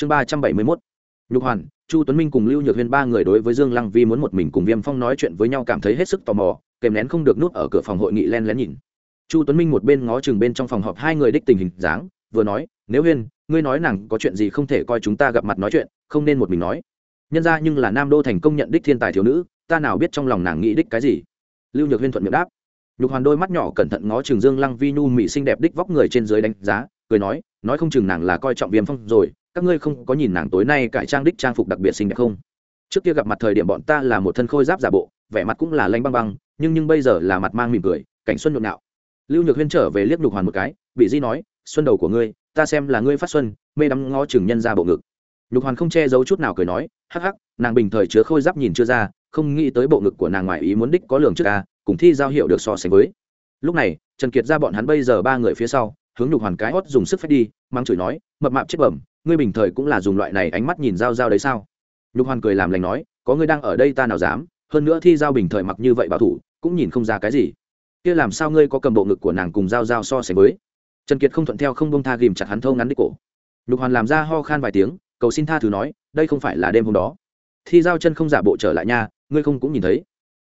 chương ba trăm bảy mươi mốt. Nhục hoàn, chu tuấn minh cùng lưu nhược huyên ba người đối với dương lăng vi muốn một mình cùng viêm phong nói chuyện với nhau cảm thấy hết sức tò mò, kèm nén không được nút ở cửa phòng hội nghị len lén nhìn. Chu tuấn minh một bên ngó chừng bên trong phòng họp hai người đích tình hình dáng, vừa nói, nếu huyên, ngươi nói nàng có chuyện gì không thể coi chúng ta gặp mặt nói chuyện, không nên một mình nói. Nhân ra nhưng là nam đô thành công nhận đích thiên tài thiếu nữ, ta nào biết trong lòng nàng nghĩ đích cái gì? Lưu nhược huyên thuận miệng đáp. Nhục hoàn đôi mắt nhỏ cẩn thận ngó chừng dương lăng vi nu mỹ xinh đẹp đích vóc người trên dưới đánh giá, cười nói nói không chừng nàng là coi trọng viêm phong rồi các ngươi không có nhìn nàng tối nay cải trang đích trang phục đặc biệt xinh đẹp không? Trước kia gặp mặt thời điểm bọn ta là một thân khôi giáp giả bộ, vẻ mặt cũng là lanh băng băng, nhưng nhưng bây giờ là mặt mang mỉm cười, cảnh xuân nhộn nhạo lưu nhược huyên trở về liếc nhục hoàn một cái, bị di nói, xuân đầu của ngươi, ta xem là ngươi phát xuân, mê đắm ngó chừng nhân ra bộ ngực. Nhục hoàn không che giấu chút nào cười nói, hắc hắc, nàng bình thời chứa khôi giáp nhìn chưa ra, không nghĩ tới bộ ngực của nàng ngoài ý muốn đích có lường trước ca cùng thi giao hiệu được so sánh với. Lúc này, trần kiệt ra bọn hắn bây giờ ba người phía sau, hướng nhục hoàn cái hót dùng sức phép đi, mang chửi nói, mập mạp chết bẩm ngươi bình thời cũng là dùng loại này ánh mắt nhìn giao giao đấy sao? Nhục hoàn cười làm lành nói, có ngươi đang ở đây ta nào dám, hơn nữa thi giao bình thời mặc như vậy bảo thủ, cũng nhìn không ra cái gì. Kia làm sao ngươi có cầm bộ ngực của nàng cùng giao giao so sánh với? Trần kiệt không thuận theo không bông tha ghìm chặt hắn thâu ngắn đích cổ. Nhục hoàn làm ra ho khan vài tiếng, cầu xin tha thứ nói, đây không phải là đêm hôm đó. Thi giao chân không giả bộ trở lại nha, ngươi không cũng nhìn thấy.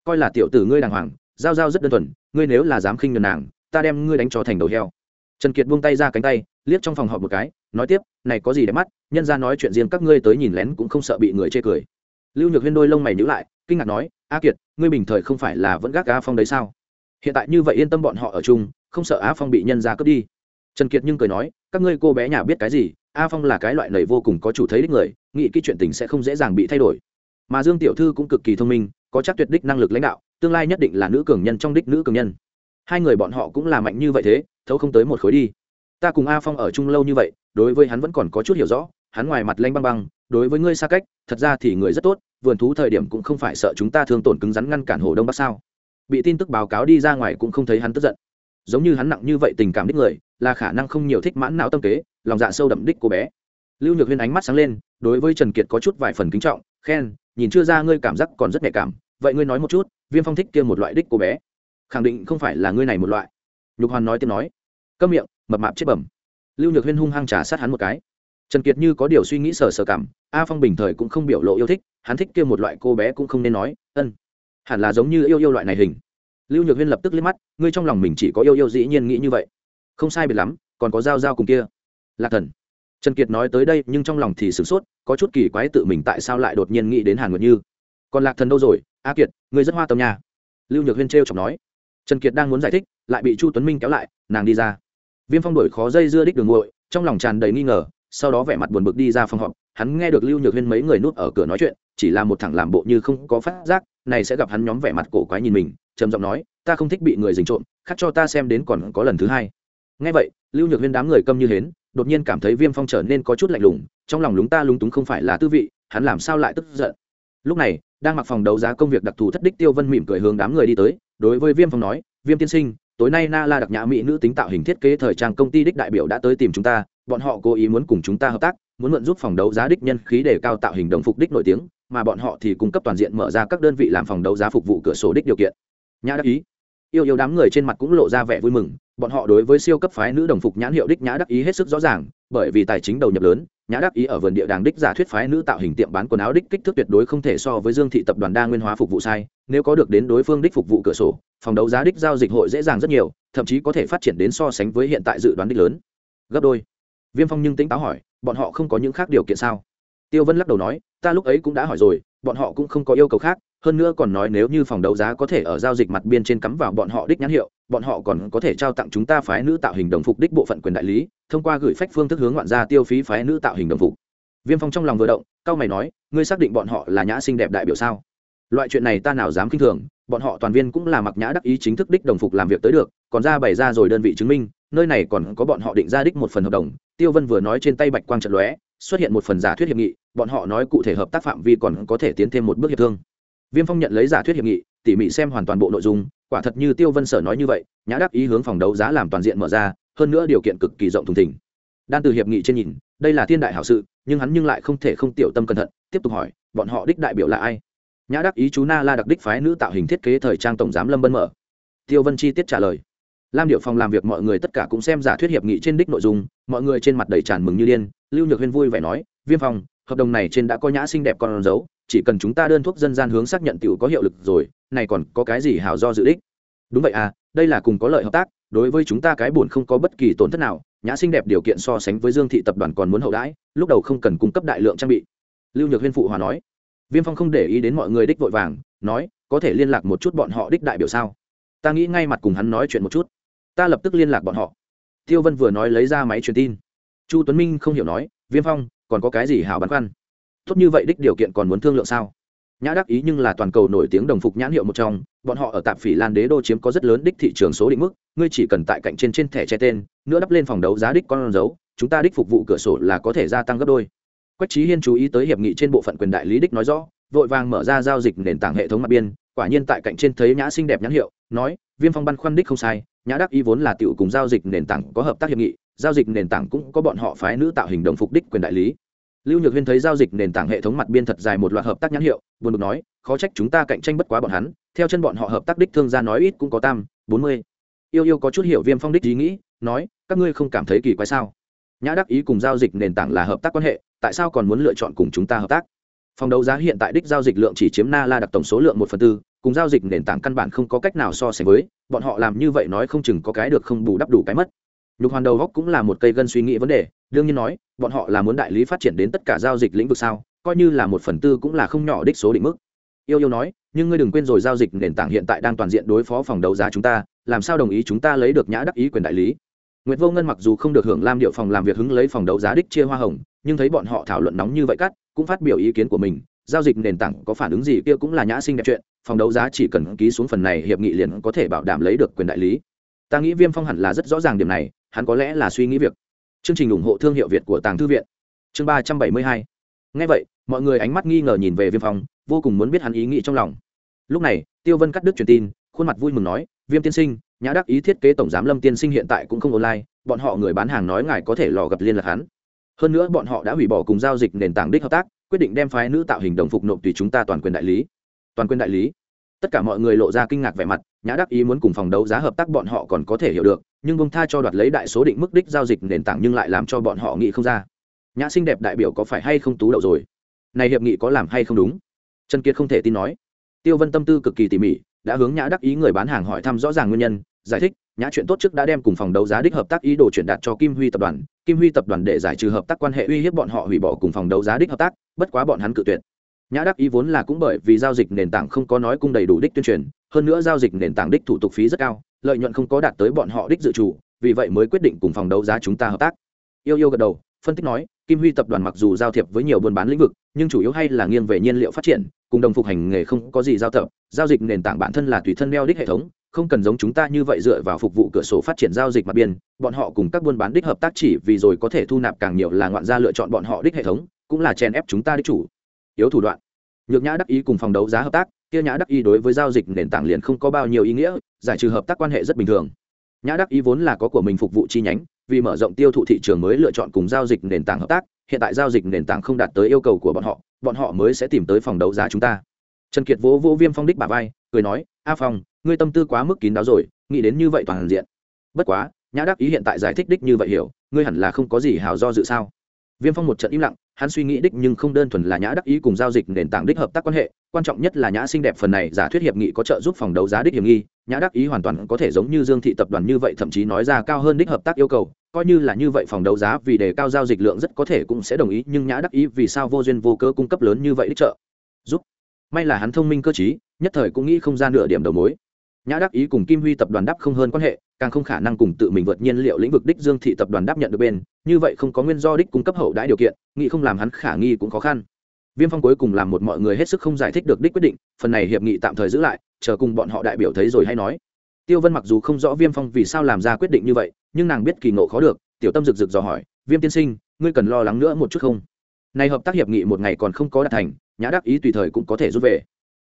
Coi là tiểu tử ngươi đàng hoàng, giao giao rất đơn thuần, ngươi nếu là dám khinh nhuần nàng, ta đem ngươi đánh cho thành đầu heo. Trần kiệt buông tay ra cánh tay liếc trong phòng họp một cái, nói tiếp, này có gì để mắt, nhân ra nói chuyện riêng các ngươi tới nhìn lén cũng không sợ bị người chê cười. Lưu nhược huyên đôi lông mày nhữ lại, kinh ngạc nói, a kiệt, ngươi bình thời không phải là vẫn gác a phong đấy sao? Hiện tại như vậy yên tâm bọn họ ở chung, không sợ a phong bị nhân ra cướp đi. Trần kiệt nhưng cười nói, các ngươi cô bé nhà biết cái gì a phong là cái loại nầy vô cùng có chủ thấy đích người, nghĩ cái chuyện tình sẽ không dễ dàng bị thay đổi. Mà dương tiểu thư cũng cực kỳ thông minh, có chắc tuyệt đích năng lực lãnh đạo, tương lai nhất định là nữ cường nhân trong đích nữ cường nhân. Hai người bọn họ cũng là mạnh như vậy thế, thấu không tới một khối đi ta cùng a phong ở chung lâu như vậy, đối với hắn vẫn còn có chút hiểu rõ, hắn ngoài mặt lanh băng băng, đối với ngươi xa cách, thật ra thì người rất tốt, vườn thú thời điểm cũng không phải sợ chúng ta thương tổn cứng rắn ngăn cản hồ đông bắc sao? Bị tin tức báo cáo đi ra ngoài cũng không thấy hắn tức giận. Giống như hắn nặng như vậy tình cảm đích người, là khả năng không nhiều thích mãn não tâm kế, lòng dạ sâu đậm đích cô bé. Lưu nhược huyên ánh mắt sáng lên, đối với trần kiệt có chút vài phần kính trọng, khen, nhìn chưa ra ngươi cảm giác còn rất nhạy cảm, vậy ngươi nói một chút, viêm phong thích kia một loại đích cô bé. Khẳng định không phải là ngươi này một loại. Nhục hoàn nói tiếng nói. Câm miệng mập mạp chết bẩm. Lưu nhược huyên hung hăng trả sát hắn một cái. Trần kiệt như có điều suy nghĩ sờ sờ cảm, a phong bình thời cũng không biểu lộ yêu thích, hắn thích kia một loại cô bé cũng không nên nói, ân, hẳn là giống như yêu yêu loại này hình. Lưu nhược huyên lập tức liếc mắt, ngươi trong lòng mình chỉ có yêu yêu dĩ nhiên nghĩ như vậy. Không sai biệt lắm, còn có dao dao cùng kia. Lạc thần. Trần kiệt nói tới đây, nhưng trong lòng thì sửng sốt, có chút kỳ quái tự mình tại sao lại đột nhiên nghĩ đến hàn nguyệt như. Còn lạc thần đâu rồi? A kiệt, ngươi rất hoa tâm nhà lưu nhược huyên trêu chọc nói. Trần kiệt đang muốn giải thích, lại bị chu tuấn minh kéo lại, nàng đi ra viêm phong đổi khó dây dưa đích đường nguội, trong lòng tràn đầy nghi ngờ sau đó vẻ mặt buồn bực đi ra phòng họp hắn nghe được lưu nhược huyên mấy người nuốt ở cửa nói chuyện chỉ là một thằng làm bộ như không có phát giác này sẽ gặp hắn nhóm vẻ mặt cổ quái nhìn mình trầm giọng nói ta không thích bị người dình trộm khắc cho ta xem đến còn có lần thứ hai. Nghe vậy lưu nhược huyên đám người câm như hến đột nhiên cảm thấy viêm phong trở nên có chút lạnh lùng trong lòng lúng ta lúng túng không phải là tư vị hắn làm sao lại tức giận. Lúc này đang mặc phòng đấu giá công việc đặc thù thất đích tiêu vân mỉm cười hướng đám người đi tới đối với viêm phong nói viêm tiên sinh tối nay na la đặc nhã mỹ nữ tính tạo hình thiết kế thời trang công ty đích đại biểu đã tới tìm chúng ta, bọn họ cố ý muốn cùng chúng ta hợp tác, muốn mượn giúp phòng đấu giá đích nhân khí để cao tạo hình đồng phục đích nổi tiếng, mà bọn họ thì cung cấp toàn diện mở ra các đơn vị làm phòng đấu giá phục vụ cửa sổ đích điều kiện. Nhã đắc ý. Yêu yêu đám người trên mặt cũng lộ ra vẻ vui mừng, bọn họ đối với siêu cấp phái nữ đồng phục nhãn hiệu đích nhã đắc ý hết sức rõ ràng, bởi vì tài chính đầu nhập lớn nhã đắc ý ở vườn địa đàng đích giả thuyết phái nữ tạo hình tiệm bán quần áo đích kích thước tuyệt đối không thể so với dương thị tập đoàn đa nguyên hóa phục vụ sai, nếu có được đến đối phương đích phục vụ cửa sổ, phòng đấu giá đích giao dịch hội dễ dàng rất nhiều, thậm chí có thể phát triển đến so sánh với hiện tại dự đoán đích lớn. Gấp đôi. Viêm phong nhưng tính táo hỏi, bọn họ không có những khác điều kiện sao? Tiêu vân lắc đầu nói, ta lúc ấy cũng đã hỏi rồi, bọn họ cũng không có yêu cầu khác hơn nữa còn nói nếu như phòng đấu giá có thể ở giao dịch mặt biên trên cắm vào bọn họ đích nhãn hiệu, bọn họ còn có thể trao tặng chúng ta phái nữ tạo hình đồng phục đích bộ phận quyền đại lý, thông qua gửi phách phương thức hướng ngoạn gia tiêu phí phái nữ tạo hình đồng phục. Viêm phong trong lòng vừa động, cao mày nói, ngươi xác định bọn họ là nhã xinh đẹp đại biểu sao? Loại chuyện này ta nào dám kinh thường, bọn họ toàn viên cũng là mặc nhã đắc ý chính thức đích đồng phục làm việc tới được, còn ra bày ra rồi đơn vị chứng minh, nơi này còn có bọn họ định ra đích một phần hợp đồng. Tiêu vân vừa nói trên tay bạch quang trận lóe, xuất hiện một phần giả thuyết hiệp nghị, bọn họ nói cụ thể hợp tác phạm vi còn có thể tiến thêm một bước hiệp thương viêm phong nhận lấy giả thuyết hiệp nghị, tỉ mỉ xem hoàn toàn bộ nội dung, quả thật như tiêu vân sở nói như vậy, nhã đắc ý hướng phòng đấu giá làm toàn diện mở ra, hơn nữa điều kiện cực kỳ rộng thùng thỉnh đan từ hiệp nghị trên nhìn, đây là thiên đại hảo sự, nhưng hắn nhưng lại không thể không tiểu tâm cẩn thận, tiếp tục hỏi, bọn họ đích đại biểu là ai? Nhã đắc ý chú na la đặc đích phái nữ tạo hình thiết kế thời trang tổng giám lâm bân mở. Tiêu vân chi tiết trả lời. Lam điệu phòng làm việc mọi người tất cả cũng xem giả thuyết hiệp nghị trên đích nội dung, mọi người trên mặt đầy tràn mừng như điên, lưu nhược huyên vui vẻ nói, viêm phong, hợp đồng này trên đã có nhã xinh đẹp con dấu chỉ cần chúng ta đơn thuốc dân gian hướng xác nhận tiểu có hiệu lực rồi, này còn có cái gì hảo do dự đích? Đúng vậy à đây là cùng có lợi hợp tác, đối với chúng ta cái buồn không có bất kỳ tổn thất nào, nhã xinh đẹp điều kiện so sánh với dương thị tập đoàn còn muốn hậu đãi, lúc đầu không cần cung cấp đại lượng trang bị. Lưu nhược huyên phụ hòa nói. Viêm phong không để ý đến mọi người đích vội vàng, nói, có thể liên lạc một chút bọn họ đích đại biểu sao? Ta nghĩ ngay mặt cùng hắn nói chuyện một chút. Ta lập tức liên lạc bọn họ. Tiêu vân vừa nói lấy ra máy truyền tin. Chu tuấn minh không hiểu nói, viêm phong, còn có cái gì hảo băn khoăn? Tốt như vậy đích điều kiện còn muốn thương lượng sao? Nhã đắc ý nhưng là toàn cầu nổi tiếng đồng phục nhãn hiệu một trong, bọn họ ở tạp phỉ lan đế đô chiếm có rất lớn đích thị trường số định mức, ngươi chỉ cần tại cạnh trên trên thẻ che tên, nữa đắp lên phòng đấu giá đích con dấu, chúng ta đích phục vụ cửa sổ là có thể gia tăng gấp đôi. Quách trí hiên chú ý tới hiệp nghị trên bộ phận quyền đại lý đích nói rõ, vội vàng mở ra giao dịch nền tảng hệ thống mặt biên, quả nhiên tại cạnh trên thấy nhã xinh đẹp nhãn hiệu, nói, viêm phong băn khoăn đích không sai, nhã đắc ý vốn là tiểu cùng giao dịch nền tảng có hợp tác hiệp nghị, giao dịch nền tảng cũng có bọn họ phái nữ tạo hình đồng phục đích quyền đại lý lưu nhược huyên thấy giao dịch nền tảng hệ thống mặt biên thật dài một loạt hợp tác nhãn hiệu, buồn bực nói, khó trách chúng ta cạnh tranh bất quá bọn hắn, theo chân bọn họ hợp tác đích thương gia nói ít cũng có tam, bốn mươi. Yêu yêu có chút hiểu viêm phong đích ý nghĩ, nói, các ngươi không cảm thấy kỳ quái sao? Nhã đắc ý cùng giao dịch nền tảng là hợp tác quan hệ, tại sao còn muốn lựa chọn cùng chúng ta hợp tác? Phòng đấu giá hiện tại đích giao dịch lượng chỉ chiếm na la đặc tổng số lượng một phần tư, cùng giao dịch nền tảng căn bản không có cách nào so sánh với, bọn họ làm như vậy nói không chừng có cái được không bù đắp đủ cái mất nhục hoàn đầu góc cũng là một cây gân suy nghĩ vấn đề đương nhiên nói bọn họ là muốn đại lý phát triển đến tất cả giao dịch lĩnh vực sao coi như là một phần tư cũng là không nhỏ đích số định mức yêu yêu nói nhưng ngươi đừng quên rồi giao dịch nền tảng hiện tại đang toàn diện đối phó phòng đấu giá chúng ta làm sao đồng ý chúng ta lấy được nhã đắc ý quyền đại lý Nguyệt Vô Ngân mặc dù không được hưởng Lam Điệu phòng làm việc hứng lấy phòng đấu giá đích chia hoa hồng, nhưng thấy bọn họ thảo luận nóng như vậy cắt, cũng phát biểu ý kiến của mình, giao dịch nền tảng có phản ứng gì kia cũng là nhã sinh đẹp chuyện, phòng đấu giá chỉ cần ký xuống phần này hiệp nghị liền có thể bảo đảm lấy được quyền đại lý. Ta nghĩ Viêm Phong hẳn là rất rõ ràng điểm này, hắn có lẽ là suy nghĩ việc. Chương trình ủng hộ thương hiệu Việt của Tàng Thư viện. Chương ba trăm bảy mươi hai. Nghe vậy, mọi người ánh mắt nghi ngờ nhìn về Viêm Phong, vô cùng muốn biết hắn ý nghĩ trong lòng. Lúc này, Tiêu Vân cắt đứt truyền tin, khuôn mặt vui mừng nói, "Viêm tiên sinh, nhã đắc ý thiết kế tổng giám Lâm tiên sinh hiện tại cũng không online, bọn họ người bán hàng nói ngài có thể lò gặp liên lạc hắn hơn nữa bọn họ đã hủy bỏ cùng giao dịch nền tảng đích hợp tác quyết định đem phái nữ tạo hình đồng phục nộp tùy chúng ta toàn quyền đại lý toàn quyền đại lý tất cả mọi người lộ ra kinh ngạc vẻ mặt, nhã đắc ý muốn cùng phòng đấu giá hợp tác bọn họ còn có thể hiểu được, nhưng bông tha cho đoạt lấy đại số định mức đích giao dịch nền tảng nhưng lại làm cho bọn họ nghĩ không ra. Nhã xinh đẹp đại biểu có phải hay không tú đậu rồi? Này hiệp nghị có làm hay không đúng? Trần kiệt không thể tin nói. Tiêu vân tâm tư cực kỳ tỉ mỉ, đã hướng nhã đắc ý người bán hàng hỏi thăm rõ ràng nguyên nhân, giải thích, nhã chuyện tốt trước đã đem cùng phòng đấu giá đích hợp tác ý đồ chuyển đạt cho kim huy tập đoàn, kim huy tập đoàn để giải trừ hợp tác quan hệ uy hiếp bọn họ hủy bỏ cùng phòng đấu giá đích hợp tác, bất quá bọn hắn cự tuyệt nhã đắc ý vốn là cũng bởi vì giao dịch nền tảng không có nói cung đầy đủ đích tuyên truyền, hơn nữa giao dịch nền tảng đích thủ tục phí rất cao, lợi nhuận không có đạt tới bọn họ đích dự trù, vì vậy mới quyết định cùng phòng đấu giá chúng ta hợp tác. Yêu yêu gật đầu, phân tích nói, kim huy tập đoàn mặc dù giao thiệp với nhiều buôn bán lĩnh vực, nhưng chủ yếu hay là nghiêng về nhiên liệu phát triển, cùng đồng phục hành nghề không có gì giao tập, giao dịch nền tảng bản thân là tùy thân đeo đích hệ thống, không cần giống chúng ta như vậy dựa vào phục vụ cửa sổ phát triển giao dịch mặt biên bọn họ cùng các buôn bán đích hợp tác chỉ vì rồi có thể thu nạp càng nhiều là ngoạn gia lựa chọn bọn họ đích hệ thống, cũng là chèn ép chúng ta đích chủ yếu thủ đoạn. Nhược nhã đắc ý cùng phòng đấu giá hợp tác, kia nhã đắc ý đối với giao dịch nền tảng liền không có bao nhiêu ý nghĩa, giải trừ hợp tác quan hệ rất bình thường. Nhã đắc ý vốn là có của mình phục vụ chi nhánh, vì mở rộng tiêu thụ thị trường mới lựa chọn cùng giao dịch nền tảng hợp tác, hiện tại giao dịch nền tảng không đạt tới yêu cầu của bọn họ bọn họ mới sẽ tìm tới phòng đấu giá chúng ta. Trần kiệt vỗ vỗ viêm phong đích bà vai, cười nói, a phong, ngươi tâm tư quá mức kín đáo rồi, nghĩ đến như vậy toàn diện. Bất quá, nhã đắc ý hiện tại giải thích đích như vậy hiểu, ngươi hẳn là không có gì hào do dự sao? Viêm phong một trận im lặng hắn suy nghĩ đích nhưng không đơn thuần là nhã đắc ý cùng giao dịch nền tảng đích hợp tác quan hệ, quan trọng nhất là nhã xinh đẹp phần này giả thuyết hiệp nghị có trợ giúp phòng đấu giá đích hiểm nghi, nhã đắc ý hoàn toàn có thể giống như dương thị tập đoàn như vậy thậm chí nói ra cao hơn đích hợp tác yêu cầu, coi như là như vậy phòng đấu giá vì đề cao giao dịch lượng rất có thể cũng sẽ đồng ý, nhưng nhã đắc ý vì sao vô duyên vô cơ cung cấp lớn như vậy đích trợ? Giúp. May là hắn thông minh cơ t nhất thời cũng nghĩ không ra nửa điểm đầu mối nhã đắc ý cùng kim huy tập đoàn đáp không hơn quan hệ, càng không khả năng cùng tự mình vượt nhiên liệu lĩnh vực đích dương thị tập đoàn đáp nhận được bên, như vậy không có nguyên do đích cung cấp hậu đãi điều kiện, nghĩ không làm hắn khả nghi cũng khó khăn. Viêm phong cuối cùng làm một mọi người hết sức không giải thích được đích quyết định, phần này hiệp nghị tạm thời giữ lại, chờ cùng bọn họ đại biểu thấy rồi hay nói. Tiêu vân mặc dù không rõ viêm phong vì sao làm ra quyết định như vậy, nhưng nàng biết kỳ ngộ khó được, tiểu tâm rực rực dò hỏi, viêm tiên sinh, ngươi cần lo lắng nữa một chút không? Này hợp tác hiệp nghị một ngày còn không có đạt thành, nhã đắc ý tùy thời cũng có thể rút về.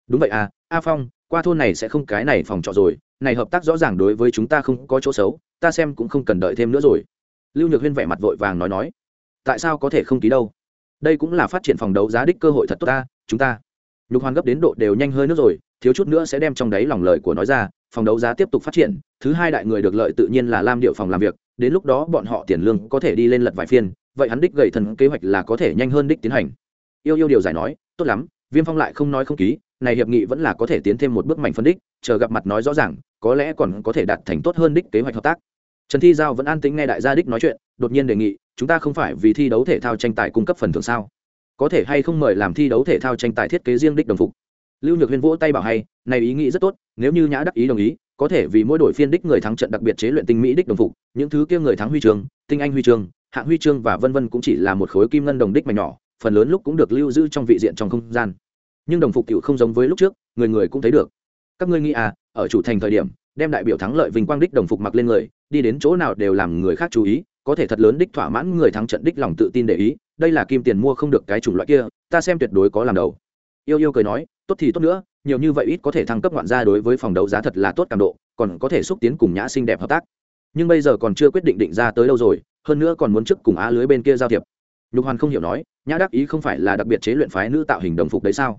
Đúng vậy à a phong qua thôn này sẽ không cái này phòng trọ rồi, này hợp tác rõ ràng đối với chúng ta không có chỗ xấu, ta xem cũng không cần đợi thêm nữa rồi. Lưu nhược huyên vẻ mặt vội vàng nói nói. Tại sao có thể không ký đâu? Đây cũng là phát triển phòng đấu giá đích cơ hội thật tốt ta, chúng ta. Nhục hoàn gấp đến độ đều nhanh hơi nước rồi, thiếu chút nữa sẽ đem trong đấy lòng lời của nói ra, phòng đấu giá tiếp tục phát triển, thứ hai đại người được lợi tự nhiên là lam điệu phòng làm việc, đến lúc đó bọn họ tiền lương có thể đi lên lật vài phiên, vậy hắn đích gậy thần kế hoạch là có thể nhanh hơn đích tiến hành. Yêu yêu điều giải nói, tốt lắm, viêm phong lại không nói không ký này hiệp nghị vẫn là có thể tiến thêm một bước mạnh phân đích, chờ gặp mặt nói rõ ràng, có lẽ còn có thể đạt thành tốt hơn đích kế hoạch hợp tác. Trần thi giao vẫn an tính nghe đại gia đích nói chuyện, đột nhiên đề nghị, chúng ta không phải vì thi đấu thể thao tranh tài cung cấp phần thưởng sao? Có thể hay không mời làm thi đấu thể thao tranh tài thiết kế riêng đích đồng phục? Lưu nhược huyên vỗ tay bảo hay, này ý nghĩ rất tốt, nếu như nhã đắc ý đồng ý, có thể vì mỗi đội phiên đích người thắng trận đặc biệt chế luyện tinh mỹ đích đồng phục, những thứ kia người thắng huy chương, tinh anh huy chương, hạng huy chương và vân vân cũng chỉ là một khối kim ngân đồng đích mảnh nhỏ, phần lớn lúc cũng được lưu giữ trong vị diện trong không gian nhưng đồng phục cựu không giống với lúc trước, người người cũng thấy được. Các ngươi nghĩ à ở chủ thành thời điểm, đem đại biểu thắng lợi vinh quang đích đồng phục mặc lên người, đi đến chỗ nào đều làm người khác chú ý, có thể thật lớn đích thỏa mãn người thắng trận đích lòng tự tin để ý, đây là kim tiền mua không được cái chủng loại kia, ta xem tuyệt đối có làm đầu. Yêu yêu cười nói, tốt thì tốt nữa, nhiều như vậy ít có thể thăng cấp ngoạn gia đối với phòng đấu giá thật là tốt cảm độ, còn có thể xúc tiến cùng nhã xinh đẹp hợp tác. Nhưng bây giờ còn chưa quyết định định ra tới đâu rồi, hơn nữa còn muốn trước cùng á lưới bên kia giao thiệp. Nhục hoàn không hiểu nói, nhã đắc ý không phải là đặc biệt chế luyện phái nữ tạo hình đồng phục đấy sao?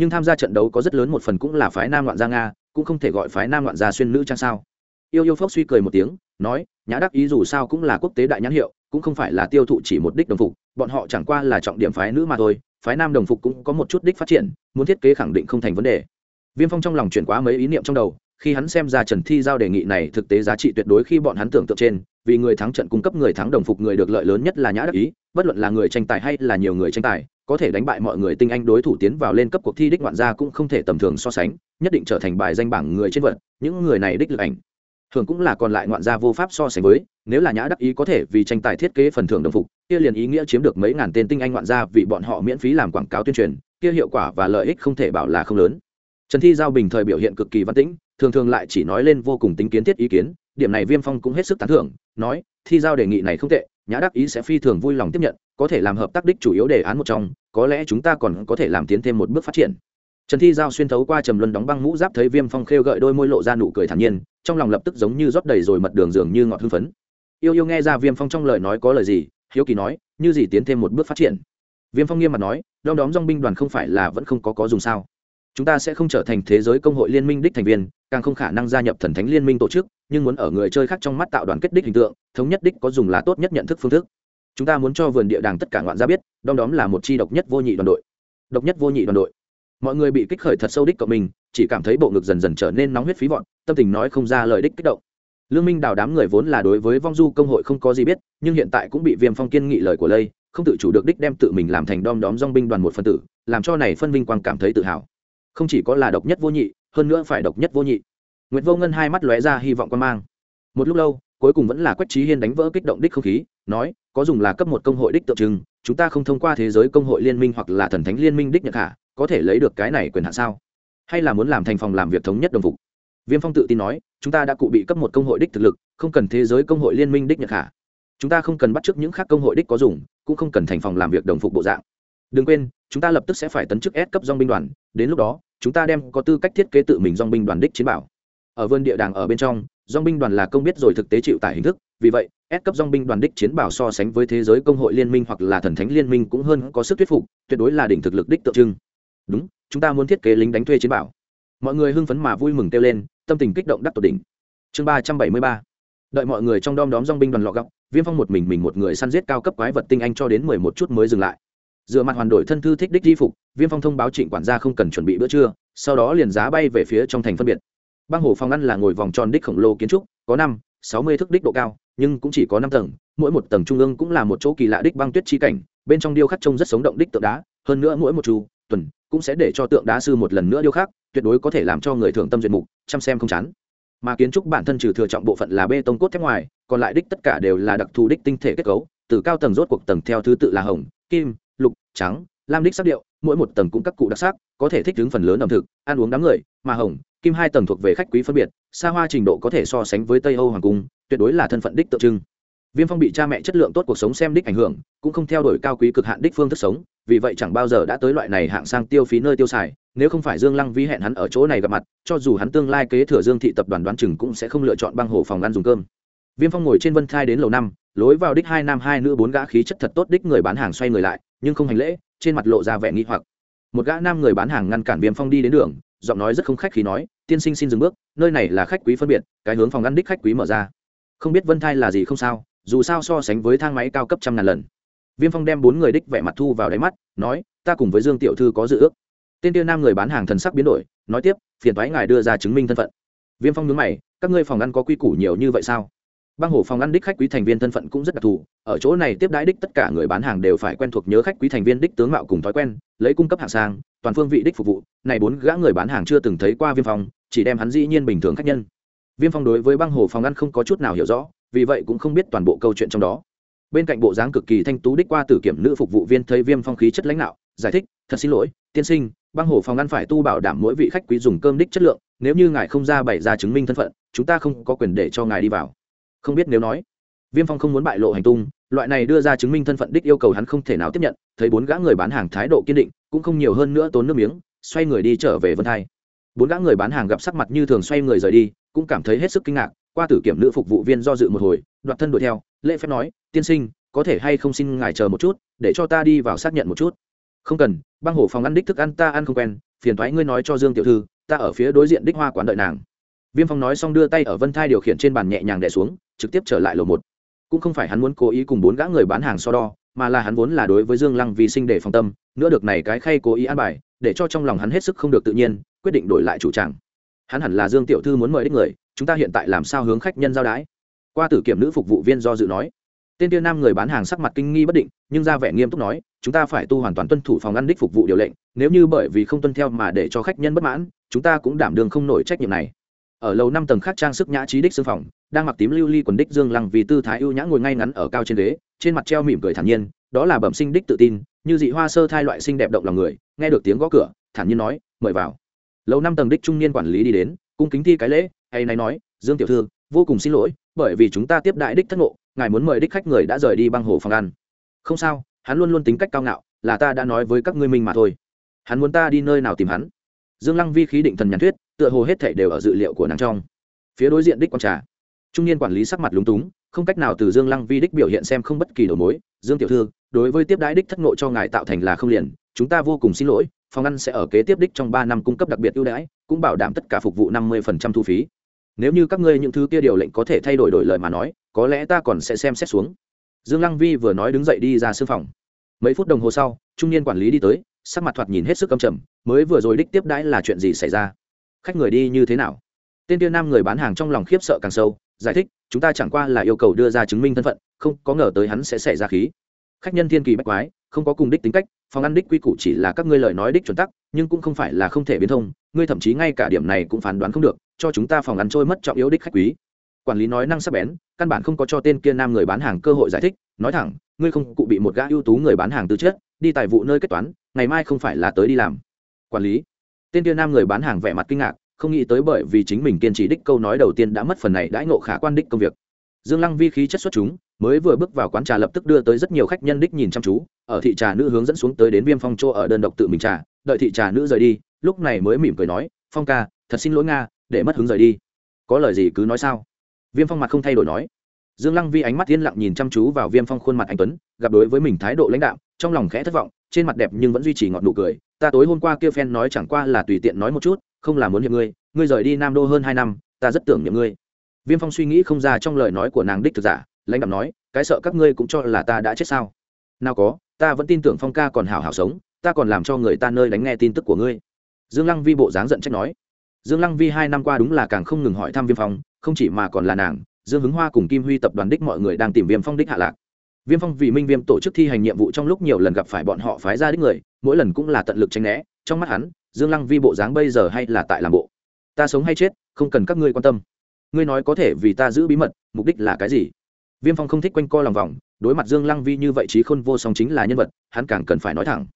Nhưng tham gia trận đấu có rất lớn một phần cũng là phái nam loạn gia nga, cũng không thể gọi phái nam loạn gia xuyên nữ trang sao. Yêu yêu phốc suy cười một tiếng, nói, nhã đắc ý dù sao cũng là quốc tế đại nhãn hiệu, cũng không phải là tiêu thụ chỉ một đích đồng phục, bọn họ chẳng qua là trọng điểm phái nữ mà thôi, phái nam đồng phục cũng có một chút đích phát triển, muốn thiết kế khẳng định không thành vấn đề. Viêm phong trong lòng chuyển quá mấy ý niệm trong đầu, khi hắn xem ra trần thi giao đề nghị này thực tế giá trị tuyệt đối khi bọn hắn tưởng tượng trên, vì người thắng trận cung cấp người thắng đồng phục người được lợi lớn nhất là nhã đắc ý, bất luận là người tranh tài hay là nhiều người tranh tài có thể đánh bại mọi người tinh anh đối thủ tiến vào lên cấp cuộc thi đích ngoạn gia cũng không thể tầm thường so sánh, nhất định trở thành bài danh bảng người trên vật, những người này đích lực ảnh. Thường cũng là còn lại ngoạn gia vô pháp so sánh với, nếu là nhã đắc ý có thể vì tranh tài thiết kế phần thưởng đồng phục, kia liền ý nghĩa chiếm được mấy ngàn tên tinh anh ngoạn gia vì bọn họ miễn phí làm quảng cáo tuyên truyền, kia hiệu quả và lợi ích không thể bảo là không lớn. Trần thi giao bình thời biểu hiện cực kỳ văn tĩnh, thường thường lại chỉ nói lên vô cùng tính kiến thiết ý kiến điểm này viêm phong cũng hết sức tán thưởng, nói, thi giao đề nghị này không tệ, nhã đắc ý sẽ phi thường vui lòng tiếp nhận, có thể làm hợp tác đích chủ yếu đề án một trong, có lẽ chúng ta còn có thể làm tiến thêm một bước phát triển. Trần thi giao xuyên thấu qua trầm luân đóng băng mũ giáp thấy viêm phong khêu gợi đôi môi lộ ra nụ cười thản nhiên, trong lòng lập tức giống như rót đầy rồi mật đường dường như ngọt hưng phấn. Yêu yêu nghe ra viêm phong trong lời nói có lời gì, hiếu kỳ nói, như gì tiến thêm một bước phát triển? Viêm phong nghiêm mặt nói, đom đóm dong binh đoàn không phải là vẫn không có có dùng sao? Chúng ta sẽ không trở thành thế giới công hội liên minh đích thành viên càng không khả năng gia nhập thần thánh liên minh tổ chức, nhưng muốn ở người chơi khác trong mắt tạo đoàn kết đích hình tượng, thống nhất đích có dùng là tốt nhất nhận thức phương thức. Chúng ta muốn cho vườn địa đàng tất cả ngoạn gia biết, đom đóm là một chi độc nhất vô nhị đoàn đội. Độc nhất vô nhị đoàn đội. Mọi người bị kích khởi thật sâu đích cộng mình, chỉ cảm thấy bộ ngực dần dần trở nên nóng huyết phí vọn tâm tình nói không ra lời đích kích động. Lương minh đào đám người vốn là đối với vong du công hội không có gì biết, nhưng hiện tại cũng bị viêm phong kiên nghị lời của lây không tự chủ được đích đem tự mình làm thành đom đóm dong binh đoàn một phân tử, làm cho này phân vinh quang cảm thấy tự hào. Không chỉ có là độc nhất vô nhị hơn nữa phải độc nhất vô nhị. Nguyệt vô ngân hai mắt lóe ra hy vọng quan mang. Một lúc lâu, cuối cùng vẫn là quách trí hiên đánh vỡ kích động đích không khí, nói, có dùng là cấp một công hội đích tượng trưng, chúng ta không thông qua thế giới công hội liên minh hoặc là thần thánh liên minh đích nhật hạ có thể lấy được cái này quyền hạn sao? Hay là muốn làm thành phòng làm việc thống nhất đồng phục? Viêm phong tự tin nói, chúng ta đã cụ bị cấp một công hội đích thực lực, không cần thế giới công hội liên minh đích nhật hạ chúng ta không cần bắt chước những khác công hội đích có dùng, cũng không cần thành phòng làm việc đồng phục bộ dạng. Đừng quên, chúng ta lập tức sẽ phải tấn chức S cấp dong binh đoàn, đến lúc đó chúng ta đem có tư cách thiết kế tự mình dong binh đoàn đích chiến bảo. Ở vườn địa đàng ở bên trong dong binh đoàn là công biết rồi thực tế chịu tải hình thức, vì vậy, S cấp dong binh đoàn đích chiến bảo so sánh với thế giới công hội liên minh hoặc là thần thánh liên minh cũng hơn có sức thuyết phục, tuyệt đối là đỉnh thực lực đích tượng trưng. Đúng, chúng ta muốn thiết kế lính đánh thuê chiến bảo. Mọi người hưng phấn mà vui mừng kêu lên, tâm tình kích động đắc tột đỉnh. Chương ba trăm bảy mươi ba. Đợi mọi người trong đom đóm dong binh đoàn lọ gọc, viêm phong một mình mình một người săn giết cao cấp quái vật tinh anh cho đến mười một chút mới dừng lại dựa mặt hoàn đổi thân thư thích đích di phục, viêm phong thông báo trịnh quản gia không cần chuẩn bị bữa trưa, sau đó liền giá bay về phía trong thành phân biệt. Băng hồ phòng ăn là ngồi vòng tròn đích khổng lồ kiến trúc, có năm, sáu mươi thước đích độ cao, nhưng cũng chỉ có năm tầng, mỗi một tầng trung ương cũng là một chỗ kỳ lạ đích băng tuyết chi cảnh, bên trong điêu khắc trông rất sống động đích tượng đá, hơn nữa mỗi một chu tuần, cũng sẽ để cho tượng đá sư một lần nữa điêu khắc, tuyệt đối có thể làm cho người thưởng tâm duyệt mục, chăm xem không chán. Mà kiến trúc bản thân trừ thừa trọng bộ phận là bê tông cốt thép ngoài, còn lại đích tất cả đều là đặc thù đích tinh thể kết cấu, từ cao tầng rốt cuộc tầng theo thứ tự là hồng, kim lục, trắng, lam đích sắc điệu, mỗi một tầng cũng các cụ đặc sắc, có thể thích ứng phần lớn ẩm thực, ăn uống đám người, mà hồng, kim hai tầng thuộc về khách quý phân biệt, xa hoa trình độ có thể so sánh với tây âu hoàng cung, tuyệt đối là thân phận đích tượng trưng. Viêm phong bị cha mẹ chất lượng tốt cuộc sống xem đích ảnh hưởng, cũng không theo đuổi cao quý cực hạn đích phương thức sống, vì vậy chẳng bao giờ đã tới loại này hạng sang tiêu phí nơi tiêu xài, nếu không phải dương lăng vi hẹn hắn ở chỗ này gặp mặt, cho dù hắn tương lai kế thừa dương thị tập đoàn đoán chừng cũng sẽ không lựa chọn băng hồ phòng ăn dùng cơm. Viêm phong ngồi trên vân thai đến lầu năm, lối vào đích hai nam hai nữ bốn gã khí chất thật tốt đích người bán hàng xoay người lại nhưng không hành lễ, trên mặt lộ ra vẻ nghi hoặc. Một gã nam người bán hàng ngăn cản viêm phong đi đến đường, giọng nói rất không khách khí nói, tiên sinh xin dừng bước, nơi này là khách quý phân biệt, cái hướng phòng ngăn đích khách quý mở ra. Không biết vân thai là gì không sao, dù sao so sánh với thang máy cao cấp trăm ngàn lần. Viêm phong đem bốn người đích vẻ mặt thu vào đáy mắt, nói, ta cùng với dương tiểu thư có dự ước. Tên tiêu nam người bán hàng thần sắc biến đổi, nói tiếp, phiền thoái ngài đưa ra chứng minh thân phận. Viêm phong nhớ mày, các ngươi phòng ăn có quy củ nhiều như vậy sao? Băng hổ phòng ăn đích khách quý thành viên thân phận cũng rất đặc thù, ở chỗ này tiếp đãi đích tất cả người bán hàng đều phải quen thuộc nhớ khách quý thành viên đích tướng mạo cùng thói quen, lấy cung cấp hàng sang, toàn phương vị đích phục vụ. Này bốn gã người bán hàng chưa từng thấy qua viêm phong, chỉ đem hắn dĩ nhiên bình thường khách nhân. Viêm phong đối với băng hồ phòng ăn không có chút nào hiểu rõ, vì vậy cũng không biết toàn bộ câu chuyện trong đó. Bên cạnh bộ dáng cực kỳ thanh tú đích qua tử kiểm nữ phục vụ viên thấy viêm phong khí chất lãnh đạo, giải thích, thật xin lỗi, tiên sinh băng hồ phòng ăn phải tu bảo đảm mỗi vị khách quý dùng cơm đích chất lượng, nếu như ngài không ra bày ra chứng minh thân phận, chúng ta không có quyền để cho ngài đi vào không biết nếu nói, viêm phong không muốn bại lộ hành tung, loại này đưa ra chứng minh thân phận đích yêu cầu hắn không thể nào tiếp nhận, thấy bốn gã người bán hàng thái độ kiên định, cũng không nhiều hơn nữa tốn nước miếng, xoay người đi trở về vân thai. Bốn gã người bán hàng gặp sắc mặt như thường xoay người rời đi, cũng cảm thấy hết sức kinh ngạc, qua tử kiểm nữ phục vụ viên do dự một hồi, đoạt thân đuổi theo, lễ phép nói, tiên sinh, có thể hay không xin ngài chờ một chút, để cho ta đi vào xác nhận một chút. Không cần, băng hổ phòng ăn đích thức ăn ta ăn không quen, phiền thoái ngươi nói cho dương tiểu thư, ta ở phía đối diện đích hoa quán đợi nàng. Viêm phong nói xong đưa tay ở vân thai điều khiển trên bàn nhẹ nhàng đẻ xuống trực tiếp trở lại lầu một. Cũng không phải hắn muốn cố ý cùng bốn gã người bán hàng so đo, mà là hắn vốn là đối với dương lăng vì sinh để phòng tâm, nữa được này cái khay cố ý an bài, để cho trong lòng hắn hết sức không được tự nhiên, quyết định đổi lại chủ tràng. Hắn hẳn là dương tiểu thư muốn mời đích người, chúng ta hiện tại làm sao hướng khách nhân giao đái? Qua tử kiểm nữ phục vụ viên do dự nói. Tên tiên nam người bán hàng sắc mặt kinh nghi bất định, nhưng ra vẻ nghiêm túc nói, chúng ta phải tu hoàn toàn tuân thủ phòng ăn đích phục vụ điều lệnh, nếu như bởi vì không tuân theo mà để cho khách nhân bất mãn, chúng ta cũng đảm đương không nổi trách nhiệm này ở lầu năm tầng khác trang sức nhã trí đích xương phòng, đang mặc tím lưu ly quần đích dương lăng vì tư thái ưu nhã ngồi ngay ngắn ở cao trên ghế, trên mặt treo mỉm cười thản nhiên, đó là bẩm sinh đích tự tin, như dị hoa sơ thai loại sinh đẹp động lòng người, nghe được tiếng gõ cửa, thản nhiên nói, mời vào. Lầu năm tầng đích trung niên quản lý đi đến, cung kính thi cái lễ, hay này nói, dương tiểu thư, vô cùng xin lỗi, bởi vì chúng ta tiếp đại đích thất ngộ, ngài muốn mời đích khách người đã rời đi băng hồ phòng ăn. Không sao, hắn luôn luôn tính cách cao ngạo, là ta đã nói với các ngươi mình mà thôi. Hắn muốn ta đi nơi nào tìm hắn? Dương lăng vi khí định thần nhàn thuyết, tựa hồ hết thể đều ở dự liệu của nàng trong. Phía đối diện đích quan trà, trung niên quản lý sắc mặt lúng túng, không cách nào từ dương lăng vi đích biểu hiện xem không bất kỳ đầu mối. Dương tiểu thư, đối với tiếp đãi đích thất ngộ cho ngài tạo thành là không liền, chúng ta vô cùng xin lỗi, phòng ăn sẽ ở kế tiếp đích trong ba năm cung cấp đặc biệt ưu đãi, cũng bảo đảm tất cả phục vụ năm mươi thu phí. Nếu như các ngươi những thứ kia điều lệnh có thể thay đổi đổi lời mà nói, có lẽ ta còn sẽ xem xét xuống. Dương lăng vi vừa nói đứng dậy đi ra sư phòng. Mấy phút đồng hồ sau, trung niên quản lý đi tới, sắc mặt thoạt nhìn hết sức cầm trầm mới vừa rồi đích tiếp đãi là chuyện gì xảy ra? Khách người đi như thế nào? Tên tiên nam người bán hàng trong lòng khiếp sợ càng sâu, giải thích, chúng ta chẳng qua là yêu cầu đưa ra chứng minh thân phận, không có ngờ tới hắn sẽ xảy ra khí. Khách nhân thiên kỳ bách quái, không có cùng đích tính cách, phòng ăn đích quy củ chỉ là các ngươi lời nói đích chuẩn tắc, nhưng cũng không phải là không thể biến thông, ngươi thậm chí ngay cả điểm này cũng phán đoán không được, cho chúng ta phòng ăn trôi mất trọng yếu đích khách quý. Quản lý nói năng sắc bén, căn bản không có cho tên kia nam người bán hàng cơ hội giải thích, nói thẳng, ngươi không cụ bị một gã ưu tú người bán hàng từ chết đi tài vụ nơi kết toán, ngày mai không phải là tới đi làm quản lý. Tên kia nam người bán hàng vẻ mặt kinh ngạc, không nghĩ tới bởi vì chính mình kiên trì đích câu nói đầu tiên đã mất phần này đãi ngộ khả quan đích công việc. Dương lăng vi khí chất xuất chúng, mới vừa bước vào quán trà lập tức đưa tới rất nhiều khách nhân đích nhìn chăm chú, ở thị trà nữ hướng dẫn xuống tới đến viêm phong chỗ ở đơn độc tự mình trà, đợi thị trà nữ rời đi, lúc này mới mỉm cười nói, phong ca, thật xin lỗi nga, để mất hứng rời đi. Có lời gì cứ nói sao? Viêm phong mặt không thay đổi nói. Dương lăng vi ánh mắt yên lặng nhìn chăm chú vào viêm phong khuôn mặt anh tuấn, gặp đối với mình thái độ lãnh đạo trong lòng khẽ thất vọng trên mặt đẹp nhưng vẫn duy trì ngọn nụ cười, ta tối hôm qua kia phen nói chẳng qua là tùy tiện nói một chút, không là muốn hiệp ngươi ngươi rời đi nam đô hơn hai năm, ta rất tưởng niệm ngươi. Viêm phong suy nghĩ không ra trong lời nói của nàng đích thực giả, lãnh đạo nói, cái sợ các ngươi cũng cho là ta đã chết sao? Nào có, ta vẫn tin tưởng phong ca còn hảo hảo sống, ta còn làm cho người ta nơi đánh nghe tin tức của ngươi. Dương lăng vi bộ dáng giận trách nói. Dương lăng vi hai năm qua đúng là càng không ngừng hỏi thăm viêm phong, không chỉ mà còn là nàng, dương hứng hoa cùng kim huy tập đoàn đích mọi người đang tìm viêm phong đích hạ lạc viêm phong vì minh viêm tổ chức thi hành nhiệm vụ trong lúc nhiều lần gặp phải bọn họ phái ra đích người, mỗi lần cũng là tận lực tranh né. Trong mắt hắn, dương lăng vi bộ dáng bây giờ hay là tại làm bộ. Ta sống hay chết, không cần các ngươi quan tâm. Ngươi nói có thể vì ta giữ bí mật, mục đích là cái gì? Viêm phong không thích quanh co lòng vòng, đối mặt dương lăng vi như vậy trí khôn vô song chính là nhân vật, hắn càng cần phải nói thẳng.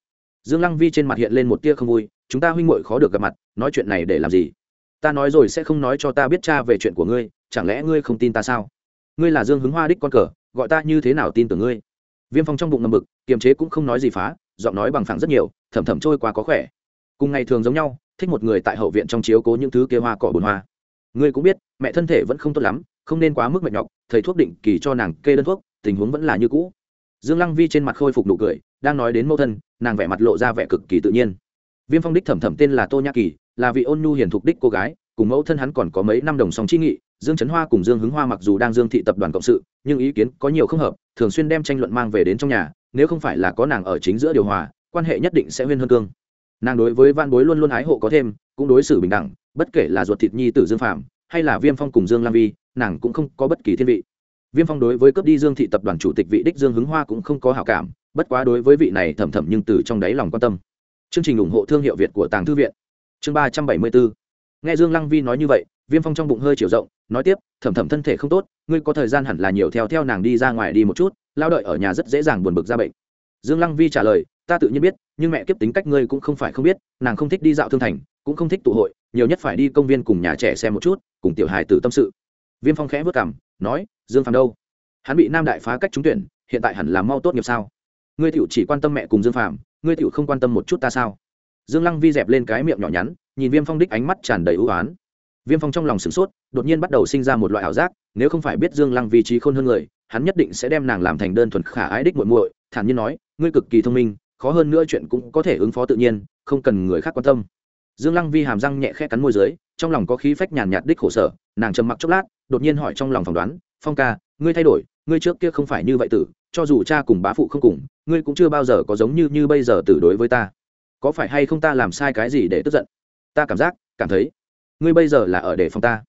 Dương lăng vi trên mặt hiện lên một tia không vui, chúng ta huynh muội khó được gặp mặt, nói chuyện này để làm gì? Ta nói rồi sẽ không nói cho ta biết cha về chuyện của ngươi, chẳng lẽ ngươi không tin ta sao? Ngươi là dương hứng hoa đích con cờ gọi ta như thế nào tin tưởng ngươi? Viêm phong trong bụng ngầm bực kiềm chế cũng không nói gì phá, giọng nói bằng phẳng rất nhiều thẩm thẩm trôi qua có khỏe. Cùng ngày thường giống nhau, thích một người tại hậu viện trong chiếu cố những thứ kia hoa cỏ bồn hoa. Ngươi cũng biết, mẹ thân thể vẫn không tốt lắm, không nên quá mức mệt nhọc, thầy thuốc định kỳ cho nàng kê đơn thuốc, tình huống vẫn là như cũ. Dương lăng vi trên mặt khôi phục nụ cười, đang nói đến mẫu thân, nàng vẻ mặt lộ ra vẻ cực kỳ tự nhiên. Viêm phong đích thẩm thẩm tên là tô nhã kỳ, là vị ôn nhu hiền thục đích cô gái, cùng mẫu thân hắn còn có mấy năm đồng song chi nghị dương trấn hoa cùng dương hứng hoa mặc dù đang dương thị tập đoàn cộng sự, nhưng ý kiến có nhiều không hợp, thường xuyên đem tranh luận mang về đến trong nhà, nếu không phải là có nàng ở chính giữa điều hòa, quan hệ nhất định sẽ huyên hơn cương. Nàng đối với Van bối luôn luôn ái hộ có thêm, cũng đối xử bình đẳng, bất kể là ruột thịt nhi tử dương phạm hay là viêm phong cùng dương lam vi, nàng cũng không có bất kỳ thiên vị. Viêm phong đối với cướp đi dương thị tập đoàn chủ tịch vị đích dương hứng hoa cũng không có hảo cảm, bất quá đối với vị này thầm thầm nhưng từ trong đáy lòng quan tâm. Chương trình ủng hộ thương hiệu việt của tàng thư viện. Chương ba trăm bảy mươi bốn nghe dương lăng vi nói như vậy, viêm phong trong bụng hơi chiều rộng, nói tiếp thầm thầm thân thể không tốt, ngươi có thời gian hẳn là nhiều theo theo nàng đi ra ngoài đi một chút, lao đợi ở nhà rất dễ dàng buồn bực ra bệnh. Dương lăng vi trả lời, ta tự nhiên biết, nhưng mẹ kiếp tính cách ngươi cũng không phải không biết, nàng không thích đi dạo thương thành, cũng không thích tụ hội, nhiều nhất phải đi công viên cùng nhà trẻ xem một chút, cùng tiểu hài tử tâm sự. Viêm phong khẽ vất cảm nói, dương phàm đâu? Hắn bị nam đại phá cách trúng tuyển, hiện tại hẳn là mau tốt nghiệp sao? Ngươi tiểu chỉ quan tâm mẹ cùng dương phàm, ngươi tiểu không quan tâm một chút ta sao? Dương lăng vi dẹp lên cái miệng nhỏ nhắn, nhìn viêm phong đích ánh mắt tràn đầy ưu oán viêm phong trong lòng sửng sốt, đột nhiên bắt đầu sinh ra một loại ảo giác, nếu không phải biết dương lăng vi trí khôn hơn người, hắn nhất định sẽ đem nàng làm thành đơn thuần khả ái đích muội muội, thản nhiên nói, ngươi cực kỳ thông minh, khó hơn nữa chuyện cũng có thể ứng phó tự nhiên, không cần người khác quan tâm. Dương lăng vi hàm răng nhẹ khẽ cắn môi dưới, trong lòng có khí phách nhàn nhạt đích khổ sở, nàng trầm mặc chốc lát, đột nhiên hỏi trong lòng phỏng đoán, phong ca, ngươi thay đổi, ngươi trước kia không phải như vậy tử, cho dù cha cùng bá phụ không cùng, ngươi cũng chưa bao giờ có giống như như bây giờ tử đối với ta có phải hay không ta làm sai cái gì để tức giận? Ta cảm giác, cảm thấy, ngươi bây giờ là ở để phòng ta.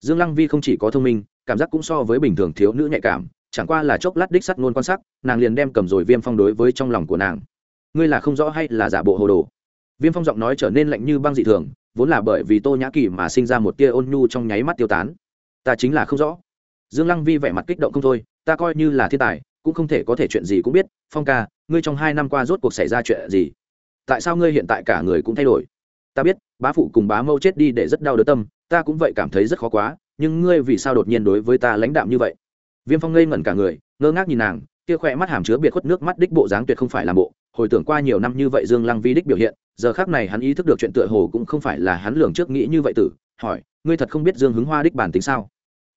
Dương lăng vi không chỉ có thông minh, cảm giác cũng so với bình thường thiếu nữ nhạy cảm, chẳng qua là chốc lát đích sắt ngôn quan sắc nàng liền đem cầm rồi viêm phong đối với trong lòng của nàng. Ngươi là không rõ hay là giả bộ hồ đồ? Viêm phong giọng nói trở nên lạnh như băng dị thường, vốn là bởi vì tô nhã kỳ mà sinh ra một tia ôn nhu trong nháy mắt tiêu tán. Ta chính là không rõ. Dương lăng vi vẻ mặt kích động không thôi, ta coi như là thiên tài, cũng không thể có thể chuyện gì cũng biết. Phong ca, ngươi trong hai năm qua rốt cuộc xảy ra chuyện gì? Tại sao ngươi hiện tại cả người cũng thay đổi? Ta biết, bá phụ cùng bá mâu chết đi để rất đau đớn tâm, ta cũng vậy cảm thấy rất khó quá, nhưng ngươi vì sao đột nhiên đối với ta lãnh đạm như vậy? Viêm phong ngây ngẩn cả người, ngơ ngác nhìn nàng, kia khỏe mắt hàm chứa biệt khuất nước mắt đích bộ dáng tuyệt không phải làm bộ. Hồi tưởng qua nhiều năm như vậy dương lăng vi đích biểu hiện, giờ khác này hắn ý thức được chuyện tựa hồ cũng không phải là hắn lường trước nghĩ như vậy tử, hỏi, ngươi thật không biết dương hứng hoa đích bản tính sao?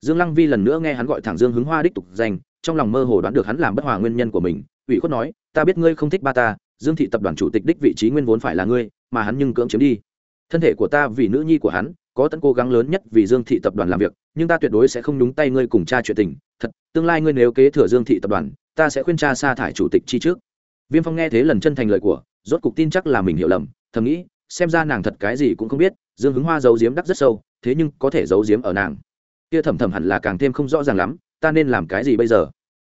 Dương lăng vi lần nữa nghe hắn gọi thẳng dương hứng hoa đích tục danh, trong lòng mơ hồ đoán được hắn làm bất hòa nguyên nhân của mình, ủy khuất nói, ta biết ngươi không thích ba ta dương thị tập đoàn chủ tịch đích vị trí nguyên vốn phải là ngươi, mà hắn nhưng cưỡng chiếm đi. Thân thể của ta vì nữ nhi của hắn, có tận cố gắng lớn nhất vì dương thị tập đoàn làm việc, nhưng ta tuyệt đối sẽ không đúng tay ngươi cùng cha chuyện tình. Thật, tương lai ngươi nếu kế thừa dương thị tập đoàn, ta sẽ khuyên cha sa thải chủ tịch chi trước. Viêm phong nghe thế lần chân thành lời của, rốt cục tin chắc là mình hiểu lầm, thầm nghĩ, xem ra nàng thật cái gì cũng không biết, dương hứng hoa giấu giếm đắc rất sâu, thế nhưng có thể giấu giếm ở nàng. Kia thầm thầm hẳn là càng thêm không rõ ràng lắm, ta nên làm cái gì bây giờ?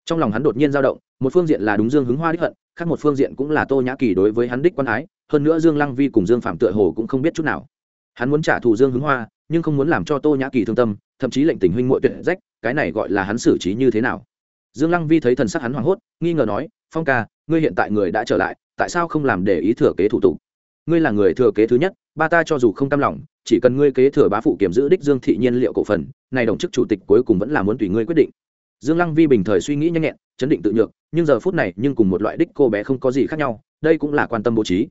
Trong lòng hắn đột nhiên dao động, một phương diện là đúng dương hứng hoa đích hận khác một phương diện cũng là tô nhã kỳ đối với hắn đích quan ái, hơn nữa dương lăng vi cùng dương phạm tựa hồ cũng không biết chút nào. Hắn muốn trả thù dương hứng hoa, nhưng không muốn làm cho tô nhã kỳ thương tâm, thậm chí lệnh tình huynh muội tuyệt rách, cái này gọi là hắn xử trí như thế nào? Dương lăng vi thấy thần sắc hắn hoảng hốt, nghi ngờ nói, phong ca, ngươi hiện tại người đã trở lại, tại sao không làm để ý thừa kế thủ tục? Ngươi là người thừa kế thứ nhất, ba ta cho dù không tâm lòng, chỉ cần ngươi kế thừa bá phụ kiểm giữ đích dương thị nhiên liệu cổ phần, này đồng chức chủ tịch cuối cùng vẫn là muốn tùy ngươi quyết định dương lăng vi bình thời suy nghĩ nhanh nhẹn, chấn định tự nhược, nhưng giờ phút này nhưng cùng một loại đích cô bé không có gì khác nhau, đây cũng là quan tâm bố trí.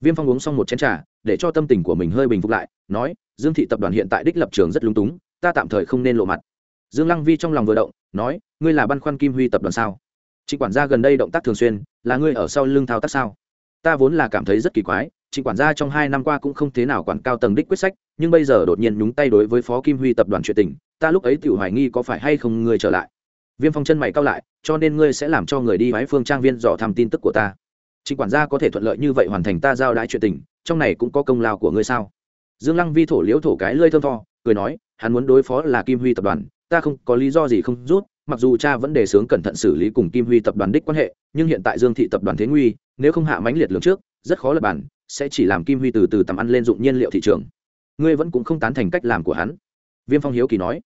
Viêm phong uống xong một chén t r à để cho tâm tình của mình hơi bình phục lại, nói, dương thị tập đoàn hiện tại đích lập trường rất lung túng, ta tạm thời không nên lộ mặt. Dương lăng vi trong lòng vừa động, nói, ngươi là băn khoăn kim huy tập đoàn sao? Trịnh quản gia gần đây động tác thường xuyên, là ngươi ở sau lưng thao tác sao? Ta vốn là cảm thấy rất kỳ quái, trịnh quản gia trong hai năm qua cũng không thế nào quản cao tầng đích quyết sách, nhưng bây giờ đột nhiên nhúng tay đối với phó kim huy tập đoàn chuyện tình, ta lúc ấy tự hoài nghi có phải hay không ngươi trở lại? Viêm phong chân mày cao lại, cho nên ngươi sẽ làm cho người đi váy phương trang viên dò thăm tin tức của ta. Chính quản gia có thể thuận lợi như vậy hoàn thành ta giao đãi chuyện tình, trong này cũng có công lao của ngươi sao? Dương lăng vi thổ liễu thổ cái lơi thơm tho, cười nói, hắn muốn đối phó là kim huy tập đoàn, ta không có lý do gì không rút, mặc dù cha vẫn đề xướng cẩn thận xử lý cùng kim huy tập đoàn đích quan hệ, nhưng hiện tại dương thị tập đoàn thế nguy, nếu không hạ mãnh liệt lượng trước, rất khó lập bản, sẽ chỉ làm kim huy từ từ tầm ăn lên dụng nhiên liệu thị trường. Ngươi vẫn cũng không tán thành cách làm của hắn. Viêm phong hiếu kỳ nói.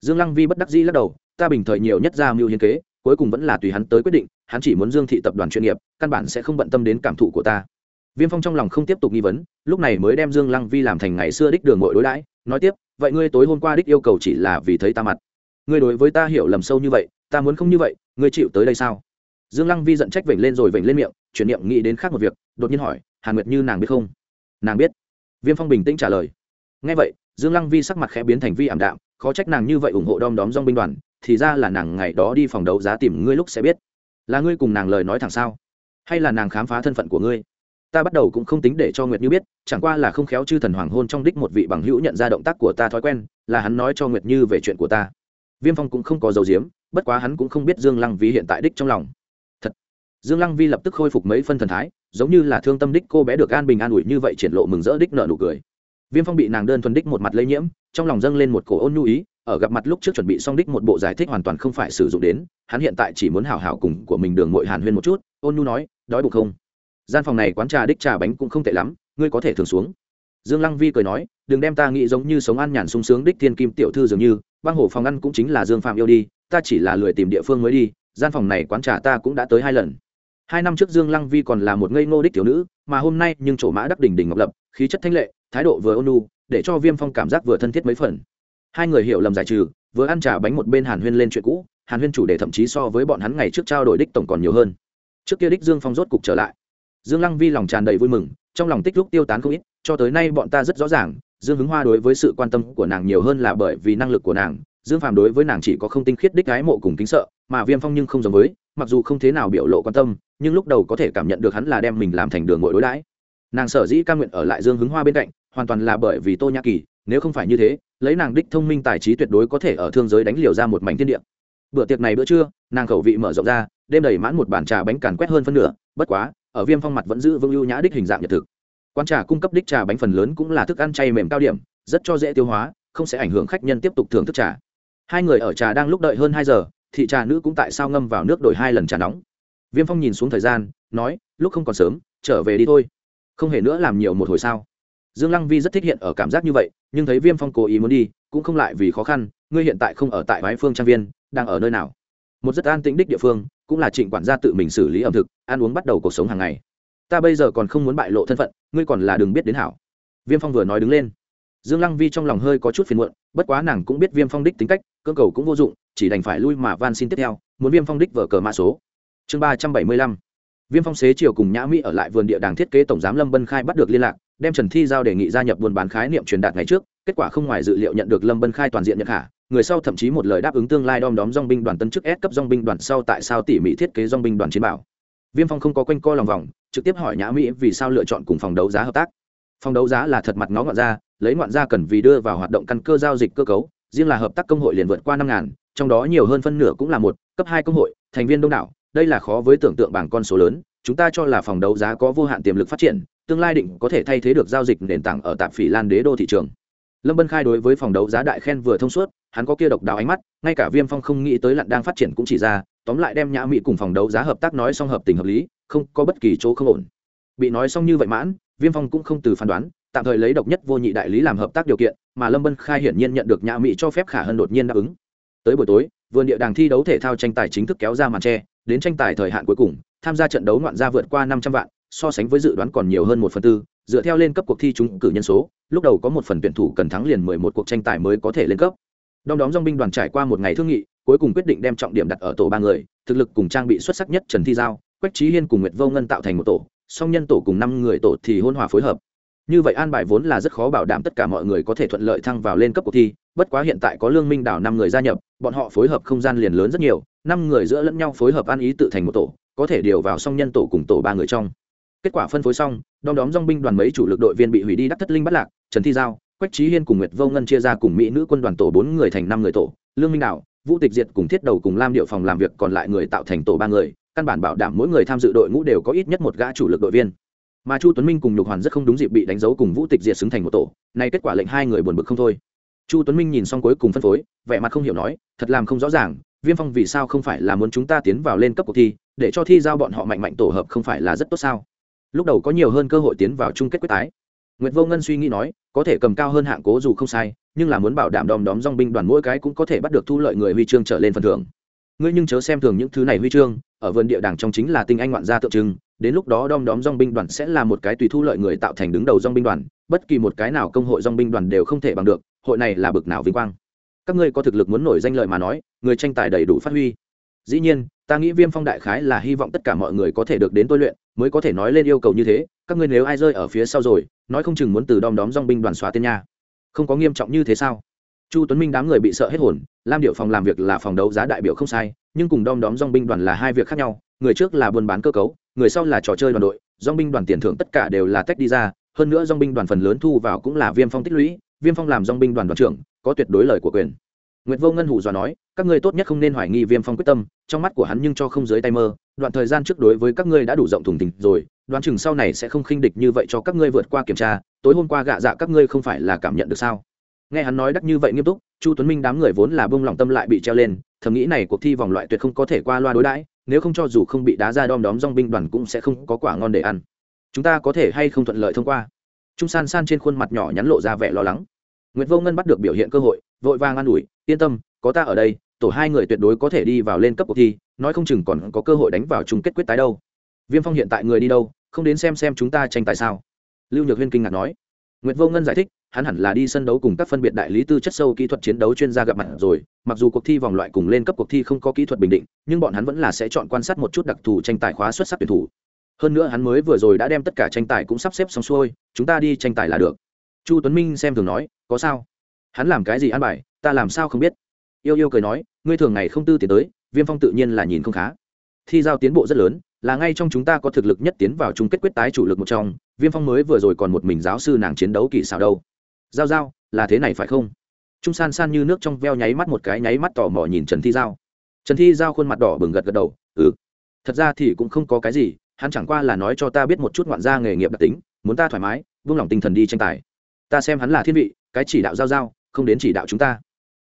Dương lăng vi bất đắc dĩ lắc đầu ta bình thời nhiều nhất ra mưu hiến kế, cuối cùng vẫn là tùy hắn tới quyết định, hắn chỉ muốn dương thị tập đoàn chuyên nghiệp, căn bản sẽ không bận tâm đến cảm thụ của ta. Viêm phong trong lòng không tiếp tục nghi vấn, lúc này mới đem dương lăng vi làm thành ngày xưa đích đường mội đối đãi, nói tiếp, vậy ngươi tối hôm qua đích yêu cầu chỉ là vì thấy ta mặt. Ngươi đối với ta hiểu lầm sâu như vậy, ta muốn không như vậy, ngươi chịu tới đây sao? Dương lăng vi giận trách vểnh lên rồi vểnh lên miệng, chuyển niệm nghĩ đến khác một việc, đột nhiên hỏi, hàn nguyệt như nàng biết không? Nàng biết. Viêm phong bình tĩnh trả lời. Ngay vậy, dương lăng vi sắc mặt khẽ biến thành vi ảm đạm, khó trách nàng như vậy ủng hộ đom đóm dong binh đoàn thì ra là nàng ngày đó đi phòng đấu giá tìm ngươi lúc sẽ biết. Là ngươi cùng nàng lời nói thẳng sao? Hay là nàng khám phá thân phận của ngươi? Ta bắt đầu cũng không tính để cho nguyệt như biết, chẳng qua là không khéo chư thần hoàng hôn trong đích một vị bằng hữu nhận ra động tác của ta thói quen, là hắn nói cho nguyệt như về chuyện của ta. Viêm phong cũng không có dầu diếm bất quá hắn cũng không biết dương lăng Vi hiện tại đích trong lòng. Thật, dương lăng vi lập tức khôi phục mấy phân thần thái, giống như là thương tâm đích cô bé được an bình an ủi như vậy, triển lộ mừng rỡ đích nợ nụ cười. Viêm phong bị nàng đơn thuần đích một mặt lây nhiễm trong lòng dâng lên một cổ ôn nhu ý, ở gặp mặt lúc trước chuẩn bị xong đích một bộ giải thích hoàn toàn không phải sử dụng đến, hắn hiện tại chỉ muốn hảo hảo cùng của mình đường mội hàn huyên một chút, ôn nhu nói, đói bụng không? Gian phòng này quán trà đích trà bánh cũng không tệ lắm, ngươi có thể thường xuống. Dương lăng vi cười nói, đừng đem ta nghĩ giống như sống ăn nhàn sung sướng đích thiên kim tiểu thư dường như băng hồ phòng ăn cũng chính là dương phạm yêu đi, ta chỉ là lười tìm địa phương mới đi, gian phòng này quán trà ta cũng đã tới hai lần. Hai năm trước dương lăng vi còn là một ngây ngô đích tiểu nữ, mà hôm nay nhưng chỗ mã đắc đỉnh đỉnh ngọc lập, khí chất thanh lệ, thái độ vừa ôn nu để cho viêm phong cảm giác vừa thân thiết mấy phần. Hai người hiểu lầm giải trừ, vừa ăn trà bánh một bên hàn huyên lên chuyện cũ, hàn huyên chủ đề thậm chí so với bọn hắn ngày trước trao đổi đích tổng còn nhiều hơn. Trước kia đích dương phong rốt cục trở lại. Dương lăng vi lòng tràn đầy vui mừng, trong lòng tích lúc tiêu tán không ít, cho tới nay bọn ta rất rõ ràng, dương hứng hoa đối với sự quan tâm của nàng nhiều hơn là bởi vì năng lực của nàng, dương phàm đối với nàng chỉ có không tinh khiết đích gái mộ cùng kính sợ, mà viêm phong nhưng không giống với, mặc dù không thế nào biểu lộ quan tâm, nhưng lúc đầu có thể cảm nhận được hắn là đem mình làm thành đường ngội đối đãi. Nàng sở dĩ ca nguyện ở lại dương hứng hoa bên cạnh hoàn toàn là bởi vì tô nhã kỳ, nếu không phải như thế, lấy nàng đích thông minh tài trí tuyệt đối có thể ở thương giới đánh liều ra một mảnh thiên địa. Bữa tiệc này bữa trưa, nàng khẩu vị mở rộng ra, đêm đầy mãn một bàn trà bánh càn quét hơn phân nửa, bất quá, ở viêm phong mặt vẫn giữ vững ưu nhã đích hình dạng nhật thực. Quán trà cung cấp đích trà bánh phần lớn cũng là thức ăn chay mềm cao điểm, rất cho dễ tiêu hóa, không sẽ ảnh hưởng khách nhân tiếp tục thưởng thức trà. Hai người ở trà đang lúc đợi hơn hai giờ, thị trà nữ cũng tại sao ngâm vào nước đổi hai lần trà nóng. Viêm phong nhìn xuống thời gian, nói, lúc không còn sớm, trở về đi thôi. Không hề nữa làm nhiều một hồi sao? Dương lăng vi rất thích hiện ở cảm giác như vậy, nhưng thấy viêm phong cố ý muốn đi, cũng không lại vì khó khăn, ngươi hiện tại không ở tại bái phương trang viên, đang ở nơi nào? Một rất an tĩnh đích địa phương, cũng là trịnh quản gia tự mình xử lý ẩm thực, ăn uống bắt đầu cuộc sống hàng ngày. Ta bây giờ còn không muốn bại lộ thân phận, ngươi còn là đừng biết đến hảo. Viêm phong vừa nói đứng lên. Dương lăng vi trong lòng hơi có chút phiền muộn, bất quá nàng cũng biết viêm phong đích tính cách, cơ cầu cũng vô dụng, chỉ đành phải lui mà van xin tiếp theo, muốn viêm phong đích vở cờ mã số. Chương ba trăm bảy mươi lăm. Viêm phong xế chiều cùng nhã mỹ ở lại vườn địa đàng thiết kế tổng giám lâm bân khai bắt được liên lạc đem trần thi giao đề nghị gia nhập buôn bán khái niệm truyền đạt ngày trước, kết quả không ngoài dự liệu nhận được lâm bân khai toàn diện nhận khả, người sau thậm chí một lời đáp ứng tương lai đom đóm dong binh đoàn tân chức S cấp dong binh đoàn sau tại sao tỉ mỉ thiết kế dong binh đoàn chiến bảo. Viêm phong không có quanh co lòng vòng, trực tiếp hỏi nhã mỹ vì sao lựa chọn cùng phòng đấu giá hợp tác. Phòng đấu giá là thật mặt ngó ngoạn ra, lấy ngoạn ra cần vì đưa vào hoạt động căn cơ giao dịch cơ cấu, riêng là hợp tác công hội liền vượt qua năm ngàn, trong đó nhiều hơn phân nửa cũng là một, cấp hai công hội, thành viên đông đảo, đây là khó với tưởng tượng bảng con số lớn, chúng ta cho là phòng đấu giá có vô hạn tiềm lực phát triển tương lai định có thể thay thế được giao dịch nền tảng ở tạp phỉ lan đế đô thị trường. Lâm bân khai đối với phòng đấu giá đại khen vừa thông suốt, hắn có kia độc đáo ánh mắt, ngay cả viêm phong không nghĩ tới lặn đang phát triển cũng chỉ ra, tóm lại đem nhã mỹ cùng phòng đấu giá hợp tác nói xong hợp tình hợp lý, không có bất kỳ chỗ không ổn. Bị nói xong như vậy mãn, viêm phong cũng không từ phán đoán, tạm thời lấy độc nhất vô nhị đại lý làm hợp tác điều kiện, mà lâm bân khai hiển nhiên nhận được nhã mỹ cho phép khả hơn đột nhiên đáp ứng. Tới buổi tối, vườn địa đàng thi đấu thể thao tranh tài chính thức kéo ra màn tre, đến tranh tài thời hạn cuối cùng, tham gia trận đấu ngoạn gia vượt qua năm trăm vạn so sánh với dự đoán còn nhiều hơn một phần tư, dựa theo lên cấp cuộc thi trúng cử nhân số, lúc đầu có một phần tuyển thủ cần thắng liền mười một cuộc tranh tài mới có thể lên cấp. Đom đóm dong binh đoàn trải qua một ngày thương nghị, cuối cùng quyết định đem trọng điểm đặt ở tổ ba người, thực lực cùng trang bị xuất sắc nhất trần thi giao, quách trí hiên cùng nguyệt vô ngân tạo thành một tổ, song nhân tổ cùng năm người tổ thì hôn hòa phối hợp. Như vậy an bài vốn là rất khó bảo đảm tất cả mọi người có thể thuận lợi thăng vào lên cấp cuộc thi, bất quá hiện tại có lương minh đảo năm người gia nhập, bọn họ phối hợp không gian liền lớn rất nhiều, năm người giữa lẫn nhau phối hợp ăn ý tự thành một tổ, có thể điều vào song nhân tổ cùng tổ ba người trong kết quả phân phối xong, đom đóm dong binh đoàn mấy chủ lực đội viên bị hủy đi đắc thất linh bắt lạc, trần thi giao, quách trí hiên cùng nguyệt vô ngân chia ra cùng mỹ nữ quân đoàn tổ bốn người thành năm người tổ, lương minh đạo, vũ tịch diệt cùng thiết đầu cùng lam điệu phòng làm việc còn lại người tạo thành tổ ba người, căn bản bảo đảm mỗi người tham dự đội ngũ đều có ít nhất một gã chủ lực đội viên. Mà chu tuấn minh cùng nhục hoàn rất không đúng dịp bị đánh dấu cùng vũ tịch diệt xứng thành một tổ, nay kết quả lệnh hai người buồn bực không thôi. Chu tuấn minh nhìn xong cuối cùng phân phối, vẻ mặt không hiểu nói, thật làm không rõ ràng, viêm phong vì sao không phải là muốn chúng ta tiến vào lên cấp cuộc thi, để cho thi giao bọn họ mạnh mạnh tổ hợp không phải là rất tốt sao? Lúc đầu có nhiều hơn cơ hội tiến vào chung kết quyết tái Nguyệt Vô Ngân suy nghĩ nói, có thể cầm cao hơn hạng cố dù không sai, nhưng là muốn bảo đảm đom đóm dòng binh đoàn mỗi cái cũng có thể bắt được thu lợi người huy chương trở lên phần thưởng. Ngươi nhưng chớ xem thường những thứ này huy chương, ở vườn địa đàng trong chính là tinh anh ngoạn gia tượng trưng, đến lúc đó đom đóm dòng binh đoàn sẽ là một cái tùy thu lợi người tạo thành đứng đầu dòng binh đoàn, bất kỳ một cái nào công hội dòng binh đoàn đều không thể bằng được, hội này là bực nào vinh quang. Các ngươi có thực lực muốn nổi danh lợi mà nói, người tranh tài đầy đủ phát huy. Dĩ nhiên, ta nghĩ Viêm Phong đại khái là hy vọng tất cả mọi người có thể được đến tôi luyện, mới có thể nói lên yêu cầu như thế, các ngươi nếu ai rơi ở phía sau rồi nói không chừng muốn từ đom đóm dong binh đoàn xóa tên nha. Không có nghiêm trọng như thế sao? Chu tuấn minh đám người bị sợ hết hồn lam điệu phòng làm việc là phòng đấu giá đại biểu không sai nhưng cùng đom đóm dong binh đoàn là hai việc khác nhau người trước là buôn bán cơ cấu người sau là trò chơi đoàn đội dong binh đoàn tiền thưởng tất cả đều là tách đi ra hơn nữa dong binh đoàn phần lớn thu vào cũng là viêm phong tích lũy viêm phong làm dong binh đoàn đoàn trưởng có tuyệt đối lời của quyền. Nguyệt Vô Ngân hù dọa nói, các ngươi tốt nhất không nên hoài nghi Viêm Phong quyết tâm, trong mắt của hắn nhưng cho không dưới tay mơ, đoạn thời gian trước đối với các ngươi đã đủ rộng thùng tình rồi, đoán chừng sau này sẽ không khinh địch như vậy cho các ngươi vượt qua kiểm tra, tối hôm qua gạ dạ các ngươi không phải là cảm nhận được sao? Nghe hắn nói đắc như vậy nghiêm túc, chu tuấn minh đám người vốn là bông lòng tâm lại bị treo lên, thầm nghĩ này cuộc thi vòng loại tuyệt không có thể qua loa đối đãi, nếu không cho dù không bị đá ra đom đóm dong binh đoàn cũng sẽ không có quả ngon để ăn. Chúng ta có thể hay không thuận lợi thông qua? Trung san san trên khuôn mặt nhỏ nhắn lộ ra vẻ lo lắng. Nguyễn vô ngân bắt được biểu hiện cơ hội, vội vàng an ủi, yên tâm, có ta ở đây, tổ hai người tuyệt đối có thể đi vào lên cấp cuộc thi nói không chừng còn có cơ hội đánh vào chung kết quyết tái đâu. Viêm phong hiện tại người đi đâu, không đến xem xem chúng ta tranh tài sao. Lưu nhược huyên kinh ngạc nói. Nguyệt vô ngân giải thích, hắn hẳn là đi sân đấu cùng các phân biệt đại lý tư chất sâu kỹ thuật chiến đấu chuyên gia gặp mặt rồi, mặc dù cuộc thi vòng loại cùng lên cấp cuộc thi không có kỹ thuật bình định, nhưng bọn hắn vẫn là sẽ chọn quan sát một chút đặc thù tranh tài khóa xuất sắc tuyển thủ. Hơn nữa hắn mới vừa rồi đã đem tất cả tranh tài cũng sắp xếp xong xuôi, chúng ta đi tranh tài là được. Chu tuấn minh xem thường nói, có sao? Hắn làm cái gì ăn bài, ta làm sao không biết? Yêu yêu cười nói, ngươi thường ngày không tư tiền tới viêm phong tự nhiên là nhìn không khá. Thi giao tiến bộ rất lớn, là ngay trong chúng ta có thực lực nhất tiến vào chung kết quyết tái chủ lực một trong, viêm phong mới vừa rồi còn một mình giáo sư nàng chiến đấu kỳ xào đâu. Giao giao, là thế này phải không? Trung san san như nước trong veo nháy mắt một cái nháy mắt tò mò nhìn trần thi giao. Trần thi giao khuôn mặt đỏ bừng gật gật đầu ừ. Thật ra thì cũng không có cái gì, hắn chẳng qua là nói cho ta biết một chút ngoạn gia nghề nghiệp đặc tính, muốn ta thoải mái, vung lòng tinh thần đi tranh tài. Ta xem hắn là thiên vị, cái chỉ đạo giao giao, không đến chỉ đạo chúng ta.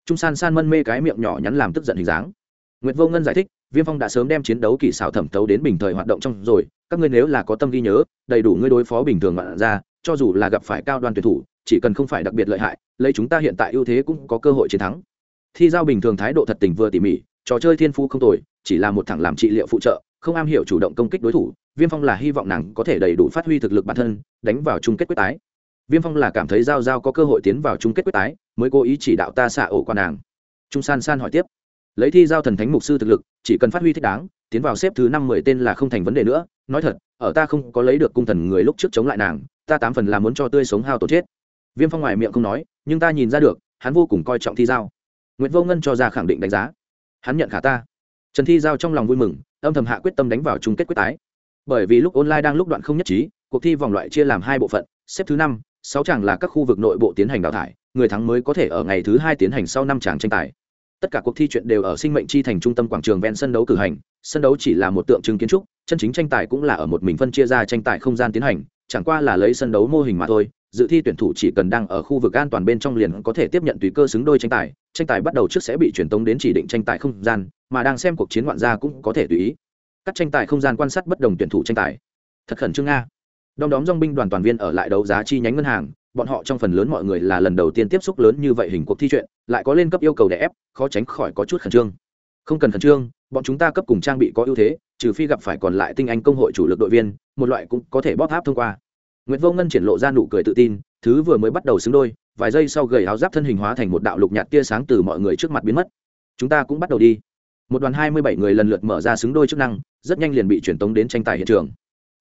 Trung san san mân mê cái miệng nhỏ nhắn làm tức giận hình dáng nguyệt vô ngân giải thích, viêm phong đã sớm đem chiến đấu kỳ xảo thẩm tấu đến bình thời hoạt động trong rồi, các ngươi nếu là có tâm ghi nhớ, đầy đủ ngươi đối phó bình thường ngoạn ra, cho dù là gặp phải cao đoan tuyển thủ, chỉ cần không phải đặc biệt lợi hại, lấy chúng ta hiện tại ưu thế cũng có cơ hội chiến thắng. Thi giao bình thường thái độ thật tình vừa tỉ mỉ, trò chơi thiên phú không tồi, chỉ là một thằng làm trị liệu phụ trợ, không am hiểu chủ động công kích đối thủ, viêm phong là hy vọng nàng có thể đầy đủ phát huy thực lực bản thân, đánh vào chung kết quyết tái. Viêm phong là cảm thấy giao giao có cơ hội tiến vào chung kết quyết tái, mới cố ý chỉ đạo ta xạ ổ qua nàng. Trung san san hỏi tiếp lấy thi giao thần thánh mục sư thực lực, chỉ cần phát huy thích đáng, tiến vào xếp thứ năm mười tên là không thành vấn đề nữa. Nói thật, ở ta không có lấy được cung thần người lúc trước chống lại nàng, ta tám phần là muốn cho tươi sống hao tổ chết. Viêm phong ngoài miệng không nói, nhưng ta nhìn ra được, hắn vô cùng coi trọng thi giao. Nguyễn vô ngân cho ra khẳng định đánh giá. Hắn nhận khả ta. Trần thi giao trong lòng vui mừng, âm thầm hạ quyết tâm đánh vào chung kết quyết tái. Bởi vì lúc online đang lúc đoạn không nhất trí, cuộc thi vòng loại chia làm hai bộ phận, xếp thứ năm, sáu chàng là các khu vực nội bộ tiến hành đào thải, người thắng mới có thể ở ngày thứ hai tiến hành sau năm chàng tranh tài tất cả cuộc thi chuyện đều ở sinh mệnh chi thành trung tâm quảng trường ven sân đấu cử hành, sân đấu chỉ là một tượng trưng kiến trúc, chân chính tranh tài cũng là ở một mình phân chia ra tranh tài không gian tiến hành, chẳng qua là lấy sân đấu mô hình mà thôi, dự thi tuyển thủ chỉ cần đang ở khu vực an toàn bên trong liền có thể tiếp nhận tùy cơ xứng đôi tranh tài tranh tài bắt đầu trước sẽ bị truyền tống đến chỉ định tranh tài không gian, mà đang xem cuộc chiến ngoạn gia cũng có thể tùy ý. Các tranh tài không gian quan sát bất đồng tuyển thủ tranh tài. Thật khẩn trương nga đom đóm dong binh đoàn toàn viên ở lại đấu giá chi nhánh ngân hàng bọn họ trong phần lớn mọi người là lần đầu tiên tiếp xúc lớn như vậy hình cuộc thi chuyện, lại có lên cấp yêu cầu để ép, khó tránh khỏi có chút khẩn trương. Không cần khẩn trương, bọn chúng ta cấp cùng trang bị có ưu thế, trừ phi gặp phải còn lại tinh anh công hội chủ lực đội viên, một loại cũng có thể bóp tháp thông qua. Nguyễn vô ngân triển lộ ra nụ cười tự tin, thứ vừa mới bắt đầu xứng đôi, vài giây sau gầy áo giáp thân hình hóa thành một đạo lục nhạt tia sáng từ mọi người trước mặt biến mất. Chúng ta cũng bắt đầu đi. Một đoàn hai mươi bảy người lần lượt mở ra xứng đôi chức năng, rất nhanh liền bị truyền tống đến tranh tài hiện trường.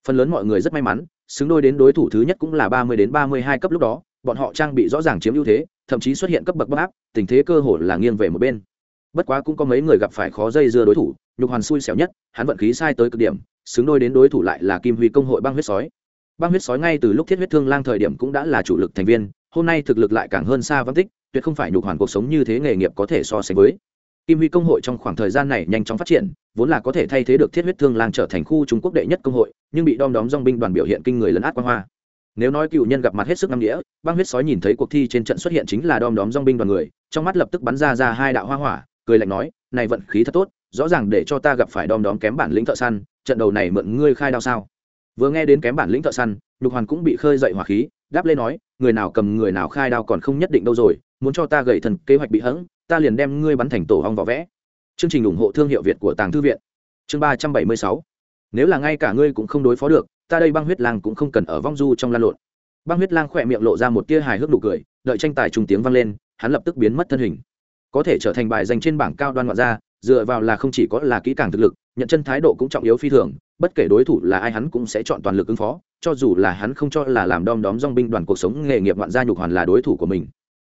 Phần lớn mọi người rất may mắn xứng đôi đến đối thủ thứ nhất cũng là ba mươi đến ba mươi hai cấp lúc đó, bọn họ trang bị rõ ràng chiếm ưu thế, thậm chí xuất hiện cấp bậc bất áp, tình thế cơ hội là nghiêng về một bên. Bất quá cũng có mấy người gặp phải khó dây dưa đối thủ, nhục hoàn xui xẻo nhất, hắn vận khí sai tới cực điểm, xứng đôi đến đối thủ lại là kim huy công hội băng huyết sói. Băng huyết sói ngay từ lúc thiết huyết thương lang thời điểm cũng đã là chủ lực thành viên, hôm nay thực lực lại càng hơn xa văn tích, tuyệt không phải nhục hoàn cuộc sống như thế nghề nghiệp có thể so sánh với kim huy công hội trong khoảng thời gian này nhanh chóng phát triển vốn là có thể thay thế được thiết huyết thương lang trở thành khu trung quốc đệ nhất công hội nhưng bị đom đóm dong binh đoàn biểu hiện kinh người lấn át quan hoa. Nếu nói cựu nhân gặp mặt hết sức năm nghĩa, băng huyết sói nhìn thấy cuộc thi trên trận xuất hiện chính là đom đóm dong binh đoàn người trong mắt lập tức bắn ra ra hai đạo hoa hỏa cười lạnh nói này vận khí thật tốt rõ ràng để cho ta gặp phải đom đóm kém bản lĩnh thợ săn trận đầu này mượn ngươi khai đao sao? Vừa nghe đến kém bản lĩnh thợ săn lục hoàn cũng bị khơi dậy hỏa khí đáp lên nói người nào cầm người nào khai đao còn không nhất định đâu rồi muốn cho ta gậy thần kế hoạch bị hẫng ta liền đem ngươi bắn thành tổ hong vỏ vẽ. Chương trình ủng hộ thương hiệu việt của tàng thư viện. Chương ba trăm bảy mươi sáu. Nếu là ngay cả ngươi cũng không đối phó được, ta đây băng huyết lang cũng không cần ở vong du trong lan lộn. Băng huyết lang khỏe miệng lộ ra một tia hài hước nụ cười, đợi tranh tài trùng tiếng vang lên, hắn lập tức biến mất thân hình. Có thể trở thành bài dành trên bảng cao đoan ngoại ra dựa vào là không chỉ có là kỹ càng thực lực, nhận chân thái độ cũng trọng yếu phi thường, bất kể đối thủ là ai hắn cũng sẽ chọn toàn lực ứng phó, cho dù là hắn không cho là làm đom đóm dong binh đoàn cuộc sống nghề nghiệp ngoạn gia nhục hoàn là đối thủ của mình.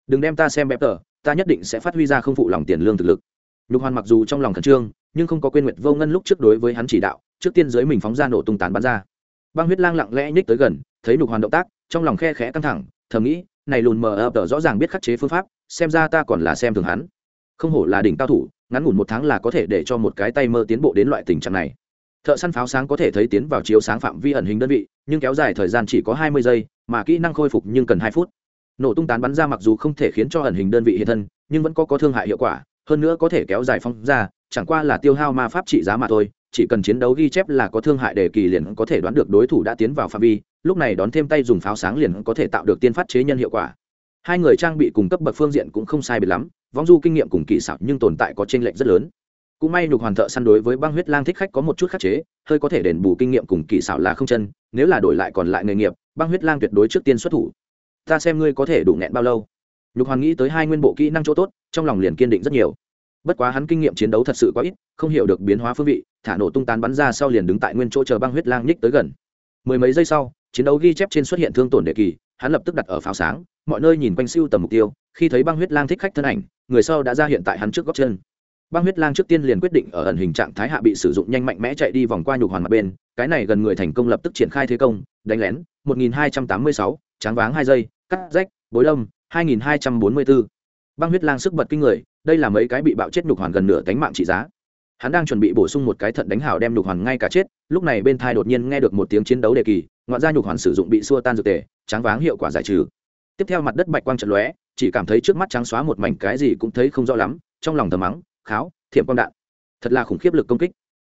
Đừng đem ta xem bẹp tờ ta nhất định sẽ phát huy ra không phụ lòng tiền lương thực lực. Nhục hoàn mặc dù trong lòng khẩn trương, nhưng không có quên nguyệt vô ngân lúc trước đối với hắn chỉ đạo, trước tiên dưới mình phóng ra nổ tung tán bắn ra. Băng huyết lang lặng lẽ nhích tới gần, thấy nhục hoàn động tác, trong lòng khe khẽ căng thẳng, thầm nghĩ, này lùn mờ ập rõ ràng biết khắc chế phương pháp, xem ra ta còn là xem thường hắn. Không hổ là đỉnh cao thủ, ngắn ngủn một tháng là có thể để cho một cái tay mơ tiến bộ đến loại tình trạng này. Thợ săn pháo sáng có thể thấy tiến vào chiếu sáng phạm vi ẩn hình đơn vị, nhưng kéo dài thời gian chỉ có hai mươi giây, mà kỹ năng khôi phục nhưng cần hai phút nổ tung tán bắn ra mặc dù không thể khiến cho ẩn hình đơn vị hiện thân, nhưng vẫn có có thương hại hiệu quả, hơn nữa có thể kéo dài phong ra, chẳng qua là tiêu hao ma pháp trị giá mà thôi, chỉ cần chiến đấu ghi chép là có thương hại đề kỳ liền có thể đoán được đối thủ đã tiến vào phạm vi, lúc này đón thêm tay dùng pháo sáng liền có thể tạo được tiên phát chế nhân hiệu quả. Hai người trang bị cùng cấp bậc phương diện cũng không sai biệt lắm, vong du kinh nghiệm cùng kỳ xảo nhưng tồn tại có tranh lệch rất lớn. Cũng may nhục hoàn thợ săn đối với băng huyết lang thích khách có một chút khắc chế, hơi có thể đền bù kinh nghiệm cùng kỳ xảo là không chân, nếu là đổi lại còn lại nghề nghiệp, băng huyết lang tuyệt đối trước tiên xuất thủ ta xem ngươi có thể đủ nghẹn bao lâu. Nhục hoàn nghĩ tới hai nguyên bộ kỹ năng chỗ tốt trong lòng liền kiên định rất nhiều. Bất quá hắn kinh nghiệm chiến đấu thật sự quá ít không hiểu được biến hóa phương vị thả nổ tung tán bắn ra sau liền đứng tại nguyên chỗ chờ băng huyết lang nhích tới gần. Mười mấy giây sau chiến đấu ghi chép trên xuất hiện thương tổn đề kỳ hắn lập tức đặt ở pháo sáng mọi nơi nhìn quanh siêu tầm mục tiêu khi thấy băng huyết lang thích khách thân ảnh người sau đã ra hiện tại hắn trước góc chân. Băng huyết lang trước tiên liền quyết định ở ẩn hình trạng thái hạ bị sử dụng nhanh mạnh mẽ chạy đi vòng qua nhục hoàn mặt bên cái này gần người thành công lập tức triển khai thế công đánh lén 1286, tráng váng hai giây cắt rách, bối đông 2244. băng huyết lang sức bật kinh người, đây là mấy cái bị bạo chết nhục hoàn gần nửa cánh mạng trị giá. Hắn đang chuẩn bị bổ sung một cái thận đánh hào đem nhục hoàn ngay cả chết, lúc này bên thai đột nhiên nghe được một tiếng chiến đấu đề kỳ, ngoạn ra nhục hoàn sử dụng bị xua tan dược tề, tráng váng hiệu quả giải trừ. Tiếp theo mặt đất bạch quang trận lóe, chỉ cảm thấy trước mắt trắng xóa một mảnh cái gì cũng thấy không rõ lắm, trong lòng thầm mắng, kháo thiệm quang đạn. Thật là khủng khiếp lực công kích.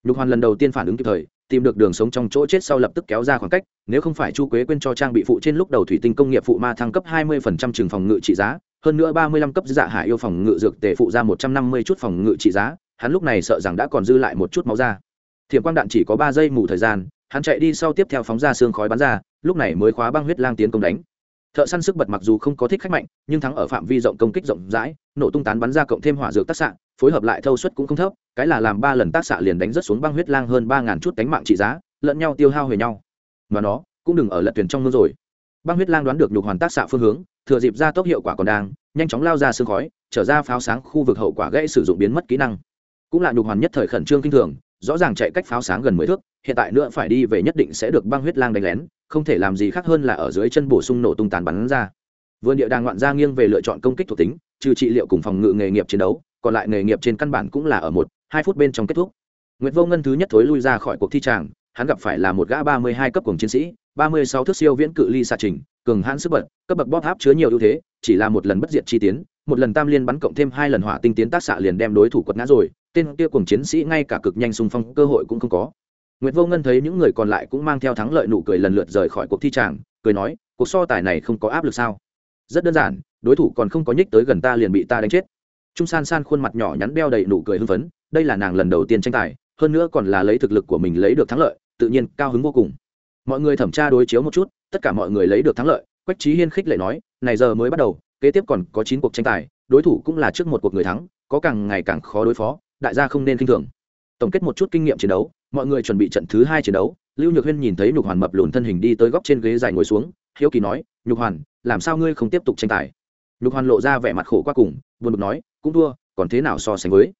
Nhục hoàn lần đầu tiên phản ứng kịp thời tìm được đường sống trong chỗ chết sau lập tức kéo ra khoảng cách, nếu không phải chu quế quên cho trang bị phụ trên lúc đầu thủy tinh công nghiệp phụ ma thăng cấp 20% trường phòng ngự trị giá, hơn nữa 35 cấp dạ hải yêu phòng ngự dược tề phụ ra 150 chút phòng ngự trị giá, hắn lúc này sợ rằng đã còn dư lại một chút máu ra thiểm quang đạn chỉ có ba giây mù thời gian, hắn chạy đi sau tiếp theo phóng ra xương khói bắn ra, lúc này mới khóa băng huyết lang tiến công đánh. Thợ săn sức bật mặc dù không có thích khách mạnh, nhưng thắng ở phạm vi rộng công kích rộng rãi, nổ tung tán bắn ra cộng thêm hỏa dược tác xạ phối hợp lại thâu suất cũng không thấp, cái là làm ba lần tác xạ liền đánh rất xuống băng huyết lang hơn ba ngàn chút cánh mạng trị giá, lẫn nhau tiêu hao hề nhau. Và nó cũng đừng ở lật thuyền trong mưa rồi. Băng huyết lang đoán được nhục hoàn tác xạ phương hướng, thừa dịp ra tốc hiệu quả còn đang, nhanh chóng lao ra sương khói, trở ra pháo sáng khu vực hậu quả gãy sử dụng biến mất kỹ năng. Cũng là nhục hoàn nhất thời khẩn trương kinh thường, rõ ràng chạy cách pháo sáng gần mười thước, hiện tại nữa phải đi về nhất định sẽ được băng huyết lang đánh lén, không thể làm gì khác hơn là ở dưới chân bổ sung nổ tung tàn bắn ra. Vườn địa đàng ngoạn ra nghiêng về lựa chọn công kích thuộc tính, trừ trị liệu cùng phòng ngự nghề nghiệp chiến đấu còn lại nghề nghiệp trên căn bản cũng là ở một hai phút bên trong kết thúc Nguyệt Vô Ngân thứ nhất thối lui ra khỏi cuộc thi tràng, hắn gặp phải là một gã ba mươi hai cấp cường chiến sĩ, ba mươi sáu thước siêu viễn cự ly xạ trình, cường hãn sức bật, cấp bậc bóp tháp chứa nhiều ưu thế, chỉ là một lần bất diệt chi tiến, một lần tam liên bắn cộng thêm hai lần hỏa tinh tiến tác xạ liền đem đối thủ quật ngã rồi, tên kia cường chiến sĩ ngay cả cực nhanh xung phong cơ hội cũng không có. Nguyệt Vô Ngân thấy những người còn lại cũng mang theo thắng lợi nụ cười lần lượt rời khỏi cuộc thi tràng, cười nói, cuộc so tài này không có áp lực sao? Rất đơn giản, đối thủ còn không có nhích tới gần ta liền bị ta đánh chết. Trung San San khuôn mặt nhỏ nhắn đeo đầy nụ cười hưng phấn, đây là nàng lần đầu tiên tranh tài, hơn nữa còn là lấy thực lực của mình lấy được thắng lợi, tự nhiên cao hứng vô cùng. Mọi người thẩm tra đối chiếu một chút, tất cả mọi người lấy được thắng lợi, Quách Chí Hiên khích lệ nói, này giờ mới bắt đầu, kế tiếp còn có chín cuộc tranh tài, đối thủ cũng là trước một cuộc người thắng, có càng ngày càng khó đối phó, đại gia không nên kinh thường. Tổng kết một chút kinh nghiệm chiến đấu, mọi người chuẩn bị trận thứ hai chiến đấu lưu nhược huyên nhìn thấy nhục hoàn mập lùn thân hình đi tới góc trên ghế dài ngồi xuống hiếu kỳ nói nhục hoàn làm sao ngươi không tiếp tục tranh tài lục hoàn lộ ra vẻ mặt khổ qua cùng, buồn bực nói, cũng thua, còn thế nào so sánh với?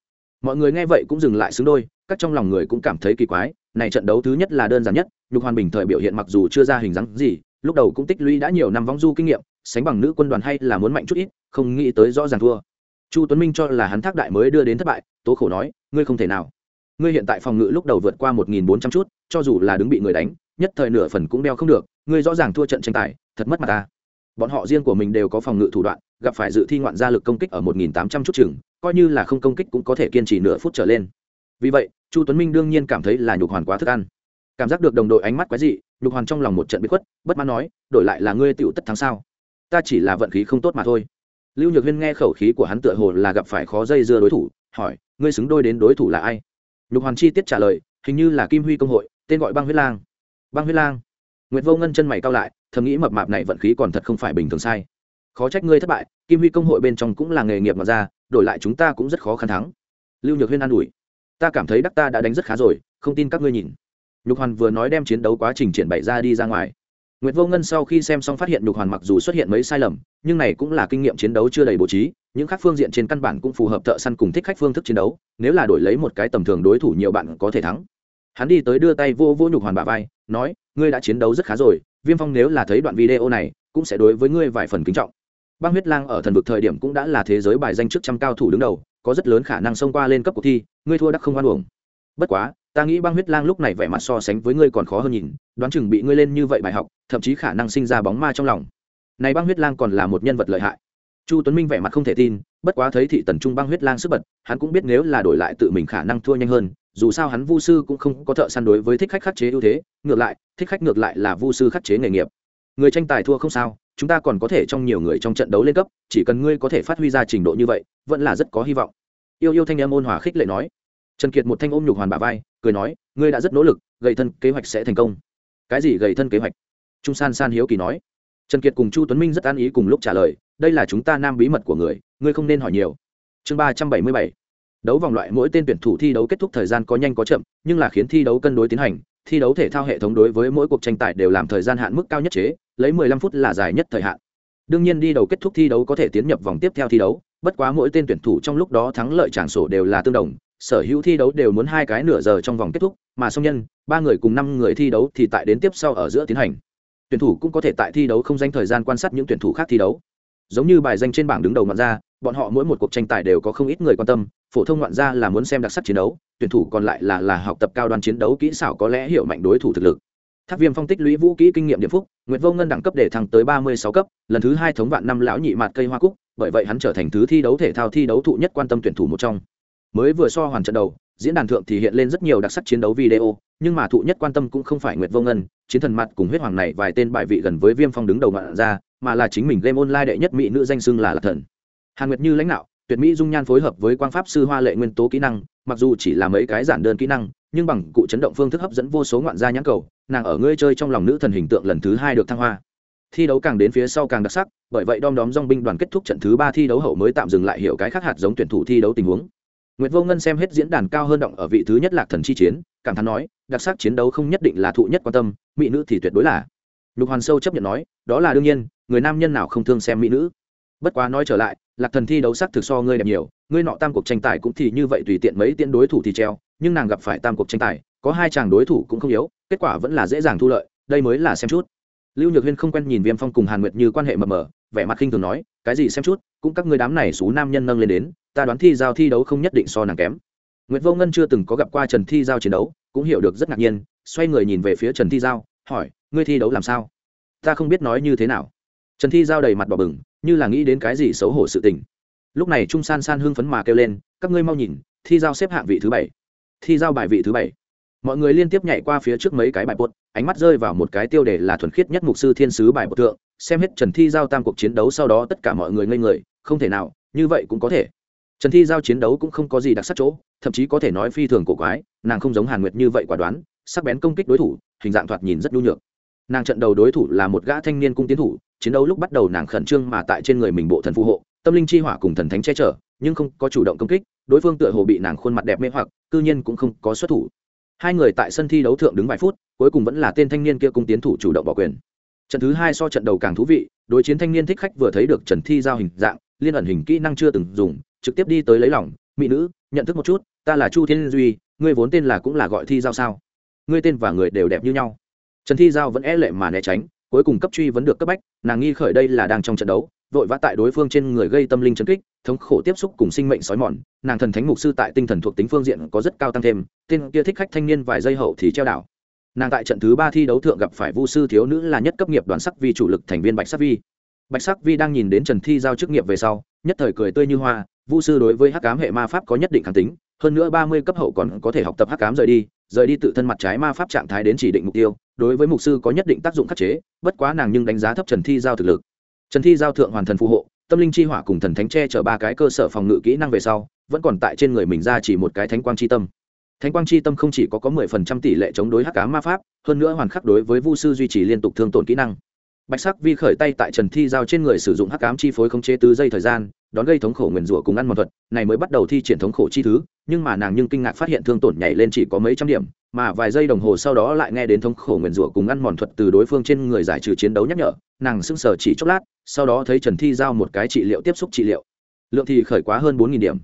Mọi người nghe vậy cũng dừng lại xứng đôi, các trong lòng người cũng cảm thấy kỳ quái, này trận đấu thứ nhất là đơn giản nhất, lục hoàn bình thời biểu hiện mặc dù chưa ra hình dáng gì, lúc đầu cũng tích lũy đã nhiều năm vong du kinh nghiệm, sánh bằng nữ quân đoàn hay là muốn mạnh chút ít, không nghĩ tới rõ ràng thua. Chu tuấn minh cho là hắn thác đại mới đưa đến thất bại, tố khổ nói, ngươi không thể nào. Ngươi hiện tại phòng ngự lúc đầu vượt qua một nghìn bốn trăm chút, cho dù là đứng bị người đánh, nhất thời nửa phần cũng đeo không được, ngươi rõ ràng thua trận tranh tài, thật mất mặt ta bọn họ riêng của mình đều có phòng ngự thủ đoạn, gặp phải dự thi ngoạn gia lực công kích ở một nghìn tám trăm chút chừng, coi như là không công kích cũng có thể kiên trì nửa phút trở lên. Vì vậy, chu tuấn minh đương nhiên cảm thấy là nhục hoàn quá thức ăn. Cảm giác được đồng đội ánh mắt quái dị, nhục hoàn trong lòng một trận bị khuất, bất mãn nói, đổi lại là ngươi tựu tất thắng sao? Ta chỉ là vận khí không tốt mà thôi. Lưu nhược huyên nghe khẩu khí của hắn tựa hồ là gặp phải khó dây dưa đối thủ, hỏi, ngươi xứng đôi đến đối thủ là ai? Nhục hoàn chi tiết trả lời, hình như là kim huy công hội, tên gọi băng huyết lang. Băng huyết lang? Nguyệt vô ngân chân mày cao lại thầm nghĩ mập mạp này vận khí còn thật không phải bình thường sai. Khó trách ngươi thất bại kim huy công hội bên trong cũng là nghề nghiệp mà ra đổi lại chúng ta cũng rất khó khăn thắng. Lưu nhược huyên an ủi. Ta cảm thấy đắc ta đã đánh rất khá rồi không tin các ngươi nhìn. Nhục hoàn vừa nói đem chiến đấu quá trình triển bày ra đi ra ngoài. Nguyệt Vô Ngân sau khi xem xong phát hiện Nhục Hoàn mặc dù xuất hiện mấy sai lầm, nhưng này cũng là kinh nghiệm chiến đấu chưa đầy bố trí, những khác phương diện trên căn bản cũng phù hợp thợ săn cùng thích khách phương thức chiến đấu, nếu là đổi lấy một cái tầm thường đối thủ nhiều bạn có thể thắng. Hắn đi tới đưa tay vô vô Nhục Hoàn bả vai, nói: "Ngươi đã chiến đấu rất khá rồi, Viêm Phong nếu là thấy đoạn video này, cũng sẽ đối với ngươi vài phần kính trọng." Băng huyết lang ở thần vực thời điểm cũng đã là thế giới bài danh trước trăm cao thủ đứng đầu, có rất lớn khả năng xông qua lên cấp cuộc thi, ngươi thua đắc không hoan uổng. Bất quá, ta nghĩ băng huyết lang lúc này vẻ mặt so sánh với ngươi còn khó hơn nhìn đoán chừng bị ngươi lên như vậy bài học thậm chí khả năng sinh ra bóng ma trong lòng này băng huyết lang còn là một nhân vật lợi hại chu tuấn minh vẻ mặt không thể tin bất quá thấy thị tần trung băng huyết lang sức bật hắn cũng biết nếu là đổi lại tự mình khả năng thua nhanh hơn dù sao hắn vu sư cũng không có thợ săn đối với thích khách khắc chế ưu thế, ngược lại, thích khách ngược lại là vu sư khắc chế nghề nghiệp. Người tranh tài thua không sao, chúng ta còn có thể trong nhiều người trong trận đấu lên cấp, chỉ cần ngươi có thể phát huy ra trình độ như vậy, vẫn là rất có hy vọng. Yêu yêu thanh em ôn hòa khích lệ nói. Trần kiệt một thanh ôm nhục hoàn bà vai, cười nói, ngươi đã rất nỗ lực gầy thân kế hoạch sẽ thành công. Cái gì gầy thân kế hoạch? Trung san san hiếu kỳ nói. Trần kiệt cùng chu tuấn minh rất an ý cùng lúc trả lời, đây là chúng ta nam bí mật của người, ngươi không nên hỏi nhiều. Chương ba trăm bảy mươi bảy đấu vòng loại mỗi tên tuyển thủ thi đấu kết thúc thời gian có nhanh có chậm, nhưng là khiến thi đấu cân đối tiến hành, thi đấu thể thao hệ thống đối với mỗi cuộc tranh tài đều làm thời gian hạn mức cao nhất chế, lấy 15 phút là dài nhất thời hạn. Đương nhiên đi đầu kết thúc thi đấu có thể tiến nhập vòng tiếp theo thi đấu, bất quá mỗi tên tuyển thủ trong lúc đó thắng lợi tràng sổ đều là tương đồng, sở hữu thi đấu đều muốn hai cái nửa giờ trong vòng kết thúc, mà song nhân, ba người cùng năm người thi đấu thì tại đến tiếp sau ở giữa tiến hành. Tuyển thủ cũng có thể tại thi đấu không danh thời gian quan sát những tuyển thủ khác thi đấu. Giống như bài danh trên bảng đứng đầu mặt ra bọn họ mỗi một cuộc tranh tài đều có không ít người quan tâm phổ thông ngoạn gia là muốn xem đặc sắc chiến đấu, tuyển thủ còn lại là là học tập cao đoàn chiến đấu kỹ xảo có lẽ hiểu mạnh đối thủ thực lực. Tháp viêm phong tích lũy vũ kỹ kinh nghiệm điểm phúc, nguyệt vô ngân đẳng cấp để thăng tới ba mươi sáu cấp, lần thứ hai thống vạn năm lão nhị mạt cây hoa cúc, bởi vậy hắn trở thành thứ thi đấu thể thao thi đấu thụ nhất quan tâm tuyển thủ một trong. Mới vừa so hoàn trận đầu, diễn đàn thượng thì hiện lên rất nhiều đặc sắc chiến đấu video, nhưng mà thụ nhất quan tâm cũng không phải nguyệt vô ngân, chiến thần mặt cùng huyết hoàng này vài tên bài vị gần với viêm phong đứng đầu ngoạn ra mà là chính mình game online đệ nhất mỹ nữ danh xưng là lạc thần. Hàn nguyệt như lãnh đạo tuyệt mỹ dung nhan phối hợp với quang pháp sư hoa lệ nguyên tố kỹ năng mặc dù chỉ là mấy cái giản đơn kỹ năng nhưng bằng cụ chấn động phương thức hấp dẫn vô số ngoạn gia nhãn cầu nàng ở ngươi chơi trong lòng nữ thần hình tượng lần thứ hai được thăng hoa thi đấu càng đến phía sau càng đặc sắc bởi vậy đom đóm dong binh đoàn kết thúc trận thứ ba thi đấu hậu mới tạm dừng lại hiểu cái khác hạt giống tuyển thủ thi đấu tình huống Nguyệt Vô Ngân xem hết diễn đàn cao hơn động ở vị thứ nhất Lạc Thần chi chiến, cảm thán nói, đặc sắc chiến đấu không nhất định là thụ nhất quan tâm, mỹ nữ thì tuyệt đối là. Lục Hoàn Sâu chấp nhận nói, đó là đương nhiên, người nam nhân nào không thương xem mỹ nữ. Bất quá nói trở lại, Lạc Thần thi đấu sắc thực so ngươi đẹp nhiều, ngươi nọ tam cuộc tranh tài cũng thì như vậy tùy tiện mấy tiện đối thủ thì treo, nhưng nàng gặp phải tam cuộc tranh tài, có hai chàng đối thủ cũng không yếu, kết quả vẫn là dễ dàng thu lợi, đây mới là xem chút. Lưu Nhược Huyên không quen nhìn Viêm Phong cùng Hàn Nguyệt như quan hệ mờ mờ, vẻ mặt khinh thường nói, cái gì xem chút, cũng các ngươi đám này số nam nhân nâng lên đến, ta đoán thi giao thi đấu không nhất định so nàng kém Nguyệt Vô Ngân chưa từng có gặp qua Trần Thi Giao chiến đấu, cũng hiểu được rất ngạc nhiên, xoay người nhìn về phía Trần Thi Giao, hỏi: "Ngươi thi đấu làm sao?" "Ta không biết nói như thế nào." Trần Thi Giao đầy mặt bỏ bừng, như là nghĩ đến cái gì xấu hổ sự tình. Lúc này Trung San San hưng phấn mà kêu lên: "Các ngươi mau nhìn, Thi Giao xếp hạng vị thứ bảy, Thi Giao bài vị thứ bảy." Mọi người liên tiếp nhảy qua phía trước mấy cái bài bột, ánh mắt rơi vào một cái tiêu đề là thuần khiết nhất mục sư thiên sứ bài bột thượng, xem hết Trần Thi Giao tam cuộc chiến đấu sau đó tất cả mọi người ngây người, không thể nào, như vậy cũng có thể trần thi giao chiến đấu cũng không có gì đặc sắc chỗ thậm chí có thể nói phi thường cổ quái nàng không giống hàn nguyệt như vậy quả đoán sắc bén công kích đối thủ hình dạng thoạt nhìn rất nhu nhược nàng trận đầu đối thủ là một gã thanh niên cung tiến thủ chiến đấu lúc bắt đầu nàng khẩn trương mà tại trên người mình bộ thần phù hộ, tâm linh chi hỏa cùng thần thánh che chở, nhưng không có chủ động công kích, đối phương tựa hồ bị nàng khuôn mặt đẹp mê hoặc, cư nhiên cũng không có xuất thủ. Hai người tại sân thi đấu thượng đứng vài phút, cuối cùng vẫn là tên thanh niên kia cung tiến thủ chủ động bỏ quyền. Trận thứ hai so trận đầu càng thú vị, đối chiến thanh niên thích khách vừa thấy được trần thi giao hình dạng, liên ẩn hình kỹ năng chưa từng dùng, trực tiếp đi tới lấy lòng, mỹ nữ, nhận thức một chút, ta là chu thiên duy, ngươi vốn tên là cũng là gọi thi giao sao? Ngươi tên và người đều đẹp như nhau. Trần thi giao vẫn e lệ mà né tránh cuối cùng cấp truy vẫn được cấp bách, nàng nghi khởi đây là đang trong trận đấu, vội vã tại đối phương trên người gây tâm linh chấn kích, thống khổ tiếp xúc cùng sinh mệnh sói mòn. Nàng thần thánh mục sư tại tinh thần thuộc tính phương diện có rất cao tăng thêm, tên kia thích khách thanh niên vài giây hậu thì treo đảo. Nàng tại trận thứ ba thi đấu thượng gặp phải vu sư thiếu nữ là nhất cấp nghiệp đoàn sắc vi chủ lực thành viên bạch sắc vi. Bạch sắc vi đang nhìn đến trần thi giao chức nghiệp về sau, nhất thời cười tươi như hoa, vu sư đối với hắc cám hệ ma pháp có nhất định kháng tính, hơn nữa ba mươi cấp hậu còn có thể học tập hắc cám rời đi rời đi tự thân mặt trái ma pháp trạng thái đến chỉ định mục tiêu đối với mục sư có nhất định tác dụng khắc chế, bất quá nàng nhưng đánh giá thấp trần thi giao thực lực. Trần thi giao thượng hoàn thần phù hộ, tâm linh chi hỏa cùng thần thánh tre chở ba cái cơ sở phòng ngự kỹ năng về sau, vẫn còn tại trên người mình ra chỉ một cái thánh quang chi tâm. Thánh quang chi tâm không chỉ có có mười phần trăm tỷ lệ chống đối hắc cá ma pháp, hơn nữa hoàn khắc đối với vu sư duy trì liên tục thương tổn kỹ năng. Bạch sắc vi khởi tay tại trần thi giao trên người sử dụng hắc cám chi phối khống chế tứ giây thời gian, đón gây thống khổ nguyền rủa cùng ăn một thuật, này mới bắt đầu thi triển thống khổ chi thứ, nhưng mà nàng nhưng kinh ngạc phát hiện thương tổn nhảy lên chỉ có mấy trăm điểm mà vài giây đồng hồ sau đó lại nghe đến thống khổ nguyền rủa cùng ăn mòn thuật từ đối phương trên người giải trừ chiến đấu nhắc nhở, nàng sững sờ chỉ chốc lát, sau đó thấy trần thi giao một cái trị liệu tiếp xúc trị liệu. Lượng thì khởi quá hơn bốn nghìn điểm.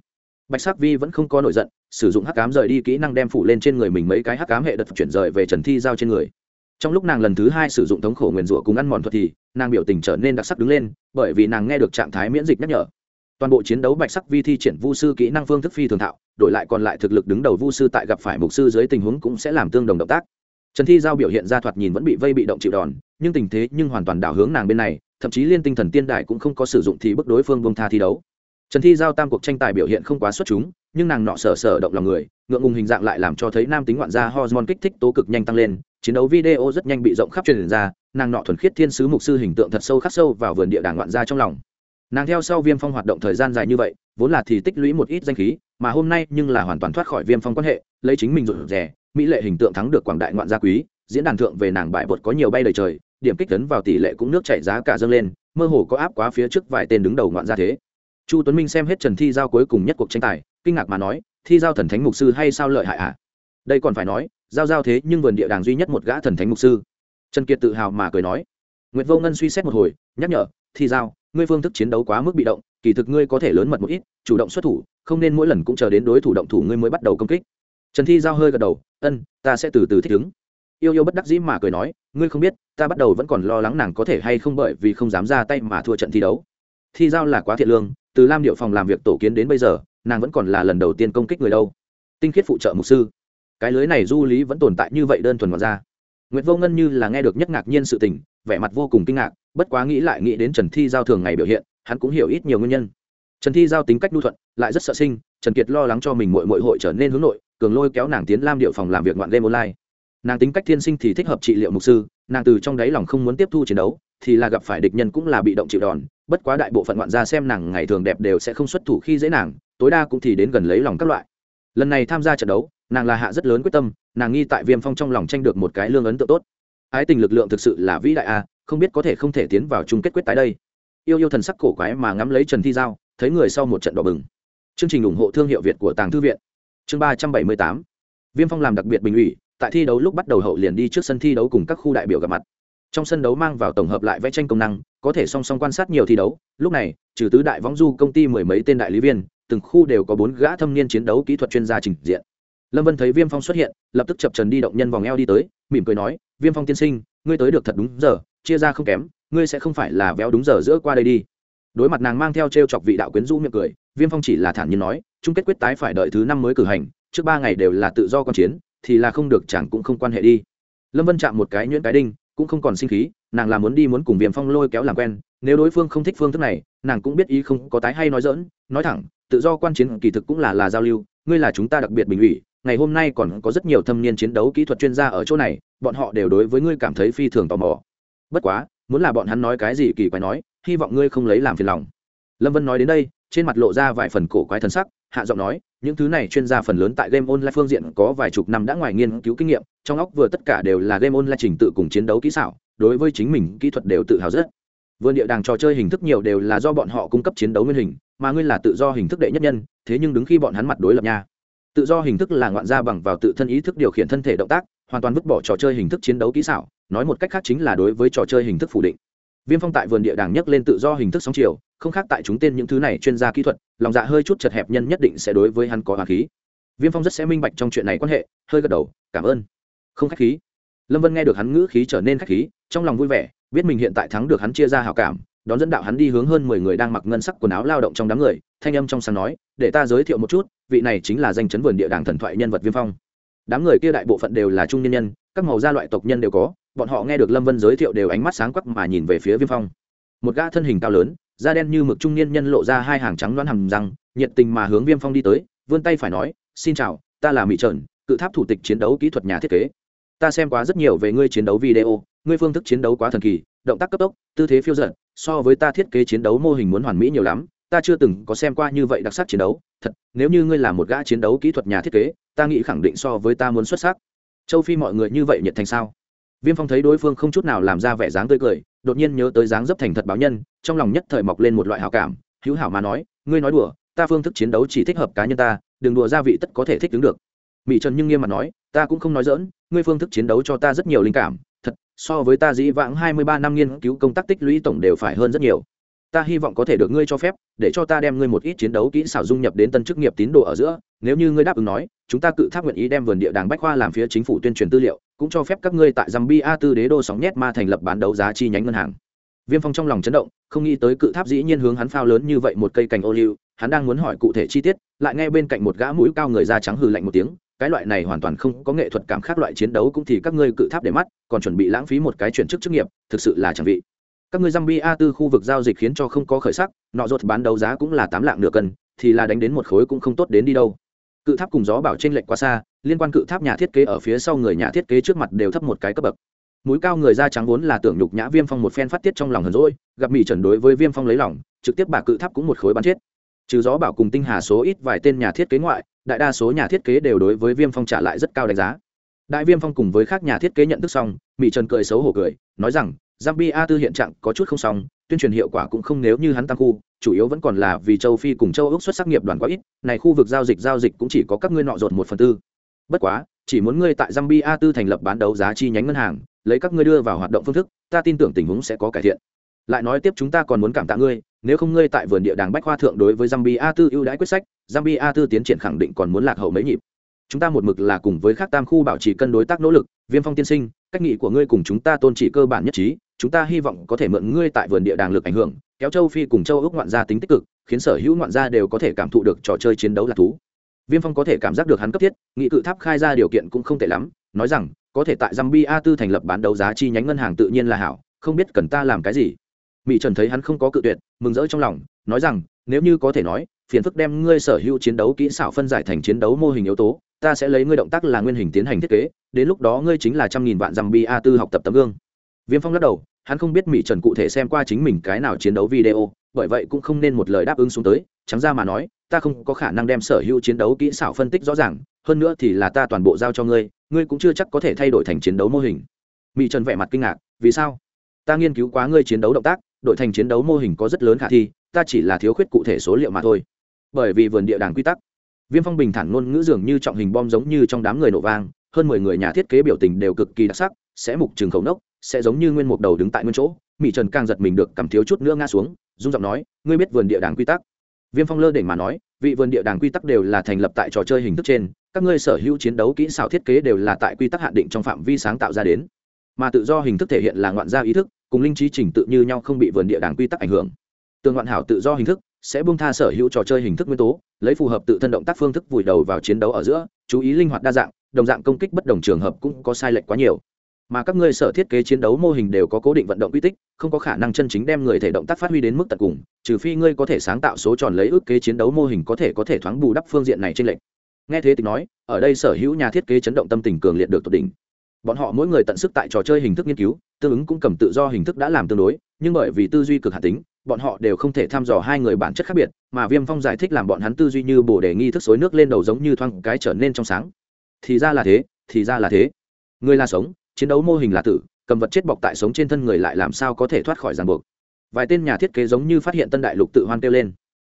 Bạch sắc vi vẫn không có nổi giận, sử dụng hắc cám rời đi kỹ năng đem phủ lên trên người mình mấy cái hắc cám hệ đợt chuyển rời về trần thi giao trên người. Trong lúc nàng lần thứ hai sử dụng thống khổ nguyền rủa cùng ăn mòn thuật thì, nàng biểu tình trở nên đặc sắc đứng lên, bởi vì nàng nghe được trạng thái miễn dịch nhắc nhở toàn bộ chiến đấu bạch sắc vi thi triển vu sư kỹ năng phương thức phi thường thạo, đổi lại còn lại thực lực đứng đầu vu sư tại gặp phải mục sư dưới tình huống cũng sẽ làm tương đồng động tác. Trần thi giao biểu hiện ra thoạt nhìn vẫn bị vây bị động chịu đòn, nhưng tình thế nhưng hoàn toàn đảo hướng nàng bên này, thậm chí liên tinh thần tiên đại cũng không có sử dụng thì bức đối phương bông tha thi đấu. Trần thi giao tam cuộc tranh tài biểu hiện không quá xuất chúng, nhưng nàng nọ sở sở động lòng người, ngượng ngùng hình dạng lại làm cho thấy nam tính ngoạn gia hormone kích thích tố cực nhanh tăng lên, chiến đấu video rất nhanh bị rộng khắp truyền ra, nàng nọ thuần khiết thiên sứ mục sư hình tượng thật sâu khắc sâu vào vườn địa đàng ngoạn gia trong lòng nàng theo sau viêm phong hoạt động thời gian dài như vậy, vốn là thì tích lũy một ít danh khí, mà hôm nay nhưng là hoàn toàn thoát khỏi viêm phong quan hệ, lấy chính mình rụt rè, mỹ lệ hình tượng thắng được quảng đại ngoạn gia quý, diễn đàn thượng về nàng bại bột có nhiều bay đời trời, điểm kích tấn vào tỷ lệ cũng nước chảy giá cả dâng lên, mơ hồ có áp quá phía trước vài tên đứng đầu ngoạn gia thế. Chu tuấn minh xem hết trần thi giao cuối cùng nhất cuộc tranh tài, kinh ngạc mà nói, thi giao thần thánh mục sư hay sao lợi hại ạ à? đây còn phải nói, giao giao thế nhưng vườn địa đàng duy nhất một gã thần thánh mục sư. Trần kiệt tự hào mà cười nói. Nguyệt vô ngân suy xét một hồi, nhắc nhở, thi giao ngươi phương thức chiến đấu quá mức bị động, kỳ thực ngươi có thể lớn mật một ít, chủ động xuất thủ, không nên mỗi lần cũng chờ đến đối thủ động thủ ngươi mới bắt đầu công kích. Trần thi giao hơi gật đầu, ân, ta sẽ từ từ thích ứng. Yêu yêu bất đắc dĩ mà cười nói, ngươi không biết, ta bắt đầu vẫn còn lo lắng nàng có thể hay không bởi vì không dám ra tay mà thua trận thi đấu. Thi giao là quá thiện lương, từ lam điệu phòng làm việc tổ kiến đến bây giờ, nàng vẫn còn là lần đầu tiên công kích người đâu. Tinh khiết phụ trợ mục sư. Cái lưới này du lý vẫn tồn tại như vậy đơn thuần ngoài ra. Nguyễn vô ngân như là nghe được nhất ngạc nhiên sự tình vẻ mặt vô cùng kinh ngạc, bất quá nghĩ lại nghĩ đến trần thi giao thường ngày biểu hiện, hắn cũng hiểu ít nhiều nguyên nhân. Trần thi giao tính cách nhu thuận, lại rất sợ sinh, trần kiệt lo lắng cho mình mội mội hội trở nên hướng nội, cường lôi kéo nàng tiến lam điệu phòng làm việc ngoạn game online. Nàng tính cách thiên sinh thì thích hợp trị liệu mục sư, nàng từ trong đáy lòng không muốn tiếp thu chiến đấu, thì là gặp phải địch nhân cũng là bị động chịu đòn, bất quá đại bộ phận ngoạn gia xem nàng ngày thường đẹp đều sẽ không xuất thủ khi dễ nàng, tối đa cũng thì đến gần lấy lòng các loại. Lần này tham gia trận đấu, nàng là hạ rất lớn quyết tâm, nàng nghi tại viêm phong trong lòng tranh được một cái lương ấn tượng tốt ái tình lực lượng thực sự là vĩ đại a, không biết có thể không thể tiến vào chung kết quyết tái đây. Yêu yêu thần sắc cổ quái mà ngắm lấy trần thi giao, thấy người sau một trận đỏ bừng. Chương trình ủng hộ thương hiệu việt của tàng thư viện. Chương ba trăm bảy mươi tám. Viêm phong làm đặc biệt bình ủy, tại thi đấu lúc bắt đầu hậu liền đi trước sân thi đấu cùng các khu đại biểu gặp mặt. Trong sân đấu mang vào tổng hợp lại vẽ tranh công năng, có thể song song quan sát nhiều thi đấu. Lúc này, trừ tứ đại võng du công ty mười mấy tên đại lý viên, từng khu đều có bốn gã thâm niên chiến đấu kỹ thuật chuyên gia trình diện. Lâm vân thấy viêm phong xuất hiện, lập tức chập trần đi động nhân vòng eo đi tới mỉm cười nói, viêm phong tiên sinh, ngươi tới được thật đúng giờ, chia ra không kém, ngươi sẽ không phải là véo đúng giờ giữa qua đây đi. Đối mặt nàng mang theo t r e o chọc vị đạo quyến rũ miệng cười, viêm phong chỉ là thản nhiên nói, chung kết quyết tái phải đợi thứ năm mới cử hành, trước ba ngày đều là tự do con chiến, thì là không được, chẳng cũng không quan hệ đi. Lâm vân chạm một cái nhuyễn cái đinh, cũng không còn sinh khí, nàng là muốn đi muốn cùng viêm phong lôi kéo làm quen, nếu đối phương không thích phương thức này, nàng cũng biết ý không có tái hay nói dỡn nói thẳng, tự do quan chiến kỳ thực cũng là là giao lưu, ngươi là chúng ta đặc biệt bình ủy ngày hôm nay còn có rất nhiều thâm niên chiến đấu kỹ thuật chuyên gia ở chỗ này, bọn họ đều đối với ngươi cảm thấy phi thường tò mò. Bất quá, muốn là bọn hắn nói cái gì kỳ quái nói, hy vọng ngươi không lấy làm phiền lòng. Lâm vân nói đến đây, trên mặt lộ ra vài phần cổ quái thần sắc, hạ giọng nói, những thứ này chuyên gia phần lớn tại game online phương diện có vài chục năm đã ngoài nghiên cứu kinh nghiệm, trong óc vừa tất cả đều là game online trình tự cùng chiến đấu kỹ xảo, đối với chính mình kỹ thuật đều tự hào rất. Vườn địa đàng trò chơi hình thức nhiều đều là do bọn họ cung cấp chiến đấu nguyên hình, mà ngươi là tự do hình thức đệ nhất nhân, thế nhưng đứng khi bọn hắn mặt đối lập nha tự do hình thức là ngoạn gia bằng vào tự thân ý thức điều khiển thân thể động tác, hoàn toàn vứt bỏ trò chơi hình thức chiến đấu kỹ xảo, nói một cách khác chính là đối với trò chơi hình thức phủ định. Viêm phong tại vườn địa đàng nhấc lên tự do hình thức sóng chiều, không khác tại chúng tên những thứ này chuyên gia kỹ thuật, lòng dạ hơi chút chật hẹp nhân nhất định sẽ đối với hắn có hòa khí. Viêm phong rất sẽ minh bạch trong chuyện này quan hệ, hơi gật đầu, cảm ơn. Không khách khí. Lâm vân nghe được hắn ngữ khí trở nên khách khí, trong lòng vui vẻ, biết mình hiện tại thắng được hắn chia ra hào cảm đón dẫn đạo hắn đi hướng hơn mười người đang mặc ngân sắc quần áo lao động trong đám người, thanh âm trong sáng nói, để ta giới thiệu một chút, vị này chính là danh chấn vườn địa đàng thần thoại nhân vật viêm phong. Đám người kia đại bộ phận đều là trung nhân nhân, các màu gia loại tộc nhân đều có, bọn họ nghe được lâm vân giới thiệu đều ánh mắt sáng quắc mà nhìn về phía viêm phong. Một gã thân hình cao lớn, da đen như mực trung niên nhân lộ ra hai hàng trắng đoán hầm răng, nhiệt tình mà hướng viêm phong đi tới, vươn tay phải nói, xin chào, ta là mỹ trợn cự tháp thủ tịch chiến đấu kỹ thuật nhà thiết kế ta xem quá rất nhiều về ngươi chiến đấu video, ngươi phương thức chiến đấu quá thần kỳ, động tác cấp tốc, tư thế phiêu giận so với ta thiết kế chiến đấu mô hình muốn hoàn mỹ nhiều lắm, ta chưa từng có xem qua như vậy đặc sắc chiến đấu, thật, nếu như ngươi là một gã chiến đấu kỹ thuật nhà thiết kế, ta nghĩ khẳng định so với ta muốn xuất sắc. Châu phi mọi người như vậy nhiệt thành sao? Viêm phong thấy đối phương không chút nào làm ra vẻ dáng tươi cười, đột nhiên nhớ tới dáng dấp thành thật báo nhân, trong lòng nhất thời mọc lên một loại hảo cảm, hữu hảo mà nói, ngươi nói đùa, ta phương thức chiến đấu chỉ thích hợp cá nhân ta, đừng đùa gia vị tất có thể thích ứng được. Mỹ trần nhưng nghiêm mặt nói, ta cũng không nói dỡn ngươi phương thức chiến đấu cho ta rất nhiều linh cảm thật so với ta dĩ vãng hai mươi ba năm nghiên cứu công tác tích lũy tổng đều phải hơn rất nhiều ta hy vọng có thể được ngươi cho phép để cho ta đem ngươi một ít chiến đấu kỹ xảo dung nhập đến tân chức nghiệp tín đồ ở giữa nếu như ngươi đáp ứng nói chúng ta cự tháp nguyện ý đem vườn địa đàng bách khoa làm phía chính phủ tuyên truyền tư liệu cũng cho phép các ngươi tại Zambia tư đế đô sóng nhét ma thành lập bán đấu giá chi nhánh ngân hàng. Viêm Phong trong lòng chấn động, không nghĩ tới cự tháp dĩ nhiên hướng hắn phao lớn như vậy một cây cành ô liu hắn đang muốn hỏi cụ thể chi tiết lại nghe bên cạnh một gã mũi cao người da trắng hừ lạnh một tiếng cái loại này hoàn toàn không có nghệ thuật cảm khác loại chiến đấu cũng thì các ngươi cự tháp để mắt, còn chuẩn bị lãng phí một cái chuyển chức chức nghiệp, thực sự là chẳng vị. Các ngươi Zambia a tư khu vực giao dịch khiến cho không có khởi sắc, nọ rột bán đấu giá cũng là tám lạng nửa cân, thì là đánh đến một khối cũng không tốt đến đi đâu. Cự tháp cùng gió bảo trên lệch quá xa, liên quan cự tháp nhà thiết kế ở phía sau người nhà thiết kế trước mặt đều thấp một cái cấp bậc. Mũi cao người da trắng vốn là tưởng nhục nhã viêm phong một phen phát tiết trong lòng hờn rỗi gặp mỹ trần đối với viêm phong lấy lòng, trực tiếp bà cự tháp cũng một khối bắn chết. Trừ gió bảo cùng tinh hà số ít vài tên nhà thiết kế ngoại đại đa số nhà thiết kế đều đối với viêm phong trả lại rất cao đánh giá. Đại viêm phong cùng với các nhà thiết kế nhận thức xong mỹ trần cười xấu hổ cười, nói rằng, zambia tư hiện trạng có chút không xong, tuyên truyền hiệu quả cũng không nếu như hắn tăng khu, chủ yếu vẫn còn là vì châu phi cùng châu ước xuất sắc nghiệp đoàn quá ít, này khu vực giao dịch giao dịch cũng chỉ có các ngươi nọ rột một phần tư. Bất quá, chỉ muốn ngươi tại zambia tư thành lập bán đấu giá chi nhánh ngân hàng, lấy các ngươi đưa vào hoạt động phương thức, ta tin tưởng tình huống sẽ có cải thiện lại nói tiếp chúng ta còn muốn cảm tạ ngươi, nếu không ngươi tại vườn địa đàng bách khoa thượng đối với zambia tư ưu đãi quyết sách zambia tư tiến triển khẳng định còn muốn lạc hậu mấy nhịp. Chúng ta một mực là cùng với các tam khu bảo trì cân đối tác nỗ lực, viêm phong tiên sinh, cách nghị của ngươi cùng chúng ta tôn trị cơ bản nhất trí, chúng ta hy vọng có thể mượn ngươi tại vườn địa đàng lực ảnh hưởng, kéo châu phi cùng châu ước ngoạn gia tính tích cực, khiến sở hữu ngoạn gia đều có thể cảm thụ được trò chơi chiến đấu là thú. Viêm phong có thể cảm giác được hắn cấp thiết, nghị cự tháp khai ra điều kiện cũng không tệ lắm, nói rằng, có thể tại zambia tư thành lập bán đấu giá chi nhánh ngân hàng tự nhiên là hảo, không biết cần ta làm cái gì mỹ trần thấy hắn không có cự tuyệt, mừng rỡ trong lòng, nói rằng, nếu như có thể nói, phiền phức đem ngươi sở hữu chiến đấu kỹ xảo phân giải thành chiến đấu mô hình yếu tố, ta sẽ lấy ngươi động tác là nguyên hình tiến hành thiết kế, đến lúc đó ngươi chính là trăm nghìn vạn dăm bi a tư học tập tấm gương. Viêm phong lắc đầu, hắn không biết mỹ trần cụ thể xem qua chính mình cái nào chiến đấu video, bởi vậy cũng không nên một lời đáp ứng xuống tới, trắng ra mà nói, ta không có khả năng đem sở hữu chiến đấu kỹ xảo phân tích rõ ràng, hơn nữa thì là ta toàn bộ giao cho ngươi ngươi cũng chưa chắc có thể thay đổi thành chiến đấu mô hình. Mỹ trần vẻ mặt kinh ngạc, vì sao? Ta nghiên cứu quá ngươi chiến đấu động tác, đội thành chiến đấu mô hình có rất lớn khả thi, ta chỉ là thiếu khuyết cụ thể số liệu mà thôi. Bởi vì vườn địa đàng quy tắc, viêm phong bình thản ngôn ngữ dường như trọng hình bom giống như trong đám người nổ vang, hơn mười người nhà thiết kế biểu tình đều cực kỳ đặc sắc, sẽ mục trường khẩu nốc, sẽ giống như nguyên mục đầu đứng tại nguyên chỗ. Mỹ trần càng giật mình được cầm thiếu chút nữa ngã xuống dung giọng nói, ngươi biết vườn địa đàng quy tắc? Viêm phong lơ đỉnh mà nói, vị vườn địa đàng quy tắc đều là thành lập tại trò chơi hình thức trên, các ngươi sở hữu chiến đấu kỹ xảo thiết kế đều là tại quy tắc hạn định trong phạm vi sáng tạo ra đến mà tự do hình thức thể hiện là ngoạn gia ý thức, cùng linh trí trình tự như nhau không bị vườn địa đàng quy tắc ảnh hưởng. Tường ngoạn hảo tự do hình thức sẽ buông tha sở hữu trò chơi hình thức nguyên tố, lấy phù hợp tự thân động tác phương thức vùi đầu vào chiến đấu ở giữa, chú ý linh hoạt đa dạng, đồng dạng công kích bất đồng trường hợp cũng có sai lệch quá nhiều. Mà các ngươi sở thiết kế chiến đấu mô hình đều có cố định vận động quy tích, không có khả năng chân chính đem người thể động tác phát huy đến mức tận cùng, trừ phi ngươi có thể sáng tạo số tròn lấy ước kế chiến đấu mô hình có thể có thể thoáng bù đắp phương diện này trên lệnh nghe thế tịch nói, ở đây sở hữu nhà thiết kế chấn động tâm tình cường liệt được tột đỉnh bọn họ mỗi người tận sức tại trò chơi hình thức nghiên cứu, tương ứng cũng cầm tự do hình thức đã làm tương đối, nhưng bởi vì tư duy cực hạt tính, bọn họ đều không thể thăm dò hai người bản chất khác biệt, mà viêm phong giải thích làm bọn hắn tư duy như bổ đề nghi thức xối nước lên đầu giống như thoang cái trở nên trong sáng. Thì ra là thế, thì ra là thế. Người là sống, chiến đấu mô hình là tử, cầm vật chết bọc tại sống trên thân người lại làm sao có thể thoát khỏi ràng buộc. Vài tên nhà thiết kế giống như phát hiện tân đại lục tự hoan kêu lên.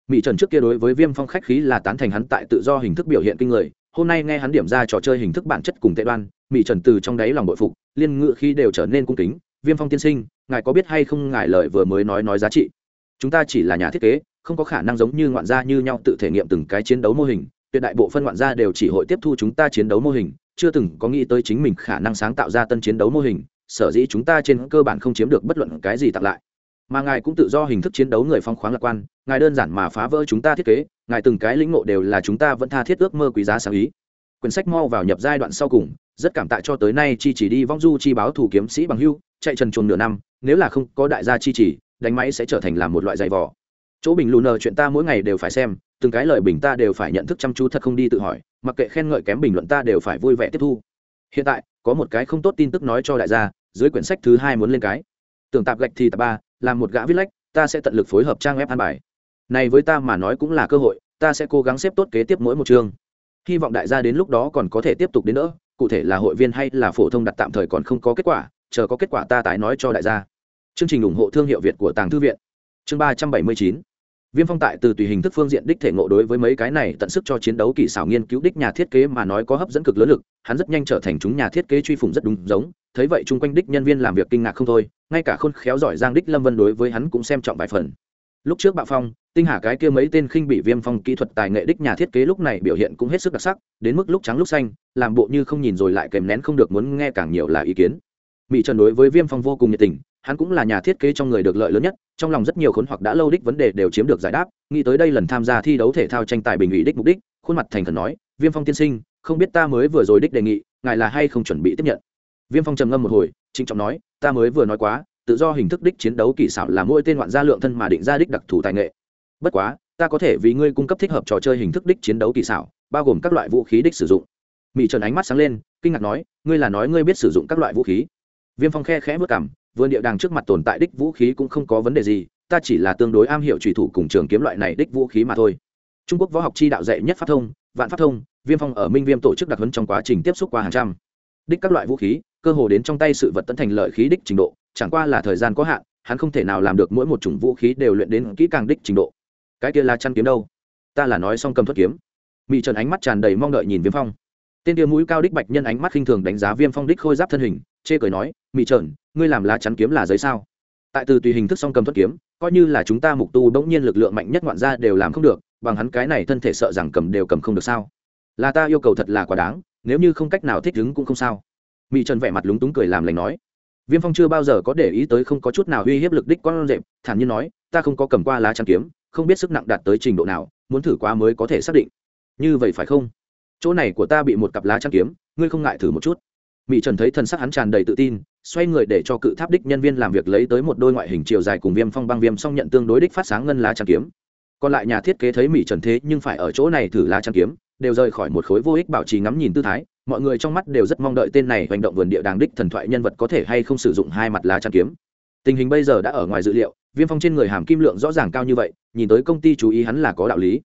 Mỹ trần trước kia đối với viêm phong khách khí là tán thành hắn tại tự do hình thức biểu hiện kinh người hôm nay nghe hắn điểm ra trò chơi hình thức bản chất cùng tệ đoan mỹ trần từ trong đáy lòng bội phục, liên ngự khi đều trở nên cung kính, viêm phong tiên sinh, ngài có biết hay không ngài lời vừa mới nói nói giá trị? Chúng ta chỉ là nhà thiết kế, không có khả năng giống như ngoạn gia như nhau tự thể nghiệm từng cái chiến đấu mô hình, tuyệt đại bộ phân ngoạn gia đều chỉ hội tiếp thu chúng ta chiến đấu mô hình, chưa từng có nghĩ tới chính mình khả năng sáng tạo ra tân chiến đấu mô hình, sở dĩ chúng ta trên cơ bản không chiếm được bất luận cái gì tặng lại. Mà ngài cũng tự do hình thức chiến đấu người phong khoáng lạc quan ngài đơn giản mà phá vỡ chúng ta thiết kế, ngài từng cái lĩnh ngộ đều là chúng ta vẫn tha thiết ước mơ quý giá sáng ý. Quyển sách mau vào nhập giai đoạn sau cùng, rất cảm tạ cho tới nay chi chỉ đi vong du chi báo thủ kiếm sĩ bằng hưu, chạy trần chuồng nửa năm, nếu là không có đại gia chi chỉ, đánh máy sẽ trở thành làm một loại giày vò. Chỗ bình lù nờ chuyện ta mỗi ngày đều phải xem, từng cái lời bình ta đều phải nhận thức chăm chú thật không đi tự hỏi, mặc kệ khen ngợi kém bình luận ta đều phải vui vẻ tiếp thu. Hiện tại, có một cái không tốt tin tức nói cho đại gia, dưới quyển sách thứ hai muốn lên cái. Tưởng tạp gạch thì tạp ba, làm một gã viết lách, ta sẽ tận lực phối hợp trang web an bài này với ta mà nói cũng là cơ hội, ta sẽ cố gắng xếp tốt kế tiếp mỗi một chương. Hy vọng đại gia đến lúc đó còn có thể tiếp tục đến nữa, cụ thể là hội viên hay là phổ thông đặt tạm thời còn không có kết quả, chờ có kết quả ta tái nói cho đại gia. Chương trình ủng hộ thương hiệu việt của tàng thư viện. Chương ba trăm bảy mươi chín. Viêm phong tại từ tùy hình thức phương diện đích thể ngộ đối với mấy cái này tận sức cho chiến đấu kỳ xảo nghiên cứu đích nhà thiết kế mà nói có hấp dẫn cực lớn lực, hắn rất nhanh trở thành chúng nhà thiết kế truy phủng rất đúng giống, thấy vậy chung quanh đích nhân viên làm việc kinh ngạc không thôi, ngay cả khôn khéo giỏi giang đích lâm vân đối với hắn cũng xem trọng vài phần lúc trước bạo phong, tinh hà cái kia mấy tên khinh bị viêm phong kỹ thuật tài nghệ đích nhà thiết kế lúc này biểu hiện cũng hết sức đặc sắc, đến mức lúc trắng lúc xanh, làm bộ như không nhìn rồi lại kèm nén không được muốn nghe càng nhiều là ý kiến. Mỹ trần đối với viêm phong vô cùng nhiệt tình, hắn cũng là nhà thiết kế trong người được lợi lớn nhất, trong lòng rất nhiều khốn hoặc đã lâu đích vấn đề đều chiếm được giải đáp, nghĩ tới đây lần tham gia thi đấu thể thao tranh tài bình ủy đích mục đích, khuôn mặt thành khẩn nói, viêm phong tiên sinh, không biết ta mới vừa rồi đích đề nghị, ngài là hay không chuẩn bị tiếp nhận? Viêm phong trầm ngâm một hồi, trịnh trọng nói, ta mới vừa nói quá tự do hình thức đích chiến đấu kỳ xảo là mỗi tên hoạn gia lượng thân mà định ra đích đặc thù tài nghệ. Bất quá, ta có thể vì ngươi cung cấp thích hợp trò chơi hình thức đích chiến đấu kỳ xảo, bao gồm các loại vũ khí đích sử dụng. Mỹ trần ánh mắt sáng lên, kinh ngạc nói, ngươi là nói ngươi biết sử dụng các loại vũ khí. Viêm phong khe khẽ vất cảm vườn địa đàng trước mặt tồn tại đích vũ khí cũng không có vấn đề gì, ta chỉ là tương đối am hiểu trùy thủ cùng trường kiếm loại này đích vũ khí mà thôi. Trung quốc võ học chi đạo dạy nhất pháp thông, vạn pháp thông, viêm phong ở minh viêm tổ chức đặc huấn trong quá trình tiếp xúc qua hàng trăm đích các loại vũ khí, cơ hồ đến trong tay sự vật tận thành lợi khí đích trình độ chẳng qua là thời gian có hạn, hắn không thể nào làm được mỗi một chủng vũ khí đều luyện đến kỹ càng đích trình độ. Cái kia là chăn kiếm đâu? Ta là nói xong cầm thuật kiếm. Mỹ trần ánh mắt tràn đầy mong đợi nhìn viêm phong. Tên kia mũi cao đích bạch nhân ánh mắt khinh thường đánh giá viêm phong đích khôi giáp thân hình, chê cười nói mỹ trần, ngươi làm lá chắn kiếm là giấy sao? Tại từ tùy hình thức song cầm thuật kiếm, coi như là chúng ta mục tu bỗng nhiên lực lượng mạnh nhất ngoạn ra đều làm không được, bằng hắn cái này thân thể sợ rằng cầm đều cầm không được sao? Là ta yêu cầu thật là quá đáng, nếu như không cách nào thích ứng cũng không sao. Mỹ trần vẻ mặt lúng túng cười làm lành nói viêm phong chưa bao giờ có để ý tới không có chút nào uy hiếp lực đích con rệp, thản nhiên nói, ta không có cầm qua lá chắn kiếm, không biết sức nặng đạt tới trình độ nào, muốn thử qua mới có thể xác định. Như vậy phải không? Chỗ này của ta bị một cặp lá chắn kiếm, ngươi không ngại thử một chút? Mỹ trần thấy thần sắc hắn tràn đầy tự tin, xoay người để cho cự tháp đích nhân viên làm việc lấy tới một đôi ngoại hình chiều dài cùng viêm phong băng viêm xong nhận tương đối đích phát sáng ngân lá chắn kiếm. Còn lại nhà thiết kế thấy mỹ trần thế nhưng phải ở chỗ này thử lá chắn kiếm, đều rời khỏi một khối vô ích bảo trì ngắm nhìn tư thái mọi người trong mắt đều rất mong đợi tên này hành động vườn địa đàng đích thần thoại nhân vật có thể hay không sử dụng hai mặt lá chắn kiếm. Tình hình bây giờ đã ở ngoài dự liệu, viêm phong trên người hàm kim lượng rõ ràng cao như vậy, nhìn tới công ty chú ý hắn là có đạo lý.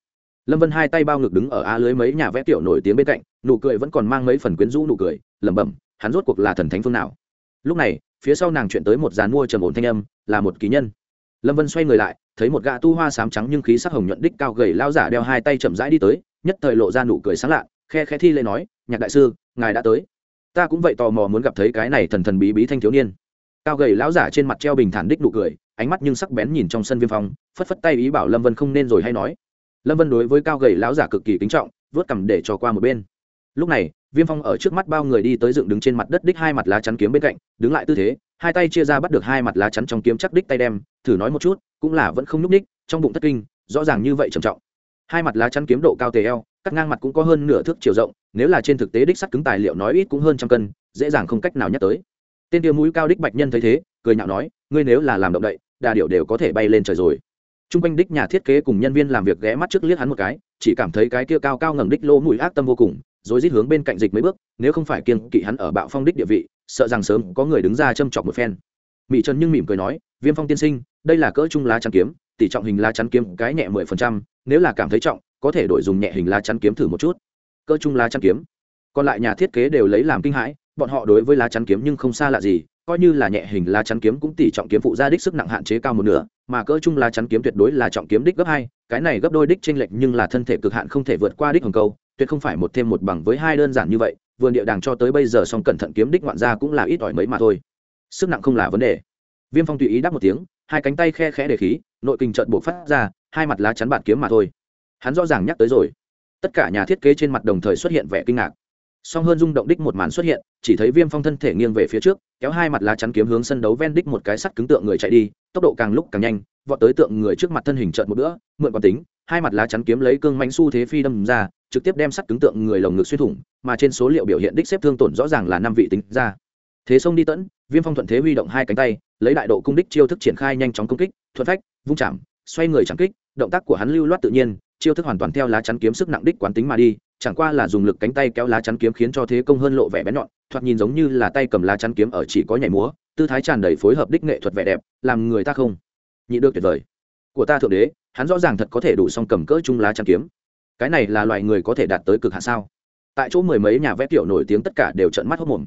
Lâm vân hai tay bao ngực đứng ở á lưới mấy nhà vẽ tiểu nổi tiếng bên cạnh, nụ cười vẫn còn mang mấy phần quyến rũ nụ cười, lẩm bẩm, hắn rốt cuộc là thần thánh phương nào? Lúc này, phía sau nàng chuyện tới một dàn mua trầm ổn thanh âm, là một ký nhân. Lâm vân xoay người lại, thấy một gã tu hoa sám trắng nhưng khí sắc hồng nhuận đích cao gầy lao giả đeo hai tay chậm rãi đi tới, nhất thời lộ ra nụ cười sáng lạ khe khe thi lễ nói, nhạc đại sư, ngài đã tới. Ta cũng vậy tò mò muốn gặp thấy cái này thần thần bí bí thanh thiếu niên. Cao gầy lão giả trên mặt treo bình thản đích nụ cười, ánh mắt nhưng sắc bén nhìn trong sân viêm phong, phất phất tay ý bảo lâm vân không nên rồi hay nói. Lâm vân đối với cao gầy lão giả cực kỳ kính trọng vớt cằm để cho qua một bên. Lúc này, viêm phong ở trước mắt bao người đi tới dựng đứng trên mặt đất đích hai mặt lá chắn kiếm bên cạnh, đứng lại tư thế, hai tay chia ra bắt được hai mặt lá chắn trong kiếm chắc đích tay đem, thử nói một chút, cũng là vẫn không nhúc đích trong bụng thất kinh, rõ ràng như vậy trầm trọng. Hai mặt lá chắn kiếm độ cao tề eo cắt ngang mặt cũng có hơn nửa thước chiều rộng, nếu là trên thực tế đích sắt cứng tài liệu nói ít cũng hơn trăm cân, dễ dàng không cách nào nhắc tới. Tên tiêu mũi cao đích bạch nhân thấy thế, cười nhạo nói, ngươi nếu là làm động đậy đà điệu đều có thể bay lên trời rồi. T r u n g quanh đích nhà thiết kế cùng nhân viên làm việc ghé mắt trước liếc hắn một cái, chỉ cảm thấy cái kia cao cao ngẩng đích lô mũi ác tâm vô cùng, rồi rít hướng bên cạnh dịch mấy bước, nếu không phải kiên kỵ hắn ở bạo phong đích địa vị, sợ rằng sớm có người đứng ra châm chọc một phen. Mỹ trần nhưng mỉm cười nói, viêm phong tiên sinh, đây là cỡ trung lá chắn kiếm tỷ trọng hình lá chắn kiếm cái nhẹ mười phần trăm, nếu là cảm thấy trọng có thể đổi dùng nhẹ hình lá chắn kiếm thử một chút. Cỡ trung lá chắn kiếm. Còn lại nhà thiết kế đều lấy làm kinh hãi, bọn họ đối với lá chắn kiếm nhưng không xa lạ gì, coi như là nhẹ hình lá chắn kiếm cũng tỷ trọng kiếm phụ gia đích sức nặng hạn chế cao một nửa, mà cỡ chung lá chắn kiếm tuyệt đối là trọng kiếm đích gấp hai, cái này gấp đôi đích tranh lệch nhưng là thân thể cực hạn không thể vượt qua đích hồng câu, tuyệt không phải một thêm một bằng với hai đơn giản như vậy, vườn địa đàng cho tới bây giờ song cẩn thận kiếm đích ngoạn ra cũng là ít ỏi mấy mà thôi. Sức nặng không là vấn đề. Viêm phong tùy ý đáp một tiếng, hai cánh tay khe khẽ để khí, nội kinh trợn buộc phát ra, hai mặt lá chắn bạn kiếm mà thôi hắn rõ ràng nhắc tới rồi. Tất cả nhà thiết kế trên mặt đồng thời xuất hiện vẻ kinh ngạc. Song hơn rung động đích một màn xuất hiện, chỉ thấy viêm phong thân thể nghiêng về phía trước, kéo hai mặt lá chắn kiếm hướng sân đấu ven đích một cái sắt cứng tượng người chạy đi, tốc độ càng lúc càng nhanh, vọt tới tượng người trước mặt thân hình trợn một bữa, mượn quán tính, hai mặt lá chắn kiếm lấy cương mánh xu thế phi đâm ra, trực tiếp đem sắt cứng tượng người lồng ngực xuyên thủng, mà trên số liệu biểu hiện đích xếp thương tổn rõ ràng là năm vị tính ra. Thế sông đi tẫn, viêm phong thuận thế huy động hai cánh tay, lấy đại độ cung đích chiêu thức triển khai nhanh chóng công kích, thuận phách, vung chạm, xoay người chẳng kích, động tác của hắn lưu loát tự nhiên chiêu thức hoàn toàn theo lá chắn kiếm sức nặng đích quán tính mà đi, chẳng qua là dùng lực cánh tay kéo lá chắn kiếm khiến cho thế công hơn lộ vẻ bén nhọn, thoạt nhìn giống như là tay cầm lá chắn kiếm ở chỉ có nhảy múa, tư thái tràn đầy phối hợp đích nghệ thuật vẻ đẹp, làm người ta không nhị được tuyệt vời. Của ta thượng đế, hắn rõ ràng thật có thể đủ song cầm cỡ chung lá chắn kiếm. Cái này là loại người có thể đạt tới cực hạ sao? Tại chỗ mười mấy nhà vẽ kiểu nổi tiếng tất cả đều trận mắt hốc mồm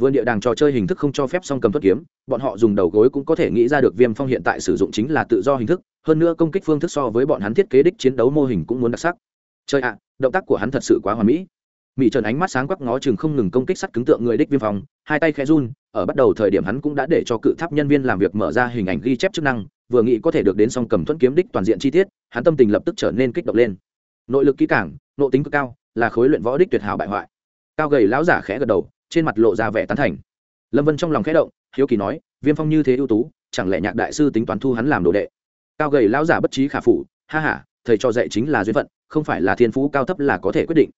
vườn địa đàng trò chơi hình thức không cho phép song cầm thuật kiếm, bọn họ dùng đầu gối cũng có thể nghĩ ra được viêm phong hiện tại sử dụng chính là tự do hình thức, hơn nữa công kích phương thức so với bọn hắn thiết kế đích chiến đấu mô hình cũng muốn đặc sắc. Chơi ạ, động tác của hắn thật sự quá hoàn mỹ. Mỹ trần ánh mắt sáng quắc ngó chừng không ngừng công kích sắt cứng tượng người đích viêm phong, hai tay khẽ run, ở bắt đầu thời điểm hắn cũng đã để cho cự tháp nhân viên làm việc mở ra hình ảnh ghi chép chức năng, vừa nghĩ có thể được đến song cầm thuẫn kiếm đích toàn diện chi tiết, hắn tâm tình lập tức trở nên kích động lên. Nội lực kỹ cảng nội tính cực cao, là khối luyện võ đích tuyệt hảo bại hoại. Cao gầy lão giả khẽ gật đầu trên mặt lộ ra vẻ tán thành. Lâm vân trong lòng khẽ động, hiếu kỳ nói, viêm phong như thế ưu tú, chẳng lẽ nhạc đại sư tính toán thu hắn làm đồ đệ? Cao gầy lão giả bất trí khả phủ, ha ha, thầy cho dạy chính là duyên phận, không phải là thiên phú cao thấp là có thể quyết định.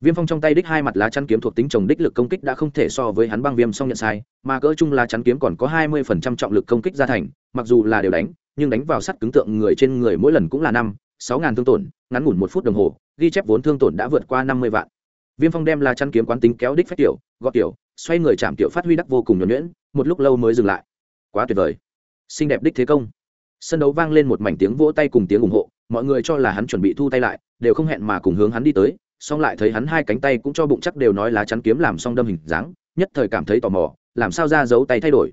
Viêm phong trong tay đích hai mặt lá chắn kiếm thuộc tính chồng đích lực công kích đã không thể so với hắn băng viêm song nhận sai, mà cỡ chung lá chắn kiếm còn có hai mươi phần trăm trọng lực công kích ra thành, mặc dù là đều đánh, nhưng đánh vào sắt cứng tượng người trên người mỗi lần cũng là năm, sáu ngàn thương tổn, ngắn ngủn một phút đồng hồ, ghi chép vốn thương tổn đã vượt qua năm mươi vạn viêm phong đem la chắn kiếm quán tính kéo đích phách tiểu, gọt tiểu, xoay người chạm tiểu phát huy đắc vô cùng nhuẩn nhuyễn, một lúc lâu mới dừng lại. Quá tuyệt vời. Xinh đẹp đích thế công. Sân đấu vang lên một mảnh tiếng vỗ tay cùng tiếng ủng hộ, mọi người cho là hắn chuẩn bị thu tay lại, đều không hẹn mà cùng hướng hắn đi tới xong lại thấy hắn hai cánh tay cũng cho bụng chắc đều nói lá chắn kiếm làm xong đâm hình dáng, nhất thời cảm thấy tò mò, làm sao ra giấu tay thay đổi.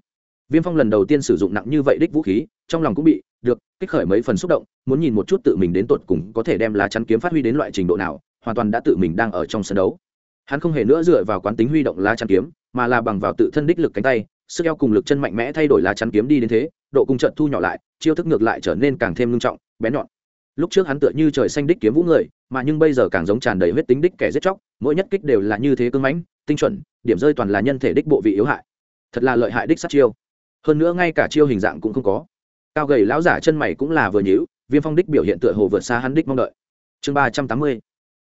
Viêm phong lần đầu tiên sử dụng nặng như vậy đích vũ khí, trong lòng cũng bị được kích khởi mấy phần xúc động, muốn nhìn một chút tự mình đến tột cùng có thể đem lá chắn kiếm phát huy đến loại trình độ nào hoàn toàn đã tự mình đang ở trong sân đấu. Hắn không hề nữa dựa vào quán tính huy động lá chắn kiếm, mà là bằng vào tự thân đích lực cánh tay, sức eo cùng lực chân mạnh mẽ thay đổi lá chắn kiếm đi đến thế, độ cung trận thu nhỏ lại, chiêu thức ngược lại trở nên càng thêm ngưng trọng, bén nhọn. Lúc trước hắn tựa như trời xanh đích kiếm vũ người, mà nhưng bây giờ càng giống tràn đầy huyết tính đích kẻ giết chóc, mỗi nhất kích đều là như thế cưng mãnh, tinh chuẩn, điểm rơi toàn là nhân thể đích bộ vị yếu hại. Thật là lợi hại đích sát chiêu. Hơn nữa ngay cả chiêu hình dạng cũng không có. Cao gầy lão giả chân mày cũng là vừa nhíu, viêm phong đích biểu hiện tựa hồ vượt xa hắn đích mong đợi. Chương ba trăm tám mươi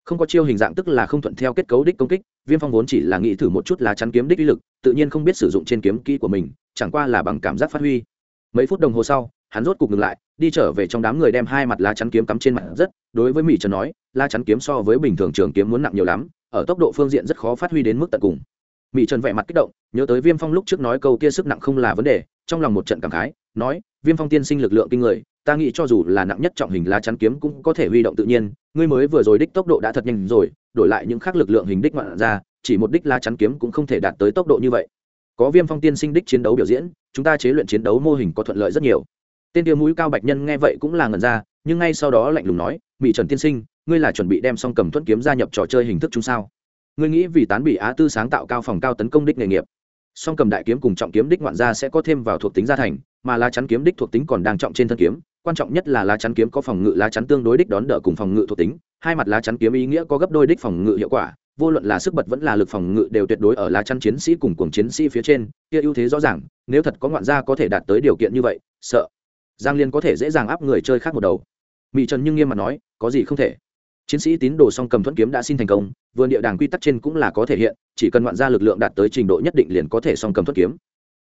không có chiêu hình dạng tức là không thuận theo kết cấu đích công kích, viêm phong vốn chỉ là nghĩ thử một chút lá chắn kiếm đích uy lực, tự nhiên không biết sử dụng trên kiếm kỹ của mình, chẳng qua là bằng cảm giác phát huy. Mấy phút đồng hồ sau, hắn rốt cục ngừng lại, đi trở về trong đám người đem hai mặt lá chắn kiếm cắm trên mặt rất đối với mỹ trần nói, lá chắn kiếm so với bình thường trường kiếm muốn nặng nhiều lắm, ở tốc độ phương diện rất khó phát huy đến mức tận cùng. Mỹ trần vẻ mặt kích động, nhớ tới viêm phong lúc trước nói câu kia sức nặng không là vấn đề, trong lòng một trận cảm khái, nói, viêm phong tiên sinh lực lượng kinh người ta nghĩ cho dù là nặng nhất trọng hình lá chắn kiếm cũng có thể huy động tự nhiên, ngươi mới vừa rồi đích tốc độ đã thật nhanh rồi, đổi lại những khác lực lượng hình đích ngoạn ra, chỉ một đích lá chắn kiếm cũng không thể đạt tới tốc độ như vậy. Có viêm phong tiên sinh đích chiến đấu biểu diễn, chúng ta chế luyện chiến đấu mô hình có thuận lợi rất nhiều. Tên tiêu mũi cao bạch nhân nghe vậy cũng là ngần ra, nhưng ngay sau đó lạnh lùng nói mỹ trần tiên sinh, ngươi là chuẩn bị đem song cầm thuẫn kiếm gia nhập trò chơi hình thức chung sao? Ngươi nghĩ vì tán bị á tư sáng tạo cao phòng cao tấn công đích nghề nghiệp, song cầm đại kiếm cùng trọng kiếm đích ngoạn gia sẽ có thêm vào thuộc tính gia thành, mà lá chắn kiếm đích thuộc tính còn đang trọng trên thân kiếm quan trọng nhất là lá chắn kiếm có phòng ngự lá chắn tương đối đích đón đỡ cùng phòng ngự thuộc tính. Hai mặt lá chắn kiếm ý nghĩa có gấp đôi đích phòng ngự hiệu quả, vô luận là sức bật vẫn là lực phòng ngự đều tuyệt đối ở lá chắn chiến sĩ cùng cuồng chiến sĩ phía trên, kia ưu thế rõ ràng, nếu thật có ngoạn gia có thể đạt tới điều kiện như vậy, sợ. Giang liên có thể dễ dàng áp người chơi khác một đầu. Mỹ trần nhưng nghiêm mặt nói, có gì không thể. Chiến sĩ tín đồ song cầm thuẫn kiếm đã xin thành công, vườn địa đàng quy tắc trên cũng là có thể hiện, chỉ cần ngoạn gia lực lượng đạt tới trình độ nhất định liền có thể song cầm thuẫn kiếm.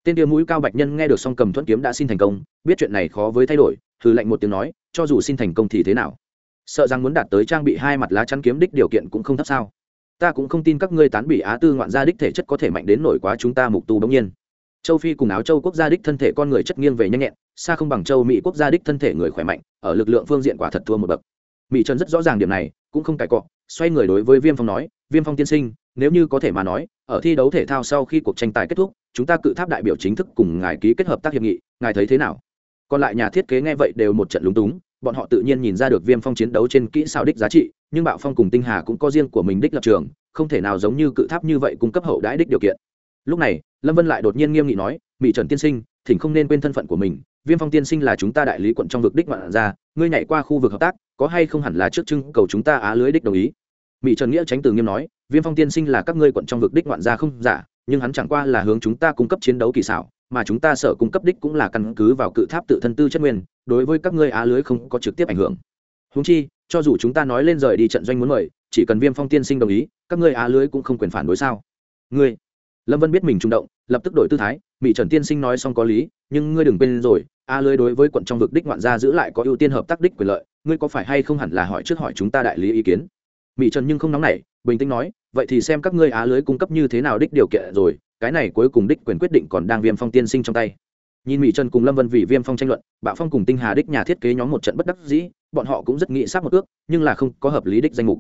Tên tiêu mũi cao bạch nhân nghe được song cầm thuẫn kiếm đã xin thành công, biết chuyện này khó với thay đổi hừ lạnh một tiếng nói, cho dù xin thành công thì thế nào? Sợ rằng muốn đạt tới trang bị hai mặt lá chắn kiếm đích điều kiện cũng không thấp sao? Ta cũng không tin các ngươi tán bị á tư ngoạn gia đích thể chất có thể mạnh đến nổi quá chúng ta mục tu bỗng nhiên. Châu phi cùng áo châu quốc gia đích thân thể con người chất nghiêng về nhanh nhẹn, xa không bằng châu mỹ quốc gia đích thân thể người khỏe mạnh, ở lực lượng phương diện quả thật thua một bậc. Mỹ trần rất rõ ràng điểm này, cũng không cãi cọ, xoay người đối với viêm phong nói, viêm phong tiên sinh, nếu như có thể mà nói, ở thi đấu thể thao sau khi cuộc tranh tài kết thúc, chúng ta cự tháp đại biểu chính thức cùng ngài ký kết hợp tác hiệp nghị, ngài thấy thế nào? Còn lại nhà thiết kế nghe vậy đều một trận lúng túng, bọn họ tự nhiên nhìn ra được viêm phong chiến đấu trên kỹ xảo đích giá trị, nhưng bạo phong cùng tinh hà cũng có riêng của mình đích lập trường, không thể nào giống như cự tháp như vậy cung cấp hậu đãi đích điều kiện. Lúc này, lâm vân lại đột nhiên nghiêm nghị nói mỹ trần tiên sinh, thỉnh không nên quên thân phận của mình. Viêm phong tiên sinh là chúng ta đại lý quận trong vực đích ngoạn ra ngươi nhảy qua khu vực hợp tác, có hay không hẳn là trước trưng cầu chúng ta á lưới đích đồng ý? Mỹ trần nghĩa tránh từ nghiêm nói, viêm phong tiên sinh là các ngươi quận trong vực đích ngoạn ra không giả, nhưng hắn chẳng qua là hướng chúng ta cung cấp chiến đấu kỳ xảo mà chúng ta sở cung cấp đích cũng là căn cứ vào cự tháp tự thân tư chất nguyên, đối với các ngươi á lưới không có trực tiếp ảnh hưởng. Húng chi, cho dù chúng ta nói lên rời đi trận doanh muốn mời, chỉ cần viêm phong tiên sinh đồng ý, các ngươi á lưới cũng không quyền phản đối sao? Ngươi, lâm vân biết mình trung động, lập tức đổi tư thái mỹ trần tiên sinh nói xong có lý, nhưng ngươi đừng quên rồi a lưới đối với quận trong vực đích ngoạn gia giữ lại có ưu tiên hợp tác đích quyền lợi, ngươi có phải hay không hẳn là hỏi trước hỏi chúng ta đại lý ý kiến? Mỹ trần nhưng không nóng nảy, bình tĩnh nói, vậy thì xem các ngươi á lưới cung cấp như thế nào đích điều kiện rồi cái này cuối cùng đích quyền quyết định còn đang viêm phong tiên sinh trong tay. Nhìn mỹ trần cùng lâm vân vì viêm phong tranh luận, bạo phong cùng tinh hà đích nhà thiết kế nhóm một trận bất đắc dĩ, bọn họ cũng rất nghĩ sát một ước, nhưng là không có hợp lý đích danh mục.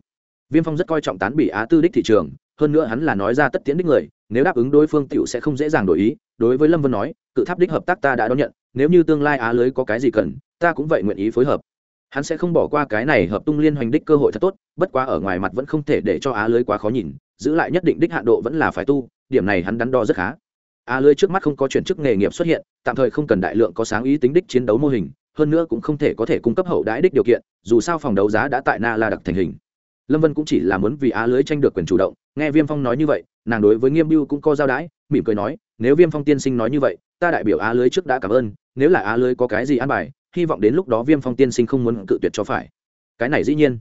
Viêm phong rất coi trọng tán bị á tư đích thị trường, hơn nữa hắn là nói ra tất tiến đích người, nếu đáp ứng đối phương tiểu sẽ không dễ dàng đổi ý, đối với lâm vân nói, cự tháp đích hợp tác ta đã đón nhận, nếu như tương lai á lưới có cái gì cần, ta cũng vậy nguyện ý phối hợp. Hắn sẽ không bỏ qua cái này hợp tung liên hoành đích cơ hội thật tốt, bất quá ở ngoài mặt vẫn không thể để cho á lưới quá khó nhìn, giữ lại nhất định đích hạ độ vẫn là phải tu điểm này hắn đắn đo rất khá. Á lưới trước mắt không có chuyển chức nghề nghiệp xuất hiện, tạm thời không cần đại lượng có sáng ý tính đích chiến đấu mô hình, hơn nữa cũng không thể có thể cung cấp hậu đãi đích điều kiện, dù sao phòng đấu giá đã tại na la đặc thành hình. Lâm vân cũng chỉ là muốn vì á lưới tranh được quyền chủ động, nghe viêm phong nói như vậy, nàng đối với nghiêm biêu cũng có giao đãi mỉm cười nói, nếu viêm phong tiên sinh nói như vậy, ta đại biểu á lưới trước đã cảm ơn, nếu là á lưới có cái gì an bài, hy vọng đến lúc đó viêm phong tiên sinh không muốn cự tuyệt cho phải. Cái này dĩ nhiên.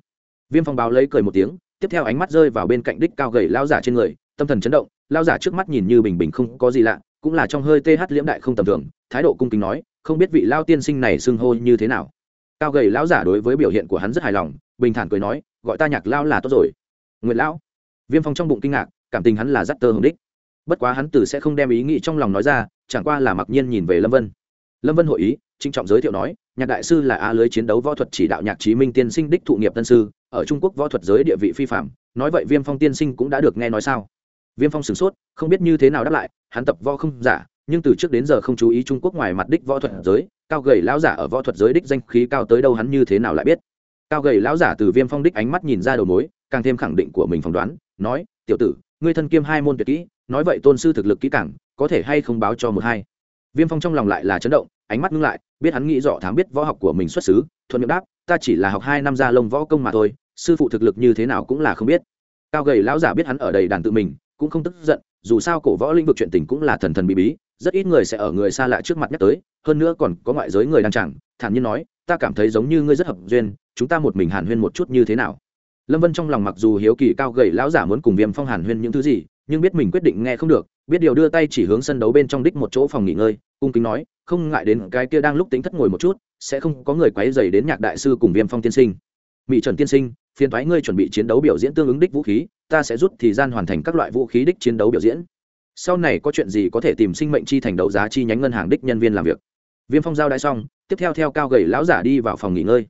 Viêm phong báo lấy cười một tiếng, tiếp theo ánh mắt rơi vào bên cạnh đích cao gầy lao giả trên người, tâm thần chấn động lao giả trước mắt nhìn như bình bình không có gì lạ, cũng là trong hơi th liễm đại không tầm thường, thái độ cung kính nói, không biết vị lao tiên sinh này xưng hô như thế nào. Cao gầy lão giả đối với biểu hiện của hắn rất hài lòng, bình thản cười nói, gọi ta nhạc lao là tốt rồi. Nguyện lão. Viêm phong trong bụng kinh ngạc, cảm tình hắn là giắt tơ hồng đích. Bất quá hắn từ sẽ không đem ý nghĩ trong lòng nói ra, chẳng qua là mặc nhiên nhìn về lâm vân. Lâm vân hội ý trinh trọng giới thiệu nói, nhạc đại sư là a lưới chiến đấu võ thuật chỉ đạo nhạc chí minh tiên sinh đích thụ nghiệp tân sư, ở trung quốc võ thuật giới địa vị phi phạm, nói vậy viêm phong tiên sinh cũng đã được nghe nói sao? Viêm phong sửng sốt, không biết như thế nào đáp lại, hắn tập võ không giả, nhưng từ trước đến giờ không chú ý trung quốc ngoài mặt đích võ thuật giới, cao gầy lão giả ở võ thuật giới đích danh khí cao tới đâu hắn như thế nào lại biết. Cao gầy lão giả từ viêm phong đích ánh mắt nhìn ra đầu mối, càng thêm khẳng định của mình phỏng đoán, nói, tiểu tử, ngươi thân kiêm hai môn tuyệt kỹ, nói vậy tôn sư thực lực kỹ càng, có thể hay không báo cho một hai? Viêm phong trong lòng lại là chấn động, ánh mắt ngưng lại, biết hắn nghĩ rõ thám biết võ học của mình xuất xứ, thuận miệng đáp, ta chỉ là học hai năm ra lông võ công mà thôi, sư phụ thực lực như thế nào cũng là không biết. Cao gầy lão giả biết hắn ở đầy đàn tự mình cũng không tức giận, dù sao cổ võ lĩnh vực chuyện tình cũng là thần thần bí bí, rất ít người sẽ ở người xa lạ trước mặt nhắc tới, hơn nữa còn có ngoại giới người đang chẳng, thản nhiên nói, ta cảm thấy giống như ngươi rất hợp duyên, chúng ta một mình hàn huyên một chút như thế nào? Lâm vân trong lòng mặc dù hiếu kỳ cao gầy lão giả muốn cùng viêm phong hàn huyên những thứ gì, nhưng biết mình quyết định nghe không được, biết điều đưa tay chỉ hướng sân đấu bên trong đích một chỗ phòng nghỉ ngơi, cung kính nói, không ngại đến cái kia đang lúc tính thất ngồi một chút, sẽ không có người quấy dày đến nhạc đại sư cùng viêm phong tiên sinh mỹ trần tiên sinh, phiền thoái ngươi chuẩn bị chiến đấu biểu diễn tương ứng đích vũ khí, ta sẽ rút thời gian hoàn thành các loại vũ khí đích chiến đấu biểu diễn. Sau này có chuyện gì có thể tìm sinh mệnh chi thành đấu giá chi nhánh ngân hàng đích nhân viên làm việc. Viêm phong giao đai xong, tiếp theo theo cao gầy lão giả đi vào phòng nghỉ ngơi.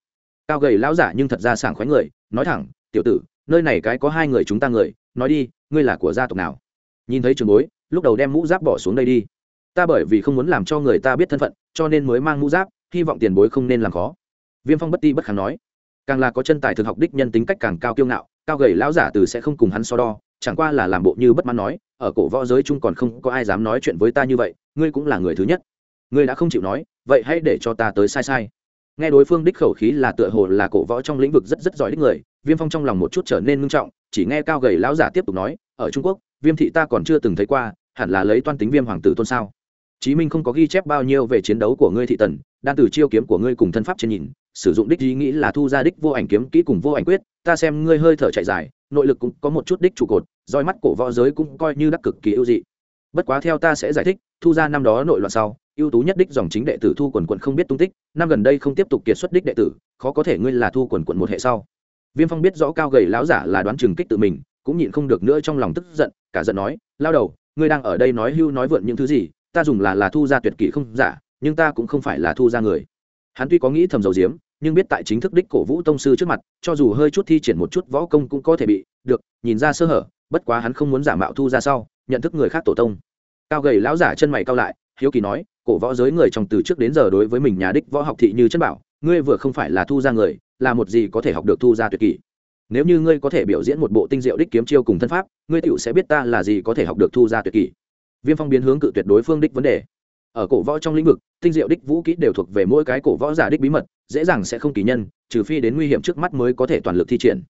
Cao gầy lão giả nhưng thật ra sảng khoái người, nói thẳng, tiểu tử, nơi này cái có hai người chúng ta người, nói đi, ngươi là của gia tộc nào? Nhìn thấy trường bối, lúc đầu đem mũ giáp bỏ xuống đây đi. Ta bởi vì không muốn làm cho người ta biết thân phận, cho nên mới mang mũ giáp, hy vọng tiền bối không nên làm khó. Viêm phong bất ti bất kháng nói càng là có chân tài thực học đích nhân tính cách càng cao kiêu ngạo, cao gầy lão giả từ sẽ không cùng hắn so đo, chẳng qua là làm bộ như bất mãn nói, ở cổ võ giới chung còn không có ai dám nói chuyện với ta như vậy, ngươi cũng là người thứ nhất. Ngươi đã không chịu nói, vậy hãy để cho ta tới sai sai. Nghe đối phương đích khẩu khí là tựa hồ là cổ võ trong lĩnh vực rất rất giỏi đích người, viêm phong trong lòng một chút trở nên ngưng trọng, chỉ nghe cao gầy lão giả tiếp tục nói, ở trung quốc, viêm thị ta còn chưa từng thấy qua, hẳn là lấy toan tính viêm hoàng tử tôn sao? Chí minh không có ghi chép bao nhiêu về chiến đấu của ngươi thị tần đang từ chiêu kiếm của ngươi cùng thân pháp trên nhìn, sử dụng đích ý nghĩ là thu ra đích vô ảnh kiếm kỹ cùng vô ảnh quyết, ta xem ngươi hơi thở chạy dài, nội lực cũng có một chút đích trụ cột, roi mắt cổ võ giới cũng coi như đắc cực kỳ ưu dị. Bất quá theo ta sẽ giải thích, thu ra năm đó nội loạn sau, ưu tú nhất đích dòng chính đệ tử thu quần quận không biết tung tích, năm gần đây không tiếp tục kiệt xuất đích đệ tử, khó có thể ngươi là thu quần quận một hệ sau. Viêm phong biết rõ cao gầy lão giả là đoán chừng kích tự mình, cũng nhịn không được nữa trong lòng tức giận, cả giận nói, lao đầu, ngươi đang ở đây nói hưu nói vượn những thứ gì ta dùng là là thu ra tuyệt kỹ không giả, nhưng ta cũng không phải là thu ra người. Hắn tuy có nghĩ thầm dầu diếm, nhưng biết tại chính thức đích cổ vũ tông sư trước mặt, cho dù hơi chút thi triển một chút võ công cũng có thể bị, được, nhìn ra sơ hở, bất quá hắn không muốn giả mạo thu ra sau, nhận thức người khác tổ tông. Cao gầy lão giả chân mày cao lại, hiếu kỳ nói, cổ võ giới người trong từ trước đến giờ đối với mình nhà đích võ học thị như chân bảo, ngươi vừa không phải là thu ra người, là một gì có thể học được thu ra tuyệt kỷ nếu như ngươi có thể biểu diễn một bộ tinh diệu đích kiếm chiêu cùng thân pháp, ngươi tựu sẽ biết ta là gì có thể học được thu ra tuyệt kỷ viêm phong biến hướng cự tuyệt đối phương đích vấn đề. Ở cổ võ trong lĩnh vực, tinh diệu đích vũ kỹ đều thuộc về mỗi cái cổ võ giả đích bí mật, dễ dàng sẽ không kỳ nhân, trừ phi đến nguy hiểm trước mắt mới có thể toàn lực thi triển.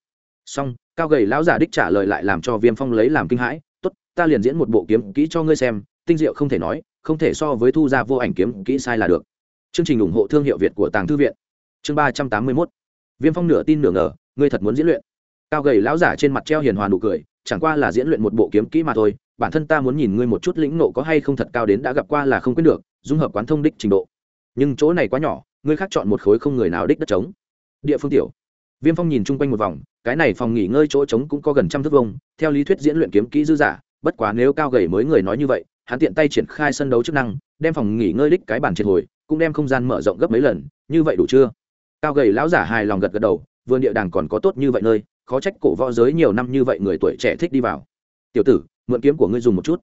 Song, cao gầy lão giả đích trả lời lại làm cho viêm phong lấy làm kinh hãi, tốt, ta liền diễn một bộ kiếm kỹ cho ngươi xem, tinh diệu không thể nói, không thể so với thu ra vô ảnh kiếm kỹ sai là được. Chương trình ủng hộ thương hiệu việt của tàng thư viện. Chương ba trăm tám mươi mốt. Viêm phong nửa tin nửa ngờ, ngươi thật muốn diễn luyện? Cao gầy lão giả trên mặt treo hiền hòa nụ cười chẳng qua là diễn luyện một bộ kiếm kỹ mà thôi, bản thân ta muốn nhìn ngươi một chút lĩnh nộ có hay không thật cao đến đã gặp qua là không quyết được, dung hợp quán thông đích trình độ. Nhưng chỗ này quá nhỏ, ngươi khác chọn một khối không người nào đích đất trống. Địa phương tiểu. Viêm phong nhìn chung quanh một vòng, cái này phòng nghỉ ngơi chỗ trống cũng có gần trăm thước vông theo lý thuyết diễn luyện kiếm kỹ dư giả, bất quá nếu cao gầy mới người nói như vậy, hắn tiện tay triển khai sân đấu chức năng, đem phòng nghỉ ngơi đích cái bản triệt hồi, cũng đem không gian mở rộng gấp mấy lần, như vậy đủ chưa? Cao gầy lão giả hài lòng gật gật đầu, vườn địa đàng còn có tốt như vậy nơi khó trách cổ võ giới nhiều năm như vậy người tuổi trẻ thích đi vào. Tiểu tử, mượn kiếm của ngươi dùng một chút.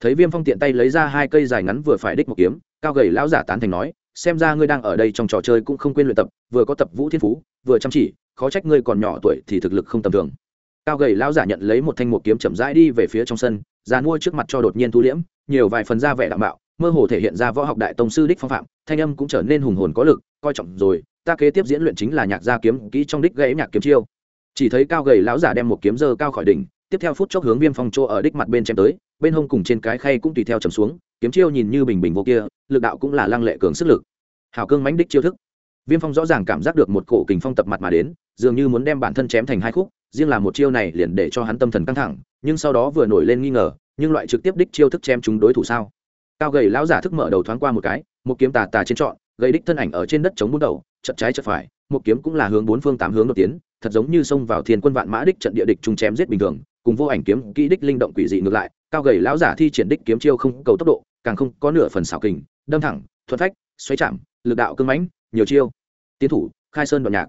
Thấy viêm phong tiện tay lấy ra hai cây dài ngắn vừa phải đích một kiếm, cao gầy lão giả tán thành nói, xem ra ngươi đang ở đây trong trò chơi cũng không quên luyện tập, vừa có tập vũ thiên phú, vừa chăm chỉ, khó trách ngươi còn nhỏ tuổi thì thực lực không tầm thường. Cao gầy lão giả nhận lấy một thanh một kiếm chậm rãi đi về phía trong sân, già nuôi trước mặt cho đột nhiên thu liễm, nhiều vài phần ra vẻ đạm mạo, mơ hồ thể hiện ra võ học đại tông sư đích phong phạm, thanh âm cũng trở nên hùng hồn có lực, coi trọng rồi, ta kế tiếp diễn luyện chính là nhạc gia kiếm kỹ trong đích gãy nhạc kiếm chiêu chỉ thấy cao gầy lão giả đem một kiếm dơ cao khỏi đỉnh, tiếp theo phút chốc hướng viêm phong chỗ ở đích mặt bên chém tới, bên hông cùng trên cái khay cũng tùy theo chầm xuống, kiếm chiêu nhìn như bình bình vô kia, lực đạo cũng là lăng lệ cường sức lực. Hào cương mãnh đích chiêu thức. Viêm phong rõ ràng cảm giác được một cổ kình phong tập mặt mà đến, dường như muốn đem bản thân chém thành hai khúc, riêng là một chiêu này liền để cho hắn tâm thần căng thẳng, nhưng sau đó vừa nổi lên nghi ngờ, nhưng loại trực tiếp đích chiêu thức chém chúng đối thủ sao? Cao gầy lão giả thức mở đầu thoáng qua một cái, một kiếm tà tà trên trọn gây đích thân ảnh ở trên đất chống bút đầu chật trái chật phải, một kiếm cũng là hướng bốn phương tám hướng đột tiến thật giống như xông vào thiên quân vạn mã đích trận địa địch trung chém giết bình thường, cùng vô ảnh kiếm kỹ đích linh động quỷ dị ngược lại, cao gầy lão giả thi triển đích kiếm chiêu không cầu tốc độ, càng không có nửa phần xảo kình, đâm thẳng, thuận phách, xoáy chạm, lực đạo cưng mãnh, nhiều chiêu. Tiến thủ, khai sơn đoạn nhạc.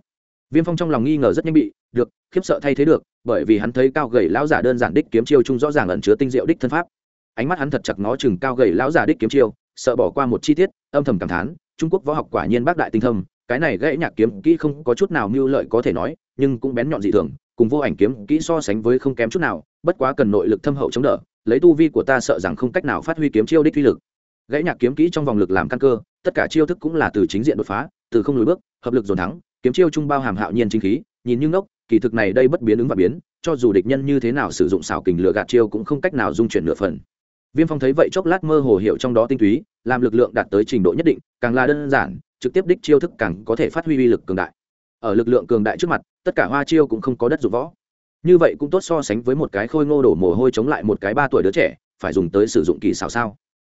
Viêm phong trong lòng nghi ngờ rất nhanh bị, được, khiếp sợ thay thế được, bởi vì hắn thấy cao gầy lão giả đơn giản đích kiếm chiêu chung rõ ràng ẩn chứa tinh diệu đích thân pháp. Ánh mắt hắn thật chặt ngó chừng cao gầy lão giả đích kiếm chiêu, sợ bỏ qua một chi tiết, âm thầm cảm thán, trung quốc võ học quả nhiên bác đại tinh thâm, cái này gãy nhạc kiếm kỹ không có chút nào mưu lợi có thể nói nhưng cũng bén nhọn dị thường, cùng vô ảnh kiếm kỹ so sánh với không kém chút nào, bất quá cần nội lực thâm hậu chống đỡ, lấy tu vi của ta sợ rằng không cách nào phát huy kiếm chiêu đích uy lực. Gãy nhạc kiếm kỹ trong vòng lực làm căn cơ, tất cả chiêu thức cũng là từ chính diện đột phá, từ không lùi bước, hợp lực dồn thắng, kiếm chiêu trung bao hàm hạo nhiên chính khí, nhìn như ngốc, kỳ thực này đây bất biến ứng và biến, cho dù địch nhân như thế nào sử dụng xảo kình lừa gạt chiêu cũng không cách nào dung chuyển nửa phần. Viêm phong thấy vậy chốc lát mơ hồ hiểu trong đó tinh túy, làm lực lượng đạt tới trình độ nhất định, càng là đơn giản, trực tiếp đích chiêu thức càng có thể phát huy uy lực cường đại. Ở lực lượng cường đại trước mặt tất cả hoa chiêu cũng không có đất dụng võ. Như vậy cũng tốt so sánh với một cái khôi ngô đổ mồ hôi chống lại một cái ba tuổi đứa trẻ, phải dùng tới sử dụng kỳ xào sao.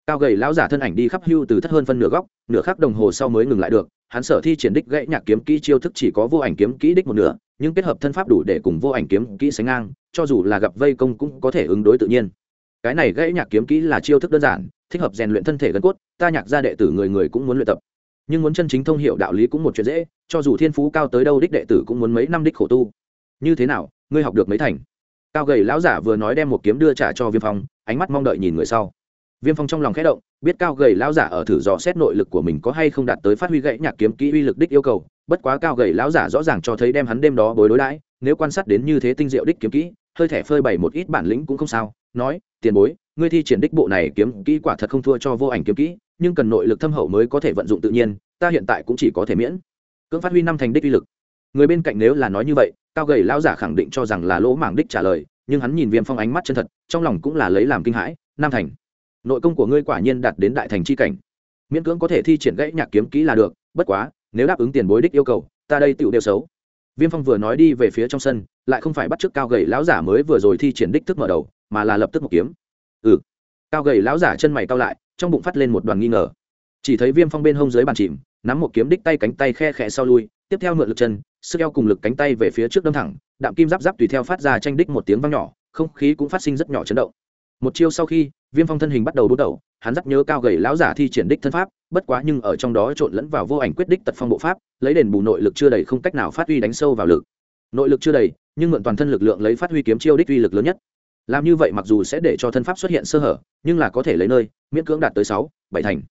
Cao gầy lão giả thân ảnh đi khắp hưu từ thất hơn phân nửa góc, nửa khắc đồng hồ sau mới ngừng lại được, hắn sở thi triển đích gãy nhạc kiếm kỹ chiêu thức chỉ có vô ảnh kiếm kỹ đích một nửa, nhưng kết hợp thân pháp đủ để cùng vô ảnh kiếm kỹ sánh ngang, cho dù là gặp vây công cũng có thể ứng đối tự nhiên. Cái này gãy nhạc kiếm kỹ là chiêu thức đơn giản, thích hợp rèn luyện thân thể gân cốt, ta nhạc gia đệ tử người người cũng muốn luyện tập nhưng muốn chân chính thông hiểu đạo lý cũng một chuyện dễ, cho dù thiên phú cao tới đâu đích đệ tử cũng muốn mấy năm đích khổ tu. Như thế nào, ngươi học được mấy thành? Cao gầy lão giả vừa nói đem một kiếm đưa trả cho viêm phong, ánh mắt mong đợi nhìn người sau. Viêm phong trong lòng khẽ động, biết cao gầy lão giả ở thử dò xét nội lực của mình có hay không đạt tới phát huy gãy nhạc kiếm kỹ uy lực đích yêu cầu, bất quá cao gầy lão giả rõ ràng cho thấy đem hắn đêm đó bối đối đãi, nếu quan sát đến như thế tinh diệu đích kiếm kỹ, hơi thẻ phơi bày một ít bản lĩnh cũng không sao, nói, tiền bối ngươi thi triển đích bộ này kiếm kỹ quả thật không thua cho vô ảnh kiếm kỹ, nhưng cần nội lực thâm hậu mới có thể vận dụng tự nhiên, ta hiện tại cũng chỉ có thể miễn. Cưỡng phát huy năm thành đích uy lực. Người bên cạnh nếu là nói như vậy, cao gầy lão giả khẳng định cho rằng là lỗ mảng đích trả lời, nhưng hắn nhìn viêm phong ánh mắt chân thật, trong lòng cũng là lấy làm kinh hãi nam thành. Nội công của ngươi quả nhiên đạt đến đại thành c h i cảnh. Miễn cưỡng có thể thi triển gãy nhạc kiếm kỹ là được, bất quá, nếu đáp ứng tiền bối đích yêu cầu, ta đây tựu đều xấu. Viêm phong vừa nói đi về phía trong sân, lại không phải bắt chước cao gầy lão giả mới vừa rồi thi triển đích thức mở đầu, mà là lập tức một kiếm ừ. Cao gầy lão giả chân mày cao lại, trong bụng phát lên một đoàn nghi ngờ. Chỉ thấy viêm phong bên hông dưới bàn chìm, nắm một kiếm đích tay cánh tay khe khẽ sau lui, tiếp theo mượn lực chân, sức eo cùng lực cánh tay về phía trước đâm thẳng, đạm kim giáp giáp tùy theo phát ra tranh đích một tiếng vang nhỏ, không khí cũng phát sinh rất nhỏ chấn động. Một chiêu sau khi, viêm phong thân hình bắt đầu bút đầu, hắn dắt nhớ cao gầy lão giả thi triển đích thân pháp, bất quá nhưng ở trong đó trộn lẫn vào vô ảnh quyết đích tật phong bộ pháp, lấy đền bù nội lực chưa đầy không cách nào phát huy đánh sâu vào lực. Nội lực chưa đầy, nhưng mượn toàn thân lực lượng lấy phát huy kiếm chiêu đích uy lực lớn nhất làm như vậy mặc dù sẽ để cho thân pháp xuất hiện sơ hở, nhưng là có thể lấy nơi, miễn cưỡng đạt tới sáu, bảy thành.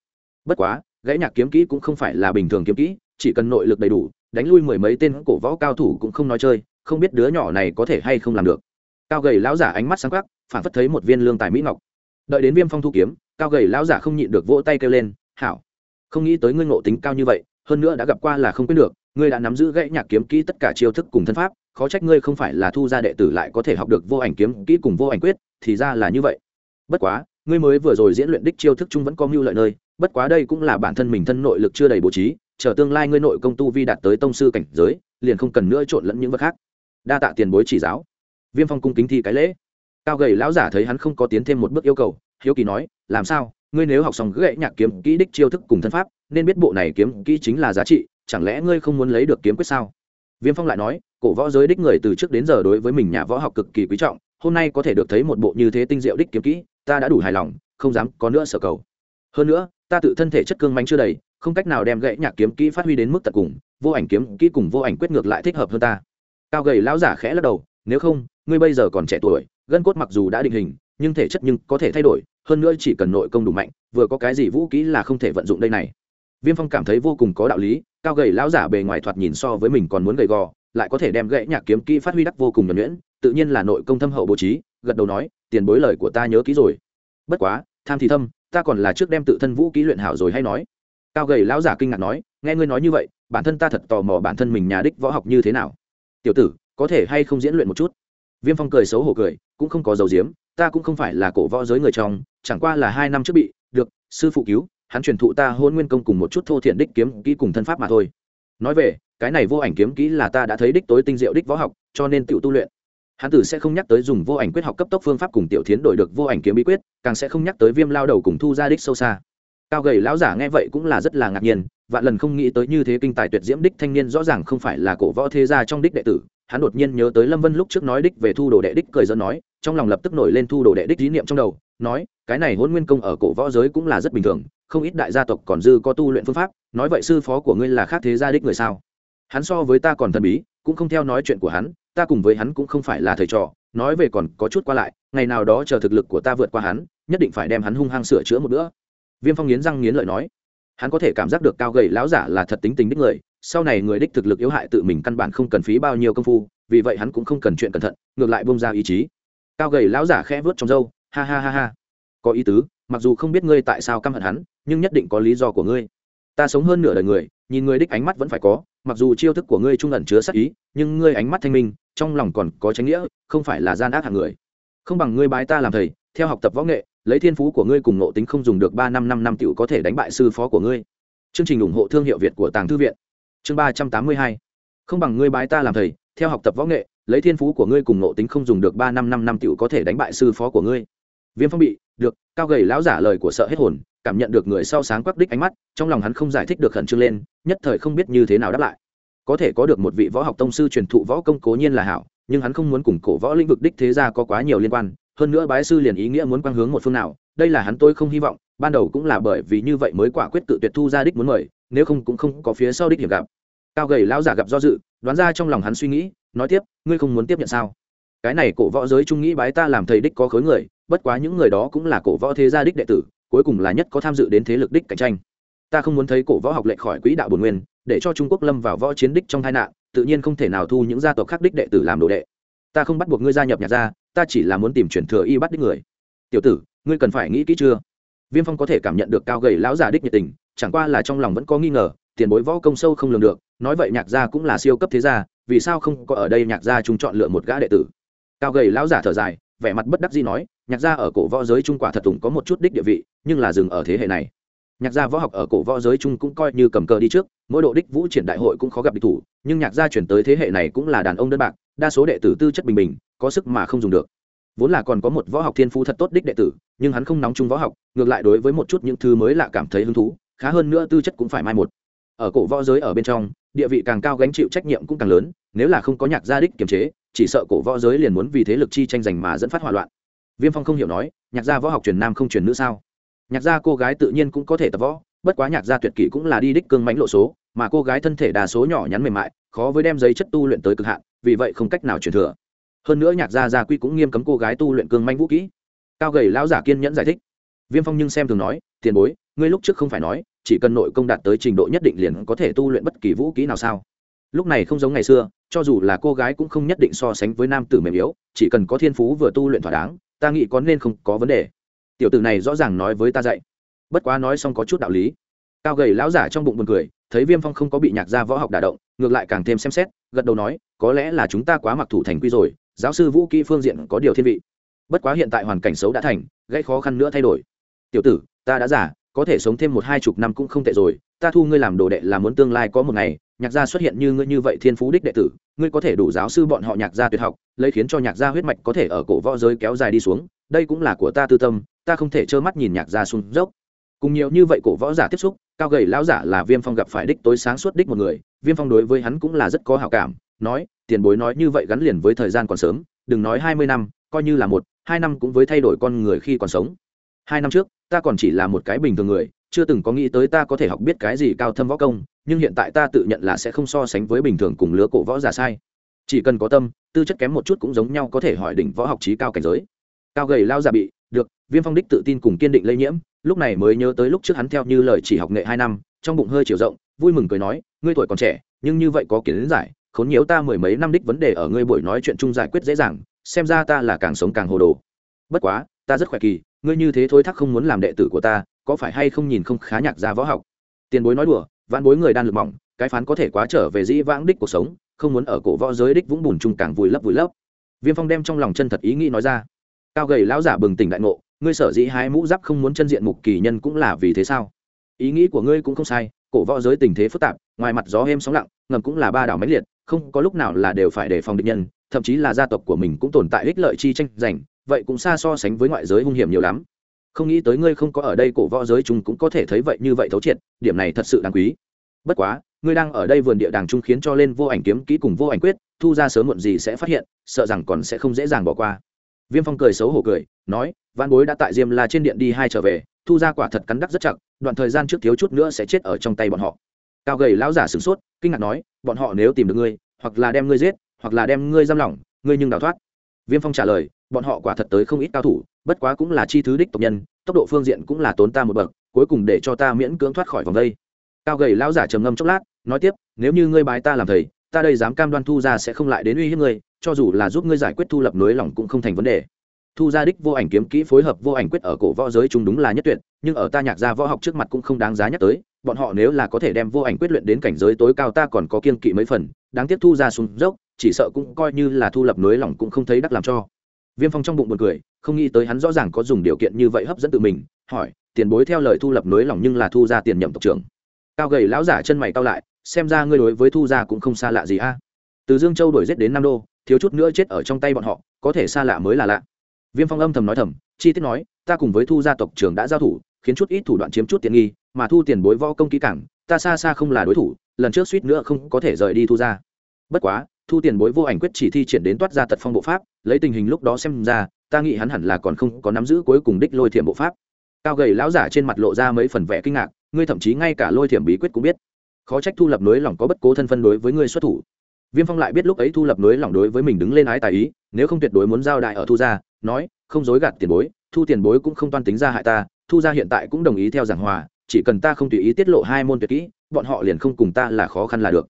Bất quá, gãy nhạc kiếm kỹ cũng không phải là bình thường kiếm kỹ, chỉ cần nội lực đầy đủ, đánh lui mười mấy tên cổ võ cao thủ cũng không nói chơi, không biết đứa nhỏ này có thể hay không làm được. Cao gầy lão giả ánh mắt sáng quắc, phản phất thấy một viên lương tài mỹ ngọc. Đợi đến viêm phong thu kiếm, cao gầy lão giả không nhịn được vỗ tay kêu lên, hảo, không nghĩ tới ngươi ngộ tính cao như vậy, hơn nữa đã gặp qua là không quyết được, ngươi đã nắm giữ gãy nhạc kiếm kỹ tất cả chiêu thức cùng thân pháp khó trách ngươi không phải là thu gia đệ tử lại có thể học được vô ảnh kiếm kỹ cùng vô ảnh quyết, thì ra là như vậy. Bất quá, ngươi mới vừa rồi diễn luyện đích chiêu thức chung vẫn có mưu lợi nơi, bất quá đây cũng là bản thân mình thân nội lực chưa đầy bố trí, chờ tương lai ngươi nội công tu vi đạt tới tông sư cảnh giới, liền không cần nữa trộn lẫn những vật khác. Đa tạ tiền bối chỉ giáo. Viêm phong cung kính thi cái lễ. Cao gầy lão giả thấy hắn không có tiến thêm một bước yêu cầu, hiếu kỳ nói, làm sao? Ngươi nếu học xong gãy nhạc kiếm kỹ đích chiêu thức cùng thân pháp, nên biết bộ này kiếm kỹ chính là giá trị, chẳng lẽ ngươi không muốn lấy được kiếm quyết sao? Viêm phong lại nói, cổ võ giới đích người từ trước đến giờ đối với mình nhà võ học cực kỳ quý trọng, hôm nay có thể được thấy một bộ như thế tinh diệu đích kiếm kỹ, ta đã đủ hài lòng, không dám có nữa sở cầu. Hơn nữa, ta tự thân thể chất cương mãnh chưa đầy, không cách nào đem gãy nhạc kiếm kỹ phát huy đến mức tận cùng, vô ảnh kiếm kỹ cùng vô ảnh quyết ngược lại thích hợp hơn ta. Cao gầy lão giả khẽ lắc đầu, nếu không, ngươi bây giờ còn trẻ tuổi, gân cốt mặc dù đã định hình, nhưng thể chất nhưng có thể thay đổi, hơn nữa chỉ cần nội công đủ mạnh, vừa có cái gì vũ kỹ là không thể vận dụng đây này viêm phong cảm thấy vô cùng có đạo lý, cao gầy lão giả bề ngoài thoạt nhìn so với mình còn muốn gầy gò, lại có thể đem gãy nhạc kiếm kỹ phát huy đắc vô cùng nhuẩn nhuyễn, tự nhiên là nội công thâm hậu bố trí, gật đầu nói, tiền bối lời của ta nhớ kỹ rồi. Bất quá, tham thì thâm, ta còn là trước đem tự thân vũ kỹ luyện hảo rồi hay nói. Cao gầy lão giả kinh ngạc nói, nghe ngươi nói như vậy, bản thân ta thật tò mò bản thân mình nhà đích võ học như thế nào. Tiểu tử, có thể hay không diễn luyện một chút? Viêm phong cười xấu hổ cười, cũng không có dầu diếm, ta cũng không phải là cổ võ giới người trong, chẳng qua là hai năm trước bị, được, sư phụ cứu hắn truyền thụ ta hôn nguyên công cùng một chút thô thiện đích kiếm kỹ cùng thân pháp mà thôi. Nói về, cái này vô ảnh kiếm kỹ là ta đã thấy đích tối tinh diệu đích võ học, cho nên tự tu luyện. Hắn tử sẽ không nhắc tới dùng vô ảnh quyết học cấp tốc phương pháp cùng tiểu thiến đổi được vô ảnh kiếm bí quyết, càng sẽ không nhắc tới viêm lao đầu cùng thu ra đích sâu xa. Cao gầy lão giả nghe vậy cũng là rất là ngạc nhiên, vạn lần không nghĩ tới như thế kinh tài tuyệt diễm đích thanh niên rõ ràng không phải là cổ võ thế gia trong đích đệ tử. Hắn đột nhiên nhớ tới lâm vân lúc trước nói đích về thu đồ đệ đích cười dân nói, trong lòng lập tức nổi lên thu đồ đệ đích dí niệm trong đầu, nói, cái này hôn nguyên công ở cổ võ giới cũng là rất bình thường không ít đại gia tộc còn dư có tu luyện phương pháp, nói vậy sư phó của ngươi là khác thế gia đích người sao? Hắn so với ta còn thần bí, cũng không theo nói chuyện của hắn, ta cùng với hắn cũng không phải là thầy trò, nói về còn có chút qua lại, ngày nào đó chờ thực lực của ta vượt qua hắn, nhất định phải đem hắn hung hăng sửa chữa một bữa. Viêm phong nghiến răng nghiến lợi nói. Hắn có thể cảm giác được cao gầy lão giả là thật tính tình đích người, sau này người đích thực lực yếu hại tự mình căn bản không cần phí bao nhiêu công phu, vì vậy hắn cũng không cần chuyện cẩn thận, ngược lại bông ra ý chí. Cao gầy lão giả khẽ vớt trong râu, ha ha ha ha, có ý tứ mặc dù không biết ngươi tại sao căm hận hắn, nhưng nhất định có lý do của ngươi. Ta sống hơn nửa đời người, nhìn ngươi đích ánh mắt vẫn phải có, mặc dù chiêu thức của ngươi trung ẩn chứa sắc ý, nhưng ngươi ánh mắt thanh minh, trong lòng còn có tránh nghĩa, không phải là gian ác hạng người. Không bằng ngươi bái ta làm thầy, theo học tập võ nghệ, lấy thiên phú của ngươi cùng nộ tính không dùng được ba năm năm năm tiểu có thể đánh bại sư phó của ngươi. Chương trình ủng hộ thương hiệu việt của tàng thư viện. Chương ba trăm tám mươi hai. Không bằng ngươi bái ta làm thầy, theo học tập võ nghệ, lấy thiên phú của ngươi cùng nộ tính không dùng được ba năm năm năm tiểu có thể đánh bại sư phó của ngươi. Viêm phong bị được, cao gầy lão giả lời của sợ hết hồn, cảm nhận được người sau sáng quắc đích ánh mắt, trong lòng hắn không giải thích được khẩn trương lên, nhất thời không biết như thế nào đáp lại. Có thể có được một vị võ học tông sư truyền thụ võ công cố nhiên là hảo, nhưng hắn không muốn cùng cổ võ lĩnh vực đích thế gia có quá nhiều liên quan, hơn nữa bái sư liền ý nghĩa muốn quang hướng một phương nào, đây là hắn tôi không hy vọng, ban đầu cũng là bởi vì như vậy mới quả quyết tự tuyệt thu ra đích muốn mời, nếu không cũng không có phía sau đích hiểm gặp. Cao gầy lão giả gặp do dự, đoán ra trong lòng hắn suy nghĩ, nói tiếp, ngươi không muốn tiếp nhận sao? Cái này cổ võ giới trung nghĩ bái ta làm thầy đích có khối người bất quá những người đó cũng là cổ võ thế gia đích đệ tử, cuối cùng là nhất có tham dự đến thế lực đích cạnh tranh. Ta không muốn thấy cổ võ học lệ khỏi quỹ đạo bồn nguyên, để cho trung quốc lâm vào võ chiến đích trong tai nạn, tự nhiên không thể nào thu những gia tộc khác đích đệ tử làm đồ đệ. Ta không bắt buộc ngươi gia nhập nhạc gia, ta chỉ là muốn tìm chuyển thừa y bắt đích người. Tiểu tử, ngươi cần phải nghĩ kỹ chưa? Viêm phong có thể cảm nhận được cao gầy lão già đích nhiệt tình, chẳng qua là trong lòng vẫn có nghi ngờ, tiền bối võ công sâu không lường được, nói vậy nhạc gia cũng là siêu cấp thế gia, vì sao không có ở đây nhạc gia chúng chọn lựa một gã đệ tử? Cao gầy lão giả thở dài vẻ mặt bất đắc dĩ nói, nhạc gia ở cổ võ giới trung quả thật tùng có một chút đích địa vị, nhưng là dừng ở thế hệ này. Nhạc gia võ học ở cổ võ giới trung cũng coi như cầm cờ đi trước, mỗi độ đích vũ triển đại hội cũng khó gặp địch thủ, nhưng nhạc gia chuyển tới thế hệ này cũng là đàn ông đơn bạc, đa số đệ tử tư chất bình bình, có sức mà không dùng được. Vốn là còn có một võ học thiên phú thật tốt đích đệ tử, nhưng hắn không nóng chung võ học, ngược lại đối với một chút những thứ mới lạ cảm thấy hứng thú, khá hơn nữa tư chất cũng phải mai một. Ở cổ võ giới ở bên trong địa vị càng cao gánh chịu trách nhiệm cũng càng lớn, nếu là không có nhạc gia đích kiềm chế, chỉ sợ cổ võ giới liền muốn vì thế lực chi tranh giành mà dẫn phát hỏa loạn. Viêm phong không hiểu nói, nhạc gia võ học truyền nam không truyền nữ sao? Nhạc gia cô gái tự nhiên cũng có thể tập võ, bất quá nhạc gia tuyệt kỷ cũng là đi đích cương mãnh lộ số, mà cô gái thân thể đa số nhỏ nhắn mềm mại, khó với đem giấy chất tu luyện tới cực hạn, vì vậy không cách nào truyền thừa. Hơn nữa nhạc gia gia quy cũng nghiêm cấm cô gái tu luyện cương manh vũ kỹ. Cao gầy lão giả kiên nhẫn giải thích. Viêm phong nhưng xem thường nói, tiền bối, ngươi lúc trước không phải nói chỉ cần nội công đạt tới trình độ nhất định liền có thể tu luyện bất kỳ vũ kỹ nào sao? Lúc này không giống ngày xưa, cho dù là cô gái cũng không nhất định so sánh với nam tử mềm yếu, chỉ cần có thiên phú vừa tu luyện thỏa đáng, ta nghĩ có nên không có vấn đề. Tiểu tử này rõ ràng nói với ta dạy. Bất quá nói xong có chút đạo lý. Cao gầy lão giả trong bụng buồn cười, thấy viêm phong không có bị nhạc gia võ học đả động, ngược lại càng thêm xem xét, gật đầu nói, có lẽ là chúng ta quá mặc thủ thành quy rồi, giáo sư vũ kỹ phương diện có điều thiên vị. Bất quá hiện tại hoàn cảnh xấu đã thành, gây khó khăn nữa thay đổi. Tiểu tử, ta đã giả có thể sống thêm một hai chục năm cũng không tệ rồi, ta thu ngươi làm đồ đệ là muốn tương lai có một ngày, nhạc gia xuất hiện như ngươi như vậy thiên phú đích đệ tử, ngươi có thể đủ giáo sư bọn họ nhạc gia tuyệt học, lấy khiến cho nhạc gia huyết mạch có thể ở cổ võ giới kéo dài đi xuống, đây cũng là của ta tư tâm, ta không thể trơ mắt nhìn nhạc gia xuống dốc. Cùng nhiều như vậy cổ võ giả tiếp xúc, cao gầy lão giả là viêm phong gặp phải đích tối sáng suốt đích một người, viêm phong đối với hắn cũng là rất có hảo cảm, nói, tiền bối nói như vậy gắn liền với thời gian còn sớm, đừng nói hai mươi năm, coi như là một, hai năm cũng với thay đổi con người khi còn sống. Hai năm trước ta còn chỉ là một cái bình thường người, chưa từng có nghĩ tới ta có thể học biết cái gì cao thâm võ công, nhưng hiện tại ta tự nhận là sẽ không so sánh với bình thường cùng lứa cổ võ giả sai. Chỉ cần có tâm, tư chất kém một chút cũng giống nhau có thể hỏi đỉnh võ học trí cao cảnh giới. Cao gầy lao giả bị, được, viêm phong đích tự tin cùng kiên định lây nhiễm, lúc này mới nhớ tới lúc trước hắn theo như lời chỉ học nghệ hai năm, trong bụng hơi chiều rộng, vui mừng cười nói, ngươi tuổi còn trẻ, nhưng như vậy có kiến giải, khốn nhiễu ta mười mấy năm đích vấn đề ở ngươi buổi nói chuyện chung giải quyết dễ dàng, xem ra ta là càng sống càng hồ đồ. Bất quá, ta rất khỏe kỳ ngươi như thế thôi thắc không muốn làm đệ tử của ta, có phải hay không nhìn không khá nhạc ra võ học? Tiền bối nói đùa, vãn bối người đan lực mỏng, cái phán có thể quá trở về dĩ vãng đích cuộc sống, không muốn ở cổ võ giới đích vũng bùn chung càng vùi lấp vùi lấp. Viêm phong đem trong lòng chân thật ý nghĩ nói ra. Cao gầy lão giả bừng tỉnh đại ngộ, ngươi sở dĩ hái mũ giáp không muốn chân diện mục kỳ nhân cũng là vì thế sao? Ý nghĩ của ngươi cũng không sai, cổ võ giới tình thế phức tạp, ngoài mặt gió êm sóng lặng, ngầm cũng là ba đảo máy liệt, không có lúc nào là đều phải đề phòng địch nhân, thậm chí là gia tộc của mình cũng tồn tại ích lợi chi tranh giành vậy cũng xa so sánh với ngoại giới hung hiểm nhiều lắm. Không nghĩ tới ngươi không có ở đây cổ võ giới chúng cũng có thể thấy vậy như vậy thấu triệt, điểm này thật sự đáng quý. Bất quá, ngươi đang ở đây vườn địa đàng trung khiến cho lên vô ảnh kiếm kỹ cùng vô ảnh quyết, thu ra sớm muộn gì sẽ phát hiện, sợ rằng còn sẽ không dễ dàng bỏ qua. Viêm phong cười xấu hổ cười, nói văn bối đã tại diêm la trên điện đi hai trở về, thu ra quả thật cắn đắc rất chặt, đoạn thời gian trước thiếu chút nữa sẽ chết ở trong tay bọn họ. Cao gầy lão giả sửng sốt, kinh ngạc nói, bọn họ nếu tìm được ngươi, hoặc là đem ngươi giết, hoặc là đem ngươi giam lỏng, ngươi nhưng đào thoát. Viêm phong trả lời bọn họ quả thật tới không ít cao thủ, bất quá cũng là chi thứ đích tộc nhân, tốc độ phương diện cũng là tốn ta một bậc, cuối cùng để cho ta miễn cưỡng thoát khỏi vòng đây. Cao gầy lão giả trầm ngâm chốc lát, nói tiếp, nếu như ngươi bái ta làm thầy, ta đây dám cam đoan thu ra sẽ không lại đến uy hiếp ngươi, cho dù là giúp ngươi giải quyết thu lập nối lỏng cũng không thành vấn đề. Thu ra đích vô ảnh kiếm kỹ phối hợp vô ảnh quyết ở cổ võ giới chúng đúng là nhất tuyệt, nhưng ở ta nhạc gia võ học trước mặt cũng không đáng giá nhắc tới, bọn họ nếu là có thể đem vô ảnh quyết luyện đến cảnh giới tối cao ta còn có kiên kỵ mấy phần, đáng tiếc thu ra xuống dốc, chỉ sợ cũng coi như là thu lập nối lỏng cũng không thấy đắc làm cho viêm phong trong bụng buồn cười, không nghĩ tới hắn rõ ràng có dùng điều kiện như vậy hấp dẫn tự mình, hỏi, tiền bối theo lời thu lập nối lòng nhưng là thu ra tiền nhậm tộc trưởng? Cao gầy lão giả chân mày cao lại, xem ra ngươi đối với thu gia cũng không xa lạ gì a. Từ dương châu đổi giết đến nam đô, thiếu chút nữa chết ở trong tay bọn họ, có thể xa lạ mới là lạ. Viêm phong âm thầm nói thầm, chi tiết nói, ta cùng với thu gia tộc trưởng đã giao thủ, khiến chút ít thủ đoạn chiếm chút tiện nghi, mà thu tiền bối võ công kỹ cảng ta xa xa không là đối thủ, lần trước suýt nữa không có thể rời đi thu ra. Bất quá, thu tiền bối vô ảnh quyết chỉ thi triển đến toát ra tật phong bộ pháp lấy tình hình lúc đó xem ra, ta nghĩ hắn hẳn là còn không có nắm giữ cuối cùng đích lôi thiểm bộ pháp. Cao gầy lão giả trên mặt lộ ra mấy phần vẻ kinh ngạc, ngươi thậm chí ngay cả lôi thiểm bí quyết cũng biết. Khó trách thu lập nối lỏng có bất cố thân phân đối với ngươi xuất thủ. Viêm phong lại biết lúc ấy thu lập nối lỏng đối với mình đứng lên ái tài ý, nếu không tuyệt đối muốn giao đại ở thu gia, nói, không dối gạt tiền bối, thu tiền bối cũng không toan tính ra hại ta, thu gia hiện tại cũng đồng ý theo giảng hòa, chỉ cần ta không tùy ý tiết lộ hai môn tuyệt kỹ, bọn họ liền không cùng ta là khó khăn là được.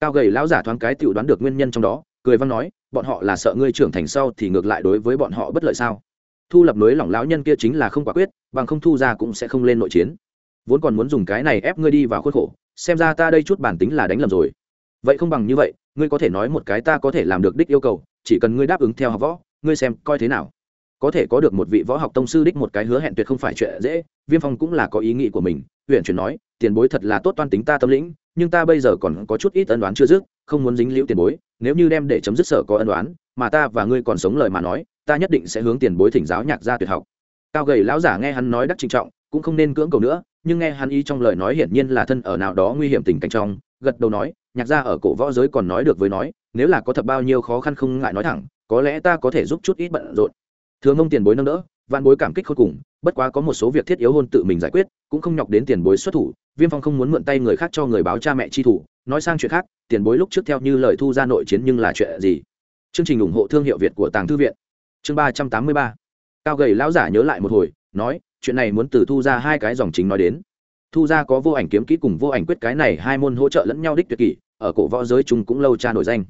Cao gầy lão giả thoáng cái tự đoán được nguyên nhân trong đó, cười văn nói bọn họ là sợ ngươi trưởng thành sau thì ngược lại đối với bọn họ bất lợi sao? Thu lập nối lỏng lão nhân kia chính là không quả quyết, bằng không thu ra cũng sẽ không lên nội chiến. Vốn còn muốn dùng cái này ép ngươi đi vào khuất khổ, xem ra ta đây chút bản tính là đánh lầm rồi. Vậy không bằng như vậy, ngươi có thể nói một cái ta có thể làm được đích yêu cầu, chỉ cần ngươi đáp ứng theo học võ, ngươi xem coi thế nào. Có thể có được một vị võ học tông sư đích một cái hứa hẹn tuyệt không phải chuyện dễ, viêm phong cũng là có ý nghĩ của mình huyện chuyển nói, tiền bối thật là tốt toan tính ta tâm lĩnh, nhưng ta bây giờ còn có chút ít ân đoán chưa dứt không muốn dính liễu tiền bối, nếu như đem để chấm dứt sở có ân đoán mà ta và ngươi còn sống lời mà nói, ta nhất định sẽ hướng tiền bối thỉnh giáo nhạc gia tuyệt học. Cao gầy lão giả nghe hắn nói đắc trịnh trọng, cũng không nên cưỡng cầu nữa, nhưng nghe hắn ý trong lời nói hiển nhiên là thân ở nào đó nguy hiểm tình cảnh trong, gật đầu nói, nhạc gia ở cổ võ giới còn nói được với nói, nếu là có thật bao nhiêu khó khăn không ngại nói thẳng, có lẽ ta có thể giúp chút ít bận rộn. Thường ông, tiền bối nâng đỡ văn bối cảm kích khôi cùng bất quá có một số việc thiết yếu hôn tự mình giải quyết, cũng không nhọc đến tiền bối xuất thủ, viêm phong không muốn mượn tay người khác cho người báo cha mẹ chi thủ. Nói sang chuyện khác, tiền bối lúc trước theo như lời thu ra nội chiến nhưng là chuyện gì? Chương trình ủng hộ thương hiệu việt của tàng thư viện. Chương ba trăm tám mươi ba. Cao gầy lão giả nhớ lại một hồi, nói, chuyện này muốn từ thu ra hai cái dòng chính nói đến. Thu ra có vô ảnh kiếm kỹ cùng vô ảnh quyết cái này hai môn hỗ trợ lẫn nhau đích tuyệt kỷ, ở cổ võ giới chúng cũng lâu cha nổi danh.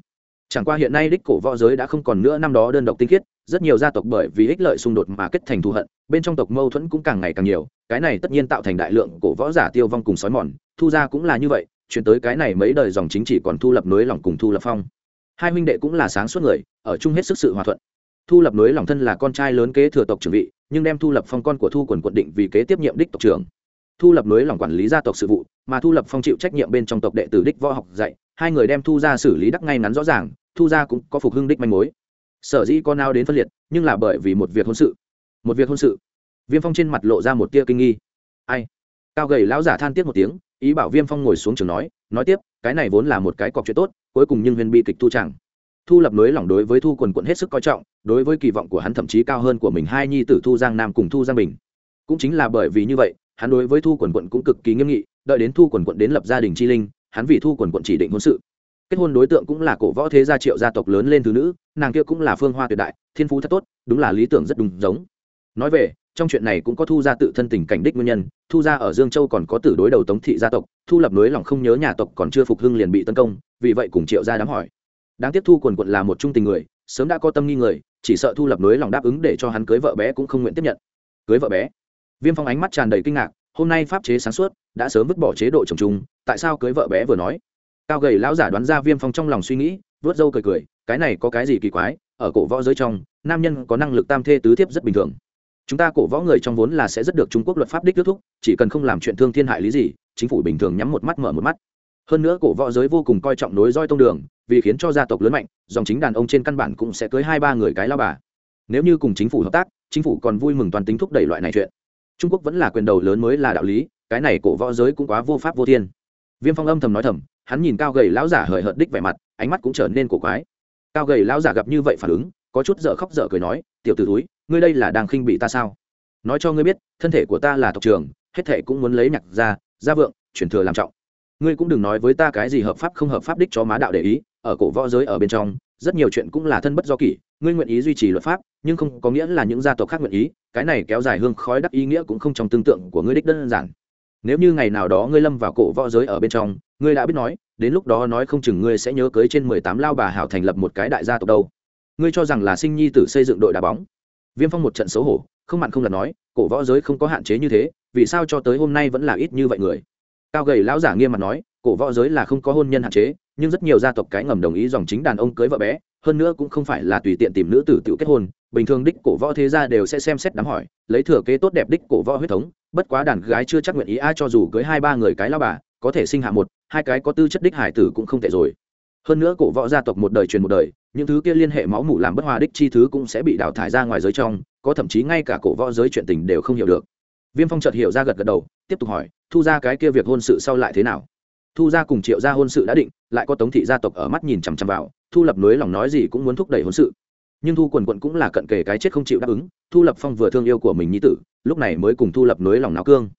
Chẳng qua hiện nay đích cổ võ giới đã không còn nữa năm đó đơn độc tinh khiết rất nhiều gia tộc bởi vì ích lợi xung đột mà kết thành thù hận, bên trong tộc mâu thuẫn cũng càng ngày càng nhiều, cái này tất nhiên tạo thành đại lượng cổ võ giả tiêu vong cùng sói mòn, thu ra cũng là như vậy, chuyển tới cái này mấy đời dòng chính chỉ còn thu lập nối lòng cùng thu lập phong. Hai huynh đệ cũng là sáng suốt người, ở chung hết sức sự hòa thuận. Thu lập nối lòng thân là con trai lớn kế thừa tộc trưởng vị, nhưng đem thu lập phong con của thu quần quận định vì kế tiếp nhiệm đích tộc trưởng. Thu lập nối lòng quản lý gia tộc sự vụ, mà thu lập phong chịu trách nhiệm bên trong tộc đệ tử đích võ học dạy, hai người đem thu ra xử lý đắc ngay ngắn rõ ràng, thu ra cũng có phục hưng đích manh mối sở dĩ con nào đến phân liệt, nhưng là bởi vì một việc hôn sự. Một việc hôn sự. Viêm phong trên mặt lộ ra một tia kinh nghi. Ai? Cao gầy lão giả than tiếc một tiếng, ý bảo viêm phong ngồi xuống trường nói nói tiếp, cái này vốn là một cái cọc chuyện tốt, cuối cùng nhưng huyền bi kịch thu chẳng. Thu lập nối lỏng đối với thu quần quận hết sức coi trọng, đối với kỳ vọng của hắn thậm chí cao hơn của mình hai nhi tử thu giang nam cùng thu giang bình. Cũng chính là bởi vì như vậy, hắn đối với thu quần quận cũng cực kỳ nghiêm nghị, đợi đến thu quần quận đến lập gia đình chi linh, hắn vì thu quần quận chỉ định hôn sự. Kết hôn đối tượng cũng là cổ võ thế gia triệu gia tộc lớn lên thứ nữ nàng kia cũng là phương hoa tuyệt đại, thiên phú thật tốt, đúng là lý tưởng rất đúng giống. Nói về, trong chuyện này cũng có thu ra tự thân tình cảnh đích nguyên nhân, thu ra ở dương châu còn có tử đối đầu tống thị gia tộc, thu lập nối lòng không nhớ nhà tộc còn chưa phục hưng liền bị tấn công, vì vậy cùng triệu gia đám hỏi. Đáng tiếp thu quần quận là một trung tình người, sớm đã có tâm nghi người, chỉ sợ thu lập nối lòng đáp ứng để cho hắn cưới vợ bé cũng không nguyện tiếp nhận. Cưới vợ bé? Viêm phong ánh mắt tràn đầy kinh ngạc, hôm nay pháp chế sáng suốt, đã sớm vứt bỏ chế độ trồng chung, tại sao cưới vợ bé vừa nói? Cao gầy lão giả đoán ra viêm phong trong lòng suy nghĩ vớt râu cười cười, cái này có cái gì kỳ quái, ở cổ võ giới trong, nam nhân có năng lực tam thê tứ thiếp rất bình thường. Chúng ta cổ võ người trong vốn là sẽ rất được trung quốc luật pháp đích kết thúc, chỉ cần không làm chuyện thương thiên hại lý gì, chính phủ bình thường nhắm một mắt mở một mắt. Hơn nữa cổ võ giới vô cùng coi trọng nối roi tông đường, vì khiến cho gia tộc lớn mạnh, dòng chính đàn ông trên căn bản cũng sẽ cưới hai ba người cái lao bà. Nếu như cùng chính phủ hợp tác, chính phủ còn vui mừng toàn tính thúc đẩy loại này chuyện. Trung quốc vẫn là quyền đầu lớn mới là đạo lý, cái này cổ võ giới cũng quá vô pháp vô thiên. Viêm phong âm thầm nói thầm hắn nhìn cao gầy lão giả hời hợt đích vẻ mặt, ánh mắt cũng trở nên cổ quái. Cao gầy lão giả gặp như vậy phản ứng, có chút dở khóc dở cười nói, tiểu t ử túi ngươi đây là đang khinh bị ta sao? Nói cho ngươi biết, thân thể của ta là tộc trường hết thệ cũng muốn lấy nhạc ra ra vượng, chuyển thừa làm trọng. Ngươi cũng đừng nói với ta cái gì hợp pháp không hợp pháp đích cho má đạo để ý, ở cổ võ giới ở bên trong, rất nhiều chuyện cũng là thân bất do kỷ, ngươi nguyện ý duy trì luật pháp, nhưng không có nghĩa là những gia tộc khác nguyện ý, cái này kéo dài hương khói đắc ý nghĩa cũng không trong tương tượng của ngươi đích đơn giản nếu như ngày nào đó ngươi lâm vào cổ võ giới ở bên trong, ngươi đã biết nói, đến lúc đó nói không chừng ngươi sẽ nhớ cưới trên mười tám lao bà hảo thành lập một cái đại gia tộc đâu. Ngươi cho rằng là sinh nhi tử xây dựng đội đá bóng. Viêm phong một trận xấu hổ, không mặn không lật nói, cổ võ giới không có hạn chế như thế, vì sao cho tới hôm nay vẫn là ít như vậy người? Cao gầy lão giả nghiêm mặt nói, cổ võ giới là không có hôn nhân hạn chế, nhưng rất nhiều gia tộc cái ngầm đồng ý dòng chính đàn ông cưới vợ bé, hơn nữa cũng không phải là tùy tiện tìm nữ tử tự kết hôn bình thường đích cổ võ thế gia đều sẽ xem xét đám hỏi, lấy thừa kế tốt đẹp đích cổ võ huyết thống, bất quá đàn gái chưa chắc nguyện ý ai cho dù cưới hai ba người cái lao bà, có thể sinh hạ một, hai cái có tư chất đích hải tử cũng không tệ rồi. Hơn nữa cổ võ gia tộc một đời truyền một đời, những thứ kia liên hệ máu mủ làm bất hòa đích chi thứ cũng sẽ bị đào thải ra ngoài giới trong, có thậm chí ngay cả cổ võ giới chuyện tình đều không hiểu được. Viêm phong chợt hiểu ra gật gật đầu, tiếp tục hỏi, thu ra cái kia việc hôn sự sau lại thế nào? Thu ra cùng triệu gia hôn sự đã định, lại có tống thị gia tộc ở mắt nhìn chằm chằm vào, thu lập núi lòng nói gì cũng muốn thúc đẩy hôn sự nhưng thu quần quận cũng là cận kề cái chết không chịu đáp ứng, thu lập phong vừa thương yêu của mình nhi tử, lúc này mới cùng thu lập nối lòng náo cương.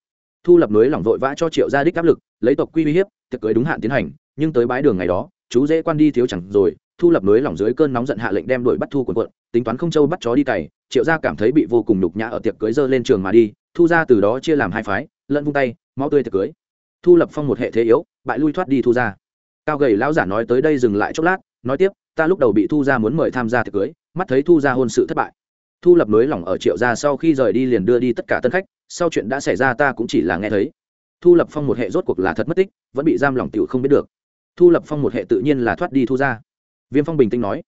Thu lập nối lòng vội vã cho triệu gia đích áp lực, lấy tộc quy uy hiếp, tiệc cưới đúng hạn tiến hành, nhưng tới bái đường ngày đó, chú dễ quan đi thiếu chẳng rồi, thu lập nối lòng dưới cơn nóng giận hạ lệnh đem đuổi bắt thu quần quận, tính toán không châu bắt chó đi cày, triệu gia cảm thấy bị vô cùng nhục nhã ở tiệc cưới dơ lên trường mà đi, thu ra từ đó chia làm hai phái, lẫn vung tay, máu tươi tiệc cưới. Thu lập phong một hệ thế yếu, bại lui thoát đi thu ra cao gầy lão giả nói tới đây dừng lại chốc lát, nói tiếp, ta lúc đầu bị thu ra muốn mời tham gia tiệc cưới mắt thấy thu ra hôn sự thất bại. Thu lập nới lỏng ở triệu gia sau khi rời đi liền đưa đi tất cả tân khách, sau chuyện đã xảy ra ta cũng chỉ là nghe thấy. Thu lập phong một hệ rốt cuộc là thật mất tích, vẫn bị giam lỏng tiểu không biết được. Thu lập phong một hệ tự nhiên là thoát đi thu ra viêm phong bình tĩnh nói,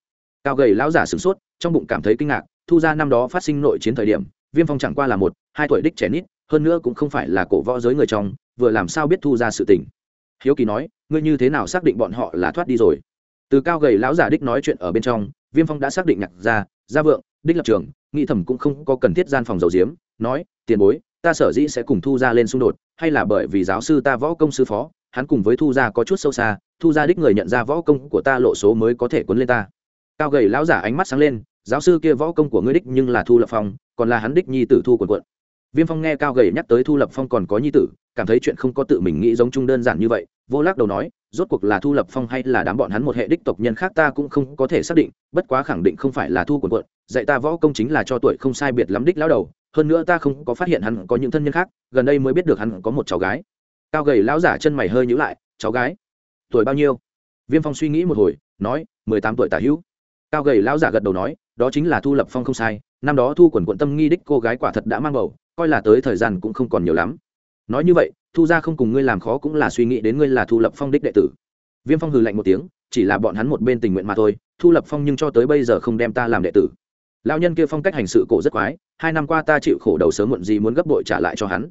cao gầy lão giả sửng sốt, trong bụng cảm thấy kinh ngạc, thu ra năm đó phát sinh nội chiến thời điểm, viêm phong chẳng qua là một, hai tuổi đích trẻ nít, hơn nữa cũng không phải là cổ võ giới người trong, vừa làm sao biết thu ra sự tình. Hiếu kỳ nói, ngươi như thế nào xác định bọn họ là thoát đi rồi? Từ cao gầy lão giả đích nói chuyện ở bên trong viêm phong đã xác định nhạc gia gia vượng, đích lập trường nghĩ thầm cũng không có cần thiết gian phòng dầu diếm, nói, tiền bối, ta sở dĩ sẽ cùng thu Gia lên xung đột, hay là bởi vì giáo sư ta võ công sư phó, hắn cùng với thu Gia có chút sâu xa, thu Gia đích người nhận ra võ công của ta lộ số mới có thể quấn lên ta. Cao gầy lão giả ánh mắt sáng lên, giáo sư kia võ công của ngươi đích nhưng là thu lập phong, còn là hắn đích nhi tử thu quần quận viêm phong nghe cao gầy nhắc tới thu lập phong còn có nhi tử, cảm thấy chuyện không có tự mình nghĩ giống chung đơn giản như vậy, vô lắc đầu nói, rốt cuộc là thu lập phong hay là đám bọn hắn một hệ đích tộc nhân khác ta cũng không có thể xác định, bất quá khẳng định không phải là thu quần quận, dạy ta võ công chính là cho tuổi không sai biệt lắm đích lão đầu, hơn nữa ta không có phát hiện hắn có những thân nhân khác, gần đây mới biết được hắn có một cháu gái. Cao gầy lão giả chân mày hơi nhữ lại, cháu gái? Tuổi bao nhiêu? Viêm phong suy nghĩ một hồi, nói, mười tám tuổi tả hữu. Cao gầy lão giả gật đầu nói, đó chính là thu lập phong không sai, năm đó thu quần quận tâm nghi đích cô gái quả thật đã mang bầu coi là tới thời gian cũng không còn nhiều lắm. Nói như vậy, thu ra không cùng ngươi làm khó cũng là suy nghĩ đến ngươi là thu lập phong đích đệ tử. Viêm phong hừ lạnh một tiếng, chỉ là bọn hắn một bên tình nguyện mà thôi, thu lập phong nhưng cho tới bây giờ không đem ta làm đệ tử. Lão nhân kia phong cách hành sự cổ rất quái, hai năm qua ta chịu khổ đầu sớm muộn gì muốn gấp bội trả lại cho hắn.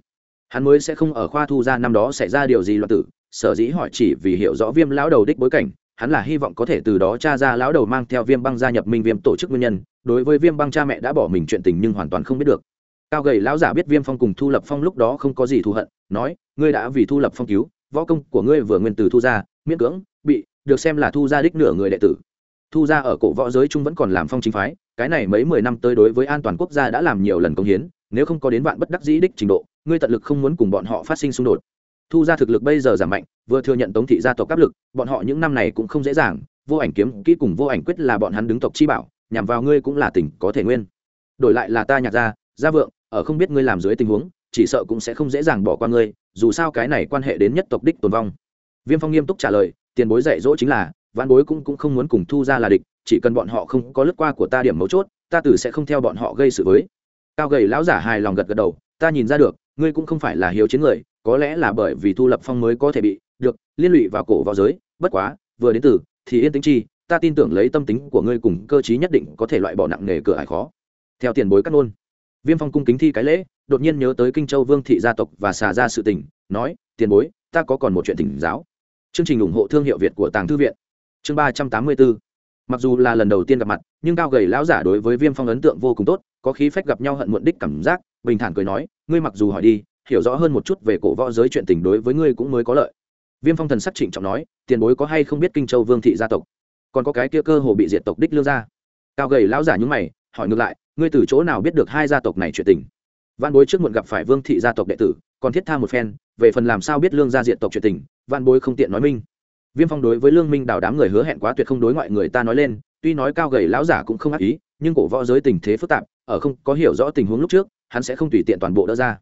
Hắn mới sẽ không ở khoa thu ra năm đó xảy ra điều gì loạn tử, sở dĩ hỏi chỉ vì hiểu rõ viêm lão đầu đích bối cảnh, hắn là hy vọng có thể từ đó cha ra lão đầu mang theo viêm băng gia nhập minh viêm tổ chức nguyên nhân, đối với viêm băng cha mẹ đã bỏ mình chuyện tình nhưng hoàn toàn không biết được cao gầy lão giả biết viêm phong cùng thu lập phong lúc đó không có gì thù hận, nói, ngươi đã vì thu lập phong cứu, võ công của ngươi vừa nguyên từ thu ra, miễn cưỡng, bị, được xem là thu ra đích nửa người đệ tử. Thu ra ở cổ võ giới trung vẫn còn làm phong chính phái, cái này mấy mười năm tới đối với an toàn quốc gia đã làm nhiều lần công hiến, nếu không có đến bạn bất đắc dĩ đích trình độ, ngươi tận lực không muốn cùng bọn họ phát sinh xung đột. Thu ra thực lực bây giờ giảm mạnh, vừa thừa nhận tống thị gia tộc áp lực, bọn họ những năm này cũng không dễ dàng, vô ảnh kiếm kỹ cùng vô ảnh quyết là bọn hắn đứng tộc chi bảo, nhằm vào ngươi cũng là tình có thể nguyên. Đổi lại là ta nhạc gia gia vượng ở không biết ngươi làm dưới tình huống, chỉ sợ cũng sẽ không dễ dàng bỏ qua ngươi, dù sao cái này quan hệ đến nhất tộc đích tồn vong. Viêm phong nghiêm túc trả lời, tiền bối dạy dỗ chính là văn bối cũng cũng không muốn cùng thu ra là địch, chỉ cần bọn họ không có lướt qua của ta điểm mấu chốt, ta tử sẽ không theo bọn họ gây sự với. Cao gầy lão giả hài lòng gật gật đầu, ta nhìn ra được, ngươi cũng không phải là hiếu chiến người, có lẽ là bởi vì thu lập phong mới có thể bị, được, liên lụy vào cổ vào giới, bất quá, vừa đến từ thì yên tĩnh chi, ta tin tưởng lấy tâm tính của ngươi cùng cơ chí nhất định có thể loại bỏ nặng nghề cửa hải khó. Theo tiền bối cắt nôn viêm phong cung kính thi cái lễ, đột nhiên nhớ tới kinh châu vương thị gia tộc và xà ra sự tình, nói, tiền bối, ta có còn một chuyện thỉnh giáo. Chương trình ủng hộ thương hiệu việt của tàng thư viện. Chương ba trăm tám mươi bốn. Mặc dù là lần đầu tiên gặp mặt, nhưng cao gầy lão giả đối với viêm phong ấn tượng vô cùng tốt, có khí phách gặp nhau hận muộn đích cảm giác, bình thản cười nói, ngươi mặc dù hỏi đi, hiểu rõ hơn một chút về cổ võ giới chuyện tình đối với ngươi cũng mới có lợi. Viêm phong thần sắc trịnh trọng nói, tiền bối có hay không biết kinh châu vương thị gia tộc? Còn có cái kia cơ hồ bị diệt tộc đích lương gia? Cao gầy lão giả nhúng mày, hỏi ngược lại ngươi từ chỗ nào biết được hai gia tộc này chuyện tình? Văn bối trước muộn gặp phải vương thị gia tộc đệ tử, còn thiết tha một phen, về phần làm sao biết lương gia diện tộc chuyện tình văn bối không tiện nói minh. Viêm phong đối với lương minh đào đám người hứa hẹn quá tuyệt không đối ngoại người ta nói lên, tuy nói cao gầy lão giả cũng không ác ý, nhưng cổ võ giới tình thế phức tạp, ở không có hiểu rõ tình huống lúc trước, hắn sẽ không tùy tiện toàn bộ đỡ ra.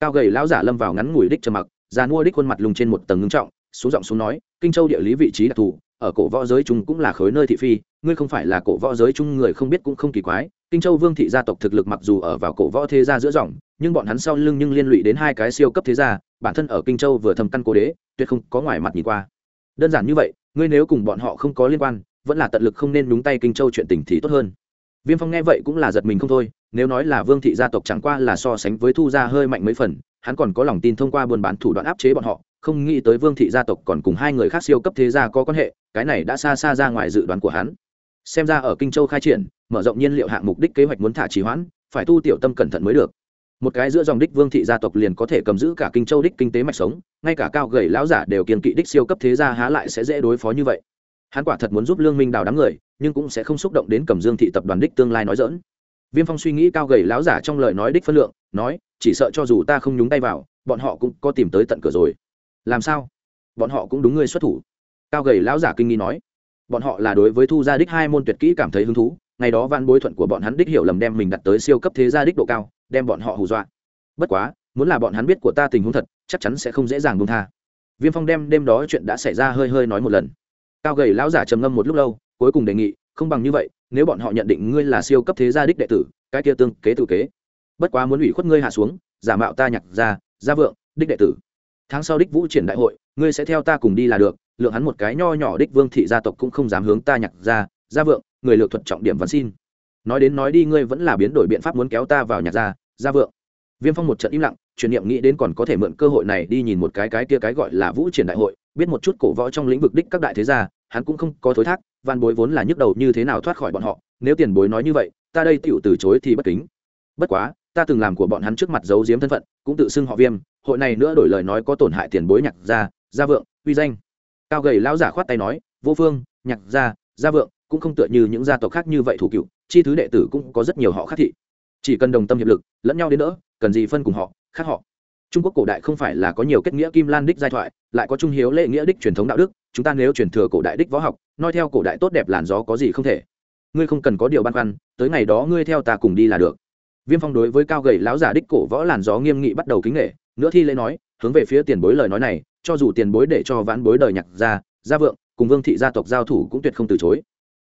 Cao gầy lão giả lâm vào ngắn ngủi đích trầm mặc, già mua đích khuôn mặt lùng trên một tầng ngưng trọng, xuống giọng xuống nói, kinh châu địa lý vị trí đặc thù ở cổ võ giới chúng cũng là khối nơi thị phi, ngươi không phải là cổ võ giới chung người không biết cũng không kỳ quái. Kinh châu vương thị gia tộc thực lực mặc dù ở vào cổ võ thế gia giữa dòng, nhưng bọn hắn sau lưng nhưng liên lụy đến hai cái siêu cấp thế gia, bản thân ở kinh châu vừa thầm căn cố đế, tuyệt không có ngoài mặt nhìn qua. Đơn giản như vậy, ngươi nếu cùng bọn họ không có liên quan, vẫn là tận lực không nên đúng tay kinh châu chuyện tình thì tốt hơn. Viêm phong nghe vậy cũng là giật mình không thôi, nếu nói là vương thị gia tộc chẳng qua là so sánh với thu gia hơi mạnh mấy phần, hắn còn có lòng tin thông qua buôn bán thủ đoạn áp chế bọn họ, không nghĩ tới vương thị gia tộc còn cùng hai người khác siêu cấp thế gia có quan hệ cái này đã xa xa ra ngoài dự đoán của hắn. Xem ra ở kinh châu khai triển, mở rộng nhiên liệu hạng mục đích kế hoạch muốn thả trì hoãn, phải tu tiểu tâm cẩn thận mới được. Một cái giữa dòng đích vương thị gia tộc liền có thể cầm giữ cả kinh châu đích kinh tế mạch sống, ngay cả cao gầy lão giả đều kiên kỵ đích siêu cấp thế gia há lại sẽ dễ đối phó như vậy. Hắn quả thật muốn giúp lương minh đào đám người, nhưng cũng sẽ không xúc động đến cầm dương thị tập đoàn đích tương lai nói dỡn viêm phong suy nghĩ cao gầy lão giả trong lời nói đích phân lượng, nói, chỉ sợ cho dù ta không nhúng tay vào, bọn họ cũng có tìm tới tận cửa rồi. Làm sao? Bọn họ cũng đúng ngươi xuất thủ cao gầy lão giả kinh nghi nói, bọn họ là đối với thu gia đích hai môn tuyệt kỹ cảm thấy hứng thú, ngày đó văn bối thuận của bọn hắn đích hiểu lầm đem mình đặt tới siêu cấp thế gia đích độ cao, đem bọn họ hù dọa. Bất quá, muốn là bọn hắn biết của ta tình huống thật, chắc chắn sẽ không dễ dàng buông tha. Viêm phong đem đêm đó chuyện đã xảy ra hơi hơi nói một lần. Cao gầy lão giả trầm ngâm một lúc lâu, cuối cùng đề nghị, không bằng như vậy, nếu bọn họ nhận định ngươi là siêu cấp thế gia đích đệ tử, cái kia tương kế tự kế. Bất quá muốn ủy khuất ngươi hạ xuống, giả mạo ta nhặt ra, gia vượng, đích đệ tử. Tháng sau đích vũ triển đại hội, ngươi sẽ theo ta cùng đi là được lượng hắn một cái nho nhỏ đích vương thị gia tộc cũng không dám hướng ta nhặt ra, gia vượng, người lược thuật trọng điểm văn xin. Nói đến nói đi, ngươi vẫn là biến đổi biện pháp muốn kéo ta vào nhặt ra, gia vượng. Viêm phong một trận im lặng truyền niệm nghĩ đến còn có thể mượn cơ hội này đi nhìn một cái cái kia cái gọi là vũ triển đại hội, biết một chút cổ võ trong lĩnh vực đích các đại thế gia, hắn cũng không có thối thác van bối vốn là nhức đầu như thế nào thoát khỏi bọn họ, nếu tiền bối nói như vậy, ta đây tựu từ chối thì bất kính. Bất quá, ta từng làm của bọn hắn trước mặt giấu giếm thân phận, cũng tự xưng họ viêm, hội này nữa đổi lời nói có tổn hại tiền bối nhạc gia gia vượng, uy danh cao gầy lão giả khoát tay nói, vô phương, nhạc gia gia vượng, cũng không tựa như những gia tộc khác như vậy thủ cựu, chi thứ đệ tử cũng có rất nhiều họ khác thị. Chỉ cần đồng tâm hiệp lực, lẫn nhau đến đỡ, cần gì phân cùng họ, khác họ. Trung quốc cổ đại không phải là có nhiều kết nghĩa kim lan đích giai thoại, lại có trung hiếu lệ nghĩa đích truyền thống đạo đức, chúng ta nếu truyền thừa cổ đại đích võ học nói theo cổ đại tốt đẹp làn gió có gì không thể. Ngươi không cần có điều băn khoăn, tới ngày đó ngươi theo ta cùng đi là được. Viêm phong đối với cao gầy lão giả đích cổ võ làn gió nghiêm nghị bắt đầu kính nghệ nữa thi lễ nói, hướng về phía tiền bối lời nói này cho dù tiền bối để cho vãn bối đời nhạc gia, gia vượng cùng vương thị gia tộc giao thủ cũng tuyệt không từ chối.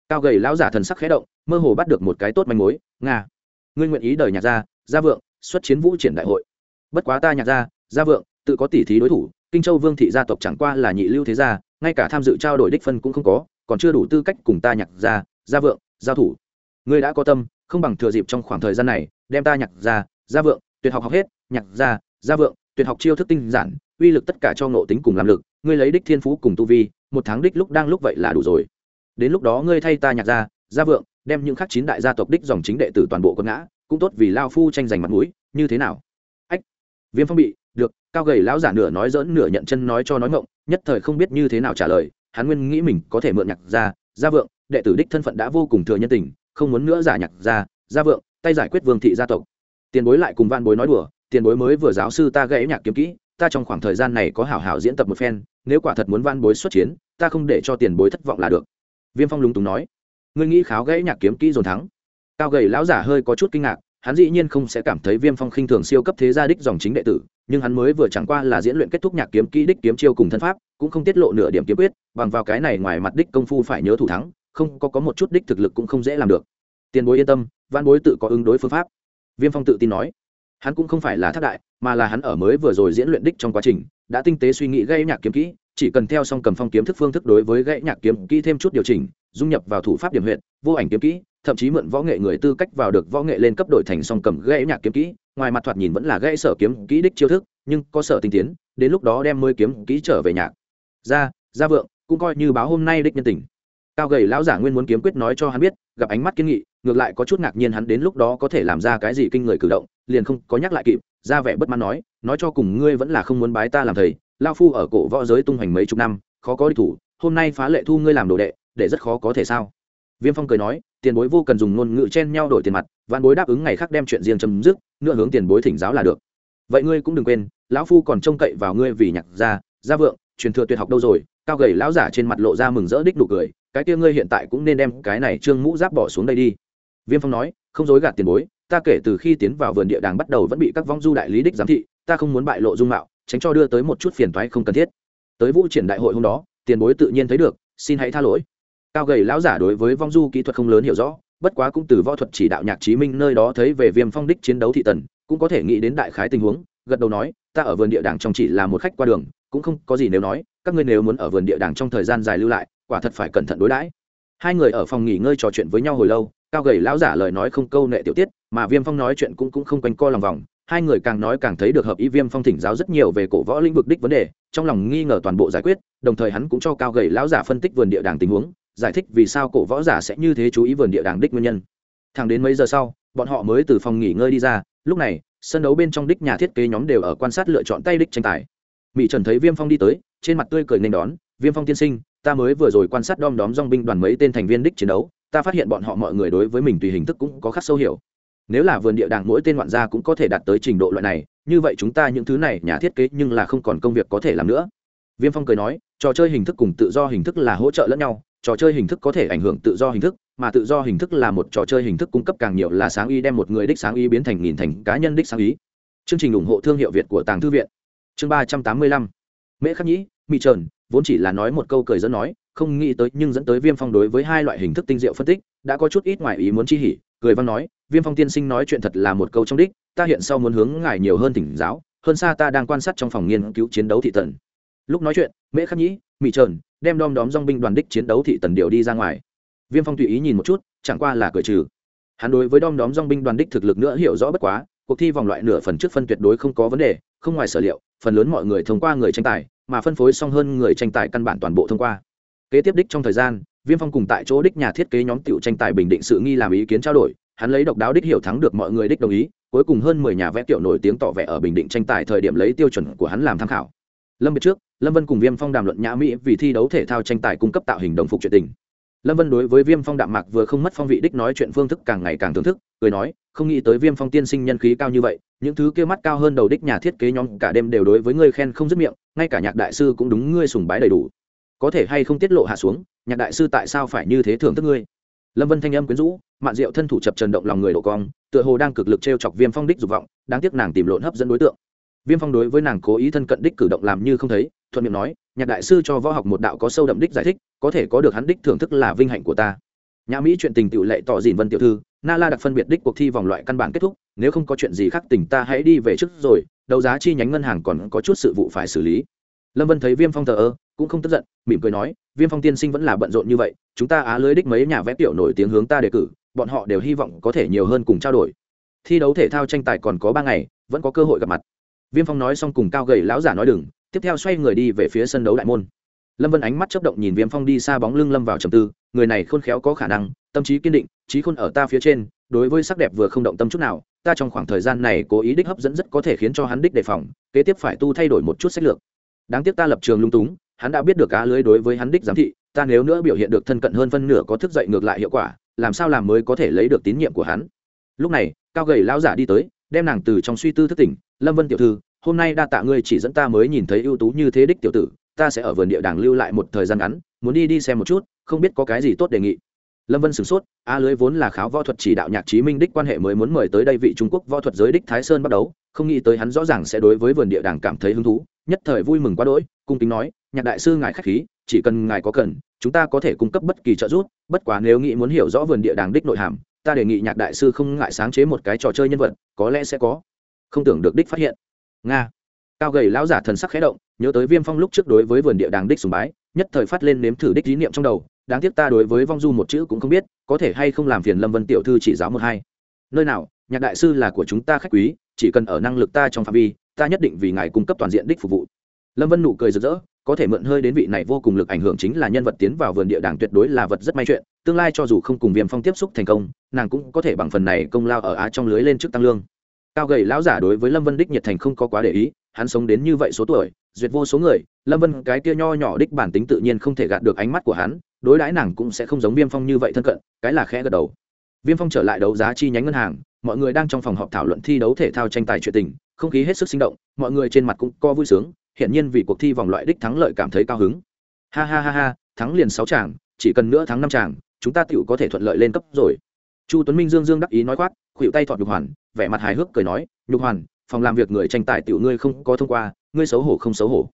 Cao gầy lão giả thần sắc khẽ động mơ hồ bắt được một cái tốt manh mối nga ngươi nguyện ý đời nhạc gia gia vượng xuất chiến vũ triển đại hội. Bất quá ta nhạc gia gia vượng tự có tỷ thí đối thủ kinh châu vương thị gia tộc chẳng qua là nhị lưu thế gia ngay cả tham dự trao đổi đích phân cũng không có còn chưa đủ tư cách cùng ta nhạc gia gia vượng giao thủ. Ngươi đã có tâm không bằng thừa dịp trong khoảng thời gian này đem ta nhạc gia gia vượng tuyệt học học hết nhạc gia gia vượng tuyệt học chiêu thức tinh giản uy lực tất cả cho ngộ tính cùng làm lực ngươi lấy đích thiên phú cùng tu vi một tháng đích lúc đang lúc vậy là đủ rồi. Đến lúc đó ngươi thay ta nhạc ra, gia vượng đem những khắc chín đại gia tộc đích dòng chính đệ tử toàn bộ con ngã cũng tốt vì lao phu tranh giành mặt mũi như thế nào? Ách viêm phong bị được cao gầy lão giả nửa nói dỡn nửa nhận chân nói cho nói ngộng nhất thời không biết như thế nào trả lời hắn nguyên nghĩ mình có thể mượn nhạc ra gia vượng đệ tử đích thân phận đã vô cùng thừa nhân tình không muốn nữa giả nhạc ra gia vượng tay giải quyết vương thị gia tộc. Tiền bối lại cùng van bối nói đùa tiền bối mới vừa giáo sư ta gãy nhạc kiếm kỹ ta trong khoảng thời gian này có hảo hảo diễn tập một phen, nếu quả thật muốn van bối xuất chiến, ta không để cho tiền bối thất vọng là được. Viêm phong lúng túng nói. Ngươi nghĩ kháo gãy nhạc kiếm kỹ dồn thắng? Cao gầy lão giả hơi có chút kinh ngạc, hắn dĩ nhiên không sẽ cảm thấy viêm phong khinh thường siêu cấp thế gia đích dòng chính đệ tử, nhưng hắn mới vừa chẳng qua là diễn luyện kết thúc nhạc kiếm kỹ đích kiếm chiêu cùng thân pháp, cũng không tiết lộ nửa điểm kiếm quyết, bằng vào cái này ngoài mặt đích công phu phải nhớ thủ thắng, không có có một chút đích thực lực cũng không dễ làm được. Tiền bối yên tâm văn bối tự có ứng đối phương pháp. Viêm phong tự tin nói hắn cũng không phải là thất đại, mà là hắn ở mới vừa rồi diễn luyện đích trong quá trình, đã tinh tế suy nghĩ gây nhạc kiếm kỹ, chỉ cần theo song cầm phong kiếm thức phương thức đối với gãy nhạc kiếm kỹ thêm chút điều chỉnh, dung nhập vào thủ pháp điểm huyện vô ảnh kiếm kỹ, thậm chí mượn võ nghệ người tư cách vào được võ nghệ lên cấp đổi thành song cầm gãy nhạc kiếm kỹ, ngoài mặt thoạt nhìn vẫn là gãy sở kiếm kỹ đích chiêu thức, nhưng có sở tinh tiến, đến lúc đó đem mười kiếm kỹ trở về nhạc. Ra ra vượng, cũng coi như báo hôm nay đích nhân tình cao gầy lão giả nguyên muốn kiếm quyết nói cho hắn biết, gặp ánh mắt kiên nghị, ngược lại có chút ngạc nhiên hắn đến lúc đó có thể làm ra cái gì kinh người cử động, liền không có nhắc lại kịp, ra vẻ bất mãn nói nói cho cùng ngươi vẫn là không muốn bái ta làm thầy lao phu ở cổ võ giới tung hoành mấy chục năm, khó có đi thủ, hôm nay phá lệ thu ngươi làm đồ đệ, để rất khó có thể sao? Viêm phong cười nói, tiền bối vô cần dùng ngôn ngữ chen nhau đổi tiền mặt văn bối đáp ứng ngày khác đem chuyện riêng chấm dứt nữa hướng tiền bối thỉnh giáo là được. Vậy ngươi cũng đừng quên, lão phu còn trông cậy vào ngươi vì nhạc gia gia vượng, truyền thừa tuyệt học đâu rồi, cao gầy lão giả trên mặt lộ ra mừng rỡ đích đủ cười cái kia ngươi hiện tại cũng nên đem cái này trương mũ giáp bỏ xuống đây đi. Viêm phong nói, không dối gạt tiền bối, ta kể từ khi tiến vào vườn địa đàng bắt đầu vẫn bị các vong du đại lý đích giám thị, ta không muốn bại lộ dung mạo, tránh cho đưa tới một chút phiền toái không cần thiết. Tới vũ triển đại hội hôm đó, tiền bối tự nhiên thấy được, xin hãy tha lỗi. Cao gầy lão giả đối với vong du kỹ thuật không lớn hiểu rõ, bất quá cũng từ võ thuật chỉ đạo nhạc chí minh nơi đó thấy về viêm phong đích chiến đấu thị tần, cũng có thể nghĩ đến đại khái tình huống, gật đầu nói, ta ở vườn địa đàng trong chỉ là một khách qua đường, cũng không có gì nếu nói, các ngươi nếu muốn ở vườn địa đàng trong thời gian dài lưu lại quả thật phải cẩn thận đối đãi. Hai người ở phòng nghỉ ngơi trò chuyện với nhau hồi lâu, cao gầy lão giả lời nói không câu nệ tiểu tiết, mà viêm phong nói chuyện cũng cũng không quanh co lòng vòng. Hai người càng nói càng thấy được hợp ý viêm phong thỉnh giáo rất nhiều về cổ võ lĩnh vực đích vấn đề, trong lòng nghi ngờ toàn bộ giải quyết, đồng thời hắn cũng cho cao gầy lão giả phân tích vườn địa đàng tình huống, giải thích vì sao cổ võ giả sẽ như thế chú ý vườn địa đàng đích nguyên nhân. Thẳng đến mấy giờ sau, bọn họ mới từ phòng nghỉ ngơi đi ra, lúc này, sân đấu bên trong đích nhà thiết kế nhóm đều ở quan sát lựa chọn tay đích tranh tài. Mỹ trần thấy viêm phong đi tới, trên mặt tươi cười nên đón, viêm phong tiên sinh ta mới vừa rồi quan sát đom đóm dong binh đoàn mấy tên thành viên đích chiến đấu, ta phát hiện bọn họ mọi người đối với mình tùy hình thức cũng có khắc sâu hiểu. Nếu là vườn địa đàng mỗi tên ngoạn gia cũng có thể đạt tới trình độ loại này, như vậy chúng ta những thứ này nhà thiết kế nhưng là không còn công việc có thể làm nữa. Viêm phong cười nói, trò chơi hình thức cùng tự do hình thức là hỗ trợ lẫn nhau, trò chơi hình thức có thể ảnh hưởng tự do hình thức, mà tự do hình thức là một trò chơi hình thức cung cấp càng nhiều là sáng ý đem một người đích sáng ý biến thành nghìn thành cá nhân đích sáng ý. Chương trình ủng hộ thương hiệu việt của tàng thư viện. Chương ba trăm tám mươi lăm. Mễ khắc nhĩ mỹ trần vốn chỉ là nói một câu cười dẫn nói, không nghĩ tới nhưng dẫn tới viêm phong đối với hai loại hình thức tinh diệu phân tích, đã có chút ít ngoài ý muốn chi hỉ, cười văn nói, viêm phong tiên sinh nói chuyện thật là một câu trong đích, ta hiện sau muốn hướng ngài nhiều hơn tỉnh giáo, hơn xa ta đang quan sát trong phòng nghiên cứu chiến đấu thị tần. Lúc nói chuyện, mễ khắc nhĩ mỹ trờn đem đom đóm dong binh đoàn đích chiến đấu thị tần điều đi ra ngoài. Viêm phong tùy ý nhìn một chút, chẳng qua là cười trừ. Hắn đối với đom đóm dong binh đoàn đích thực lực nữa hiểu rõ bất quá, cuộc thi vòng loại nửa phần trước phân tuyệt đối không có vấn đề, không ngoài sở liệu, phần lớn mọi người thông qua người tranh tài mà phân phối xong hơn người tranh tài căn bản toàn bộ thông qua. Kế tiếp đích trong thời gian, viêm phong cùng tại chỗ đích nhà thiết kế nhóm tiểu tranh tài bình định sự nghi làm ý kiến trao đổi, hắn lấy độc đáo đích hiểu thắng được mọi người đích đồng ý, cuối cùng hơn mười nhà vẽ tiểu nổi tiếng tỏ vẻ ở bình định tranh tài thời điểm lấy tiêu chuẩn của hắn làm tham khảo. Lâm biệt trước, lâm vân cùng viêm phong đàm luận nhã mỹ vì thi đấu thể thao tranh tài cung cấp tạo hình đồng phục chuyện tình. Lâm vân đối với viêm phong đạm mạc vừa không mất phong vị đích nói chuyện phương thức càng ngày càng thưởng thức, cười nói không nghĩ tới viêm phong tiên sinh nhân khí cao như vậy, những thứ kia mắt cao hơn đầu đích nhà thiết kế nhóm cả đêm đều đối với ngươi khen không dứt miệng, ngay cả nhạc đại sư cũng đúng ngươi sùng bái đầy đủ. Có thể hay không tiết lộ hạ xuống, nhạc đại sư tại sao phải như thế thưởng thức ngươi? Lâm vân thanh âm quyến rũ, mạn diệu thân thủ chập trần động lòng người độ cong, tựa hồ đang cực lực t r e o chọc viêm phong đích dục vọng, đáng tiếc nàng tìm lộn hấp dẫn đối tượng. Viêm phong đối với nàng cố ý thân cận đích cử động làm như không thấy, thuận miệng nói, nhạc đại sư cho võ học một đạo có sâu đậm đích giải thích, có thể có được hắn đích thưởng thức là vinh hạnh của ta. Nhã mỹ chuyện tình tiểu lệ tỏ dìn vân tiểu thư na la đặc phân biệt đích cuộc thi vòng loại căn bản kết thúc, nếu không có chuyện gì khác tỉnh ta hãy đi về trước rồi, đấu giá chi nhánh ngân hàng còn có chút sự vụ phải xử lý. Lâm vân thấy viêm phong thờ ơ, cũng không tức giận, mỉm cười nói, viêm phong tiên sinh vẫn là bận rộn như vậy, chúng ta á lưới đích mấy nhà vẽ tiểu nổi tiếng hướng ta đề cử, bọn họ đều hy vọng có thể nhiều hơn cùng trao đổi. Thi đấu thể thao tranh tài còn có ba ngày, vẫn có cơ hội gặp mặt. Viêm phong nói xong cùng cao gầy lão giả nói đừng, tiếp theo xoay người đi về phía sân đấu đại môn. Lâm vân ánh mắt chấp động nhìn viêm phong đi xa bóng lưng lâm vào trầm tư, người này khôn khéo có khả năng tâm trí kiên định, trí khôn ở ta phía trên, đối với sắc đẹp vừa không động tâm chút nào, ta trong khoảng thời gian này cố ý đích hấp dẫn rất có thể khiến cho hắn đích đề phòng, kế tiếp phải tu thay đổi một chút sách lược. Đáng tiếc ta lập trường lung túng, hắn đã biết được cá lưới đối với hắn đích giám thị, ta nếu nữa biểu hiện được thân cận hơn phân nửa có thức dậy ngược lại hiệu quả, làm sao làm mới có thể lấy được tín nhiệm của hắn? Lúc này, cao gầy lão giả đi tới, đem nàng từ trong suy tư thức tỉnh, lâm vân tiểu thư, hôm nay đa tạ ngươi chỉ dẫn ta mới nhìn thấy ưu tú như thế đích tiểu tử, ta sẽ ở vườn địa đàng lưu lại một thời gian ngắn, muốn đi đi xem một chút, không biết có cái gì tốt đề nghị lâm vân sửng sốt, a lưới vốn là kháo võ thuật chỉ đạo nhạc chí minh đích quan hệ mới muốn mời tới đây vị trung quốc võ thuật giới đích thái sơn bắt đầu, không nghĩ tới hắn rõ ràng sẽ đối với vườn địa đàng cảm thấy hứng thú, nhất thời vui mừng quá đỗi, cung kính nói, nhạc đại sư ngài khách khí, chỉ cần ngài có cần, chúng ta có thể cung cấp bất kỳ trợ giúp, bất quá nếu nghĩ muốn hiểu rõ vườn địa đàng đích nội hàm, ta đề nghị nhạc đại sư không ngại sáng chế một cái trò chơi nhân vật, có lẽ sẽ có. Không tưởng được đích phát hiện. Nga. Cao gầy lão giả thần sắc khẽ động, nhớ tới viêm phong lúc trước đối với vườn địa đàng đích sùng bái, nhất thời phát lên nếm thử đích dí niệm trong đầu đáng tiếc ta đối với vong du một chữ cũng không biết, có thể hay không làm phiền lâm vân tiểu thư chỉ giáo một hai. Nơi nào, nhạc đại sư là của chúng ta khách quý, chỉ cần ở năng lực ta trong phạm vi, ta nhất định vì ngài cung cấp toàn diện đích phục vụ. Lâm vân nụ cười rực rỡ, có thể mượn hơi đến vị này vô cùng lực ảnh hưởng chính là nhân vật tiến vào vườn địa đàng tuyệt đối là vật rất may chuyện, tương lai cho dù không cùng viêm phong tiếp xúc thành công, nàng cũng có thể bằng phần này công lao ở á trong lưới lên chức tăng lương. Cao gầy lão giả đối với lâm vân đích nhiệt thành không có quá để ý, hắn sống đến như vậy số tuổi, duyệt vô số người, lâm vân cái kia nho nhỏ đích bản tính tự nhiên không thể gạt được ánh mắt của hắn đối đãi nàng cũng sẽ không giống viêm phong như vậy thân cận cái là khẽ gật đầu. Viêm phong trở lại đấu giá chi nhánh ngân hàng mọi người đang trong phòng họp thảo luận thi đấu thể thao tranh tài chuyện tình không khí hết sức sinh động mọi người trên mặt cũng co vui sướng hiện nhiên vì cuộc thi vòng loại đích thắng lợi cảm thấy cao hứng. Ha ha ha ha thắng liền sáu chàng, chỉ cần nữa thắng năm chàng, chúng ta tựu có thể thuận lợi lên cấp rồi. Chu tuấn minh dương dương đắc ý nói khoát khuỵu tay thọt nhục hoàn vẻ mặt hài hước cười nói nhục hoàn phòng làm việc người tranh tài tiểu ngươi không có thông qua ngươi xấu hổ không xấu hổ.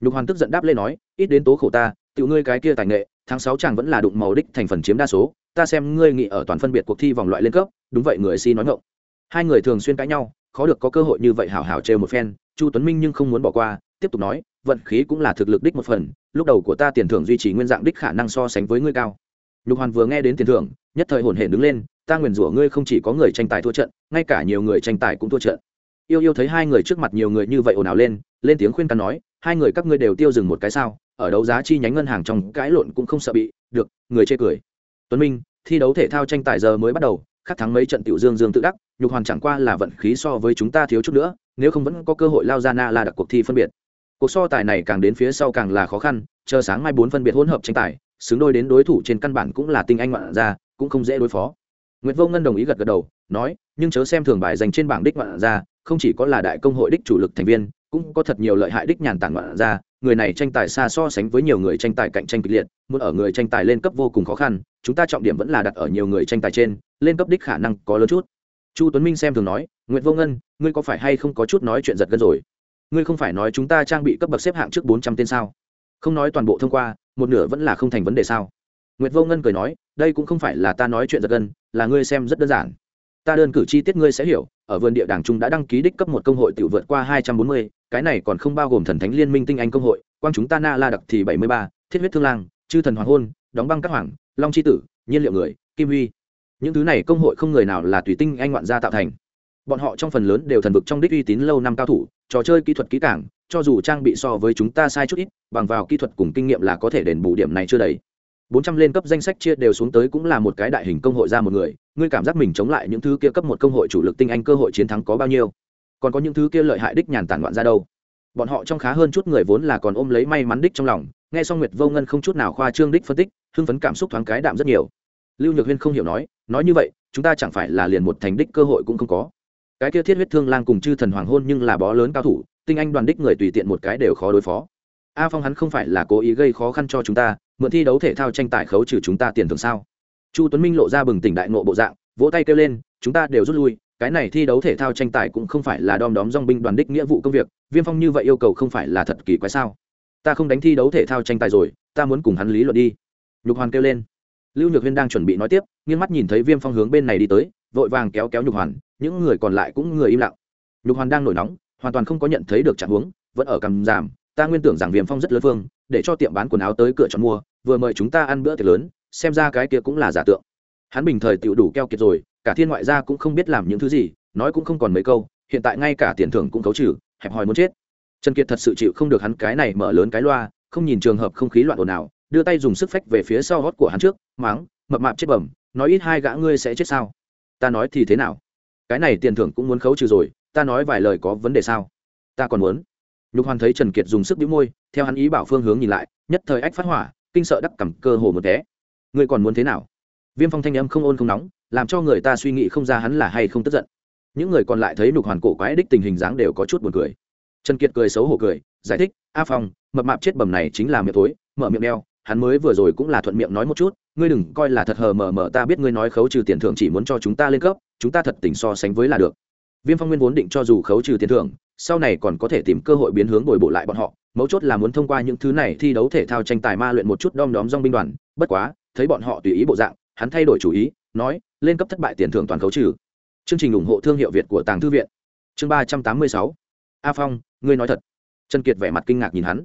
Nhục hoàn tức giận đáp lên nói ít đến tố khổ ta tiểu ngươi cái kia tài nghệ tháng sáu chàng vẫn là đụng màu đích thành phần chiếm đa số, ta xem ngươi nghĩ ở toàn phân biệt cuộc thi vòng loại lên cấp, đúng vậy người si nói ngọng. hai người thường xuyên cãi nhau, khó được có cơ hội như vậy hảo hảo trêu một phen, chu tuấn minh nhưng không muốn bỏ qua, tiếp tục nói, vận khí cũng là thực lực đích một phần, lúc đầu của ta tiền thưởng duy trì nguyên dạng đích khả năng so sánh với ngươi cao. Lục hoàn vừa nghe đến tiền thưởng, nhất thời hồn hển đứng lên, ta nguyền rủa ngươi không chỉ có người tranh tài thua trận, ngay cả nhiều người tranh tài cũng thua trận. Yêu yêu thấy hai người trước mặt nhiều người như vậy ồn ào lên lên tiếng khuyên can nói, hai người các ngươi đều tiêu dừng một cái sao? Ở đấu giá chi nhánh ngân hàng trong cãi lộn cũng không sợ bị được người chê cười. Tuấn minh thi đấu thể thao tranh tài giờ mới bắt đầu khắc thắng mấy trận tiểu dương dương tự đắc nhục hoàn chẳng qua là vận khí so với chúng ta thiếu chút nữa nếu không vẫn có cơ hội lao ra na là đặc cuộc thi phân biệt. Cuộc so tài này càng đến phía sau càng là khó khăn chờ sáng mai bốn phân biệt hỗn hợp tranh tài xứng đôi đến đối thủ trên căn bản cũng là tinh anh ngoạn ra cũng không dễ đối phó. Nguyệt Vô Ngân đồng ý gật gật đầu, nói, nhưng chớ xem thường bài dành trên bảng đích ngoạn ra, không chỉ có là đại công hội đích chủ lực thành viên, cũng có thật nhiều lợi hại đích nhàn tản ngoạn ra, người này tranh tài xa so sánh với nhiều người tranh tài cạnh tranh kịch liệt, muốn ở người tranh tài lên cấp vô cùng khó khăn, chúng ta trọng điểm vẫn là đặt ở nhiều người tranh tài trên, lên cấp đích khả năng có lớn chút. Chu Tuấn Minh xem thường nói, Nguyệt Vô Ngân, ngươi có phải hay không có chút nói chuyện giật gân rồi? Ngươi không phải nói chúng ta trang bị cấp bậc xếp hạng trước bốn trăm tên sao? Không nói toàn bộ thông qua, một nửa vẫn là không thành vấn đề sao? Nguyệt Vô Ngân cười nói, đây cũng không phải là ta nói chuyện giật gân, là ngươi xem rất đơn giản. Ta đơn cử chi tiết ngươi sẽ hiểu, ở vườn địa đảng trung đã đăng ký đích cấp một công hội tiểu vượt qua hai trăm bốn mươi, cái này còn không bao gồm thần thánh liên minh tinh anh công hội, quang chúng ta Na La đặc thì bảy mươi ba, thiết huyết thương lang, chư thần hoàng hôn, đóng băng các hoàng, long chi tử, nhiên liệu người, kim huy. Những thứ này công hội không người nào là tùy tinh anh ngoạn gia tạo thành. Bọn họ trong phần lớn đều thần vực trong đích uy tín lâu năm cao thủ, trò chơi kỹ thuật kỹ càng, cho dù trang bị so với chúng ta sai chút ít, bằng vào kỹ thuật cùng kinh nghiệm là có thể đền bù điểm này chưa đầy bốn trăm lên cấp danh sách chia đều xuống tới cũng là một cái đại hình công hội ra một người ngươi cảm giác mình chống lại những thứ kia cấp một công hội chủ lực tinh anh cơ hội chiến thắng có bao nhiêu còn có những thứ kia lợi hại đích nhàn tản loạn ra đâu. Bọn họ trong khá hơn chút người vốn là còn ôm lấy may mắn đích trong lòng, nghe xong nguyệt vô ngân không chút nào khoa trương đích phân tích, hưng phấn cảm xúc thoáng cái đạm rất nhiều. Lưu nhược huyên không hiểu nói nói như vậy, chúng ta chẳng phải là liền một thành đích cơ hội cũng không có. Cái kia thiết huyết thương lang cùng chư thần hoàng hôn nhưng là bó lớn cao thủ, tinh anh đoàn đích người tùy tiện một cái đều khó đối phó. A phong hắn không phải là cố ý gây khó khăn cho chúng ta, mượn thi đấu thể thao tranh tài khấu trừ chúng ta tiền thưởng sao? Chu tuấn minh lộ ra bừng tỉnh đại nộ bộ dạng, vỗ tay kêu lên, chúng ta đều rút lui cái này thi đấu thể thao tranh tài cũng không phải là đom đóm dong binh đoàn đích nghĩa vụ công việc, viêm phong như vậy yêu cầu không phải là thật kỳ quái sao? Ta không đánh thi đấu thể thao tranh tài rồi, ta muốn cùng hắn lý luận đi. Nhục hoàn kêu lên. Lưu nhược huyên đang chuẩn bị nói tiếp, nghiêng mắt nhìn thấy viêm phong hướng bên này đi tới, vội vàng kéo kéo nhục hoàn, những người còn lại cũng người im lặng. Nhục hoàn đang nổi nóng, hoàn toàn không có nhận thấy được trạng huống, vẫn ở cầm giảm, ta nguyên tưởng rằng viêm phong rất lớn phương để cho tiệm bán quần áo tới cửa chọn mua, vừa mời chúng ta ăn bữa tiệc lớn, xem ra cái kia cũng là giả tượng. Hắn bình thời tự đủ keo kiệt rồi cả thiên ngoại gia cũng không biết làm những thứ gì, nói cũng không còn mấy câu, hiện tại ngay cả tiền thưởng cũng cấu trừ, hẹp hòi muốn chết. Trần kiệt thật sự chịu không được hắn cái này mở lớn cái loa, không nhìn trường hợp không khí loạn ồn ào, đưa tay dùng sức phách về phía sau hót của hắn trước máng mập mạp chết bẩm, nói ít hai gã ngươi sẽ chết sao? Ta nói thì thế nào? Cái này tiền thưởng cũng muốn khấu trừ rồi, ta nói vài lời có vấn đề sao? Ta còn muốn. Nhục hoàn thấy trần kiệt dùng sức đĩu môi, theo hắn ý bảo phương hướng nhìn lại, nhất thời ách phát hỏa, kinh sợ đắc cầm cơ hồ một té. Ngươi còn muốn thế nào? Viêm phong thanh âm không ôn không nóng làm cho người ta suy nghĩ không ra hắn là hay không tức giận. Những người còn lại thấy nục hoàn cổ quái đích tình hình dáng đều có chút buồn cười. Trần kiệt cười xấu hổ cười, giải thích, a phong, mập mạp chết bầm này chính là miệng tối mở miệng đeo, hắn mới vừa rồi cũng là thuận miệng nói một chút, ngươi đừng coi là thật hờ mờ mờ, ta biết ngươi nói khấu trừ tiền thưởng chỉ muốn cho chúng ta lên cấp, chúng ta thật tình so sánh với là được. Viêm phong nguyên vốn định cho dù khấu trừ tiền thưởng, sau này còn có thể tìm cơ hội biến hướng bồi bộ lại bọn họ, mấu chốt là muốn thông qua những thứ này thi đấu thể thao tranh tài ma luyện một chút đom đóm dong binh đoàn, bất quá, thấy bọn họ tùy ý bộ dạng, hắn thay đổi chủ ý, nói lên cấp thất bại tiền thưởng toàn khấu trừ. Chương trình ủng hộ thương hiệu việt của tàng thư viện. Chương ba trăm tám mươi sáu. A phong, ngươi nói thật. Trần kiệt vẻ mặt kinh ngạc nhìn hắn.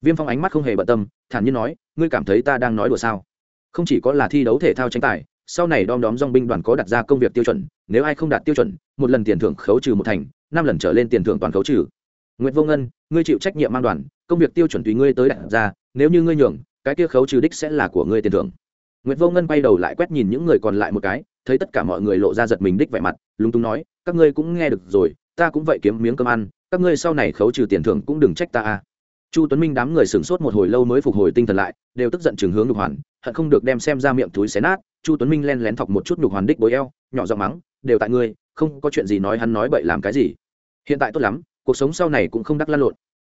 Viêm phong ánh mắt không hề bận tâm, thản nhiên nói, ngươi cảm thấy ta đang nói đùa sao? Không chỉ có là thi đấu thể thao tranh tài, sau này đom đóm dong binh đoàn có đặt ra công việc tiêu chuẩn, nếu ai không đạt tiêu chuẩn, một lần tiền thưởng khấu trừ một thành, năm lần trở lên tiền thưởng toàn khấu trừ. Nguyễn vô ngân, ngươi chịu trách nhiệm mang đoàn, công việc tiêu chuẩn tùy ngươi tới đặt ra, nếu như ngươi nhường, cái kia khấu trừ đích sẽ là của ngươi tiền thưởng. Nguyễn vô ngân quay đầu lại quét nhìn những người còn lại một cái thấy tất cả mọi người lộ ra giật mình đích vẻ mặt, lúng túng nói, các ngươi cũng nghe được rồi, ta cũng vậy kiếm miếng cơm ăn, các ngươi sau này khấu trừ tiền thưởng cũng đừng trách ta a. Chu tuấn minh đám người sửng sốt một hồi lâu mới phục hồi tinh thần lại, đều tức giận chừng hướng nhục hoàn, hận không được đem xem ra miệng túi xé nát, chu tuấn minh len lén thọc một chút nhục hoàn đích bối eo, nhỏ giọng mắng, đều tại ngươi, không có chuyện gì nói hắn nói bậy làm cái gì. Hiện tại tốt lắm, cuộc sống sau này cũng không đắc lăn lộn.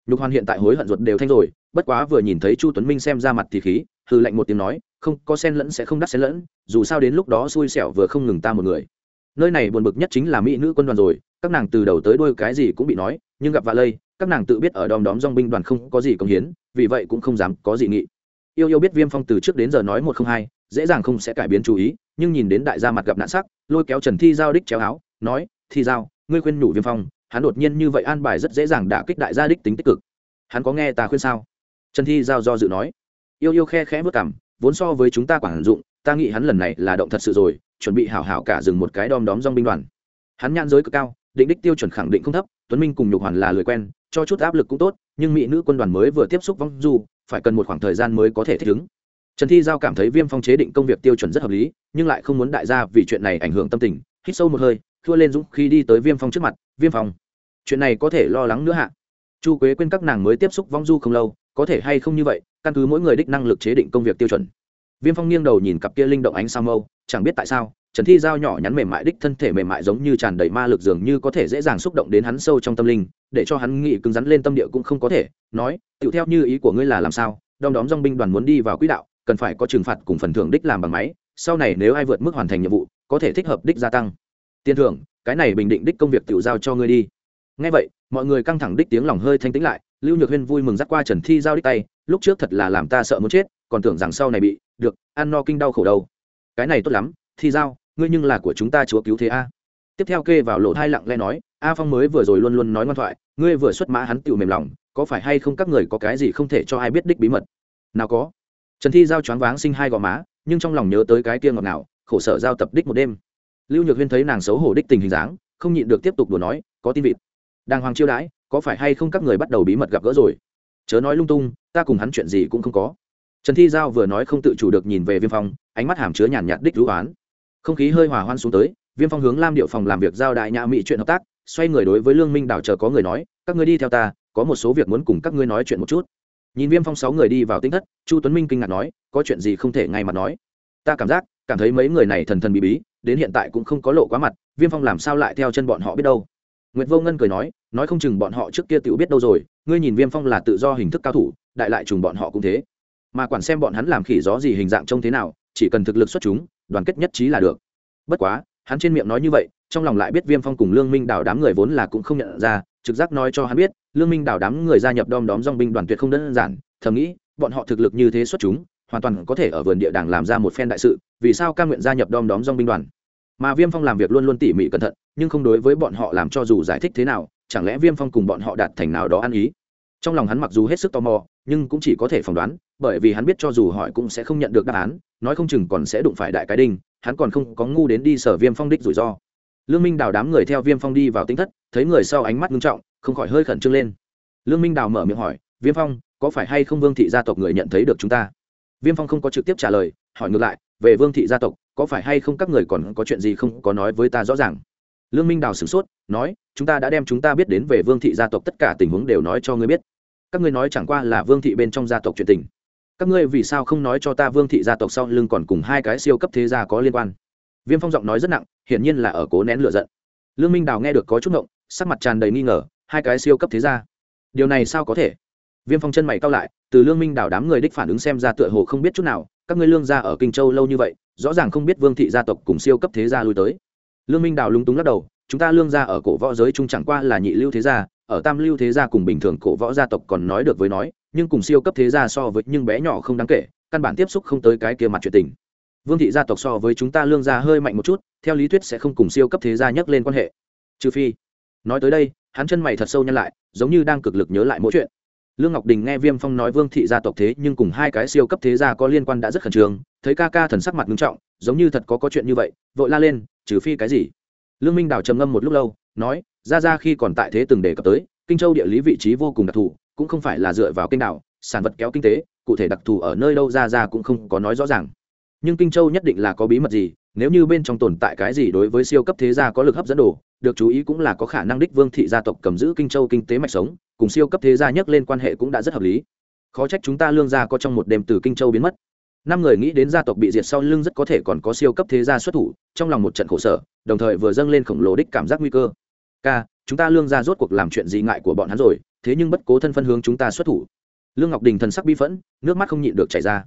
Nhục hoàn hiện tại hối hận ruột đều thanh rồi, bất quá vừa nhìn thấy chu tuấn minh xem ra mặt thì khí hư lạnh một tiếng nói không có sen lẫn sẽ không đắt sen lẫn, dù sao đến lúc đó xui xẻo vừa không ngừng ta một người. Nơi này buồn bực nhất chính là mỹ nữ quân đoàn rồi, các nàng từ đầu tới đuôi cái gì cũng bị nói, nhưng gặp vạ lây, các nàng tự biết ở đom đóm dong binh đoàn không có gì công hiến, vì vậy cũng không dám có gì nghị. Yêu yêu biết viêm phong từ trước đến giờ nói một không hai, dễ dàng không sẽ cải biến chú ý, nhưng nhìn đến đại gia mặt gặp nạn sắc, lôi kéo trần thi giao đích chéo áo, nói, thi giao, ngươi khuyên nhủ viêm phong, hắn đột nhiên như vậy an bài rất dễ dàng đả kích đại gia đích tính tích cực. Hắn có nghe ta khuyên sao? Trần thi giao do dự nói. Yêu yêu khe khẽ vất cảm vốn so với chúng ta quản dụng, ta nghĩ hắn lần này là động thật sự rồi, chuẩn bị hảo hảo cả dừng một cái đom đóm dong binh đoàn. Hắn nhãn giới cực cao, định đích tiêu chuẩn khẳng định không thấp, tuấn minh cùng nhục hoàn là lời quen, cho chút áp lực cũng tốt, nhưng mỹ nữ quân đoàn mới vừa tiếp xúc vong du, phải cần một khoảng thời gian mới có thể thích ứng. Trần thi giao cảm thấy viêm phong chế định công việc tiêu chuẩn rất hợp lý, nhưng lại không muốn đại gia vì chuyện này ảnh hưởng tâm tình, hít sâu một hơi thua lên dũng khi đi tới viêm phong trước mặt, viêm phong, chuyện này có thể lo lắng nữa hạ chu quế quên các nàng mới tiếp xúc vong du không lâu có thể hay không như vậy, căn cứ mỗi người đích năng lực chế định công việc tiêu chuẩn. Viêm phong nghiêng đầu nhìn cặp kia linh động ánh sao mâu, chẳng biết tại sao, trần thi giao nhỏ nhắn mềm mại đích thân thể mềm mại giống như tràn đầy ma lực dường như có thể dễ dàng xúc động đến hắn sâu trong tâm linh, để cho hắn nghĩ cứng rắn lên tâm địa cũng không có thể, nói tựu theo như ý của ngươi là làm sao, đom đóm dong binh đoàn muốn đi vào quỹ đạo, cần phải có trừng phạt cùng phần thưởng đích làm bằng máy, sau này nếu ai vượt mức hoàn thành nhiệm vụ, có thể thích hợp đích gia tăng. Tiền thưởng, cái này bình định đích công việc tự giao cho ngươi đi. Ngay vậy, mọi người căng thẳng đích tiếng lòng hơi thanh tĩnh lại lưu nhược huyên vui mừng dắt qua trần thi giao đích tay, lúc trước thật là làm ta sợ muốn chết, còn tưởng rằng sau này bị, được, ăn no kinh đau khổ đâu cái này tốt lắm, thi giao, ngươi nhưng là của chúng ta chúa cứu thế a. Tiếp theo kê vào lộ hai lặng lẽ nói, a phong mới vừa rồi luôn luôn nói ngoan thoại, ngươi vừa xuất mã hắn tựu mềm lòng, có phải hay không các người có cái gì không thể cho ai biết đích bí mật? Nào có. Trần thi giao choáng váng sinh hai gò má, nhưng trong lòng nhớ tới cái kia ngọt nào khổ sở giao tập đích một đêm. Lưu nhược huyên thấy nàng xấu hổ đích tình hình dáng, không nhịn được tiếp tục đùa nói, có tin vịt. Đang hoàng chiêu đãi có phải hay không các người bắt đầu bí mật gặp gỡ rồi? Chớ nói lung tung, ta cùng hắn chuyện gì cũng không có. Trần thi giao vừa nói không tự chủ được nhìn về viêm phong, ánh mắt hàm chứa nhàn nhạt đích rú oán. Không khí hơi hòa hoan xuống tới, viêm phong hướng lam điệu phòng làm việc giao đại nhã mỹ chuyện hợp tác, xoay người đối với lương minh đảo chờ có người nói, các ngươi đi theo ta, có một số việc muốn cùng các ngươi nói chuyện một chút. Nhìn viêm phong sáu người đi vào tinh thất, chu tuấn minh kinh ngạc nói, có chuyện gì không thể ngay mặt nói? Ta cảm giác, cảm thấy mấy người này thần thần bí bí, đến hiện tại cũng không có lộ quá mặt, viêm phong làm sao lại theo chân bọn họ biết đâu? Nguyệt vô ngân cười nói nói không chừng bọn họ trước kia tiểu biết đâu rồi, ngươi nhìn viêm phong là tự do hình thức cao thủ, đại lại trùng bọn họ cũng thế. Mà quản xem bọn hắn làm khỉ gió gì hình dạng trông thế nào, chỉ cần thực lực xuất chúng, đoàn kết nhất trí là được. Bất quá, hắn trên miệng nói như vậy, trong lòng lại biết viêm phong cùng lương minh đảo đám người vốn là cũng không nhận ra, trực giác nói cho hắn biết, lương minh đảo đám người gia nhập đom đóm dòng binh đoàn tuyệt không đơn giản, thầm nghĩ, bọn họ thực lực như thế xuất chúng, hoàn toàn có thể ở vườn địa đàng làm ra một phen đại sự, vì sao ca nguyện gia nhập đom đóm dòng binh đoàn? Mà viêm phong làm việc luôn luôn tỉ mỉ cẩn thận, nhưng không đối với bọn họ làm cho dù giải thích thế nào, chẳng lẽ viêm phong cùng bọn họ đạt thành nào đó ăn ý? Trong lòng hắn mặc dù hết sức tò mò, nhưng cũng chỉ có thể phỏng đoán, bởi vì hắn biết cho dù hỏi cũng sẽ không nhận được đáp án, nói không chừng còn sẽ đụng phải đại cái đinh, hắn còn không có ngu đến đi sở viêm phong đích rủi ro. Lương minh đào đám người theo viêm phong đi vào tính thất, thấy người sau ánh mắt nghiêm trọng, không khỏi hơi khẩn trương lên. Lương minh đào mở miệng hỏi, viêm phong, có phải hay không vương thị gia tộc người nhận thấy được chúng ta? Viêm phong không có trực tiếp trả lời, hỏi ngược lại, về vương thị gia tộc có phải hay không các người còn có chuyện gì không có nói với ta rõ ràng? Lương minh đào sửng sốt, nói, chúng ta đã đem chúng ta biết đến về vương thị gia tộc, tất cả tình huống đều nói cho ngươi biết. Các ngươi nói chẳng qua là vương thị bên trong gia tộc chuyện tình. Các ngươi vì sao không nói cho ta vương thị gia tộc sau lưng còn cùng hai cái siêu cấp thế gia có liên quan? Viêm phong giọng nói rất nặng, hiển nhiên là ở cố nén lựa giận. Lương minh đào nghe được có chút ngộng, sắc mặt tràn đầy nghi ngờ, hai cái siêu cấp thế gia. Điều này sao có thể? Viêm phong chân mày cao lại, từ lương minh đào đám người đích phản ứng xem ra tựa hồ không biết chút nào, các ngươi lương gia ở kinh châu lâu như vậy rõ ràng không biết vương thị gia tộc cùng siêu cấp thế gia lui tới. Lương minh đào lúng túng lắc đầu, chúng ta lương gia ở cổ võ giới chung chẳng qua là nhị lưu thế gia, ở tam lưu thế gia cùng bình thường cổ võ gia tộc còn nói được với nói, nhưng cùng siêu cấp thế gia so với nhưng bé nhỏ không đáng kể, căn bản tiếp xúc không tới cái kia mặt chuyện tình. Vương thị gia tộc so với chúng ta lương gia hơi mạnh một chút, theo lý thuyết sẽ không cùng siêu cấp thế gia nhắc lên quan hệ. Trừ phi, nói tới đây, hắn chân mày thật sâu nhăn lại, giống như đang cực lực nhớ lại mỗi chuyện. Lương ngọc đình nghe viêm phong nói vương thị gia tộc thế nhưng cùng hai cái siêu cấp thế gia có liên quan đã rất khẩn trương thấy ca ca thần sắc mặt nghiêm trọng, giống như thật có có chuyện như vậy, vội la lên, trừ phi cái gì? Lương minh đào trầm ngâm một lúc lâu, nói, ra ra khi còn tại thế từng đề cập tới, kinh châu địa lý vị trí vô cùng đặc thù, cũng không phải là dựa vào kênh đảo, sản vật kéo kinh tế, cụ thể đặc thù ở nơi đâu ra ra cũng không có nói rõ ràng. Nhưng kinh châu nhất định là có bí mật gì, nếu như bên trong tồn tại cái gì đối với siêu cấp thế gia có lực hấp dẫn đồ, được chú ý cũng là có khả năng đích vương thị gia tộc cầm giữ kinh châu kinh tế mạch sống, cùng siêu cấp thế gia nhắc lên quan hệ cũng đã rất hợp lý. Khó trách chúng ta lương gia có trong một đêm từ kinh châu biến mất năm người nghĩ đến gia tộc bị diệt sau lưng rất có thể còn có siêu cấp thế gia xuất thủ, trong lòng một trận khổ sở, đồng thời vừa dâng lên khổng lồ đích cảm giác nguy cơ. K chúng ta lương gia rốt cuộc làm chuyện gì ngại của bọn hắn rồi, thế nhưng bất cố thân phân hướng chúng ta xuất thủ. Lương ngọc đình thần sắc bi phẫn, nước mắt không nhịn được chảy ra.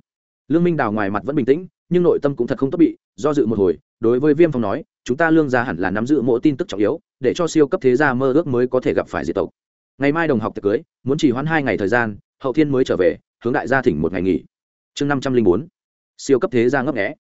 Lương minh đào ngoài mặt vẫn bình tĩnh, nhưng nội tâm cũng thật không tốt bị, do dự một hồi, đối với viêm phong nói, chúng ta lương gia hẳn là nắm giữ mỗi tin tức trọng yếu, để cho siêu cấp thế gia mơ ước mới có thể gặp phải diệt tộc. Ngày mai đồng học tiệc cưới, muốn chỉ hoãn hai ngày thời gian, hậu thiên mới trở về, hướng đại gia thỉnh một ngày nghỉ chương năm trăm linh bốn. Siêu cấp thế gia ngấp nghẽ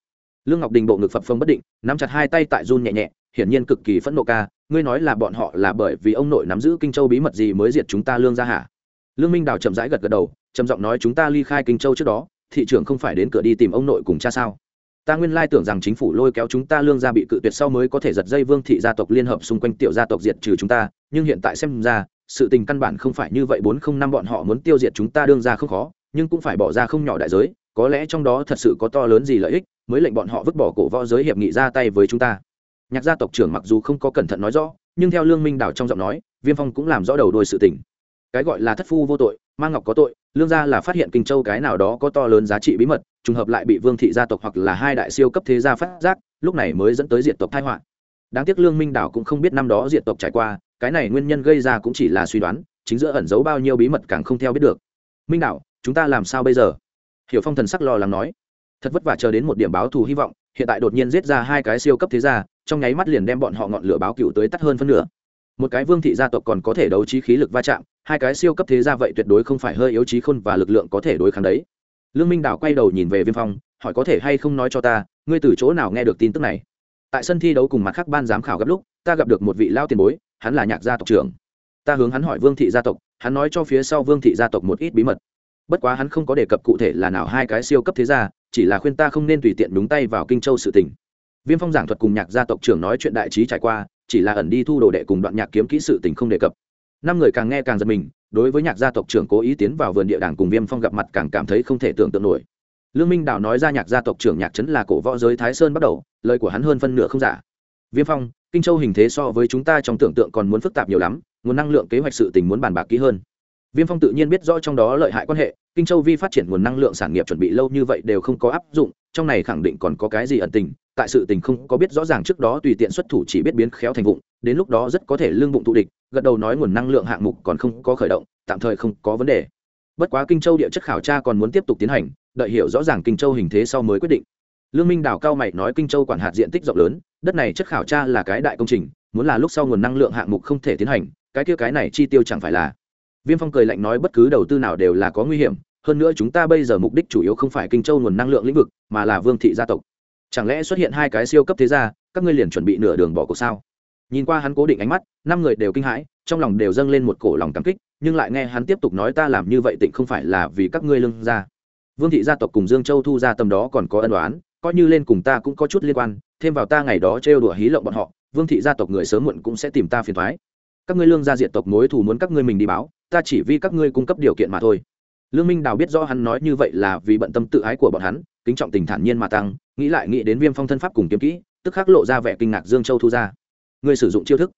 lương ngọc đình bộ ngực phập phông bất định, nắm chặt hai tay tại run nhẹ nhẹ, hiển nhiên cực kỳ phẫn nộ ca, ngươi nói là bọn họ là bởi vì ông nội nắm giữ kinh châu bí mật gì mới diệt chúng ta lương gia hả? Lương minh đào chậm rãi gật gật đầu, trầm giọng nói chúng ta ly khai kinh châu trước đó, thị trưởng không phải đến cửa đi tìm ông nội cùng cha sao? Ta nguyên lai tưởng rằng chính phủ lôi kéo chúng ta lương gia bị cự tuyệt sau mới có thể giật dây vương thị gia tộc liên hợp xung quanh tiểu gia tộc diệt trừ chúng ta, nhưng hiện tại xem ra, sự tình căn bản không phải như vậy, bốn không năm bọn họ muốn tiêu diệt chúng ta đương ra không khó, nhưng cũng phải bỏ ra không nhỏ đại giới có lẽ trong đó thật sự có to lớn gì lợi ích, mới lệnh bọn họ vứt bỏ cổ võ giới hiệp nghị ra tay với chúng ta. Nhạc gia tộc trưởng mặc dù không có cẩn thận nói rõ, nhưng theo lương minh đảo trong giọng nói, viêm phong cũng làm rõ đầu đuôi sự tình. Cái gọi là thất phu vô tội mang ngọc có tội, lương gia là phát hiện kinh châu cái nào đó có to lớn giá trị bí mật, trùng hợp lại bị vương thị gia tộc hoặc là hai đại siêu cấp thế gia phát giác, lúc này mới dẫn tới diệt tộc thái họa. Đáng tiếc lương minh đảo cũng không biết năm đó diệt tộc trải qua, cái này nguyên nhân gây ra cũng chỉ là suy đoán, chính giữa ẩn giấu bao nhiêu bí mật càng không theo biết được. Minh đảo, chúng ta làm sao bây giờ? Hiểu phong thần sắc lo lắng nói, thật vất vả chờ đến một điểm báo thù hy vọng, hiện tại đột nhiên giết ra hai cái siêu cấp thế gia, trong nháy mắt liền đem bọn họ ngọn lửa báo cựu tới tắt hơn phân nửa. Một cái vương thị gia tộc còn có thể đấu trí khí lực va chạm, hai cái siêu cấp thế gia vậy tuyệt đối không phải hơi yếu trí khôn và lực lượng có thể đối kháng đấy. Lương minh đảo quay đầu nhìn về viêm phong, hỏi, có thể hay không nói cho ta, ngươi từ chỗ nào nghe được tin tức này? Tại sân thi đấu cùng mặt khác ban giám khảo gấp lúc, ta gặp được một vị lao tiền bối, hắn là nhạc gia tộc trưởng. Ta hướng hắn hỏi vương thị gia tộc, hắn nói cho phía sau vương thị gia tộc một ít bí mật bất quá hắn không có đề cập cụ thể là nào hai cái siêu cấp thế gia, chỉ là khuyên ta không nên tùy tiện đúng tay vào kinh châu sự tình. Viêm phong giảng thuật cùng nhạc gia tộc trưởng nói chuyện đại trí trải qua, chỉ là ẩn đi thu đồ đệ cùng đoạn nhạc kiếm kỹ sự tình không đề cập. Năm người càng nghe càng giật mình, đối với nhạc gia tộc trưởng cố ý tiến vào vườn địa đàng cùng viêm phong gặp mặt càng cảm thấy không thể tưởng tượng nổi. Lương minh đạo nói ra nhạc gia tộc trưởng nhạc trấn là cổ võ giới thái sơn bắt đầu, lời của hắn hơn phân nửa không giả. Viêm phong, kinh châu hình thế so với chúng ta trong tưởng tượng còn muốn phức tạp nhiều lắm, nguồn năng lượng kế hoạch sự tình muốn bàn bạc kỹ hơn viêm phong tự nhiên biết rõ trong đó lợi hại quan hệ, kinh châu vi phát triển nguồn năng lượng sản nghiệp chuẩn bị lâu như vậy đều không có áp dụng, trong này khẳng định còn có cái gì ẩn tình, tại sự tình không có biết rõ ràng trước đó tùy tiện xuất thủ chỉ biết biến khéo thành vụng, đến lúc đó rất có thể lương bụng tụ địch, gật đầu nói nguồn năng lượng hạng mục còn không có khởi động, tạm thời không có vấn đề. Bất quá kinh châu địa chất khảo tra còn muốn tiếp tục tiến hành, đợi hiểu rõ ràng kinh châu hình thế sau mới quyết định. Lương minh đào cao mày nói kinh châu quản hạt diện tích rộng lớn, đất này chất khảo tra là cái đại công trình, muốn là lúc sau nguồn năng lượng hạng mục không thể tiến hành, cái kia cái này chi tiêu chẳng phải là viêm phong cười lạnh nói, bất cứ đầu tư nào đều là có nguy hiểm, hơn nữa chúng ta bây giờ mục đích chủ yếu không phải kinh châu nguồn năng lượng lĩnh vực, mà là vương thị gia tộc. Chẳng lẽ xuất hiện hai cái siêu cấp thế gia, các ngươi liền chuẩn bị nửa đường bỏ cuộc sao? Nhìn qua hắn cố định ánh mắt, năm người đều kinh hãi, trong lòng đều dâng lên một cổ lòng cảm kích, nhưng lại nghe hắn tiếp tục nói, ta làm như vậy tịnh không phải là vì các ngươi lưng ra vương thị gia tộc cùng dương châu thu ra tầm đó còn có ân đoán coi như lên cùng ta cũng có chút liên quan, thêm vào ta ngày đó trêu đùa hí lộng bọn họ, vương thị gia tộc người sớm muộn cũng sẽ tìm ta phiền thoái các ngươi lương gia diện tộc mối thù muốn các ngươi mình đi báo, ta chỉ vì các ngươi cung cấp điều kiện mà thôi. Lương minh đào biết rõ hắn nói như vậy là vì bận tâm tự ái của bọn hắn, kính trọng tình thản nhiên mà tăng, nghĩ lại nghĩ đến viêm phong thân pháp cùng kiếm kỹ, tức khắc lộ ra vẻ kinh ngạc dương châu thu ra. Người sử dụng chiêu thức.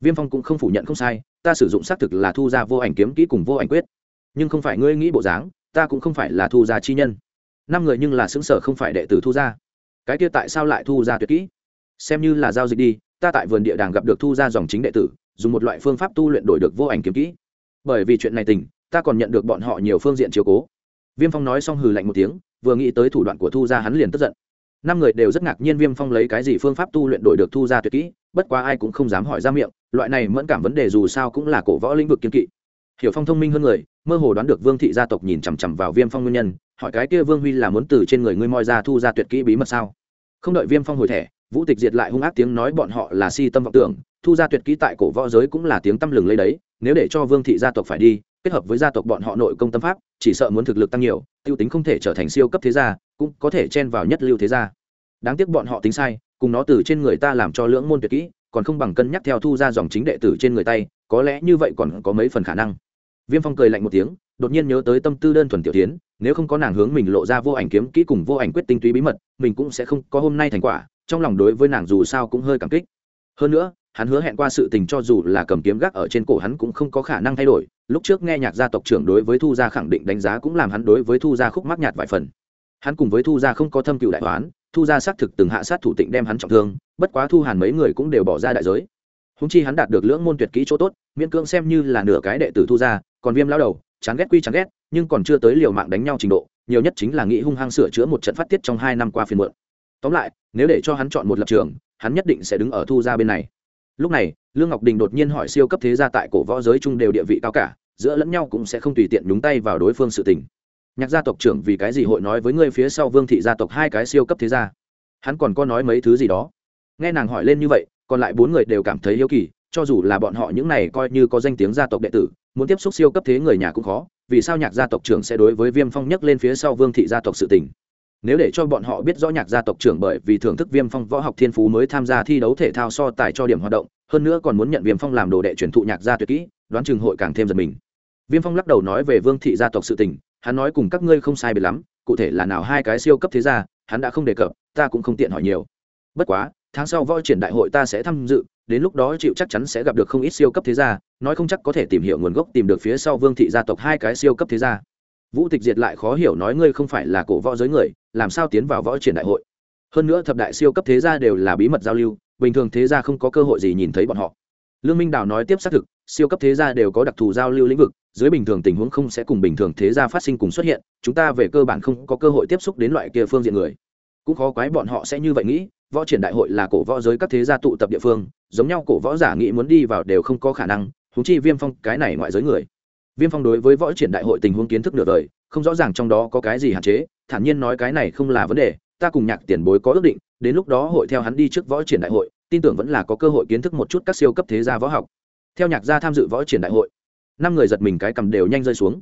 Viêm phong cũng không phủ nhận không sai, ta sử dụng xác thực là thu ra vô ảnh kiếm kỹ cùng vô ảnh quyết. Nhưng không phải ngươi nghĩ bộ dáng, ta cũng không phải là thu gia chi nhân. Năm người nhưng là xứng sở không phải đệ tử thu gia. Cái kia tại sao lại thu ra tuyệt kỹ? Xem như là giao dịch đi, ta tại vườn địa đàng gặp được thu ra dòng chính đệ tử dùng một loại phương pháp tu luyện đổi được vô ảnh kiếm kỹ. Bởi vì chuyện này tình, ta còn nhận được bọn họ nhiều phương diện chiếu cố. Viêm phong nói xong hừ lạnh một tiếng, vừa nghĩ tới thủ đoạn của thu gia hắn liền tức giận. Năm người đều rất ngạc nhiên viêm phong lấy cái gì phương pháp tu luyện đổi được thu gia tuyệt kỹ, bất quá ai cũng không dám hỏi ra miệng, loại này mẫn cảm vấn đề dù sao cũng là cổ võ lĩnh vực kiên kỵ. Hiểu phong thông minh hơn người, mơ hồ đoán được vương thị gia tộc nhìn chằm chằm vào viêm phong nguyên nhân, hỏi cái kia vương huy là muốn từ trên người ngươi moi ra thu ra tuyệt kỹ bí mật sao? Không đợi viêm phong hồi thẻ vũ tịch diệt lại hung ác tiếng nói bọn họ là si tâm vọng tưởng, thu ra tuyệt kỹ tại cổ võ giới cũng là tiếng tăm lừng lấy đấy, nếu để cho vương thị gia tộc phải đi, kết hợp với gia tộc bọn họ nội công tâm pháp, chỉ sợ muốn thực lực tăng nhiều, tiêu tính không thể trở thành siêu cấp thế gia, cũng có thể chen vào nhất lưu thế gia. Đáng tiếc bọn họ tính sai, cùng nó từ trên người ta làm cho lưỡng môn tuyệt kỹ, còn không bằng cân nhắc theo thu ra dòng chính đệ tử trên người tay, có lẽ như vậy còn có mấy phần khả năng. Viêm phong cười lạnh một tiếng, đột nhiên nhớ tới tâm tư đơn thuần tiểu tiến nếu không có nàng hướng mình lộ ra vô ảnh kiếm kỹ cùng vô ảnh quyết tinh túy bí mật, mình cũng sẽ không có hôm nay thành quả, trong lòng đối với nàng dù sao cũng hơi cảm kích. Hơn nữa, hắn hứa hẹn qua sự tình cho dù là cầm kiếm gác ở trên cổ hắn cũng không có khả năng thay đổi, lúc trước nghe nhạc gia tộc trưởng đối với thu gia khẳng định đánh giá cũng làm hắn đối với thu gia khúc mắc nhạt vài phần. Hắn cùng với thu gia không có thâm cựu đại toán thu gia xác thực từng hạ sát thủ tịnh đem hắn trọng thương, bất quá thu hàn mấy người cũng đều bỏ ra đại giới. Húng chi hắn đạt được lưỡng môn tuyệt kỹ chỗ tốt, miễn cưỡng xem như là nửa cái đệ tử thu gia, còn viêm lao đầu, chán ghét quy chán ghét nhưng còn chưa tới liều mạng đánh nhau trình độ, nhiều nhất chính là nghĩ hung hăng sửa chữa một trận phát tiết trong hai năm qua phiên muộn. Tóm lại, nếu để cho hắn chọn một lập trường, hắn nhất định sẽ đứng ở thu gia bên này. Lúc này, lương ngọc đình đột nhiên hỏi siêu cấp thế gia tại cổ võ giới chung đều địa vị cao cả, giữa lẫn nhau cũng sẽ không tùy tiện nhúng tay vào đối phương sự tình. Nhạc gia tộc trưởng vì cái gì hội nói với ngươi phía sau vương thị gia tộc hai cái siêu cấp thế gia? Hắn còn có nói mấy thứ gì đó? Nghe nàng hỏi lên như vậy, còn lại bốn người đều cảm thấy hiếu kỳ, cho dù là bọn họ những này coi như có danh tiếng gia tộc đệ tử, muốn tiếp xúc siêu cấp thế người nhà cũng khó vì sao nhạc gia tộc trưởng sẽ đối với viêm phong nhắc lên phía sau vương thị gia tộc sự tình? Nếu để cho bọn họ biết rõ nhạc gia tộc trưởng bởi vì thưởng thức viêm phong võ học thiên phú mới tham gia thi đấu thể thao so tài cho điểm hoạt động, hơn nữa còn muốn nhận viêm phong làm đồ đệ truyền thụ nhạc gia tuyệt kỹ, đoán chừng hội càng thêm giật mình. Viêm phong lắc đầu nói về vương thị gia tộc sự tình, hắn nói cùng các ngươi không sai biệt lắm, cụ thể là nào hai cái siêu cấp thế gia, hắn đã không đề cập, ta cũng không tiện hỏi nhiều. Bất quá tháng sau võ triển đại hội ta sẽ tham dự, đến lúc đó chịu chắc chắn sẽ gặp được không ít siêu cấp thế gia, nói không chắc có thể tìm hiểu nguồn gốc tìm được phía sau vương thị gia tộc hai cái siêu cấp thế gia. Vũ tịch diệt lại khó hiểu nói ngươi không phải là cổ võ giới người, làm sao tiến vào võ triển đại hội? Hơn nữa thập đại siêu cấp thế gia đều là bí mật giao lưu, bình thường thế gia không có cơ hội gì nhìn thấy bọn họ. Lương minh đào nói tiếp xác thực, siêu cấp thế gia đều có đặc thù giao lưu lĩnh vực, dưới bình thường tình huống không sẽ cùng bình thường thế gia phát sinh cùng xuất hiện, chúng ta về cơ bản không có cơ hội tiếp xúc đến loại kia phương diện người cũng khó quái bọn họ sẽ như vậy nghĩ, võ triển đại hội là cổ võ giới các thế gia tụ tập địa phương, giống nhau cổ võ giả nghĩ muốn đi vào đều không có khả năng húng chi viêm phong, cái này ngoại giới người. Viêm phong đối với võ triển đại hội tình huống kiến thức nửa đời, không rõ ràng trong đó có cái gì hạn chế, thản nhiên nói cái này không là vấn đề, ta cùng nhạc tiền bối có ước định, đến lúc đó hội theo hắn đi trước võ triển đại hội, tin tưởng vẫn là có cơ hội kiến thức một chút các siêu cấp thế gia võ học. Theo nhạc gia tham dự võ triển đại hội, năm người giật mình cái cầm đều nhanh rơi xuống.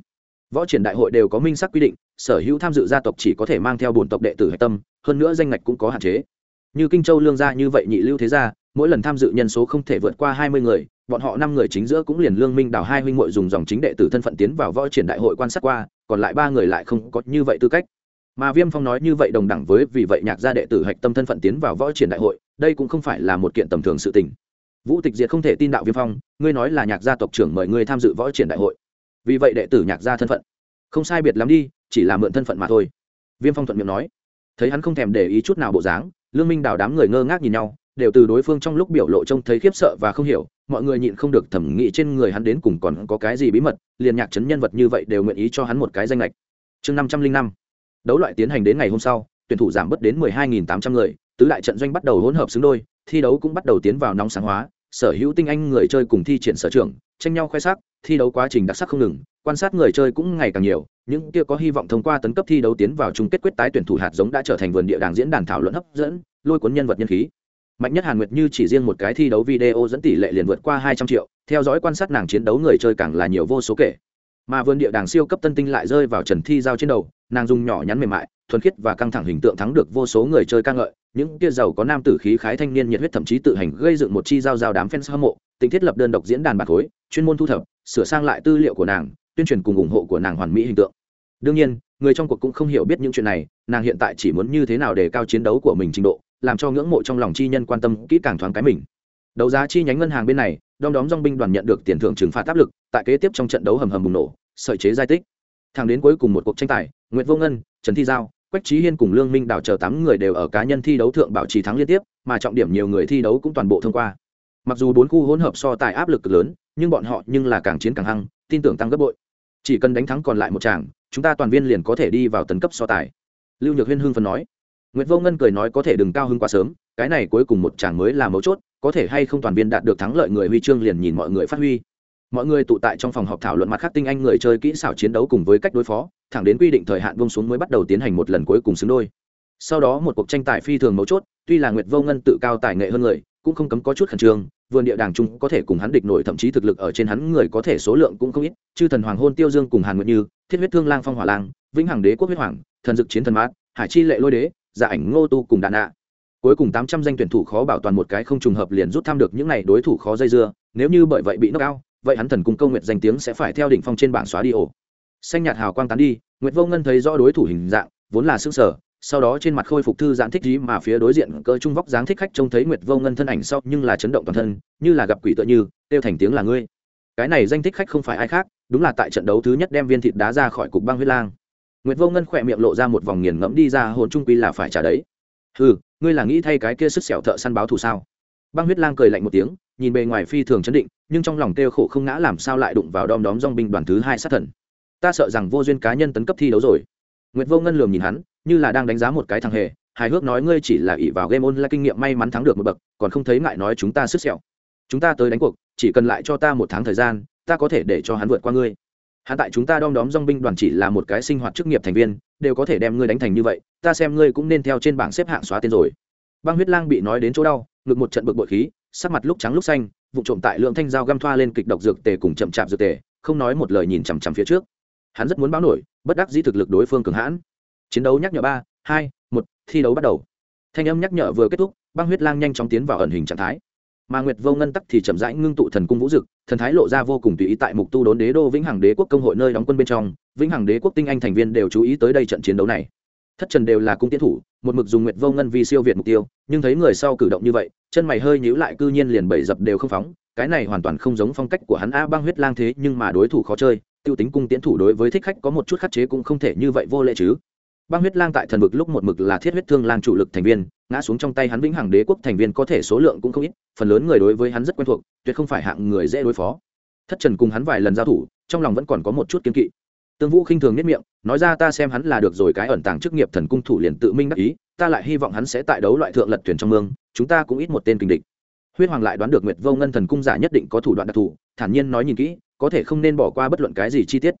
Võ triển đại hội đều có minh sắc quy định sở hữu tham dự gia tộc chỉ có thể mang theo bổn tộc đệ tử hạch tâm, hơn nữa danh ngạch cũng có hạn chế. Như kinh châu lương gia như vậy nhị lưu thế gia, mỗi lần tham dự nhân số không thể vượt qua hai mươi người, bọn họ năm người chính giữa cũng liền lương minh đào hai huynh muội dùng dòng chính đệ tử thân phận tiến vào võ triển đại hội quan sát qua, còn lại ba người lại không có như vậy tư cách. Mà viêm phong nói như vậy đồng đẳng với vì vậy nhạc gia đệ tử hạch tâm thân phận tiến vào võ triển đại hội, đây cũng không phải là một kiện tầm thường sự tình. Vũ tịch diệt không thể tin đạo viêm phong, ngươi nói là nhạc gia tộc trưởng mời ngươi tham dự võ triển đại hội. Vì vậy đệ tử nhạc gia thân phận không sai biệt lắm đi, chỉ là mượn thân phận mà thôi. Viêm phong thuận miệng nói. Thấy hắn không thèm để ý chút nào bộ dáng, lương minh đào đám người ngơ ngác nhìn nhau, đều từ đối phương trong lúc biểu lộ trông thấy khiếp sợ và không hiểu, mọi người nhịn không được thẩm nghĩ trên người hắn đến cùng còn có cái gì bí mật, liền nhạc chấn nhân vật như vậy đều nguyện ý cho hắn một cái danh lệch. Chương năm trăm linh năm, đấu loại tiến hành đến ngày hôm sau, tuyển thủ giảm bớt đến mười hai nghìn tám trăm người, tứ đại trận doanh bắt đầu hỗn hợp xứng đôi, thi đấu cũng bắt đầu tiến vào nóng sáng hóa, sở hữu tinh anh người chơi cùng thi triển sở trường, tranh nhau khoe sắc, thi đấu quá trình đặc sắc không ngừng quan sát người chơi cũng ngày càng nhiều, những kia có hy vọng thông qua tấn cấp thi đấu tiến vào chung kết quyết tái tuyển thủ hạt giống đã trở thành vườn địa đàng diễn đàn thảo luận hấp dẫn, lôi cuốn nhân vật nhân khí. Mạnh nhất hàn nguyệt như chỉ riêng một cái thi đấu video dẫn tỷ lệ liền vượt qua hai trăm triệu, theo dõi quan sát nàng chiến đấu người chơi càng là nhiều vô số kể. Mà vườn địa đàng siêu cấp tân tinh lại rơi vào trần thi giao trên đầu, nàng dùng nhỏ nhắn mềm mại, thuần khiết và căng thẳng hình tượng thắng được vô số người chơi ca ngợi, những kia giàu có nam tử khí khái thanh niên nhiệt huyết thậm chí tự hành gây dựng một chi giao giao đám fans hâm mộ, tình thiết lập đơn độc diễn đàn bạc khối chuyên môn thu thập, sửa sang lại tư liệu của nàng tuyên truyền cùng ủng hộ của nàng hoàn mỹ hình tượng. Đương nhiên, người trong cuộc cũng không hiểu biết những chuyện này, nàng hiện tại chỉ muốn như thế nào để cao chiến đấu của mình trình độ, làm cho ngưỡng mộ trong lòng chi nhân quan tâm, kỹ càng thoáng cái mình. Đấu giá chi nhánh ngân hàng bên này đong đóm dong binh đoàn nhận được tiền thưởng trừng phạt áp lực, tại kế tiếp trong trận đấu hầm hầm bùng nổ, sợi chế giai tích. Thẳng đến cuối cùng một cuộc tranh tài nguyễn vô ngân, trần thi giao, quách trí hiên cùng lương minh đào chờ tám người đều ở cá nhân thi đấu thượng bảo trì thắng liên tiếp, mà trọng điểm nhiều người thi đấu cũng toàn bộ thông qua. Mặc dù bốn khu hỗn hợp so tài áp lực lớn, nhưng bọn họ nhưng là càng chiến càng hăng tin tưởng tăng gấp bội chỉ cần đánh thắng còn lại một chàng chúng ta toàn viên liền có thể đi vào tấn cấp so tài lưu nhược huyên hưng phần nói Nguyệt Vô Ngân cười nói có thể đừng cao hứng quá sớm, cái này cuối cùng một chàng mới là mấu chốt, có thể hay không toàn viên đạt được thắng lợi người huy chương liền nhìn mọi người phát huy. Mọi người tụ tại trong phòng họp thảo luận mặt khác tinh anh người chơi kỹ xảo chiến đấu cùng với cách đối phó, thẳng đến quy định thời hạn vông xuống mới bắt đầu tiến hành một lần cuối cùng xứng đôi. Sau đó một cuộc tranh tài phi thường mấu chốt, tuy là Nguyệt Vô Ngân tự cao tài nghệ hơn người, cũng không cấm có chút khẩn trương, vườn địa đàng trung có thể cùng hắn địch nổi thậm chí thực lực ở trên hắn người có thể số lượng cũng không ít, chư thần hoàng hôn tiêu dương cùng Hàn Nguyệt Như, thiết huyết thương lang phong hỏa lang, vĩnh hằng đế quốc huyết hoàng, thần dực chiến thần mát, hải chi lệ lôi đế, giả ảnh ngô tu cùng đạn nạ. Cuối cùng tám trăm danh tuyển thủ khó bảo toàn một cái không trùng hợp liền rút thăm được những này đối thủ khó dây dưa nếu như bởi vậy bị knock cao vậy hắn thần cung câu nguyệt danh tiếng sẽ phải theo đỉnh phong trên bảng xóa đi ổ. Xanh nhạt hào quang tán đi nguyệt vô ngân thấy rõ đối thủ hình dạng vốn là xương sở sau đó trên mặt khôi phục thư giãn thích dí mà phía đối diện cơ trung vóc dáng thích khách trông thấy nguyệt vô ngân thân ảnh sau nhưng là chấn động toàn thân, như là gặp quỷ tựa như, kêu thành tiếng là ngươi. Cái này danh thích khách không phải ai khác, đúng là tại trận đấu thứ nhất đem viên thịt đá ra khỏi cục băng huyết lang. Nguyệt vô ngân khỏe miệng lộ ra một vòng nghiền ngẫm đi ra, hồn trung quy là phải trả đấy. Ừ ngươi là nghĩ thay cái kia sức sẹo thợ săn báo thù sao? Băng huyết lang cười lạnh một tiếng, nhìn bề ngoài phi thường chấn định, nhưng trong lòng kêu khổ không ngã làm sao lại đụng vào đom đóm dong binh đoàn thứ hai sát thần. Ta sợ rằng vô duyên cá nhân tấn cấp thi đấu rồi. Nguyệt vô ngân lườm nhìn hắn như là đang đánh giá một cái thằng hề, hài hước nói ngươi chỉ là ỷ vào game online kinh nghiệm may mắn thắng được một bậc, còn không thấy ngại nói chúng ta sức sẹo. Chúng ta tới đánh cuộc, chỉ cần lại cho ta một tháng thời gian, ta có thể để cho hắn vượt qua ngươi. Hắn tại chúng ta đom đóm dong binh đoàn chỉ là một cái sinh hoạt chức nghiệp thành viên, đều có thể đem ngươi đánh thành như vậy, ta xem ngươi cũng nên theo trên bảng xếp hạng xóa tên rồi. Băng huyết lang bị nói đến chỗ đau, ngực một trận bực bội khí, sắc mặt lúc trắng lúc xanh, vụ trộm tại lượng thanh dao găm thoa lên kịch độc dược tề cùng chậm chạp dược tề, không nói một lời nhìn chằm chằm phía trước. Hắn rất muốn báo nổi, bất đắc dĩ thực lực đối phương cường hãn chiến đấu nhắc nhở ba, hai, một, thi đấu bắt đầu. Thanh âm nhắc nhở vừa kết thúc, băng huyết lang nhanh chóng tiến vào ẩn hình trạng thái. Mà nguyệt vô ngân tắc thì chậm rãi ngưng tụ thần cung vũ dực, thần thái lộ ra vô cùng tùy ý tại mục tu đốn đế đô vĩnh hằng đế quốc công hội nơi đóng quân bên trong, vĩnh hằng đế quốc tinh anh thành viên đều chú ý tới đây trận chiến đấu này. Thất trần đều là cung tiến thủ, một mực dùng nguyệt vô ngân vì siêu việt mục tiêu, nhưng thấy người sau cử động như vậy, chân mày hơi nhíu lại cư nhiên liền bảy dập đều không phóng, cái này hoàn toàn không giống phong cách của hắn a băng huyết lang thế, nhưng mà đối thủ khó chơi, tiêu tính cung tiến thủ đối với thích khách có một chút khắc chế cũng không thể như vậy vô lệ chứ băng huyết lang tại thần vực lúc một mực là thiết huyết thương lang chủ lực thành viên, ngã xuống trong tay hắn vĩnh hằng đế quốc thành viên có thể số lượng cũng không ít, phần lớn người đối với hắn rất quen thuộc, tuyệt không phải hạng người dễ đối phó. Thất trần cùng hắn vài lần giao thủ, trong lòng vẫn còn có một chút kiên kỵ. Tương vũ khinh thường nhất miệng, nói ra ta xem hắn là được rồi cái ẩn tàng chức nghiệp thần cung thủ liền tự minh đắc ý, ta lại hy vọng hắn sẽ tại đấu loại thượng lật thuyền trong mương, chúng ta cũng ít một tên kinh địch. Huyết hoàng lại đoán được nguyệt vô ngân thần cung giả nhất định có thủ đoạn đặc thù, thản nhiên nói nhìn kỹ, có thể không nên bỏ qua bất luận cái gì chi tiết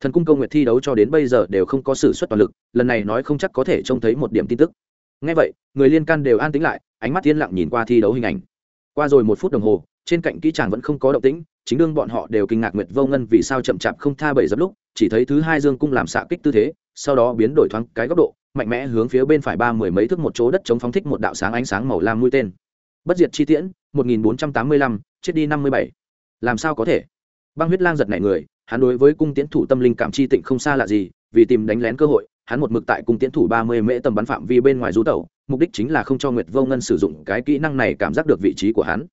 thần cung công nguyệt thi đấu cho đến bây giờ đều không có sự xuất toàn lực, lần này nói không chắc có thể trông thấy một điểm tin tức. Ngay vậy, người liên can đều an tĩnh lại, ánh mắt yên lặng nhìn qua thi đấu hình ảnh. Qua rồi một phút đồng hồ, trên cạnh kỹ tràng vẫn không có động tĩnh, chính đương bọn họ đều kinh ngạc nguyệt vô ngân vì sao chậm chạp không tha bảy dập lúc, chỉ thấy thứ hai dương cung làm xạ kích tư thế, sau đó biến đổi thoáng cái góc độ, mạnh mẽ hướng phía bên phải ba mười mấy thước một chỗ đất chống phóng thích một đạo sáng ánh sáng màu lam mũi tên. Bất diệt chi tiễn, một nghìn bốn trăm tám mươi lăm, chết đi năm mươi bảy. Làm sao có thể? Băng huyết lang giật nảy người hắn đối với cung tiễn thủ tâm linh cảm chi tịnh không xa lạ gì, vì tìm đánh lén cơ hội, hắn một mực tại cung tiễn thủ ba mươi mễ tầm bắn phạm vi bên ngoài rú tẩu, mục đích chính là không cho nguyệt vô ngân sử dụng cái kỹ năng này cảm giác được vị trí của hắn.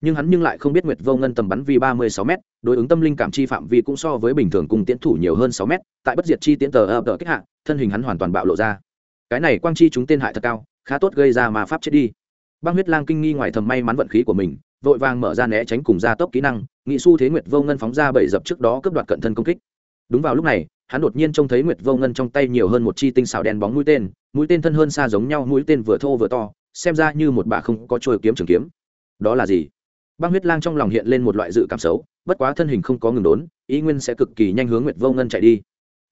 Nhưng hắn nhưng lại không biết nguyệt vô ngân tầm bắn vi ba mươi sáu m đối ứng tâm linh cảm chi phạm vi cũng so với bình thường cung tiễn thủ nhiều hơn sáu m tại bất diệt chi tiễn tờ ập tờ kích hạ, thân hình hắn hoàn toàn bạo lộ ra. Cái này quang chi chúng tên hại thật cao, khá tốt gây ra mà pháp chết đi. Băng huyết lang kinh nghi ngoài thầm may mắn vận khí của mình vội vàng mở ra né tránh cùng gia tốc kỹ năng, nghị s u thế nguyệt vô ngân phóng ra bảy dập trước đó cướp đoạt cận thân công kích. Đúng vào lúc này, hắn đột nhiên trông thấy nguyệt vô ngân trong tay nhiều hơn một chi tinh xảo đen bóng mũi tên mũi tên thân hơn xa giống nhau, mũi tên vừa thô vừa to, xem ra như một bà không có trôi kiếm trường kiếm. Đó là gì? Băng huyết lang trong lòng hiện lên một loại dự cảm xấu, bất quá thân hình không có ngừng đốn, ý nguyên sẽ cực kỳ nhanh hướng nguyệt vô ngân chạy đi.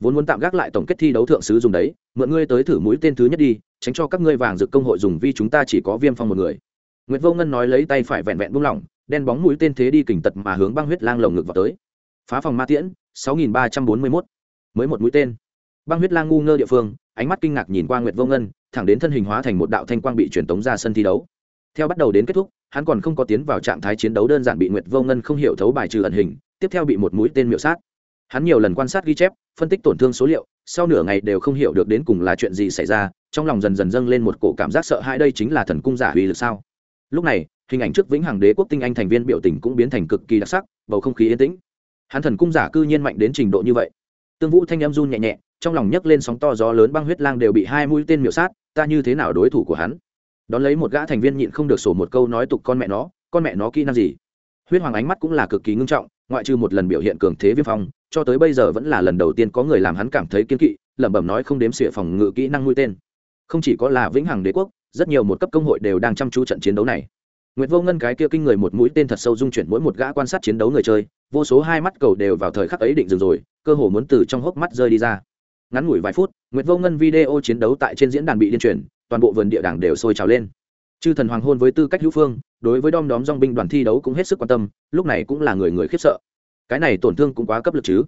Vốn muốn tạm gác lại tổng kết thi đấu thượng sứ dùng đấy, mượn ngươi tới thử mũi tên thứ nhất đi, tránh cho các ngươi vàng dự công hội dùng vi chúng ta chỉ có viêm phong một người nguyệt vô ngân nói lấy tay phải vẹn vẹn buông lỏng, đen bóng mũi tên thế đi kình tật mà hướng băng huyết lang lồng ngực vào tới. Phá phòng ma tiễn 6341. mới một mũi tên. Băng huyết lang ngu ngơ địa phương, ánh mắt kinh ngạc nhìn qua nguyệt vô ngân, thẳng đến thân hình hóa thành một đạo thanh quang bị truyền tống ra sân thi đấu. Theo bắt đầu đến kết thúc, hắn còn không có tiến vào trạng thái chiến đấu đơn giản bị nguyệt vô ngân không hiểu thấu bài trừ ẩn hình, tiếp theo bị một mũi tên miệu sát. Hắn nhiều lần quan sát ghi chép, phân tích tổn thương số liệu, sau nửa ngày đều không hiểu được đến cùng là chuyện gì xảy ra, trong lòng dần dần dâng lên một cổ cảm giác sợ hãi đây chính là thần cung giả uy lực sao lúc này, hình ảnh trước vĩnh hằng đế quốc tinh anh thành viên biểu tình cũng biến thành cực kỳ đặc sắc, bầu không khí yên tĩnh. Hắn thần cung giả cư nhiên mạnh đến trình độ như vậy. Tương vũ thanh em run nhẹ nhẹ, trong lòng nhấc lên sóng to gió lớn băng huyết lang đều bị hai mũi tên miểu sát, ta như thế nào đối thủ của hắn? Đón lấy một gã thành viên nhịn không được sổ một câu nói tục con mẹ nó, con mẹ nó kỹ năng gì? Huyết hoàng ánh mắt cũng là cực kỳ ngưng trọng, ngoại trừ một lần biểu hiện cường thế viêm phong, cho tới bây giờ vẫn là lần đầu tiên có người làm hắn cảm thấy kiên kỵ, lẩm bẩm nói không đếm xỉa phòng ngự kỹ năng mũi tên. Không chỉ có là vĩnh hằng đế quốc rất nhiều một cấp công hội đều đang chăm chú trận chiến đấu này Nguyệt Vô Ngân cái kia kinh người một mũi tên thật sâu dung chuyển mỗi một gã quan sát chiến đấu người chơi, vô số hai mắt cầu đều vào thời khắc ấy định dừng rồi, cơ hồ muốn từ trong hốc mắt rơi đi ra. Ngắn ngủi vài phút, Nguyệt Vô Ngân video chiến đấu tại trên diễn đàn bị liên truyền, toàn bộ vườn địa đảng đều sôi trào lên. Chư thần hoàng hôn với tư cách hữu phương, đối với đom đóm dòng binh đoàn thi đấu cũng hết sức quan tâm, lúc này cũng là người người khiếp sợ. Cái này tổn thương cũng quá cấp lực chứ.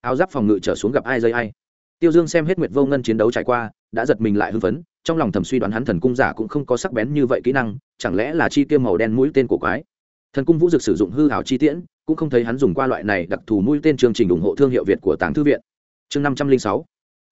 Áo giáp phòng ngự trở xuống gặp ai dây ai tiêu dương xem hết nguyệt vô ngân chiến đấu trải qua, đã giật mình lại hưng phấn, trong lòng thầm suy đoán hắn thần cung giả cũng không có sắc bén như vậy kỹ năng, chẳng lẽ là chi tiêu màu đen mũi tên của quái. Thần cung vũ dực sử dụng hư hảo chi tiễn, cũng không thấy hắn dùng qua loại này đặc thù mũi tên chương trình ủng hộ thương hiệu việt của tàng thư viện. Chương năm trăm linh sáu,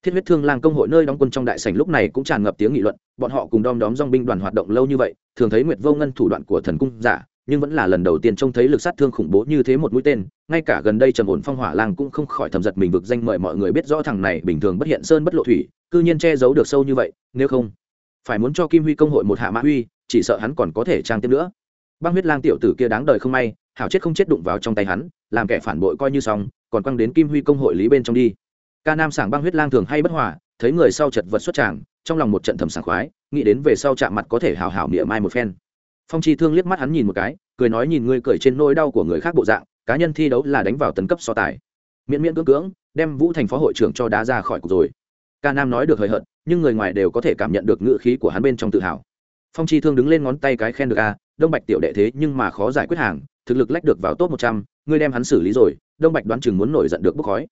thiết huyết thương lang công hội nơi đóng quân trong đại sảnh lúc này cũng tràn ngập tiếng nghị luận, bọn họ cùng đom đóm dong binh đoàn hoạt động lâu như vậy, thường thấy nguyệt vô ngân thủ đoạn của thần cung giả nhưng vẫn là lần đầu tiên trông thấy lực sát thương khủng bố như thế một mũi tên, ngay cả gần đây trầm ổn phong hỏa lang cũng không khỏi thầm giật mình vực danh mời mọi người biết rõ thằng này bình thường bất hiện sơn bất lộ thủy, cư nhiên che giấu được sâu như vậy, nếu không, phải muốn cho kim huy công hội một hạ mã huy chỉ sợ hắn còn có thể trang tiếp nữa. Băng huyết lang tiểu tử kia đáng đời không may, hảo chết không chết đụng vào trong tay hắn, làm kẻ phản bội coi như xong, còn quăng đến kim huy công hội lý bên trong đi. Ca nam sảng băng huyết lang thường hay bất hòa, thấy người sau chật vật xuất tràng, trong lòng một trận thầm sảng khoái, nghĩ đến về sau chạm mặt có thể hào hảo miệng mai một phen phong chi thương liếc mắt hắn nhìn một cái, cười nói nhìn ngươi cười trên nỗi đau của người khác bộ dạng, cá nhân thi đấu là đánh vào tấn cấp so tài. Miễn miễn cưỡng cưỡng, đem vũ thành phó hội trưởng cho đá ra khỏi cục rồi. Ca nam nói được hời hợt, nhưng người ngoài đều có thể cảm nhận được ngựa khí của hắn bên trong tự hào. Phong chi thương đứng lên ngón tay cái khen được a đông bạch tiểu đệ thế nhưng mà khó giải quyết hàng, thực lực lách được vào top một trăm, ngươi đem hắn xử lý rồi, đông bạch đoán chừng muốn nổi giận được bốc khói.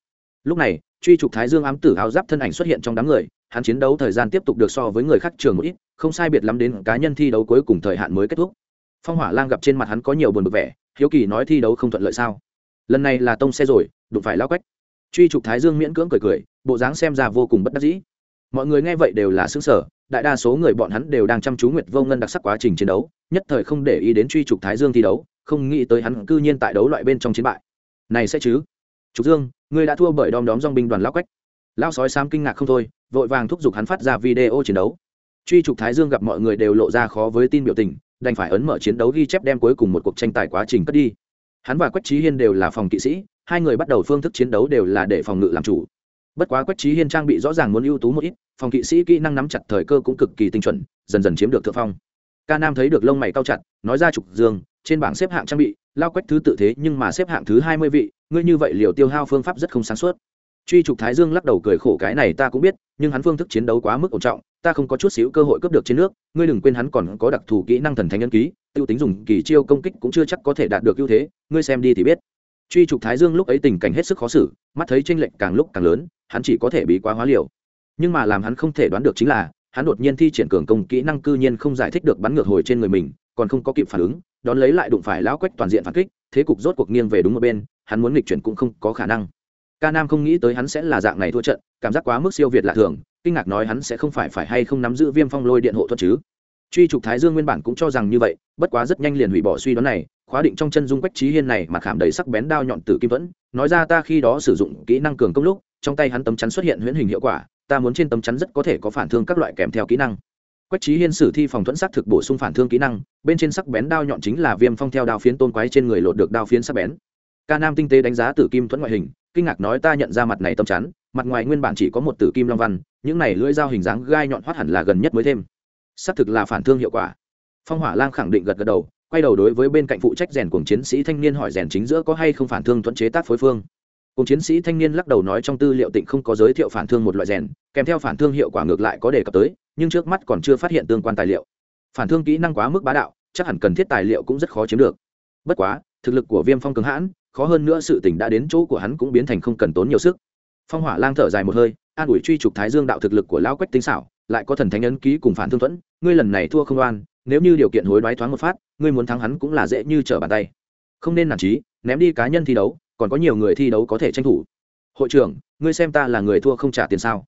Lúc này, truy trục thái dương ám tử áo giáp thân ảnh xuất hiện trong đám người hắn chiến đấu thời gian tiếp tục được so với người khác trường một ít, không sai biệt lắm đến cá nhân thi đấu cuối cùng thời hạn mới kết thúc. Phong hỏa lang gặp trên mặt hắn có nhiều buồn bực vẻ, hiếu kỳ nói thi đấu không thuận lợi sao? Lần này là tông xe rồi, đụng phải lao quách. Truy trục thái dương miễn cưỡng cười cười, bộ dáng xem ra vô cùng bất đắc dĩ. Mọi người nghe vậy đều là xứng sở đại đa số người bọn hắn đều đang chăm chú nguyệt vô ngân đặc sắc quá trình chiến đấu, nhất thời không để ý đến truy trục thái dương thi đấu, không nghĩ tới hắn cư nhiên tại đấu loại bên trong chiến bại. Này sẽ chứ? Trục dương, ngươi đã thua bởi đom đóm dong binh đoàn lao quách lao sói xám kinh ngạc không thôi, vội vàng thúc giục hắn phát ra video chiến đấu. Truy trục thái dương gặp mọi người đều lộ ra khó với tin biểu tình, đành phải ấn mở chiến đấu ghi chép đem cuối cùng một cuộc tranh tài quá trình cất đi. Hắn và quách trí hiên đều là phòng kỵ sĩ, hai người bắt đầu phương thức chiến đấu đều là để phòng ngự làm chủ. Bất quá quách trí hiên trang bị rõ ràng muốn ưu tú một ít, phòng kỵ sĩ kỹ năng nắm chặt thời cơ cũng cực kỳ tinh chuẩn, dần dần chiếm được thượng phong. Ca nam thấy được lông mày cao chặt, nói ra trục dương, trên bảng xếp hạng trang bị, lao quách thứ tự thế nhưng mà xếp hạng thứ hai mươi vị, ngươi như vậy liều tiêu hao phương pháp rất không sáng suốt truy trục thái dương lắc đầu cười khổ, cái này ta cũng biết, nhưng hắn phương thức chiến đấu quá mức ổn trọng, ta không có chút xíu cơ hội cướp được trên nước, ngươi đừng quên hắn còn có đặc thù kỹ năng thần thánh nhân ký, tiêu tính dùng kỳ chiêu công kích cũng chưa chắc có thể đạt được ưu thế, ngươi xem đi thì biết. Truy trục thái dương lúc ấy tình cảnh hết sức khó xử, mắt thấy tranh lệch càng lúc càng lớn, hắn chỉ có thể bị quá hóa liều. Nhưng mà làm hắn không thể đoán được chính là, hắn đột nhiên thi triển cường công kỹ năng cư nhiên không giải thích được bắn ngược hồi trên người mình, còn không có kịp phản ứng, đón lấy lại đụng phải lão quách toàn diện phản kích, thế cục rốt cuộc nghiêng về đúng một bên, hắn muốn nghịch chuyển cũng không có khả năng ca nam không nghĩ tới hắn sẽ là dạng này thua trận, cảm giác quá mức siêu việt lạ thường, kinh ngạc nói hắn sẽ không phải phải hay không nắm giữ viêm phong lôi điện hộ thuật chứ? Truy trục thái dương nguyên bản cũng cho rằng như vậy, bất quá rất nhanh liền hủy bỏ suy đoán này, khóa định trong chân dung quách trí hiên này mà khảm đầy sắc bén đao nhọn tử kim vẫn nói ra ta khi đó sử dụng kỹ năng cường công lúc, trong tay hắn tấm chắn xuất hiện huyễn hình hiệu quả, ta muốn trên tấm chắn rất có thể có phản thương các loại kèm theo kỹ năng. Quách trí hiên sử thi phòng thuẫn sắc thực bổ sung phản thương kỹ năng, bên trên sắc bén đao nhọn chính là viêm phong theo đao phiến tôn quái trên người lột được đao phiến sắc bén. Ca nam tinh tế đánh giá tử kim thuẫn ngoại hình kinh ngạc nói ta nhận ra mặt này tâm chắn, mặt ngoài nguyên bản chỉ có một tử kim long văn, những này lưỡi dao hình dáng gai nhọn hoắt hẳn là gần nhất mới thêm. Xác thực là phản thương hiệu quả. Phong hỏa lang khẳng định gật gật đầu, quay đầu đối với bên cạnh phụ trách rèn cùng chiến sĩ thanh niên hỏi rèn chính giữa có hay không phản thương thuận chế tác phối phương. Cùng chiến sĩ thanh niên lắc đầu nói trong tư liệu tịnh không có giới thiệu phản thương một loại rèn, kèm theo phản thương hiệu quả ngược lại có đề cập tới, nhưng trước mắt còn chưa phát hiện tương quan tài liệu. Phản thương kỹ năng quá mức bá đạo, chắc hẳn cần thiết tài liệu cũng rất khó chiếm được. Bất quá, thực lực của viêm phong cường hãn khó hơn nữa sự tình đã đến chỗ của hắn cũng biến thành không cần tốn nhiều sức. Phong hỏa lang thở dài một hơi, an ủi truy trục thái dương đạo thực lực của lão quách tinh xảo, lại có thần thánh ấn ký cùng phản thương thuẫn, ngươi lần này thua không oan. nếu như điều kiện hối đoái thoáng một phát, ngươi muốn thắng hắn cũng là dễ như trở bàn tay. Không nên nản trí ném đi cá nhân thi đấu, còn có nhiều người thi đấu có thể tranh thủ. Hội trưởng, ngươi xem ta là người thua không trả tiền sao?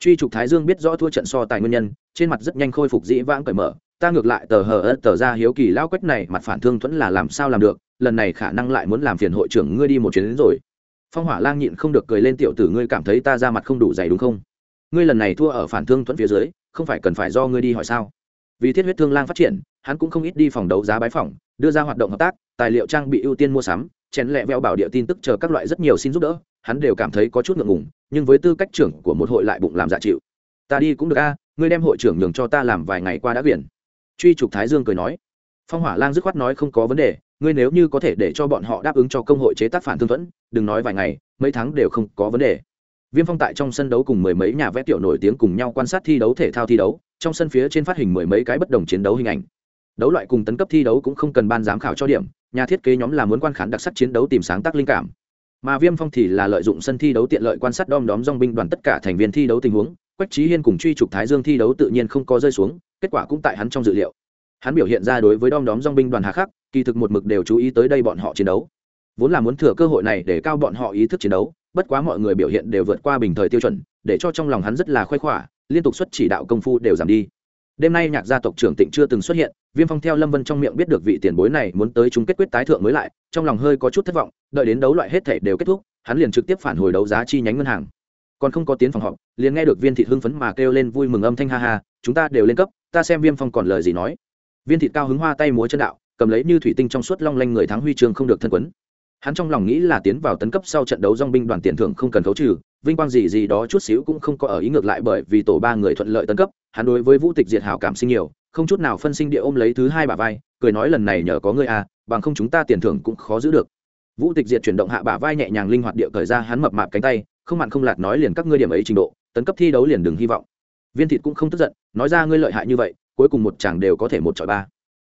Truy trục thái dương biết rõ thua trận so tài nguyên nhân, trên mặt rất nhanh khôi phục dĩ vãng cởi mở, ta ngược lại tờ hờ ớt tờ ra hiếu kỳ lao quách này, mặt phản thương thuẫn là làm sao làm được? Lần này khả năng lại muốn làm phiền hội trưởng ngươi đi một chuyến đến rồi. Phong hỏa lang nhịn không được cười lên, tiểu tử ngươi cảm thấy ta ra mặt không đủ dày đúng không? Ngươi lần này thua ở phản thương thuẫn phía dưới, không phải cần phải do ngươi đi hỏi sao? Vì thiết huyết thương lang phát triển, hắn cũng không ít đi phòng đấu giá bái phòng đưa ra hoạt động hợp tác, tài liệu trang bị ưu tiên mua sắm, chén lẹ veo bảo địa tin tức chờ các loại rất nhiều xin giúp đỡ, hắn đều cảm thấy có chút ngượng ngùng, nhưng với tư cách trưởng của một hội lại bụng làm dạ chịu. Ta đi cũng được a, ngươi đem hội trưởng nhường cho ta làm vài ngày qua đã biển. Truy trục thái dương cười nói. Phong hỏa lang dứt khoát nói không có vấn đề ngươi nếu như có thể để cho bọn họ đáp ứng cho công hội chế tác phản thương thuẫn, đừng nói vài ngày, mấy tháng đều không có vấn đề. Viêm phong tại trong sân đấu cùng mười mấy nhà vẽ tiểu nổi tiếng cùng nhau quan sát thi đấu thể thao thi đấu, trong sân phía trên phát hình mười mấy cái bất đồng chiến đấu hình ảnh. Đấu loại cùng tấn cấp thi đấu cũng không cần ban giám khảo cho điểm, nhà thiết kế nhóm là muốn quan khán đặc sắc chiến đấu tìm sáng tác linh cảm. Mà viêm phong thì là lợi dụng sân thi đấu tiện lợi quan sát đom đóm dong binh đoàn tất cả thành viên thi đấu tình huống, quách trí hiên cùng truy trục thái dương thi đấu tự nhiên không có rơi xuống, kết quả cũng tại hắn trong dự liệu hắn biểu hiện ra đối với đom đóm dong binh đoàn hà khắc, kỳ thực một mực đều chú ý tới đây bọn họ chiến đấu. Vốn là muốn thừa cơ hội này để cao bọn họ ý thức chiến đấu, bất quá mọi người biểu hiện đều vượt qua bình thời tiêu chuẩn, để cho trong lòng hắn rất là khoái khỏa liên tục xuất chỉ đạo công phu đều giảm đi. Đêm nay nhạc gia tộc trưởng tịnh chưa từng xuất hiện, viêm phong theo lâm vân trong miệng biết được vị tiền bối này muốn tới chung kết quyết tái thượng mới lại, trong lòng hơi có chút thất vọng, đợi đến đấu loại hết thể đều kết thúc, hắn liền trực tiếp phản hồi đấu giá chi nhánh ngân hàng. Còn không có tiến phòng họp, liền nghe được viên thị hưng phấn mà kêu lên vui mừng âm thanh ha ha, chúng ta đều lên cấp, ta xem viêm phong còn lời gì nói viên thị cao hứng hoa tay múa chân đạo, cầm lấy như thủy tinh trong suốt long lanh người thắng huy chương không được thân quấn. Hắn trong lòng nghĩ là tiến vào tấn cấp sau trận đấu dong binh đoàn tiền thưởng không cần khấu trừ, vinh quang gì gì đó chút xíu cũng không có ở ý ngược lại bởi vì tổ ba người thuận lợi tấn cấp, hắn đối với vũ tịch diệt hảo cảm sinh nhiều, không chút nào phân sinh địa ôm lấy thứ hai bà vai, cười nói lần này nhờ có ngươi à bằng không chúng ta tiền thưởng cũng khó giữ được. Vũ tịch diệt chuyển động hạ bả vai nhẹ nhàng linh hoạt địa cởi ra hắn mập mạp cánh tay, không mặn không lạt nói liền các ngươi điểm ấy trình độ, tấn cấp thi đấu liền đừng hy vọng. Viên thịt cũng không tức giận, nói ra ngươi lợi hại như vậy cuối cùng một chàng đều có thể một chọi ba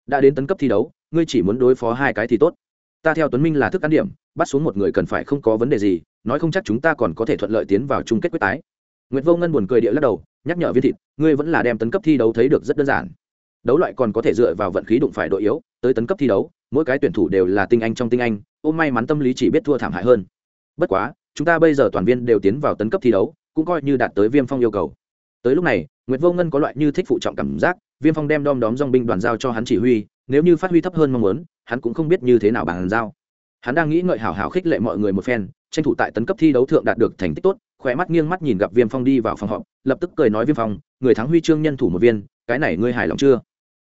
đã đến tấn cấp thi đấu ngươi chỉ muốn đối phó hai cái thì tốt ta theo tuấn minh là thức ăn điểm bắt xuống một người cần phải không có vấn đề gì nói không chắc chúng ta còn có thể thuận lợi tiến vào chung kết quyết tái Nguyệt Vô Ngân buồn cười địa lắc đầu, nhắc nhở Viên Thịt, ngươi vẫn là đem tấn cấp thi đấu thấy được rất đơn giản. Đấu loại còn có thể dựa vào vận khí đụng phải đội yếu, tới tấn cấp thi đấu, mỗi cái tuyển thủ đều là tinh anh trong tinh anh, ôm may mắn tâm lý chỉ biết thua thảm hại hơn. Bất quá, chúng ta bây giờ toàn viên đều tiến vào tấn cấp thi đấu, cũng coi như đạt tới Viêm Phong yêu cầu. Tới lúc này, Nguyệt Vô Ngân có loại như thích phụ trọng cảm giác, Viêm Phong đem đom đóm dòng binh đoàn giao cho hắn chỉ huy, nếu như phát huy thấp hơn mong muốn, hắn cũng không biết như thế nào bàn giao. Hắn đang nghĩ ngợi hảo hảo khích lệ mọi người một phen, tranh thủ tại tấn cấp thi đấu thượng đạt được thành tích tốt, khỏe mắt nghiêng mắt nhìn gặp viêm phong đi vào phòng họp lập tức cười nói viêm phong người thắng huy chương nhân thủ một viên cái này ngươi hài lòng chưa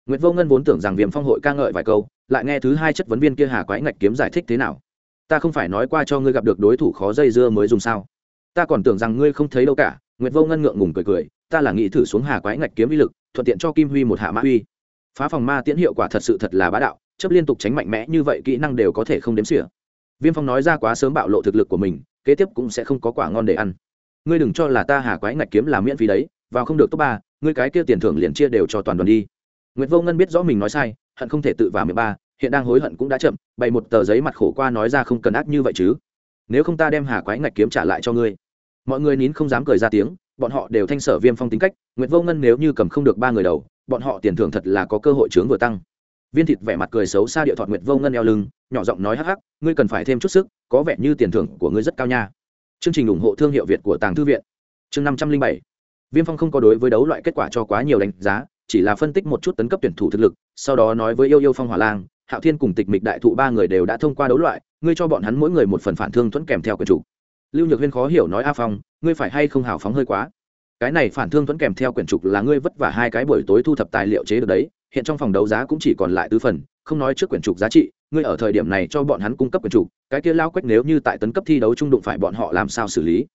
Nguyệt Vô Ngân vốn tưởng rằng Viêm Phong hội ca ngợi vài câu, lại nghe thứ hai chất vấn viên kia Hà Quái Ngạch kiếm giải thích thế nào. Ta không phải nói qua cho ngươi gặp được đối thủ khó dây dưa mới dùng sao? Ta còn tưởng rằng ngươi không thấy đâu cả. Nguyệt Vô Ngân ngượng ngùng cười cười, ta là nghĩ thử xuống Hà Quái Ngạch kiếm uy lực, thuận tiện cho Kim Huy một hạ mã uy. Phá phòng ma tiễn hiệu quả thật sự thật là bá đạo, chấp liên tục tránh mạnh mẽ như vậy kỹ năng đều có thể không đếm xỉa. Viêm Phong nói ra quá sớm bạo lộ thực lực của mình, kế tiếp cũng sẽ không có quả ngon để ăn ngươi đừng cho là ta hà quái ngạch kiếm là miễn phí đấy vào không được top ba ngươi cái kia tiền thưởng liền chia đều cho toàn đoàn đi nguyệt vô ngân biết rõ mình nói sai hận không thể tự vào miệng ba hiện đang hối hận cũng đã chậm bày một tờ giấy mặt khổ qua nói ra không cần ác như vậy chứ nếu không ta đem hà quái ngạch kiếm trả lại cho ngươi mọi người nín không dám cười ra tiếng bọn họ đều thanh sở viêm phong tính cách, nguyệt vô ngân nếu như cầm không được ba người đầu, bọn họ tiền thưởng thật là có cơ hội chướng vừa tăng. Viên thịt vẻ mặt cười xấu xa địa thọt nguyệt vô ngân eo lưng, nhỏ giọng nói hắc hắc, ngươi cần phải thêm chút sức, có vẻ như tiền thưởng của ngươi rất cao nha. Chương trình ủng hộ thương hiệu việt của tàng thư viện. Chương năm trăm linh bảy. Viêm phong không có đối với đấu loại kết quả cho quá nhiều đánh giá, chỉ là phân tích một chút tấn cấp tuyển thủ thực lực, sau đó nói với yêu yêu phong hỏa lang, hạo thiên cùng tịch mịch đại thụ ba người đều đã thông qua đấu loại, ngươi cho bọn hắn mỗi người một phần phản thương thuẫn kèm theo quyển chủ lưu nhược huyên khó hiểu nói, a phong, ngươi phải hay không hào phóng hơi quá? Cái này phản thương thuẫn kèm theo quyển trục là ngươi vất vả hai cái buổi tối thu thập tài liệu chế được đấy, hiện trong phòng đấu giá cũng chỉ còn lại tứ phần, không nói trước quyển trục giá trị, ngươi ở thời điểm này cho bọn hắn cung cấp quyển trục, cái kia lao quách nếu như tại tấn cấp thi đấu trung đụng phải bọn họ làm sao xử lý?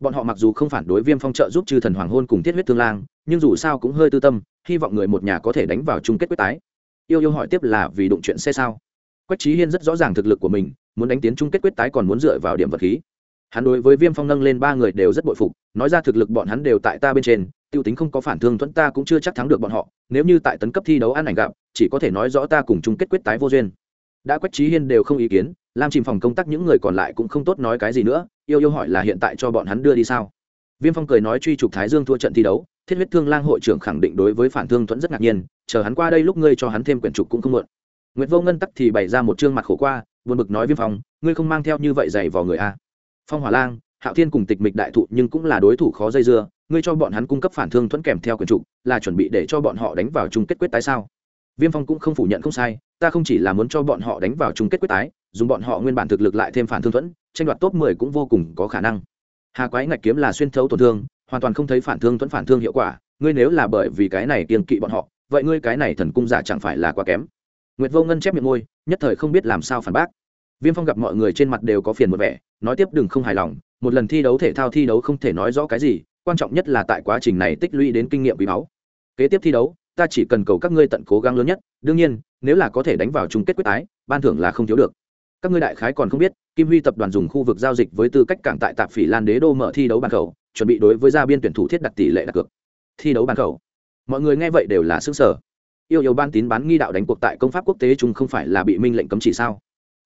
Bọn họ mặc dù không phản đối viêm phong trợ giúp chư thần hoàng hôn cùng thiết huyết thương lang, nhưng dù sao cũng hơi tư tâm, hy vọng người một nhà có thể đánh vào chung kết quyết tái. Yêu yêu hỏi tiếp là vì đụng chuyện xe sao? Quách trí hiên rất rõ ràng thực lực của mình, muốn đánh tiến chung kết quyết tái còn muốn dựa vào điểm vật khí hắn đối với viêm phong nâng lên ba người đều rất bội phục, nói ra thực lực bọn hắn đều tại ta bên trên, tiêu tính không có phản thương thuẫn ta cũng chưa chắc thắng được bọn họ, nếu như tại tấn cấp thi đấu ăn ảnh gặp, chỉ có thể nói rõ ta cùng chung kết quyết tái vô duyên. Đã quách trí hiên đều không ý kiến, lam chìm phòng công tác những người còn lại cũng không tốt nói cái gì nữa, yêu yêu hỏi là hiện tại cho bọn hắn đưa đi sao? Viêm phong cười nói truy trục thái dương thua trận thi đấu, thiết huyết thương lang hội trưởng khẳng định đối với phản thương thuẫn rất ngạc nhiên, chờ hắn qua đây lúc ngươi cho hắn thêm quyển trục cũng không mượn nguyễn vô ngân tắc thì bày ra một chương mặt khổ qua, buồn bực nói viêm phong, ngươi không mang theo như vậy dày vào người a phong hỏa lang, hạo thiên cùng tịch mịch đại thụ nhưng cũng là đối thủ khó dây dưa, ngươi cho bọn hắn cung cấp phản thương thuẫn kèm theo quyển trục là chuẩn bị để cho bọn họ đánh vào chung kết quyết tái sao? Viêm phong cũng không phủ nhận không sai, ta không chỉ là muốn cho bọn họ đánh vào chung kết quyết tái, dùng bọn họ nguyên bản thực lực lại thêm phản thương thuẫn, tranh đoạt top mười cũng vô cùng có khả năng. Hà quái ngạch kiếm là xuyên thấu tổn thương, hoàn toàn không thấy phản thương thuẫn phản thương hiệu quả, ngươi nếu là bởi vì cái này kiên kỵ bọn họ, vậy ngươi cái này thần cung giả chẳng phải là quá kém. Nguyệt vô ngân chép miệng môi, nhất thời không biết làm sao phản bác viêm phong gặp mọi người trên mặt đều có phiền một vẻ, nói tiếp đừng không hài lòng, một lần thi đấu thể thao thi đấu không thể nói rõ cái gì, quan trọng nhất là tại quá trình này tích lũy đến kinh nghiệm quý báu. Kế tiếp thi đấu, ta chỉ cần cầu các ngươi tận cố gắng lớn nhất, đương nhiên, nếu là có thể đánh vào chung kết quyết tái, ban thưởng là không thiếu được. Các ngươi đại khái còn không biết, kim huy tập đoàn dùng khu vực giao dịch với tư cách cảng tại tạp phỉ lan đế đô mở thi đấu bàn khẩu chuẩn bị đối với gia biên tuyển thủ thiết đặt tỷ lệ đặt cược. Thi đấu bàn khẩu mọi người nghe vậy đều là xứng sở yêu yêu ban tín bán nghi đạo đánh cuộc tại công pháp quốc tế chung không phải là bị minh lệnh cấm chỉ sao?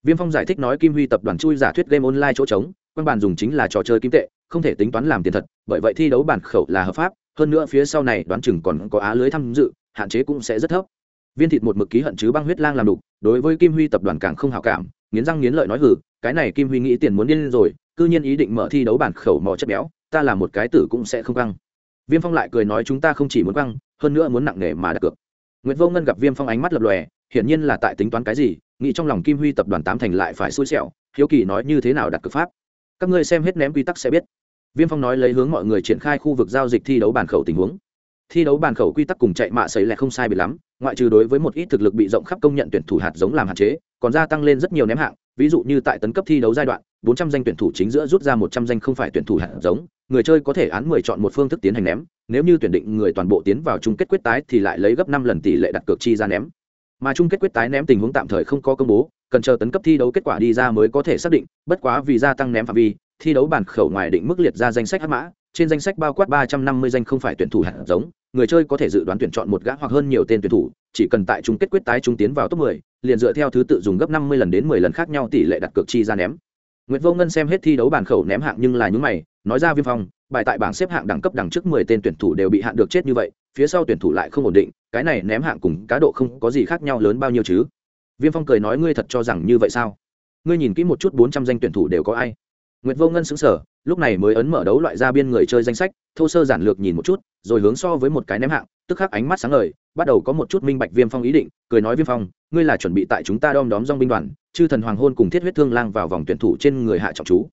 Viêm phong giải thích nói kim huy tập đoàn chui giả thuyết game online chỗ trống quan bàn dùng chính là trò chơi kim tệ, không thể tính toán làm tiền thật, bởi vậy thi đấu bản khẩu là hợp pháp, hơn nữa phía sau này đoán chừng còn có á lưới tham dự, hạn chế cũng sẽ rất thấp. Viên thịt một mực ký hận chứ băng huyết lang làm đục, đối với kim huy tập đoàn càng không hảo cảm, nghiến răng nghiến lợi nói hử cái này kim huy nghĩ tiền muốn điên rồi, cư nhiên ý định mở thi đấu bản khẩu mò chất béo, ta là một cái tử cũng sẽ không căng. Viêm phong lại cười nói chúng ta không chỉ muốn căng, hơn nữa muốn nặng nề mà đặt cược. Nguyễn vô ngân gặp viêm phong ánh mắt lập lòe, hiển nhiên là tại tính toán cái gì nghĩ trong lòng kim huy tập đoàn tám thành lại phải xui xẻo, hiếu kỳ nói như thế nào đặt cược pháp. Các ngươi xem hết ném quy tắc sẽ biết. Viêm phong nói lấy hướng mọi người triển khai khu vực giao dịch thi đấu bàn khẩu tình huống. Thi đấu bàn khẩu quy tắc cùng chạy mạ xấy lại không sai bị lắm, ngoại trừ đối với một ít thực lực bị rộng khắp công nhận tuyển thủ hạt giống làm hạn chế, còn gia tăng lên rất nhiều ném hạng, ví dụ như tại tấn cấp thi đấu giai đoạn 400 danh tuyển thủ chính giữa rút ra 100 danh không phải tuyển thủ hạt giống, người chơi có thể án 10 chọn một phương thức tiến hành ném, nếu như tuyển định người toàn bộ tiến vào chung kết quyết tái thì lại lấy gấp 5 lần tỷ lệ đặt cược chi ra ném mà chung kết quyết tái ném tình huống tạm thời không có công bố cần chờ tấn cấp thi đấu kết quả đi ra mới có thể xác định bất quá vì gia tăng ném phạm vi thi đấu bản khẩu ngoài định mức liệt ra danh sách hát mã trên danh sách bao quát 350 danh không phải tuyển thủ hạt giống người chơi có thể dự đoán tuyển chọn một gã hoặc hơn nhiều tên tuyển thủ chỉ cần tại chung kết quyết tái trung tiến vào top 10, liền dựa theo thứ tự dùng gấp 50 lần đến 10 lần khác nhau tỷ lệ đặt cược chi ra ném. Nguyệt Vô Ngân xem hết thi đấu bản khẩu ném hạng nhưng là những mày, nói ra Viêm Phong, bài tại bảng xếp hạng đẳng cấp đằng trước 10 tên tuyển thủ đều bị hạn được chết như vậy, phía sau tuyển thủ lại không ổn định, cái này ném hạng cùng cá độ không có gì khác nhau lớn bao nhiêu chứ? Viêm Phong cười nói ngươi thật cho rằng như vậy sao? Ngươi nhìn kỹ một chút 400 danh tuyển thủ đều có ai? Nguyệt Vô Ngân sững sờ, lúc này mới ấn mở đấu loại ra biên người chơi danh sách, thô sơ giản lược nhìn một chút, rồi hướng so với một cái ném hạng, tức khắc ánh mắt sáng ngời, bắt đầu có một chút minh bạch Viêm Phong ý định, cười nói Viêm Phong, ngươi là chuẩn bị tại chúng ta đom đóm dòng binh đoàn, chư thần hoàng hôn cùng thiết huyết thương lang vào vòng tuyển thủ trên người hạ trọng chú.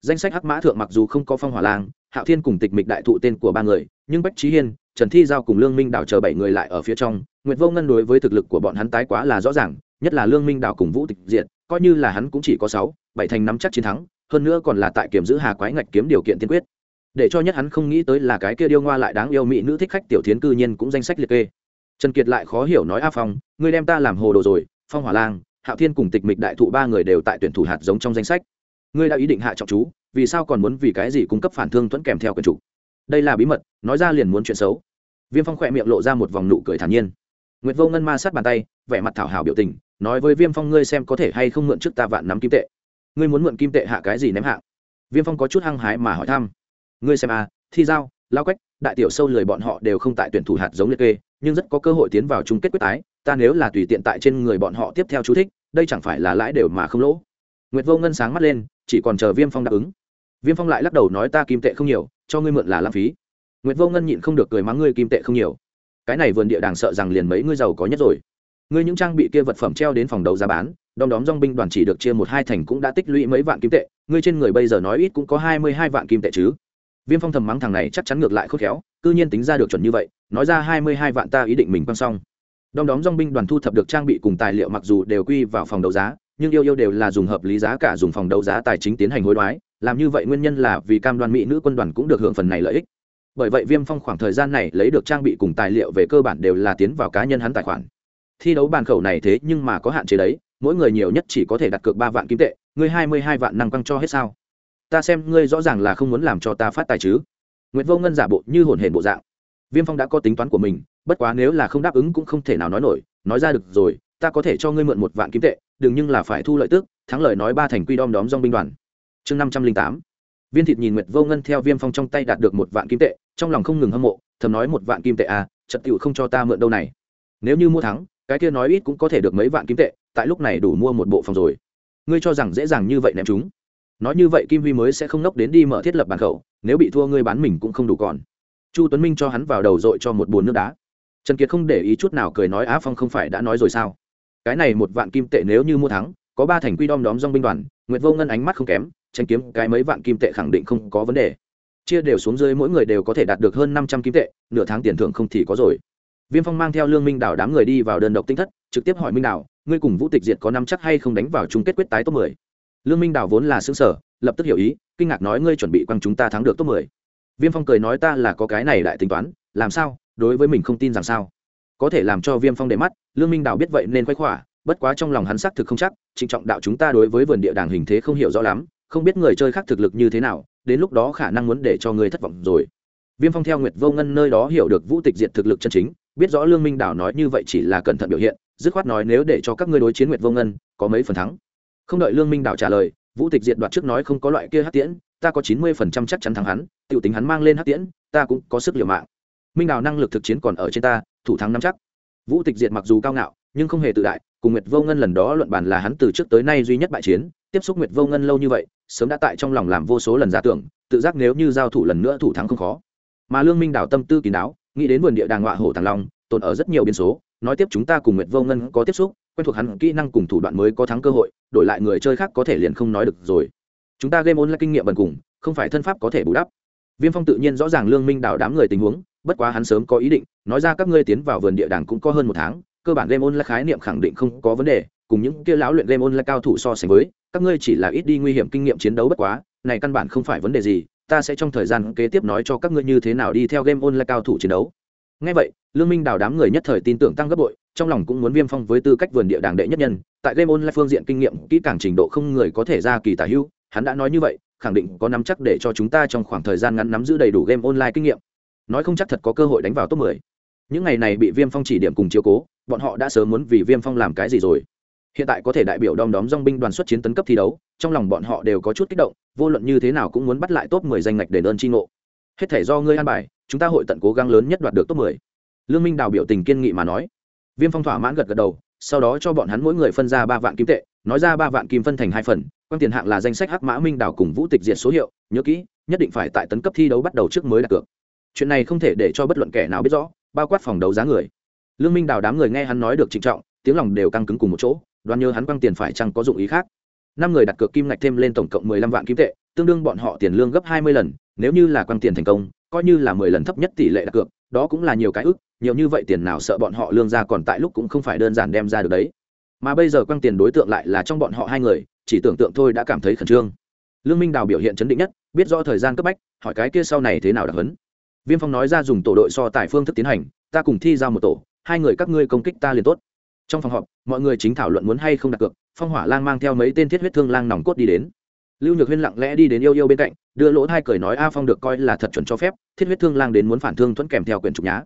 Danh sách hắc mã thượng mặc dù không có phong hỏa lang, Hạo Thiên cùng tịch mịch đại thụ tên của ba người, nhưng Bách trí Hiên, Trần Thi Giao cùng Lương Minh Đảo chờ bảy người lại ở phía trong, Nguyệt Vô Ngân đối với thực lực của bọn hắn tái quá là rõ ràng, nhất là Lương Minh Đảo cùng Vũ Tịch Diện, coi như là hắn cũng chỉ có sáu, bảy thành nắm chắc chiến thắng, hơn nữa còn là tại kiểm giữ hà quái ngạch kiếm điều kiện tiên quyết. Để cho nhất hắn không nghĩ tới là cái kia điêu ngoa lại đáng yêu mỹ nữ thích khách tiểu thiến cư nhiên cũng danh sách liệt kê. Trần kiệt lại khó hiểu nói a phong ngươi đem ta làm hồ đồ rồi phong hỏa lang hạo thiên cùng tịch mịch đại thụ ba người đều tại tuyển thủ hạt giống trong danh sách. Ngươi đã ý định hạ trọng chú vì sao còn muốn vì cái gì cung cấp phản thương thuẫn kèm theo quyền chủ? Đây là bí mật, nói ra liền muốn chuyện xấu. Viêm phong khỏe miệng lộ ra một vòng nụ cười thản nhiên. Nguyệt vô ngân ma sát bàn tay, vẻ mặt thảo hảo biểu tình, nói với viêm phong, ngươi xem có thể hay không mượn trước ta vạn nắm kim tệ? Ngươi muốn mượn kim tệ hạ cái gì ném hạ viêm phong có chút hăng hái mà hỏi thăm. Ngươi xem à thi giao, lao quách, đại tiểu sâu lười bọn họ đều không tại tuyển thủ hạt giống liệt kê, nhưng rất có cơ hội tiến vào chung kết quyết tái, ta nếu là tùy tiện tại trên người bọn họ tiếp theo chú thích, đây chẳng phải là lãi đều mà không lỗ. Nguyệt vô ngân sáng mắt lên, chỉ còn chờ viêm phong đáp ứng viêm phong lại lắc đầu nói ta kim tệ không nhiều, cho ngươi mượn là lãng phí. Nguyệt vô ngân nhịn không được cười mắng ngươi kim tệ không nhiều. Cái này vườn địa đàng sợ rằng liền mấy ngươi giàu có nhất rồi. Ngươi những trang bị kia vật phẩm treo đến phòng đấu giá bán, đom đóm dong binh đoàn chỉ được chia một hai thành cũng đã tích lũy mấy vạn kim tệ, ngươi trên người bây giờ nói ít cũng có hai mươi hai vạn kim tệ chứ. Viêm phong thầm mắng thằng này chắc chắn ngược lại khôn khéo, cư nhiên tính ra được chuẩn như vậy, nói ra hai mươi hai vạn ta ý định mình quăng xong. Đom đóm dong binh đoàn thu thập được trang bị cùng tài liệu mặc dù đều quy vào phòng đấu giá, nhưng yêu yêu đều là dùng hợp lý giá cả dùng phòng đấu giá tài chính tiến hành hối đoái làm như vậy nguyên nhân là vì cam đoàn mỹ nữ quân đoàn cũng được hưởng phần này lợi ích. Bởi vậy viêm phong khoảng thời gian này lấy được trang bị cùng tài liệu về cơ bản đều là tiến vào cá nhân hắn tài khoản. Thi đấu bàn khẩu này thế nhưng mà có hạn chế đấy, mỗi người nhiều nhất chỉ có thể đặt cược ba vạn kim tệ, ngươi hai mươi hai vạn năng căng cho hết sao? Ta xem ngươi rõ ràng là không muốn làm cho ta phát tài chứ. Nguyễn vô ngân giả bộ như hồn hển bộ dạng. Viêm phong đã có tính toán của mình, bất quá nếu là không đáp ứng cũng không thể nào nói nổi, nói ra được rồi, ta có thể cho ngươi mượn một vạn kim tệ, đừng nhưng là phải thu lợi tức, thắng lợi nói ba thành quy đom đóm dong binh đoàn chương năm trăm linh tám. Viên thịt nhìn nguyệt vô ngân theo viêm phong trong tay đạt được một vạn kim tệ, trong lòng không ngừng hâm mộ, thầm nói một vạn kim tệ à trật tựu không cho ta mượn đâu này. Nếu như mua thắng, cái kia nói ít cũng có thể được mấy vạn kim tệ, tại lúc này đủ mua một bộ phòng rồi. Ngươi cho rằng dễ dàng như vậy ném chúng. Nói như vậy kim huy mới sẽ không nốc đến đi mở thiết lập bàn khẩu, nếu bị thua ngươi bán mình cũng không đủ còn. Chu tuấn minh cho hắn vào đầu dội cho một bồn nước đá. Trần kiệt không để ý chút nào cười nói á phong không phải đã nói rồi sao? Cái này một vạn kim tệ nếu như mua thắng, có ba thành quy đom đóm dong binh đoàn, nguyệt vô ngân ánh mắt không kém tranh kiếm, cái mấy vạn kim tệ khẳng định không có vấn đề. Chia đều xuống dưới mỗi người đều có thể đạt được hơn năm trăm kim tệ, nửa tháng tiền thưởng không thì có rồi. Viêm phong mang theo lương minh đảo đám người đi vào đơn độc tinh thất, trực tiếp hỏi minh đảo, ngươi cùng vũ tịch diệt có năm chắc hay không đánh vào chung kết quyết tái top mười? Lương minh đảo vốn là xứng sở lập tức hiểu ý, kinh ngạc nói, ngươi chuẩn bị quăng chúng ta thắng được top mười? Viêm phong cười nói, ta là có cái này lại tính toán, làm sao? Đối với mình không tin rằng sao? Có thể làm cho viêm phong để mắt, lương minh đảo biết vậy nên khoái khỏa, bất quá trong lòng hắn xác thực không chắc, trịnh trọng đạo chúng ta đối với vườn địa đàng hình thế không hiểu rõ lắm không biết người chơi khác thực lực như thế nào, đến lúc đó khả năng muốn để cho người thất vọng rồi. Viêm phong theo nguyệt vô ngân nơi đó hiểu được vũ tịch diệt thực lực chân chính, biết rõ lương minh đảo nói như vậy chỉ là cẩn thận biểu hiện, dứt khoát nói nếu để cho các ngươi đối chiến nguyệt vô ngân, có mấy phần thắng. Không đợi lương minh đảo trả lời, vũ tịch diệt đoạt trước nói không có loại kia hát tiễn, ta có chín mươi phần trăm chắc chắn thắng hắn t i ể u tính hắn mang lên hát tiễn, ta cũng có sức liều mạng. Minh Đảo năng lực thực chiến còn ở trên ta, thủ thắng nắm chắc. Vũ tịch diệt mặc dù cao ngạo, nhưng không hề tự đại, cùng nguyệt vô ngân lần đó luận bàn là hắn từ trước tới nay duy nhất bại chiến tiếp xúc nguyệt vô ngân lâu như vậy, sớm đã tại trong lòng làm vô số lần giả tưởng, tự giác nếu như giao thủ lần nữa thủ thắng không khó. Mà lương minh đảo tâm tư kín đáo, nghĩ đến vườn địa đàng ngọa hổ thằng long, tồn ở rất nhiều biến số, nói tiếp chúng ta cùng nguyệt vô ngân có tiếp xúc, quen thuộc hắn kỹ năng cùng thủ đoạn mới có thắng cơ hội, đổi lại người chơi khác có thể liền không nói được rồi. Chúng ta game là kinh nghiệm bần cùng, không phải thân pháp có thể bù đắp. Viêm phong tự nhiên rõ ràng lương minh đảo đám người tình huống, bất quá hắn sớm có ý định, nói ra các ngươi tiến vào vườn địa đàng cũng có hơn một tháng, cơ bản game là khái niệm khẳng định không có vấn đề cùng những kia lão luyện game online cao thủ so sánh với, các ngươi chỉ là ít đi nguy hiểm kinh nghiệm chiến đấu bất quá, này căn bản không phải vấn đề gì, ta sẽ trong thời gian kế tiếp nói cho các ngươi như thế nào đi theo game online cao thủ chiến đấu. Ngay vậy, lương minh đào đám người nhất thời tin tưởng tăng gấp bội, trong lòng cũng muốn viêm phong với tư cách vườn địa đàng đệ nhất nhân, tại game online phương diện kinh nghiệm, kỹ càng trình độ không người có thể ra kỳ tả hữu, hắn đã nói như vậy, khẳng định có nắm chắc để cho chúng ta trong khoảng thời gian ngắn nắm giữ đầy đủ game online kinh nghiệm. Nói không chắc thật có cơ hội đánh vào top 10. những ngày này bị viêm phong chỉ điểm cùng chiếu cố, bọn họ đã sớm muốn vì viêm phong làm cái gì rồi hiện tại có thể đại biểu đom đóm dong binh đoàn xuất chiến tấn cấp thi đấu, trong lòng bọn họ đều có chút kích động, vô luận như thế nào cũng muốn bắt lại top 10 danh ngạch đền ơn chi ngộ. Hết thể do ngươi an bài, chúng ta hội tận cố gắng lớn nhất đoạt được top 10. lương minh đào biểu tình kiên nghị mà nói. Viêm phong thỏa mãn gật gật đầu, sau đó cho bọn hắn mỗi người phân ra ba vạn kim tệ, nói ra ba vạn kim phân thành hai phần, quan tiền hạng là danh sách hắc mã minh đào cùng vũ tịch diệt số hiệu, nhớ kỹ, nhất định phải tại tấn cấp thi đấu bắt đầu trước mới đặt cược chuyện này không thể để cho bất luận kẻ nào biết rõ, bao quát phòng đấu giá người. Lương minh đào đám người nghe hắn nói được trịnh trọng, tiếng lòng đều căng cứng cùng một chỗ đoán nhớ hắn quăng tiền phải chăng có dụng ý khác? Năm người đặt cược kim ngạch thêm lên tổng cộng mười lăm vạn kim tệ, tương đương bọn họ tiền lương gấp hai mươi lần, nếu như là quăng tiền thành công, coi như là mười lần thấp nhất tỷ lệ đặt cược, đó cũng là nhiều cái ức, nhiều như vậy tiền nào sợ bọn họ lương ra còn tại lúc cũng không phải đơn giản đem ra được đấy. Mà bây giờ quăng tiền đối tượng lại là trong bọn họ hai người, chỉ tưởng tượng thôi đã cảm thấy khẩn trương. Lương minh đào biểu hiện chấn định nhất, biết rõ thời gian cấp bách, hỏi cái kia sau này thế nào đặc hấn viêm phong nói ra dùng tổ đội so tài phương thức tiến hành, ta cùng thi ra một tổ, hai người các ngươi công kích ta liền tốt trong phòng họp, mọi người chính thảo luận muốn hay không đặt cược, phong hỏa lang mang theo mấy tên thiết huyết thương lang nòng cốt đi đến. Lưu nhược huyên lặng lẽ đi đến yêu yêu bên cạnh, đưa lỗ thai cười nói, a phong được coi là thật chuẩn cho phép, thiết huyết thương lang đến muốn phản thương thuẫn kèm theo quyển trục nhá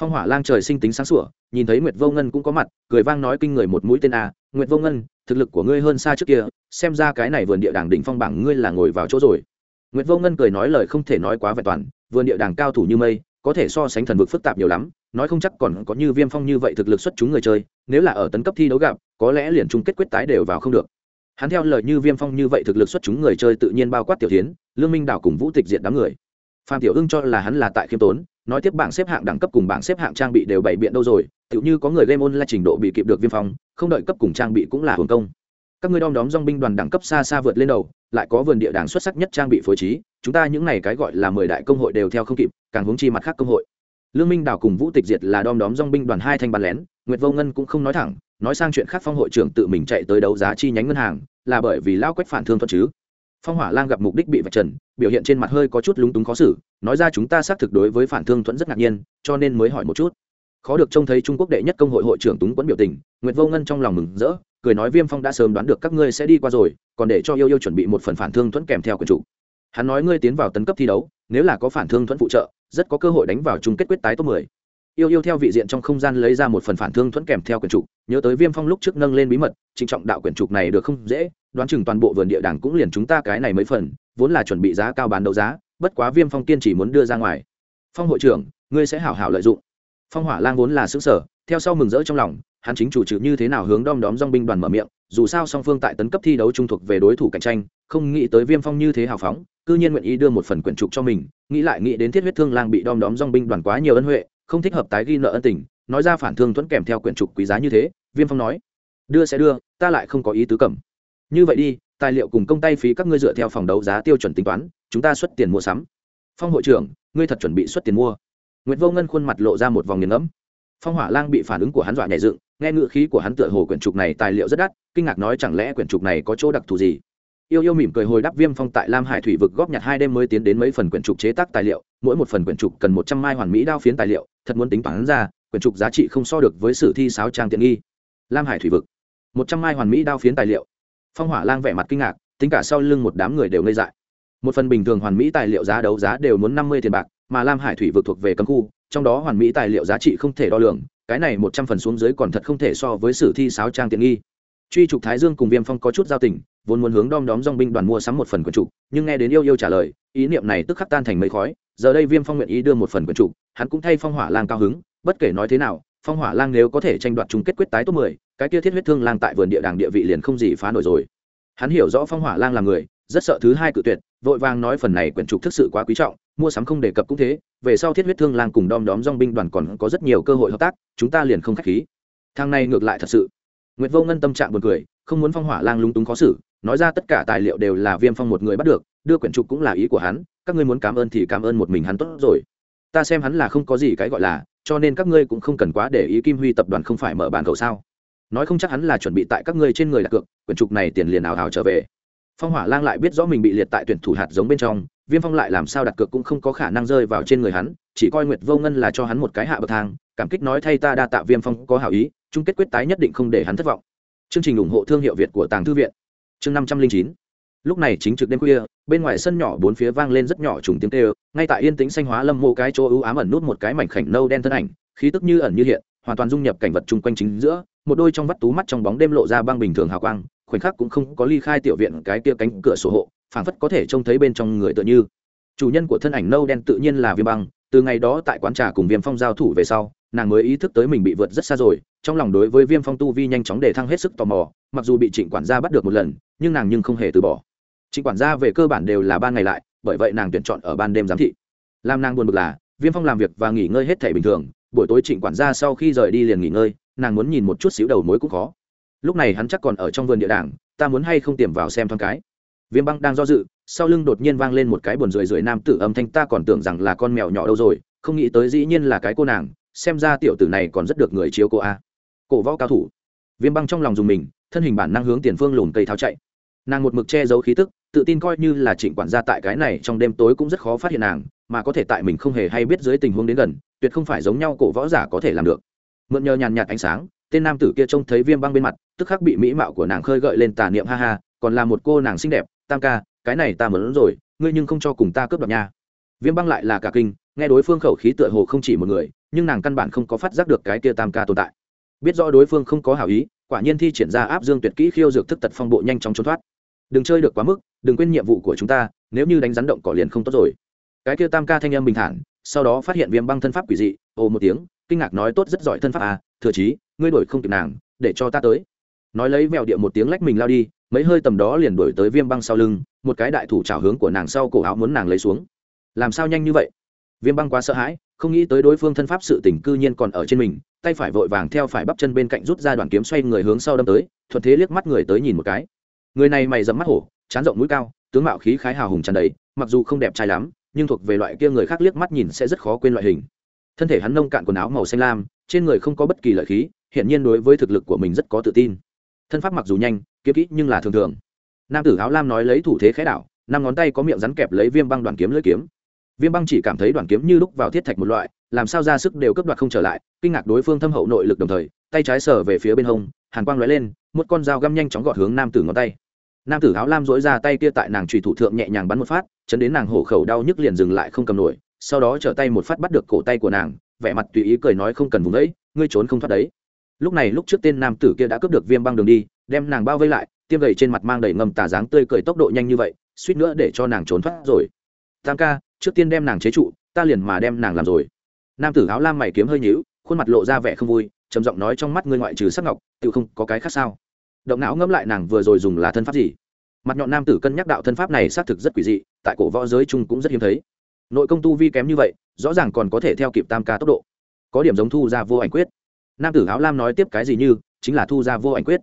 phong hỏa lang trời sinh tính sáng sủa, nhìn thấy nguyệt vô ngân cũng có mặt, cười vang nói kinh người một mũi tên a, nguyệt vô ngân, thực lực của ngươi hơn xa trước kia, xem ra cái này vườn địa đàng đỉnh phong bảng ngươi là ngồi vào chỗ rồi. Nguyệt vô ngân cười nói lời không thể nói quá vẹn toàn, vườn địa đàng cao thủ như mây có thể so sánh thần vực phức tạp nhiều lắm, nói không chắc còn có như viêm phong như vậy thực lực xuất chúng người chơi, nếu là ở tấn cấp thi đấu gặp, có lẽ liền chung kết quyết tái đều vào không được. Hắn theo lời như viêm phong như vậy thực lực xuất chúng người chơi tự nhiên bao quát tiểu tiến lương minh đảo cùng vũ tịch diện đám người. Phan tiểu ưng cho là hắn là tại khiêm tốn, nói tiếp bảng xếp hạng đẳng cấp cùng bảng xếp hạng trang bị đều bày biện đâu rồi, tựu như có người game online là trình độ bị kịp được viêm phong, không đợi cấp cùng trang bị cũng là hồn công các ngươi đom đóm dong binh đoàn đẳng cấp xa xa vượt lên đầu, lại có vườn địa đàng xuất sắc nhất trang bị phối trí, chúng ta những này cái gọi là mười đại công hội đều theo không kịp, càng hướng chi mặt khác công hội. Lương minh đào cùng vũ tịch diệt là đom đóm dong binh đoàn hai thanh bàn lén, nguyệt vô ngân cũng không nói thẳng, nói sang chuyện khác phong hội trưởng tự mình chạy tới đấu giá chi nhánh ngân hàng, là bởi vì lao quách phản thương thuận chứ. Phong hỏa lang gặp mục đích bị vạch trần, biểu hiện trên mặt hơi có chút lúng túng khó xử, nói ra chúng ta xác thực đối với phản thương thuận rất ngạc nhiên, cho nên mới hỏi một chút khó được trông thấy trung quốc đệ nhất công hội hội trưởng túng quẫn biểu tình nguyệt vô ngân trong lòng mừng rỡ cười nói viêm phong đã sớm đoán được các ngươi sẽ đi qua rồi còn để cho yêu yêu chuẩn bị một phần phản thương thuẫn kèm theo quyền chủ hắn nói ngươi tiến vào tấn cấp thi đấu nếu là có phản thương thuẫn phụ trợ rất có cơ hội đánh vào chung kết quyết tái top 10. Yêu yêu theo vị diện trong không gian lấy ra một phần phản thương thuẫn kèm theo quyển trục, nhớ tới Viêm Phong lúc trước nâng lên bí mật, trịnh trọng đạo quyển trục này được không dễ, đoán chừng toàn bộ vườn địa đàng cũng liền chúng ta cái này mấy phần, vốn là chuẩn bị giá cao bán đấu giá, bất quá Viêm Phong kiên chỉ muốn đưa ra ngoài. Phong hội trưởng, ngươi sẽ hảo hảo lợi dụng. Phong Hỏa Lang vốn là sững sở, theo sau mừng rỡ trong lòng, hắn chính chủ trừ như thế nào hướng đom đóm dong binh đoàn mở miệng, dù sao song phương tại tấn cấp thi đấu trung thuộc về đối thủ cạnh tranh, không nghĩ tới Viêm Phong như thế hào phóng, cư nhiên nguyện ý đưa một phần quyển trục cho mình, nghĩ lại nghĩ đến thiết huyết thương lang bị đom đóm dong binh đoàn quá nhiều ân huệ, không thích hợp tái ghi nợ ân tình, nói ra phản thương thuẫn kèm theo quyển trục quý giá như thế, Viêm Phong nói, đưa sẽ đưa, ta lại không có ý tứ cầm. Như vậy đi, tài liệu cùng công tay phí các ngươi dựa theo phòng đấu giá tiêu chuẩn tính toán, chúng ta xuất tiền mua sắm. Phong hội trưởng, ngươi thật chuẩn bị xuất tiền mua? Nguyệt Vô Ngân khuôn mặt lộ ra một vòng nghiền ngẫm. Phong Hỏa Lang bị phản ứng của hắn dọa nhảy dựng, nghe ngữ khí của hắn tựa hồ quyển trục này tài liệu rất đắt, kinh ngạc nói chẳng lẽ quyển trục này có chỗ đặc thù gì? yêu yêu mỉm cười hồi đáp viêm phong tại lam hải thủy vực góp nhặt hai đêm mới tiến đến mấy phần quyển trục chế tác tài liệu mỗi một phần quyển trục cần một trăm mai hoàn mỹ đao phiến tài liệu thật muốn tính toán ra quyển trục giá trị không so được với sử thi sáo trang tiện nghi lam hải thủy vực một trăm mai hoàn mỹ đao phiến tài liệu phong hỏa lang vẻ mặt kinh ngạc tính cả sau lưng một đám người đều ngây dại một phần bình thường hoàn mỹ tài liệu giá đấu giá đều muốn năm mươi tiền bạc mà lam hải thủy vực thuộc về cấm khu, trong đó hoàn mỹ tài liệu giá trị không thể đo lường, cái này một trăm phần xuống dưới còn thật không thể so với sử thi sáo trang tiện nghi. Truy trục thái dương cùng viêm phong có chút giao tình, vốn muốn hướng đom đóm dong binh đoàn mua sắm một phần quần trục, nhưng nghe đến yêu yêu trả lời, ý niệm này tức khắc tan thành mấy khói, giờ đây viêm phong nguyện ý đưa một phần quần trục, hắn cũng thay phong hỏa lang cao hứng, bất kể nói thế nào, phong hỏa lang nếu có thể tranh đoạt chung kết quyết tái top mười, cái kia thiết huyết thương lang tại vườn địa đàng địa vị liền không gì phá nổi rồi. Hắn hiểu rõ phong hỏa lang là người rất sợ thứ hai cự tuyệt, vội vàng nói phần này quyển trục thực sự quá quý trọng, mua sắm không đề cập cũng thế, về sau thiết huyết thương lang cùng đom đóm dong binh đoàn còn có rất nhiều cơ hội hợp tác, chúng ta liền không k h á c h khí. Thang này ngược lại thật sự. Nguyệt vô ngân tâm trạng buồn cười, không muốn phong hỏa lang lúng túng khó xử, nói ra tất cả tài liệu đều là viêm phong một người bắt được, đưa quyển trục cũng là ý của hắn, các ngươi muốn cảm ơn thì cảm ơn một mình hắn tốt rồi. Ta xem hắn là không có gì cái gọi là, cho nên các ngươi cũng không cần quá để ý kim huy tập đoàn không phải mở bàn cầu sao. Nói không chắc hắn là chuẩn bị tại các ngươi trên người đặt cược, quyển trục này tiền liền ảo hào trở về phong hỏa lang lại biết rõ mình bị liệt tại tuyển thủ hạt giống bên trong, viêm phong lại làm sao đặt cược cũng không có khả năng rơi vào trên người hắn, chỉ coi nguyệt vô ngân là cho hắn một cái hạ bậc thang, cảm kích nói thay ta đa tạ viêm phong có hảo ý, chung kết quyết tái nhất định không để hắn thất vọng. Chương trình ủng hộ thương hiệu việt của tàng thư viện. Chương năm trăm linh chín. Lúc này chính trực đêm khuya, bên ngoài sân nhỏ bốn phía vang lên rất nhỏ trùng tiếng tê ngay tại yên tĩnh xanh hóa lâm mô cái chỗ ưu ám ẩn nút một cái mảnh khảnh nâu đen thân ảnh, khí tức như ẩn như hiện, hoàn toàn dung nhập cảnh vật chung quanh chính giữa, một đôi trong vắt tú mắt trong bóng đêm lộ ra băng bình thường hào quang khoảnh khắc cũng không có ly khai tiểu viện cái kia cánh cửa sổ hộ, phảng phất có thể trông thấy bên trong người tựa như. Chủ nhân của thân ảnh nâu đen tự nhiên là viêm băng, từ ngày đó tại quán trà cùng viêm phong giao thủ về sau, nàng mới ý thức tới mình bị vượt rất xa rồi, trong lòng đối với viêm phong tu vi nhanh chóng để thăng hết sức tò mò, mặc dù bị trịnh quản gia bắt được một lần, nhưng nàng nhưng không hề từ bỏ. Trịnh quản gia về cơ bản đều là ban ngày lại, bởi vậy nàng tuyển chọn ở ban đêm giám thị. Làm nàng buồn bực là, viêm phong làm việc và nghỉ ngơi hết thể bình thường, buổi tối trịnh quản gia sau khi rời đi liền nghỉ ngơi, nàng muốn nhìn một chút xíu đầu mối cũng khó lúc này hắn chắc còn ở trong vườn địa đàng, ta muốn hay không tiềm vào xem thoáng cái. Viêm băng đang do dự, sau lưng đột nhiên vang lên một cái buồn rười rượi nam tử âm thanh, ta còn tưởng rằng là con mèo nhỏ đâu rồi, không nghĩ tới dĩ nhiên là cái cô nàng, xem ra tiểu tử này còn rất được người chiếu cô a. Cổ võ cao thủ. Viêm băng trong lòng dùng mình, thân hình bản năng hướng tiền phương lùn cây tháo chạy. Nàng một mực che giấu khí tức, tự tin coi như là trịnh quản gia tại cái này trong đêm tối cũng rất khó phát hiện nàng, mà có thể tại mình không hề hay biết dưới tình huống đến gần, tuyệt không phải giống nhau cổ võ giả có thể làm được. Mượn nhờ nhàn nhạt ánh sáng tên nam tử kia trông thấy viêm băng bên mặt, tức khắc bị mỹ mạo của nàng khơi gợi lên tà niệm, ha ha, còn là một cô nàng xinh đẹp, tam ca, cái này ta mớn rồi, ngươi nhưng không cho cùng ta cướp đoạt nha. Viêm băng lại là cả kinh, nghe đối phương khẩu khí tựa hồ không chỉ một người, nhưng nàng căn bản không có phát giác được cái kia tam ca tồn tại. Biết rõ đối phương không có hảo ý, quả nhiên thi triển ra áp dương tuyệt kỹ khiêu dược thức tật phong bộ nhanh chóng trốn thoát. Đừng chơi được quá mức, đừng quên nhiệm vụ của chúng ta, nếu như đánh rắn động cỏ liền không tốt rồi. Cái kia tam ca thanh âm bình thản, sau đó phát hiện viêm băng thân pháp quỷ dị, ồ một tiếng, kinh ngạc nói tốt rất giỏi thân pháp à thừa chí ngươi đổi không kịp nàng, để cho ta tới. Nói lấy mèo địa một tiếng lách mình lao đi, mấy hơi tầm đó liền đổi tới viêm băng sau lưng, một cái đại thủ trào hướng của nàng sau cổ áo muốn nàng lấy xuống. Làm sao nhanh như vậy? Viêm băng quá sợ hãi, không nghĩ tới đối phương thân pháp sự tỉnh cư nhiên còn ở trên mình, tay phải vội vàng theo phải bắp chân bên cạnh rút ra đoàn kiếm xoay người hướng sau đâm tới, thuận thế liếc mắt người tới nhìn một cái. Người này mày dẫm mắt hổ, chán rộng mũi cao, tướng mạo khí khái hào hùng tràn đầy, mặc dù không đẹp trai lắm, nhưng thuộc về loại kia người khác liếc mắt nhìn sẽ rất khó quên loại hình. Thân thể hắn nông cạn quần áo màu xanh lam, trên người không có bất kỳ lợi khí hiện nhiên đối với thực lực của mình rất có tự tin. Thân pháp mặc dù nhanh, kiếm kỹ nhưng là thường thường. Nam tử áo lam nói lấy thủ thế khẽ đảo, năm ngón tay có miệng rắn kẹp lấy viêm băng đoàn kiếm lưỡi kiếm. Viêm băng chỉ cảm thấy đoàn kiếm như lúc vào thiết thạch một loại, làm sao ra sức đều cấp đoạt không trở lại, kinh ngạc đối phương thâm hậu nội lực đồng thời, tay trái sở về phía bên hông, hàn quang lóe lên, một con dao găm nhanh chóng gọt hướng nam tử ngón tay. Nam tử áo lam dối ra tay kia tại nàng trùy thủ thượng nhẹ nhàng bắn một phát, chấn đến nàng hổ khẩu đau nhức liền dừng lại không cầm nổi, sau đó trở tay một phát bắt được cổ tay của nàng, vẻ mặt tùy ý cười nói không cần vùng ấy, ngươi trốn không thoát đấy lúc này lúc trước tên nam tử kia đã cướp được viêm băng đường đi, đem nàng bao vây lại, tiêm gầy trên mặt mang đầy ngầm tà dáng tươi cười tốc độ nhanh như vậy, suýt nữa để cho nàng trốn thoát rồi. Tam ca, trước tiên đem nàng chế trụ, ta liền mà đem nàng làm rồi. Nam tử áo lam mày kiếm hơi nhíu, khuôn mặt lộ ra vẻ không vui, trầm giọng nói trong mắt ngươi ngoại trừ sắc ngọc, tự không có cái khác sao? Động não ngẫm lại nàng vừa rồi dùng là thân pháp gì? Mặt nhọn nam tử cân nhắc đạo thân pháp này xác thực rất quỷ dị, tại cổ võ giới chung cũng rất hiếm thấy. Nội công tu vi kém như vậy, rõ ràng còn có thể theo kịp tam ca tốc độ. Có điểm giống thu ra vô ảnh quyết nam tử áo lam nói tiếp cái gì như, chính là thu ra vô ảnh quyết.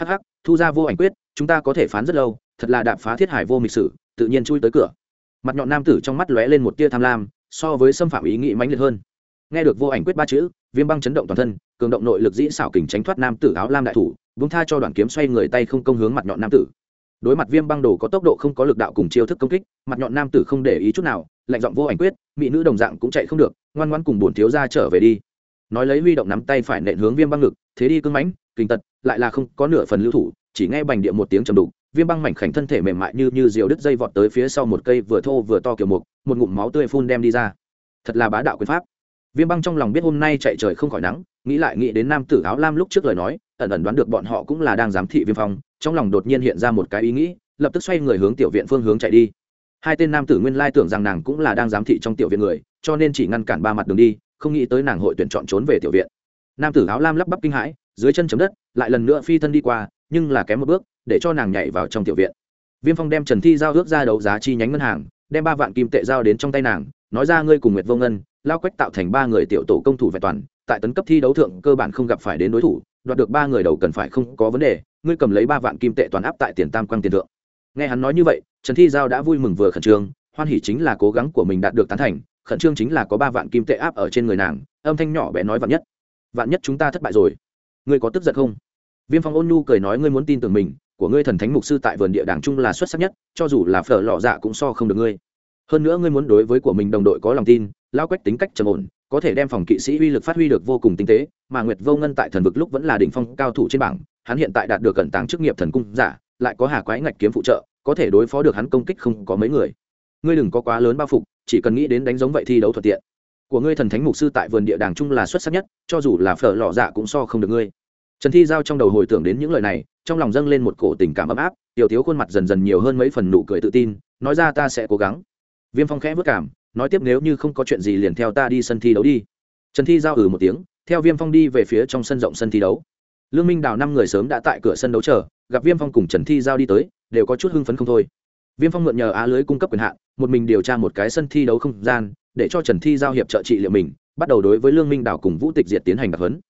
Hh thu ra vô ảnh quyết, chúng ta có thể phán rất lâu, thật là đạp phá thiết hải vô mịch sử, tự nhiên chui tới cửa. Mặt nhọn nam tử trong mắt lóe lên một tia tham lam, so với xâm phạm ý nghĩ mãnh liệt hơn. Nghe được vô ảnh quyết ba chữ, viêm băng chấn động toàn thân, cường động nội lực dĩ xảo kình tránh thoát nam tử áo lam đại thủ, vung tha cho đoàn kiếm xoay người tay không công hướng mặt nhọn nam tử. Đối mặt viêm băng đồ có tốc độ không có lực đạo cùng chiêu thức công kích, mặt nhọn nam tử không để ý chút nào, lạnh giọng vô ảnh quyết, mỹ nữ đồng dạng cũng chạy không được, ngoan ngoan cùng bổn thiếu ra trở về đi nói lấy huy động nắm tay phải nện hướng viêm băng ngực, thế đi cưng mãnh, kinh tật, lại là không có nửa phần lưu thủ, chỉ nghe bành địa một tiếng trầm đục, viêm băng mảnh khảnh thân thể mềm mại như như diều đứt dây vọt tới phía sau một cây vừa thô vừa to kiểu mục, một ngụm máu tươi phun đem đi ra. Thật là bá đạo quyền pháp. Viêm băng trong lòng biết hôm nay chạy trời không khỏi nắng, nghĩ lại nghĩ đến nam tử áo lam lúc trước lời nói, ẩn ẩn đoán được bọn họ cũng là đang giám thị viêm phong, trong lòng đột nhiên hiện ra một cái ý nghĩ, lập tức xoay người hướng tiểu viện phương hướng chạy đi. Hai tên nam tử nguyên lai tưởng rằng nàng cũng là đang giám thị trong tiểu viện người, cho nên chỉ ngăn cản ba mặt đường đi không nghĩ tới nàng hội tuyển chọn trốn về tiểu viện. Nam tử áo lam lắp bắp kinh hãi, dưới chân chấm đất, lại lần nữa phi thân đi qua, nhưng là kém một bước, để cho nàng nhảy vào trong tiểu viện. Viêm phong đem trần thi giao ước ra đấu giá chi nhánh ngân hàng, đem ba vạn kim tệ giao đến trong tay nàng, nói ra ngươi cùng nguyệt vô ngân, lao quách tạo thành ba người tiểu tổ công thủ vẹn toàn, tại tấn cấp thi đấu thượng cơ bản không gặp phải đến đối thủ, đoạt được ba người đầu cần phải không có vấn đề, ngươi cầm lấy ba vạn kim tệ toàn áp tại tiền tam quang tiền thượng. Nghe hắn nói như vậy, trần thi giao đã vui mừng vừa khẩn trương, hoan hỉ chính là cố gắng của mình đạt được tán thành khẩn trương chính là có ba vạn kim tệ áp ở trên người nàng, âm thanh nhỏ bé nói vạn nhất. Vạn nhất chúng ta thất bại rồi. Ngươi có tức giận không? Viêm phong ôn nhu cười nói ngươi muốn tin tưởng mình, của ngươi thần thánh mục sư tại vườn địa đàng trung là xuất sắc nhất, cho dù là phở lọ dạ cũng so không được ngươi. Hơn nữa ngươi muốn đối với của mình đồng đội có lòng tin, lao quách tính cách trầm ổn, có thể đem phòng kỵ sĩ uy lực phát huy được vô cùng tinh tế, mà nguyệt vô ngân tại thần vực lúc vẫn là đỉnh phong cao thủ trên bảng, hắn hiện tại đạt được cẩn tàng chức nghiệp thần cung giả, lại có hà quái ngạch kiếm phụ trợ, có thể đối phó được hắn công kích không có mấy người ngươi đừng có quá lớn bao phục, chỉ cần nghĩ đến đánh giống vậy thi đấu thuận tiện. Của ngươi thần thánh mục sư tại vườn địa đàng trung là xuất sắc nhất, cho dù là phở lò dạ cũng so không được ngươi. Trần thi giao trong đầu hồi tưởng đến những lời này, trong lòng dâng lên một cổ tình cảm ấm áp, tiểu thiếu khuôn mặt dần dần nhiều hơn mấy phần nụ cười tự tin, nói ra ta sẽ cố gắng. Viêm phong khẽ vất cảm, nói tiếp nếu như không có chuyện gì liền theo ta đi sân thi đấu đi. Trần thi giao ừ một tiếng, theo viêm phong đi về phía trong sân rộng sân thi đấu. Lương minh đào năm người sớm đã tại cửa sân đấu chờ, gặp viêm phong cùng trần thi giao đi tới, đều có chút hưng phấn không thôi. Viêm phong mượn nhờ á lưới cung cấp quyền hạn một mình điều tra một cái sân thi đấu không gian, để cho trần thi giao hiệp trợ trị liệu mình, bắt đầu đối với lương minh đào cùng vũ tịch diệt tiến hành đặc hấn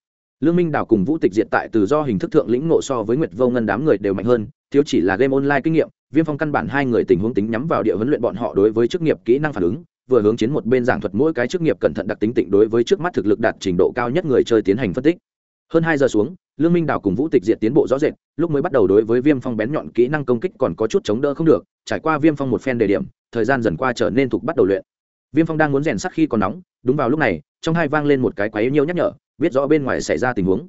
lương minh đào cùng vũ tịch diệt tại từ do hình thức thượng lĩnh ngộ so với nguyệt vô ngân đám người đều mạnh hơn, thiếu chỉ là game online kinh nghiệm, viêm phong căn bản hai người tình huống tính nhắm vào địa huấn luyện bọn họ đối với chức nghiệp kỹ năng phản ứng, vừa hướng chiến một bên giảng thuật mỗi cái chức nghiệp cẩn thận đặc tính tịnh đối với trước mắt thực lực đạt trình độ cao nhất người chơi tiến hành phân tích. Hơn hai giờ xuống, lương minh đào cùng vũ tịch diệt tiến bộ rõ rệt, lúc mới bắt đầu đối với viêm phong bén nhọn kỹ năng công kích còn có chút chống đỡ không được, trải qua viêm phong một phen đề điểm thời gian dần qua trở nên thuộc bắt đầu luyện. Viêm phong đang muốn rèn sắc khi còn nóng, đúng vào lúc này, trong hai vang lên một cái quái nhiêu nhắc nhở, biết rõ bên ngoài xảy ra tình huống.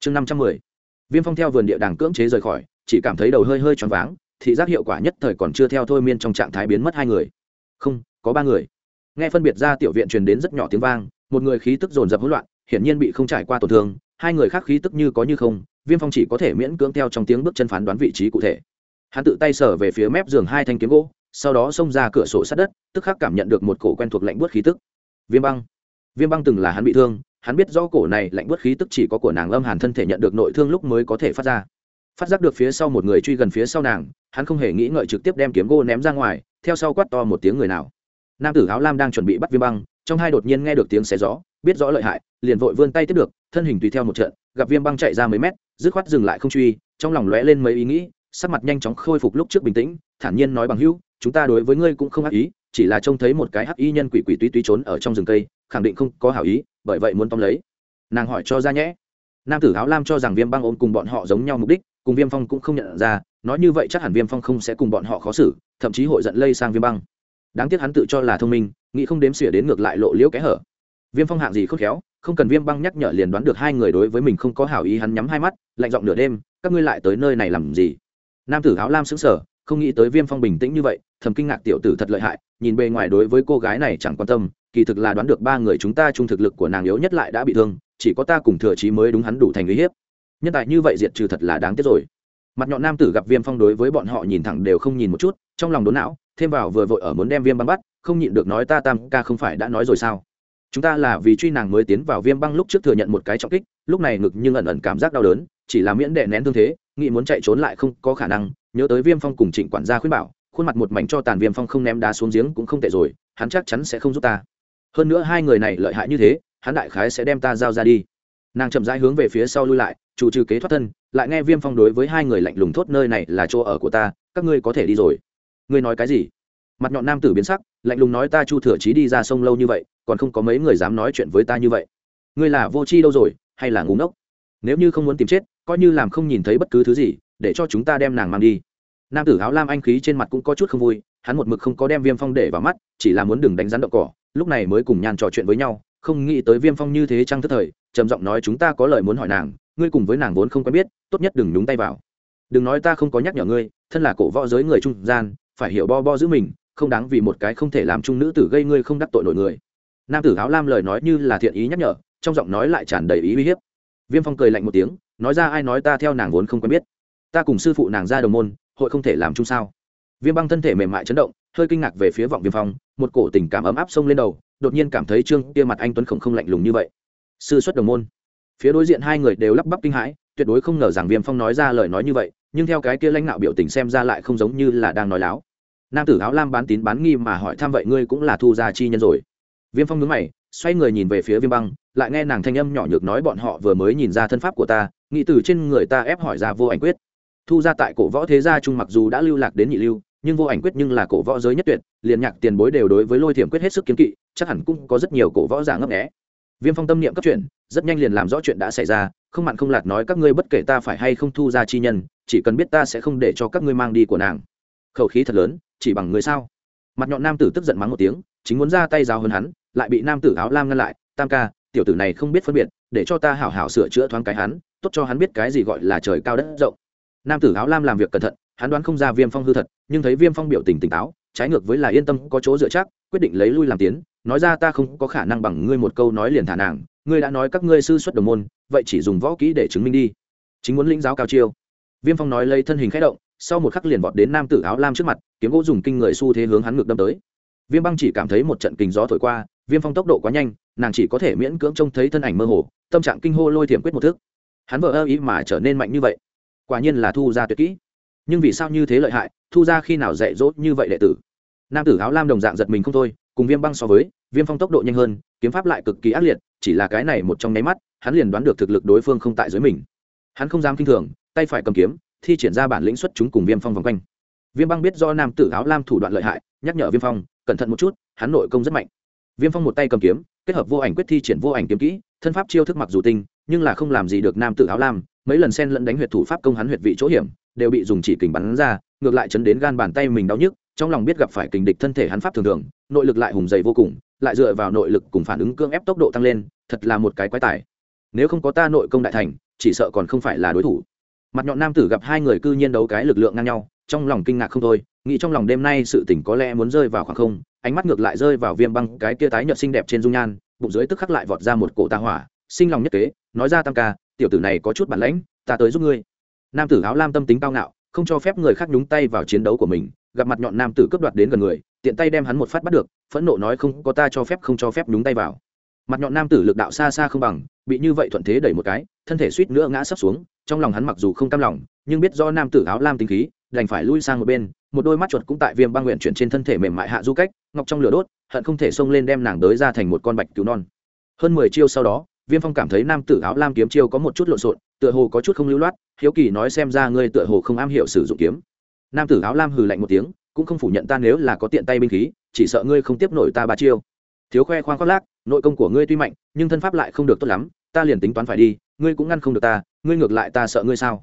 Chương năm trăm mười. Viêm phong theo vườn địa đàng cưỡng chế rời khỏi, chỉ cảm thấy đầu hơi hơi choáng váng, thị giác hiệu quả nhất thời còn chưa theo thôi miên trong trạng thái biến mất hai người. Không, có ba người. Nghe phân biệt ra tiểu viện truyền đến rất nhỏ tiếng vang, một người khí tức dồn dập hỗn loạn, hiển nhiên bị không trải qua tổn thương, hai người khác khí tức như có như không, viêm phong chỉ có thể miễn cưỡng theo trong tiếng bước chân phán đoán vị trí cụ thể. Hắn tự tay sở về phía mép giường hai thanh kiếm gỗ sau đó xông ra cửa sổ sát đất, tức khắc cảm nhận được một cổ quen thuộc lạnh buốt khí tức. Viêm băng. Viêm băng từng là hắn bị thương, hắn biết rõ cổ này lạnh buốt khí tức chỉ có của nàng âm hàn thân thể nhận được nội thương lúc mới có thể phát ra. Phát giác được phía sau một người truy gần phía sau nàng, hắn không hề nghĩ ngợi trực tiếp đem kiếm gỗ ném ra ngoài, theo sau quát to một tiếng người nào. Nam tử áo lam đang chuẩn bị bắt viêm băng, trong hai đột nhiên nghe được tiếng xé gió, biết rõ lợi hại, liền vội vươn tay tiếp được, thân hình tùy theo một trận, gặp viêm băng chạy ra mấy mét, dứt khoát dừng lại không truy, trong lòng lóe lên mấy ý nghĩ, sắc mặt nhanh chóng khôi phục lúc trước bình tĩnh, thản nhiên nói bằng hữu chúng ta đối với ngươi cũng không ác ý, chỉ là trông thấy một cái hắc y nhân quỷ quỷ túy túy trốn ở trong rừng cây, khẳng định không có hảo ý, bởi vậy muốn tóm lấy. Nàng hỏi cho ra nhẽ. Nam tử áo lam cho rằng viêm băng ôm cùng bọn họ giống nhau mục đích, cùng viêm phong cũng không nhận ra, nói như vậy chắc hẳn viêm phong không sẽ cùng bọn họ khó xử, thậm chí hội giận lây sang viêm băng. Đáng tiếc hắn tự cho là thông minh, nghĩ không đếm xỉa đến ngược lại lộ liễu kẽ hở. Viêm phong hạng gì khôn khéo, không cần viêm băng nhắc nhở liền đoán được hai người đối với mình không có hảo ý, hắn nhắm hai mắt, lạnh giọng nửa đêm, các ngươi lại tới nơi này làm gì? Nam tử áo lam xứng sở không nghĩ tới viêm phong bình tĩnh như vậy thầm kinh ngạc tiểu tử thật lợi hại, nhìn bề ngoài đối với cô gái này chẳng quan tâm, kỳ thực là đoán được ba người chúng ta chung thực lực của nàng yếu nhất lại đã bị thương, chỉ có ta cùng thừa trí mới đúng hắn đủ thành uy hiếp. Nhân tài như vậy diệt trừ thật là đáng tiếc rồi. Mặt nhọn nam tử gặp viêm phong đối với bọn họ nhìn thẳng đều không nhìn một chút, trong lòng đốn não, thêm vào vừa vội ở muốn đem viêm băng bắt, không nhịn được nói ta tam ca không phải đã nói rồi sao? Chúng ta là vì truy nàng mới tiến vào viêm băng lúc trước thừa nhận một cái trọng kích, lúc này ngực nhưng ẩn ẩn cảm giác đau đớn, chỉ là miễn đệ nén thương thế, nghĩ muốn chạy trốn lại không có khả năng, nhớ tới viêm phong cùng trịnh quản gia khuyên bảo khuôn mặt một mảnh cho tàn viêm phong không ném đá xuống giếng cũng không tệ rồi, hắn chắc chắn sẽ không giúp ta. Hơn nữa hai người này lợi hại như thế, hắn đại khái sẽ đem ta giao ra đi. Nàng chậm rãi hướng về phía sau lui lại, chủ trừ kế thoát thân, lại nghe viêm phong đối với hai người lạnh lùng thốt nơi này là chỗ ở của ta, các ngươi có thể đi rồi. Ngươi nói cái gì? Mặt nhọn nam tử biến sắc, lạnh lùng nói ta chu thừa trí đi ra sông lâu như vậy, còn không có mấy người dám nói chuyện với ta như vậy. Ngươi là vô tri đâu rồi, hay là ngu ngốc? Nếu như không muốn tìm chết, coi như làm không nhìn thấy bất cứ thứ gì, để cho chúng ta đem nàng mang đi nam tử áo lam anh khí trên mặt cũng có chút không vui, hắn một mực không có đem viêm phong để vào mắt, chỉ là muốn đừng đánh rắn đậu cỏ, lúc này mới cùng nhàn trò chuyện với nhau, không nghĩ tới viêm phong như thế trăng thất thời, trầm giọng nói chúng ta có lời muốn hỏi nàng, ngươi cùng với nàng vốn không quen biết, tốt nhất đừng nhúng tay vào. Đừng nói ta không có nhắc nhở ngươi, thân là cổ võ giới người trung gian, phải hiểu bo bo giữ mình, không đáng vì một cái không thể làm trung nữ tử gây ngươi không đắc tội nổi người. Nam tử áo lam lời nói như là thiện ý nhắc nhở, trong giọng nói lại tràn đầy ý uy hiếp. Viêm phong cười lạnh một tiếng, nói ra ai nói ta theo nàng vốn không quen biết. Ta cùng sư phụ nàng ra đồng môn hội không thể làm chung sao? Viêm băng thân thể mềm mại chấn động, hơi kinh ngạc về phía vọng viêm phong, một cổ tình cảm ấm áp xông lên đầu, đột nhiên cảm thấy trương kia mặt anh tuấn khổng không lạnh lùng như vậy. Sư xuất đồng môn. Phía đối diện hai người đều lắp bắp kinh hãi, tuyệt đối không ngờ rằng viêm phong nói ra lời nói như vậy, nhưng theo cái kia lãnh đạo biểu tình xem ra lại không giống như là đang nói láo. Nam tử áo lam bán tín bán nghi mà hỏi thăm vậy ngươi cũng là thu gia chi nhân rồi. Viêm phong nhướng mày, xoay người nhìn về phía viêm băng, lại nghe nàng thanh âm nhỏ nhược nói bọn họ vừa mới nhìn ra thân pháp của ta, nghĩ từ trên người ta ép hỏi ra vô ảnh quyết thu ra tại cổ võ thế gia trung mặc dù đã lưu lạc đến nhị lưu, nhưng vô ảnh quyết nhưng là cổ võ giới nhất tuyệt, liền nhạc tiền bối đều đối với lôi thiểm quyết hết sức kiếm kỵ, chắc hẳn cũng có rất nhiều cổ võ giả ngấp nghé. Viêm phong tâm niệm cấp chuyện rất nhanh liền làm rõ chuyện đã xảy ra, không mặn không lạt nói các ngươi bất kể ta phải hay không thu ra chi nhân, chỉ cần biết ta sẽ không để cho các ngươi mang đi của nàng. Khẩu khí thật lớn, chỉ bằng người sao? Mặt nhọn nam tử tức giận mắng một tiếng, chính muốn ra tay giáo hơn hắn, lại bị nam tử áo lam ngăn lại, tam ca, tiểu tử này không biết phân biệt, để cho ta hảo hảo sửa chữa thoáng cái hắn, tốt cho hắn biết cái gì gọi là trời cao đất rộng nam tử áo lam làm việc cẩn thận, hắn đoán không ra viêm phong hư thật, nhưng thấy viêm phong biểu tình tỉnh táo, trái ngược với là yên tâm, có chỗ dựa chắc, quyết định lấy lui làm tiến, nói ra ta không có khả năng bằng ngươi một câu nói liền thả nàng, ngươi đã nói các ngươi sư xuất đồng môn, vậy chỉ dùng võ kỹ để chứng minh đi. Chính muốn lĩnh giáo cao chiêu. Viêm phong nói lấy thân hình khẽ động, sau một khắc liền vọt đến nam tử áo lam trước mặt, kiếm gỗ dùng kinh người xu thế hướng hắn ngược đâm tới. Viêm băng chỉ cảm thấy một trận kinh gió thổi qua, viêm phong tốc độ quá nhanh, nàng chỉ có thể miễn cưỡng trông thấy thân ảnh mơ hồ, tâm trạng kinh hô lôi thiểm quyết một thức. Hắn vợ ơ ý mà trở nên mạnh như vậy quả nhiên là thu ra tuyệt kỹ. Nhưng vì sao như thế lợi hại, thu ra khi nào dạy dỗ như vậy đệ tử? Nam tử áo lam đồng dạng giật mình không thôi, cùng viêm băng so với, viêm phong tốc độ nhanh hơn, kiếm pháp lại cực kỳ ác liệt, chỉ là cái này một trong nháy mắt, hắn liền đoán được thực lực đối phương không tại dưới mình. Hắn không dám k i n h thường, tay phải cầm kiếm, thi triển ra bản lĩnh xuất chúng cùng viêm phong vòng quanh. Viêm băng biết do nam tử áo lam thủ đoạn lợi hại, nhắc nhở viêm phong, cẩn thận một chút, hắn nội công rất mạnh. Viêm phong một tay cầm kiếm, kết hợp vô ảnh quyết thi triển vô ảnh kiếm kỹ, thân pháp chiêu thức mặc dù tinh, nhưng là không làm gì được nam tử áo lam mấy lần xen lẫn đánh huyệt thủ pháp công hắn huyệt vị chỗ hiểm, đều bị dùng chỉ kình bắn ra, ngược lại chấn đến gan bàn tay mình đau nhức, trong lòng biết gặp phải kình địch thân thể hắn pháp thường thường, nội lực lại hùng dày vô cùng, lại dựa vào nội lực cùng phản ứng cưỡng ép tốc độ tăng lên, thật là một cái quái tài. Nếu không có ta nội công đại thành, chỉ sợ còn không phải là đối thủ. Mặt nhọn nam tử gặp hai người cư nhiên đấu cái lực lượng ngang nhau, trong lòng kinh ngạc không thôi, nghĩ trong lòng đêm nay sự tỉnh có lẽ muốn rơi vào khoảng không, ánh mắt ngược lại rơi vào viêm băng, cái kia tái nhợt xinh đẹp trên dung nhan, bụng dưới tức khắc lại vọt ra một cổ ta hỏa, sinh lòng nhất kế, nói ra tam ca tiểu tử này có chút bản lãnh, ta tới giúp ngươi. Nam tử áo lam tâm tính cao ngạo, không cho phép người khác nhúng tay vào chiến đấu của mình, gặp mặt nhọn nam tử cướp đoạt đến gần người, tiện tay đem hắn một phát bắt được, phẫn nộ nói không có ta cho phép không cho phép nhúng tay vào. Mặt nhọn nam tử lực đạo xa xa không bằng, bị như vậy thuận thế đẩy một cái, thân thể suýt nữa ngã sấp xuống, trong lòng hắn mặc dù không cam lòng, nhưng biết do nam tử áo lam tính khí, đành phải lui sang một bên, một đôi mắt chuột cũng tại viêm băng nguyện chuyển trên thân thể mềm mại hạ du cách, ngọc trong lửa đốt, hận không thể xông lên đem nàng đới ra thành một con bạch cứu non. Hơn mười chiêu sau đó viêm phong cảm thấy nam tử áo lam kiếm chiêu có một chút lộn xộn, tựa hồ có chút không lưu loát, hiếu kỳ nói xem ra ngươi tựa hồ không am hiểu sử dụng kiếm. Nam tử áo lam hừ lạnh một tiếng, cũng không phủ nhận ta nếu là có tiện tay binh khí, chỉ sợ ngươi không tiếp nổi ta ba chiêu. Thiếu khoe khoang khoác lác, nội công của ngươi tuy mạnh, nhưng thân pháp lại không được tốt lắm, ta liền tính toán phải đi, ngươi cũng ngăn không được ta, ngươi ngược lại ta sợ ngươi sao?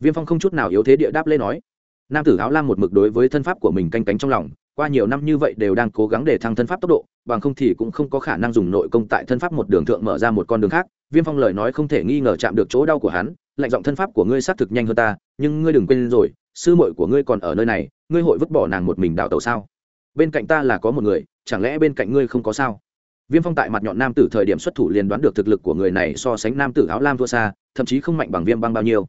Viêm phong không chút nào yếu thế địa đáp lên nói. Nam tử áo lam một mực đối với thân pháp của mình canh cánh trong lòng qua nhiều năm như vậy đều đang cố gắng để thăng thân pháp tốc độ, bằng không thì cũng không có khả năng dùng nội công tại thân pháp một đường thượng mở ra một con đường khác. Viêm phong lời nói không thể nghi ngờ chạm được chỗ đau của hắn, lạnh giọng thân pháp của ngươi xác thực nhanh hơn ta, nhưng ngươi đừng quên rồi, sư muội của ngươi còn ở nơi này, ngươi hội vứt bỏ nàng một mình đào tàu sao? Bên cạnh ta là có một người, chẳng lẽ bên cạnh ngươi không có sao? Viêm phong tại mặt nhọn nam tử thời điểm xuất thủ liền đoán được thực lực của người này so sánh nam tử áo lam thua xa, thậm chí không mạnh bằng viêm băng bao nhiêu.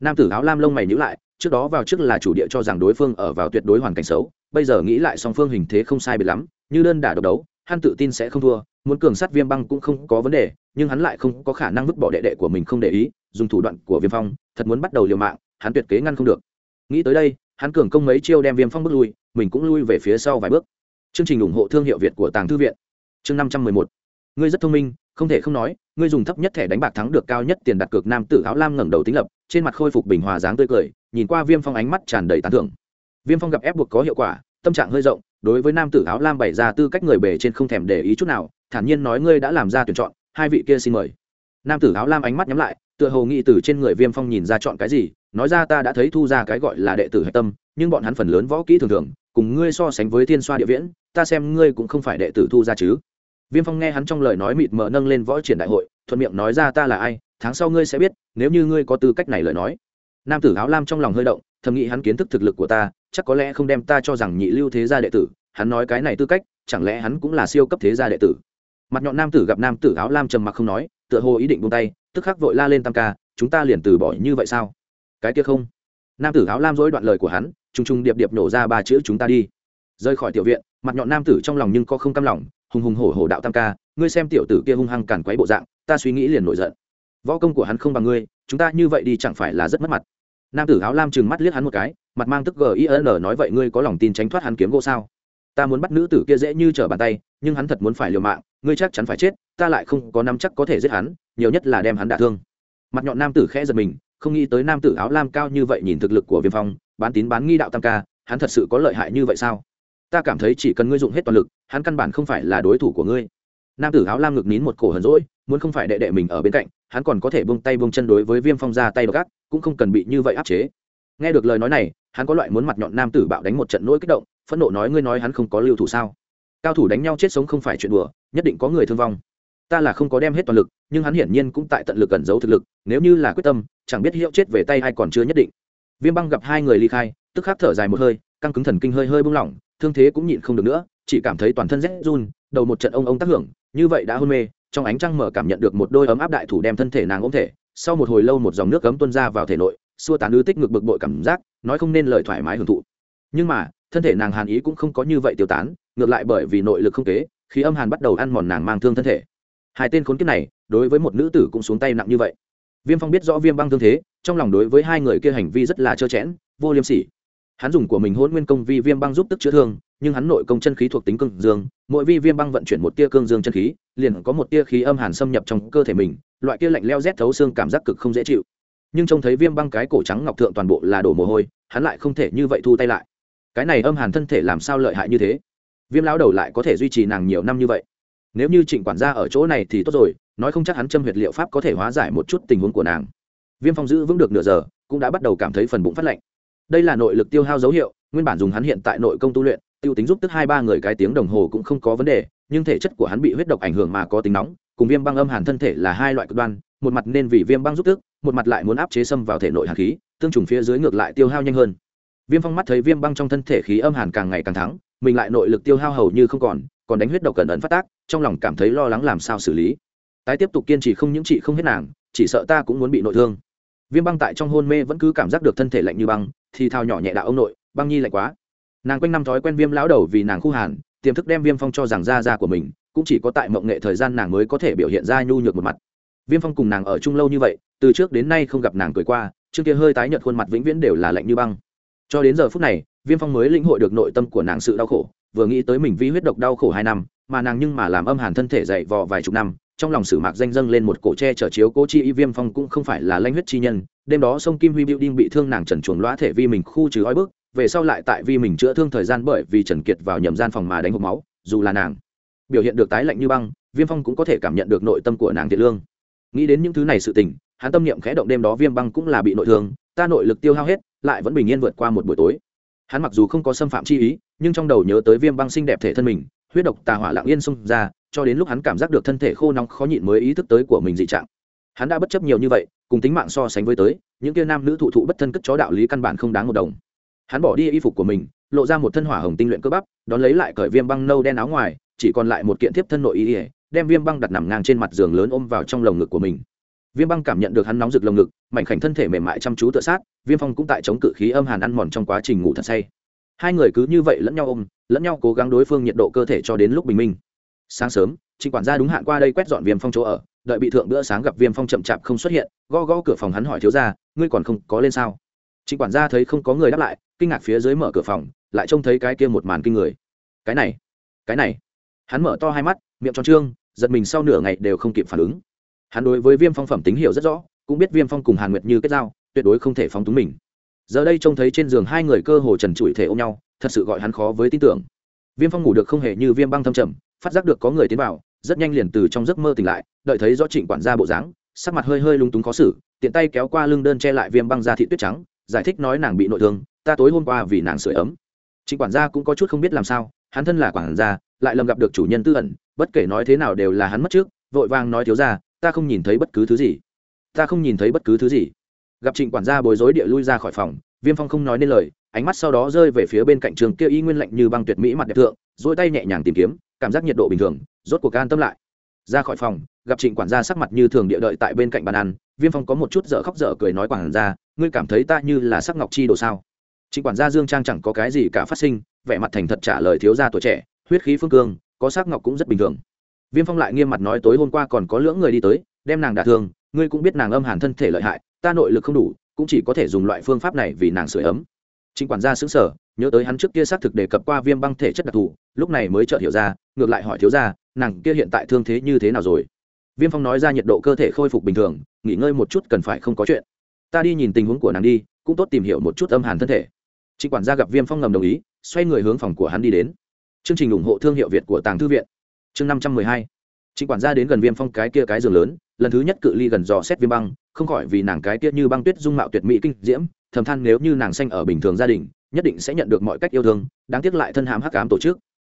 Nam tử áo lam lông mày nhữ lại trước đó vào trước là chủ địa cho rằng đối phương ở vào tuyệt đối hoàn cảnh xấu, bây giờ nghĩ lại song phương hình thế không sai biệt lắm, như đơn đả độc đấu, hắn tự tin sẽ không thua, muốn cường sát viêm băng cũng không có vấn đề, nhưng hắn lại không có khả năng vứt bỏ đệ đệ của mình không để ý, dùng thủ đoạn của viêm phong, thật muốn bắt đầu liều mạng, hắn tuyệt kế ngăn không được. Nghĩ tới đây, hắn cường công mấy chiêu đem viêm phong bước lui, mình cũng lui về phía sau vài bước. Chương trình ủng hộ thương hiệu việt của tàng thư viện. Chương năm trăm mười một. Ngươi rất thông minh, không thể không nói, ngươi dùng thấp nhất thẻ đánh bạc thắng được cao nhất tiền đặt cược nam tử áo lam ngẩng đầu tính lập, trên mặt khôi phục bình hòa dáng tươi cười nhìn qua viêm phong ánh mắt tràn đầy tán thưởng. Viêm phong gặp ép buộc có hiệu quả, tâm trạng hơi rộng, đối với nam tử áo lam bày ra tư cách người bề trên không thèm để ý chút nào, thản nhiên nói ngươi đã làm ra tuyển chọn, hai vị kia xin mời. Nam tử áo lam ánh mắt nhắm lại, tựa hồ nghĩ từ trên người viêm phong nhìn ra chọn cái gì, nói ra ta đã thấy thu ra cái gọi là đệ tử hạch tâm, nhưng bọn hắn phần lớn võ kỹ thường thường, cùng ngươi so sánh với thiên xoa địa viễn, ta xem ngươi cũng không phải đệ tử thu ra chứ. Viêm phong nghe hắn trong lời nói mịt mờ nâng lên võ triển đại hội, thuận miệng nói ra ta là ai, tháng sau ngươi sẽ biết, nếu như ngươi có tư cách này lời nói nam tử áo lam trong lòng hơi động, thầm nghĩ hắn kiến thức thực lực của ta, chắc có lẽ không đem ta cho rằng nhị lưu thế gia đệ tử. Hắn nói cái này tư cách, chẳng lẽ hắn cũng là siêu cấp thế gia đệ tử? Mặt nhọn nam tử gặp nam tử áo lam trầm mặc không nói, tựa hồ ý định buông tay, tức khắc vội la lên tam ca, chúng ta liền từ bỏ như vậy sao? Cái kia không. Nam tử áo lam dối đoạn lời của hắn t r u n g t r u n g điệp điệp nổ ra ba chữ chúng ta đi. Rời khỏi tiểu viện, mặt nhọn nam tử trong lòng nhưng có không căm lòng, hùng hùng hổ hổ đạo tam ca, ngươi xem tiểu tử kia hung hăng cản quấy bộ dạng, ta suy nghĩ liền nổi giận. Võ công của hắn không bằng ngươi chúng ta như vậy đi chẳng phải là rất mất mặt. Nam tử áo lam chừng mắt liếc hắn một cái, mặt mang tức gin nói vậy, ngươi có lòng tin tránh thoát hắn kiếm gỗ sao? Ta muốn bắt nữ tử kia dễ như trở bàn tay, nhưng hắn thật muốn phải liều mạng, ngươi chắc chắn phải chết, ta lại không có nắm chắc có thể giết hắn, nhiều nhất là đem hắn đả thương. Mặt nhọn nam tử khẽ giật mình, không nghĩ tới nam tử áo lam cao như vậy nhìn thực lực của viêm phong, bán tín bán nghi đạo tam ca, hắn thật sự có lợi hại như vậy sao? Ta cảm thấy chỉ cần ngươi dụng hết toàn lực, hắn căn bản không phải là đối thủ của ngươi nam tử áo lam ngực nín một cổ hờn rỗi, muốn không phải đệ đệ mình ở bên cạnh, hắn còn có thể bông tay bông chân đối với viêm phong ra tay gác cũng không cần bị như vậy áp chế. Nghe được lời nói này, hắn có loại muốn mặt nhọn nam tử bạo đánh một trận nỗi kích động, phẫn nộ nói ngươi nói hắn không có lưu thủ sao? Cao thủ đánh nhau chết sống không phải chuyện đùa, nhất định có người thương vong. Ta là không có đem hết toàn lực, nhưng hắn hiển nhiên cũng tại tận lực cẩn giấu thực lực, nếu như là quyết tâm, chẳng biết hiệu chết về tay hay còn chưa nhất định. Viêm băng gặp hai người ly khai, tức khắc thở dài một hơi, căng cứng thần kinh hơi hơi bung lỏng, thương thế cũng nhịn không được nữa, chỉ cảm thấy toàn thân rét run, đầu một trận ông ông tác hưởng như vậy đã hôn mê, trong ánh trăng mở cảm nhận được một đôi ấm áp đại thủ đem thân thể nàng ôm thể, sau một hồi lâu một dòng nước cấm tuôn ra vào thể nội, xua tán ư tích ngực bực bội cảm giác, nói không nên lời thoải mái hưởng thụ. Nhưng mà, thân thể nàng hàn ý cũng không có như vậy tiêu tán, ngược lại bởi vì nội lực không kế khi âm hàn bắt đầu ăn mòn nàng mang thương thân thể. Hai tên khốn kiếp này, đối với một nữ tử cũng xuống tay nặng như vậy. Viêm phong biết rõ viêm băng thương thế, trong lòng đối với hai người kia hành vi rất là trơ chẽn vô liêm sỉ. Hắn dùng của mình hôn nguyên công vi viêm băng giúp tức chữa thương nhưng hắn nội công chân khí thuộc tính cương dương, mỗi vi viêm băng vận chuyển một tia cương dương chân khí, liền có một tia khí âm hàn xâm nhập trong cơ thể mình, loại kia lạnh leo rét thấu xương cảm giác cực không dễ chịu. Nhưng trông thấy viêm băng cái cổ trắng ngọc thượng toàn bộ là đổ mồ hôi, hắn lại không thể như vậy thu tay lại. Cái này âm hàn thân thể làm sao lợi hại như thế? Viêm lão đầu lại có thể duy trì nàng nhiều năm như vậy. Nếu như trịnh quản gia ở chỗ này thì tốt rồi, nói không chắc hắn châm huyệt liệu pháp có thể hóa giải một chút tình huống của nàng. Viêm phong giữ vững được nửa giờ, cũng đã bắt đầu cảm thấy phần bụng phát lạnh. Đây là nội lực tiêu hao dấu hiệu, nguyên bản dùng hắn hiện tại nội công tu luyện tiêu tính giúp tức hai ba người cái tiếng đồng hồ cũng không có vấn đề, nhưng thể chất của hắn bị huyết độc ảnh hưởng mà có tính nóng, cùng viêm băng âm hàn thân thể là hai loại cực đoan, một mặt nên vì viêm băng giúp tức, một mặt lại muốn áp chế xâm vào thể nội hàn khí, tương trùng phía dưới ngược lại tiêu hao nhanh hơn. Viêm phong mắt thấy viêm băng trong thân thể khí âm hàn càng ngày càng thắng, mình lại nội lực tiêu hao hầu như không còn còn đánh huyết độc cẩn ẩn phát tác, trong lòng cảm thấy lo lắng làm sao xử lý. Tái tiếp tục kiên trì không những chị không hết nàng, chỉ sợ ta cũng muốn bị nội thương. Viêm băng tại trong hôn mê vẫn cứ cảm giác được thân thể lạnh như băng, thì thao nhỏ nhẹ đạo ông nội, băng nhi lạnh quá nàng quanh năm thói quen viêm lão đầu vì nàng khu hàn, tiềm thức đem viêm phong cho rằng da da của mình, cũng chỉ có tại mộng nghệ thời gian nàng mới có thể biểu hiện ra nhu nhược một mặt. Viêm phong cùng nàng ở chung lâu như vậy, từ trước đến nay không gặp nàng cười qua, trước kia hơi tái nhợt khuôn mặt vĩnh viễn đều là lạnh như băng. Cho đến giờ phút này, viêm phong mới lĩnh hội được nội tâm của nàng sự đau khổ, vừa nghĩ tới mình vi huyết độc đau khổ hai năm, mà nàng nhưng mà làm âm hàn thân thể dậy vò vài chục năm, trong lòng sử mạc danh dâng lên một cổ tre trở chiếu cố chi y viêm phong cũng không phải là lanh huyết chi nhân, đêm đó sông kim huy building bị thương nàng trần chuồng loã thể vi mình khu trừ ói bước về sau lại tại vì mình chữa thương thời gian bởi vì trần kiệt vào nhầm gian phòng mà đánh hộp máu, dù là nàng biểu hiện được tái lạnh như băng, viêm phong cũng có thể cảm nhận được nội tâm của nàng thiện lương. Nghĩ đến những thứ này sự tình, hắn tâm niệm khẽ động đêm đó viêm băng cũng là bị nội thương, ta nội lực tiêu hao hết, lại vẫn bình yên vượt qua một buổi tối. Hắn mặc dù không có xâm phạm chi ý, nhưng trong đầu nhớ tới viêm băng xinh đẹp thể thân mình, huyết độc tà hỏa lặng yên xông ra, cho đến lúc hắn cảm giác được thân thể khô nóng khó nhịn mới ý thức tới của mình dị trạng. Hắn đã bất chấp nhiều như vậy, cùng tính mạng so sánh với tới, những kia nam nữ thụ thụ bất thân cất chó đạo lý căn bản không đáng một đồng hắn bỏ đi y phục của mình, lộ ra một thân hỏa hồng tinh luyện cơ bắp, đón lấy lại cởi viêm băng nâu đen áo ngoài, chỉ còn lại một kiện thiếp thân nội y đem viêm băng đặt nằm ngang trên mặt giường lớn ôm vào trong lồng ngực của mình. Viêm băng cảm nhận được hắn nóng rực lồng ngực, mảnh khảnh thân thể mềm mại chăm chú tự sát, viêm phong cũng tại chống cự khí âm hàn ăn mòn trong quá trình ngủ thật say. Hai người cứ như vậy lẫn nhau ôm, lẫn nhau cố gắng đối phương nhiệt độ cơ thể cho đến lúc bình minh. Sáng sớm, trịnh quản gia đúng hạn qua đây quét dọn viêm phong chỗ ở, đợi bị thượng bữa sáng gặp viêm phong chậm chạp không xuất hiện, gõ gõ cửa phòng hắn hỏi thiếu ra ngươi còn không có lên sao? Trịnh quản gia thấy không có người đáp lại, kinh ngạc phía dưới mở cửa phòng, lại trông thấy cái kia một màn kinh người. Cái này cái này. Hắn mở to hai mắt, miệng tròn trương, giật mình sau nửa ngày đều không kịp phản ứng. Hắn đối với viêm phong phẩm tính hiểu rất rõ, cũng biết viêm phong cùng hàn nguyệt như kết giao, tuyệt đối không thể phóng túng mình. Giờ đây trông thấy trên giường hai người cơ hồ trần trụi thể ôm nhau, thật sự gọi hắn khó với tin tưởng. Viêm phong ngủ được không hề như viêm băng thâm trầm, phát giác được có người tiến vào, rất nhanh liền từ trong giấc mơ tỉnh lại, đợi thấy rõ trịnh quản gia bộ dáng, sắc mặt hơi hơi lung túng khó xử, tiện tay kéo qua lưng đơn che lại viêm băng ra thị tuyết trắng giải thích nói nàng bị nội thương, ta tối hôm qua vì nàng sửa ấm. Trịnh quản gia cũng có chút không biết làm sao, hắn thân là quản gia, lại lầm gặp được chủ nhân tư ẩn, bất kể nói thế nào đều là hắn mất trước, vội vàng nói thiếu ra ta không nhìn thấy bất cứ thứ gì. Ta không nhìn thấy bất cứ thứ gì. Gặp trịnh quản gia bối rối địa lui ra khỏi phòng, viêm phong không nói nên lời, ánh mắt sau đó rơi về phía bên cạnh trường kia y nguyên lạnh như băng tuyệt mỹ mặt đẹp thượng dỗi tay nhẹ nhàng tìm kiếm, cảm giác nhiệt độ bình thường, rốt cuộc can tâm lại. Ra khỏi phòng, gặp trịnh quản gia sắc mặt như thường địa đợi tại bên cạnh bàn ăn viêm phong có một chút dở khóc dở cười nói quản ra, ngươi cảm thấy ta như là sắc ngọc chi đồ sao? Trịnh quản gia dương trang chẳng có cái gì cả phát sinh, vẻ mặt thành thật trả lời thiếu gia tuổi trẻ, huyết khí phương cương, có sắc ngọc cũng rất bình thường. Viêm phong lại nghiêm mặt nói, tối hôm qua còn có lưỡng người đi tới, đem nàng đả thương, ngươi cũng biết nàng âm hàn thân thể lợi hại, ta nội lực không đủ, cũng chỉ có thể dùng loại phương pháp này vì nàng sửa ấm. Trịnh quản gia xứng sở nhớ tới hắn trước kia xác thực đề cập qua viêm băng thể chất đặc thù, lúc này mới chợt hiểu ra, ngược lại hỏi thiếu gia, nàng kia hiện tại thương thế như thế nào rồi? Viêm phong nói ra nhiệt độ cơ thể khôi phục bình thường nghỉ ngơi một chút cần phải không có chuyện. Ta đi nhìn tình huống của nàng đi, cũng tốt tìm hiểu một chút âm hàn thân thể. Trịnh quản gia gặp viêm phong ngầm đồng ý, xoay người hướng phòng của hắn đi đến. Chương trình ủng hộ thương hiệu việt của tàng thư viện. Chương năm trăm mười hai. Trịnh quản gia đến gần viêm phong cái kia cái giường lớn, lần thứ nhất cự ly gần dò xét viêm băng, không khỏi vì nàng cái kia như băng tuyết dung mạo tuyệt mỹ kinh diễm, thầm than nếu như nàng xanh ở bình thường gia đình, nhất định sẽ nhận được mọi cách yêu thương, đáng tiếc lại thân hãm hắc ám tổ chức.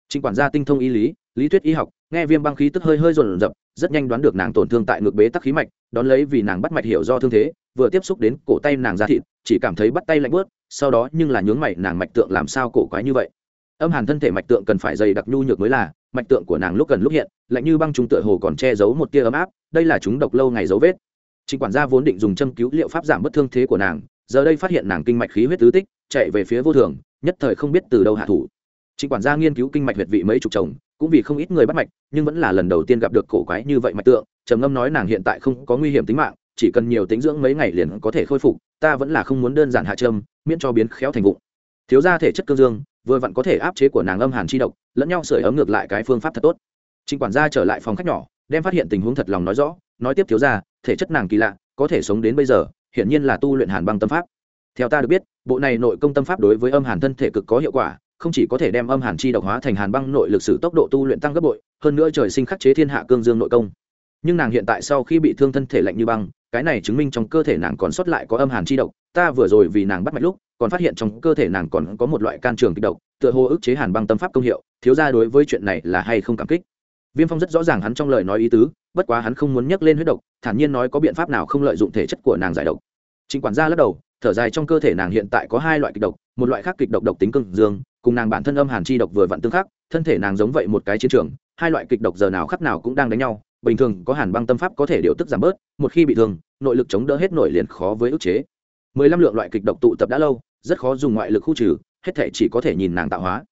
Trịnh quản gia tinh thông y lý lý thuyết y học nghe viêm băng khí tức hơi hơi rồn rập, rất nhanh đoán được nàng tổn thương tại ngực bế tắc khí mạch, đón lấy vì nàng bắt mạch hiểu do thương thế, vừa tiếp xúc đến cổ tay nàng ra thịt, chỉ cảm thấy bắt tay lạnh bớt sau đó nhưng là nhướng mày, nàng mạch tượng làm sao cổ quái như vậy? Âm hàn thân thể mạch tượng cần phải dày đặc nhu nhược mới là, mạch tượng của nàng lúc gần lúc hiện, lạnh như băng trùng tựa hồ còn che giấu một tia ấm áp, đây là chúng độc lâu ngày dấu vết. Chính quản gia vốn định dùng châm cứu liệu pháp giảm bất thương thế của nàng, giờ đây phát hiện nàng kinh mạch khí huyết tứ tích, chạy về phía vô thường, nhất thời không biết từ đâu hạ thủ. Chính quản gia nghiên cứu kinh mạch huyệt vị mấy chục chồng cũng vì không ít người bắt mạch, nhưng vẫn là lần đầu tiên gặp được cổ quái như vậy mạch tượng. Trầm ngâm nói nàng hiện tại không có nguy hiểm tính mạng, chỉ cần nhiều tính dưỡng mấy ngày liền có thể khôi phục, ta vẫn là không muốn đơn giản hạ trâm miễn cho biến khéo thành vụng. Thiếu ra thể chất cương dương, vừa vặn có thể áp chế của nàng âm hàn chi độc, lẫn nhau sưởi ấm ngược lại cái phương pháp thật tốt. Trịnh quản gia trở lại phòng khách nhỏ, đem phát hiện tình huống thật lòng nói rõ, nói tiếp thiếu ra thể chất nàng kỳ lạ, có thể sống đến bây giờ, hiển nhiên là tu luyện hàn băng tâm pháp. Theo ta được biết, bộ này nội công tâm pháp đối với âm hàn thân thể cực có hiệu quả không chỉ có thể đem âm hàn chi độc hóa thành hàn băng nội lực sử tốc độ tu luyện tăng gấp bội, hơn nữa trời sinh khắc chế thiên hạ cương dương nội công. Nhưng nàng hiện tại sau khi bị thương thân thể lạnh như băng, cái này chứng minh trong cơ thể nàng còn sót lại có âm hàn chi độc. Ta vừa rồi vì nàng bắt mạch lúc, còn phát hiện trong cơ thể nàng còn có một loại can trường kịch độc, tựa hồ ức chế hàn băng tâm pháp công hiệu, thiếu ra đối với chuyện này là hay không cảm kích? Viêm phong rất rõ ràng hắn trong lời nói ý tứ, bất quá hắn không muốn nhắc lên huyết độc, thản nhiên nói có biện pháp nào không lợi dụng thể chất của nàng giải độc. Chính quản gia lắc đầu, thở dài trong cơ thể nàng hiện tại có hai loại kịch độc, một loại khác kịch độc độc tính cương dương cùng nàng bản thân âm hàn chi độc vừa vặn tương khắc, thân thể nàng giống vậy một cái chiến trường, hai loại kịch độc giờ nào khắc nào cũng đang đánh nhau, bình thường có hàn băng tâm pháp có thể điều tức giảm bớt, một khi bị thương, nội lực chống đỡ hết nội liền khó với ức chế. Mười lăm lượng loại kịch độc tụ tập đã lâu, rất khó dùng ngoại lực khu trừ, hết thể chỉ có thể nhìn nàng tạo hóa.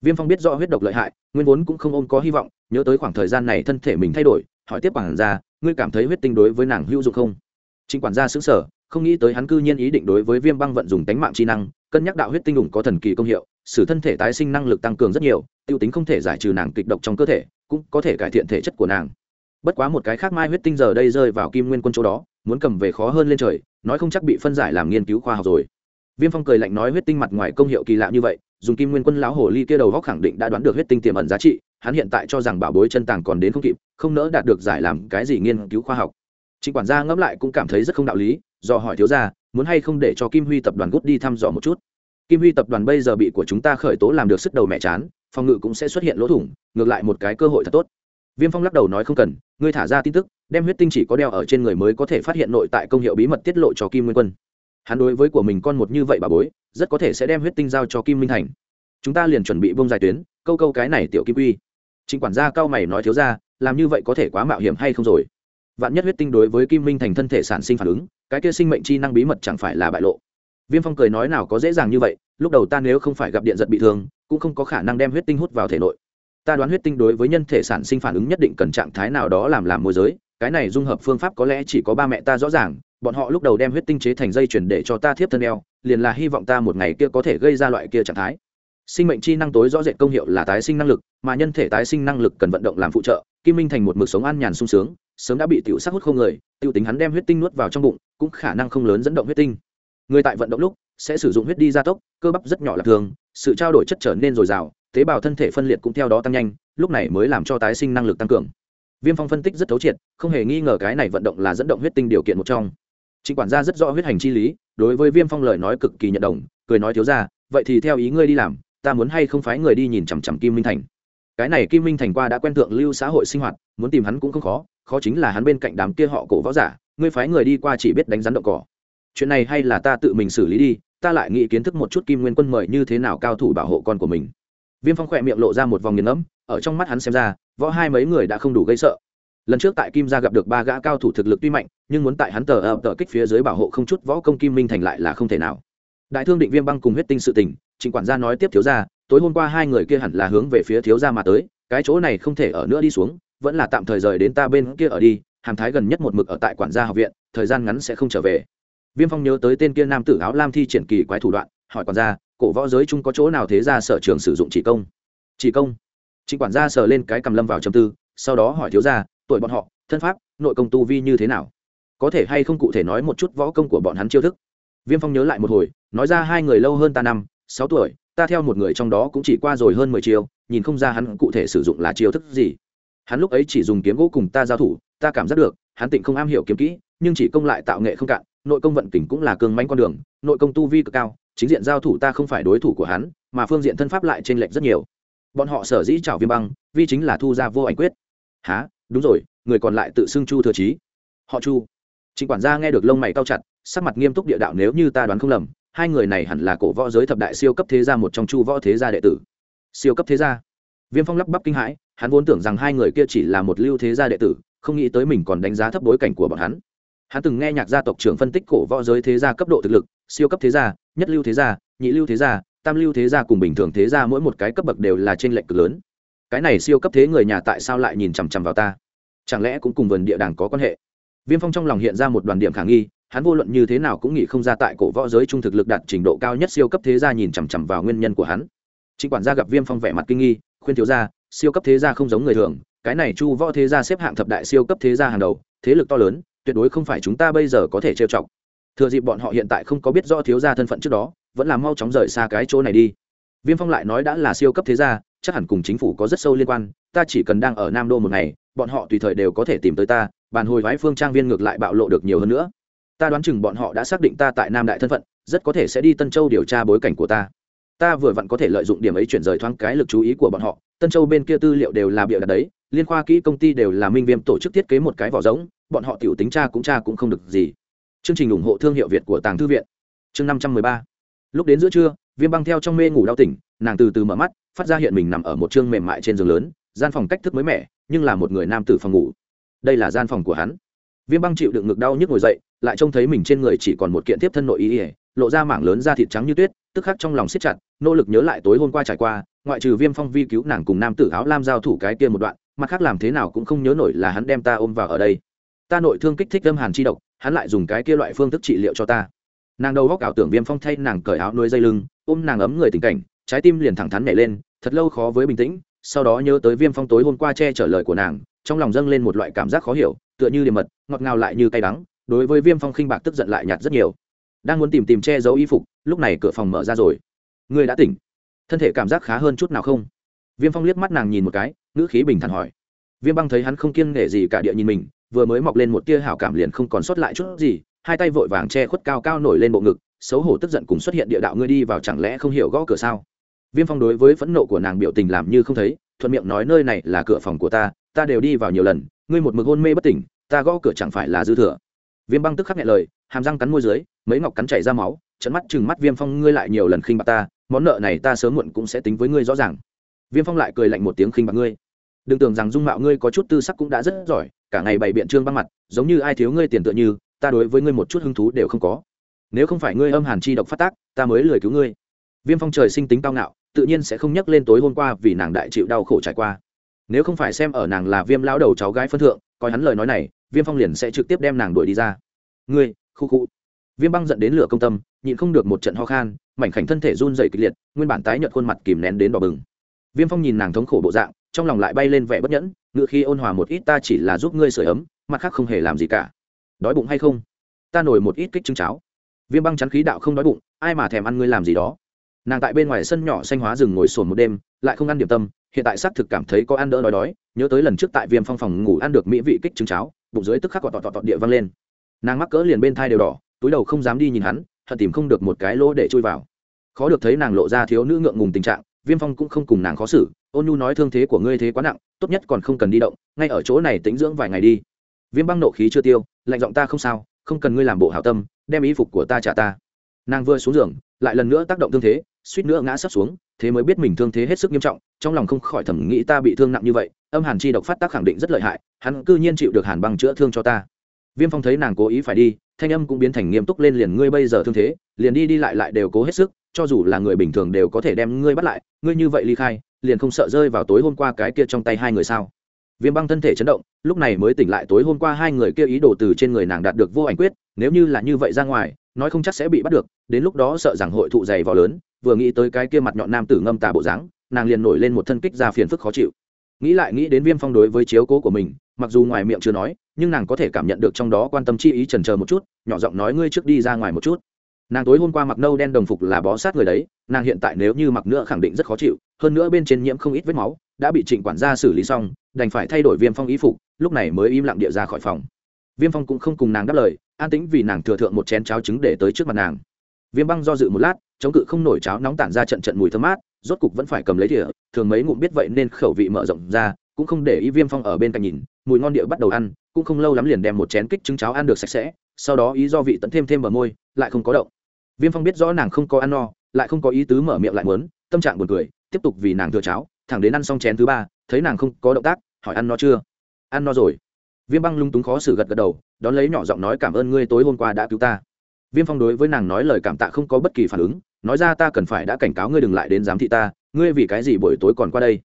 Viêm phong biết rõ huyết độc lợi hại, nguyên vốn cũng không ôm có hy vọng, nhớ tới khoảng thời gian này thân thể mình thay đổi, hỏi tiếp quản gia, ngươi cảm thấy huyết tinh đối với nàng hữu dụng không? Chính quản gia xứng sở không nghĩ tới hắn cư nhiên ý định đối với viêm băng vận dùng tánh mạng chi năng, cân nhắc đạo huyết tinh đủng có thần kỳ công hiệu sử thân thể tái sinh năng lực tăng cường rất nhiều, tiêu tính không thể giải trừ nàng kịch độc trong cơ thể, cũng có thể cải thiện thể chất của nàng. Bất quá một cái khác mai huyết tinh giờ đây rơi vào kim nguyên quân chỗ đó, muốn cầm về khó hơn lên trời, nói không chắc bị phân giải làm nghiên cứu khoa học rồi. Viêm phong cười lạnh nói huyết tinh mặt ngoài công hiệu kỳ lạ như vậy, dùng kim nguyên quân lão hồ ly kia đầu góc khẳng định đã đoán được huyết tinh tiềm ẩn giá trị, hắn hiện tại cho rằng bảo bối chân tàng còn đến không kịp, không nỡ đạt được giải làm cái gì nghiên cứu khoa học. Trịnh quản gia ngẫm lại cũng cảm thấy rất không đạo lý, do hỏi thiếu gia, muốn hay không để cho kim huy tập đoàn gút đi thăm dò một chút kim huy tập đoàn bây giờ bị của chúng ta khởi tố làm được sức đầu mẹ chán, phòng ngự cũng sẽ xuất hiện lỗ thủng, ngược lại một cái cơ hội thật tốt. Viêm phong lắc đầu nói không cần, ngươi thả ra tin tức, đem huyết tinh chỉ có đeo ở trên người mới có thể phát hiện nội tại công hiệu bí mật tiết lộ cho kim nguyên quân. Hắn đối với của mình con một như vậy bà bối, rất có thể sẽ đem huyết tinh giao cho kim minh thành. Chúng ta liền chuẩn bị bông dài tuyến, câu câu cái này tiểu kim quy. Trình quản gia cao mày nói thiếu ra, làm như vậy có thể quá mạo hiểm hay không rồi? Vạn nhất huyết tinh đối với kim minh thành thân thể sản sinh phản ứng, cái kia sinh mệnh chi năng bí mật chẳng phải là bại lộ viêm phong cười nói nào có dễ dàng như vậy, lúc đầu ta nếu không phải gặp điện giật bị thương, cũng không có khả năng đem huyết tinh hút vào thể nội. Ta đoán huyết tinh đối với nhân thể sản sinh phản ứng nhất định cần trạng thái nào đó làm làm môi giới, cái này dung hợp phương pháp có lẽ chỉ có ba mẹ ta rõ ràng, bọn họ lúc đầu đem huyết tinh chế thành dây chuyển để cho ta thiếp thân eo, liền là hy vọng ta một ngày kia có thể gây ra loại kia trạng thái. Sinh mệnh chi năng tối rõ rệt công hiệu là tái sinh năng lực, mà nhân thể tái sinh năng lực cần vận động làm phụ trợ. Kim minh thành một mực sống an nhàn sung sướng, sớm đã bị tiểu sắc hút không người, tiểu tính hắn đem huyết tinh nuốt vào trong bụng, cũng khả năng không lớn dẫn động huyết tinh người tại vận động lúc, sẽ sử dụng huyết đi gia tốc, cơ bắp rất nhỏ là thường, sự trao đổi chất trở nên dồi dào, tế bào thân thể phân liệt cũng theo đó tăng nhanh, lúc này mới làm cho tái sinh năng lực tăng cường. Viêm phong phân tích rất thấu triệt, không hề nghi ngờ cái này vận động là dẫn động huyết tinh điều kiện một trong. Chính quản gia rất rõ huyết hành chi lý, đối với viêm phong lời nói cực kỳ nhận đồng, cười nói thiếu ra, vậy thì theo ý ngươi đi làm, ta muốn hay không phái người đi nhìn chằm chằm kim minh thành? Cái này kim minh thành qua đã quen thượng lưu xã hội sinh hoạt, muốn tìm hắn cũng không khó khó chính là hắn bên cạnh đám kia họ cổ võ giả, ngươi phái người đi qua chỉ biết đánh rắn động cỏ chuyện này hay là ta tự mình xử lý đi, ta lại nghĩ kiến thức một chút kim nguyên quân mời như thế nào cao thủ bảo hộ con của mình. Viêm phong khỏe miệng lộ ra một vòng nghiền ngẫm, ở trong mắt hắn xem ra, võ hai mấy người đã không đủ gây sợ. Lần trước tại kim gia gặp được ba gã cao thủ thực lực tuy mạnh, nhưng muốn tại hắn tờ ập tờ kích phía dưới bảo hộ không chút võ công kim minh thành lại là không thể nào. Đại thương định viêm băng cùng huyết tinh sự tình, trịnh quản gia nói tiếp thiếu gia, tối hôm qua hai người kia hẳn là hướng về phía thiếu gia mà tới, cái chỗ này không thể ở nữa đi xuống, vẫn là tạm thời rời đến ta bên kia ở đi, hàm thái gần nhất một mực ở tại quản gia học viện, thời gian ngắn sẽ không trở về viêm phong nhớ tới tên kia nam tử áo lam thi triển kỳ quái thủ đoạn, hỏi quản gia, cổ võ giới chung có chỗ nào thế ra sở trường sử dụng chỉ công? Chỉ công? Trịnh quản gia sờ lên cái cầm lâm vào trầm tư, sau đó hỏi thiếu gia, tuổi bọn họ, thân pháp, nội công tu vi như thế nào? Có thể hay không cụ thể nói một chút võ công của bọn hắn chiêu thức? Viêm phong nhớ lại một hồi, nói ra hai người lâu hơn ta năm, sáu tuổi, ta theo một người trong đó cũng chỉ qua rồi hơn mười chiêu, nhìn không ra hắn cụ thể sử dụng là chiêu thức gì. Hắn lúc ấy chỉ dùng kiếm gỗ cùng ta giao thủ, ta cảm giác được, hắn tịnh không am hiểu kiếm kỹ, nhưng chỉ công lại tạo nghệ không cạn nội công vận kình cũng là cường mãnh con đường, nội công tu vi cực cao, chính diện giao thủ ta không phải đối thủ của hắn, mà phương diện thân pháp lại t r ê n lệch rất nhiều. Bọn họ sở dĩ chảo viêm băng vi chính là thu ra vô ảnh quyết. Há đúng rồi, người còn lại tự xưng chu thừa trí họ chu. Trịnh quản gia nghe được lông mày cao chặt, sắc mặt nghiêm túc địa đạo nếu như ta đoán không lầm, hai người này hẳn là cổ võ giới thập đại siêu cấp thế gia một trong chu võ thế gia đệ tử. Siêu cấp thế gia? Viêm phong lắp bắp kinh hãi, hắn vốn tưởng rằng hai người kia chỉ là một lưu thế gia đệ tử, không nghĩ tới mình còn đánh giá thấp bối cảnh của bọn hắn hắn từng nghe nhạc gia tộc trưởng phân tích cổ võ giới thế gia cấp độ thực lực, siêu cấp thế gia, nhất lưu thế gia, nhị lưu thế gia, tam lưu thế gia cùng bình thường thế gia mỗi một cái cấp bậc đều là trên lệnh cực lớn. Cái này siêu cấp thế người nhà tại sao lại nhìn chằm chằm vào ta? Chẳng lẽ cũng cùng vườn địa đàng có quan hệ? Viêm phong trong lòng hiện ra một đoàn điểm khả nghi, hắn vô luận như thế nào cũng nghĩ không ra tại cổ võ giới trung thực lực đạt trình độ cao nhất siêu cấp thế gia nhìn chằm chằm vào nguyên nhân của hắn. Trịnh quản gia gặp viêm phong vẻ mặt kinh nghi, khuyên thiếu gia, siêu cấp thế gia không giống người thường, cái này chu võ thế gia xếp hạng thập đại siêu cấp thế gia hàng đầu, thế lực to lớn tuyệt đối không phải chúng ta bây giờ có thể trêu chọc. Thừa dịp bọn họ hiện tại không có biết rõ thiếu gia thân phận trước đó, vẫn là mau chóng rời xa cái chỗ này đi. Viêm phong lại nói đã là siêu cấp thế gia, chắc hẳn cùng chính phủ có rất sâu liên quan, ta chỉ cần đang ở nam đô một ngày, bọn họ tùy thời đều có thể tìm tới ta, bàn hồi vái phương trang viên ngược lại bạo lộ được nhiều hơn nữa. Ta đoán chừng bọn họ đã xác định ta tại nam đại thân phận, rất có thể sẽ đi tân châu điều tra bối cảnh của ta. Ta vừa vặn có thể lợi dụng điểm ấy chuyển rời thoáng cái lực chú ý của bọn họ, tân châu bên kia tư liệu đều là bịa đặt đấy liên khoa kỹ công ty đều là minh viêm tổ chức thiết kế một cái vỏ giống, bọn họ tiểu tính cha cũng cha cũng không được gì. Chương trình ủng hộ thương hiệu việt của tàng thư viện. Chương năm trăm mười ba. Lúc đến giữa trưa, viêm băng theo trong mê ngủ đau tỉnh, nàng từ từ mở mắt, phát ra hiện mình nằm ở một chương mềm mại trên giường lớn, gian phòng cách thức mới mẻ, nhưng là một người nam tử phòng ngủ. Đây là gian phòng của hắn. Viêm băng chịu đựng ngực đau nhức ngồi dậy, lại trông thấy mình trên người chỉ còn một kiện tiếp thân nội ý ỉa lộ ra mảng lớn da thịt trắng như tuyết, tức khắc trong lòng siết chặt, nỗ lực nhớ lại tối hôm qua trải qua, ngoại trừ viêm phong vi cứu nàng cùng nam tử áo lam giao thủ cái kia một đoạn mặt khác làm thế nào cũng không nhớ nổi là hắn đem ta ôm vào ở đây. Ta nội thương kích thích âm hàn chi độc, hắn lại dùng cái kia loại phương thức trị liệu cho ta. Nàng đầu góc ảo tưởng viêm phong thay nàng cởi áo nuôi dây lưng, ôm nàng ấm người tình cảnh, trái tim liền thẳng thắn nhảy lên, thật lâu khó với bình tĩnh, sau đó nhớ tới viêm phong tối hôm qua che chở lời của nàng, trong lòng dâng lên một loại cảm giác khó hiểu, tựa như điểm mật, ngọt ngào lại như cay đắng, đối với viêm phong khinh bạc tức giận lại nhạt rất nhiều. Đang muốn tìm tìm che giấu y phục, lúc này cửa phòng mở ra rồi. Người đã tỉnh. Thân thể cảm giác khá hơn chút nào không? Viêm phong liếc mắt nàng nhìn một cái ngữ khí bình thản hỏi. Viêm băng thấy hắn không kiêng nể gì cả địa nhìn mình, vừa mới mọc lên một tia hảo cảm liền không còn sót lại chút gì, hai tay vội vàng che khuất cao cao nổi lên bộ ngực, xấu hổ tức giận cùng xuất hiện địa đạo ngươi đi vào chẳng lẽ không hiểu gõ cửa sao? Viêm phong đối với phẫn nộ của nàng biểu tình làm như không thấy, thuận miệng nói nơi này là cửa phòng của ta ta đều đi vào nhiều lần, ngươi một mực hôn mê bất tỉnh, ta gõ cửa chẳng phải là dư thừa. Viêm băng tức khắc nhẹ lời, hàm răng cắn môi dưới, mấy ngọc cắn chảy ra máu trận mắt chừng mắt viêm phong, ngươi lại nhiều lần khinh bạc ta, món nợ này ta sớm muộn cũng sẽ tính với ngươi rõ ràng. Viêm phong lại cười lạnh một tiếng khinh bạc ngươi đừng tưởng rằng dung mạo ngươi có chút tư sắc cũng đã rất giỏi, cả ngày bày biện trương băng mặt, giống như ai thiếu ngươi tiền tựa như, ta đối với ngươi một chút hứng thú đều không có. Nếu không phải ngươi âm hàn chi độc phát tác, ta mới lười cứu ngươi. Viêm phong trời sinh tính cao ngạo, tự nhiên sẽ không nhắc lên tối hôm qua vì nàng đại chịu đau khổ trải qua. Nếu không phải xem ở nàng là viêm lão đầu cháu gái phân thượng, coi hắn lời nói này, viêm phong liền sẽ trực tiếp đem nàng đuổi đi ra. Ngươi, khu khu. Viêm băng dẫn đến lửa công tâm, nhịn không được một trận ho khan, mảnh khảnh thân thể run dày kịch liệt, nguyên bản tái nhợt khuôn mặt kìm nén đến đỏ bừng. Viêm phong nhìn nàng thống khổ bộ dạng trong lòng lại bay lên vẻ bất nhẫn, ngự khi ôn hòa một ít ta chỉ là giúp ngươi sửa ấm, mặt khác không hề làm gì cả. Đói bụng hay không? Ta nổi một ít kích trứng cháo. Viêm băng chắn khí đạo không đói bụng, ai mà thèm ăn ngươi làm gì đó? Nàng tại bên ngoài sân nhỏ xanh hóa rừng ngồi sồn một đêm, lại không ăn điểm tâm, hiện tại xác thực cảm thấy có ăn đỡ đói đói, nhớ tới lần trước tại viêm phong phòng ngủ ăn được mỹ vị kích trứng cháo, bụng dưới tức khắc gọt tọt tọt địa văng lên. Nàng mắc cỡ liền bên thai đều đỏ, túi đầu không dám đi nhìn hắn, hận tìm không được một cái lỗ để chui vào. Khó được thấy nàng lộ ra thiếu nữ ngượng ngùng tình trạng, viêm phong cũng không cùng nàng khó xử ôn nhu nói thương thế của ngươi thế quá nặng, tốt nhất còn không cần đi động, ngay ở chỗ này tính dưỡng vài ngày đi. Viêm băng nộ khí chưa tiêu, lạnh giọng ta không sao, không cần ngươi làm bộ hảo tâm, đem y phục của ta trả ta. Nàng vừa xuống giường, lại lần nữa tác động thương thế, suýt nữa ngã sấp xuống, thế mới biết mình thương thế hết sức nghiêm trọng, trong lòng không khỏi thẩm nghĩ ta bị thương nặng như vậy, âm hàn chi độc phát tác khẳng định rất lợi hại, hắn cư nhiên chịu được hàn băng chữa thương cho ta. Viêm phong thấy nàng cố ý phải đi, thanh âm cũng biến thành nghiêm túc lên liền, ngươi bây giờ thương thế, liền đi đi lại lại đều cố hết sức cho dù là người bình thường đều có thể đem ngươi bắt lại, ngươi như vậy ly khai, liền không sợ rơi vào tối hôm qua cái kia trong tay hai người sao? Viêm băng thân thể chấn động, lúc này mới tỉnh lại tối hôm qua hai người kia ý đồ từ trên người nàng đạt được vô ảnh quyết, nếu như là như vậy ra ngoài, nói không chắc sẽ bị bắt được, đến lúc đó sợ rằng hội thụ dày vào lớn, vừa nghĩ tới cái kia mặt nhọn nam tử ngâm tà bộ dáng, nàng liền nổi lên một thân kích ra phiền phức khó chịu. Nghĩ lại nghĩ đến viêm phong đối với chiếu cố của mình, mặc dù ngoài miệng chưa nói, nhưng nàng có thể cảm nhận được trong đó quan tâm chi ý trần chờ một chút, nhỏ giọng nói ngươi trước đi ra ngoài một chút nàng tối hôm qua mặc nâu đen đồng phục là bó sát người đấy, nàng hiện tại nếu như mặc nữa khẳng định rất khó chịu, hơn nữa bên trên nhiễm không ít vết máu, đã bị trịnh quản gia xử lý xong, đành phải thay đổi viêm phong ý phục, lúc này mới im lặng địa ra khỏi phòng. Viêm phong cũng không cùng nàng đáp lời, an tĩnh vì nàng thừa thượng một chén cháo trứng để tới trước mặt nàng. Viêm băng do dự một lát, chống cự không nổi cháo nóng tản ra trận trận mùi thơm mát, rốt cục vẫn phải cầm lấy thìa, thường mấy ngụm biết vậy nên khẩu vị mở rộng ra, cũng không để ý viêm phong ở bên cạnh nhìn, mùi ngon địa bắt đầu ăn, cũng không lâu lắm liền đem một chén kích trứng cháo ăn được sạch sẽ, sau đó ý do vị tận thêm thêm vào môi, lại không có động viêm phong biết rõ nàng không có ăn no, lại không có ý tứ mở miệng lại muốn, tâm trạng buồn cười, tiếp tục vì nàng thừa cháo, thẳng đến ăn xong chén thứ ba, thấy nàng không có động tác, hỏi ăn no chưa? Ăn no rồi. Viêm băng lung túng khó xử gật gật đầu, đón lấy nhỏ giọng nói cảm ơn ngươi tối hôm qua đã cứu ta. Viêm phong đối với nàng nói lời cảm tạ không có bất kỳ phản ứng, nói ra ta cần phải đã cảnh cáo ngươi đừng lại đến giám thị ta, ngươi vì cái gì buổi tối còn qua đây?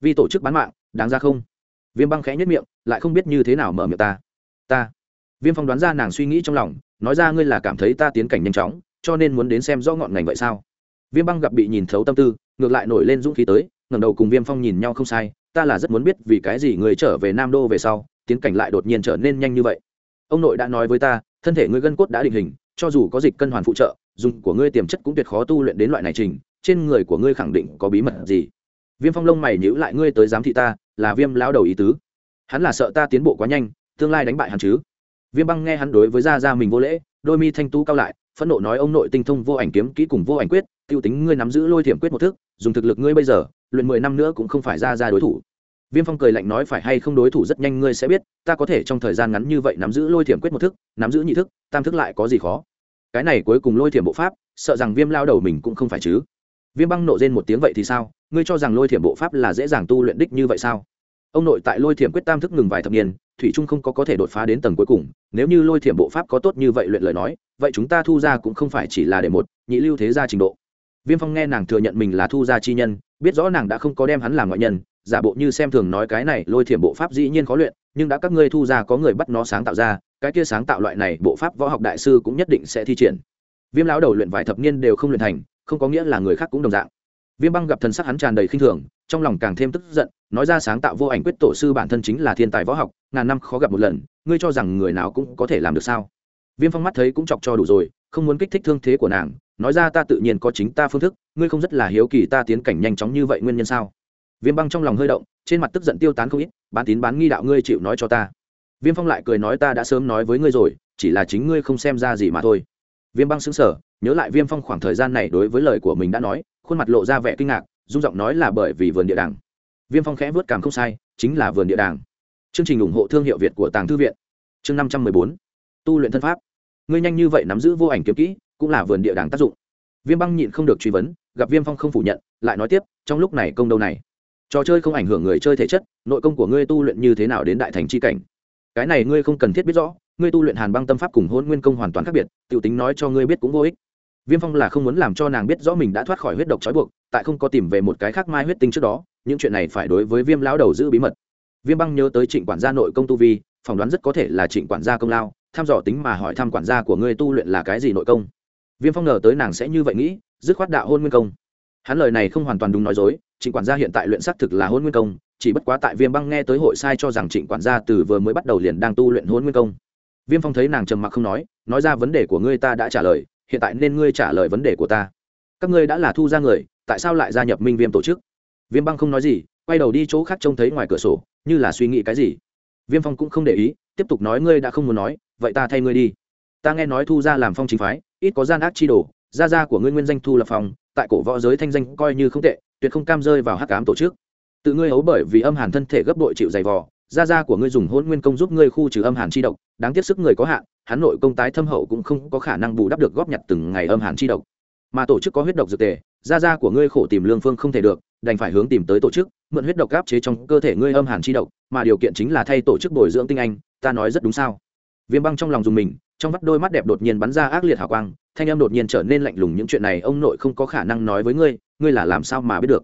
Vì tổ chức bán mạng, đáng ra không? Viêm băng khẽ nhất miệng, lại không biết như thế nào mở miệng ta. Ta. Viêm phong đoán ra nàng suy nghĩ trong lòng, nói ra ngươi là cảm thấy ta tiến cảnh nhanh chóng cho nên muốn đến xem rõ ngọn ngành vậy sao? Viêm băng gặp bị nhìn thấu tâm tư, ngược lại nổi lên dũng khí tới, ngẩng đầu cùng viêm phong nhìn nhau không sai, ta là rất muốn biết vì cái gì người trở về nam đô về sau, tiến cảnh lại đột nhiên trở nên nhanh như vậy. Ông nội đã nói với ta, thân thể ngươi gân cốt đã định hình, cho dù có dịch cân hoàn phụ trợ, dùng của ngươi tiềm chất cũng tuyệt khó tu luyện đến loại này trình, trên người của ngươi khẳng định có bí mật gì. Viêm phong lông mày nhữ lại, ngươi tới giám thị ta, là viêm lão đầu ý tứ. Hắn là sợ ta tiến bộ quá nhanh, tương lai đánh bại hắn chứ? Viêm băng nghe hắn đối với gia gia mình vô lễ đôi mi thanh tú cao lại, phẫn nộ nói ông nội tinh thông vô ảnh kiếm kỹ cùng vô ảnh quyết t i ê u tính ngươi nắm giữ lôi thiểm quyết một thức, dùng thực lực ngươi bây giờ, luyện mười năm nữa cũng không phải ra ra đối thủ. Viêm phong cười lạnh nói phải hay không đối thủ rất nhanh ngươi sẽ biết, ta có thể trong thời gian ngắn như vậy nắm giữ lôi thiểm quyết một thức, nắm giữ nhị thức, tam thức lại có gì khó. Cái này cuối cùng lôi thiểm bộ pháp, sợ rằng viêm lao đầu mình cũng không phải chứ. Viêm băng nộ rên một tiếng vậy thì sao? Ngươi cho rằng lôi thiểm bộ pháp là dễ dàng tu luyện đích như vậy sao? Ông nội tại lôi thiểm quyết tam thức ngừng vài thập niên, thủy trung không có có thể đột phá đến tầng cuối cùng, nếu như lôi thiểm bộ pháp có tốt như vậy luyện lời nói, vậy chúng ta thu ra cũng không phải chỉ là để một, nhị lưu thế gia trình độ. Viêm phong nghe nàng thừa nhận mình là thu gia chi nhân, biết rõ nàng đã không có đem hắn làm ngoại nhân, giả bộ như xem thường nói cái này lôi thiểm bộ pháp dĩ nhiên khó luyện, nhưng đã các ngươi thu ra có người bắt nó sáng tạo ra, cái kia sáng tạo loại này bộ pháp võ học đại sư cũng nhất định sẽ thi triển. Viêm lão đầu luyện vài thập niên đều không luyện thành, không có nghĩa là người khác cũng đồng dạng. Viêm băng gặp thần sắc hắn tràn đầy khinh thường, trong lòng càng thêm tức giận nói ra sáng tạo vô ảnh quyết tổ sư bản thân chính là thiên tài võ học, ngàn năm khó gặp một lần, ngươi cho rằng người nào cũng có thể làm được sao? Viêm phong mắt thấy cũng chọc cho đủ rồi, không muốn kích thích thương thế của nàng, nói ra ta tự nhiên có chính ta phương thức, ngươi không rất là hiếu kỳ ta tiến cảnh nhanh chóng như vậy nguyên nhân sao? Viêm băng trong lòng hơi động, trên mặt tức giận tiêu tán không ít, bán tín bán nghi đạo ngươi chịu nói cho ta. Viêm phong lại cười nói ta đã sớm nói với ngươi rồi, chỉ là chính ngươi không xem ra gì mà thôi. Viêm băng xứng sở nhớ lại viêm phong khoảng thời gian này đối với lời của mình đã nói, khuôn mặt lộ ra vẻ kinh ngạc dung giọng nói là bởi vì vườn địa đàng viêm phong khẽ vớt cảm không sai, chính là vườn địa đàng. Chương trình ủng hộ thương hiệu việt của tàng thư viện. Chương năm trăm mười bốn. Tu luyện thân pháp. Ngươi nhanh như vậy nắm giữ vô ảnh kiếm kỹ, cũng là vườn địa đàng tác dụng. Viêm băng nhịn không được truy vấn, gặp viêm phong không phủ nhận, lại nói tiếp, trong lúc này công đâu này? Trò chơi không ảnh hưởng người chơi thể chất, nội công của ngươi tu luyện như thế nào đến đại thành c h i cảnh? Cái này ngươi không cần thiết biết rõ, ngươi tu luyện hàn băng tâm pháp cùng hôn nguyên công hoàn toàn khác biệt t i ể u tính nói cho ngươi biết cũng vô ích. Viêm phong là không muốn làm cho nàng biết rõ mình đã thoát khỏi huyết độc trói buộc, tại không có tìm về một cái khác mai huyết tinh trước đó những chuyện này phải đối với viêm lão đầu giữ bí mật. Viêm băng nhớ tới trịnh quản gia nội công tu vi, phỏng đoán rất có thể là trịnh quản gia công lao thăm dò tính mà hỏi thăm quản gia của ngươi tu luyện là cái gì nội công. Viêm phong ngờ tới nàng sẽ như vậy nghĩ, dứt khoát đạo hôn nguyên công. Hắn lời này không hoàn toàn đúng nói dối, trịnh quản gia hiện tại luyện xác thực là hôn nguyên công, chỉ bất quá tại viêm băng nghe tới hội sai cho rằng trịnh quản gia từ vừa mới bắt đầu liền đang tu luyện hôn nguyên công. Viêm phong thấy nàng trầm mặc không nói nói ra vấn đề của ngươi ta đã trả lời, hiện tại nên ngươi trả lời vấn đề của ta. Các ngươi đã là thu ra người, tại sao lại gia nhập minh viêm tổ chức? Viêm băng không nói gì, quay đầu đi chỗ khác trông thấy ngoài cửa sổ, như là suy nghĩ cái gì. Viêm phong cũng không để ý, tiếp tục nói ngươi đã không muốn nói, vậy ta thay ngươi đi. Ta nghe nói thu ra làm phong chính phái, ít có gian ác chi đồ, gia gia của ngươi nguyên danh thu lập phòng tại cổ võ giới thanh danh coi như không tệ, tuyệt không cam rơi vào hắc ám tổ chức. Tự ngươi hấu bởi vì âm hàn thân thể gấp bội chịu dày vò, gia gia của ngươi dùng hôn nguyên công giúp ngươi khu trừ âm hàn chi độc, đáng tiếc sức người có hạn, hắn nội công tái thâm hậu cũng không có khả năng bù đắp được góp nhặt từng ngày âm hàn chi độc. Mà tổ chức có huyết độc dược tề gia gia của ngươi khổ tìm lương phương không thể được, đành phải hướng tìm tới tổ chức, mượn huyết độc gáp chế trong cơ thể ngươi âm hàn chi độc, mà điều kiện chính là thay tổ chức bồi dưỡng tinh anh, ta nói rất đúng sao? Viêm băng trong lòng dùng mình, trong vắt đôi mắt đẹp đột nhiên bắn ra ác liệt hào quang, thanh em đột nhiên trở nên lạnh lùng những chuyện này ông nội không có khả năng nói với ngươi ngươi là làm sao mà biết được?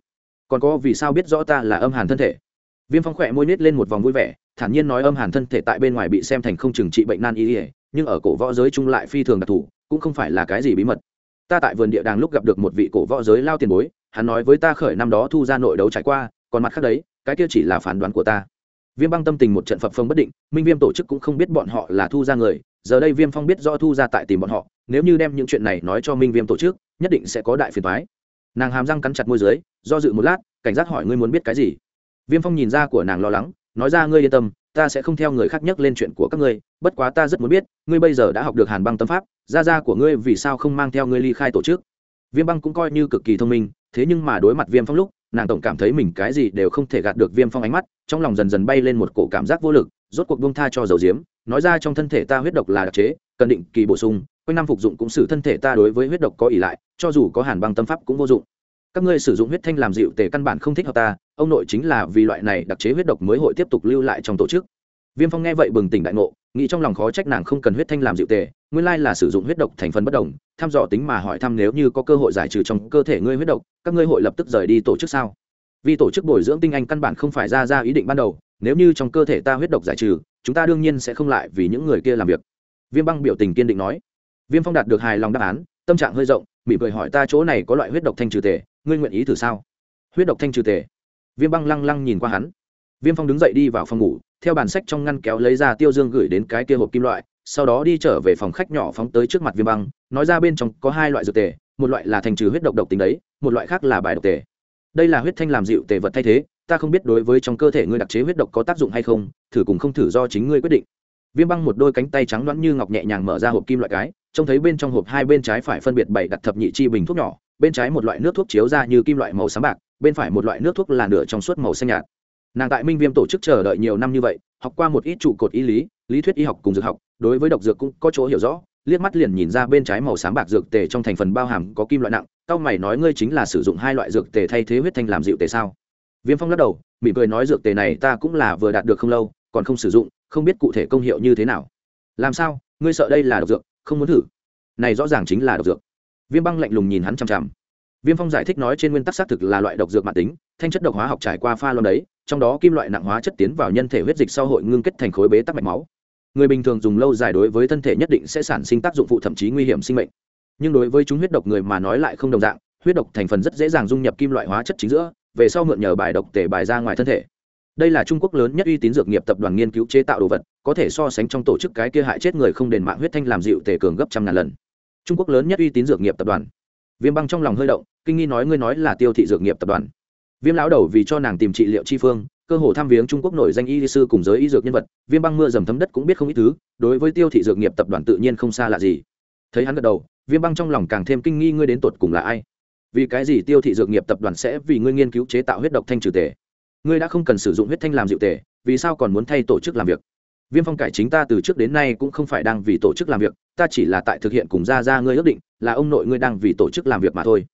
Còn có vì sao biết rõ ta là âm hàn thân thể? Viêm phong khỏe môi nít lên một vòng vui vẻ, thản nhiên nói âm hàn thân thể tại bên ngoài bị xem thành không chừng trị bệnh nan y nhưng ở cổ võ giới chung lại phi thường đặc thù, cũng không phải là cái gì bí mật ta tại vườn địa đàng lúc gặp được một vị cổ võ giới lao tiền bối, hắn nói với ta khởi năm đó thu ra nội đấu trải qua, còn mặt khác đấy, cái kia chỉ là phán đoán của ta. Viêm băng tâm tình một trận phập phông bất định, minh viêm tổ chức cũng không biết bọn họ là thu ra người, giờ đây viêm phong biết rõ thu ra tại tìm bọn họ, nếu như đem những chuyện này nói cho minh viêm tổ chức, nhất định sẽ có đại phiền thoái nàng hàm răng cắn chặt môi dưới, do dự một lát, cảnh giác hỏi ngươi muốn biết cái gì. Viêm phong nhìn ra của nàng lo lắng, nói ra ngươi yên tâm, ta sẽ không theo người khác nhắc lên chuyện của các ngươi bất quá ta rất muốn biết, ngươi bây giờ đã học được hàn băng tâm pháp, gia gia của ngươi vì sao không mang theo ngươi ly khai tổ chức? Viêm băng cũng coi như cực kỳ thông minh, thế nhưng mà đối mặt viêm phong lúc, nàng tổng cảm thấy mình cái gì đều không thể gạt được viêm phong ánh mắt, trong lòng dần dần bay lên một cổ cảm giác vô lực, rốt cuộc buông tha cho dầu diếm, nói ra trong thân thể ta huyết độc là đặc chế, cần định kỳ bổ sung, quanh năm phục dụng cũng xử thân thể ta đối với huyết độc có ỷ lại, cho dù có hàn băng tâm pháp cũng vô dụng. Các ngươi sử dụng huyết thanh làm dịu tề căn bản không thích hợp ta, ông nội chính là vì loại này đặc chế huyết độc mới hội tiếp tục lưu lại trong tổ chức. Viêm phong nghe vậy bừng tỉnh đại ngộ nghĩ trong lòng khó trách nàng không cần huyết thanh làm dịu tề, nguyên lai là sử dụng huyết độc thành phần bất đồng, thăm dò tính mà hỏi thăm nếu như có cơ hội giải trừ trong cơ thể ngươi huyết độc, các ngươi hội lập tức rời đi tổ chức sao? Vì tổ chức bồi dưỡng tinh anh căn bản không phải ra ra ý định ban đầu, nếu như trong cơ thể ta huyết độc giải trừ, chúng ta đương nhiên sẽ không lại vì những người kia làm việc. Viêm băng biểu tình kiên định nói. Viêm phong đạt được hài lòng đáp án, tâm trạng hơi rộng, mỉm cười hỏi ta chỗ này có loại huyết độc thanh trừ tề, ngươi nguyện ý thử sao? Huyết độc thanh trừ tề. Viêm băng lăng lăng nhìn qua hắn. Viêm phong đứng dậy đi vào phòng ngủ theo bản sách trong ngăn kéo lấy ra tiêu dương gửi đến cái kia hộp kim loại, sau đó đi trở về phòng khách nhỏ phóng tới trước mặt viêm băng, nói ra bên trong có hai loại dược tề, một loại là thành trừ huyết độc độc tính đấy, một loại khác là bài độc tề. Đây là huyết thanh làm dịu tề vật thay thế, ta không biết đối với trong cơ thể ngươi đặc chế huyết độc có tác dụng hay không, thử cùng không thử do chính ngươi quyết định. Viêm băng một đôi cánh tay trắng loãng như ngọc nhẹ nhàng mở ra hộp kim loại cái, trông thấy bên trong hộp hai bên trái phải phân biệt bảy đặt thập nhị chi bình thuốc nhỏ, bên trái một loại nước thuốc chiếu ra như kim loại màu sáng bạc, bên phải một loại nước thuốc là nửa trong suốt màu xanh nhạt nàng tại minh viêm tổ chức chờ đợi nhiều năm như vậy, học qua một ít trụ cột y lý lý thuyết y học cùng dược học, đối với độc dược cũng có chỗ hiểu rõ, liếc mắt liền nhìn ra bên trái màu sáng bạc dược tề trong thành phần bao hàm có kim loại nặng cao mày nói ngươi chính là sử dụng hai loại dược tề thay thế huyết thanh làm dịu tề sao? Viêm phong lắc đầu, mỉm cười nói dược tề này ta cũng là vừa đạt được không lâu, còn không sử dụng, không biết cụ thể công hiệu như thế nào. Làm sao? Ngươi sợ đây là độc dược, không muốn thử. Này rõ ràng chính là độc dược. Viêm băng lạnh lùng nhìn hắn chằm chằm viêm phong giải thích nói trên nguyên tắc xác thực là loại độc dược mạng tính, thanh chất độc hóa học trải qua pha loan đấy, trong đó kim loại nặng hóa chất tiến vào nhân thể huyết dịch sau hội ngưng kết thành khối bế tắc mạch máu. Người bình thường dùng lâu dài đối với thân thể nhất định sẽ sản sinh tác dụng phụ thậm chí nguy hiểm sinh mệnh. Nhưng đối với chúng huyết độc người mà nói lại không đồng dạng, huyết độc thành phần rất dễ dàng dung nhập kim loại hóa chất chính giữa, về sau mượn nhờ bài độc tể bài ra ngoài thân thể. Đây là trung quốc lớn nhất uy tín dược nghiệp tập đoàn nghiên cứu chế tạo đồ vật, có thể so sánh trong tổ chức cái kia hại chết người không đền mạng huyết thanh làm dịu tể cường gấp trăm ngàn lần. Trung quốc lớn nhất uy tín dược nghiệp tập đoàn viêm băng trong lòng hơi động, kinh nghi nói ngươi nói là tiêu thị dược nghiệp tập đoàn. Viêm lão đầu vì cho nàng tìm trị liệu chi phương, cơ hồ tham viếng trung quốc nổi danh y sư cùng giới y dược nhân vật, viêm băng mưa dầm thấm đất cũng biết không ít thứ, đối với tiêu thị dược nghiệp tập đoàn tự nhiên không xa lạ gì. Thấy hắn gật đầu, viêm băng trong lòng càng thêm kinh nghi ngươi đến tột cùng là ai? Vì cái gì tiêu thị dược nghiệp tập đoàn sẽ vì ngươi nghiên cứu chế tạo huyết độc thanh trừ tề? Ngươi đã không cần sử dụng huyết thanh làm dịu tề, vì sao còn muốn thay tổ chức làm việc? Viêm phong cải chính ta từ trước đến nay cũng không phải đang vì tổ chức làm việc, ta chỉ là tại thực hiện cùng ra ra ngươi ước định là ông nội ngươi đang vì tổ chức làm việc mà thôi.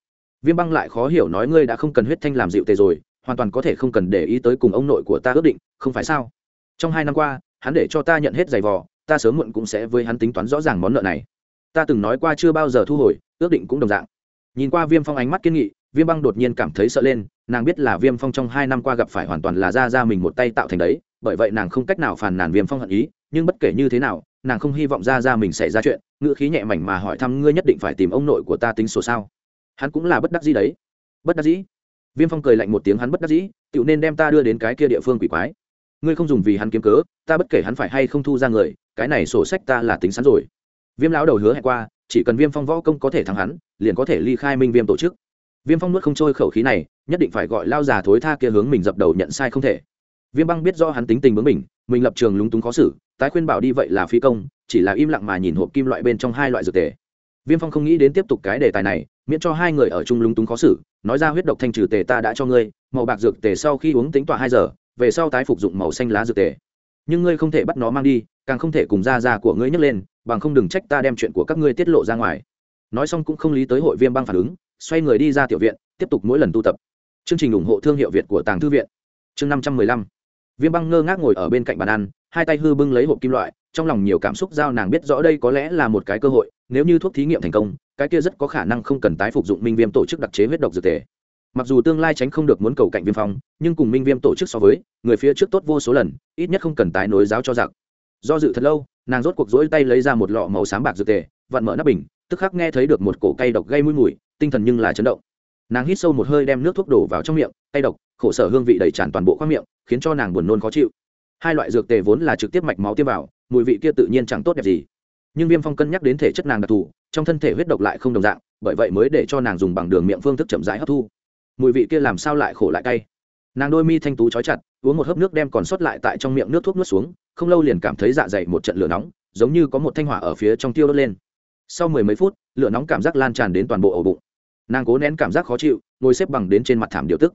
Viêm băng lại khó hiểu nói ngươi đã không cần huyết thanh làm dịu tề rồi, hoàn toàn có thể không cần để ý tới cùng ông nội của ta ước định, không phải sao? Trong hai năm qua, hắn để cho ta nhận hết giày vò, ta sớm muộn cũng sẽ với hắn tính toán rõ ràng món nợ này. Ta từng nói qua chưa bao giờ thu hồi, ước định cũng đồng dạng. Nhìn qua viêm phong ánh mắt kiên nghị, viêm băng đột nhiên cảm thấy sợ lên, nàng biết là viêm phong trong hai năm qua gặp phải hoàn toàn là ra ra mình một tay tạo thành đấy, bởi vậy nàng không cách nào phàn nàn viêm phong hận ý, nhưng bất kể như thế nào nàng không hy vọng ra ra mình xảy ra chuyện, ngữ khí nhẹ mảnh mà hỏi thăm ngươi nhất định phải tìm ông nội của ta tính sổ sao? Hắn cũng là bất đắc dĩ đấy. Bất đắc dĩ? Viêm phong cười lạnh một tiếng hắn bất đắc dĩ tự nên đem ta đưa đến cái kia địa phương quỷ quái. Ngươi không dùng vì hắn kiếm cớ, ta bất kể hắn phải hay không thu ra người, cái này sổ sách ta là tính sẵn rồi. Viêm lão đầu hứa hẹn qua, chỉ cần viêm phong võ công có thể thắng hắn, liền có thể ly khai minh viêm tổ chức. Viêm phong nuốt không trôi khẩu khí này, nhất định phải gọi lao già thối tha kia hướng mình dập đầu nhận sai không thể viêm băng biết do hắn tính tình bướng mình mình lập trường lúng túng khó xử, tái khuyên bảo đi vậy là phi công, chỉ là im lặng mà nhìn hộp kim loại bên trong hai loại dược tề. Viêm phong không nghĩ đến tiếp tục cái đề tài này, miễn cho hai người ở chung lúng túng khó xử, nói ra huyết độc thanh trừ tề ta đã cho ngươi, màu bạc dược tề sau khi uống tính tọa hai giờ, về sau tái phục dụng màu xanh lá dược tề. Nhưng ngươi không thể bắt nó mang đi, càng không thể cùng gia gia của ngươi nhấc lên, bằng không đừng trách ta đem chuyện của các ngươi tiết lộ ra ngoài. Nói xong cũng không lý tới hội viêm băng phản ứng, xoay người đi ra tiểu viện, tiếp tục mỗi lần tu tập. Chương trình ủng hộ thương hiệu việt của tàng thư viện. Chương năm trăm mười lăm viêm băng ngơ ngác ngồi ở bên cạnh bàn ăn, hai tay hư bưng lấy hộp kim loại, trong lòng nhiều cảm xúc giao nàng biết rõ đây có lẽ là một cái cơ hội, nếu như thuốc thí nghiệm thành công, cái kia rất có khả năng không cần tái phục dụng minh viêm tổ chức đặc chế huyết độc dược tề mặc dù tương lai tránh không được muốn cầu cạnh viêm phong, nhưng cùng minh viêm tổ chức so với, người phía trước tốt vô số lần, ít nhất không cần tái nối giáo cho giặc. Do dự thật lâu, nàng rốt cuộc rỗi tay lấy ra một lọ màu xám bạc dược tề vặn mở nắp bình, tức khắc nghe thấy được một cổ cây độc gây mũi mùi, tinh thần nhưng là chấn động nàng hít sâu một hơi đem nước thuốc đổ vào trong miệng tay độc, khổ sở hương vị đầy tràn toàn bộ khoang miệng, khiến cho nàng buồn nôn khó chịu. Hai loại dược tề vốn là trực tiếp mạch máu tiêm vào, mùi vị kia tự nhiên chẳng tốt đẹp gì. Nhưng viêm phong cân nhắc đến thể chất nàng đặc thù, trong thân thể huyết độc lại không đồng dạng, bởi vậy mới để cho nàng dùng bằng đường miệng phương thức chậm rãi hấp thu. Mùi vị kia làm sao lại khổ lại cay? Nàng đôi mi thanh tú trói chặt, uống một hớp nước đem còn sót lại tại trong miệng nước thuốc nuốt xuống, không lâu liền cảm thấy dạ dày một trận lửa nóng, giống như có một thanh hỏa ở phía trong tiêu đốt lên. Sau mười mấy phút, lửa nóng cảm giác lan tràn đến toàn bộ ổ bụng nàng cố nén cảm giác khó chịu, ngồi xếp bằng đến trên mặt thảm điều tức.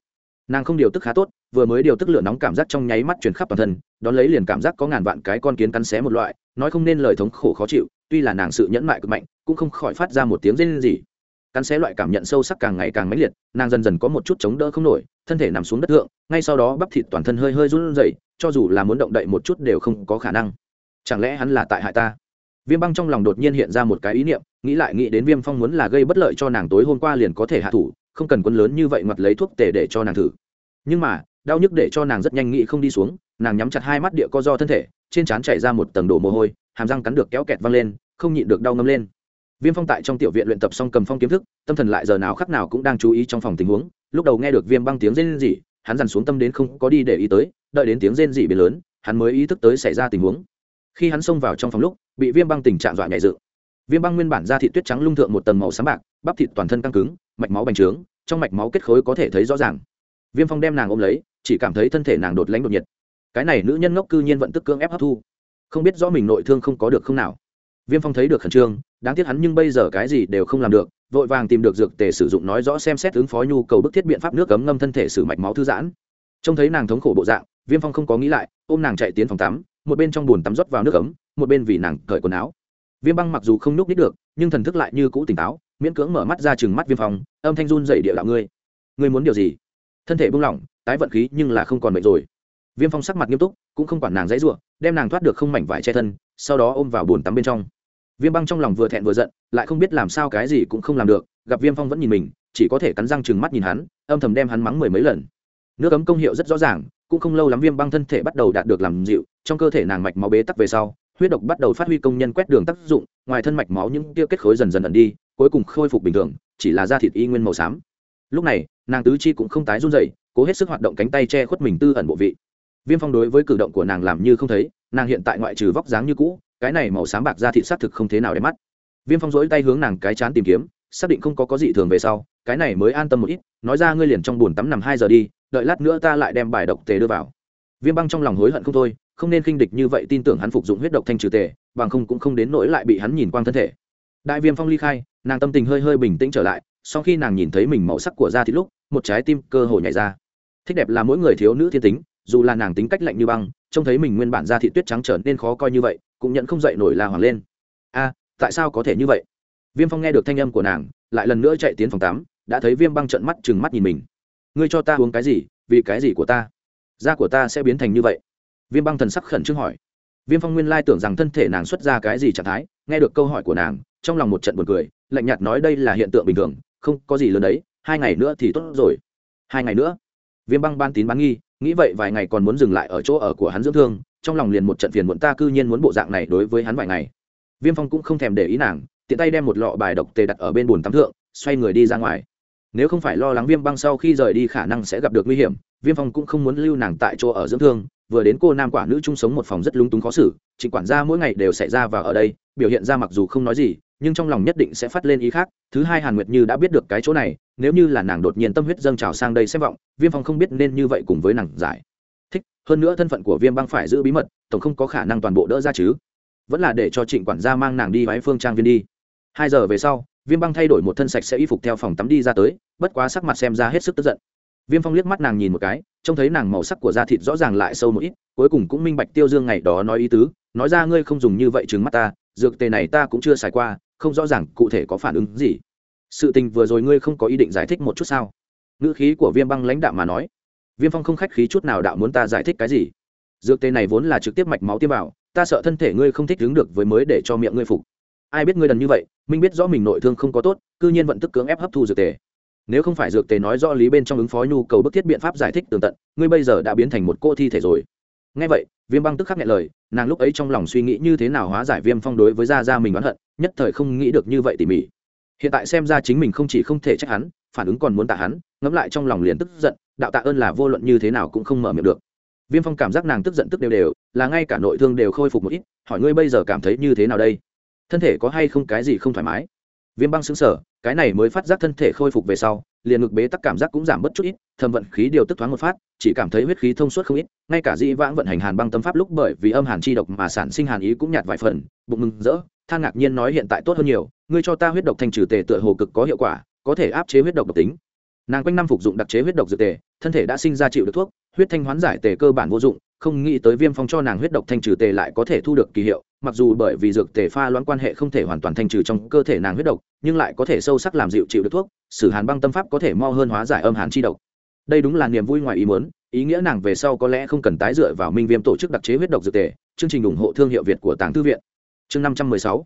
Nàng không điều tức khá tốt, vừa mới điều tức lửa nóng cảm giác trong nháy mắt truyền khắp toàn thân, đón lấy liền cảm giác có ngàn vạn cái con kiến cắn xé một loại, nói không nên lời thống khổ khó chịu, tuy là nàng sự nhẫn mại cực mạnh, cũng không khỏi phát ra một tiếng rên gì cắn xé loại cảm nhận sâu sắc càng ngày càng mãnh liệt, nàng dần dần có một chút chống đỡ không nổi, thân thể nằm xuống đất thượng, ngay sau đó bắp thịt toàn thân hơi hơi run rẩy, cho dù là muốn động đậy một chút đều không có khả năng. Chẳng lẽ hắn là tại hại ta? Viêm băng trong lòng đột nhiên hiện ra một cái ý niệm nghĩ lại nghĩ đến viêm phong muốn là gây bất lợi cho nàng tối hôm qua liền có thể hạ thủ, không cần quân lớn như vậy ngoặt lấy thuốc tể để cho nàng thử. Nhưng mà, đau nhức để cho nàng rất nhanh nghĩ không đi xuống, nàng nhắm chặt hai mắt địa co do thân thể, trên trán chảy ra một tầng đổ mồ hôi, hàm răng cắn được kéo kẹt văng lên, không nhịn được đau ngâm lên. Viêm phong tại trong tiểu viện luyện tập xong cầm phong kiếm thức, tâm thần lại giờ nào khắc nào cũng đang chú ý trong phòng tình huống, lúc đầu nghe được viêm băng tiếng rên rỉ, hắn dằn xuống tâm đến không có đi để ý tới, đợi đến tiếng rên rỉ biến lớn, hắn mới ý thức tới xảy ra tình huống. Khi hắn xông vào trong phòng lúc, bị viêm băng tình trạng dọa nhảy dự viêm băng nguyên bản da thịt tuyết trắng lung thượng một tầng màu sáng bạc, bắp thịt toàn thân căng cứng, mạch máu bành trướng, trong mạch máu kết khối có thể thấy rõ ràng. Viêm phong đem nàng ôm lấy, chỉ cảm thấy thân thể nàng đột lánh đột nhiệt. Cái này nữ nhân ngốc cư nhiên vẫn tức cưỡng ép hấp thu. Không biết rõ mình nội thương không có được không nào. Viêm phong thấy được khẩn trương, đáng tiếc hắn nhưng bây giờ cái gì đều không làm được, vội vàng tìm được dược tề sử dụng nói rõ xem xét ứng phó nhu cầu bức thiết biện pháp nước cấm ngâm thân thể xử mạch máu thư giãn. Trông thấy nàng thống khổ bộ dạng, viêm phong không có nghĩ lại, ôm nàng chạy tiến phòng tắm, một bên trong buồn tắm rót vào nước ấm, một bên vì nàng cởi quần áo viêm băng mặc dù không núp nít được, nhưng thần thức lại như cũ tỉnh táo, miễn cưỡng mở mắt ra chừng mắt viêm phong, âm thanh run dậy địa đạo ngươi. Ngươi muốn điều gì? Thân thể buông lỏng, tái vận khí nhưng là không còn bệnh rồi. Viêm phong sắc mặt nghiêm túc, cũng không quản nàng dãy ruộng, đem nàng thoát được không mảnh vải che thân, sau đó ôm vào bồn tắm bên trong. Viêm băng trong lòng vừa thẹn vừa giận, lại không biết làm sao cái gì cũng không làm được, gặp viêm phong vẫn nhìn mình, chỉ có thể cắn răng chừng mắt nhìn hắn, âm thầm đem hắn mắng mười mấy lần. Nước ấm công hiệu rất rõ ràng, cũng không lâu lắm viêm băng thân thể bắt đầu đạt được làm dịu, trong cơ thể nàng mạch máu bế tắc về sau huyết độc bắt đầu phát huy công nhân quét đường tác dụng, ngoài thân mạch máu những tia kết khối dần dần ẩn đi, cuối cùng khôi phục bình thường, chỉ là da thịt y nguyên màu xám. Lúc này, nàng tứ chi cũng không tái run dậy cố hết sức hoạt động cánh tay che khuất mình tư ẩn bộ vị. Viêm phong đối với cử động của nàng làm như không thấy, nàng hiện tại ngoại trừ vóc dáng như cũ, cái này màu xám bạc da thịt xác thực không thế nào để mắt. Viêm phong dỗi tay hướng nàng cái chán tìm kiếm, xác định không có có gì thường về sau, cái này mới an tâm một ít, nói ra ngươi liền trong bồn tắm nằm hai giờ đi, đợi lát nữa ta lại đem bài độc tề đưa vào viêm băng trong lòng hối hận không thôi, không nên khinh địch như vậy tin tưởng hắn phục dụng huyết độc thanh trừ tề, bằng không cũng không đến nỗi lại bị hắn nhìn quang thân thể. Đại viêm phong ly khai, nàng tâm tình hơi hơi bình tĩnh trở lại, sau khi nàng nhìn thấy mình màu sắc của da thịt lúc, một trái tim cơ hồ nhảy ra. Thích đẹp là mỗi người thiếu nữ thiên tính, dù là nàng tính cách lạnh như băng, trông thấy mình nguyên bản da thịt tuyết trắng trở nên khó coi như vậy, cũng nhận không dậy nổi la hoàng lên. A, tại sao có thể như vậy? Viêm phong nghe được thanh âm của nàng, lại lần nữa chạy tiến phòng tắm, đã thấy viêm băng trận mắt chừng mắt nhìn mình. Ngươi cho ta uống cái gì, vì cái gì của ta? Da của ta sẽ biến thành như vậy. Viêm băng thần sắc khẩn trương hỏi. Viêm phong nguyên lai tưởng rằng thân thể nàng xuất ra cái gì trạng thái, nghe được câu hỏi của nàng, trong lòng một trận buồn cười, lạnh nhạt nói đây là hiện tượng bình thường, không có gì lớn đấy, hai ngày nữa thì tốt rồi. Hai ngày nữa? Viêm băng ban tín bán nghi, nghĩ vậy vài ngày còn muốn dừng lại ở chỗ ở của hắn dưỡng thương, trong lòng liền một trận phiền muộn ta cư nhiên muốn bộ dạng này đối với hắn vài ngày. Viêm phong cũng không thèm để ý nàng, tiện tay đem một lọ bài độc tề đặt ở bên bồn tắm thượng, xoay người đi ra ngoài. Nếu không phải lo lắng viêm băng sau khi rời đi khả năng sẽ gặp được nguy hiểm viêm phong cũng không muốn lưu nàng tại chỗ ở dưỡng thương, vừa đến cô nam quả nữ chung sống một phòng rất lúng túng khó xử trịnh quản gia mỗi ngày đều xảy ra vào ở đây, biểu hiện ra mặc dù không nói gì, nhưng trong lòng nhất định sẽ phát lên ý khác. Thứ hai hàn nguyệt như đã biết được cái chỗ này, nếu như là nàng đột nhiên tâm huyết dâng trào sang đây xem vọng, viêm phong không biết nên như vậy cùng với nàng giải. Thích, hơn nữa thân phận của viêm băng phải giữ bí mật, tổng không có khả năng toàn bộ đỡ ra chứ. Vẫn là để cho trịnh quản gia mang nàng đi váy phương trang viên đi. Hai giờ về sau, viêm băng thay đổi một thân sạch sẽ y phục theo phòng tắm đi ra tới, bất quá sắc mặt xem ra hết sức tức giận viêm phong liếc mắt nàng nhìn một cái, trông thấy nàng màu sắc của da thịt rõ ràng lại sâu một ít, cuối cùng cũng minh bạch tiêu dương ngày đó nói ý tứ, nói ra ngươi không dùng như vậy trừng mắt ta, dược tề này ta cũng chưa xài qua, không rõ ràng cụ thể có phản ứng gì. Sự tình vừa rồi ngươi không có ý định giải thích một chút sao? Ngữ khí của viêm băng lãnh đạo mà nói. Viêm phong không khách khí chút nào đạo muốn ta giải thích cái gì. Dược tê này vốn là trực tiếp mạch máu tiêm vào, ta sợ thân thể ngươi không thích đứng được với mới để cho miệng ngươi phục. Ai biết ngươi đần như vậy, minh biết rõ mình nội thương không có tốt, cư nhiên vận tức cưỡng ép hấp thu dược tề nếu không phải dược tề nói rõ lý bên trong ứng phó nhu cầu bức thiết biện pháp giải thích tường tận, ngươi bây giờ đã biến thành một cô thi thể rồi. Ngay vậy, viêm băng tức khắc nghe lời, nàng lúc ấy trong lòng suy nghĩ như thế nào hóa giải viêm phong đối với gia gia mình oán hận, nhất thời không nghĩ được như vậy tỉ mỉ. Hiện tại xem ra chính mình không chỉ không thể trách hắn, phản ứng còn muốn tạ hắn, ngẫm lại trong lòng liền tức giận, đạo tạ ơn là vô luận như thế nào cũng không mở miệng được. Viêm phong cảm giác nàng tức giận tức đều đều, là ngay cả nội thương đều khôi phục một ít, hỏi ngươi bây giờ cảm thấy như thế nào đây? Thân thể có hay không cái gì không thoải mái? Viêm băng xứng sở cái này mới phát giác thân thể khôi phục về sau, liền ngực bế tắc cảm giác cũng giảm bớt chút ít, thầm vận khí điều tức thoáng một phát, chỉ cảm thấy huyết khí thông suốt không ít, ngay cả dĩ vãng vận hành hàn băng tâm pháp lúc bởi vì âm hàn chi độc mà sản sinh hàn ý cũng nhạt vài phần, bụng mừng rỡ than ngạc nhiên nói hiện tại tốt hơn nhiều, ngươi cho ta huyết độc thành trừ tề tựa hồ cực có hiệu quả, có thể áp chế huyết độc độc tính. Nàng quanh năm phục dụng đặc chế huyết độc dược tề, thân thể đã sinh ra chịu được thuốc, huyết thanh hoán giải tề cơ bản vô dụng không nghĩ tới viêm phong cho nàng huyết độc thanh trừ tề lại có thể thu được kỳ hiệu, mặc dù bởi vì dược tề pha loãng quan hệ không thể hoàn toàn thanh trừ trong cơ thể nàng huyết độc, nhưng lại có thể sâu sắc làm dịu chịu được thuốc, sử hàn băng tâm pháp có thể mo hơn hóa giải âm hàn chi độc. Đây đúng là niềm vui ngoài ý muốn, ý nghĩa nàng về sau có lẽ không cần tái dựa vào minh viêm tổ chức đặc chế huyết độc dược tề, chương trình ủng hộ thương hiệu việt của tàng thư viện. Chương năm trăm mười sáu.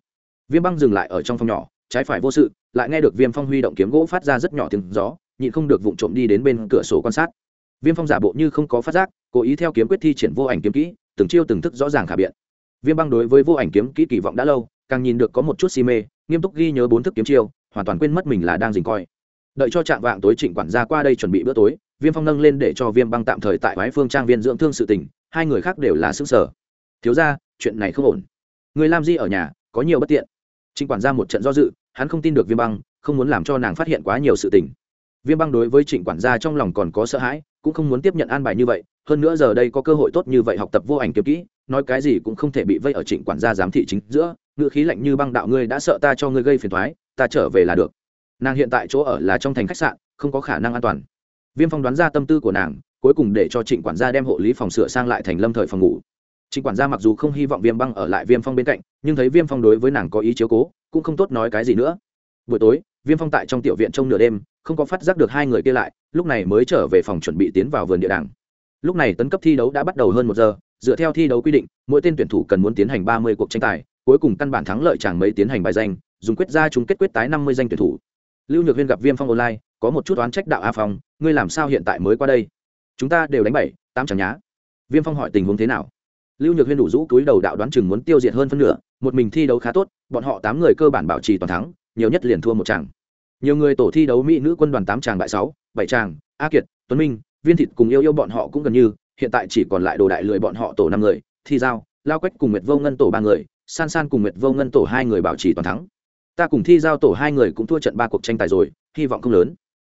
Viêm băng dừng lại ở trong phòng nhỏ, trái phải vô sự, lại nghe được viêm phong huy động kiếm gỗ phát ra rất nhỏ tiếng gió, nhịn không được vụng trộm đi đến bên cửa sổ quan sát viêm phong giả bộ như không có phát giác, cố ý theo kiếm quyết thi triển vô ảnh kiếm kỹ, từng chiêu từng thức rõ ràng khả biện. Viêm băng đối với vô ảnh kiếm kỹ kỳ vọng đã lâu, càng nhìn được có một chút si mê, nghiêm túc ghi nhớ bốn thức kiếm chiêu, hoàn toàn quên mất mình là đang dình coi. Đợi cho trạng vạng tối trịnh quản gia qua đây chuẩn bị bữa tối, viêm phong nâng lên để cho viêm băng tạm thời tại quái phương trang viên dưỡng thương sự tình, hai người khác đều là xứ sở thiếu ra chuyện này không ổn. Người làm gì ở nhà, có nhiều bất tiện. Trịnh quản gia một trận do dự, hắn không tin được viêm băng, không muốn làm cho nàng phát hiện quá nhiều sự tình. Viêm băng đối với trịnh quản gia trong lòng còn có sợ hãi cũng không muốn tiếp nhận an bài như vậy, hơn nữa giờ đây có cơ hội tốt như vậy học tập vô ảnh kiếm kỹ, nói cái gì cũng không thể bị vây ở trịnh quản gia giám thị chính giữa, ngữ khí lạnh như băng đạo, ngươi đã sợ ta cho ngươi gây phiền thoái ta trở về là được. Nàng hiện tại chỗ ở là trong thành khách sạn, không có khả năng an toàn. Viêm phong đoán ra tâm tư của nàng, cuối cùng để cho trịnh quản gia đem hộ lý phòng sửa sang lại thành lâm thời phòng ngủ. Trịnh quản gia mặc dù không hy vọng viêm băng ở lại viêm phong bên cạnh, nhưng thấy viêm phong đối với nàng có ý chiếu cố, cũng không tốt nói cái gì nữa. Buổi tối, viêm phong tại trong tiểu viện trong nửa đêm không có phát giác được hai người kia lại, lúc này mới trở về phòng chuẩn bị tiến vào vườn địa đàng. Lúc này tấn cấp thi đấu đã bắt đầu hơn một giờ, dựa theo thi đấu quy định, mỗi tên tuyển thủ cần muốn tiến hành ba mươi cuộc tranh tài, cuối cùng căn bản thắng lợi chẳng mấy tiến hành bài danh, dùng quyết ra chúng kết quyết tái năm mươi danh tuyển thủ. Lưu nhược huyên gặp viêm phong online, có một chút oán trách đạo a phong, ngươi làm sao hiện tại mới qua đây? Chúng ta đều đánh bảy, tám chẳng nhá. Viêm phong hỏi tình huống thế nào. Lưu nhược huyên đủ rũ túi đầu đạo đoán chừng muốn tiêu diệt hơn phân nửa, một mình thi đấu khá tốt, bọn họ tám người cơ bản bảo trì toàn thắng, nhiều nhất liền thua một chàng nhiều người tổ thi đấu mỹ nữ quân đoàn tám chàng bại sáu, bảy chàng a kiệt, tuấn minh, viên thịt cùng yêu yêu bọn họ cũng gần như, hiện tại chỉ còn lại đồ đại lười bọn họ tổ năm người, thi giao, lao quách cùng nguyệt vô ngân tổ ba người, san san cùng nguyệt vô ngân tổ hai người bảo trì toàn thắng. Ta cùng thi giao tổ hai người cũng thua trận ba cuộc tranh tài rồi, hy vọng không lớn.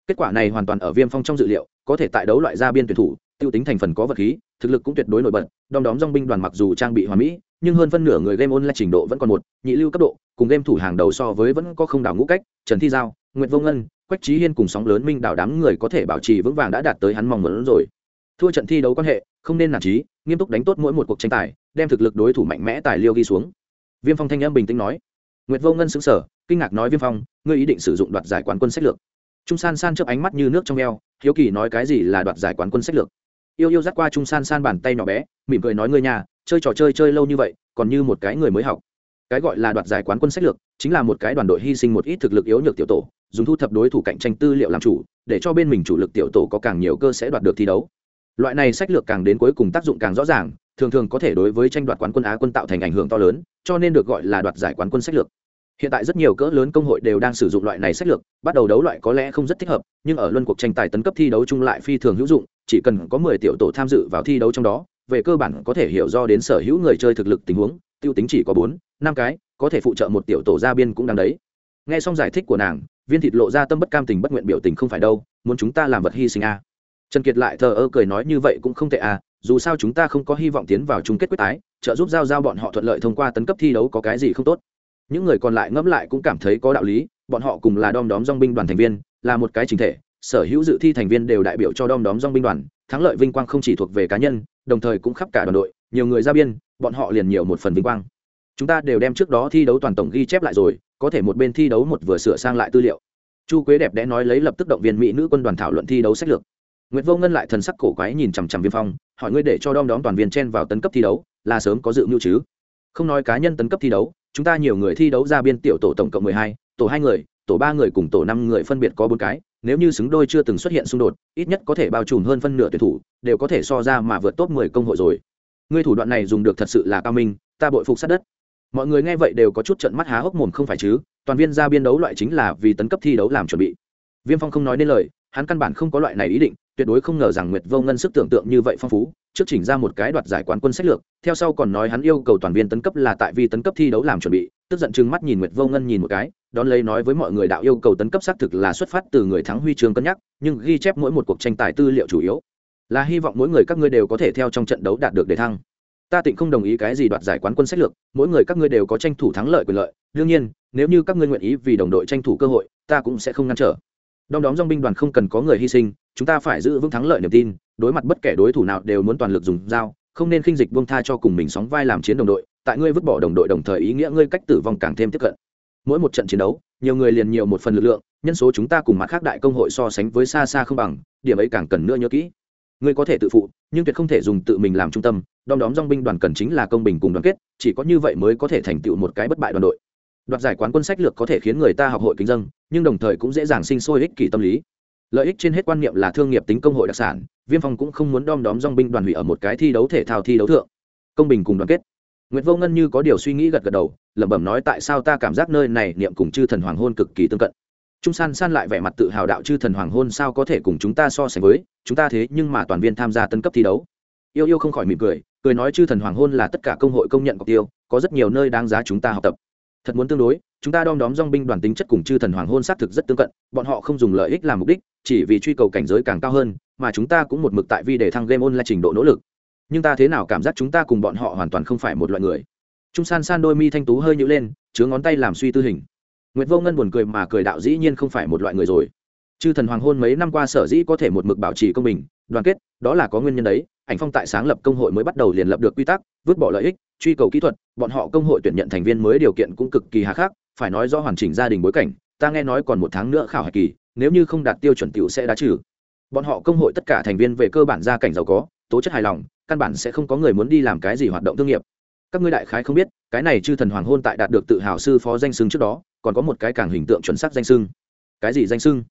Kết quả này hoàn toàn ở viêm phong trong dự liệu, có thể tại đấu loại gia biên tuyển thủ, tiêu tính thành phần có vật khí, thực lực cũng tuyệt đối nổi bật, đom đóm dong binh đoàn mặc dù trang bị hoàn mỹ, nhưng hơn phân nửa người game online trình độ vẫn còn một, nhị lưu cấp độ, cùng game thủ hàng đầu so với vẫn có không đảo ngũ cách, trần thi giao nguyệt vô ngân quách Chí hiên cùng sóng lớn minh đảo đám người có thể bảo trì vững vàng đã đạt tới hắn mong muốn rồi. Thua trận thi đấu quan hệ không nên nản chí, nghiêm túc đánh tốt mỗi một cuộc tranh tài đem thực lực đối thủ mạnh mẽ tài liêu ghi xuống. Viêm phong thanh âm bình tĩnh nói. Nguyệt vô ngân sững sờ, kinh ngạc nói viêm phong ngươi ý định sử dụng đoạt giải quán quân sách lược. Trung san san chớp ánh mắt như nước trong eo hiếu kỳ nói cái gì là đoạt giải quán quân sách lược. Yêu yêu dắt qua trung san san bàn tay nhỏ bé mỉm cười nói ngươi nhà chơi trò chơi chơi lâu như vậy còn như một cái người mới học. Cái gọi là đoạt giải quán quân sách lược chính là một cái đoàn đội hy sinh một ít thực lực yếu nhược tiểu tổ dùng thu thập đối thủ cạnh tranh tư liệu làm chủ, để cho bên mình chủ lực tiểu tổ có càng nhiều cơ sẽ đoạt được thi đấu. Loại này sách lược càng đến cuối cùng tác dụng càng rõ ràng, thường thường có thể đối với tranh đoạt quán quân á quân tạo thành ảnh hưởng to lớn, cho nên được gọi là đoạt giải quán quân sách lược. Hiện tại rất nhiều cỡ lớn công hội đều đang sử dụng loại này sách lược, bắt đầu đấu loại có lẽ không rất thích hợp, nhưng ở luân cuộc tranh tài tấn cấp thi đấu chung lại phi thường hữu dụng, chỉ cần có mười tiểu tổ tham dự vào thi đấu trong đó, về cơ bản có thể hiểu do đến sở hữu người chơi thực lực tình huống, tiêu tính chỉ có bốn, năm cái, có thể phụ trợ một tiểu tổ ra biên cũng đang đấy. Nghe xong giải thích của nàng viên thịt lộ ra tâm bất cam tình bất nguyện biểu tình không phải đâu, muốn chúng ta làm vật hy sinh à. trần kiệt lại thờ ơ cười nói như vậy cũng không tệ à dù sao chúng ta không có hy vọng tiến vào chung kết quyết tái, trợ giúp giao giao bọn họ thuận lợi thông qua tấn cấp thi đấu có cái gì không tốt những người còn lại ngẫm lại cũng cảm thấy có đạo lý, bọn họ cùng là đom đóm dong binh đoàn thành viên, là một cái chính thể, sở hữu dự thi thành viên đều đại biểu cho đom đóm dong binh đoàn, thắng lợi vinh quang không chỉ thuộc về cá nhân, đồng thời cũng khắp cả đoàn đội, nhiều người ra biên, bọn họ liền nhiều một phần vinh quang chúng ta đều đem trước đó thi đấu toàn tổng ghi chép lại rồi, có thể một bên thi đấu một vừa sửa sang lại tư liệu. Chu quế đẹp đẽ nói lấy lập tức động viên mỹ nữ quân đoàn thảo luận thi đấu sách lược. Nguyễn vô ngân lại thần sắc cổ quái nhìn chằm chằm viêm phong, hỏi ngươi để cho đom đóm toàn viên chen vào tấn cấp thi đấu, là sớm có dự mưu chứ? Không nói cá nhân tấn cấp thi đấu, chúng ta nhiều người thi đấu ra biên tiểu tổ tổng cộng mười hai, tổ hai người, tổ ba người cùng tổ năm người phân biệt có bốn cái, nếu như xứng đôi chưa từng xuất hiện xung đột, ít nhất có thể bao trùm hơn phân nửa tuyển thủ, đều có thể so ra mà vượt top mười công hội rồi. Ngươi thủ đoạn này dùng được thật sự là cao minh, ta bội phục sát đất mọi người nghe vậy đều có chút trận mắt há hốc mồm không phải chứ, toàn viên ra biên đấu loại chính là vì tấn cấp thi đấu làm chuẩn bị. Viêm phong không nói nên lời, hắn căn bản không có loại này ý định, tuyệt đối không ngờ rằng nguyệt vô ngân sức tưởng tượng như vậy phong phú, trước chỉnh ra một cái đoạt giải quán quân sách lược, theo sau còn nói hắn yêu cầu toàn viên tấn cấp là tại vì tấn cấp thi đấu làm chuẩn bị, tức giận chừng mắt nhìn nguyệt vô ngân nhìn một cái, đón lấy nói với mọi người đạo yêu cầu tấn cấp xác thực là xuất phát từ người thắng huy chương cân nhắc, nhưng ghi chép mỗi một cuộc tranh tài tư liệu chủ yếu, là hy vọng mỗi người các ngươi đều có thể theo trong trận đấu đạt được đề thăng ta tịnh không đồng ý cái gì đoạt giải quán quân sách lược, mỗi người các ngươi đều có tranh thủ thắng lợi quyền lợi. Đương nhiên, nếu như các ngươi nguyện ý vì đồng đội tranh thủ cơ hội, ta cũng sẽ không ngăn trở. Đom đóm dong binh đoàn không cần có người hy sinh, chúng ta phải giữ vững thắng lợi niềm tin, đối mặt bất kể đối thủ nào đều muốn toàn lực dùng dao, không nên khinh dịch buông tha cho cùng mình sóng vai làm chiến đồng đội, tại ngươi vứt bỏ đồng đội đồng thời ý nghĩa ngươi cách tử vong càng thêm tiếp cận. Mỗi một trận chiến đấu, nhiều người liền nhiều một phần lực lượng, nhân số chúng ta cùng mặt khác đại công hội so sánh với xa xa không bằng, điểm ấy càng cần nữa nhớ kỹ ngươi có thể tự phụ nhưng tuyệt không thể dùng tự mình làm trung tâm. Đom đóm dong binh đoàn cần chính là công bình cùng đoàn kết chỉ có như vậy mới có thể thành tựu một cái bất bại đoàn đội. Đoạt giải quán quân sách lược có thể khiến người ta học hội kính dân nhưng đồng thời cũng dễ dàng sinh sôi ích kỷ tâm lý. Lợi ích trên hết quan niệm là thương nghiệp tính công hội đặc sản viêm phong cũng không muốn đom đóm dong binh đoàn hủy ở một cái thi đấu thể thao thi đấu thượng. Công bình cùng đoàn kết. Nguyệt Vô Ngân như có điều suy nghĩ gật gật đầu, lẩm bẩm nói tại sao ta cảm giác nơi này niệm cùng chư thần hoàng hôn cực kỳ tương cận. Trung San San lại vẻ mặt tự hào đạo chư thần hoàng hôn sao có thể cùng chúng ta so sánh với, chúng ta thế nhưng mà toàn viên tham gia tân cấp thi đấu. Yêu yêu không khỏi mỉm cười, cười nói chư thần hoàng hôn là tất cả công hội công nhận cọc tiêu, có rất nhiều nơi đáng giá chúng ta học tập. Thật muốn tương đối, chúng ta đom đóm dong binh đoàn tính chất cùng chư thần hoàng hôn xác thực rất tương cận, bọn họ không dùng lợi ích làm mục đích, chỉ vì truy cầu cảnh giới càng cao hơn, mà chúng ta cũng một mực tại vì để thăng game online trình độ nỗ lực. Nhưng ta thế nào cảm giác chúng ta cùng bọn họ hoàn toàn không phải một loại người trung san san đôi mi thanh tú hơi nhữ lên chứa ngón tay làm suy tư hình nguyệt vô ngân buồn cười mà cười đạo dĩ nhiên không phải một loại người rồi. Chư thần hoàng hôn mấy năm qua sở dĩ có thể một mực bảo trì công bình, đoàn kết, đó là có nguyên nhân đấy. Ảnh phong tại sáng lập công hội mới bắt đầu liền lập được quy tắc, vứt bỏ lợi ích, truy cầu kỹ thuật, bọn họ công hội tuyển nhận thành viên mới điều kiện cũng cực kỳ hà khắc, phải nói do hoàn chỉnh gia đình bối cảnh, ta nghe nói còn một tháng nữa khảo hạch kỳ, nếu như không đạt tiêu chuẩn tiểu sẽ đá trừ. Bọn họ công hội tất cả thành viên về cơ bản gia cảnh giàu có, tố chất hài lòng, căn bản sẽ không có người muốn đi làm cái gì hoạt động thương nghiệp. Các ngươi đại khái không biết, cái này chư thần hoàng hôn tại đạt được tự hào sư phó danh xứng trước đó còn có một cái càng hình tượng chuẩn xác danh xưng cái gì danh xưng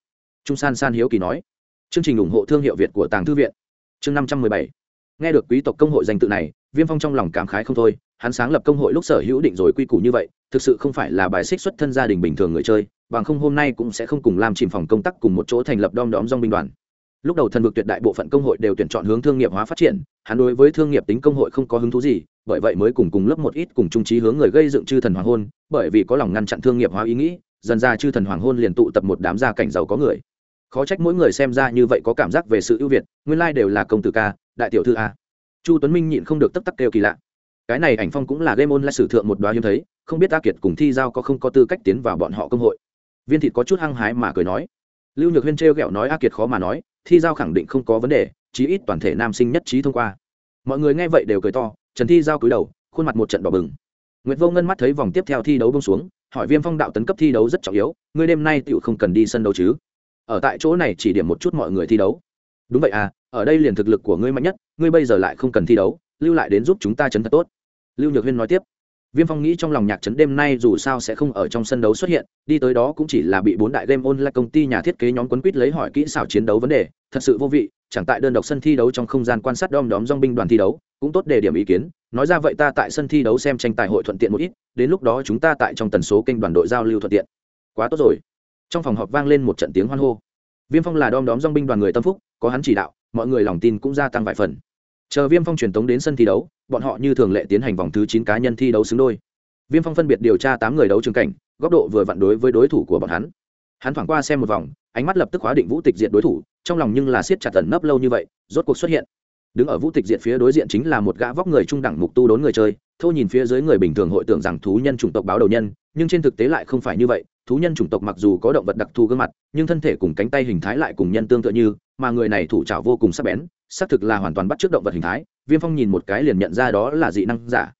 trung san san hiếu kỳ nói. Chương trình ủng hộ thương hiệu việt của tàng thư viện. Chương năm trăm mười bảy. Nghe được quý tộc công hội danh tự này, viêm phong trong lòng cảm khái không thôi. Hắn sáng lập công hội lúc sở hữu định rồi quy củ như vậy, thực sự không phải là bài xích xuất thân gia đình bình thường người chơi, bằng không hôm nay cũng sẽ không cùng làm chìm phòng công tác cùng một chỗ thành lập đom đóm dong binh đoàn lúc đầu thần vực tuyệt đại bộ phận công hội đều tuyển chọn hướng thương nghiệp hóa phát triển, hắn đối với thương nghiệp tính công hội không có hứng thú gì, bởi vậy mới cùng cùng lớp một ít cùng trung trí hướng người gây dựng chư thần hoàng hôn, bởi vì có lòng ngăn chặn thương nghiệp hóa ý nghĩ, dần ra chư thần hoàng hôn liền tụ tập một đám gia cảnh giàu có người. Khó trách mỗi người xem ra như vậy có cảm giác về sự ưu việt, nguyên lai、like、đều là công tử ca, đại tiểu thư a. Chu tuấn minh nhịn không được tấp tắc kêu kỳ lạ. Cái này ảnh phong cũng là game môn lại sử thượng một đoá hiếm thấy, không biết a kiệt cùng thi giao có không có tư cách tiến vào bọn họ công hội. Viên thịt có chút hăng hái mà cười nói. Lưu nhược huyên trêu ghẹo nói a kiệt khó mà nói thi giao khẳng định không có vấn đề, chí ít toàn thể nam sinh nhất trí thông qua. Mọi người nghe vậy đều cười to, trần thi giao cúi đầu, khuôn mặt một trận đỏ bừng. Nguyệt vô ngân mắt thấy vòng tiếp theo thi đấu bông xuống, hỏi viêm phong đạo tấn cấp thi đấu rất trọng yếu, ngươi đêm nay tựu không cần đi sân đấu chứ? Ở tại chỗ này chỉ điểm một chút mọi người thi đấu. Đúng vậy à ở đây liền thực lực của ngươi mạnh nhất, ngươi bây giờ lại không cần thi đấu, lưu lại đến giúp chúng ta chấn thật tốt. Lưu nhược huyên nói tiếp viêm phong nghĩ trong lòng nhạc trấn đêm nay dù sao sẽ không ở trong sân đấu xuất hiện, đi tới đó cũng chỉ là bị bốn đại game online công ty nhà thiết kế nhóm quấn quýt lấy hỏi kỹ xảo chiến đấu vấn đề, thật sự vô vị, chẳng tại đơn độc sân thi đấu trong không gian quan sát đom đóm dòng binh đoàn thi đấu, cũng tốt để điểm ý kiến, nói ra vậy ta tại sân thi đấu xem tranh tài hội thuận tiện một ít, đến lúc đó chúng ta tại trong tần số kênh đoàn đội giao lưu thuận tiện. Quá tốt rồi. Trong phòng họp vang lên một trận tiếng hoan hô. Viêm phong là đom đóm dòng binh đoàn người tâm phúc, có hắn chỉ đạo, mọi người lòng tin cũng gia tăng vài phần chờ viêm phong truyền tống đến sân thi đấu, bọn họ như thường lệ tiến hành vòng thứ chín cá nhân thi đấu xứng đôi. Viêm phong phân biệt điều tra tám người đấu trường cảnh, góc độ vừa vặn đối với đối thủ của bọn hắn. Hắn thoảng qua xem một vòng, ánh mắt lập tức hóa định vũ tịch diệt đối thủ, trong lòng nhưng là siết chặt tẩn nấp lâu như vậy, rốt cuộc xuất hiện đứng ở vũ tịch diện phía đối diện chính là một gã vóc người trung đẳng mục tu đốn người chơi, thô nhìn phía dưới người bình thường hội tưởng rằng thú nhân chủng tộc báo đầu nhân, nhưng trên thực tế lại không phải như vậy. Thú nhân chủng tộc mặc dù có động vật đặc thù gương mặt, nhưng thân thể cùng cánh tay hình thái lại cùng nhân tương tự như, mà người này thủ trào vô cùng sắc bén, xác thực là hoàn toàn bắt trước động vật hình thái. Viêm phong nhìn một cái liền nhận ra đó là dị năng giả.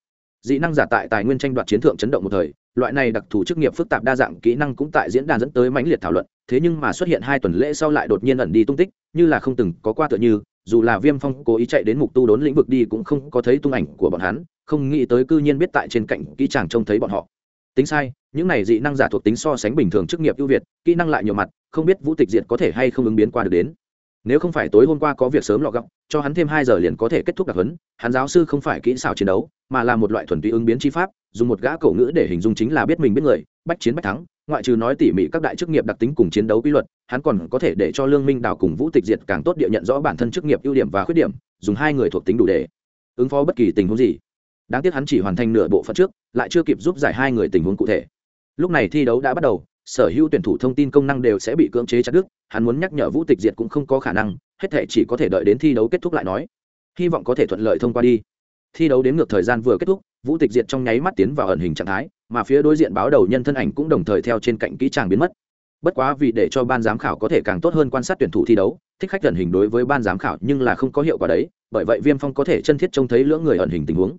Dị năng giả tại tài nguyên tranh đoạt chiến thượng chấn động một thời, loại này đặc thù chức nghiệp phức tạp đa dạng kỹ năng cũng tại diễn đàn dẫn tới mãnh liệt thảo luận, thế nhưng mà xuất hiện hai tuần lễ sau lại đột nhiên ẩn đi tung tích, như là không từng có qua tựa như dù là viêm phong cố ý chạy đến mục tu đốn lĩnh vực đi cũng không có thấy tung ảnh của bọn hắn, không nghĩ tới cư nhiên biết tại trên cạnh kỹ chàng trông thấy bọn họ. Tính sai, những này dị năng giả thuộc tính so sánh bình thường chức nghiệp ưu việt, kỹ năng lại nhiều mặt, không biết vũ tịch diệt có thể hay không ứng biến qua được đến. Nếu không phải tối hôm qua có việc sớm lọ gọng, cho hắn thêm hai giờ liền có thể kết thúc đặc huấn, hắn giáo sư không phải kỹ xảo chiến đấu, mà là một loại thuần túy ứng biến chi pháp, dùng một gã cổ ngữ để hình dung chính là biết mình biết người, bách chiến bách thắng ngoại trừ nói tỉ mỉ các đại chức nghiệp đặc tính cùng chiến đấu quy luật, hắn còn có thể để cho lương minh đào cùng vũ tịch diệt càng tốt địa nhận rõ bản thân chức nghiệp ưu điểm và khuyết điểm, dùng hai người thuộc tính đủ để ứng phó bất kỳ tình huống gì. Đáng tiếc hắn chỉ hoàn thành nửa bộ phận trước, lại chưa kịp giúp giải hai người tình huống cụ thể. Lúc này thi đấu đã bắt đầu, sở hữu tuyển thủ thông tin công năng đều sẽ bị cưỡng chế chặt đứt, hắn muốn nhắc nhở vũ tịch diệt cũng không có khả năng, hết thể chỉ có thể đợi đến thi đấu kết thúc lại nói. Hy vọng có thể thuận lợi thông qua đi. Thi đấu đến ngược thời gian vừa kết thúc vũ tịch diệt trong nháy mắt tiến vào ẩn hình trạng thái, mà phía đối diện báo đầu nhân thân ảnh cũng đồng thời theo trên cạnh kỹ tràng biến mất. Bất quá vì để cho ban giám khảo có thể càng tốt hơn quan sát tuyển thủ thi đấu, thích khách ẩn hình đối với ban giám khảo nhưng là không có hiệu quả đấy, bởi vậy viêm phong có thể chân thiết trông thấy lưỡng người ẩn hình tình huống.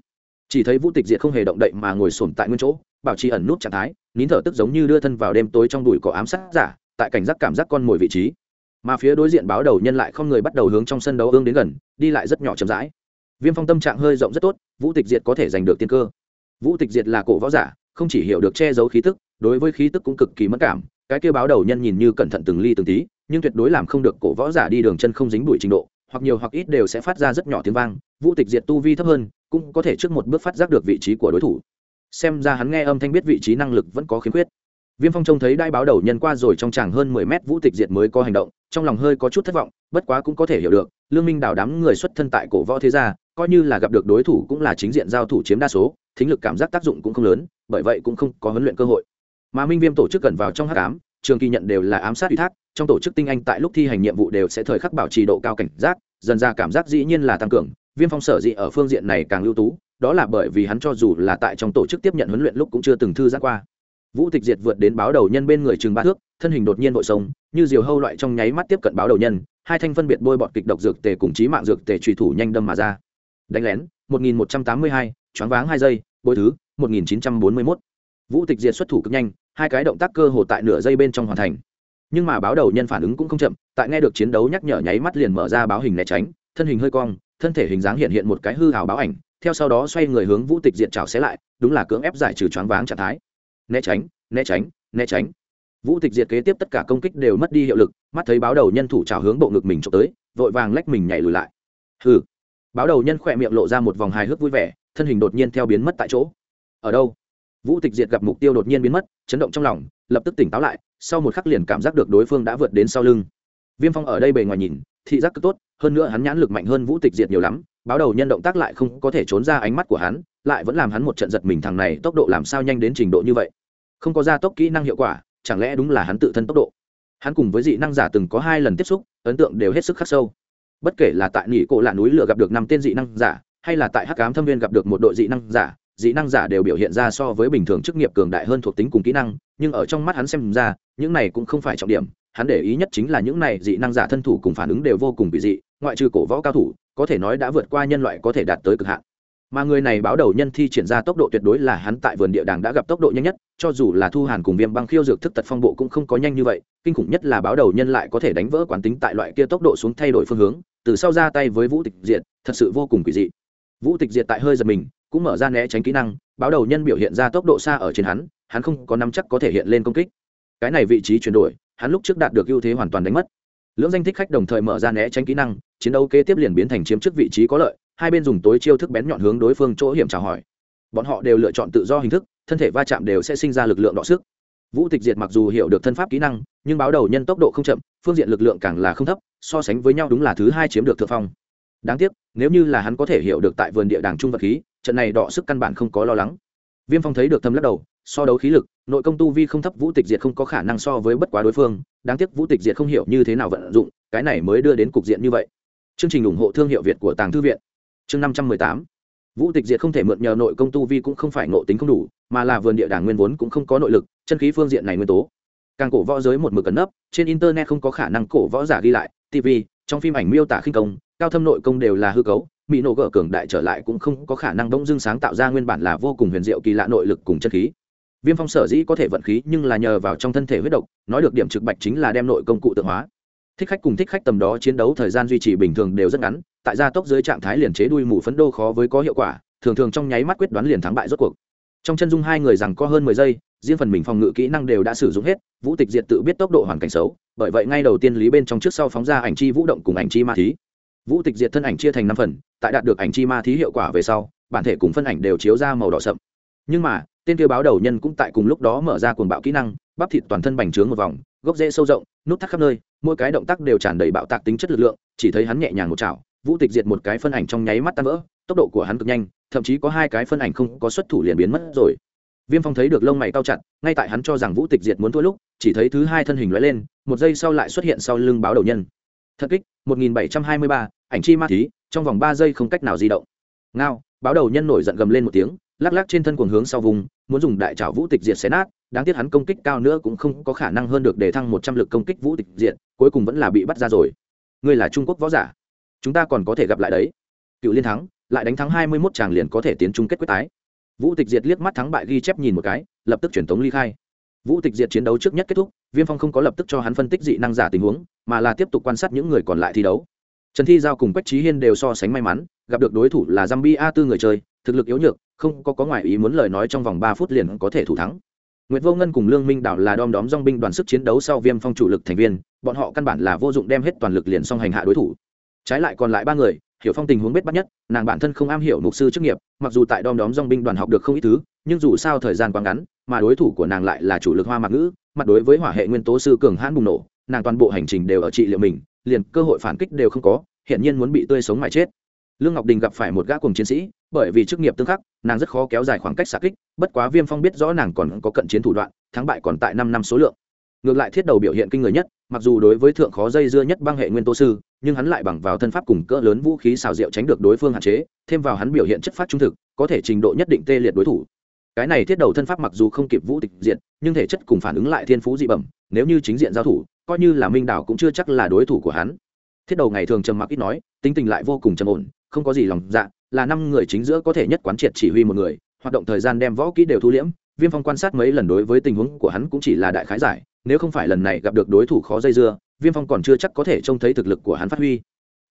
Chỉ thấy vũ tịch diệt không hề động đậy mà ngồi sồn tại nguyên chỗ, bảo trì ẩn nút trạng thái, nín thở tức giống như đưa thân vào đêm tối trong đùi có ám sát giả, tại cảnh giác cảm giác con mồi vị trí. Mà phía đối diện báo đầu nhân lại không người bắt đầu hướng trong sân đấu ương đến gần, đi lại rất nhỏ chậm rãi viêm phong tâm trạng hơi rộng rất tốt, vũ tịch diệt có thể giành được tiên cơ. Vũ tịch diệt là cổ võ giả, không chỉ hiểu được che giấu khí tức, đối với khí tức cũng cực kỳ mất cảm, cái kêu báo đầu nhân nhìn như cẩn thận từng ly từng tí, nhưng tuyệt đối làm không được cổ võ giả đi đường chân không dính bụi trình độ, hoặc nhiều hoặc ít đều sẽ phát ra rất nhỏ tiếng vang, vũ tịch diệt tu vi thấp hơn, cũng có thể trước một bước phát giác được vị trí của đối thủ. Xem ra hắn nghe âm thanh biết vị trí năng lực vẫn có khiếm khuyết. Viêm phong trông thấy đai báo đầu nhân qua rồi trong tràng hơn mười mét, vũ tịch diệt mới có hành động, trong lòng hơi có chút thất vọng, bất quá cũng có thể hiểu được, lương minh đào đám người xuất thân tại cổ võ thế gia coi như là gặp được đối thủ cũng là chính diện giao thủ chiếm đa số, thính lực cảm giác tác dụng cũng không lớn, bởi vậy cũng không có huấn luyện cơ hội. Mà minh viêm tổ chức cần vào trong h tám trường kỳ nhận đều là ám sát ủy thác, trong tổ chức tinh anh tại lúc thi hành nhiệm vụ đều sẽ thời khắc bảo trì độ cao cảnh giác, dần ra cảm giác dĩ nhiên là tăng cường, viêm phong sở dị ở phương diện này càng ưu tú, đó là bởi vì hắn cho dù là tại trong tổ chức tiếp nhận huấn luyện lúc cũng chưa từng thư giãn qua. Vũ tịch diệt vượt đến báo đầu nhân bên người trường ba thước, thân hình đột nhiên vội sống như diều hâu loại trong nháy mắt tiếp cận báo đầu nhân, hai thanh phân biệt bôi bọt kịch độc dược tề cùng chí mạng dược tề trùy thủ nhanh đâm mà ra đánh lén 1182, choáng váng hai giây bối thứ 1941. vũ tịch diệt xuất thủ cực nhanh hai cái động tác cơ hồ tại nửa giây bên trong hoàn thành. Nhưng mà báo đầu nhân phản ứng cũng không chậm tại nghe được chiến đấu nhắc nhở nháy mắt liền mở ra báo hình né tránh thân hình hơi cong thân thể hình dáng hiện hiện một cái hư hào báo ảnh theo sau đó xoay người hướng vũ tịch diện trào xé lại đúng là cưỡng ép giải trừ choáng váng trạng thái. Né tránh né tránh né tránh. Vũ tịch diệt kế tiếp tất cả công kích đều mất đi hiệu lực mắt thấy báo đầu nhân thủ trào hướng bộ ngực mình trộm tới vội vàng lách mình nhảy lùi lại. Hừ báo đầu nhân khỏe miệng lộ ra một vòng hài hước vui vẻ, thân hình đột nhiên theo biến mất tại chỗ. Ở đâu? Vũ tịch diệt gặp mục tiêu đột nhiên biến mất, chấn động trong lòng, lập tức tỉnh táo lại, sau một khắc liền cảm giác được đối phương đã vượt đến sau lưng. Viêm phong ở đây bề ngoài nhìn, thị giác cực tốt, hơn nữa hắn nhãn lực mạnh hơn vũ tịch diệt nhiều lắm, báo đầu nhân động tác lại không có thể trốn ra ánh mắt của hắn, lại vẫn làm hắn một trận giật mình thằng này tốc độ làm sao nhanh đến trình độ như vậy. Không có gia tốc kỹ năng hiệu quả, chẳng lẽ đúng là hắn tự thân tốc độ? Hắn cùng với dị năng giả từng có hai lần tiếp xúc, ấn tượng đều hết sức khắc sâu bất kể là tại nghỉ cổ lạ núi lửa gặp được năm tên dị năng giả, hay là tại hắc cám thâm viên gặp được một đội dị năng giả, dị năng giả đều biểu hiện ra so với bình thường chức nghiệp cường đại hơn thuộc tính cùng kỹ năng, nhưng ở trong mắt hắn xem ra, những này cũng không phải trọng điểm. Hắn để ý nhất chính là những này dị năng giả thân thủ cùng phản ứng đều vô cùng bị dị, ngoại trừ cổ võ cao thủ, có thể nói đã vượt qua nhân loại có thể đạt tới cực hạn. Mà người này báo đầu nhân thi triển ra tốc độ tuyệt đối là hắn tại vườn địa đàng đã gặp tốc độ nhanh nhất, cho dù là thu hàn cùng viêm băng khiêu dược thức tật phong bộ cũng không có nhanh như vậy, kinh khủng nhất là báo đầu nhân lại có thể đánh vỡ quán tính tại loại kia tốc độ xuống thay đổi phương hướng từ sau ra tay với vũ tịch diệt, thật sự vô cùng quỷ dị. Vũ tịch diệt tại hơi giật mình, cũng mở ra né tránh kỹ năng, báo đầu nhân biểu hiện ra tốc độ xa ở trên hắn hắn không có nắm chắc có thể hiện lên công kích. Cái này vị trí chuyển đổi, hắn lúc trước đạt được ưu thế hoàn toàn đánh mất. Lưỡng danh thích khách đồng thời mở ra né tránh kỹ năng, chiến đấu kế tiếp liền biến thành chiếm trước vị trí có lợi, hai bên dùng tối chiêu thức bén nhọn hướng đối phương chỗ hiểm chào hỏi. Bọn họ đều lựa chọn tự do hình thức, thân thể va chạm đều sẽ sinh ra lực lượng đọ sức vũ tịch diệt mặc dù hiểu được thân pháp kỹ năng, nhưng báo đầu nhân tốc độ không chậm, phương diện lực lượng càng là không thấp, so sánh với nhau đúng là thứ hai chiếm được thượng phong. Đáng tiếc, nếu như là hắn có thể hiểu được tại vườn địa đàng trung vật khí, trận này đọ sức căn bản không có lo lắng. Viêm phong thấy được thâm lắc đầu, so đấu khí lực, nội công tu vi không thấp vũ tịch diệt không có khả năng so với bất quá đối phương, đáng tiếc vũ tịch diệt không hiểu như thế nào vận dụng, cái này mới đưa đến cục diện như vậy. Chương trình ủng hộ thương hiệu việt của tàng thư viện. Chương năm trăm mười tám. Vũ tịch diệt không thể mượn nhờ nội công tu vi cũng không phải ngộ tính không đủ, mà là vườn địa đàng nguyên vốn cũng không có nội lực chân khí phương diện này nguyên tố. Càng cổ võ giới một mực cẩn nấp, trên internet không có khả năng cổ võ giả ghi lại. Tv trong phim ảnh miêu tả khinh công, cao thâm nội công đều là hư cấu, mỹ nổ gỡ cường đại trở lại cũng không có khả năng bỗng dưng sáng tạo ra nguyên bản là vô cùng huyền diệu kỳ lạ nội lực cùng chân khí. Viêm phong sở dĩ có thể vận khí nhưng là nhờ vào trong thân thể huyết độc, nói được điểm trực bạch chính là đem nội công cụ tượng hóa. Thích khách cùng thích khách tầm đó chiến đấu thời gian duy trì bình thường đều rất ngắn, tại gia tốc dưới trạng thái liền chế đuôi mù phấn đô khó với có hiệu quả, thường thường trong nháy mắt quyết đoán liền thắng bại rốt cuộc. Trong chân dung hai người rằng có hơn mười giây riêng phần mình phòng ngự kỹ năng đều đã sử dụng hết, vũ tịch diệt tự biết tốc độ hoàn cảnh xấu, bởi vậy ngay đầu tiên lý bên trong trước sau phóng ra ảnh chi vũ động cùng ảnh chi ma thí. Vũ tịch diệt thân ảnh chia thành năm phần, tại đạt được ảnh chi ma thí hiệu quả về sau, bản thể cùng phân ảnh đều chiếu ra màu đỏ sậm. Nhưng mà, tên kia báo đầu nhân cũng tại cùng lúc đó mở ra cuồng bạo kỹ năng, bắp thịt toàn thân bành trướng một vòng, gốc rễ sâu rộng, nút thắt khắp nơi, mỗi cái động tác đều tràn đầy bạo tạc tính chất lực lượng, chỉ thấy hắn nhẹ nhàng một chảo, vũ tịch diệt một cái phân ảnh trong nháy mắt tan vỡ, tốc độ của hắn cực nhanh, thậm chí có hai cái phân ảnh không có xuất thủ liền biến mất rồi viêm phong thấy được lông mày cao chặt ngay tại hắn cho rằng vũ tịch diệt muốn thua lúc chỉ thấy thứ hai thân hình lóe lên một giây sau lại xuất hiện sau lưng báo đầu nhân. Thật kích 1723, ảnh chi ma thí trong vòng ba giây không cách nào di động. Ngao báo đầu nhân nổi giận gầm lên một tiếng lắc lắc trên thân cuồng hướng sau vùng muốn dùng đại trảo vũ tịch diệt xé nát đáng tiếc hắn công kích cao nữa cũng không có khả năng hơn được để thăng một trăm lực công kích vũ tịch diệt cuối cùng vẫn là bị bắt ra rồi. Ngươi là trung quốc võ giả chúng ta còn có thể gặp lại đấy. Cựu liên thắng lại đánh thắng hai mươi mốt chàng liền có thể tiến chung kết quyết tái vũ tịch diệt liếc mắt thắng bại ghi chép nhìn một cái lập tức truyền tống ly khai. Vũ tịch diệt chiến đấu trước nhất kết thúc viêm phong không có lập tức cho hắn phân tích dị năng giả tình huống mà là tiếp tục quan sát những người còn lại thi đấu. Trần thi giao cùng quách trí hiên đều so sánh may mắn gặp được đối thủ là g a tư người chơi thực lực yếu nhược không có có ngoại ý muốn lời nói trong vòng ba phút liền có thể thủ thắng. Nguyệt Vô Ngân cùng Lương Minh Đảo là đom đóm dòng binh đoàn sức chiến đấu sau Viêm Phong chủ lực thành viên, bọn họ căn bản là vô dụng đem hết toàn lực liền song hành hạ đối thủ. Trái lại còn lại ba người, hiểu phong tình huống bết bắt nhất, nàng bản thân không am hiểu mục sư chức nghiệp, mặc dù tại đom đóm dong binh đoàn học được không ít thứ, nhưng dù sao thời gian quá ngắn, mà đối thủ của nàng lại là chủ lực hoa mạc ngữ, mặt đối với hỏa hệ nguyên tố sư cường hãn bùng nổ, nàng toàn bộ hành trình đều ở trị liệu mình, liền cơ hội phản kích đều không có, hiện nhiên muốn bị tươi sống mà chết. Lương ngọc đình gặp phải một gã cùng chiến sĩ bởi vì chức nghiệp tương khắc nàng rất khó kéo dài khoảng cách xạ kích bất quá viêm phong biết rõ nàng còn có cận chiến thủ đoạn thắng bại còn tại năm năm số lượng. Ngược lại thiết đầu biểu hiện kinh người nhất mặc dù đối với thượng khó dây dưa nhất băng hệ nguyên tố sư nhưng hắn lại bằng vào thân pháp cùng cỡ lớn vũ khí xào rượu tránh được đối phương hạn chế, thêm vào hắn biểu hiện chất phát trung thực, có thể trình độ nhất định tê liệt đối thủ. Cái này thiết đầu thân pháp mặc dù không kịp vũ tịch diện, nhưng thể chất cùng phản ứng lại thiên phú dị bẩm, nếu như chính diện giao thủ, coi như là minh đảo cũng chưa chắc là đối thủ của hắn. Thiết đầu ngày thường trầm mặc ít nói, tính tình lại vô cùng trầm ổn, không có gì lòng dạ là năm người chính giữa có thể nhất quán triệt chỉ huy một người, hoạt động thời gian đem võ kỹ đều thu liễm, viêm phong quan sát mấy lần đối với tình huống của hắn cũng chỉ là đại khái giải, nếu không phải lần này gặp được đối thủ khó dây dưa viêm phong còn chưa chắc có thể trông thấy thực lực của hắn phát huy.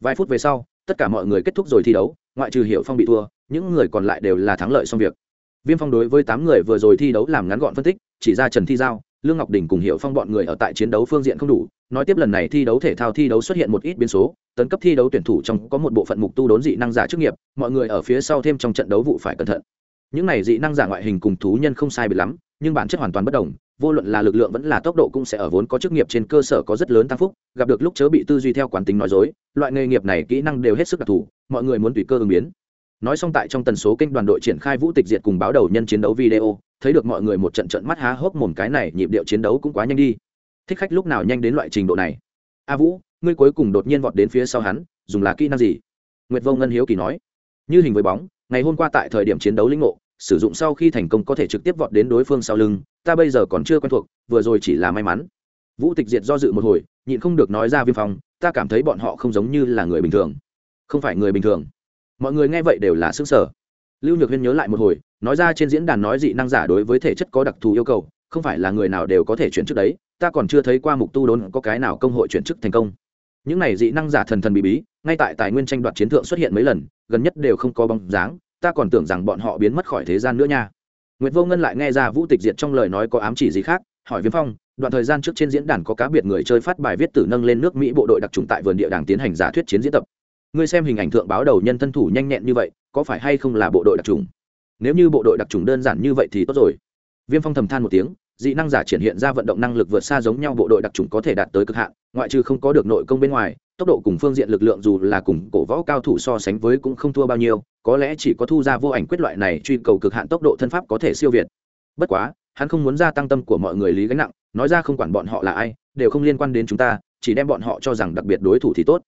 Vài phút về sau, tất cả mọi người kết thúc rồi thi đấu, ngoại trừ hiệu phong bị thua, những người còn lại đều là thắng lợi xong việc. Viêm phong đối với tám người vừa rồi thi đấu làm ngắn gọn phân tích, chỉ ra trần thi giao, lương ngọc đình cùng hiệu phong bọn người ở tại chiến đấu phương diện không đủ, nói tiếp lần này thi đấu thể thao thi đấu xuất hiện một ít biến số, tấn cấp thi đấu tuyển thủ trong có một bộ phận mục tu đốn dị năng giả chức nghiệp, mọi người ở phía sau thêm trong trận đấu vụ phải cẩn thận những này dị năng giả ngoại hình cùng thú nhân không sai biệt lắm, nhưng bản chất hoàn toàn bất đồng, vô luận là lực lượng vẫn là tốc độ cũng sẽ ở vốn có chức nghiệp trên cơ sở có rất lớn tăng phúc, gặp được lúc chớ bị tư duy theo quán tính nói dối, loại nghề nghiệp này kỹ năng đều hết sức đặc thù, mọi người muốn tùy cơ ứng biến. Nói xong tại trong tần số kênh đoàn đội triển khai vũ tịch diệt cùng báo đầu nhân chiến đấu video, thấy được mọi người một trận trận mắt há hốc mồm cái này nhịp điệu chiến đấu cũng quá nhanh đi. Thích khách lúc nào nhanh đến loại trình độ này? A vũ, ngươi cuối cùng đột nhiên vọt đến phía sau hắn, dùng là kỹ năng gì? Nguyệt vô ngân hiếu kỳ nói như hình với bóng, ngày hôm qua tại thời điểm chiến đấu linh ngộ, sử dụng sau khi thành công có thể trực tiếp vọt đến đối phương sau lưng, ta bây giờ còn chưa quen thuộc, vừa rồi chỉ là may mắn. Vũ tịch diệt do dự một hồi, nhịn không được nói ra viêm phong, ta cảm thấy bọn họ không giống như là người bình thường. Không phải người bình thường. Mọi người nghe vậy đều là xứng sở lưu nhược huyên nhớ lại một hồi, nói ra trên diễn đàn nói dị năng giả đối với thể chất có đặc thù yêu cầu, không phải là người nào đều có thể chuyển chức đấy, ta còn chưa thấy qua mục tu đốn có cái nào công hội chuyển chức thành công những này dị năng giả thần thần bí bí ngay tại tài nguyên tranh đoạt chiến thượng xuất hiện mấy lần gần nhất đều không có bóng dáng ta còn tưởng rằng bọn họ biến mất khỏi thế gian nữa nha Nguyệt Vô Ngân lại nghe ra Vũ Tịch Diệt trong lời nói có ám chỉ gì khác, hỏi Viêm Phong, đoạn thời gian trước trên diễn đàn có cá biệt người chơi phát bài viết tử nâng lên nước Mỹ bộ đội đặc trùng tại vườn địa đàng tiến hành giả thuyết chiến diễn tập. Ngươi xem hình ảnh thượng báo đầu nhân thân thủ nhanh nhẹn như vậy, có phải hay không là bộ đội đặc trùng? Nếu như bộ đội đặc trùng đơn giản như vậy thì tốt rồi. Viêm Phong thầm than một tiếng, dị năng giả triển hiện ra vận động năng lực vượt xa giống nhau bộ đội đặc trùng có thể đạt tới cực hạn, ngoại trừ không có được nội công bên ngoài, tốc độ cùng phương diện lực lượng dù là cùng cổ võ cao thủ so sánh với cũng không thua bao nhiêu, có lẽ chỉ có thu ra vô ảnh quyết loại này truy cầu cực hạn tốc độ thân pháp có thể siêu việt. Bất quá, hắn không muốn gia tăng tâm của mọi người lý gánh nặng, nói ra không quản bọn họ là ai, đều không liên quan đến chúng ta, chỉ đem bọn họ cho rằng đặc biệt đối thủ thì tốt.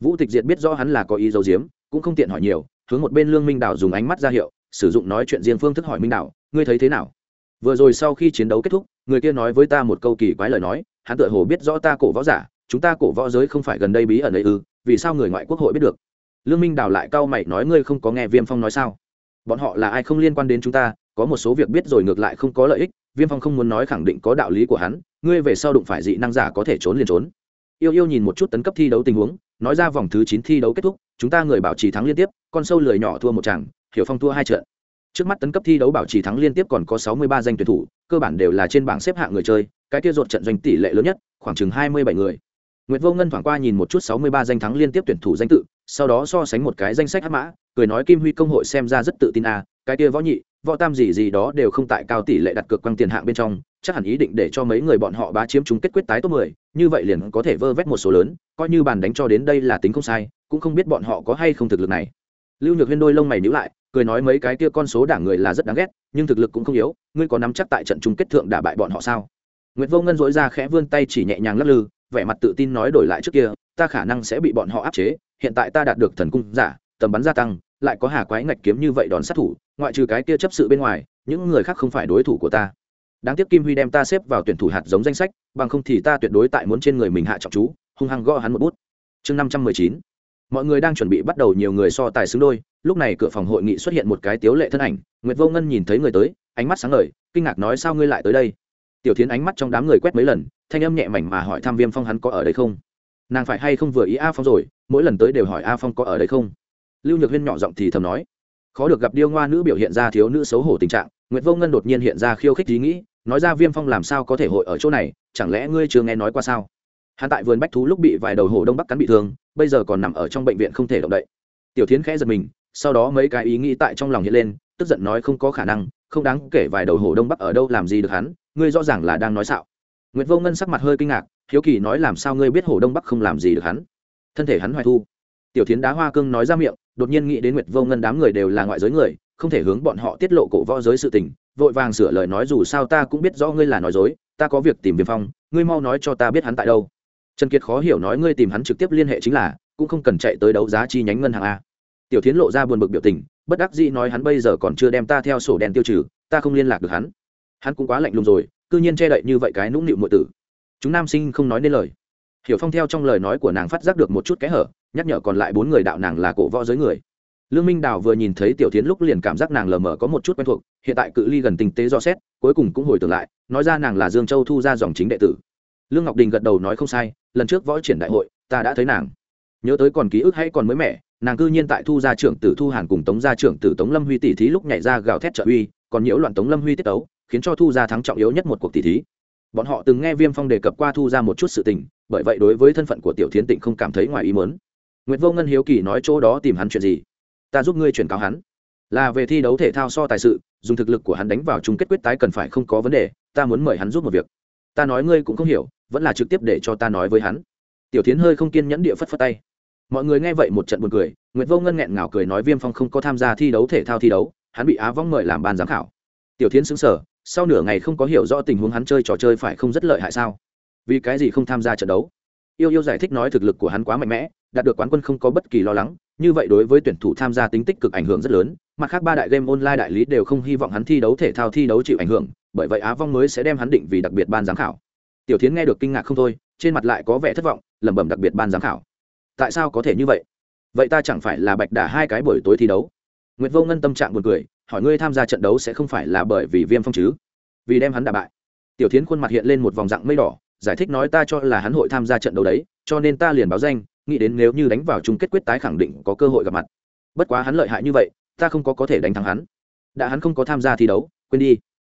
Vũ Tịch Diệt biết rõ hắn là có ý giấu giếm, cũng không tiện hỏi nhiều, hướng một bên Lương Minh Đảo dùng ánh mắt ra hiệu, sử dụng nói chuyện riêng phương thức hỏi Minh Đảo, ngươi thấy thế nào? Vừa rồi sau khi chiến đấu kết thúc, người kia nói với ta một câu kỳ quái lời nói, hắn tựa hồ biết rõ ta cổ võ giả, chúng ta cổ võ giới không phải gần đây bí ẩn ấy ư vì sao người ngoại quốc hội biết được? Lương minh đào lại cau mày nói ngươi không có nghe viêm phong nói sao? Bọn họ là ai không liên quan đến chúng ta có một số việc biết rồi ngược lại không có lợi ích viêm phong không muốn nói khẳng định có đạo lý của hắn ngươi về sau đụng phải dị năng giả có thể trốn liền trốn. Yêu yêu nhìn một chút tấn cấp thi đấu tình huống nói ra vòng thứ chín thi đấu kết thúc chúng ta người bảo trì thắng liên tiếp con sâu lười nhỏ thua một chàng hiểu phong thua hai trận trước mắt tấn cấp thi đấu bảo trì thắng liên tiếp còn có sáu mươi ba danh tuyển thủ cơ bản đều là trên bảng xếp hạng người chơi cái kia ruột trận doanh tỷ lệ lớn nhất khoảng chừng hai mươi bảy người Nguyệt Vô Ngân thoảng qua nhìn một chút sáu mươi ba danh thắng liên tiếp tuyển thủ danh tự, sau đó so sánh một cái danh sách hắc mã, cười nói Kim Huy công hội xem ra rất tự tin à, cái kia võ nhị, võ tam gì gì đó đều không tại cao tỷ lệ đặt cược quăng tiền hạng bên trong, chắc hẳn ý định để cho mấy người bọn họ bá chiếm chúng kết quyết tái top 10, như vậy liền có thể vơ vét một số lớn, coi như bàn đánh cho đến đây là tính không sai, cũng không biết bọn họ có hay không thực lực này. Lưu Nhược Huyên đôi lông mày nhíu lại, cười nói mấy cái kia con số đảng người là rất đáng ghét, nhưng thực lực cũng không yếu, ngươi có nắm chắc tại trận chung kết thượng đả bại bọn họ sao? nguyễn Vô Ngân dỗi ra khẽ vươn tay chỉ nhẹ nhàng lắc lư, vẻ mặt tự tin nói đổi lại trước kia, ta khả năng sẽ bị bọn họ áp chế, hiện tại ta đạt được thần cung giả, tầm bắn gia tăng, lại có hà quái ngạch kiếm như vậy đòn sát thủ, ngoại trừ cái kia chấp sự bên ngoài, những người khác không phải đối thủ của ta. Đáng tiếc Kim Huy đem ta xếp vào tuyển thủ hạt giống danh sách, bằng không thì ta tuyệt đối tại muốn trên người mình hạ trọng chú, hung hăng gõ hắn một bút. Chương năm trăm mười chín mọi người đang chuẩn bị bắt đầu nhiều người so tài xứng đôi, lúc này cửa phòng hội nghị xuất hiện một cái tiếu lệ thân ảnh, nguyệt vô ngân nhìn thấy người tới, ánh mắt sáng ngời, kinh ngạc nói sao ngươi lại tới đây? Tiểu tiến ánh mắt trong đám người quét mấy lần, thanh âm nhẹ mảnh mà hỏi Tham viêm phong hắn có ở đây không? Nàng phải hay không vừa ý a phong rồi, mỗi lần tới đều hỏi a phong có ở đây không? Lưu nhược huyên nhỏ giọng thì thầm nói. Khó được gặp điêu ngoa nữ biểu hiện ra thiếu nữ xấu hổ tình trạng, nguyệt vô ngân đột nhiên hiện ra khiêu khích ý nghĩ, nói ra viêm phong làm sao có thể hội ở chỗ này, chẳng lẽ ngươi chưa nghe nói qua sao? Hắn tại vườn bách thú lúc bị vài đầu hổ đông bắc cắn bị thương, bây giờ còn nằm ở trong bệnh viện không thể động đậy. Tiểu tiến khẽ giật mình, sau đó mấy cái ý nghĩ tại trong lòng hiện lên, tức giận nói không có khả năng, không đáng kể vài đầu hổ đông bắc ở đâu làm gì được hắn, ngươi rõ ràng là đang nói xạo. Nguyệt vô ngân sắc mặt hơi kinh ngạc, hiếu kỳ nói làm sao ngươi biết hổ đông bắc không làm gì được hắn? Thân thể hắn hoài thu. Tiểu tiến đá hoa cương nói ra miệng, đột nhiên nghĩ đến nguyệt vô ngân đám người đều là ngoại giới người, không thể hướng bọn họ tiết lộ cổ võ giới sự tình, vội vàng sửa lời nói dù sao ta cũng biết rõ ngươi là nói dối, ta có việc tìm viêm phong, ngươi mau nói cho ta biết hắn tại đâu trần kiệt khó hiểu nói ngươi tìm hắn trực tiếp liên hệ chính là, cũng không cần chạy tới đấu giá chi nhánh ngân hàng a. Tiểu tiến lộ ra buồn bực biểu tình, bất đắc dĩ nói hắn bây giờ còn chưa đem ta theo sổ đen tiêu trừ, ta không liên lạc được hắn. Hắn cũng quá lạnh lùng rồi, cư nhiên che đậy như vậy cái nũng nịu muội tử. Chúng nam sinh không nói nên lời. Hiểu phong theo trong lời nói của nàng phát giác được một chút kẽ hở, nhắc nhở còn lại bốn người đạo nàng là cổ võ giới người. Lương minh đào vừa nhìn thấy tiểu tiến lúc liền cảm giác nàng lờ mờ có một chút quen thuộc, hiện tại cự ly gần tình tế do xét, cuối cùng cũng hồi tưởng lại, nói ra nàng là dương châu thu ra dòng chính đệ tử. Lương ngọc đình gật đầu nói không sai lần trước võ triển đại hội, ta đã thấy nàng. Nhớ tới còn ký ức hay còn mới mẻ, nàng cư nhiên tại thu gia trưởng tử thu hàn cùng tống gia trưởng tử tống lâm huy tỷ thí lúc nhảy ra gào thét trợ uy, còn nhiễu loạn tống lâm huy tiết tấu, khiến cho thu gia thắng trọng yếu nhất một cuộc tỷ thí. Bọn họ từng nghe viêm phong đề cập qua thu ra một chút sự tình, bởi vậy đối với thân phận của tiểu thiến tịnh không cảm thấy ngoài ý mớn nguyễn vô ngân hiếu kỳ nói chỗ đó tìm hắn chuyện gì? Ta giúp ngươi chuyển cáo hắn. Là về thi đấu thể thao so tài sự, dùng thực lực của hắn đánh vào chung kết quyết tái cần phải không có vấn đề, ta muốn mời hắn giúp một việc ta nói ngươi cũng không hiểu, vẫn là trực tiếp để cho ta nói với hắn. Tiểu tiến hơi không kiên nhẫn địa phất phất tay. Mọi người nghe vậy một trận buồn cười, Nguyệt vô ngân nghẹn ngào cười nói viêm phong không có tham gia thi đấu thể thao thi đấu, hắn bị á vong mời làm ban giám khảo. Tiểu tiến xứng sở sau nửa ngày không có hiểu rõ tình huống hắn chơi trò chơi phải không rất lợi hại sao? Vì cái gì không tham gia trận đấu? Yêu yêu giải thích nói thực lực của hắn quá mạnh mẽ, đạt được quán quân không có bất kỳ lo lắng, như vậy đối với tuyển thủ tham gia tính tích cực ảnh hưởng rất lớn, mặt khác ba đại game online đại lý đều không hy vọng hắn thi đấu thể thao thi đấu chịu ảnh hưởng bởi vậy á vong mới sẽ đem hắn định vì đặc biệt ban giám khảo. Tiểu tiến nghe được kinh ngạc không thôi, trên mặt lại có vẻ thất vọng, lẩm bẩm đặc biệt ban giám khảo. Tại sao có thể như vậy? Vậy ta chẳng phải là bạch đả hai cái buổi tối thi đấu. Nguyệt vô ngân tâm trạng buồn cười, hỏi ngươi tham gia trận đấu sẽ không phải là bởi vì viêm phong chứ? Vì đem hắn đả bại. Tiểu tiến khuôn mặt hiện lên một vòng dạng mây đỏ, giải thích nói ta cho là hắn hội tham gia trận đấu đấy, cho nên ta liền báo danh, nghĩ đến nếu như đánh vào chung kết quyết tái khẳng định có cơ hội gặp mặt. Bất quá hắn lợi hại như vậy, ta không có có thể đánh thắng hắn. Đã hắn không có tham gia thi đấu, quên đi.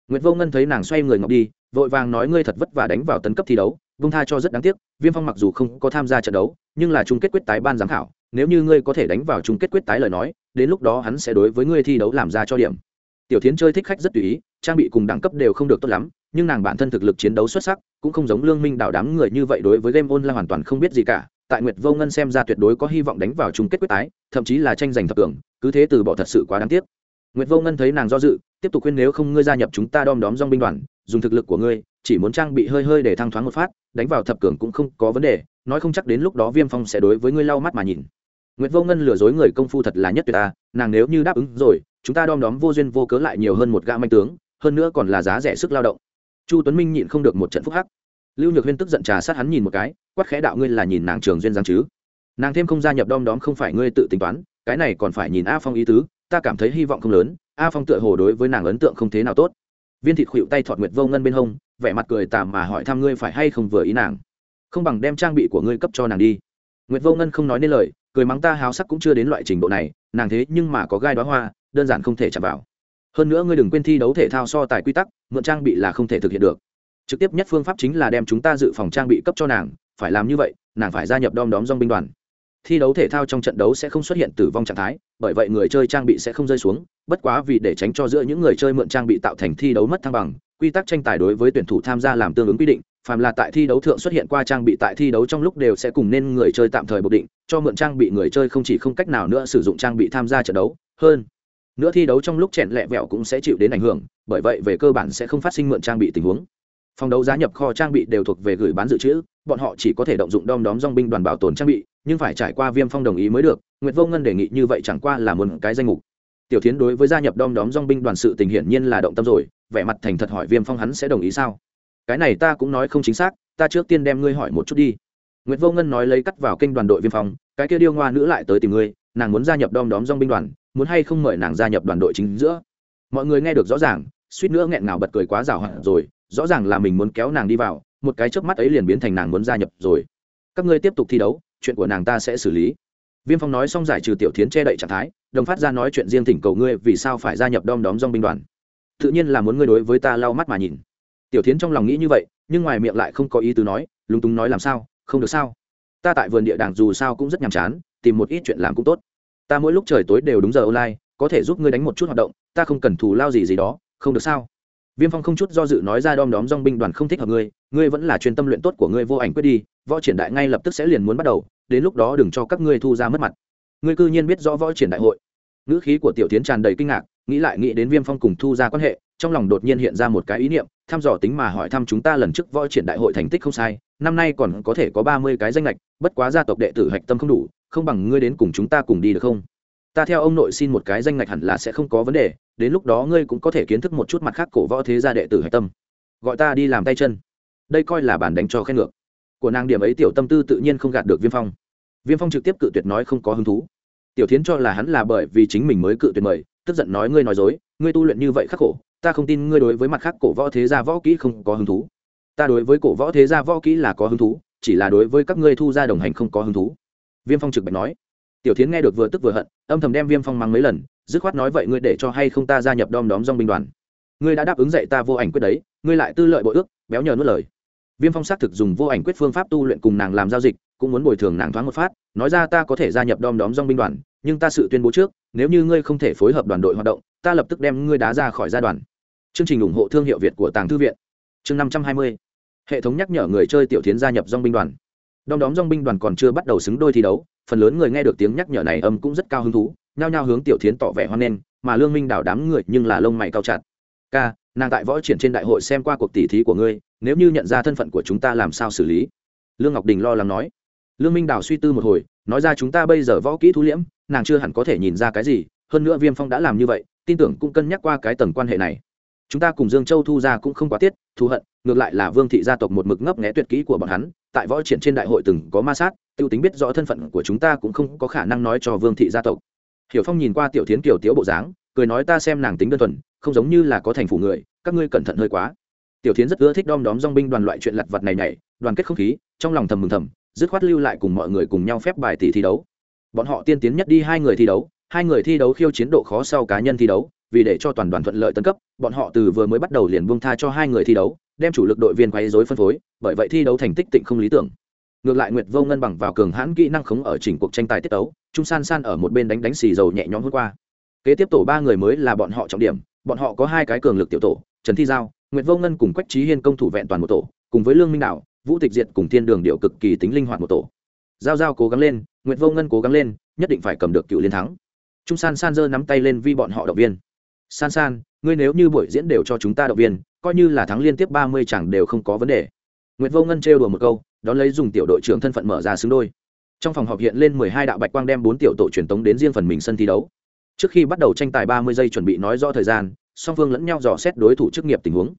Nguyệt Vô Ngân thấy nàng xoay người ngọc đi, vội vàng nói ngươi thật vất vả đánh vào tấn cấp thi đấu, vung tha cho rất đáng tiếc, Viêm Phong mặc dù không có tham gia trận đấu, nhưng là chung kết quyết tái ban giám khảo, nếu như ngươi có thể đánh vào chung kết quyết tái lời nói, đến lúc đó hắn sẽ đối với ngươi thi đấu làm ra cho điểm. Tiểu Thiến chơi thích khách rất tùy ý, trang bị cùng đẳng cấp đều không được tốt lắm, nhưng nàng bản thân thực lực chiến đấu xuất sắc, cũng không giống Lương Minh đảo đám người như vậy đối với game online hoàn toàn không biết gì cả. Tại Nguyệt Vô Ngân xem ra tuyệt đối có hy vọng đánh vào chung kết quyết tái, thậm chí là tranh giành thập cường, cứ thế từ bỏ thật sự quá đáng tiếc. Nguyệt Vô Ngân thấy nàng do dự, tiếp tục khuyên nếu không ngươi gia nhập chúng ta đom đóm dong binh đoàn, dùng thực lực của ngươi, chỉ muốn trang bị hơi hơi để thăng thoáng một phát, đánh vào thập cường cũng không có vấn đề, nói không chắc đến lúc đó Viêm Phong sẽ đối với ngươi lau mắt mà nhìn. Nguyệt Vô Ngân lừa dối người công phu thật là nhất tuyệt ta, nàng nếu như đáp ứng rồi, chúng ta đom đóm vô duyên vô cớ lại nhiều hơn một gã manh tướng, hơn nữa còn là giá rẻ sức lao động. Chu Tuấn Minh nhịn không được một trận phúc hắc. Lưu Nhược Huyên tức giận trà sát hắn nhìn một cái, quát khẽ đạo ngươi là nhìn nàng trường duyên dáng chứ? nàng thêm không gia nhập đom đóm không phải ngươi tự tính toán cái này còn phải nhìn a phong ý tứ ta cảm thấy hy vọng không lớn a phong tựa hồ đối với nàng ấn tượng không thế nào tốt. Viên thịt khuỵu tay thọt nguyệt vô ngân bên hông, vẻ mặt cười tàm mà hỏi thăm ngươi phải hay không vừa ý nàng. Không bằng đem trang bị của ngươi cấp cho nàng đi. Nguyệt vô ngân không nói nên lời, cười mắng ta háo sắc cũng chưa đến loại trình độ này, nàng thế nhưng mà có gai đoá hoa, đơn giản không thể chạm vào. Hơn nữa ngươi đừng quên thi đấu thể thao so tài quy tắc, mượn trang bị là không thể thực hiện được. Trực tiếp nhất phương pháp chính là đem chúng ta dự phòng trang bị cấp cho nàng, phải làm như vậy, nàng phải gia nhập đom đóm dong binh đoàn thi đấu thể thao trong trận đấu sẽ không xuất hiện tử vong trạng thái, bởi vậy người chơi trang bị sẽ không rơi xuống, bất quá vì để tránh cho giữa những người chơi mượn trang bị tạo thành thi đấu mất thăng bằng, quy tắc tranh tài đối với tuyển thủ tham gia làm tương ứng quy định, phàm là tại thi đấu thượng xuất hiện qua trang bị tại thi đấu trong lúc đều sẽ cùng nên người chơi tạm thời bộc định, cho mượn trang bị người chơi không chỉ không cách nào nữa sử dụng trang bị tham gia trận đấu, hơn nữa thi đấu trong lúc chèn lẹ vẹo cũng sẽ chịu đến ảnh hưởng, bởi vậy về cơ bản sẽ không phát sinh mượn trang bị tình huống phòng đấu giá nhập kho trang bị đều thuộc về gửi bán dự trữ, bọn họ chỉ có thể động dụng đom đóm dong binh đoàn bảo tồn trang bị, nhưng phải trải qua viêm phong đồng ý mới được, nguyệt vô ngân đề nghị như vậy chẳng qua là một cái danh mục. Tiểu tiến đối với gia nhập đom đóm dong binh đoàn sự tình hiển nhiên là động tâm rồi, vẻ mặt thành thật hỏi viêm phong hắn sẽ đồng ý sao? Cái này ta cũng nói không chính xác, ta trước tiên đem ngươi hỏi một chút đi. Nguyệt vô ngân nói lấy cắt vào kênh đoàn đội viêm phong, cái kia điêu ngoa nữ lại tới tìm ngươi, nàng muốn gia nhập đom đóm dong binh đoàn, muốn hay không mời nàng gia nhập đoàn đội chính giữa? Mọi người nghe được rõ ràng, suýt nữa nghẹn ngào bật cười quá rào hẳn rồi rõ ràng là mình muốn kéo nàng đi vào, một cái chớp mắt ấy liền biến thành nàng muốn gia nhập rồi. Các ngươi tiếp tục thi đấu, chuyện của nàng ta sẽ xử lý. Viêm phong nói xong giải trừ tiểu thiến che đậy trạng thái, đồng phát ra nói chuyện riêng thỉnh cầu ngươi vì sao phải gia nhập đom đóm dong binh đoàn. Tự nhiên là muốn ngươi đối với ta lau mắt mà nhìn. Tiểu thiến trong lòng nghĩ như vậy, nhưng ngoài miệng lại không có ý tứ nói, lúng túng nói làm sao, không được sao. Ta tại vườn địa đàng dù sao cũng rất nhàm chán, tìm một ít chuyện làm cũng tốt. Ta mỗi lúc trời tối đều đúng giờ online, có thể giúp ngươi đánh một chút hoạt động, ta không cần thù lao gì gì đó, không được sao viêm phong không chút do dự nói ra đom đóm dong binh đoàn không thích hợp ngươi ngươi vẫn là chuyên tâm luyện tốt của ngươi vô ảnh quyết đi, võ triển đại ngay lập tức sẽ liền muốn bắt đầu, đến lúc đó đừng cho các ngươi thu ra mất mặt. Ngươi cư nhiên biết rõ võ triển đại hội. Ngữ khí của tiểu tiến tràn đầy kinh ngạc, nghĩ lại nghĩ đến viêm phong cùng thu ra quan hệ, trong lòng đột nhiên hiện ra một cái ý niệm, thăm dò tính mà hỏi thăm chúng ta lần trước võ triển đại hội thành tích không sai, năm nay còn có thể có ba mươi cái danh lệch bất quá gia tộc đệ tử hạch tâm không đủ, không bằng ngươi đến cùng chúng ta cùng đi được không? Ta theo ông nội xin một cái danh ngạch hẳn là sẽ không có vấn đề đến lúc đó ngươi cũng có thể kiến thức một chút mặt khác cổ võ thế gia đệ tử hạch tâm. Gọi ta đi làm tay chân. Đây coi là bản đánh cho khen ngược. Của nàng điểm ấy tiểu tâm tư tự nhiên không gạt được viêm phong. Viêm phong trực tiếp cự tuyệt nói không có hứng thú. Tiểu tiến cho là hắn là bởi vì chính mình mới cự tuyệt mời, tức giận nói ngươi nói dối, ngươi tu luyện như vậy khắc khổ, ta không tin ngươi đối với mặt khác cổ võ thế gia võ kỹ không có hứng thú. Ta đối với cổ võ thế gia võ kỹ là có hứng thú, chỉ là đối với các ngươi thu gia đồng hành không có hứng thú. Viêm phong trực bạch nói tiểu tiến nghe được vừa tức vừa hận, âm thầm đem viêm phong mắng mấy lần, dứt khoát nói vậy ngươi để cho hay không ta gia nhập đom đóm dong binh đoàn. Ngươi đã đáp ứng dạy ta vô ảnh quyết đấy, ngươi lại tư lợi bội ước, béo nhờ nuốt lời. Viêm phong xác thực dùng vô ảnh quyết phương pháp tu luyện cùng nàng làm giao dịch, cũng muốn bồi thường nàng thoáng một phát, nói ra ta có thể gia nhập đom đóm dong binh đoàn, nhưng ta sự tuyên bố trước, nếu như ngươi không thể phối hợp đoàn đội hoạt động, ta lập tức đem ngươi đá ra khỏi gia đoàn. Chương trình ủng hộ thương hiệu việt của tàng thư viện. Chương năm trăm hai mươi. Hệ thống nhắc nhở người chơi tiểu tiến gia nhập dong binh đoàn. Đom đóm dong binh đoàn còn chưa bắt đầu xứng đôi thi đấu phần lớn người nghe được tiếng nhắc nhở này âm cũng rất cao hứng thú, nhao nhao hướng tiểu thiến tỏ vẻ hoan nghênh, mà lương minh đảo đám người nhưng là lông mày cao chặt. Ca, nàng tại võ triển trên đại hội xem qua cuộc tỉ thí của ngươi, nếu như nhận ra thân phận của chúng ta làm sao xử lý? Lương ngọc đình lo lắng nói. Lương minh đảo suy tư một hồi, nói ra chúng ta bây giờ võ kỹ thu liễm, nàng chưa hẳn có thể nhìn ra cái gì, hơn nữa viêm phong đã làm như vậy, tin tưởng cũng cân nhắc qua cái tầng quan hệ này chúng ta cùng dương châu thu ra cũng không quá tiết thù hận, ngược lại là vương thị gia tộc một mực ngấp nghé tuyệt kỹ của bọn hắn, tại võ triển trên đại hội từng có ma sát t i ê u tính biết rõ thân phận của chúng ta cũng không có khả năng nói cho vương thị gia tộc. Hiểu phong nhìn qua tiểu tiến h kiều tiếu bộ dáng, cười nói ta xem nàng tính đơn thuần, không giống như là có thành phủ người, các ngươi cẩn thận hơi quá. Tiểu tiến rất ưa thích đom đóm dong binh đoàn loại chuyện lặt vặt này nhảy, đoàn kết không khí, trong lòng thầm mừng thầm, dứt khoát lưu lại cùng mọi người cùng nhau phép bài tỷ thi đấu. Bọn họ tiên tiến nhất đi hai người thi đấu hai người thi đấu khiêu chiến độ khó sau cá nhân thi đấu, vì để cho toàn đoàn thuận lợi tân cấp, bọn họ từ vừa mới bắt đầu liền buông tha cho hai người thi đấu, đem chủ lực đội viên quấy rối phân phối, bởi vậy thi đấu thành tích tịnh không lý tưởng. Ngược lại nguyệt vô ngân bằng vào cường hãn kỹ năng khống ở chỉnh cuộc tranh tài tiết đấu trung san san ở một bên đánh đánh xì dầu nhẹ nhõm hôm qua. Kế tiếp tổ ba người mới là bọn họ trọng điểm, bọn họ có hai cái cường lực tiểu tổ, trần thi giao, nguyệt vô ngân cùng quách trí hiên công thủ vẹn toàn một tổ, cùng với lương minh đạo, vũ tịch diệt cùng thiên đường điệu cực kỳ tính linh hoạt một tổ. Giao giao cố gắng lên, nguyệt vô ngân cố gắng lên, nhất định phải cầm được cựu liên thắng trung san san giơ nắm tay lên vi bọn họ động viên. San san, ngươi nếu như buổi diễn đều cho chúng ta động viên, coi như là thắng liên tiếp ba mươi chẳng đều không có vấn đề. Nguyệt vô ngân trêu đùa một câu, đón lấy dùng tiểu đội trưởng thân phận mở ra xứng đôi. Trong phòng họp hiện lên mười hai đạo bạch quang đem bốn tiểu tổ truyền tống đến riêng phần mình sân thi đấu. Trước khi bắt đầu tranh tài ba mươi giây chuẩn bị nói rõ thời gian, song phương lẫn nhau dò xét đối thủ chức nghiệp tình huống.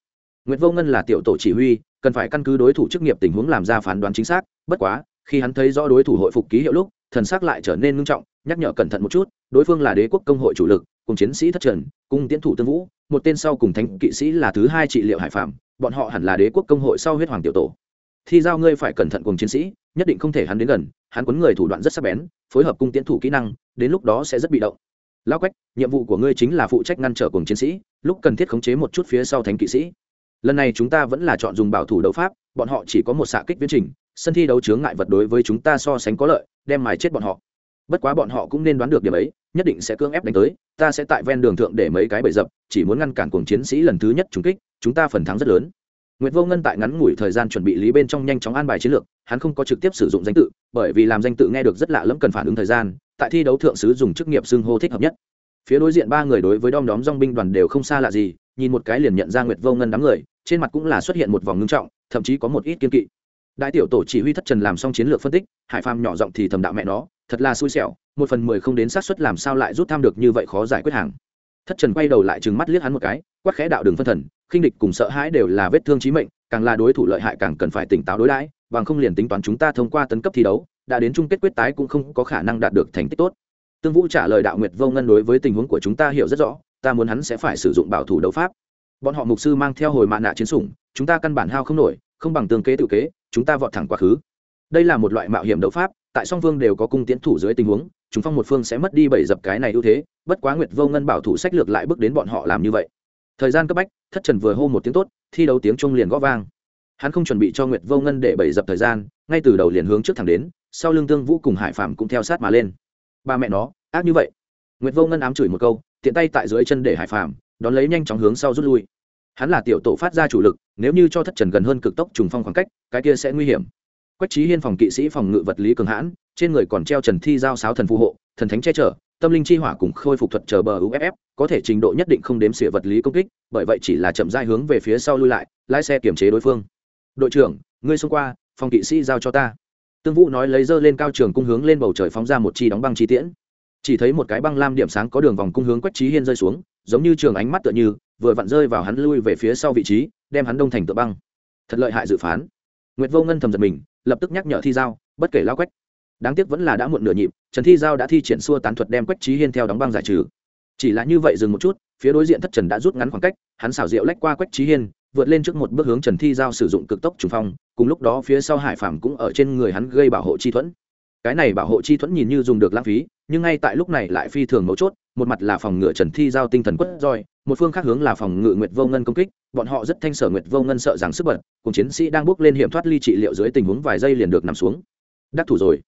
Nguyệt vô ngân là tiểu tổ chỉ huy, cần phải căn cứ đối thủ chức nghiệp tình huống làm ra phán đoán chính xác, bất quá, khi hắn thấy rõ đối thủ hội phục ký hiệu lúc, thần sắc lại trở nên ngưng trọng, nhắc nhở cẩn thận một chút đối phương là đế quốc công hội chủ lực, cùng chiến sĩ thất trần cung tiến thủ tương vũ, một tên sau cùng thánh kỵ sĩ là thứ hai trị liệu hải phạm bọn họ hẳn là đế quốc công hội sau huyết hoàng tiểu tổ. Thi giao ngươi phải cẩn thận cùng chiến sĩ, nhất định không thể hắn đến gần, hắn quấn người thủ đoạn rất sắc bén, phối hợp cung tiến thủ kỹ năng, đến lúc đó sẽ rất bị động. Lao quách, nhiệm vụ của ngươi chính là phụ trách ngăn trở cùng chiến sĩ, lúc cần thiết khống chế một chút phía sau thánh kỵ sĩ. Lần này chúng ta vẫn là chọn dùng bảo thủ đấu pháp, bọn họ chỉ có một xạ kích viễn trình, sân thi đấu chướng ngại vật đối với chúng ta so sánh có lợi, đem mài chết bọn họ bất quá bọn họ cũng nên đoán được điểm ấy nhất định sẽ cưỡng ép đánh tới ta sẽ tại ven đường thượng để mấy cái bẫy dập chỉ muốn ngăn cản cuồng chiến sĩ lần thứ nhất trúng kích chúng ta phần thắng rất lớn Nguyệt Vô Ngân tại ngắn ngủi thời gian chuẩn bị lý bên trong nhanh chóng an bài chiến lược, hắn không có trực tiếp sử dụng danh tự, bởi vì làm danh tự nghe được rất lạ lẫm cần phản ứng thời gian, tại thi đấu thượng sứ dùng chức nghiệp xưng hô thích hợp nhất. Phía đối diện ba người đối với đom đóm dòng binh đoàn đều không xa lạ gì, nhìn một cái liền nhận ra Nguyệt Vô Ngân đám người, trên mặt cũng là xuất hiện một vòng ngưng trọng, thậm chí có một ít kiên kỵ. Đại tiểu tổ chỉ huy thất trần làm xong chiến lược phân tích, Hải Phàm nhỏ giọng thì thầm đạo mẹ nó, thật là xui xẻo, một phần mười không đến sát suất làm sao lại rút tham được như vậy khó giải quyết hàng. Thất Trần quay đầu lại trừng mắt liếc hắn một cái, quát khẽ đạo đường phân thần, khinh địch cùng sợ hãi đều là vết thương chí mệnh, càng là đối thủ lợi hại càng cần phải tỉnh táo đối đãi bằng không liền tính toán chúng ta thông qua tấn cấp thi đấu đã đến chung kết quyết tái cũng không có khả năng đạt được thành tích tốt tương vũ trả lời đạo nguyệt vô ngân đối với tình huống của chúng ta hiểu rất rõ ta muốn hắn sẽ phải sử dụng bảo thủ đấu pháp bọn họ mục sư mang theo hồi mạ nạ chiến sủng chúng ta căn bản hao không nổi không bằng tương kế tự kế chúng ta vọt thẳng quá khứ. Đây là một loại mạo hiểm đấu pháp, tại song phương đều có cung tiến thủ dưới tình huống, chúng phong một phương sẽ mất đi bảy dập cái này ưu thế, bất quá nguyệt vô ngân bảo thủ sách lược lại bước đến bọn họ làm như vậy. Thời gian cấp bách, thất trần vừa hô một tiếng tốt, thi đấu tiếng trung liền gõ vang. Hắn không chuẩn bị cho nguyệt vô ngân để bảy dập thời gian, ngay từ đầu liền hướng trước thẳng đến, sau lưng tương vũ cùng hải phạm cũng theo sát mà lên. Ba mẹ nó, ác như vậy. Nguyệt vô ngân ám chửi một câu, tiện tay tại dưới chân để hải phạm đón lấy nhanh chóng hướng sau rút lui. Hắn là tiểu tổ phát ra chủ lực nếu như cho thất trần gần hơn cực tốc trùng phong khoảng cách, cái kia sẽ nguy hiểm. Quách trí hiên phòng kỵ sĩ phòng ngự vật lý cường hãn, trên người còn treo trần thi giao sáo thần phù hộ, thần thánh che chở, tâm linh chi hỏa cùng khôi phục thuật chờ bờ uff có thể trình độ nhất định không đếm xỉa vật lý công kích, bởi vậy chỉ là chậm dai hướng về phía sau lui lại, lái xe kiểm chế đối phương. Đội trưởng, ngươi xông qua, phòng kỵ sĩ giao cho ta. Tương vũ nói lấy dơ lên cao trường cung hướng lên bầu trời phóng ra một chi đóng băng chi tiễn. Chỉ thấy một cái băng lam điểm sáng có đường vòng cung hướng quách trí hiên rơi xuống, giống như trường ánh mắt tựa như, vừa vặn rơi vào hắn lui về phía sau vị trí đem hắn đông thành tựa băng. Thật lợi hại dự phán. Nguyệt vô ngân thầm giật mình, lập tức nhắc nhở thi giao, bất kể lao quách. Đáng tiếc vẫn là đã muộn nửa nhịp, trần thi giao đã thi triển xua tán thuật đem quách trí hiên theo đóng băng giải trừ. Chỉ là như vậy dừng một chút, phía đối diện thất trần đã rút ngắn khoảng cách, hắn xảo diệu lách qua quách trí hiên, vượt lên trước một bước hướng trần thi giao sử dụng cực tốc trùng phong, cùng lúc đó phía sau hải phàm cũng ở trên người hắn gây bảo hộ chi thuẫn. Cái này bảo hộ chi thuẫn nhìn như dùng được lãng phí nhưng ngay tại lúc này lại phi thường mấu chốt, một mặt là phòng ngựa trần thi giao tinh thần quất roi, một phương khác hướng là phòng ngự nguyệt vô ngân công kích, bọn họ rất thanh sở nguyệt vô ngân sợ rằng sức bật, cùng chiến sĩ đang bước lên hiểm thoát ly trị liệu dưới tình huống vài giây liền được nằm xuống. Đắc thủ rồi.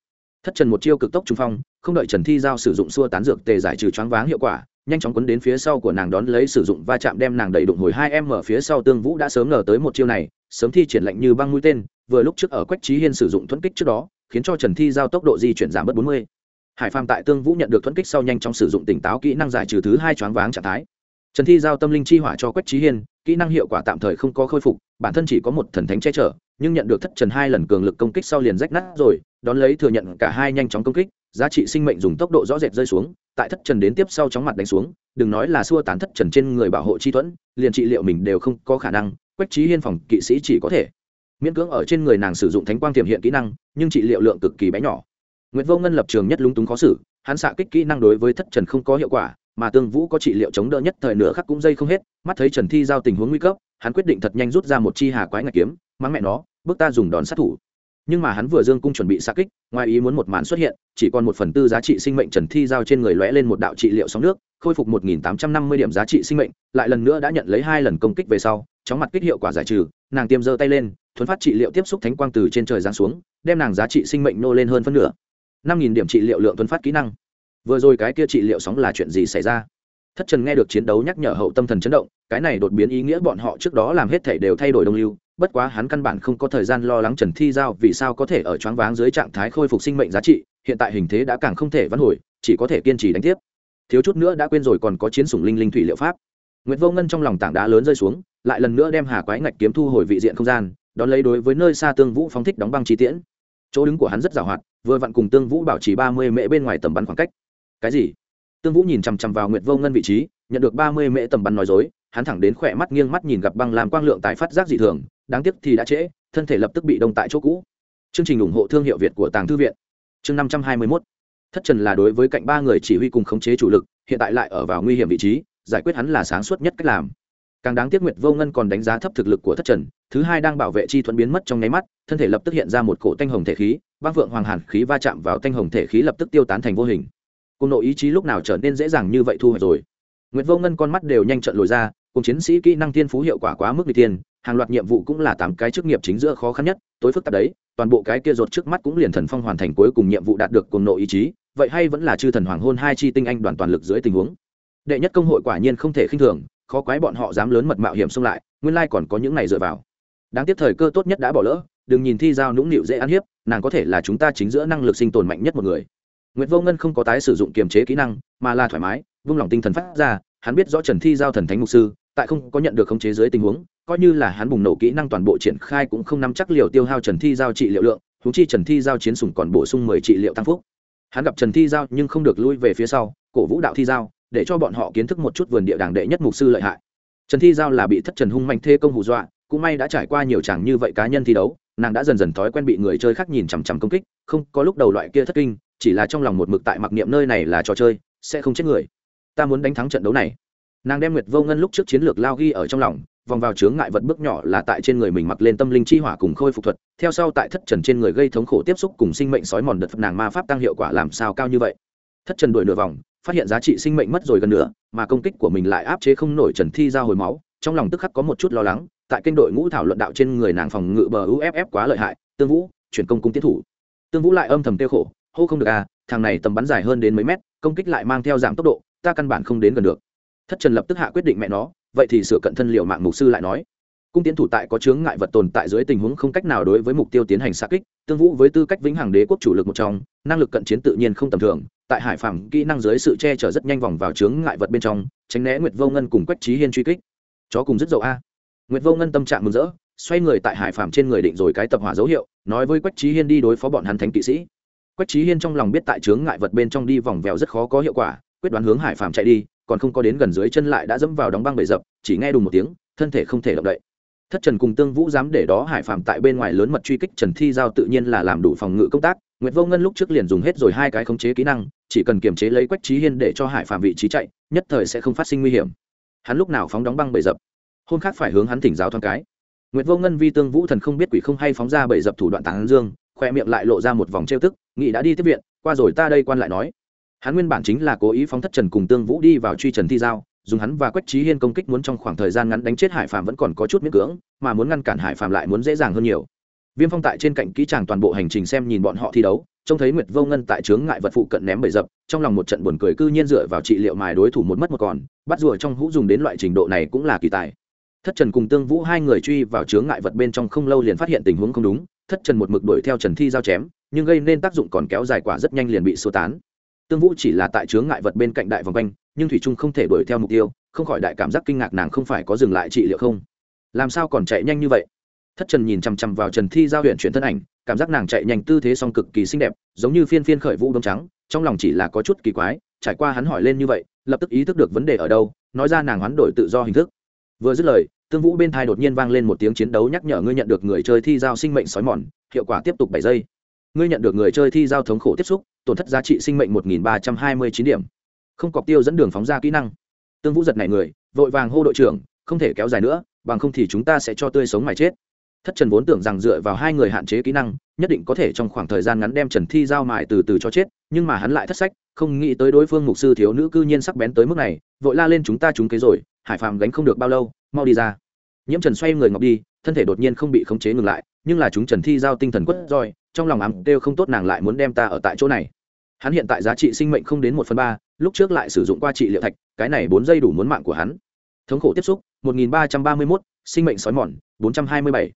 Thất trần một chiêu cực tốc trung phong, không đợi trần thi giao sử dụng xua tán dược tề giải trừ choáng váng hiệu quả, nhanh chóng quấn đến phía sau của nàng đón lấy sử dụng va chạm đem nàng đẩy đụng hồi hai em ở phía sau tương vũ đã sớm ngờ tới một chiêu này, sớm thi triển lệnh như băng mũi tên, vừa lúc trước ở quách trí hiên sử dụng thuẫn kích trước đó, khiến cho trần thi giao tốc độ di chuyển giảm bớt bốn mươi hải phàm tại tương vũ nhận được thuẫn kích sau nhanh chóng sử dụng tỉnh táo kỹ năng giải trừ thứ hai choáng váng trạng thái. Trần thi giao tâm linh chi hỏa cho quách trí hiên, kỹ năng hiệu quả tạm thời không có khôi phục, bản thân chỉ có một thần thánh che chở, nhưng nhận được thất trần hai lần cường lực công kích sau liền rách nát rồi, đón lấy thừa nhận cả hai nhanh chóng công kích, giá trị sinh mệnh dùng tốc độ rõ rệt rơi xuống, tại thất trần đến tiếp sau chóng mặt đánh xuống, đừng nói là xua tán thất trần trên người bảo hộ chi thuẫn, liền trị liệu mình đều không có khả năng, quách trí hiên phòng kỵ sĩ chỉ có thể miễn cưỡng ở trên người nàng sử dụng thánh quang tiềm hiện kỹ năng, nhưng trị liệu lượng cực kỳ bé nhỏ nguyễn vô ngân lập trường nhất lúng túng khó xử, hắn xạ kích kỹ năng đối với thất trần không có hiệu quả, mà tương vũ có trị liệu chống đỡ nhất thời nửa khắc cũng dây không hết, mắt thấy trần thi giao tình huống nguy cấp, hắn quyết định thật nhanh rút ra một chi hà quái ngạch kiếm, mắng mẹ nó, bước ta dùng đòn sát thủ. Nhưng mà hắn vừa dương cung chuẩn bị xạ kích, ngoài ý muốn một màn xuất hiện, chỉ còn một phần tư giá trị sinh mệnh trần thi giao trên người lóe lên một đạo trị liệu sóng nước, khôi phục một nghìn tám trăm năm mươi điểm giá trị sinh mệnh, lại lần nữa đã nhận lấy hai lần công kích về sau, chóng mặt kích hiệu quả giải trừ, nàng tiêm giơ tay lên, thuấn phát trị liệu tiếp xúc thánh quang từ trên trời giáng xuống, đem nàng giá trị sinh mệnh nô lên hơn phân nửa năm nghìn điểm trị liệu lượng tuấn phát kỹ năng. Vừa rồi cái kia trị liệu sóng là chuyện gì xảy ra? Thất trần nghe được chiến đấu nhắc nhở hậu tâm thần chấn động, cái này đột biến ý nghĩa bọn họ trước đó làm hết thể đều thay đổi đông lưu, bất quá hắn căn bản không có thời gian lo lắng trần thi giao vì sao có thể ở choáng váng dưới trạng thái khôi phục sinh mệnh giá trị, hiện tại hình thế đã càng không thể vãn hồi, chỉ có thể kiên trì đánh tiếp. Thiếu chút nữa đã quên rồi còn có chiến sủng linh linh thủy liệu pháp. Nguyệt vô ngân trong lòng tảng đá lớn rơi xuống, lại lần nữa đem hà quái ngạch kiếm thu hồi vị diện không gian, đón lấy đối với nơi xa tương vũ phóng thích đóng băng chi tiễn chỗ đứng của hắn rất giàu hoạt, vừa vặn cùng tương vũ bảo trì ba mươi mễ bên ngoài tầm bắn khoảng cách. Cái gì? Tương vũ nhìn chằm chằm vào nguyệt vô ngân vị trí, nhận được ba mươi mễ tầm bắn nói dối, hắn thẳng đến khỏe mắt nghiêng mắt nhìn gặp băng làm quang lượng tại phát giác dị thường, đáng tiếc thì đã trễ, thân thể lập tức bị đông tại chỗ cũ. Chương trình ủng hộ thương hiệu việt của tàng thư viện. Chương năm trăm hai mươi mốt. Thất trần là đối với cạnh ba người chỉ huy cùng khống chế chủ lực, hiện tại lại ở vào nguy hiểm vị trí, giải quyết hắn là sáng suốt nhất cách làm càng đáng tiếc nguyệt vô ngân còn đánh giá thấp thực lực của thất trần, thứ hai đang bảo vệ chi thuẫn biến mất trong nháy mắt, thân thể lập tức hiện ra một cổ tanh hồng thể khí băng vượng hoàng hàn khí va chạm vào tanh hồng thể khí lập tức tiêu tán thành vô hình. Cùng nội ý chí lúc nào trở nên dễ dàng như vậy thu hoạch rồi? Nguyệt vô ngân con mắt đều nhanh trận lồi ra, cùng chiến sĩ kỹ năng thiên phú hiệu quả quá mức n tiên hàng loạt nhiệm vụ cũng là tám cái chức nghiệp chính giữa khó khăn nhất, tối phức tạp đấy, toàn bộ cái kia rột trước mắt cũng liền thần phong hoàn thành cuối cùng nhiệm vụ đạt được cùng nội ý chí, vậy hay vẫn là chư thần hoàng hôn hai chi tinh anh đoàn toàn lực dưới tình huống? Đệ nhất công hội quả nhiên không thể khinh thường khó quái bọn họ dám lớn mật mạo hiểm xông lại nguyên lai còn có những này dựa vào đáng tiếc thời cơ tốt nhất đã bỏ lỡ đừng nhìn thi giao nũng nịu dễ ăn hiếp nàng có thể là chúng ta chính giữa năng lực sinh tồn mạnh nhất một người Nguyệt Vô Ngân không có tái sử dụng kiềm chế kỹ năng, mà là thoải mái, vung lòng tinh thần phát ra, hắn biết rõ Trần Thi giao thần thánh mục sư, tại không có nhận được khống chế dưới tình huống, coi như là hắn bùng nổ kỹ năng toàn bộ triển khai cũng không nắm chắc liều tiêu hao Trần Thi giao trị liệu lượng, huống chi Trần Thi giao chiến sủng còn bổ sung mười trị liệu tăng phúc. Hắn gặp Trần Thi giao nhưng không được lui về phía sau, cổ vũ đạo thi giao, để cho bọn họ kiến thức một chút vườn địa đàng đệ nhất mục sư lợi hại. Trần Thi giao là bị thất Trần hung mạnh thê công hù dọa, cũng may đã trải qua nhiều chàng như vậy cá nhân thi đấu, nàng đã dần dần thói quen bị người chơi khác nhìn chằm chằm công kích, không có lúc đầu loại kia thất kinh, chỉ là trong lòng một mực tại mặc niệm nơi này là trò chơi sẽ không chết người. Ta muốn đánh thắng trận đấu này. Nàng đem nguyệt vô ngân lúc trước chiến lược lao ghi ở trong lòng vòng vào chướng ngại vật bước nhỏ là tại trên người mình mặc lên tâm linh chi hỏa cùng khôi phục thuật theo sau tại thất trần trên người gây thống khổ tiếp xúc cùng sinh mệnh sói mòn đợt nàng ma pháp tăng hiệu quả làm sao cao như vậy. Thất trần đuổi nửa vòng phát hiện giá trị sinh mệnh mất rồi gần nửa mà công kích của mình lại áp chế không nổi trần thi ra hồi máu, trong lòng tức khắc có một chút lo lắng, tại kênh đội ngũ thảo luận đạo trên người nàng phòng ngự bờ uff quá lợi hại, tương vũ, chuyển công cung tiến thủ. Tương vũ lại âm thầm tiêu khổ, hô không được à thằng này tầm bắn dài hơn đến mấy mét, công kích lại mang theo giảm tốc độ, ta căn bản không đến gần được. Thất trần lập tức hạ quyết định mẹ nó, vậy thì sửa cận thân liệu mạng mục sư lại nói. Cung tiến thủ tại có chướng ngại vật tồn tại dưới tình huống không cách nào đối với mục tiêu tiến hành xa kích, tương vũ với tư cách vĩnh hằng đế quốc chủ lực một trong, năng lực cận chiến tự nhiên không tầm thường tại hải phàm kỹ năng dưới sự che chở rất nhanh vòng vào chướng ngại vật bên trong, tránh né nguyệt vô ngân cùng quách trí hiên truy kích. Chó cùng rất dậu a. Nguyệt vô ngân tâm trạng mừng rỡ, xoay người tại hải phàm trên người định rồi cái tập hỏa dấu hiệu, nói với quách trí hiên đi đối phó bọn hắn thánh kỵ sĩ. Quách trí hiên trong lòng biết tại chướng ngại vật bên trong đi vòng vèo rất khó có hiệu quả, quyết đoán hướng hải phàm chạy đi, còn không có đến gần dưới chân lại đã dẫm vào đóng băng bể dập, chỉ nghe đùng một tiếng, thân thể không thể động đậy thất trần cùng tương vũ dám để đó hải Phạm tại bên ngoài lớn mật truy kích trần thi giao tự nhiên là làm đủ phòng ngự công tác. Nguyệt vô ngân lúc trước liền dùng hết rồi hai cái khống chế kỹ năng chỉ cần kiềm chế lấy quách trí hiên để cho hải phàm vị trí chạy nhất thời sẽ không phát sinh nguy hiểm. Hắn lúc nào phóng đóng băng bầy dập hôm khác phải hướng hắn thỉnh giáo thoáng cái. Nguyệt Vô Ngân vi tương vũ thần không biết quỷ không hay phóng ra bảy dập thủ đoạn tán dương, khoe miệng lại lộ ra một vòng trêu tức, nghĩ đã đi tiếp viện, qua rồi ta đây quan lại nói. Hắn nguyên bản chính là cố ý phóng thất Trần cùng Tương Vũ đi vào truy Trần Thi giao, dùng hắn và Quách Chí Hiên công kích muốn trong khoảng thời gian ngắn đánh chết Hải Phàm vẫn còn có chút miễn cưỡng, mà muốn ngăn cản Hải Phàm lại muốn dễ dàng hơn nhiều. Viêm Phong tại trên cạnh kỹ tràng toàn bộ hành trình xem nhìn bọn họ thi đấu, trông thấy Nguyệt Vô Ngân tại chướng ngại vật phụ cận ném bầy dập, trong lòng một trận buồn cười cư nhiên dựa vào trị liệu mài đối thủ một mất một còn, bắt rùa trong hũ dùng đến loại trình độ này cũng là kỳ tài thất trần cùng tương vũ hai người truy vào chướng ngại vật bên trong không lâu liền phát hiện tình huống không đúng thất trần một mực đuổi theo trần thi giao chém nhưng gây nên tác dụng còn kéo dài quả rất nhanh liền bị sơ tán tương vũ chỉ là tại chướng ngại vật bên cạnh đại vòng quanh nhưng thủy trung không thể đuổi theo mục tiêu, không khỏi đại cảm giác kinh ngạc nàng không phải có dừng lại trị liệu không? Làm sao còn chạy nhanh như vậy? Thất trần nhìn chằm chằm vào trần thi giao huyện chuyển thân ảnh, cảm giác nàng chạy nhanh tư thế song cực kỳ xinh đẹp, giống như phiên phiên khởi vũ đông trắng, trong lòng chỉ là có chút kỳ quái, trải qua hắn hỏi lên như vậy, lập tức ý thức được vấn đề ở đâu, nói ra nàng hoán đổi tự do hình thức. Vừa dứt lời, tương vũ bên thai đột nhiên vang lên một tiếng chiến đấu nhắc nhở, ngươi nhận được người chơi thi giao sinh mệnh sói mòn, hiệu quả tiếp tục bảy giây. Ngươi nhận được người chơi thi giao thống khổ tiếp xúc, tổn thất giá trị sinh mệnh một nghìn ba trăm hai mươi chín điểm không cọc tiêu dẫn đường phóng ra kỹ năng. Tương vũ giật này người, vội vàng hô đội trưởng, không thể kéo dài nữa, bằng không thì chúng ta sẽ cho tươi sống mà chết. Thất trần vốn tưởng rằng dựa vào hai người hạn chế kỹ năng, nhất định có thể trong khoảng thời gian ngắn đem trần thi giao mài từ từ cho chết, nhưng mà hắn lại thất sách, không nghĩ tới đối phương mục sư thiếu nữ cư nhiên sắc bén tới mức này, vội la lên chúng ta trúng kế rồi, hải phàm gánh không được bao lâu, mau đi ra. Nhiễm trần xoay người ngọc đi, thân thể đột nhiên không bị khống chế ngừng lại, nhưng là chúng trần thi giao tinh thần quất roi, trong lòng ám đều không tốt nàng lại muốn đem ta ở tại chỗ này. Hắn hiện tại giá trị sinh mệnh không đến một phần ba lúc trước lại sử dụng qua trị liệu thạch, cái này bốn giây đủ muốn mạng của hắn. Thống khổ tiếp xúc, một nghìn ba trăm ba mươi mốt, sinh mệnh sói mòn, bốn trăm hai mươi bảy.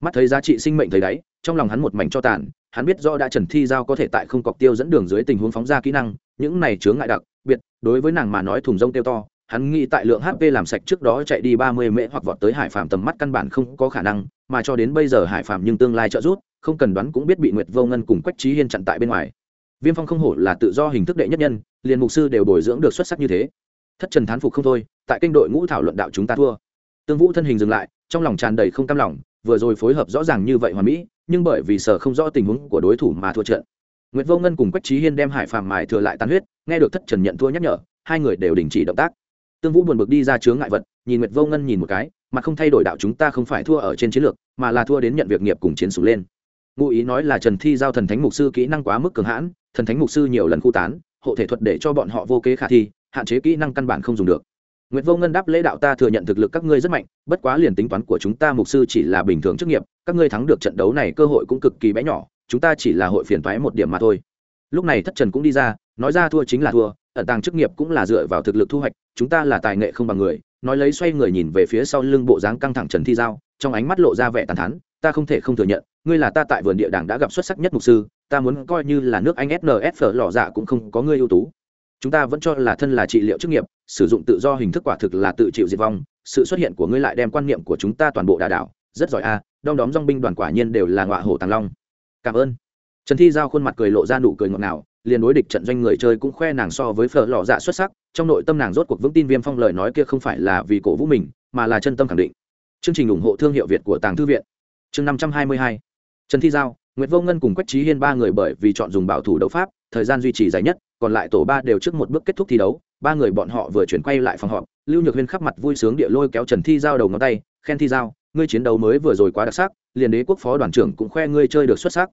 Mắt thấy giá trị sinh mệnh thấy đáy, trong lòng hắn một mảnh cho tàn, hắn biết do đã trần thi giao có thể tại không cọc tiêu dẫn đường dưới tình huống phóng ra kỹ năng, những này chướng ngại đặc, biệt, đối với nàng mà nói thùng rông tiêu to, hắn nghĩ tại lượng hp làm sạch trước đó chạy đi ba mươi mễ hoặc vọt tới hải phạm tầm mắt căn bản không có khả năng, mà cho đến bây giờ hải phạm nhưng tương lai trợ rút không cần đoán cũng biết bị nguyệt vô ngân cùng quách trí hiên chặn tại bên ngoài. Viêm phong không hổ là tự do hình thức đệ nhất nhân liền mục sư đều bồi dưỡng được xuất sắc như thế thất trần thán phục không thôi tại kênh đội ngũ thảo luận đạo chúng ta thua tương vũ thân hình dừng lại trong lòng tràn đầy không cam lòng vừa rồi phối hợp rõ ràng như vậy hoàn mỹ nhưng bởi vì sở không rõ tình huống của đối thủ mà thua trận Nguyệt Vô Ngân cùng Quách Chí Hiên đem Hải Phàm mài thừa lại tan huyết, nghe được Thất Trần nhận thua nhắc nhở, hai người đều đình chỉ động tác. Tương Vũ buồn bực đi ra chướng ngại vật, nhìn Nguyệt Vô Ngân nhìn một cái, mà không thay đổi đạo chúng ta không phải thua ở trên chiến lược, mà là thua đến nhận việc nghiệp cùng chiến sủng lên. Ngụ ý nói là Trần Thi giao thần thánh mục sư kỹ năng quá mức cường hãn, thần thánh mục sư nhiều lần khu tán, hộ thể thuật để cho bọn họ vô kế khả thi, hạn chế kỹ năng căn bản không dùng được. Nguyệt Vô Ngân đáp lễ đạo ta thừa nhận thực lực các ngươi rất mạnh, bất quá liền tính toán của chúng ta mục sư chỉ là bình thường chức nghiệp, các ngươi thắng được trận đấu này cơ hội cũng cực kỳ bé nhỏ, chúng ta chỉ là hội phiền toái một điểm mà thôi lúc này thất trần cũng đi ra nói ra thua chính là thua ẩn tàng chức nghiệp cũng là dựa vào thực lực thu hoạch chúng ta là tài nghệ không bằng người nói lấy xoay người nhìn về phía sau lưng bộ dáng căng thẳng trần thi giao trong ánh mắt lộ ra vẻ tàn thắn ta không thể không thừa nhận ngươi là ta tại vườn địa đảng đã gặp xuất sắc nhất mục sư ta muốn coi như là nước anh sns lò dạ cũng không có ngươi ưu tú. Chúng ta vẫn cho là thân là trị liệu chức nghiệp sử dụng tự do hình thức quả thực là tự chịu diệt vong sự xuất hiện của ngươi lại đem quan niệm của chúng ta toàn bộ đà đảo. Rất giỏi a à, đom đóm dong binh đoàn quả nhiên đều là ngọa hổ tàng long. Cảm ơn. Trần thi giao khuôn mặt cười lộ ra nụ cười ngọt ngào liền đối địch trận doanh người chơi cũng khoe nàng so với phở lò dạ xuất sắc trong nội tâm nàng rốt cuộc vững tin viêm phong lời nói kia không phải là vì cổ vũ mình mà là chân tâm khẳng định. Chương trình ủng hộ thương hiệu việt của tàng thư viện. Chương năm trăm hai mươi hai. Trần thi giao. Nguyệt vô ngân cùng quách Chí hiên ba người bởi vì chọn dùng bảo thủ đấu pháp, thời gian duy trì dài nhất, còn lại tổ ba đều trước một bước kết thúc thi đấu, ba người bọn họ vừa chuyển quay lại phòng họp, lưu nhược huyên khắp mặt vui sướng địa lôi kéo trần thi giao đầu ngón tay, khen thi giao, ngươi chiến đấu mới vừa rồi quá đặc sắc, liền đế quốc phó đoàn trưởng cũng khoe ngươi chơi được xuất sắc.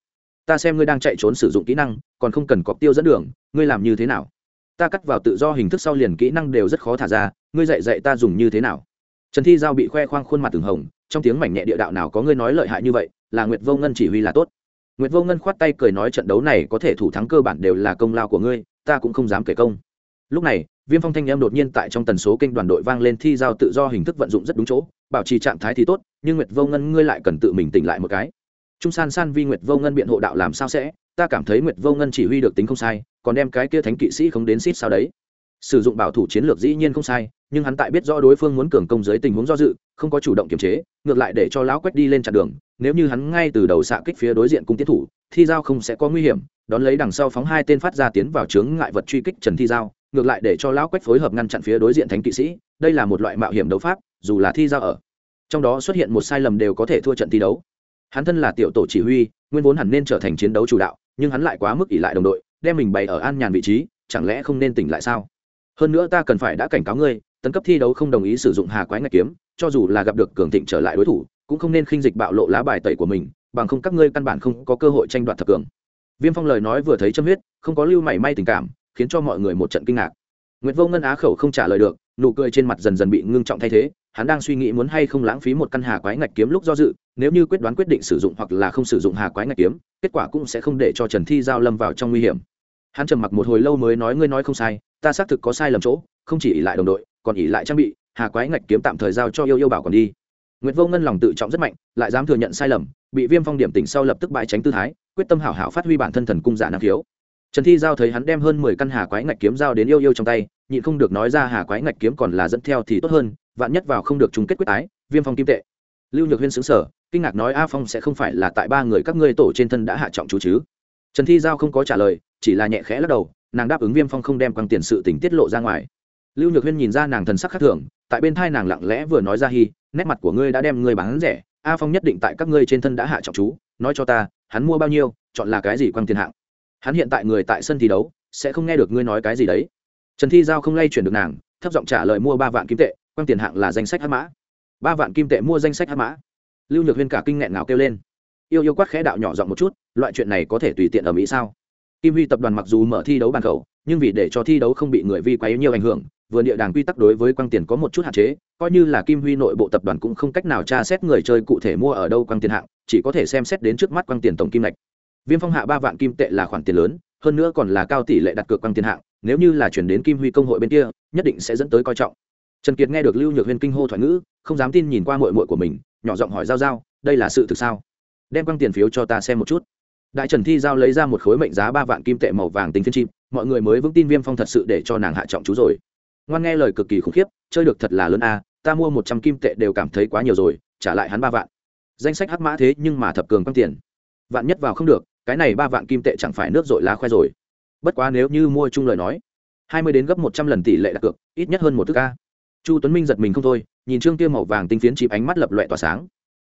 Ta xem ngươi đang chạy trốn sử dụng kỹ năng, còn không cần cọc tiêu dẫn đường, ngươi làm như thế nào? Ta cắt vào tự do hình thức sau liền kỹ năng đều rất khó thả ra, ngươi dạy dạy ta dùng như thế nào? Trần thi giao bị khoe khoang khuôn mặt từng hồng, trong tiếng mảnh nhẹ địa đạo nào có ngươi nói lợi hại như vậy, là nguyệt vô ngân chỉ huy là tốt nguyệt vô ngân khoát tay cười nói trận đấu này có thể thủ thắng cơ bản đều là công lao của ngươi, ta cũng không dám kể công. Lúc này, viêm phong thanh em đột nhiên tại trong tần số kênh đoàn đội vang lên thi giao tự do hình thức vận dụng rất đúng chỗ, bảo trì trạng thái thì tốt, nhưng nguyệt vô ngân ngươi lại cần tự mình tỉnh lại một cái. Trung san san vi nguyệt vô ngân biện hộ đạo làm sao sẽ, ta cảm thấy nguyệt vô ngân chỉ huy được tính không sai, còn đem cái kia thánh kỵ sĩ không đến xít sao đấy sử dụng bảo thủ chiến lược dĩ nhiên không sai, nhưng hắn tại biết rõ đối phương muốn cường công dưới tình huống do dự, không có chủ động kiềm chế, ngược lại để cho lão quách đi lên chặn đường, nếu như hắn ngay từ đầu xạ kích phía đối diện cung tiến thủ, thi giao không sẽ có nguy hiểm, đón lấy đằng sau phóng hai tên phát ra tiến vào chướng ngại vật truy kích trần thi giao, ngược lại để cho lão quách phối hợp ngăn chặn phía đối diện thánh kỵ sĩ, đây là một loại mạo hiểm đấu pháp, dù là thi giao ở. Trong đó xuất hiện một sai lầm đều có thể thua trận thi đấu. Hắn thân là tiểu tổ chỉ huy, nguyên vốn hẳn nên trở thành chiến đấu chủ đạo, nhưng hắn lại quá mức ỉ lại đồng đội, đem mình bày ở an nhàn vị trí, chẳng lẽ không nên tỉnh lại sao? Hơn nữa ta cần phải đã cảnh cáo ngươi tấn cấp thi đấu không đồng ý sử dụng hà quái ngạch kiếm cho dù là gặp được cường thịnh trở lại đối thủ cũng không nên khinh dịch bạo lộ lá bài tẩy của mình bằng không các ngươi căn bản không có cơ hội tranh đoạt thập cường viêm phong lời nói vừa thấy châm huyết không có lưu mảy may tình cảm khiến cho mọi người một trận kinh ngạc Nguyệt Vô Ngân á khẩu không trả lời được, nụ cười trên mặt dần dần bị ngưng trọng thay thế, hắn đang suy nghĩ muốn hay không lãng phí một căn hà quái ngạch kiếm lúc do dự, nếu như quyết đoán quyết định sử dụng hoặc là không sử dụng hà quái ngạch kiếm, kết quả cũng sẽ không để cho Trần Thi giao lâm vào trong nguy hiểm. Hắn trầm mặc một hồi lâu mới nói ngươi nói không sai, ta xác thực có sai lầm chỗ, không chỉ ỉ lại đồng đội, còn ỉ lại trang bị, hà quái ngạch kiếm tạm thời giao cho yêu yêu bảo còn đi. Nguyệt Vô Ngân lòng tự trọng rất mạnh, lại dám thừa nhận sai lầm, bị Viêm Phong điểm tỉnh sau lập tức bãi tránh tư thái, quyết tâm hảo hảo phát huy bản thân thần cung giả năng khiếu. Trần thi giao thấy hắn đem hơn mười căn hà quái ngạch kiếm giao đến yêu yêu trong tay nhịn không được nói ra hà quái ngạch kiếm còn là dẫn theo thì tốt hơn vạn nhất vào không được chung kết quyết ái viêm phong kim tệ. Lưu nhược huyên xứng sở kinh ngạc nói a phong sẽ không phải là tại ba người các ngươi tổ trên thân đã hạ trọng chú chứ? Trần thi giao không có trả lời chỉ là nhẹ khẽ lắc đầu nàng đáp ứng viêm phong không đem quăng tiền sự tình tiết lộ ra ngoài. Lưu nhược huyên nhìn ra nàng thần sắc khác thường, tại bên thai nàng lặng lẽ vừa nói ra hi, nét mặt của ngươi đã đem ngươi bán rẻ, a phong nhất định tại các ngươi trên thân đã hạ trọng chú, nói cho ta, hắn mua bao nhiêu, chọn là cái gì quăng tiền hạng. Hắn hiện tại người tại sân thi đấu, sẽ không nghe được ngươi nói cái gì đấy. Trần thi giao không lay chuyển được nàng, thấp giọng trả lời mua ba vạn kim tệ quăng tiền hạng là danh sách hát mã. Ba vạn kim tệ mua danh sách hát mã. Lưu nhược huyên cả kinh nghẹn ngào kêu lên. Yêu yêu quát khẽ đạo nhỏ giọng một chút, loại chuyện này có thể tùy tiện ở mỹ sao? Kim huy tập đoàn mặc dù mở thi đấu bàn khẩu, nhưng vì để cho thi đấu không bị người vi quá nhiều ảnh hưởng vừa địa đàng quy tắc đối với quang tiền có một chút hạn chế, coi như là kim huy nội bộ tập đoàn cũng không cách nào tra xét người chơi cụ thể mua ở đâu quang tiền hạng, chỉ có thể xem xét đến trước mắt quang tiền tổng kim lệch viêm phong hạ ba vạn kim tệ là khoản tiền lớn, hơn nữa còn là cao tỷ lệ đặt cược quang tiền hạng, nếu như là chuyển đến kim huy công hội bên kia, nhất định sẽ dẫn tới coi trọng. Trần kiệt nghe được lưu nhược huyên kinh hô thoại ngữ, không dám tin nhìn qua mội mội của mình, nhỏ giọng hỏi giao giao, đây là sự thực sao? Đem quang tiền phiếu cho ta xem một chút đại trần thi giao lấy ra một khối mệnh giá ba vạn kim tệ màu vàng tính phiên chim, mọi người mới vững tin viêm phong thật sự để cho nàng hạ trọng chú rồi. Ngoan nghe lời cực kỳ khủng khiếp, chơi được thật là lớn a, ta mua một trăm kim tệ đều cảm thấy quá nhiều rồi, trả lại hắn ba vạn. Danh sách hắc mã thế nhưng mà thập cường quăng tiền. Vạn nhất vào không được, cái này ba vạn kim tệ chẳng phải nước dội lá khoe rồi. Bất quá nếu như mua chung lời nói, hai mươi đến gấp một trăm lần tỷ lệ đặt cược, ít nhất hơn một thước ca chu tuấn minh giật mình không thôi, nhìn trương tiêu màu vàng tinh phiến chịp ánh mắt lập loẹ tỏa sáng.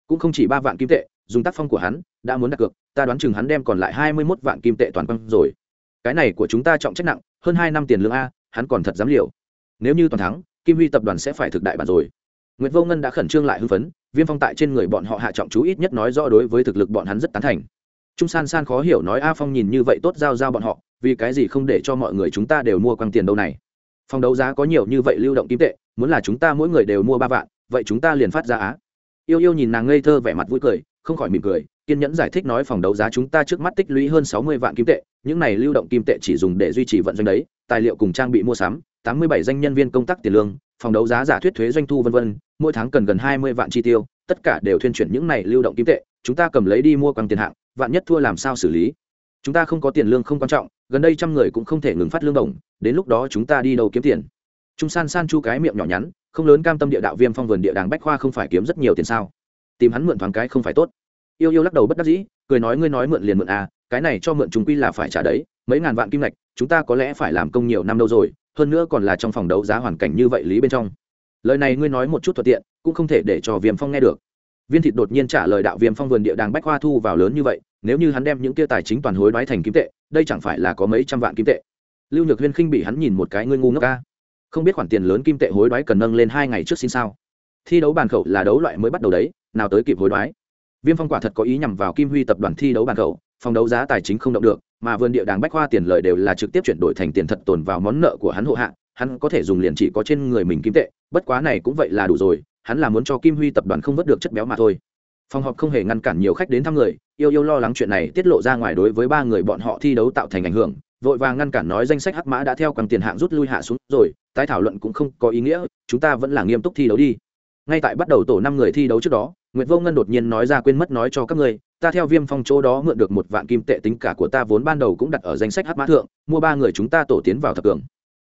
Cũng không chỉ ba vạn kim tệ, dùng tác phong của hắn, đã muốn đặt cược ta đoán chừng hắn đem còn lại hai mươi mốt vạn kim tệ toàn quăng rồi cái này của chúng ta trọng trách nặng hơn hai năm tiền lương a hắn còn thật dám liều nếu như toàn thắng kim huy tập đoàn sẽ phải thực đại bản rồi Nguyệt Vô Ngân đã khẩn trương lại hưng phấn, Viêm Phong tại trên người bọn họ hạ trọng chú ít nhất nói rõ đối với thực lực bọn hắn rất tán thành. Trung San San khó hiểu nói A Phong nhìn như vậy tốt giao giao bọn họ, vì cái gì không để cho mọi người chúng ta đều mua quăng tiền đâu này? Phòng đấu giá có nhiều như vậy lưu động kim tệ, muốn là chúng ta mỗi người đều mua ba vạn, vậy chúng ta liền phát ra á. Yêu Yêu nhìn nàng ngây thơ vẻ mặt vui cười, không khỏi mỉm cười, kiên nhẫn giải thích nói phòng đấu giá chúng ta trước mắt tích lũy hơn sáu mươi vạn kim tệ, những này lưu động kim tệ chỉ dùng để duy trì vận doanh đấy, tài liệu cùng trang bị mua sắm, tám mươi bảy danh nhân viên công tác tiền lương, phòng đấu giá giả thuyết thuế doanh thu vân vân, mỗi tháng cần gần hai mươi vạn chi tiêu, tất cả đều thuyên chuyển những này lưu động kim tệ, chúng ta cầm lấy đi mua quăng tiền hạng, vạn nhất thua làm sao xử lý? Chúng ta không có tiền lương không quan trọng, gần đây trăm người cũng không thể ngừng phát lương đồng, đến lúc đó chúng ta đi đâu kiếm tiền? Trung San San chu cái miệng nhỏ nhắn, không lớn cam tâm địa đạo viêm phong vườn địa đàng bách khoa không phải kiếm rất nhiều tiền sao? Tìm hắn mượn thoáng cái không phải tốt. Yêu yêu lắc đầu bất đắc dĩ, cười nói ngươi nói mượn liền mượn à, cái này cho mượn chúng quy là phải trả đấy, mấy ngàn vạn kim lạch, chúng ta có lẽ phải làm công nhiều năm đâu rồi, hơn nữa còn là trong phòng đấu giá hoàn cảnh như vậy lý bên trong. Lời này ngươi nói một chút thuận tiện cũng không thể để cho viêm phong nghe được. Viên thịt đột nhiên trả lời đạo viêm phong vườn địa đàng bách hoa thu vào lớn như vậy nếu như hắn đem những kia tài chính toàn hối đoái thành kim tệ đây chẳng phải là có mấy trăm vạn kim tệ. Lưu nhược huyên khinh bị hắn nhìn một cái ngươi ngu ngốc ca. Không biết khoản tiền lớn kim tệ hối đoái cần nâng lên hai ngày trước xin sao? Thi đấu bàn khẩu là đấu loại mới bắt đầu đấy nào tới kịp hối đoái viêm phong quả thật có ý nhằm vào kim huy tập đoàn thi đấu bàn cầu, phòng đấu giá tài chính không động được mà vườn địa đàng bách khoa tiền lời đều là trực tiếp chuyển đổi thành tiền thật tồn vào món nợ của hắn hộ hạ hắn có thể dùng liền chỉ có trên người mình kim tệ bất quá này cũng vậy là đủ rồi hắn là muốn cho kim huy tập đoàn không vớt được chất béo mà thôi. Phòng họp không hề ngăn cản nhiều khách đến thăm người yêu yêu lo lắng chuyện này tiết lộ ra ngoài đối với ba người bọn họ thi đấu tạo thành ảnh hưởng vội vàng ngăn cản nói danh sách hắc mã đã theo quăng tiền hạng rút lui hạ xuống rồi tái thảo luận cũng không có ý nghĩa chúng ta vẫn là nghiêm túc thi đấu đi. Ngay tại bắt đầu tổ năm người thi đấu trước đó Nguyệt Vô Ngân đột nhiên nói ra quên mất nói cho các ngươi, ta theo Viêm Phong chỗ đó mượn được một vạn kim tệ tính cả của ta vốn ban đầu cũng đặt ở danh sách hắc mã thượng, mua ba người chúng ta tổ tiến vào thập cường.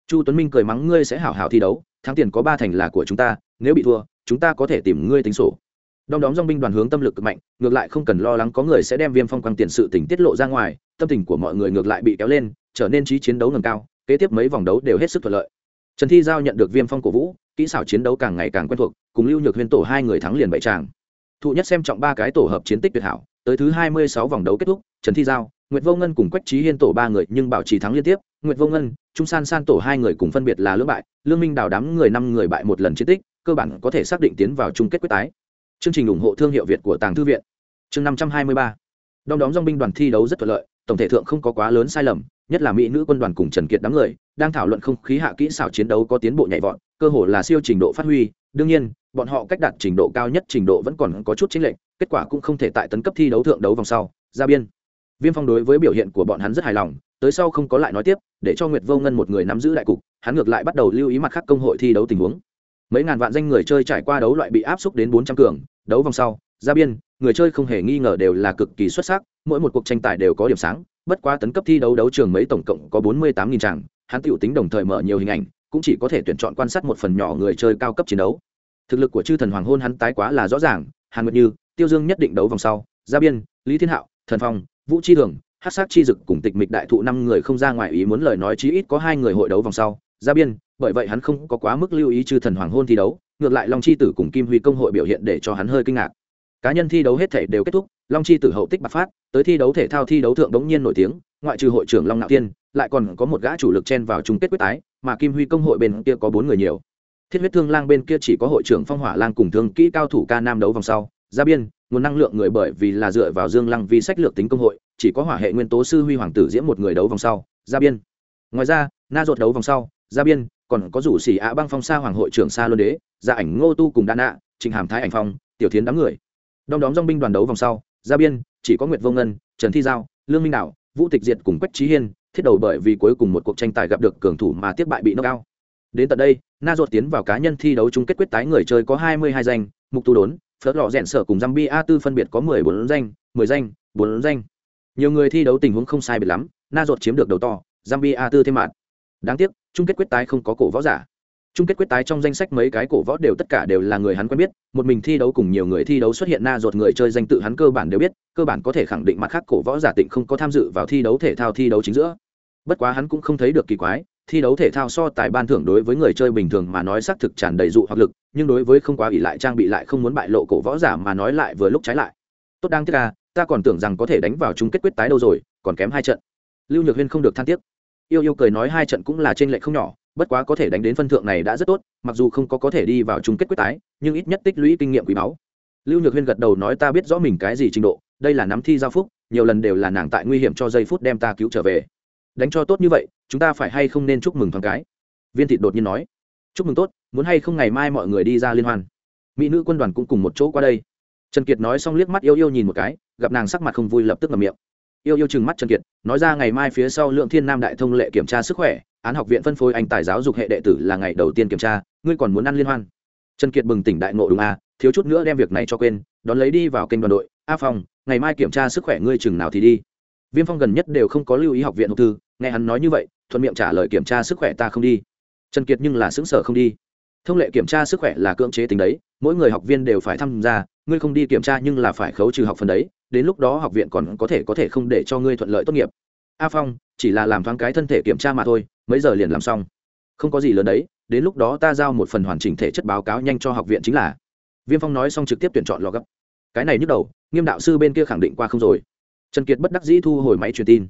Chu Tuấn Minh cười mắng ngươi sẽ hảo hảo thi đấu, thắng tiền có ba thành là của chúng ta, nếu bị thua, chúng ta có thể tìm ngươi tính sổ. Đom đóm dòng binh đoàn hướng tâm lực cực mạnh, ngược lại không cần lo lắng có người sẽ đem Viêm Phong quăng tiền sự tình tiết lộ ra ngoài, tâm tình của mọi người ngược lại bị kéo lên, trở nên trí chiến đấu ngầm cao, kế tiếp mấy vòng đấu đều hết sức thuận lợi. Trần Thi Giao nhận được Viêm Phong cổ vũ, kỹ xảo chiến đấu càng ngày càng quen thuộc, cùng Lưu Nhược Huyên tổ hai người thắng liền bảy tràng thụ nhất xem trọng ba cái tổ hợp chiến tích tuyệt hảo, tới thứ hai mươi sáu vòng đấu kết thúc, trần thi giao, nguyệt vô ngân cùng quách trí hiên tổ ba người nhưng bảo trì thắng liên tiếp, nguyệt vô ngân, trung san san tổ hai người cùng phân biệt là lưỡng bại, lương minh đào đám người năm người bại một lần chiến tích, cơ bản có thể xác định tiến vào chung kết quyết tái. Chương trình ủng hộ thương hiệu việt của tàng thư viện. Chương năm trăm hai mươi ba. Đom đóm dong binh đoàn thi đấu rất thuận lợi, tổng thể thượng không có quá lớn sai lầm, nhất là mỹ nữ quân đoàn cùng trần kiệt đám người, đang thảo luận không khí hạ kỹ xảo chiến đấu có tiến bộ nhạy vọt, cơ hồ là siêu trình độ phát huy. Đương nhiên bọn họ cách đạt trình độ cao nhất trình độ vẫn còn có chút chính lệch, kết quả cũng không thể tại tấn cấp thi đấu thượng đấu vòng sau. Ra biên. Viêm phong đối với biểu hiện của bọn hắn rất hài lòng, tới sau không có lại nói tiếp, để cho nguyệt vô ngân một người nắm giữ đại cục, hắn ngược lại bắt đầu lưu ý mặt khác công hội thi đấu tình huống. Mấy ngàn vạn danh người chơi trải qua đấu loại bị áp xúc đến bốn trăm cường, đấu vòng sau ra biên, người chơi không hề nghi ngờ đều là cực kỳ xuất sắc, mỗi một cuộc tranh tài đều có điểm sáng, bất quá tấn cấp thi đấu đấu trường mấy tổng cộng có bốn mươi tám nghìn tràng hắn tự tính đồng thời mở nhiều hình ảnh, cũng chỉ có thể tuyển chọn quan sát một phần nhỏ người chơi cao cấp chiến đấu thực lực của chư thần hoàng hôn hắn tái quá là rõ ràng, hàn nguyệt như, tiêu dương nhất định đấu vòng sau, gia biên, lý thiên hạo, thần phong, vũ chi thường hát sát chi dực cùng tịch mịch đại thụ năm người không ra ngoài ý muốn lời nói chí ít có hai người hội đấu vòng sau. Gia biên, bởi vậy hắn không có quá mức lưu ý chư thần hoàng hôn thi đấu, ngược lại long chi tử cùng kim huy công hội biểu hiện để cho hắn hơi kinh ngạc. Cá nhân thi đấu hết thể đều kết thúc, long chi tử hậu tích bạc phát, tới thi đấu thể thao thi đấu thượng đống nhiên nổi tiếng, ngoại trừ hội trưởng long nạo tiên lại còn có một gã chủ lực chen vào chung kết quyết tái, mà kim huy công hội bên kia có bốn người nhiều thiết huyết thương lang bên kia chỉ có hội trưởng phong hỏa lang cùng thương kỹ cao thủ ca nam đấu vòng sau. Ra biên, nguồn năng lượng người bởi vì là dựa vào dương lăng Vi sách lược tính công hội, chỉ có hỏa hệ nguyên tố sư huy hoàng tử diễm một người đấu vòng sau. Ra biên. Ngoài ra, na ruột đấu vòng sau. Ra biên, còn có rủ xỉ ạ băng phong sa hoàng hội trưởng sa luân đế, gia ảnh ngô tu cùng đa nạ trình hàm thái ảnh phong, tiểu thiến đám người. Đom đóm dong binh đoàn đấu vòng sau. Ra biên, chỉ có nguyệt vô ngân, trần thi giao, lương minh đạo, vũ tịch diệt cùng quách trí hiên, thiết đầu bởi vì cuối cùng một cuộc tranh tài gặp được cường thủ mà tiếp bại bị nâng cao đến tận đây na ruột tiến vào cá nhân thi đấu chung kết quyết tái người chơi có hai mươi hai danh mục tu đốn phớt lò rẽn sở cùng Zambia A tư phân biệt có mười bốn danh, mười danh, bốn danh. Nhiều người thi đấu tình huống không sai biệt lắm, Na ruột chiếm được đầu to, Zambia A tư thêm mạng. Đáng tiếc, chung kết quyết tái không có cổ võ giả. Chung kết quyết tái trong danh sách mấy cái cổ võ đều tất cả đều là người hắn quen biết, một mình thi đấu cùng nhiều người thi đấu xuất hiện Na ruột người chơi danh tự hắn cơ bản đều biết, cơ bản có thể khẳng định mặt khác cổ võ giả tịnh không có tham dự vào thi đấu thể thao thi đấu chính giữa. Bất quá hắn cũng không thấy được kỳ quái, thi đấu thể thao so tài ban thưởng đối với người chơi bình thường mà nói xác thực tràn đầy dụ hoặc lực nhưng đối với không quá ỷ lại trang bị lại không muốn bại lộ cổ võ giả mà nói lại vừa lúc trái lại. Tốt đáng tiếc ra, ta còn tưởng rằng có thể đánh vào chung kết quyết tái đâu rồi còn kém hai trận. Lưu nhược huyên không được than tiếc. Yêu yêu cười nói hai trận cũng là trên lệ không nhỏ bất quá có thể đánh đến phân thượng này đã rất tốt mặc dù không có có thể đi vào chung kết quyết tái nhưng ít nhất tích lũy kinh nghiệm quý báu. Lưu nhược huyên gật đầu nói ta biết rõ mình cái gì trình độ đây là nắm thi giao phúc nhiều lần đều là nàng tại nguy hiểm cho giây phút đem ta cứu trở về đánh cho tốt như vậy, chúng ta phải hay không nên chúc mừng thoáng cái? Viên thịt đột nhiên nói. Chúc mừng tốt, muốn hay không ngày mai mọi người đi ra liên hoan. Mỹ nữ quân đoàn cũng cùng một chỗ qua đây. Trần kiệt nói xong liếc mắt yêu yêu nhìn một cái, gặp nàng sắc mặt không vui lập tức ngậm miệng. Yêu yêu chừng mắt trần kiệt, nói ra ngày mai phía sau lượng thiên nam đại thông lệ kiểm tra sức khỏe, án học viện phân phối anh tài giáo dục hệ đệ tử là ngày đầu tiên kiểm tra, ngươi còn muốn ăn liên hoan? Trần kiệt bừng tỉnh đại ngộ đúng à thiếu chút nữa đem việc này cho quên, đón lấy đi vào kênh đoàn đội. A phong, ngày mai kiểm tra sức khỏe ngươi chừng nào thì đi. Viêm phong gần nhất đều không có lưu ý học viện học thư nghe hắn nói như vậy, thuận miệng trả lời kiểm tra sức khỏe ta không đi. Trần kiệt nhưng là xứng sở không đi. Thông lệ kiểm tra sức khỏe là cưỡng chế tính đấy, mỗi người học viên đều phải tham gia, ngươi không đi kiểm tra nhưng là phải khấu trừ học phần đấy, đến lúc đó học viện còn có thể có thể không để cho ngươi thuận lợi tốt nghiệp. A phong, chỉ là làm thoáng cái thân thể kiểm tra mà thôi, mấy giờ liền làm xong. Không có gì lớn đấy, đến lúc đó ta giao một phần hoàn chỉnh thể chất báo cáo nhanh cho học viện chính là. Viêm phong nói xong trực tiếp tuyển chọn lò gấp. Cái này nhức đầu, nghiêm đạo sư bên kia khẳng định qua không rồi. Trần kiệt bất đắc dĩ thu hồi máy truyền tin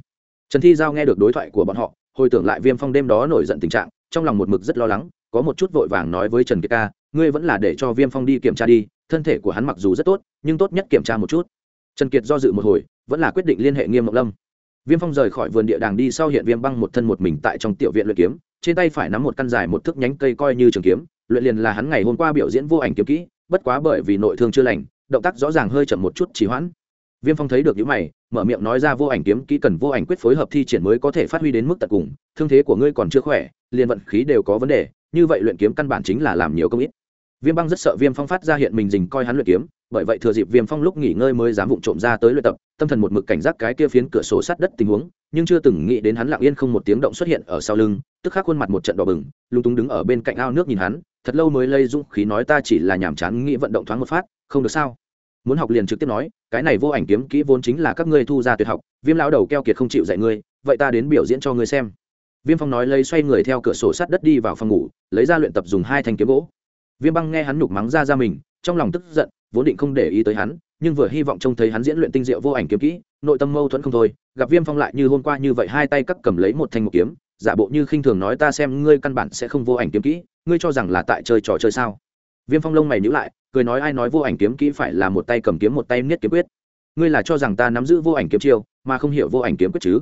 trần thi giao nghe được đối thoại của bọn họ, hồi tưởng lại viêm phong đêm đó nổi giận tình trạng, trong lòng một mực rất lo lắng, có một chút vội vàng nói với trần kiệt ca, ngươi vẫn là để cho viêm phong đi kiểm tra đi, thân thể của hắn mặc dù rất tốt, nhưng tốt nhất kiểm tra một chút. Trần kiệt do dự một hồi, vẫn là quyết định liên hệ nghiêm ngọc lâm. Viêm phong rời khỏi vườn địa đàng đi sau hiện viêm băng một thân một mình tại trong tiểu viện luyện kiếm, trên tay phải nắm một căn dài một thước nhánh cây coi như trường kiếm, luyện liền là hắn ngày hôm qua biểu diễn vô ảnh kiếm kỹ, bất quá bởi vì nội thương chưa lành, động tác rõ ràng hơi chậm một chút trì hoãn viêm phong thấy được những mày, mở miệng nói ra vô ảnh kiếm kỹ cần vô ảnh quyết phối hợp thi triển mới có thể phát huy đến mức tận cùng, thương thế của ngươi còn chưa khỏe, liền vận khí đều có vấn đề, như vậy luyện kiếm căn bản chính là làm nhiều công ít. Viêm băng rất sợ viêm phong phát ra hiện mình dình coi hắn luyện kiếm, bởi vậy thừa dịp viêm phong lúc nghỉ ngơi mới dám vụng trộm ra tới luyện tập, tâm thần một mực cảnh giác cái kia phiến cửa sổ sát đất tình huống, nhưng chưa từng nghĩ đến hắn lặng yên không một tiếng động xuất hiện ở sau lưng, tức khắc khuôn mặt một trận đỏ bừng, lúng túng đứng ở bên cạnh ao nước nhìn hắn, thật lâu mới lây dũng khí nói ta chỉ là nhàm chán nghĩ vận động thoáng một phát, không được sao? Muốn học liền trực tiếp nói, cái này vô ảnh kiếm kỹ vốn chính là các ngươi thu ra tuyệt học, viêm lão đầu keo kiệt không chịu dạy ngươi, vậy ta đến biểu diễn cho ngươi xem. Viêm phong nói lấy xoay người theo cửa sổ sắt đất đi vào phòng ngủ, lấy ra luyện tập dùng hai thanh kiếm gỗ. Viêm băng nghe hắn nhục mắng ra ra mình, trong lòng tức giận, vốn định không để ý tới hắn, nhưng vừa hy vọng trông thấy hắn diễn luyện tinh diệu vô ảnh kiếm kỹ, nội tâm mâu thuẫn không thôi, gặp viêm phong lại như hôm qua như vậy hai tay cắt cầm lấy một thanh một kiếm, giả bộ như khinh thường nói ta xem ngươi căn bản sẽ không vô ảnh kiếm kỹ, ngươi cho rằng là tại chơi trò chơi sao? Viêm phong lông mày nhữ lại cười nói ai nói vô ảnh kiếm kỹ phải là một tay cầm kiếm một tay niết kiếm quyết. Ngươi là cho rằng ta nắm giữ vô ảnh kiếm chiêu, mà không hiểu vô ảnh kiếm quyết chứ?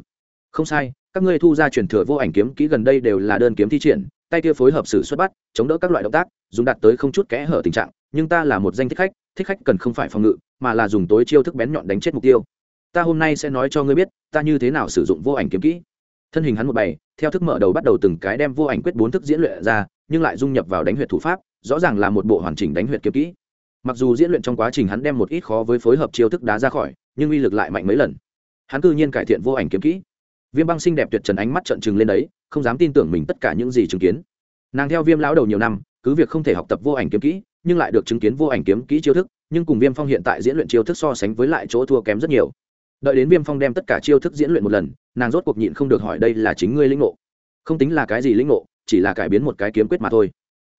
Không sai, các ngươi thu ra truyền thừa vô ảnh kiếm kỹ gần đây đều là đơn kiếm thi triển, tay kia phối hợp sự xuất bắt, chống đỡ các loại động tác, dùng đạt tới không chút kẽ hở tình trạng, nhưng ta là một danh thích khách thích khách cần không phải phòng ngự, mà là dùng tối chiêu thức bén nhọn đánh chết mục tiêu. Ta hôm nay sẽ nói cho ngươi biết, ta như thế nào sử dụng vô ảnh kiếm kỹ. Thân hình hắn một bày, theo thức mở đầu bắt đầu từng cái đem vô ảnh quyết bốn thức diễn luyện ra, nhưng lại dung nhập vào đánh huyệt thủ pháp rõ ràng là một bộ hoàn chỉnh đánh huyệt kiếm kỹ. Mặc dù diễn luyện trong quá trình hắn đem một ít khó với phối hợp chiêu thức đá ra khỏi, nhưng uy lực lại mạnh mấy lần. Hắn cư nhiên cải thiện vô ảnh kiếm kỹ. Viêm băng xinh đẹp tuyệt trần ánh mắt trận trừng lên đấy, không dám tin tưởng mình tất cả những gì chứng kiến. Nàng theo viêm lão đầu nhiều năm, cứ việc không thể học tập vô ảnh kiếm kỹ, nhưng lại được chứng kiến vô ảnh kiếm kỹ chiêu thức, nhưng cùng viêm phong hiện tại diễn luyện chiêu thức so sánh với lại chỗ thua kém rất nhiều. Đợi đến viêm phong đem tất cả chiêu thức diễn luyện một lần, nàng rốt cuộc nhịn không được hỏi đây là chính ngươi lĩnh ngộ. Không tính là cái gì lĩnh ngộ, chỉ là cải biến một cái kiếm quyết mà thôi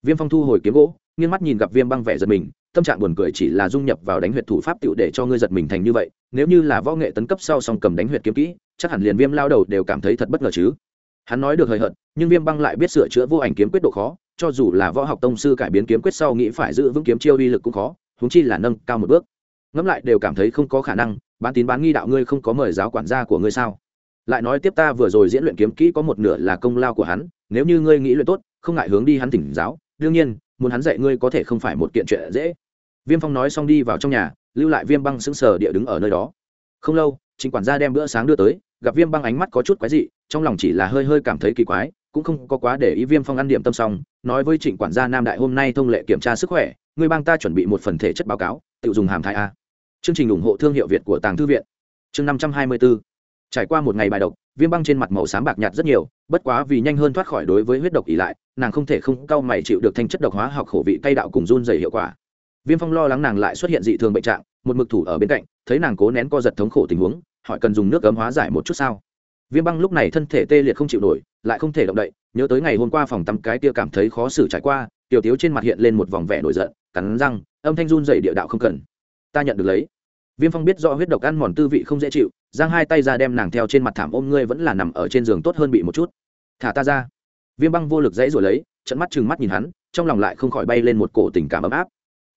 viêm phong thu hồi kiếm gỗ, nghiêng mắt nhìn gặp viêm băng vẻ giật mình, tâm trạng buồn cười chỉ là dung nhập vào đánh huyệt thủ pháp tựu để cho ngươi giật mình thành như vậy, nếu như là võ nghệ tấn cấp sau song cầm đánh huyệt kiếm kỹ, chắc hẳn liền viêm lao đầu đều cảm thấy thật bất ngờ chứ. Hắn nói được hời hợt, nhưng viêm băng lại biết sửa chữa vô ảnh kiếm quyết độ khó, cho dù là võ học tông sư cải biến kiếm quyết sau nghĩ phải giữ vững kiếm chiêu uy lực cũng khó húng chi là nâng cao một bước. Ngẫm lại đều cảm thấy không có khả năng, bán tín bán nghi đạo ngươi không có mời giáo quản gia của ngươi sao? Lại nói tiếp ta vừa rồi diễn luyện kiếm kỹ có một nửa là công lao của hắn, nếu như ngươi nghĩ luyện tốt, không ngại hướng đi hắn tỉnh giáo đương nhiên, muốn hắn dạy ngươi có thể không phải một kiện chuyện dễ. Viêm phong nói xong đi vào trong nhà, lưu lại viêm băng sững sờ địa đứng ở nơi đó. Không lâu, chính quản gia đem bữa sáng đưa tới, gặp viêm băng ánh mắt có chút quái dị, trong lòng chỉ là hơi hơi cảm thấy kỳ quái, cũng không có quá để ý viêm phong ăn điểm tâm xong, nói với trịnh quản gia nam đại hôm nay thông lệ kiểm tra sức khỏe người bang ta chuẩn bị một phần thể chất báo cáo, tự dùng hàm thai a. Chương trình ủng hộ thương hiệu việt của tàng thư viện. Chương năm trăm hai mươi bốn trải qua một ngày bài độc, viêm băng trên mặt màu xám bạc nhạt rất nhiều, bất quá vì nhanh hơn thoát khỏi đối với huyết độc ỉ lại, nàng không thể không cau mày chịu được thanh chất độc hóa học khổ vị cay đạo cùng run dày hiệu quả. Viêm phong lo lắng nàng lại xuất hiện dị thường bệnh trạng, một mực thủ ở bên cạnh, thấy nàng cố nén co giật thống khổ tình huống, hỏi cần dùng nước cấm hóa giải một chút sao. Viêm băng lúc này thân thể tê liệt không chịu nổi, lại không thể động đậy, nhớ tới ngày hôm qua phòng tắm cái tia cảm thấy khó xử trải qua, tiểu tiếu trên mặt hiện lên một vòng vẻ nổi giận, cắn răng, âm thanh run dày địa đạo không cần. Ta nhận được lấy viêm phong biết rõ huyết độc ăn mòn tư vị không dễ chịu, giang hai tay ra đem nàng theo trên mặt thảm ôm ngươi vẫn là nằm ở trên giường tốt hơn bị một chút. Thả ta ra. Viêm băng vô lực dãy rồi lấy trận mắt chừng mắt nhìn hắn, trong lòng lại không khỏi bay lên một cổ tình cảm ấm áp.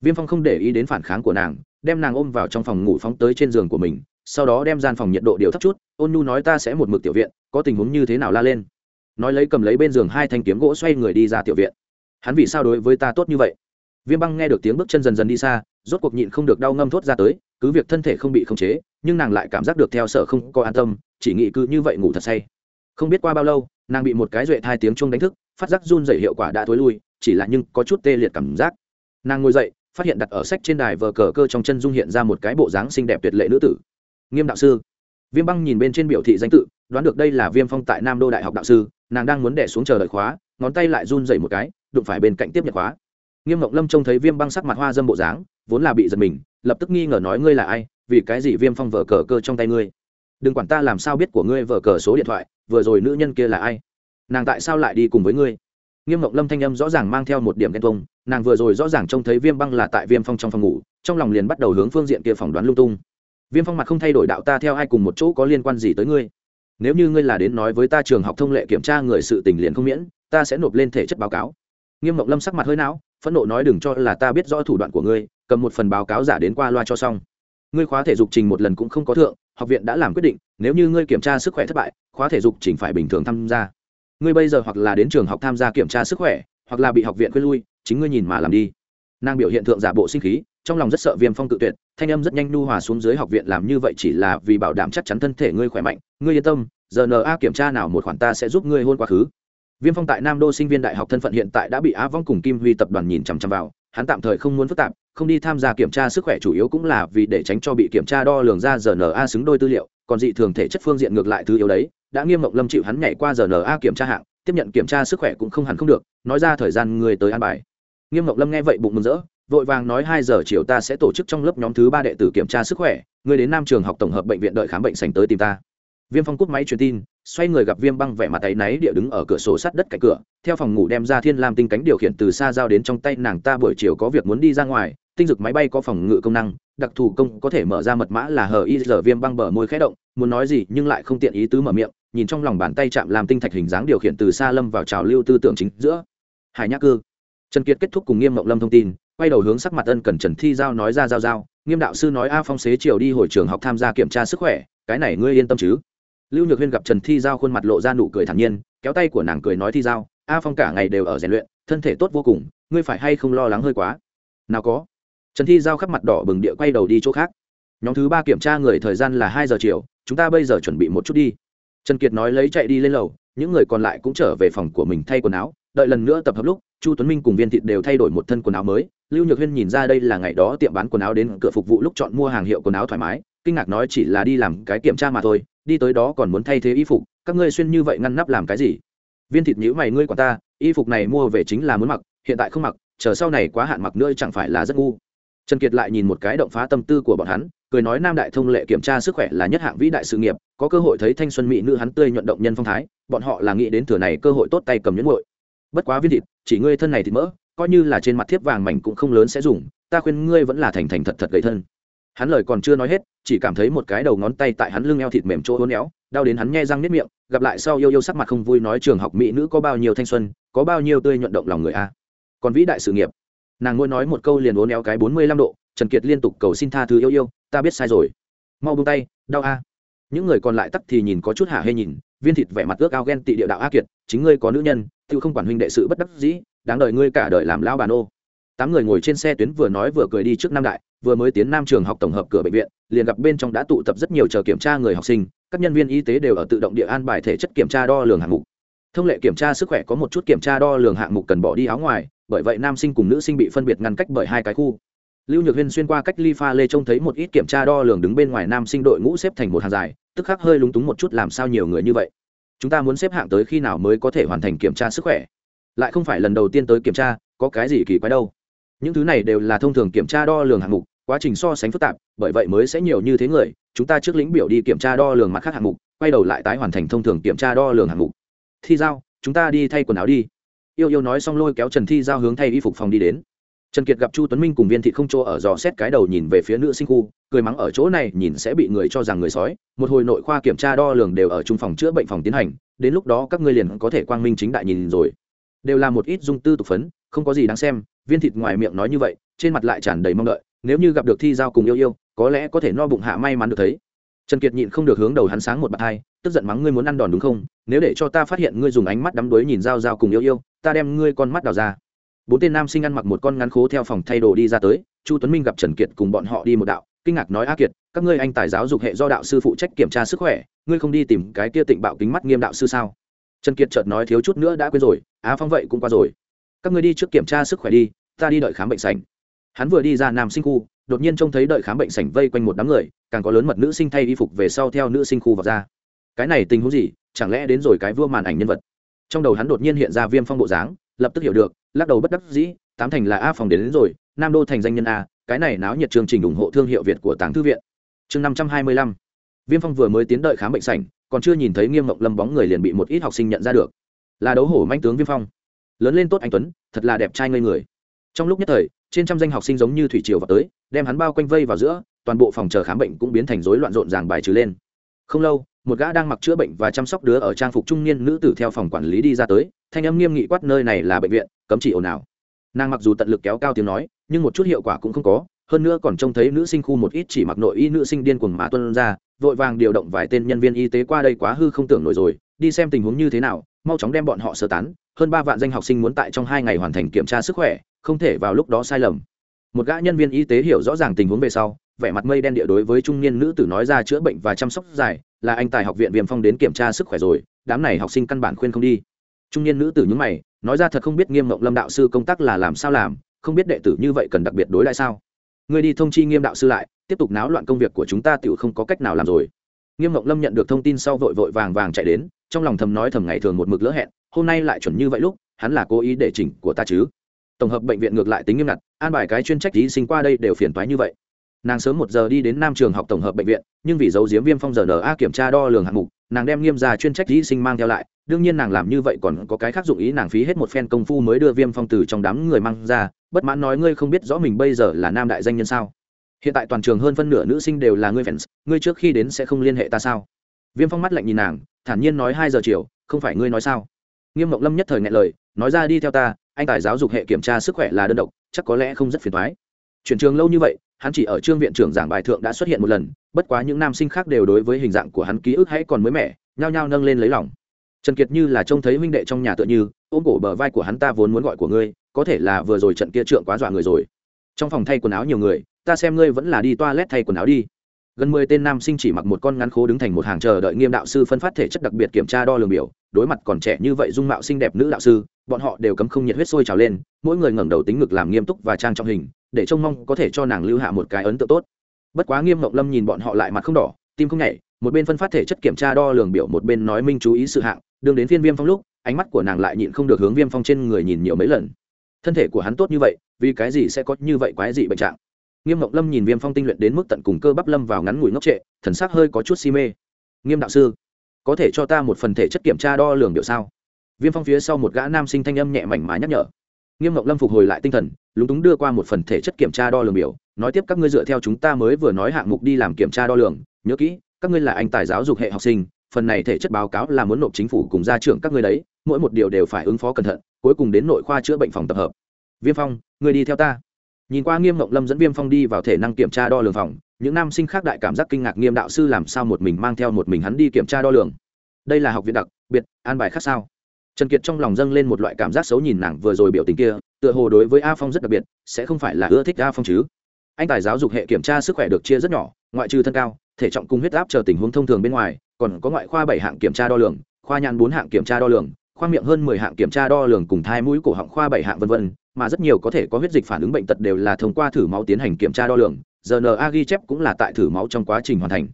Viêm phong không để ý đến phản kháng của nàng, đem nàng ôm vào trong phòng ngủ phóng tới trên giường của mình, sau đó đem gian phòng nhiệt độ điều thấp chút, ôn nhu nói ta sẽ một mực tiểu viện, có tình huống như thế nào la lên? Nói lấy cầm lấy bên giường hai thanh kiếm gỗ xoay người đi ra tiểu viện. Hắn vì sao đối với ta tốt như vậy? Viêm băng nghe được tiếng bước chân dần dần đi xa, rốt cuộc nhịn không được đau ngâm thốt ra tới cứ việc thân thể không bị khống chế, nhưng nàng lại cảm giác được theo sợ không có an tâm, chỉ nghĩ cứ như vậy ngủ thật say. Không biết qua bao lâu, nàng bị một cái duệ thai tiếng chuông đánh thức, phát giác run dày hiệu quả đã thối lui, chỉ là nhưng có chút tê liệt cảm giác. Nàng ngồi dậy, phát hiện đặt ở sách trên đài vờ cờ cơ trong chân dung hiện ra một cái bộ dáng xinh đẹp tuyệt lệ nữ tử. Nghiêm đạo sư. Viêm băng nhìn bên trên biểu thị danh tự, đoán được đây là viêm phong tại nam đô đại học đạo sư, nàng đang muốn đẻ xuống chờ đợi khóa, ngón tay lại run dậy một cái, đụng phải bên cạnh tiếp nhận khóa. Nghiêm ngọc lâm trông thấy viêm băng sắc mặt hoa dâm bộ dáng, vốn là bị giật mình lập tức nghi ngờ nói ngươi là ai, vì cái gì viêm phong vở cờ cơ trong tay ngươi? Đừng quản ta làm sao biết của ngươi vở cờ số điện thoại, vừa rồi nữ nhân kia là ai? Nàng tại sao lại đi cùng với ngươi? Nghiêm ngọc lâm thanh âm rõ ràng mang theo một điểm ghen tuông, nàng vừa rồi rõ ràng trông thấy viêm băng là tại viêm phong trong phòng ngủ, trong lòng liền bắt đầu hướng phương diện kia phỏng đoán lung tung. Viêm phong mặt không thay đổi đạo ta theo ai cùng một chỗ có liên quan gì tới ngươi? Nếu như ngươi là đến nói với ta trường học thông lệ kiểm tra người sự tình liền không miễn, ta sẽ nộp lên thể chất báo cáo. Nghiêm mộng lâm sắc mặt hơi não, phẫn nộ nói đừng cho là ta biết rõ thủ đoạn của ngươi cầm một phần báo cáo giả đến qua loa cho xong. Ngươi khóa thể dục trình một lần cũng không có thượng, học viện đã làm quyết định, nếu như ngươi kiểm tra sức khỏe thất bại, khóa thể dục trình phải bình thường tham gia. Ngươi bây giờ hoặc là đến trường học tham gia kiểm tra sức khỏe, hoặc là bị học viện khuyên lui, chính ngươi nhìn mà làm đi. Nàng biểu hiện thượng giả bộ sinh khí, trong lòng rất sợ viêm phong tự tuyệt, thanh âm rất nhanh nu hòa xuống dưới học viện làm như vậy chỉ là vì bảo đảm chắc chắn thân thể ngươi khỏe mạnh. Ngươi yên tâm, giờ na kiểm tra nào một khoản ta sẽ giúp ngươi hôn quá khứ. Viêm phong tại nam đô sinh viên đại học thân phận hiện tại đã bị á vong cùng kim huy tập đoàn nhìn chằm chằm vào, hắn tạm thời không muốn phức tạp không đi tham gia kiểm tra sức khỏe chủ yếu cũng là vì để tránh cho bị kiểm tra đo lường ra giờ xứng đôi tư liệu, còn dị thường thể chất phương diện ngược lại thứ yếu đấy, đã nghiêm mộng lâm chịu hắn nhảy qua giờ kiểm tra hạng, tiếp nhận kiểm tra sức khỏe cũng không hẳn không được, nói ra thời gian người tới an bài. Nghiêm mộng lâm nghe vậy bụng mừng rỡ, vội vàng nói hai giờ chiều ta sẽ tổ chức trong lớp nhóm thứ ba đệ tử kiểm tra sức khỏe, người đến nam trường học tổng hợp bệnh viện đợi khám bệnh sành tới tìm ta. Viêm phong cúp máy truyền tin xoay người gặp viêm băng vẻ mặt tay náy địa đứng ở cửa sổ sắt đất cạnh cửa, theo phòng ngủ đem ra thiên lam tinh cánh điều khiển từ xa giao đến trong tay nàng ta buổi chiều có việc muốn đi ra ngoài, tinh dực máy bay có phòng ngự công năng, đặc thù công có thể mở ra mật mã là hờ y giờ viêm băng bờ môi khẽ động, muốn nói gì nhưng lại không tiện ý tứ mở miệng, nhìn trong lòng bàn tay chạm làm tinh thạch hình dáng điều khiển từ xa lâm vào trào lưu tư tưởng chính giữa. Hải nhắc cư. Trần kiệt kết thúc cùng nghiêm mộng lâm thông tin, quay đầu hướng sắc mặt ân cần trần thi giao nói ra giao giao, nghiêm đạo sư nói a phong xế chiều đi hồi trường học tham gia kiểm tra sức khỏe, cái này ngươi yên tâm chứ? Lưu nhược huyên gặp trần thi giao khuôn mặt lộ ra nụ cười thản nhiên, kéo tay của nàng cười nói thi giao, a phong cả ngày đều ở rèn luyện, thân thể tốt vô cùng, ngươi phải hay không lo lắng hơi quá? Nào có. Trần thi giao khắp mặt đỏ bừng địa quay đầu đi chỗ khác. Nhóm thứ ba kiểm tra người thời gian là hai giờ chiều, chúng ta bây giờ chuẩn bị một chút đi. Trần kiệt nói lấy chạy đi lên lầu, những người còn lại cũng trở về phòng của mình thay quần áo, đợi lần nữa tập hợp lúc, chu tuấn minh cùng viên thịt đều thay đổi một thân quần áo mới. Lưu nhược huyên nhìn ra đây là ngày đó tiệm bán quần áo đến cửa phục vụ lúc chọn mua hàng hiệu quần áo thoải mái, kinh ngạc nói chỉ là đi làm cái kiểm tra mà thôi đi tới đó còn muốn thay thế y phục, các ngươi xuyên như vậy ngăn nắp làm cái gì? Viên thịt nhữ mày ngươi quản ta, y phục này mua về chính là muốn mặc, hiện tại không mặc, chờ sau này quá hạn mặc nữa chẳng phải là rất ngu. Trần kiệt lại nhìn một cái động phá tâm tư của bọn hắn, cười nói nam đại thông lệ kiểm tra sức khỏe là nhất hạng vĩ đại sự nghiệp, có cơ hội thấy thanh xuân mỹ nữ hắn tươi nhuận động nhân phong thái, bọn họ là nghĩ đến thừa này cơ hội tốt tay cầm nhẫn ngội bất quá viên thịt, chỉ ngươi thân này thì mỡ, coi như là trên mặt thiếp vàng mảnh cũng không lớn sẽ dùng, ta khuyên ngươi vẫn là thành thành thật thật gầy thân hắn lời còn chưa nói hết, chỉ cảm thấy một cái đầu ngón tay tại hắn lưng eo thịt mềm chỗ hôn éo, đau đến hắn nghe răng nếp miệng, gặp lại sau yêu yêu sắc mặt không vui nói trường học mỹ nữ có bao nhiêu thanh xuân, có bao nhiêu tươi nhuận động lòng người a. Còn vĩ đại sự nghiệp. Nàng ngôi nói một câu liền uốn éo cái bốn mươi lăm độ, trần kiệt liên tục cầu xin tha thứ yêu yêu, ta biết sai rồi. Mau buông tay, đau a. Những người còn lại tắt thì nhìn có chút hả hê nhìn, viên thịt vẻ mặt ước ao ghen tị địa đạo a kiệt, chính ngươi có nữ nhân tự không quản huynh đệ sự bất đắc dĩ, đáng đợi ngươi cả đời làm lao bà nô. Tám người ngồi trên xe tuyến vừa nói vừa cười đi trước nam đại vừa mới tiến nam trường học tổng hợp cửa bệnh viện, liền gặp bên trong đã tụ tập rất nhiều chờ kiểm tra người học sinh, các nhân viên y tế đều ở tự động địa an bài thể chất kiểm tra đo lường hạng mục. Thông lệ kiểm tra sức khỏe có một chút kiểm tra đo lường hạng mục cần bỏ đi áo ngoài, bởi vậy nam sinh cùng nữ sinh bị phân biệt ngăn cách bởi hai cái khu. Lưu nhược huyên xuyên qua cách ly pha lê trông thấy một ít kiểm tra đo lường đứng bên ngoài nam sinh đội ngũ xếp thành một hàng dài, tức khắc hơi lúng túng một chút làm sao nhiều người như vậy. Chúng ta muốn xếp hạng tới khi nào mới có thể hoàn thành kiểm tra sức khỏe? Lại không phải lần đầu tiên tới kiểm tra, có cái gì kỳ quái đâu. Những thứ này đều là thông thường kiểm tra đo lường hạng mục quá trình so sánh phức tạp, bởi vậy mới sẽ nhiều như thế người, chúng ta trước lĩnh biểu đi kiểm tra đo lường mặt khác hạng mục, quay đầu lại tái hoàn thành thông thường kiểm tra đo lường hạng mục. Thi giao, chúng ta đi thay quần áo đi. Yêu yêu nói xong lôi kéo trần thi giao hướng thay y phục phòng đi đến. Trần kiệt gặp chu tuấn minh cùng viên thị không chỗ ở dò xét cái đầu nhìn về phía nữ sinh khu, cười mắng ở chỗ này nhìn sẽ bị người cho rằng người sói, một hồi nội khoa kiểm tra đo lường đều ở trung phòng chữa bệnh phòng tiến hành, đến lúc đó các ngươi liền có thể quang minh chính đại nhìn rồi. Đều là một ít dung tư tục phấn, không có gì đáng xem, viên thịt ngoài miệng nói như vậy, trên mặt lại tràn đầy mong đợi nếu như gặp được thi giao cùng yêu yêu, có lẽ có thể no bụng hạ may mắn được thấy. Trần kiệt nhịn không được hướng đầu hắn sáng một bàn hai, tức giận mắng ngươi muốn ăn đòn đúng không? Nếu để cho ta phát hiện ngươi dùng ánh mắt đắm đuối nhìn dao dao cùng yêu yêu, ta đem ngươi con mắt đào ra. Bốn tên nam sinh ăn mặc một con ngắn khố theo phòng thay đồ đi ra tới, chu tuấn minh gặp trần kiệt cùng bọn họ đi một đạo, kinh ngạc nói, a kiệt, các ngươi anh tài giáo dục hệ do đạo sư phụ trách kiểm tra sức khỏe, ngươi không đi tìm cái kia tịnh bạo kính mắt nghiêm đạo sư sao? Trần kiệt chợt nói, thiếu chút nữa đã quên rồi, á phong vậy cũng qua rồi. Các ngươi đi trước kiểm tra sức khỏe đi, ta đi đợi khám bệnh sành hắn vừa đi ra nam sinh khu đột nhiên trông thấy đợi khám bệnh sảnh vây quanh một đám người càng có lớn mật nữ sinh thay y phục về sau theo nữ sinh khu vào ra. Cái này tình huống gì? Chẳng lẽ đến rồi cái vua màn ảnh nhân vật? Trong đầu hắn đột nhiên hiện ra viêm phong bộ dáng lập tức hiểu được lắc đầu bất đắc dĩ tám thành là a phòng đến, đến rồi nam đô thành danh nhân a cái này náo nhiệt chương trình ủng hộ thương hiệu việt của tàng thư viện. Chương năm trăm hai mươi lăm. Viêm phong vừa mới tiến đợi khám bệnh sảnh còn chưa nhìn thấy nghiêm mộng lâm bóng người liền bị một ít học sinh nhận ra được. Là đấu hổ manh tướng viêm phong. Lớn lên tốt anh tuấn thật là đẹp trai ngây người. Trong lúc nhất thời trên trăm danh học sinh giống như thủy triều vào tới, đem hắn bao quanh vây vào giữa, toàn bộ phòng chờ khám bệnh cũng biến thành rối loạn rộn ràng bài trừ lên. Không lâu, một gã đang mặc chữa bệnh và chăm sóc đứa ở trang phục trung niên nữ tử theo phòng quản lý đi ra tới, thanh âm nghiêm nghị quát nơi này là bệnh viện, cấm chỉ ồn ào. Nàng mặc dù tận lực kéo cao tiếng nói, nhưng một chút hiệu quả cũng không có, hơn nữa còn trông thấy nữ sinh khu một ít chỉ mặc nội y nữ sinh điên cuồng mà tuân ra, vội vàng điều động vài tên nhân viên y tế qua đây quá hư không tưởng nổi rồi, đi xem tình huống như thế nào, mau chóng đem bọn họ sơ tán, hơn ba vạn danh học sinh muốn tại trong hai ngày hoàn thành kiểm tra sức khỏe không thể vào lúc đó sai lầm. Một gã nhân viên y tế hiểu rõ ràng tình huống về sau, vẻ mặt mây đen địa đối với trung niên nữ tử nói ra chữa bệnh và chăm sóc dài, là anh tài học viện viêm phong đến kiểm tra sức khỏe rồi, đám này học sinh căn bản khuyên không đi. Trung niên nữ tử nhúng mày, nói ra thật không biết nghiêm mộng lâm đạo sư công tác là làm sao làm, không biết đệ tử như vậy cần đặc biệt đối lại sao. Người đi thông chi nghiêm đạo sư lại, tiếp tục náo loạn công việc của chúng ta tự không có cách nào làm rồi. Nghiêm mộng lâm nhận được thông tin sau vội vội vàng vàng chạy đến, trong lòng thầm nói thầm ngày thường một mực lỡ hẹn, hôm nay lại chuẩn như vậy lúc, hắn là cố ý để chỉnh của ta chứ tổng hợp bệnh viện ngược lại tính nghiêm ngặt, an bài cái chuyên trách thí sinh qua đây đều phiền toái như vậy. Nàng sớm một giờ đi đến nam trường học tổng hợp bệnh viện, nhưng vì dấu diếm viêm phong giờ na kiểm tra đo lường hạng mục, nàng đem nghiêm ra chuyên trách thí sinh mang theo lại. Đương nhiên nàng làm như vậy còn có cái khác dụng ý, nàng phí hết một phen công phu mới đưa viêm phong từ trong đám người mang ra. Bất mãn nói, ngươi không biết rõ mình bây giờ là nam đại danh nhân sao? Hiện tại toàn trường hơn phân nửa nữ sinh đều là ngươi fans, ngươi trước khi đến sẽ không liên hệ ta sao? Viêm phong mắt lạnh nhìn nàng, thản nhiên nói, hai giờ chiều, không phải ngươi nói sao? Nghiêm mộng lâm nhất thời ngại lời, nói, ra đi theo ta anh tài giáo dục hệ kiểm tra sức khỏe là đơn độc, chắc có lẽ không rất phiền thoái chuyển trường lâu như vậy, hắn chỉ ở trương viện trưởng giảng bài thượng đã xuất hiện một lần, bất quá những nam sinh khác đều đối với hình dạng của hắn ký ức hãy còn mới mẻ, nhao nhao nâng lên lấy lòng. Trần kiệt như là trông thấy huynh đệ trong nhà tựa như, ôm cổ bờ vai của hắn ta vốn muốn gọi của ngươi, có thể là vừa rồi trận kia trượng quá dọa người rồi. Trong phòng thay quần áo nhiều người, ta xem ngươi vẫn là đi toilet thay quần áo đi. Gần mười tên nam sinh chỉ mặc một con ngắn khố đứng thành một hàng chờ đợi nghiêm đạo sư phân phát thể chất đặc biệt kiểm tra đo lường biểu đối mặt còn trẻ như vậy dung mạo xinh đẹp nữ đạo sư, bọn họ đều cấm không nhiệt huyết sôi trào lên, mỗi người ngẩng đầu tính ngực làm nghiêm túc và trang trọng hình, để trông mong có thể cho nàng lưu hạ một cái ấn tượng tốt. Bất quá nghiêm ngọc lâm nhìn bọn họ lại mặt không đỏ, tim không nhảy, một bên phân phát thể chất kiểm tra đo lường biểu, một bên nói minh chú ý sự hạng, đương đến phiên viêm phong lúc, ánh mắt của nàng lại nhịn không được hướng viêm phong trên người nhìn nhiều mấy lần. Thân thể của hắn tốt như vậy, vì cái gì sẽ có như vậy quái dị bệnh trạng? Nghiêm ngọc lâm nhìn viêm phong tinh luyện đến mức tận cùng cơ bắp lâm vào ngắn ngủi ngốc trệ, thần sắc hơi có chút si mê. Nghiêm đạo sư có thể cho ta một phần thể chất kiểm tra đo lường biểu sao? Viêm phong phía sau một gã nam sinh thanh âm nhẹ mảnh mà nhắc nhở. Nghiêm ngọc lâm phục hồi lại tinh thần, lúng túng đưa qua một phần thể chất kiểm tra đo lường biểu, nói tiếp các ngươi dựa theo chúng ta mới vừa nói hạng mục đi làm kiểm tra đo lường, nhớ kỹ, các ngươi là anh tài giáo dục hệ học sinh, phần này thể chất báo cáo là muốn nộp chính phủ cùng gia trưởng các ngươi đấy, mỗi một điều đều phải ứng phó cẩn thận, cuối cùng đến nội khoa chữa bệnh phòng tập hợp. Viêm phong người đi theo ta nhìn qua nghiêm ngộng lâm dẫn viêm phong đi vào thể năng kiểm tra đo lường phòng, những nam sinh khác đại cảm giác kinh ngạc nghiêm đạo sư làm sao một mình mang theo một mình hắn đi kiểm tra đo lường. Đây là học viện đặc, biệt, an bài khác sao? Trần kiệt trong lòng dâng lên một loại cảm giác xấu nhìn nàng vừa rồi biểu tình kia, tựa hồ đối với a phong rất đặc biệt, sẽ không phải là ưa thích a phong chứ. Anh tài giáo dục hệ kiểm tra sức khỏe được chia rất nhỏ, ngoại trừ thân cao, thể trọng cung huyết áp chờ tình huống thông thường bên ngoài, còn có ngoại khoa bảy hạng kiểm tra đo lường, khoa nhãn bốn hạng kiểm tra đo lường, khoa miệng hơn mười hạng kiểm tra đo lường cùng thai mũi cổ họng khoa bảy hạng vân vân mà rất nhiều có thể có huyết dịch phản ứng bệnh tật đều là thông qua thử máu tiến hành kiểm tra đo lường rna ghi chép cũng là tại thử máu trong quá trình hoàn thành.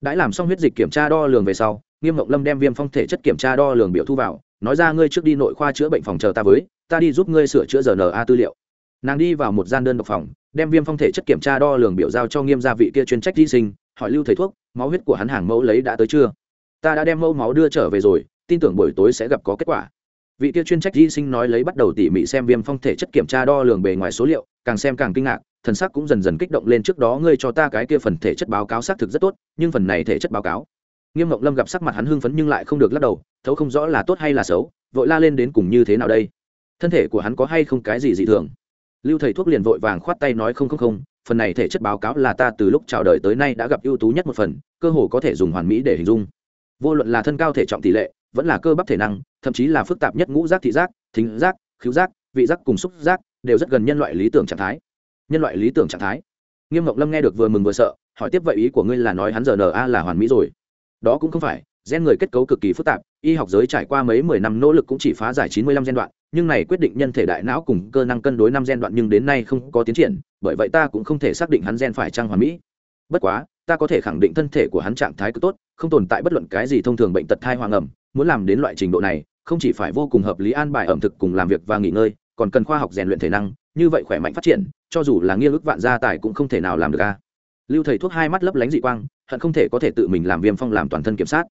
Đã làm xong huyết dịch kiểm tra đo lường về sau, nghiêm mộng lâm đem viêm phong thể chất kiểm tra đo lường biểu thu vào, nói ra ngươi trước đi nội khoa chữa bệnh phòng chờ ta với, ta đi giúp ngươi sửa chữa rna tư liệu. Nàng đi vào một gian đơn độc phòng, đem viêm phong thể chất kiểm tra đo lường biểu giao cho nghiêm gia vị kia chuyên trách di sinh, hỏi lưu thầy thuốc, máu huyết của hắn hàng mẫu lấy đã tới chưa? Ta đã đem mẫu máu đưa trở về rồi, tin tưởng buổi tối sẽ gặp có kết quả vị kia chuyên trách di sinh nói lấy bắt đầu tỉ mỉ xem viêm phong thể chất kiểm tra đo lường bề ngoài số liệu, càng xem càng kinh ngạc, thần sắc cũng dần dần kích động lên trước đó ngươi cho ta cái kia phần thể chất báo cáo xác thực rất tốt, nhưng phần này thể chất báo cáo. Nghiêm ngọc lâm gặp sắc mặt hắn hưng phấn nhưng lại không được lắc đầu, thấu không rõ là tốt hay là xấu, vội la lên đến cùng như thế nào đây? Thân thể của hắn có hay không cái gì dị thường? Lưu thầy thuốc liền vội vàng khoát tay nói không không không, phần này thể chất báo cáo là ta từ lúc chào đời tới nay đã gặp ưu tú nhất một phần, cơ hồ có thể dùng hoàn mỹ để hình dung. Vô luận là thân cao thể trọng tỷ lệ vẫn là cơ bắp thể năng, thậm chí là phức tạp nhất ngũ giác thị giác, thính giác, khứu giác, vị giác cùng xúc giác đều rất gần nhân loại lý tưởng trạng thái. Nhân loại lý tưởng trạng thái. Nghiêm ngọc lâm nghe được vừa mừng vừa sợ, hỏi tiếp vậy ý của ngươi là nói hắn giờ na là hoàn mỹ rồi. Đó cũng không phải, gen người kết cấu cực kỳ phức tạp, y học giới trải qua mấy mười năm nỗ lực cũng chỉ phá giải chín mươi lăm gen đoạn, nhưng này quyết định nhân thể đại não cùng cơ năng cân đối năm gen đoạn nhưng đến nay không có tiến triển, bởi vậy ta cũng không thể xác định hắn gen phải trăng hoàn mỹ. Bất quá ta có thể khẳng định thân thể của hắn trạng thái cứ tốt, không tồn tại bất luận cái gì thông thường bệnh tật thai hoàng ẩm, muốn làm đến loại trình độ này, không chỉ phải vô cùng hợp lý an bài ẩm thực cùng làm việc và nghỉ ngơi, còn cần khoa học rèn luyện thể năng, như vậy khỏe mạnh phát triển, cho dù là nghiêng ức vạn gia tài cũng không thể nào làm được a. Lưu thầy thuốc hai mắt lấp lánh dị quang, hận không thể có thể tự mình làm viêm phong làm toàn thân kiểm sát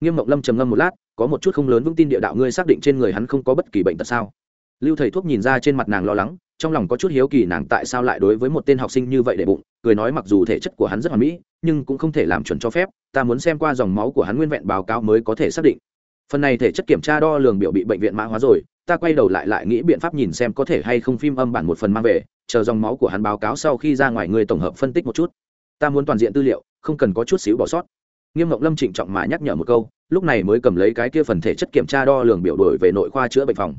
nghiêm mộng lâm trầm ngâm một lát, có một chút không lớn vững tin địa đạo ngươi xác định trên người hắn không có bất kỳ bệnh tật sao? Lưu thầy thuốc nhìn ra trên mặt nàng lo lắng trong lòng có chút hiếu kỳ nàng tại sao lại đối với một tên học sinh như vậy để bụng, cười nói mặc dù thể chất của hắn rất hoàn mỹ, nhưng cũng không thể làm chuẩn cho phép, ta muốn xem qua dòng máu của hắn nguyên vẹn báo cáo mới có thể xác định. Phần này thể chất kiểm tra đo lường biểu bị bệnh viện mã hóa rồi, ta quay đầu lại lại nghĩ biện pháp nhìn xem có thể hay không phim âm bản một phần mang về, chờ dòng máu của hắn báo cáo sau khi ra ngoài người tổng hợp phân tích một chút. Ta muốn toàn diện tư liệu, không cần có chút xíu bỏ sót. Nghiêm ngọc lâm trịnh trọng mà nhắc nhở một câu, lúc này mới cầm lấy cái kia phần thể chất kiểm tra đo lường biểu đổi về nội khoa chữa bệnh phòng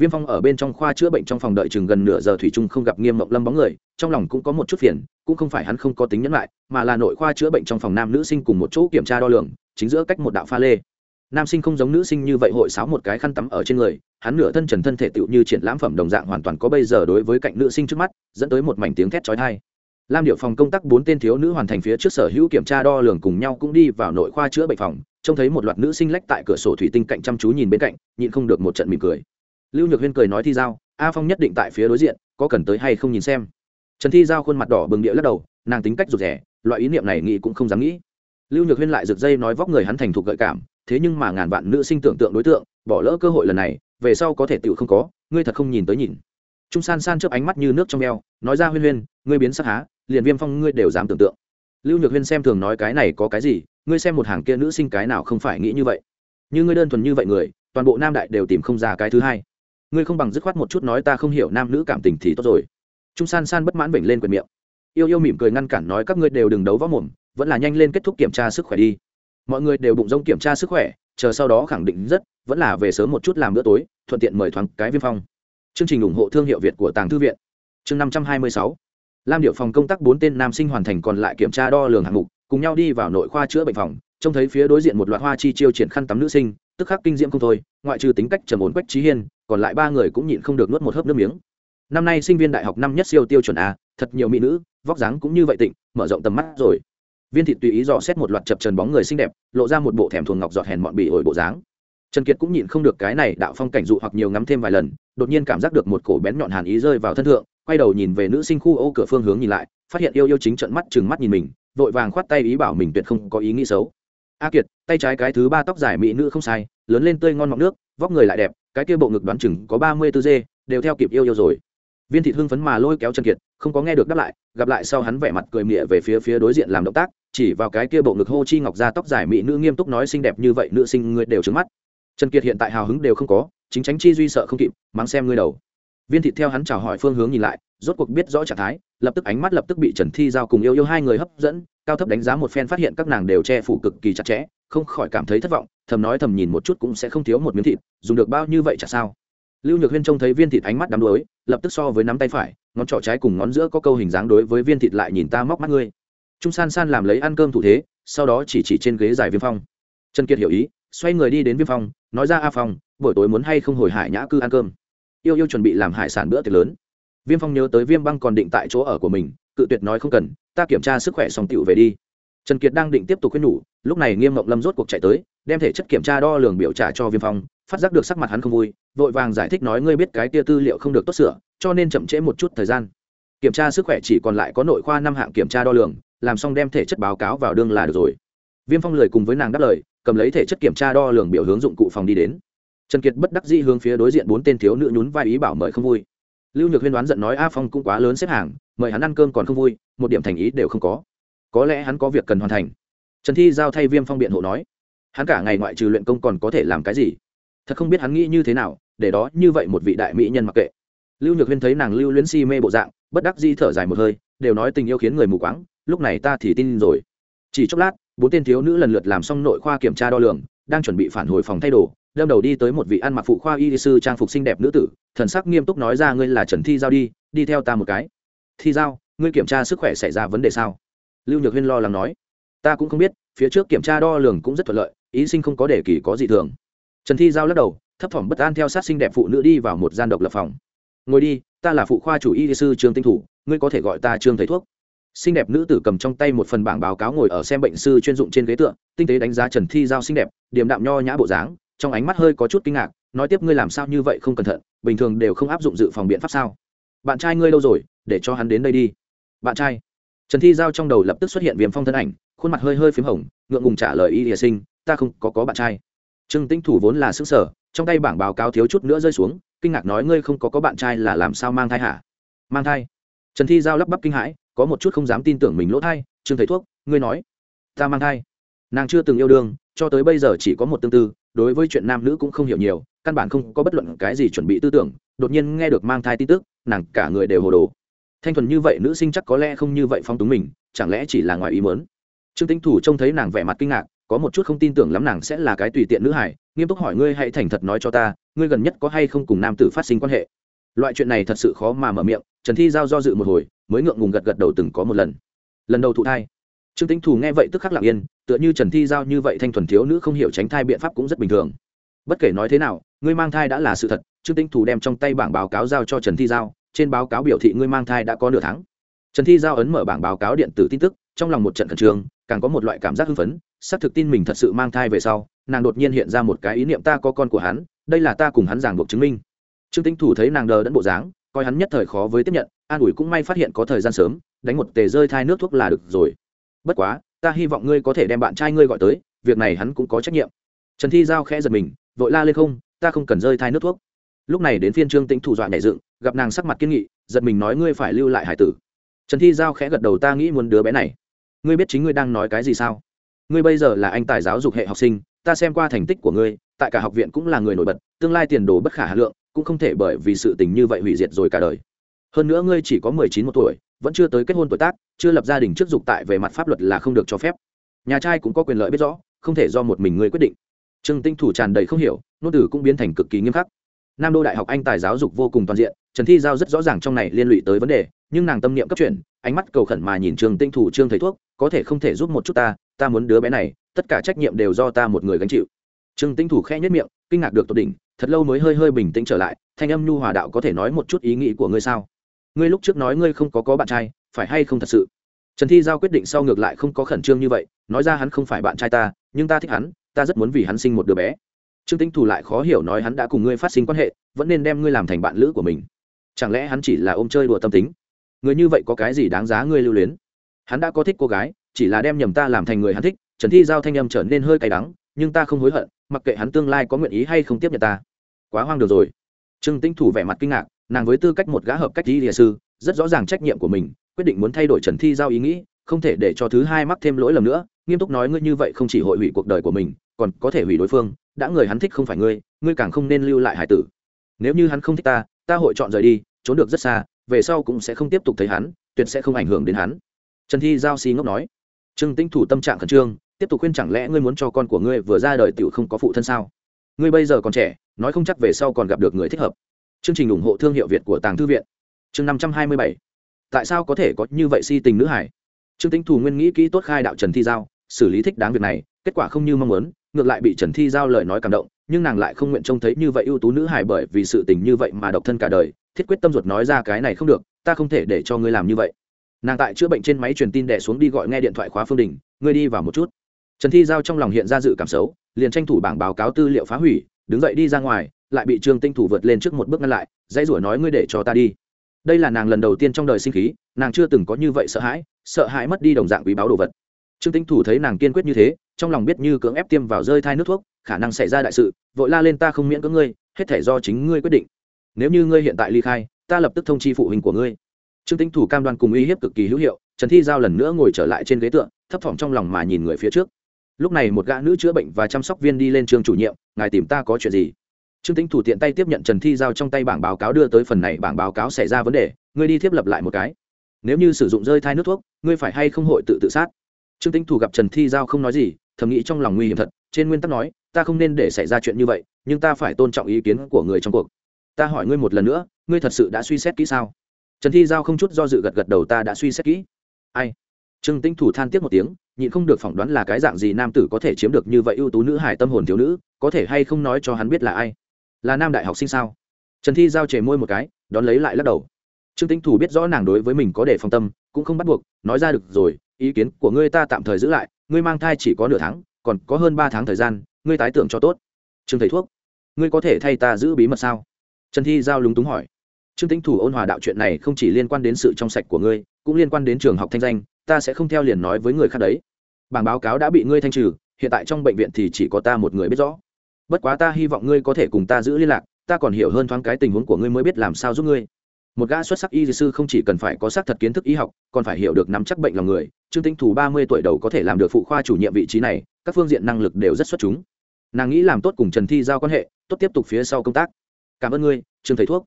viêm phong ở bên trong khoa chữa bệnh trong phòng đợi chừng gần nửa giờ thủy trung không gặp nghiêm ngọc lâm bóng người, trong lòng cũng có một chút phiền, cũng không phải hắn không có tính nhẫn lại, mà là nội khoa chữa bệnh trong phòng nam nữ sinh cùng một chỗ kiểm tra đo lường, chính giữa cách một đạo pha lê. Nam sinh không giống nữ sinh như vậy hội sáo một cái khăn tắm ở trên người, hắn nửa thân trần thân thể tựu như triển lãm phẩm đồng dạng hoàn toàn có bây giờ đối với cạnh nữ sinh trước mắt, dẫn tới một mảnh tiếng thét trói thai lam điệu phòng công tác bốn tên thiếu nữ hoàn thành phía trước sở hữu kiểm tra đo lường cùng nhau cũng đi vào nội khoa chữa bệnh phòng, trông thấy một loạt nữ sinh lách tại cửa sổ thủy tinh cạnh chăm chú nhìn bên cạnh, nhịn không được một trận mỉm cười lưu nhược huyên cười nói thi giao, a phong nhất định tại phía đối diện, có cần tới hay không nhìn xem. Trần thi giao khuôn mặt đỏ bừng địa lắc đầu, nàng tính cách rụt rẻ loại ý niệm này nghĩ cũng không dám nghĩ. Lưu nhược huyên lại rực dây nói vóc người hắn thành thục gợi cảm, thế nhưng mà ngàn vạn nữ sinh tưởng tượng đối tượng, bỏ lỡ cơ hội lần này, về sau có thể tựu không có, ngươi thật không nhìn tới nhìn. Trung san san chớp ánh mắt như nước trong eo, nói ra huyên huyên, ngươi biến sắc há, liền viêm phong ngươi đều dám tưởng tượng. Lưu nhược huyên xem thường nói cái này có cái gì, ngươi xem một hàng kia nữ sinh cái nào không phải nghĩ như vậy. Như ngươi đơn thuần như vậy người, toàn bộ nam đại đều tìm không ra cái thứ hai ngươi không bằng dứt khoát một chút nói ta không hiểu nam nữ cảm tình thì tốt rồi. Trung san san bất mãn bệnh lên quyền miệng. Yêu yêu mỉm cười ngăn cản nói các ngươi đều đừng đấu võ mồm, vẫn là nhanh lên kết thúc kiểm tra sức khỏe đi. Mọi người đều bụng rông kiểm tra sức khỏe, chờ sau đó khẳng định rất, vẫn là về sớm một chút làm bữa tối, thuận tiện mời thoáng cái viêm phong. Chương trình ủng hộ thương hiệu việt của tàng thư viện. Chương năm trăm hai mươi sáu. Lam điệu phòng công tác bốn tên nam sinh hoàn thành còn lại kiểm tra đo lường hạng mục, cùng nhau đi vào nội khoa chữa bệnh phòng, trông thấy phía đối diện một loạt hoa chi chiêu triển khăn tắm nữ sinh tức khắc kinh diễm không thôi, ngoại trừ tính cách trầm ổn quách trí hiên, còn lại ba người cũng nhịn không được nuốt một hớp nước miếng. Năm nay sinh viên đại học năm nhất siêu tiêu chuẩn a, thật nhiều mỹ nữ, vóc dáng cũng như vậy tịnh, mở rộng tầm mắt rồi. Viên thị tùy ý dò xét một loạt chập trần bóng người xinh đẹp, lộ ra một bộ thèm thuồng ngọc giọt hèn mọn bỉ ổi bộ dáng. Trần kiệt cũng nhịn không được cái này đạo phong cảnh dụ hoặc nhiều ngắm thêm vài lần, đột nhiên cảm giác được một cổ bén nhọn hàn ý rơi vào thân thượng, quay đầu nhìn về nữ sinh khu ô cửa phương hướng nhìn lại, phát hiện yêu yêu chính trận mắt chừng mắt nhìn mình, vội vàng khoát tay ý bảo mình tuyệt không có ý nghĩ xấu a kiệt, tay trái cái thứ ba tóc dài mỹ nữ không sai, lớn lên tươi ngon mọng nước, vóc người lại đẹp, cái kia bộ ngực đoán chừng có ba mươi tư dê, đều theo kịp yêu yêu rồi. Viên thị hưng phấn mà lôi kéo trần kiệt, không có nghe được đáp lại, gặp lại sau hắn vẻ mặt cười mịa về phía phía đối diện làm động tác, chỉ vào cái kia bộ ngực hô chi ngọc ra tóc dài mỹ nữ nghiêm túc nói xinh đẹp như vậy nữ sinh ngươi đều trứng mắt. Trần kiệt hiện tại hào hứng đều không có, chính tránh chi duy sợ không kịp, mắng xem ngươi đầu viên thị theo hắn chào hỏi phương hướng nhìn lại, rốt cuộc biết rõ trạng thái, lập tức ánh mắt lập tức bị trần thi giao cùng yêu yêu hai người hấp dẫn, cao thấp đánh giá một phen phát hiện các nàng đều che phủ cực kỳ chặt chẽ, không khỏi cảm thấy thất vọng, thầm nói thầm nhìn một chút cũng sẽ không thiếu một miếng thịt, dùng được bao như vậy chả sao. Lưu nhược huyên trông thấy viên thịt ánh mắt đắm đuối, lập tức so với nắm tay phải, ngón trỏ trái cùng ngón giữa có câu hình dáng đối với viên thịt lại nhìn ta móc mắt ngươi. Trung san san làm lấy ăn cơm thủ thế, sau đó chỉ chỉ trên ghế dài viêm phong. Trần kiệt hiểu ý, xoay người đi đến viêm phong, nói ra a phong, buổi tối muốn hay không hồi hải nhã cư ăn cơm? Yêu yêu chuẩn bị làm hải sản bữa tiệc lớn. Viêm phong nhớ tới viêm băng còn định tại chỗ ở của mình, cự tuyệt nói không cần, ta kiểm tra sức khỏe xong tựu về đi. Trần kiệt đang định tiếp tục khuyên nhủ, lúc này nghiêm ngọc lâm rốt cuộc chạy tới, đem thể chất kiểm tra đo lường biểu trả cho viêm phong, phát giác được sắc mặt hắn không vui, vội vàng giải thích nói ngươi biết cái tia tư liệu không được tốt sửa, cho nên chậm trễ một chút thời gian. Kiểm tra sức khỏe chỉ còn lại có nội khoa năm hạng kiểm tra đo lường, làm xong đem thể chất báo cáo vào đương là được rồi. Viêm phong lời cùng với nàng đáp lời, cầm lấy thể chất kiểm tra đo lường biểu hướng dụng cụ phòng đi đến trần kiệt bất đắc dĩ hướng phía đối diện bốn tên thiếu nữ nhún vai ý bảo mời không vui. Lưu nhược huyên đoán giận nói a phong cũng quá lớn xếp hàng, mời hắn ăn cơm còn không vui, một điểm thành ý đều không có. Có lẽ hắn có việc cần hoàn thành. Trần thi giao thay viêm phong biện hộ nói. Hắn cả ngày ngoại trừ luyện công còn có thể làm cái gì? Thật không biết hắn nghĩ như thế nào, để đó như vậy một vị đại mỹ nhân mặc kệ. Lưu nhược huyên thấy nàng lưu luyến si mê bộ dạng, bất đắc di thở dài một hơi, đều nói tình yêu khiến người mù quáng, lúc này ta thì tin rồi. Chỉ chốc lát, bốn tên thiếu nữ lần lượt làm xong nội khoa kiểm tra đo lường, đang chuẩn bị phản hồi phòng thay đồ đâm đầu đi tới một vị ăn mặc phụ khoa y sư trang phục xinh đẹp nữ tử, thần sắc nghiêm túc nói ra, ngươi là trần thi giao đi đi theo ta một cái. Thi giao, ngươi kiểm tra sức khỏe xảy ra vấn đề sao? Lưu nhược huyên lo lắng nói. Ta cũng không biết, phía trước kiểm tra đo lường cũng rất thuận lợi, ý sinh không có đề kỳ có gì thường. Trần thi giao lắc đầu, thấp thỏm bất an theo sát xinh đẹp phụ nữ đi vào một gian độc lập phòng. Ngồi đi, ta là phụ khoa chủ y sư trương tinh thủ, ngươi có thể gọi ta trương thầy thuốc. Xinh đẹp nữ tử cầm trong tay một phần bảng báo cáo ngồi ở xem bệnh sư chuyên dụng trên ghế tượng tinh tế đánh giá trần thi giao xinh đẹp điểm đạm nho nhã bộ dáng trong ánh mắt hơi có chút kinh ngạc, nói tiếp ngươi làm sao như vậy không cẩn thận, bình thường đều không áp dụng dự phòng biện pháp sao? Bạn trai ngươi đâu rồi, để cho hắn đến đây đi. Bạn trai. Trần thi giao trong đầu lập tức xuất hiện viêm phong thân ảnh, khuôn mặt hơi hơi p h í m hồng, ngượng ngùng trả lời y địa sinh, ta không, có có bạn trai. Trương tĩnh thủ vốn là xứ sở trong tay bảng báo cáo thiếu chút nữa rơi xuống, kinh ngạc nói, ngươi không có có bạn trai là làm sao mang thai hả? Mang thai. Trần thi giao lắp bắp kinh hãi, có một chút không dám tin tưởng mình lỗ thai, trương thầy thuốc, ngươi nói, ta mang thai. Nàng chưa từng yêu đương, cho tới bây giờ chỉ có một tương tư đối với chuyện nam nữ cũng không hiểu nhiều, căn bản không có bất luận cái gì chuẩn bị tư tưởng, đột nhiên nghe được mang thai tin tức, nàng cả người đều hồ đồ. Thanh thuần như vậy nữ sinh chắc có lẽ không như vậy phong túng mình, chẳng lẽ chỉ là ngoài ý mớn trương tính thủ trông thấy nàng vẻ mặt kinh ngạc, có một chút không tin tưởng lắm nàng sẽ là cái tùy tiện nữ hải nghiêm túc hỏi ngươi hãy thành thật nói cho ta, ngươi gần nhất có hay không cùng nam tử phát sinh quan hệ? Loại chuyện này thật sự khó mà mở miệng, trần thi giao do dự một hồi, mới ngượng ngùng gật gật đầu từng có một lần. Lần đầu thụ thai trương tính thủ nghe vậy tức khắc lặng yên, tựa như trần thi giao như vậy thanh thuần thiếu nữ không hiểu tránh thai biện pháp cũng rất bình thường. Bất kể nói thế nào, ngươi mang thai đã là sự thật, trương tính thủ đem trong tay bảng báo cáo giao cho trần thi giao, trên báo cáo biểu thị ngươi mang thai đã có nửa tháng. Trần thi giao ấn mở bảng báo cáo điện tử tin tức, trong lòng một trận khẩn trương, càng có một loại cảm giác hưng phấn xác thực tin mình thật sự mang thai về sau, nàng đột nhiên hiện ra một cái ý niệm ta có con của hắn, đây là ta cùng hắn giảng buộc chứng minh. Trương tinh thủ thấy nàng đờ đẫn bộ dáng, coi hắn nhất thời khó với tiếp nhận, an ủi cũng may phát hiện có thời gian sớm, đánh một tề rơi thai nước thuốc là được rồi bất quá, ta hy vọng ngươi có thể đem bạn trai ngươi gọi tới, việc này hắn cũng có trách nhiệm. Trần thi giao khẽ giật mình, vội la lên không, ta không cần rơi thai nước thuốc. Lúc này đến phiên trương tĩnh thủ dọa nhảy dựng, gặp nàng sắc mặt kiên nghị, giật mình nói ngươi phải lưu lại hải tử. Trần thi giao khẽ gật đầu ta nghĩ muốn đứa bé này. Ngươi biết chính ngươi đang nói cái gì sao? Ngươi bây giờ là anh tài giáo dục hệ học sinh, ta xem qua thành tích của ngươi, tại cả học viện cũng là người nổi bật, tương lai tiền đồ bất khả hà lượng, cũng không thể bởi vì sự tình như vậy hủy diệt rồi cả đời. Hơn nữa ngươi chỉ có mười chín một tuổi vẫn chưa tới kết hôn tuổi tác, chưa lập gia đình trước dục tại về mặt pháp luật là không được cho phép. Nhà trai cũng có quyền lợi biết rõ, không thể do một mình ngươi quyết định. Trương tinh thủ tràn đầy không hiểu, nôn tử cũng biến thành cực kỳ nghiêm khắc. Nam đô đại học anh tài giáo dục vô cùng toàn diện, trần thi giao rất rõ ràng trong này liên lụy tới vấn đề, nhưng nàng tâm niệm cấp chuyển, ánh mắt cầu khẩn mà nhìn trường tinh thủ trương thầy thuốc, có thể không thể giúp một chút ta ta muốn đứa bé này, tất cả trách nhiệm đều do ta một người gánh chịu. Trương tinh thủ khẽ nhất miệng, kinh ngạc được tột đỉnh, thật lâu mới hơi hơi bình tĩnh trở lại, thanh âm nhu hòa đạo có thể nói một chút ý nghĩ của ngươi sao? Ngươi lúc trước nói ngươi không có có bạn trai, phải hay không thật sự? Trần thi giao quyết định sau ngược lại không có khẩn trương như vậy, nói ra hắn không phải bạn trai ta, nhưng ta thích hắn, ta rất muốn vì hắn sinh một đứa bé. Trương tính thủ lại khó hiểu nói hắn đã cùng ngươi phát sinh quan hệ, vẫn nên đem ngươi làm thành bạn lữ của mình. Chẳng lẽ hắn chỉ là ôm chơi đùa tâm tính? Người như vậy có cái gì đáng giá ngươi lưu luyến? Hắn đã có thích cô gái, chỉ là đem nhầm ta làm thành người hắn thích, trần thi giao thanh âm trở nên hơi cay đắng, nhưng ta không hối hận, mặc kệ hắn tương lai có nguyện ý hay không tiếp nhận ta. Quá hoang được rồi. Trương tinh thủ vẻ mặt kinh ngạc nàng với tư cách một gã hợp cách y địa sư, rất rõ ràng trách nhiệm của mình, quyết định muốn thay đổi trần thi giao ý nghĩ, không thể để cho thứ hai mắc thêm lỗi lầm nữa, nghiêm túc nói ngươi như vậy không chỉ hội hủy cuộc đời của mình, còn có thể hủy đối phương, đã người hắn thích không phải ngươi ngươi càng không nên lưu lại hải tử. Nếu như hắn không thích ta ta hội chọn rời đi, trốn được rất xa, về sau cũng sẽ không tiếp tục thấy hắn, tuyệt sẽ không ảnh hưởng đến hắn. Trần thi giao xi ngốc nói. Trương tĩnh thủ tâm trạng khẩn trương, tiếp tục khuyên chẳng lẽ ngươi muốn cho con của ngươi vừa ra đời tiểu không có phụ thân sao? Ngươi bây giờ còn trẻ, nói không chắc về sau còn gặp được người thích hợp chương trình ủng hộ thương hiệu việt của tàng thư viện. Chương năm trăm hai mươi bảy. Tại sao có thể có như vậy si tình nữ hải? Trương tĩnh thủ nguyên nghĩ kỹ tốt khai đạo trần thi giao, xử lý thích đáng việc này, kết quả không như mong muốn, ngược lại bị trần thi giao lời nói cảm động, nhưng nàng lại không nguyện trông thấy như vậy ưu tú nữ hải bởi vì sự tình như vậy mà độc thân cả đời, thiết quyết tâm ruột nói ra cái này không được, ta không thể để cho ngươi làm như vậy. Nàng tại chữa bệnh trên máy truyền tin đẻ xuống đi gọi nghe điện thoại khóa phương đình, ngươi đi vào một chút. Trần thi giao trong lòng hiện ra dự cảm xấu, liền tranh thủ bảng báo cáo tư liệu phá hủy, đứng dậy đi ra ngoài lại bị trương tinh thủ vượt lên trước một bước ngăn lại, dãy rủa nói, ngươi để cho ta đi. Đây là nàng lần đầu tiên trong đời sinh khí, nàng chưa từng có như vậy sợ hãi sợ hãi mất đi đồng dạng quý báo đồ vật. Trương tinh thủ thấy nàng kiên quyết như thế, trong lòng biết như cưỡng ép tiêm vào rơi thai nước thuốc, khả năng xảy ra đại sự, vội la lên, ta không miễn cưỡng ngươi, hết thể do chính ngươi quyết định. Nếu như ngươi hiện tại ly khai, ta lập tức thông chi phụ huynh của ngươi. Trương tinh thủ cam đoan cùng uy hiếp cực kỳ hữu hiệu, trần thi giao lần nữa ngồi trở lại trên ghế tượng thấp thỏm trong lòng mà nhìn người phía trước. Lúc này một gã nữ chữa bệnh và chăm sóc viên đi lên trường chủ nhiệm, ngài tìm ta có chuyện gì? Trương tính thủ tiện tay tiếp nhận trần thi giao trong tay bảng báo cáo đưa tới phần này bảng báo cáo xảy ra vấn đề, ngươi đi thiết lập lại một cái. Nếu như sử dụng rơi thai nước thuốc, ngươi phải hay không hội tự tự sát? Trương tính thủ gặp trần thi giao không nói gì, thầm nghĩ trong lòng nguy hiểm thật, trên nguyên tắc nói, ta không nên để xảy ra chuyện như vậy, nhưng ta phải tôn trọng ý kiến của người trong cuộc. Ta hỏi ngươi một lần nữa, ngươi thật sự đã suy xét kỹ sao? Trần thi giao không chút do dự gật gật đầu ta đã suy xét kỹ. Ai? Trương tĩnh thủ than tiếc một tiếng, nhịn không được phỏng đoán là cái dạng gì nam tử có thể chiếm được như vậy ưu tú nữ hải tâm hồn thiếu nữ, có thể hay không nói cho hắn biết là ai? Là nam đại học sinh sao? Trần thi giao chề môi một cái, đón lấy lại lắc đầu. Trương tĩnh thủ biết rõ nàng đối với mình có để phòng tâm, cũng không bắt buộc, nói ra được rồi, ý kiến của ngươi ta tạm thời giữ lại, ngươi mang thai chỉ có nửa tháng, còn có hơn ba tháng thời gian, ngươi tái tưởng cho tốt. Trương thầy thuốc, ngươi có thể thay ta giữ bí mật sao? Trần thi giao lúng túng hỏi. Trương tĩnh thủ ôn hòa đạo chuyện này không chỉ liên quan đến sự trong sạch của ngươi, cũng liên quan đến trường học thanh danh, ta sẽ không theo liền nói với người khác đấy. Bảng báo cáo đã bị ngươi thanh trừ, hiện tại trong bệnh viện thì chỉ có ta một người biết rõ bất quá ta hy vọng ngươi có thể cùng ta giữ liên lạc, ta còn hiểu hơn thoáng cái tình huống của ngươi mới biết làm sao giúp ngươi. Một gã xuất sắc y sư không chỉ cần phải có xác thật kiến thức y học, còn phải hiểu được nắm chắc bệnh lòng người. Trương tinh thủ ba mươi tuổi đầu có thể làm được phụ khoa chủ nhiệm vị trí này, các phương diện năng lực đều rất xuất chúng. Nàng nghĩ làm tốt cùng trần thi giao quan hệ, tốt tiếp tục phía sau công tác. Cảm ơn ngươi, trương thầy thuốc.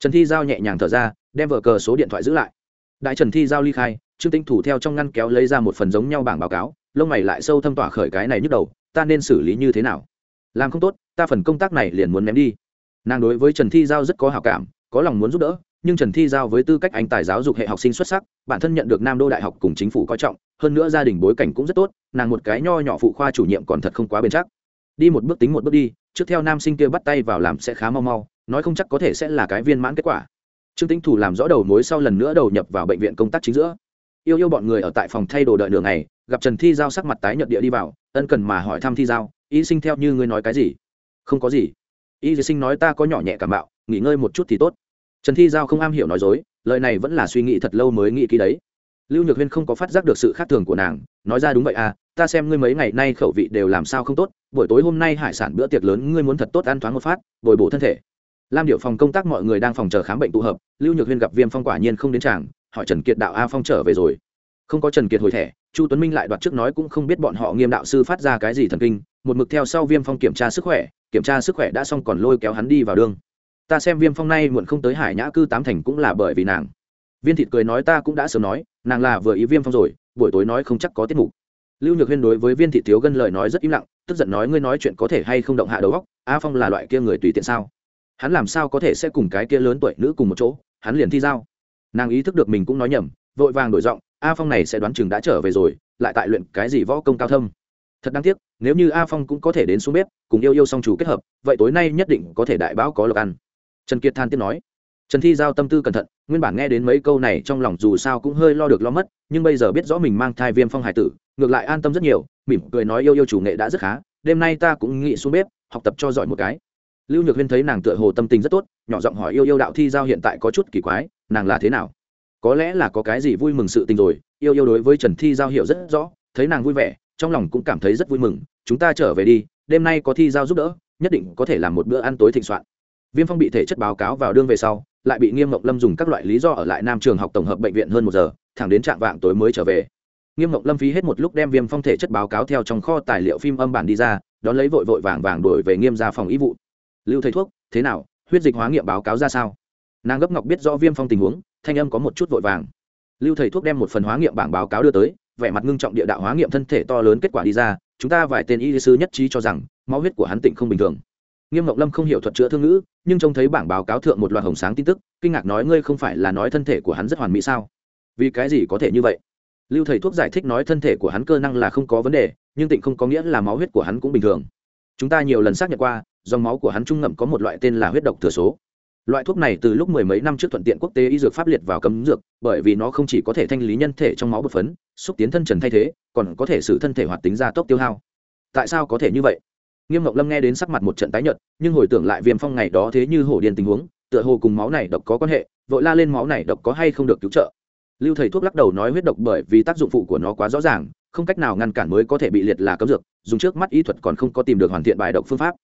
Trần thi giao nhẹ nhàng thở ra, đem vở cờ số điện thoại giữ lại. Đại trần thi giao ly khai, trương tinh thủ theo trong ngăn kéo lấy ra một phần giống nhau bảng báo cáo, lông mày lại sâu thâm tỏa khởi cái này nhức đầu, ta nên xử lý như thế nào? Làm không tốt, ta phần công tác này liền muốn ném đi. Nàng đối với trần thi giao rất có hào cảm, có lòng muốn giúp đỡ, nhưng trần thi giao với tư cách anh tài giáo dục hệ học sinh xuất sắc, bản thân nhận được nam đô đại học cùng chính phủ coi trọng, hơn nữa gia đình bối cảnh cũng rất tốt, nàng một cái nho nhỏ phụ khoa chủ nhiệm còn thật không quá bền chắc. Đi một bước tính một bước đi, trước theo nam sinh kia bắt tay vào làm sẽ khá mau mau, nói không chắc có thể sẽ là cái viên mãn kết quả. Trương tĩnh thủ làm rõ đầu mối sau lần nữa đầu nhập vào bệnh viện công tác chính giữa. Yêu yêu bọn người ở tại phòng thay đồ đợi đường này gặp trần thi giao sắc mặt tái nhợt địa đi vào, ân cần mà hỏi thăm thi giao y sinh theo như ngươi nói cái gì? Không có gì. Y sinh nói ta có nhỏ nhẹ cảm bạo, nghỉ ngơi một chút thì tốt. Trần thi giao không am hiểu nói dối, lời này vẫn là suy nghĩ thật lâu mới nghĩ ký đấy. Lưu nhược huyên không có phát giác được sự khác thường của nàng, nói ra đúng vậy à ta xem ngươi mấy ngày nay khẩu vị đều làm sao không tốt, buổi tối hôm nay hải sản bữa tiệc lớn ngươi muốn thật tốt ăn thoáng một phát, bồi bổ thân thể. Lam điệu phòng công tác mọi người đang phòng chờ khám bệnh tụ hợp, lưu nhược huyên gặp viêm phong quả nhiên không đến tràng, hỏi trần kiệt đạo a phong trở về rồi không có trần kiệt hồi thẻ, chu tuấn minh lại đoạt trước nói cũng không biết bọn họ nghiêm đạo sư phát ra cái gì thần kinh, một mực theo sau viêm phong kiểm tra sức khỏe, kiểm tra sức khỏe đã xong còn lôi kéo hắn đi vào đường. Ta xem viêm phong nay muộn không tới hải nhã cư tám thành cũng là bởi vì nàng. Viên thịt cười nói ta cũng đã sớm nói, nàng là vừa ý viêm phong rồi, buổi tối nói không chắc có tiết mục. Lưu nhược huyên đối với viên thị thiếu gân lời nói rất im lặng, tức giận nói ngươi nói chuyện có thể hay không động hạ đầu góc a phong là loại kia người tùy tiện sao? Hắn làm sao có thể sẽ cùng cái kia lớn tuổi nữ cùng một chỗ, hắn liền thi giao. Nàng ý thức được mình cũng nói nhầm, vội vàng đổi giọng a phong này sẽ đoán chừng đã trở về rồi, lại tại luyện cái gì võ công cao thâm. Thật đáng tiếc, nếu như a phong cũng có thể đến xuống bếp, cùng yêu yêu song chủ kết hợp, vậy tối nay nhất định có thể đại báo có lộc ăn. Trần kiệt than tiếp nói. Trần thi giao tâm tư cẩn thận, nguyên bản nghe đến mấy câu này trong lòng dù sao cũng hơi lo được lo mất, nhưng bây giờ biết rõ mình mang thai viêm phong hải tử, ngược lại an tâm rất nhiều, mỉm cười nói yêu yêu chủ nghệ đã rất khá, đêm nay ta cũng nghĩ xuống bếp, học tập cho giỏi một cái. Lưu nhược huyên thấy nàng tựa hồ tâm tình rất tốt, nhỏ giọng hỏi yêu yêu đạo thi giao hiện tại có chút kỳ quái, nàng là thế nào? Có lẽ là có cái gì vui mừng sự tình rồi, yêu yêu đối với trần thi giao hiểu rất rõ, thấy nàng vui vẻ, trong lòng cũng cảm thấy rất vui mừng. Chúng ta trở về đi, đêm nay có thi giao giúp đỡ, nhất định có thể làm một bữa ăn tối thịnh soạn. Viêm phong bị thể chất báo cáo vào đương về sau, lại bị nghiêm ngọc lâm dùng các loại lý do ở lại nam trường học tổng hợp bệnh viện hơn một giờ, thẳng đến trạm vạng tối mới trở về. Nghiêm ngọc lâm phí hết một lúc đem viêm phong thể chất báo cáo theo trong kho tài liệu phim âm bản đi ra, đón lấy vội vội vàng vàng đổi về nghiêm ra phòng ý vụ. Lưu thầy thuốc, thế nào? Huyết dịch hóa nghiệm báo cáo ra sao? Nàng gấp ngọc biết rõ viêm phong tình huống thanh âm có một chút vội vàng. Lưu thầy thuốc đem một phần hóa nghiệm bảng báo cáo đưa tới, vẻ mặt ngưng trọng địa đạo hóa nghiệm thân thể to lớn kết quả đi ra, chúng ta vài tên y sư nhất trí cho rằng, máu huyết của hắn tịnh không bình thường. Nghiêm ngọc lâm không hiểu thuật chữa thương ngữ, nhưng trông thấy bảng báo cáo thượng một loạt hồng sáng tin tức, kinh ngạc nói ngươi không phải là nói thân thể của hắn rất hoàn mỹ sao? Vì cái gì có thể như vậy? Lưu thầy thuốc giải thích nói thân thể của hắn cơ năng là không có vấn đề, nhưng tịnh không có nghĩa là máu huyết của hắn cũng bình thường. Chúng ta nhiều lần xác nhận qua, dòng máu của hắn trung ngậm có một loại tên là huyết độc thừa số loại thuốc này từ lúc mười mấy năm trước thuận tiện quốc tế y dược pháp liệt vào cấm dược, bởi vì nó không chỉ có thể thanh lý nhân thể trong máu bột phấn, xúc tiến thân trần thay thế, còn có thể xử thân thể hoạt tính gia tốc tiêu hao. Tại sao có thể như vậy? Nghiêm ngọc lâm nghe đến sắc mặt một trận tái nhợt, nhưng hồi tưởng lại viêm phong ngày đó thế như hổ điên tình huống, tựa hồ cùng máu này độc có quan hệ, vội la lên máu này độc có hay không được cứu trợ. Lưu thầy thuốc lắc đầu nói huyết độc bởi vì tác dụng phụ của nó quá rõ ràng, không cách nào ngăn cản mới có thể bị liệt là cấm dược, dùng trước mắt y thuật còn không có tìm được hoàn thiện bài độc phương pháp.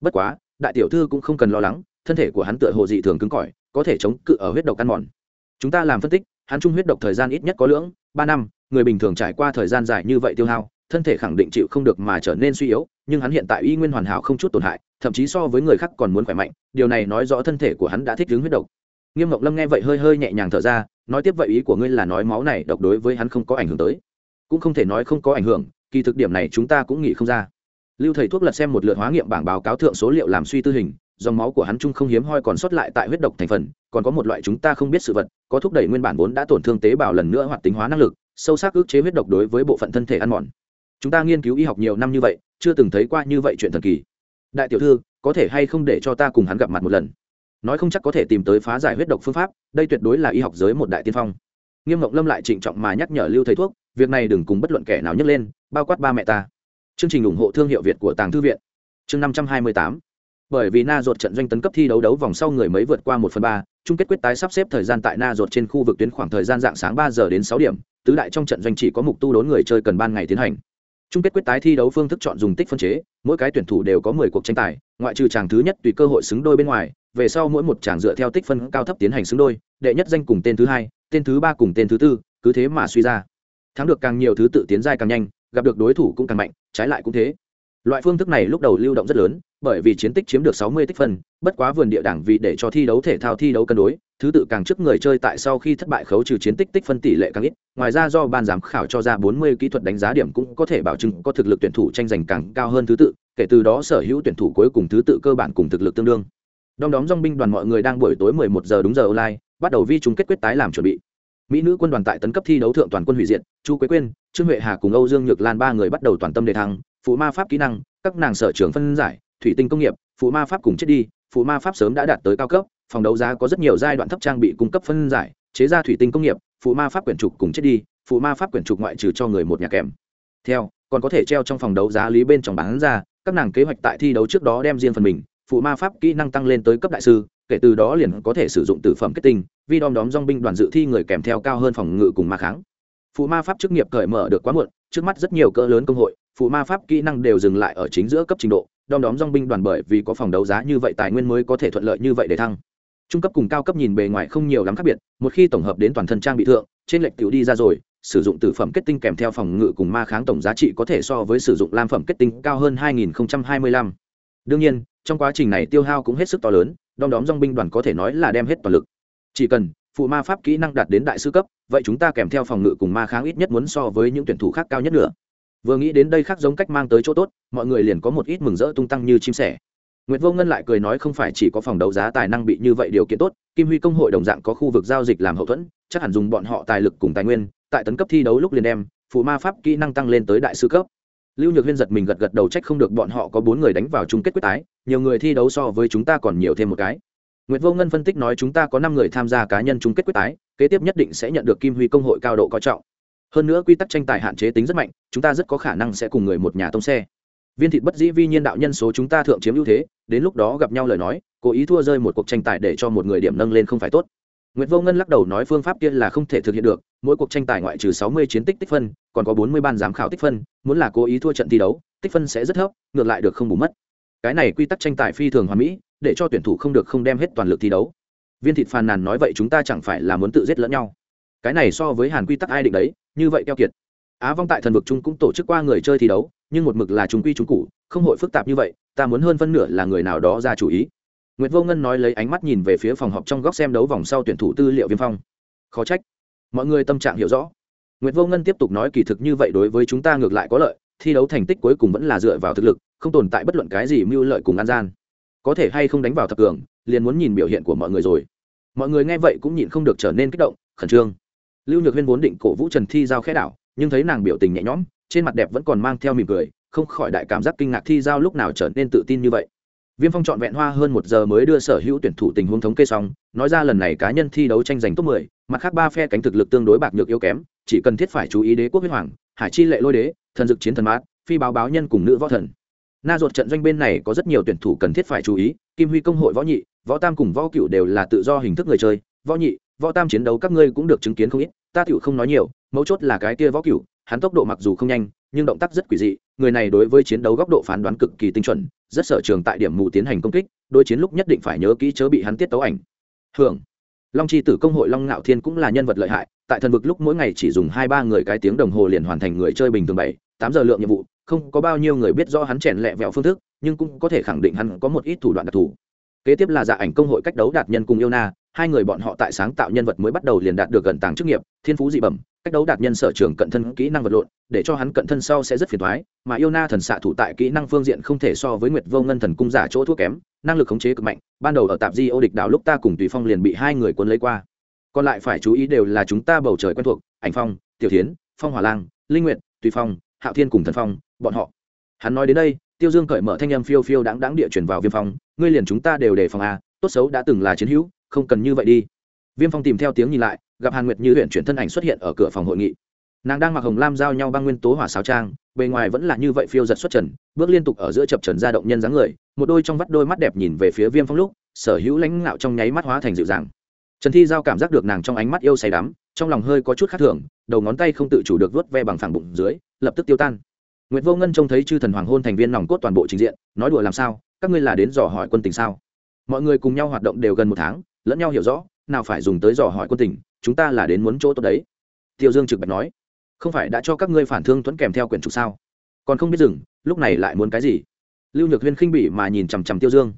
Bất quá, đại tiểu thư cũng không cần lo lắng thân thể của hắn tựa hồ dị thường cứng cỏi, có thể chống cự ở huyết độc ăn mòn. Chúng ta làm phân tích, hắn trung huyết độc thời gian ít nhất có lưỡng, ba năm, người bình thường trải qua thời gian dài như vậy tiêu hao, thân thể khẳng định chịu không được mà trở nên suy yếu, nhưng hắn hiện tại y nguyên hoàn hảo không chút tổn hại, thậm chí so với người khác còn muốn khỏe mạnh, điều này nói rõ thân thể của hắn đã thích ứng huyết độc. Nghiêm ngọc lâm nghe vậy hơi hơi nhẹ nhàng thở ra, nói tiếp vậy ý của ngươi là nói máu này độc đối với hắn không có ảnh hưởng tới. Cũng không thể nói không có ảnh hưởng, kỳ thực điểm này chúng ta cũng nghĩ không ra. Lưu thầy thuốc lật xem một lượt hóa nghiệm bảng báo cáo thượng số liệu làm suy tư hình dòng máu của hắn chung không hiếm hoi còn sót lại tại huyết độc thành phần, còn có một loại chúng ta không biết sự vật, có thúc đẩy nguyên bản vốn đã tổn thương tế bào lần nữa hoạt tính hóa năng lực, sâu sắc ức chế huyết độc đối với bộ phận thân thể ăn mòn. Chúng ta nghiên cứu y học nhiều năm như vậy, chưa từng thấy qua như vậy chuyện thần kỳ. Đại tiểu thư, có thể hay không để cho ta cùng hắn gặp mặt một lần? Nói không chắc có thể tìm tới phá giải huyết độc phương pháp, đây tuyệt đối là y học giới một đại tiên phong. Nghiêm ngọc lâm lại trịnh trọng mà nhắc nhở lưu thầy thuốc, việc này đừng cùng bất luận kẻ nào nhấc lên, bao quát ba mẹ ta. Chương trình ủng hộ thương hiệu việt của tàng thư viện. Chương năm trăm hai mươi tám bởi vì na ruột trận doanh tấn cấp thi đấu đấu vòng sau người mới vượt qua một phần ba, chung kết quyết tái sắp xếp thời gian tại na ruột trên khu vực tuyến khoảng thời gian dạng sáng ba giờ đến sáu điểm, tứ đại trong trận doanh chỉ có mục tu đốn người chơi cần ban ngày tiến hành. Chung kết quyết tái thi đấu phương thức chọn dùng tích phân chế, mỗi cái tuyển thủ đều có mười cuộc tranh tài, ngoại trừ chàng thứ nhất tùy cơ hội xứng đôi bên ngoài, về sau mỗi một chàng dựa theo tích phân cao thấp tiến hành xứng đôi, đệ nhất danh cùng tên thứ hai, tên thứ ba cùng tên thứ tư, cứ thế mà suy ra. Thắng được càng nhiều thứ tự tiến giai càng nhanh, gặp được đối thủ cũng càng mạnh, trái lại cũng thế. Loại phương thức này lúc đầu lưu động rất lớn bởi vì chiến tích chiếm được sáu mươi tích phân, bất quá vườn địa đảng vì để cho thi đấu thể thao thi đấu cân đối, thứ tự càng trước người chơi tại sau khi thất bại khấu trừ chiến tích tích phân tỷ lệ càng ít, ngoài ra do ban giám khảo cho ra bốn mươi kỹ thuật đánh giá điểm cũng có thể bảo chứng có thực lực tuyển thủ tranh giành càng cao hơn thứ tự, kể từ đó sở hữu tuyển thủ cuối cùng thứ tự cơ bản cùng thực lực tương đương. Đom đóm dòng binh đoàn mọi người đang buổi tối 11 giờ đúng giờ online, bắt đầu vi chung kết quyết tái làm chuẩn bị. Mỹ nữ quân đoàn tại tấn cấp thi đấu thượng toàn quân hủy diệt, chu quế quyên, trương huệ hà cùng âu dương nhược lan ba người bắt đầu toàn tâm đề thăng phụ ma pháp kỹ năng, các nàng sở trường phân giải thủy tinh công nghiệp, phụ ma pháp cùng chết đi, phụ ma pháp sớm đã đạt tới cao cấp, phòng đấu giá có rất nhiều giai đoạn thấp trang bị cung cấp phân giải, chế ra thủy tinh công nghiệp, phụ ma pháp quyển trục cùng chết đi, phụ ma pháp quyển trục ngoại trừ cho người một nhà kèm. Theo, còn có thể treo trong phòng đấu giá lý bên trong bán ra, các nàng kế hoạch tại thi đấu trước đó đem riêng phần mình, phụ ma pháp kỹ năng tăng lên tới cấp đại sư, kể từ đó liền có thể sử dụng tử phẩm kết tinh vi đom đóm dong binh đoàn dự thi người kèm theo cao hơn phòng ngự cùng ma kháng. Phụ ma pháp chức nghiệp cởi mở được quá muộn, trước mắt rất nhiều cỡ lớn công hội, phụ ma pháp kỹ năng đều dừng lại ở chính giữa cấp trình độ đom đóm dong binh đoàn bởi vì có phòng đấu giá như vậy tài nguyên mới có thể thuận lợi như vậy để thăng. Trung cấp cùng cao cấp nhìn bề ngoài không nhiều lắm khác biệt, một khi tổng hợp đến toàn thân trang bị thượng, trên lệch tiểu đi ra rồi, sử dụng tử phẩm kết tinh kèm theo phòng ngự cùng ma kháng tổng giá trị có thể so với sử dụng lam phẩm kết tinh cao hơn 2025. đương nhiên, trong quá trình này tiêu hao cũng hết sức to lớn, đom đóm dong binh đoàn có thể nói là đem hết toàn lực. Chỉ cần phụ ma pháp kỹ năng đạt đến đại sư cấp, vậy chúng ta kèm theo phòng ngự cùng ma kháng ít nhất muốn so với những tuyển thủ khác cao nhất nữa vừa nghĩ đến đây khác giống cách mang tới chỗ tốt mọi người liền có một ít mừng rỡ tung tăng như chim sẻ Nguyệt Vô Ngân lại cười nói không phải chỉ có phòng đấu giá tài năng bị như vậy điều kiện tốt, Kim Huy công hội đồng dạng có khu vực giao dịch làm hậu thuẫn, chắc hẳn dùng bọn họ tài lực cùng tài nguyên, tại tấn cấp thi đấu lúc liền đem phụ ma pháp kỹ năng tăng lên tới đại sư cấp. Lưu Nhược Huyên giật mình gật gật đầu trách không được bọn họ có bốn người đánh vào chung kết quyết tái, nhiều người thi đấu so với chúng ta còn nhiều thêm một cái. Nguyệt Vô Ngân phân tích nói chúng ta có năm người tham gia cá nhân chung kết quyết tái, kế tiếp nhất định sẽ nhận được Kim Huy công hội cao độ coi trọng. Hơn nữa quy tắc tranh tài hạn chế tính rất mạnh, chúng ta rất có khả năng sẽ cùng người một nhà tông xe viên thịt bất dĩ vi nhiên đạo nhân số chúng ta thượng chiếm ưu thế đến lúc đó gặp nhau lời nói cố ý thua rơi một cuộc tranh tài để cho một người điểm nâng lên không phải tốt Nguyệt Vô Ngân lắc đầu nói phương pháp kia là không thể thực hiện được, mỗi cuộc tranh tài ngoại trừ sáu mươi chiến tích tích phân, còn có bốn mươi ban giám khảo tích phân, muốn là cố ý thua trận thi đấu, tích phân sẽ rất thấp, ngược lại được không bù mất. Cái này quy tắc tranh tài phi thường hoàn mỹ, để cho tuyển thủ không được không đem hết toàn lực thi đấu. Viên thịt phàn nàn nói vậy chúng ta chẳng phải là muốn tự giết lẫn nhau. Cái này so với Hàn quy tắc ai định đấy, như vậy keo kiệt. Á Vong tại thần vực trung cũng tổ chức qua người chơi thi đấu, nhưng một mực là chúng quy chúng cụ không hội phức tạp như vậy ta muốn hơn phân nửa là người nào đó ra chủ ý Nguyệt Vô Ngân nói lấy ánh mắt nhìn về phía phòng họp trong góc xem đấu vòng sau tuyển thủ tư liệu Viêm Phong. Khó trách, mọi người tâm trạng hiểu rõ. Nguyệt Vô Ngân tiếp tục nói kỳ thực như vậy đối với chúng ta ngược lại có lợi, thi đấu thành tích cuối cùng vẫn là dựa vào thực lực, không tồn tại bất luận cái gì mưu lợi cùng an gian. Có thể hay không đánh vào thập cường, liền muốn nhìn biểu hiện của mọi người rồi. Mọi người nghe vậy cũng nhịn không được trở nên kích động, khẩn trương. Lưu Nhược Huyên vốn định cổ vũ Trần Thi giao khẽ đảo, nhưng thấy nàng biểu tình nhẹ nhõm, trên mặt đẹp vẫn còn mang theo mỉm cười không khỏi đại cảm giác kinh ngạc thi giao lúc nào trở nên tự tin như vậy. Viêm phong trọn vẹn hoa hơn một giờ mới đưa sở hữu tuyển thủ tình huống thống kê xong nói ra lần này cá nhân thi đấu tranh giành top mười mặt khác ba phe cánh thực lực tương đối bạc nhược yếu kém chỉ cần thiết phải chú ý đế quốc huyết hoàng hải chi lệ lôi đế thần dực chiến thần mát phi báo báo nhân cùng nữ võ thần. Na ruột trận doanh bên này có rất nhiều tuyển thủ cần thiết phải chú ý kim huy công hội võ nhị võ tam cùng võ cựu đều là tự do hình thức người chơi võ nhị võ tam chiến đấu các ngươi cũng được chứng kiến không ít, ta tựu không nói nhiều, mấu chốt là cái kia võ cựu hắn tốc độ mặc dù không nhanh, nhưng động tác rất quỷ dị, người này đối với chiến đấu góc độ phán đoán cực kỳ tinh chuẩn, rất sở trường tại điểm mù tiến hành công kích đôi chiến lúc nhất định phải nhớ kỹ chớ bị hắn tiết tấu ảnh. Hưởng. Long chi tử công hội long ngạo thiên cũng là nhân vật lợi hại, tại thần vực lúc mỗi ngày chỉ dùng hai ba người cái tiếng đồng hồ liền hoàn thành người chơi bình thường bảy, tám giờ lượng nhiệm vụ, không có bao nhiêu người biết rõ hắn chèn lẹ vẹo phương thức, nhưng cũng có thể khẳng định hắn có một ít thủ đoạn đặc thù. Kế tiếp là dạ ảnh công hội cách đấu đạt nhân cùng yêu na hai người bọn họ tại sáng tạo nhân vật mới bắt đầu liền đạt được gần tàng chức nghiệp, thiên phú dị bẩm, cách đấu đạt nhân sở trường cận thân kỹ năng vật lộn, để cho hắn cận thân sau sẽ rất phiền thoái mà yêu na thần xạ thủ tại kỹ năng phương diện không thể so với nguyệt vô ngân thần cung giả chỗ thua kém, năng lực khống chế cực mạnh, ban đầu ở tạp di ô địch đảo lúc ta cùng tùy phong liền bị hai người cuốn lấy qua. Còn lại phải chú ý đều là chúng ta bầu trời quen thuộc, ảnh phong, tiểu thiến, phong hỏa lang, linh nguyện tùy phong, hạo thiên cùng thần phong, bọn họ. Hắn nói đến đây, tiêu dương cởi mở thanh âm phiêu phiêu đáng đáng địa chuyển vào viêm phong, ngươi liền chúng ta đều đề phòng a tốt xấu đã từng là chiến hữu không cần như vậy đi. Viêm phong tìm theo tiếng nhìn lại gặp hàn nguyệt như huyện chuyển thân ảnh xuất hiện ở cửa phòng hội nghị. Nàng đang mặc hồng lam giao nhau băng nguyên tố hỏa sáo trang bề ngoài vẫn là như vậy phiêu giật xuất trần bước liên tục ở giữa chập trần ra động nhân dáng người một đôi trong vắt đôi mắt đẹp nhìn về phía viêm phong lúc sở hữu lãnh ngạo trong nháy mắt hóa thành dịu dàng. Trần thi giao cảm giác được nàng trong ánh mắt yêu say đắm trong lòng hơi có chút khác thường đầu ngón tay không tự chủ được vớt ve bằng phẳng bụng dưới lập tức tiêu tan. Nguyệt Vô Ngân trông thấy chư thần hoàng hôn thành viên nòng cốt toàn bộ trình diện, nói đùa làm sao, các ngươi là đến dò hỏi quân tình sao? Mọi người cùng nhau hoạt động đều gần một tháng, lẫn nhau hiểu rõ, nào phải dùng tới dò hỏi quân tình, chúng ta là đến muốn chỗ tốt đấy. Tiêu Dương trực bạch nói, không phải đã cho các ngươi phản thương thuẫn kèm theo quyển trục sao? Còn không biết dừng, lúc này lại muốn cái gì? Lưu Nhược Huyên khinh bỉ mà nhìn chằm chằm Tiêu Dương.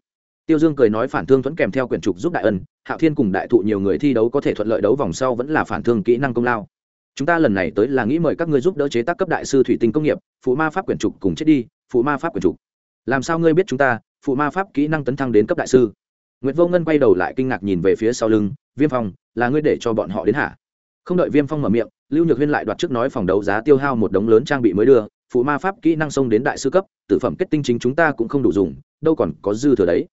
Tiêu Dương cười nói phản thương thuẫn kèm theo quyển trục giúp đại ân, Hạo Thiên cùng đại thụ nhiều người thi đấu có thể thuận lợi đấu vòng sau vẫn là phản thương kỹ năng công lao chúng ta lần này tới là nghĩ mời các ngươi giúp đỡ chế tác cấp đại sư thủy tinh công nghiệp phụ ma pháp quyển trục cùng chết đi phụ ma pháp quyển trục làm sao ngươi biết chúng ta phụ ma pháp kỹ năng tấn thăng đến cấp đại sư Nguyệt vô ngân quay đầu lại kinh ngạc nhìn về phía sau lưng, viêm phong, là ngươi để cho bọn họ đến hả? Không đợi viêm phong mở miệng, lưu nhược huyên lại đoạt trước nói phòng đấu giá tiêu hao một đống lớn trang bị mới đưa, phụ ma pháp kỹ năng xông đến đại sư cấp, tử phẩm kết tinh chính chúng ta cũng không đủ dùng, đâu còn có dư thừa đấy.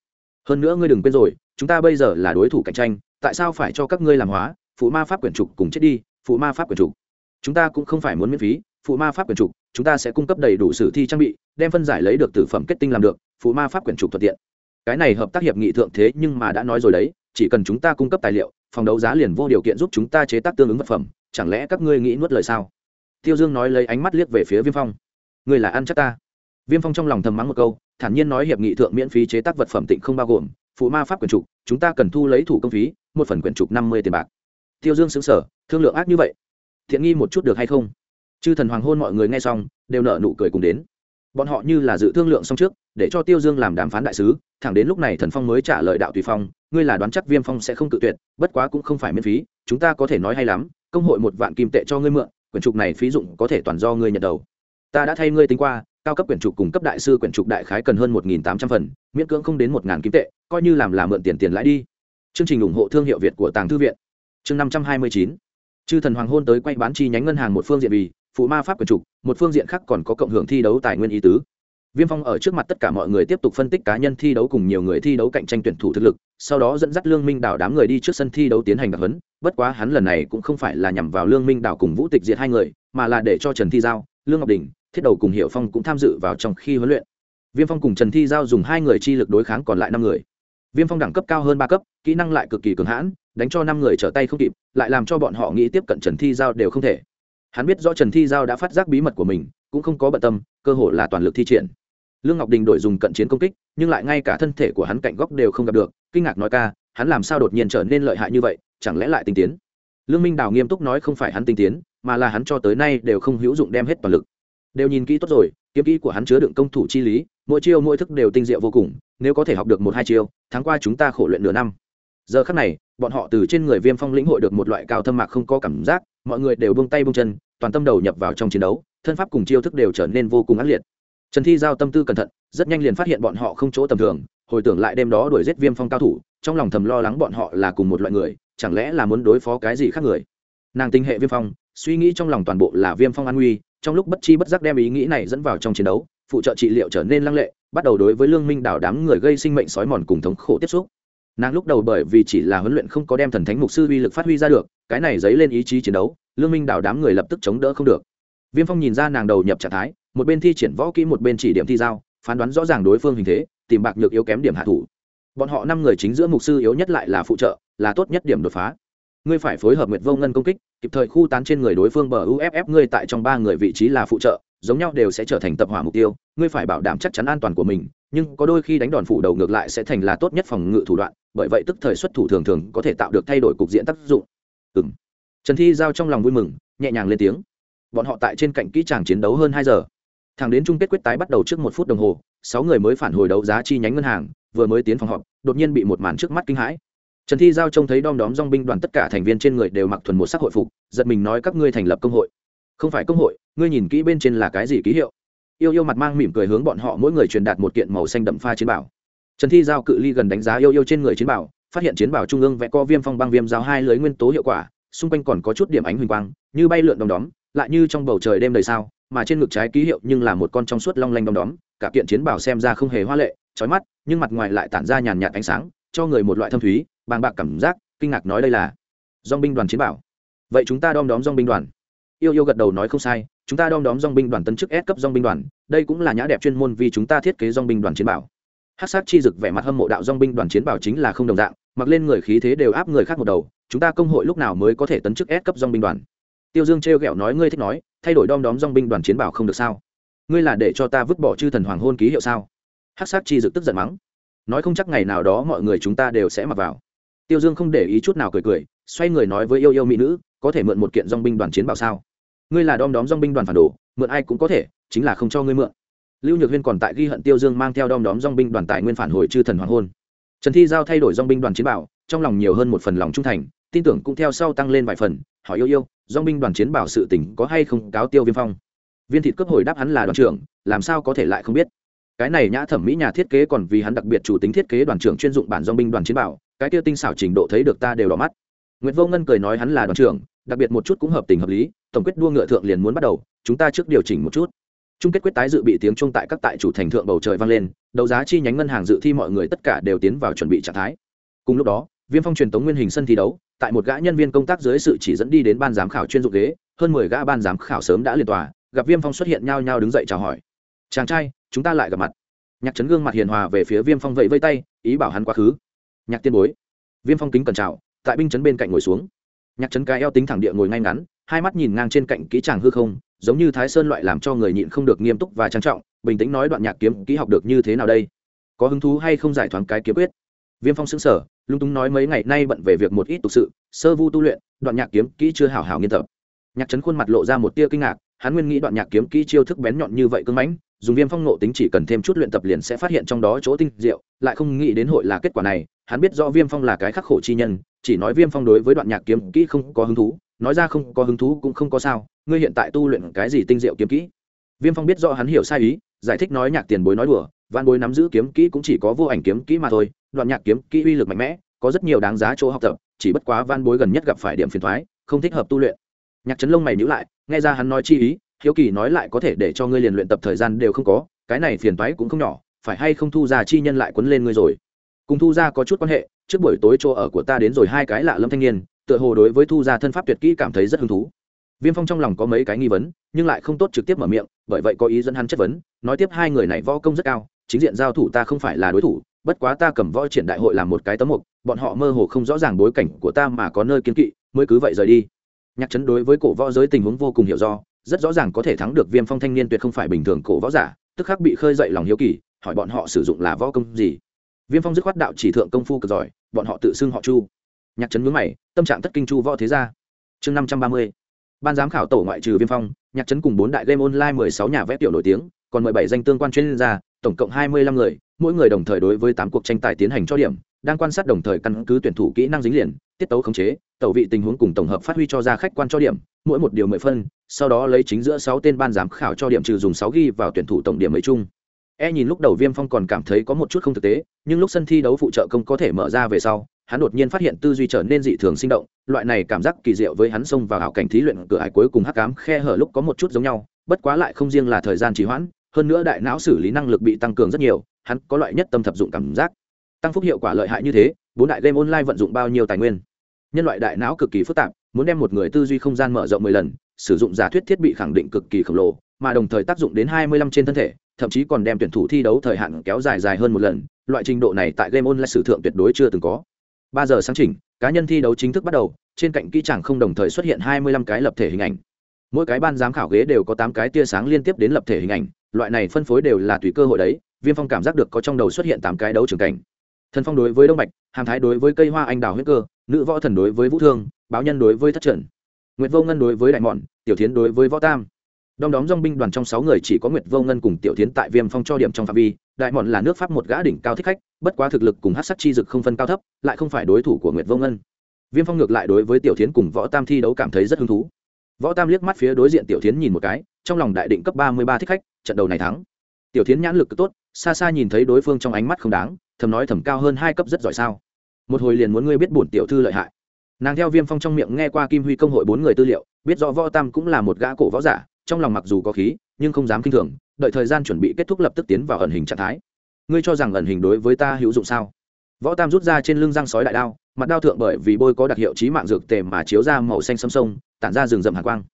Hơn nữa ngươi đừng quên rồi, chúng ta bây giờ là đối thủ cạnh tranh, tại sao phải cho các ngươi làm hóa? Phụ ma pháp quyển trục cùng chết đi, phụ ma pháp quyển trục. Chúng ta cũng không phải muốn miễn phí, phụ ma pháp quyển trục, chúng ta sẽ cung cấp đầy đủ sử thi trang bị, đem phân giải lấy được tử phẩm kết tinh làm được, phụ ma pháp quyển trục thuận tiện cái này hợp tác hiệp nghị thượng thế nhưng mà đã nói rồi đấy, chỉ cần chúng ta cung cấp tài liệu, phòng đấu giá liền vô điều kiện giúp chúng ta chế tác tương ứng vật phẩm, chẳng lẽ các ngươi nghĩ nuốt lời sao? Tiêu dương nói lấy ánh mắt liếc về phía viêm phong. Ngươi là ăn chắc ta. Viêm phong trong lòng thầm mắng một câu, thản nhiên nói hiệp nghị thượng miễn phí chế tác vật phẩm tịnh không bao gồm, phụ ma pháp quyển trục, chúng ta cần thu lấy thủ công phí, một phần quyển trục năm mươi tiền bạc. Tiêu dương xứng sở thương lượng ác như vậy. Thiện nghi một chút được hay không? Chư thần hoàng hôn mọi người nghe xong, đều nợ nụ cười cùng đến bọn họ như là dự thương lượng xong trước, để cho tiêu dương làm đàm phán đại sứ, thẳng đến lúc này thần phong mới trả lời đạo tùy phong, ngươi là đoán chắc viêm phong sẽ không tự tuyệt, bất quá cũng không phải miễn phí, chúng ta có thể nói hay lắm, công hội một vạn kim tệ cho ngươi mượn, quyển trục này phí dụng có thể toàn do ngươi nhận đầu. Ta đã thay ngươi tính qua, cao cấp quyển trục cùng cấp đại sư quyển trục đại khái cần hơn một nghìn tám trăm phần, miễn cưỡng không đến một ngàn kim tệ, coi như làm là mượn tiền tiền lãi đi. Chương trình ủng hộ thương hiệu việt của tàng thư viện. Chương năm trăm hai mươi chín. Chư thần hoàng hôn tới quay bán chi nhánh ngân hàng một phương diện vì phụ ma pháp quyền trục, một phương diện khác còn có cộng hưởng thi đấu tài nguyên ý tứ. Viêm phong ở trước mặt tất cả mọi người tiếp tục phân tích cá nhân thi đấu cùng nhiều người thi đấu cạnh tranh tuyển thủ thực lực, sau đó dẫn dắt lương minh đảo đám người đi trước sân thi đấu tiến hành đặc huấn. Bất quá hắn lần này cũng không phải là nhằm vào lương minh đảo cùng vũ tịch diệt hai người, mà là để cho trần thi giao, lương ngọc đình, thiết đầu cùng hiệu phong cũng tham dự vào trong khi huấn luyện. Viêm phong cùng trần thi giao dùng hai người chi lực đối kháng còn lại năm người. Viêm phong đẳng cấp cao hơn ba cấp, kỹ năng lại cực kỳ cường hãn, đánh cho năm người trở tay không kịp, lại làm cho bọn họ nghĩ tiếp cận trần thi giao đều không thể hắn biết rõ trần thi giao đã phát giác bí mật của mình, cũng không có bận tâm, cơ hội là toàn lực thi triển. Lương ngọc đình đổi dùng cận chiến công kích, nhưng lại ngay cả thân thể của hắn cạnh góc đều không gặp được, kinh ngạc nói ca, hắn làm sao đột nhiên trở nên lợi hại như vậy, chẳng lẽ lại tinh tiến? Lương minh đào nghiêm túc nói không phải hắn tinh tiến, mà là hắn cho tới nay đều không hữu dụng đem hết toàn lực. Đều nhìn kỹ tốt rồi, kiếm kỹ của hắn chứa đựng công thủ chi lý, mỗi chiêu mỗi thức đều tinh diệu vô cùng, nếu có thể học được một hai chiêu, tháng qua chúng ta khổ luyện nửa năm. Giờ khắc này, bọn họ từ trên người viêm phong lĩnh hội được một loại cao thâm mạc không có cảm giác mọi người đều buông tay buông chân, toàn tâm đầu nhập vào trong chiến đấu, thân pháp cùng chiêu thức đều trở nên vô cùng ác liệt. Trần thi giao tâm tư cẩn thận, rất nhanh liền phát hiện bọn họ không chỗ tầm thường, hồi tưởng lại đêm đó đuổi giết viêm phong cao thủ, trong lòng thầm lo lắng bọn họ là cùng một loại người, chẳng lẽ là muốn đối phó cái gì khác người. Nàng tinh hệ viêm phong, suy nghĩ trong lòng toàn bộ là viêm phong an nguy, trong lúc bất chi bất giác đem ý nghĩ này dẫn vào trong chiến đấu, phụ trợ trị liệu trở nên lăng lệ, bắt đầu đối với lương minh đảo đám người gây sinh mệnh sói mòn cùng thống khổ tiếp xúc nàng lúc đầu bởi vì chỉ là huấn luyện không có đem thần thánh mục sư uy lực phát huy ra được, cái này dấy lên ý chí chiến đấu, lương minh đảo đám người lập tức chống đỡ không được. Viêm phong nhìn ra nàng đầu nhập trạng thái, một bên thi triển võ kỹ một bên chỉ điểm thi giao, phán đoán rõ ràng đối phương hình thế, tìm bạc nhược yếu kém điểm hạ thủ. Bọn họ năm người chính giữa mục sư yếu nhất lại là phụ trợ, là tốt nhất điểm đột phá. Ngươi phải phối hợp nguyệt vô ngân công kích, kịp thời khu tán trên người đối phương bờ uff ngươi tại trong ba người vị trí là phụ trợ, giống nhau đều sẽ trở thành tập hỏa mục tiêu, ngươi phải bảo đảm chắc chắn an toàn của mình, nhưng có đôi khi đánh đòn phủ đầu ngược lại sẽ thành là tốt nhất phòng ngự thủ đoạn bởi vậy tức thời xuất thủ thường thường có thể tạo được thay đổi cục diện tác dụng. Ừ trần thi giao trong lòng vui mừng, nhẹ nhàng lên tiếng. Bọn họ tại trên cạnh kỹ tràng chiến đấu hơn hai giờ. Thẳng đến chung kết quyết tái bắt đầu trước một phút đồng hồ, sáu người mới phản hồi đấu giá chi nhánh ngân hàng, vừa mới tiến phòng họp, đột nhiên bị một màn trước mắt kinh hãi. Trần thi giao trông thấy đom đóm dong binh đoàn tất cả thành viên trên người đều mặc thuần một sắc hội phục, giật mình nói các ngươi thành lập công hội. Không phải công hội, ngươi nhìn kỹ bên trên là cái gì ký hiệu. Yêu yêu mặt mang mỉm cười hướng bọn họ mỗi người truyền đạt một kiện màu xanh đậm pha chiến bảo trần thi giao cự ly gần đánh giá yêu yêu trên người chiến bảo, phát hiện chiến bảo trung ương vẽ co viêm phong băng viêm giao hai lưới nguyên tố hiệu quả, xung quanh còn có chút điểm ánh huỳnh quang, như bay lượn đom đóm, lại như trong bầu trời đêm đầy sao, mà trên ngực trái ký hiệu nhưng là một con trong suốt long lanh đom đóm, cả kiện chiến bảo xem ra không hề hoa lệ trói mắt, nhưng mặt ngoài lại tản ra nhàn nhạt ánh sáng, cho người một loại thâm thúy, bàng bạc cảm giác, kinh ngạc nói đây là dong binh đoàn chiến bảo. Vậy chúng ta đom đóm dong binh đoàn. Yêu yêu gật đầu nói không sai, chúng ta đom đóm dong binh đoàn tân chức S cấp dong binh đoàn, đây cũng là nhã đẹp chuyên môn vì chúng ta thiết kế dong binh đoàn chiến bảo hát sát chi dực vẻ mặt hâm mộ đạo dong binh đoàn chiến bảo chính là không đồng dạng, mặc lên người khí thế đều áp người khác một đầu, chúng ta công hội lúc nào mới có thể tấn chức S cấp dong binh đoàn? Tiêu dương trêu ghẹo nói, ngươi thích nói, thay đổi đom đóm dong binh đoàn chiến bảo không được sao? Ngươi là để cho ta vứt bỏ chư thần hoàng hôn ký hiệu sao? Hát sát chi dực tức giận mắng. Nói không chắc ngày nào đó mọi người chúng ta đều sẽ mặc vào. Tiêu dương không để ý chút nào cười cười, xoay người nói với yêu yêu mỹ nữ, có thể mượn một kiện dong binh đoàn chiến bảo sao? Ngươi là đom đóm dong binh đoàn phản đồ, mượn ai cũng có thể, chính là không cho ngươi mượn lưu nhược huyên còn tại ghi hận tiêu dương mang theo đom đóm dong binh đoàn tài nguyên phản hồi chư thần hoàng hôn. Trần thi giao thay đổi dong binh đoàn chiến bảo, trong lòng nhiều hơn một phần lòng trung thành, tin tưởng cũng theo sau tăng lên vài phần, hỏi yêu yêu dong binh đoàn chiến bảo sự tỉnh có hay không cáo tiêu viêm phong? Viên thịt cấp hồi đáp hắn là đoàn trưởng, làm sao có thể lại không biết? Cái này nhã thẩm mỹ nhà thiết kế còn vì hắn đặc biệt chủ tính thiết kế đoàn trưởng chuyên dụng bản dong binh đoàn chiến bảo, cái tiêu tinh xảo trình độ thấy được ta đều đỏ mắt. Nguyễn vô ngân cười nói hắn là đoàn trưởng, đặc biệt một chút cũng hợp tình hợp lý, tổng quyết đua ngựa thượng liền muốn bắt đầu, chúng ta trước điều chỉnh một chút chung kết quyết tái dự bị tiếng trung tại các tại chủ thành thượng bầu trời vang lên, đấu giá chi nhánh ngân hàng dự thi mọi người tất cả đều tiến vào chuẩn bị trạng thái. Cùng lúc đó, viêm phong truyền tống nguyên hình sân thi đấu, tại một gã nhân viên công tác dưới sự chỉ dẫn đi đến ban giám khảo chuyên dụng ghế, hơn mười gã ban giám khảo sớm đã liên tòa, gặp viêm phong xuất hiện nhao nhao đứng dậy chào hỏi. Chàng trai, chúng ta lại gặp mặt. Nhạc trấn gương mặt hiền hòa về phía viêm phong vẫy vây tay, ý bảo hắn quá khứ. Nhạc tiên bối. Viêm phong kính cẩn chào, tại binh trấn bên cạnh ngồi xuống. Nhạc trấn cái eo tính thẳng địa ngồi ngay ngắn, hai mắt nhìn ngang trên cạnh kỹ tràng hư không giống như thái sơn loại làm cho người nhịn không được nghiêm túc và trang trọng, bình tĩnh nói đoạn nhạc kiếm kỹ học được như thế nào đây? Có hứng thú hay không giải thoáng cái kiếm quyết? Viêm phong xứng sở lung túng nói mấy ngày nay bận về việc một ít tục sự, sơ vu tu luyện, đoạn nhạc kiếm kỹ chưa hảo hảo nghiên tập. Nhạc trấn khuôn mặt lộ ra một tia kinh ngạc, hắn nguyên nghĩ đoạn nhạc kiếm kỹ chiêu thức bén nhọn như vậy cưng mãnh, dùng viêm phong nộ tính chỉ cần thêm chút luyện tập liền sẽ phát hiện trong đó chỗ tinh diệu, lại không nghĩ đến hội là kết quả này, hắn biết rõ viêm phong là cái khắc khổ chi nhân, chỉ nói viêm phong đối với đoạn nhạc kiếm kỹ không có hứng thú, nói ra không có hứng thú cũng không có sao ngươi hiện tại tu luyện cái gì tinh diệu kiếm kỹ? Viêm phong biết rõ hắn hiểu sai ý, giải thích nói nhạc tiền bối nói đùa văn bối nắm giữ kiếm kỹ cũng chỉ có vô ảnh kiếm kỹ mà thôi, đoạn nhạc kiếm kỹ uy lực mạnh mẽ, có rất nhiều đáng giá chỗ học tập, chỉ bất quá văn bối gần nhất gặp phải điểm phiền thoái, không thích hợp tu luyện. Nhạc trấn lông mày nhữ lại, nghe ra hắn nói chi ý, hiếu kỳ nói lại có thể để cho ngươi liền luyện tập thời gian đều không có, cái này phiền toái cũng không nhỏ, phải hay không thu ra chi nhân lại quấn lên ngươi rồi? Cùng thu ra có chút quan hệ, trước buổi tối chỗ ở của ta đến rồi hai cái lạ lâm thanh niên, tựa hồ đối với thu ra thân pháp tuyệt kỹ cảm thấy rất hứng thú viêm phong trong lòng có mấy cái nghi vấn, nhưng lại không tốt trực tiếp mở miệng, bởi vậy có ý dẫn hắn chất vấn, nói tiếp hai người này võ công rất cao, chính diện giao thủ ta không phải là đối thủ, bất quá ta cầm võ triển đại hội làm một cái tấm mục, bọn họ mơ hồ không rõ ràng bối cảnh của ta mà có nơi kiên kỵ, mới cứ vậy rời đi. Nhạc chấn đối với cổ võ giới tình huống vô cùng hiểu do, rất rõ ràng có thể thắng được viêm phong thanh niên tuyệt không phải bình thường cổ võ giả, tức khắc bị khơi dậy lòng hiếu kỳ, hỏi bọn họ sử dụng là võ công gì. Viêm phong dứt khoát đạo chỉ thượng công phu cực giỏi, bọn họ tự xưng họ chu. Nhạc trấn mướn mày, tâm trạng tất kinh chu võ thế gia. Chương năm trăm ba mươi ban giám khảo tổ ngoại trừ viêm phong, nhạc trấn cùng bốn đại game online mười sáu nhà vẽ tiểu nổi tiếng, còn mười bảy danh tương quan chuyên gia, tổng cộng hai mươi lăm người, mỗi người đồng thời đối với tám cuộc tranh tài tiến hành cho điểm, đang quan sát đồng thời căn cứ tuyển thủ kỹ năng dính liền, tiết tấu khống chế, tẩu vị tình huống cùng tổng hợp phát huy cho ra khách quan cho điểm, mỗi một điều mười phân, sau đó lấy chính giữa sáu tên ban giám khảo cho điểm trừ dùng sáu ghi vào tuyển thủ tổng điểm ấy chung. E nhìn lúc đầu viêm phong còn cảm thấy có một chút không thực tế, nhưng lúc sân thi đấu phụ trợ công có thể mở ra về sau hắn đột nhiên phát hiện tư duy trở nên dị thường sinh động, loại này cảm giác kỳ diệu với hắn xông vào hảo cảnh thí luyện cửa hải cuối cùng hắc cám khe hở lúc có một chút giống nhau, bất quá lại không riêng là thời gian trì hoãn, hơn nữa đại não xử lý năng lực bị tăng cường rất nhiều, hắn có loại nhất tâm thập dụng cảm giác. Tăng phúc hiệu quả lợi hại như thế, bốn đại game online vận dụng bao nhiêu tài nguyên? Nhân loại đại não cực kỳ phức tạp, muốn đem một người tư duy không gian mở rộng mười lần, sử dụng giả thuyết thiết bị khẳng định cực kỳ khổng lồ, mà đồng thời tác dụng đến hai mươi lăm trên thân thể, thậm chí còn đem tuyển thủ thi đấu thời hạn kéo dài dài hơn một lần, loại trình độ này tại game online sử thượng tuyệt đối chưa từng có ba giờ sáng chỉnh, cá nhân thi đấu chính thức bắt đầu, trên cạnh kỹ chẳng không đồng thời xuất hiện hai mươi lăm cái lập thể hình ảnh. Mỗi cái ban giám khảo ghế đều có tám cái tia sáng liên tiếp đến lập thể hình ảnh, loại này phân phối đều là tùy cơ hội đấy, viêm phong cảm giác được có trong đầu xuất hiện tám cái đấu trường cảnh. Thần phong đối với đông bạch, hàm thái đối với cây hoa anh đào huyết cơ, nữ võ thần đối với vũ thương, báo nhân đối với thất trần nguyệt vô ngân đối với đại mọn, tiểu tiến đối với võ tam đom đóm dong binh đoàn trong sáu người chỉ có nguyệt vô ngân cùng tiểu tiến tại viêm phong cho điểm trong phạm vi, đại mọn là nước pháp một gã đỉnh cao thích khách, bất quá thực lực cùng hát sắc chi dực không phân cao thấp, lại không phải đối thủ của nguyệt vô ngân. Viêm phong ngược lại đối với tiểu tiến cùng võ tam thi đấu cảm thấy rất hứng thú. Võ tam liếc mắt phía đối diện tiểu tiến nhìn một cái, trong lòng đại định cấp ba mươi ba thích khách, trận đầu này thắng. Tiểu tiến nhãn lực cực tốt, xa xa nhìn thấy đối phương trong ánh mắt không đáng, thầm nói thầm cao hơn hai cấp rất giỏi sao. Một hồi liền muốn ngươi biết bổn tiểu thư lợi hại. Nàng theo viêm phong trong miệng nghe qua kim huy công hội bốn người tư liệu, biết rõ võ tam cũng là một gã cổ võ giả trong lòng mặc dù có khí, nhưng không dám kinh thường, đợi thời gian chuẩn bị kết thúc lập tức tiến vào ẩn hình trạng thái. Ngươi cho rằng ẩn hình đối với ta hữu dụng sao? Võ tam rút ra trên lưng răng sói đại đao, mặt đao thượng bởi vì bôi có đặc hiệu trí mạng dược tề mà chiếu ra màu xanh sâm sông, tản ra rừng rậm hàn quang.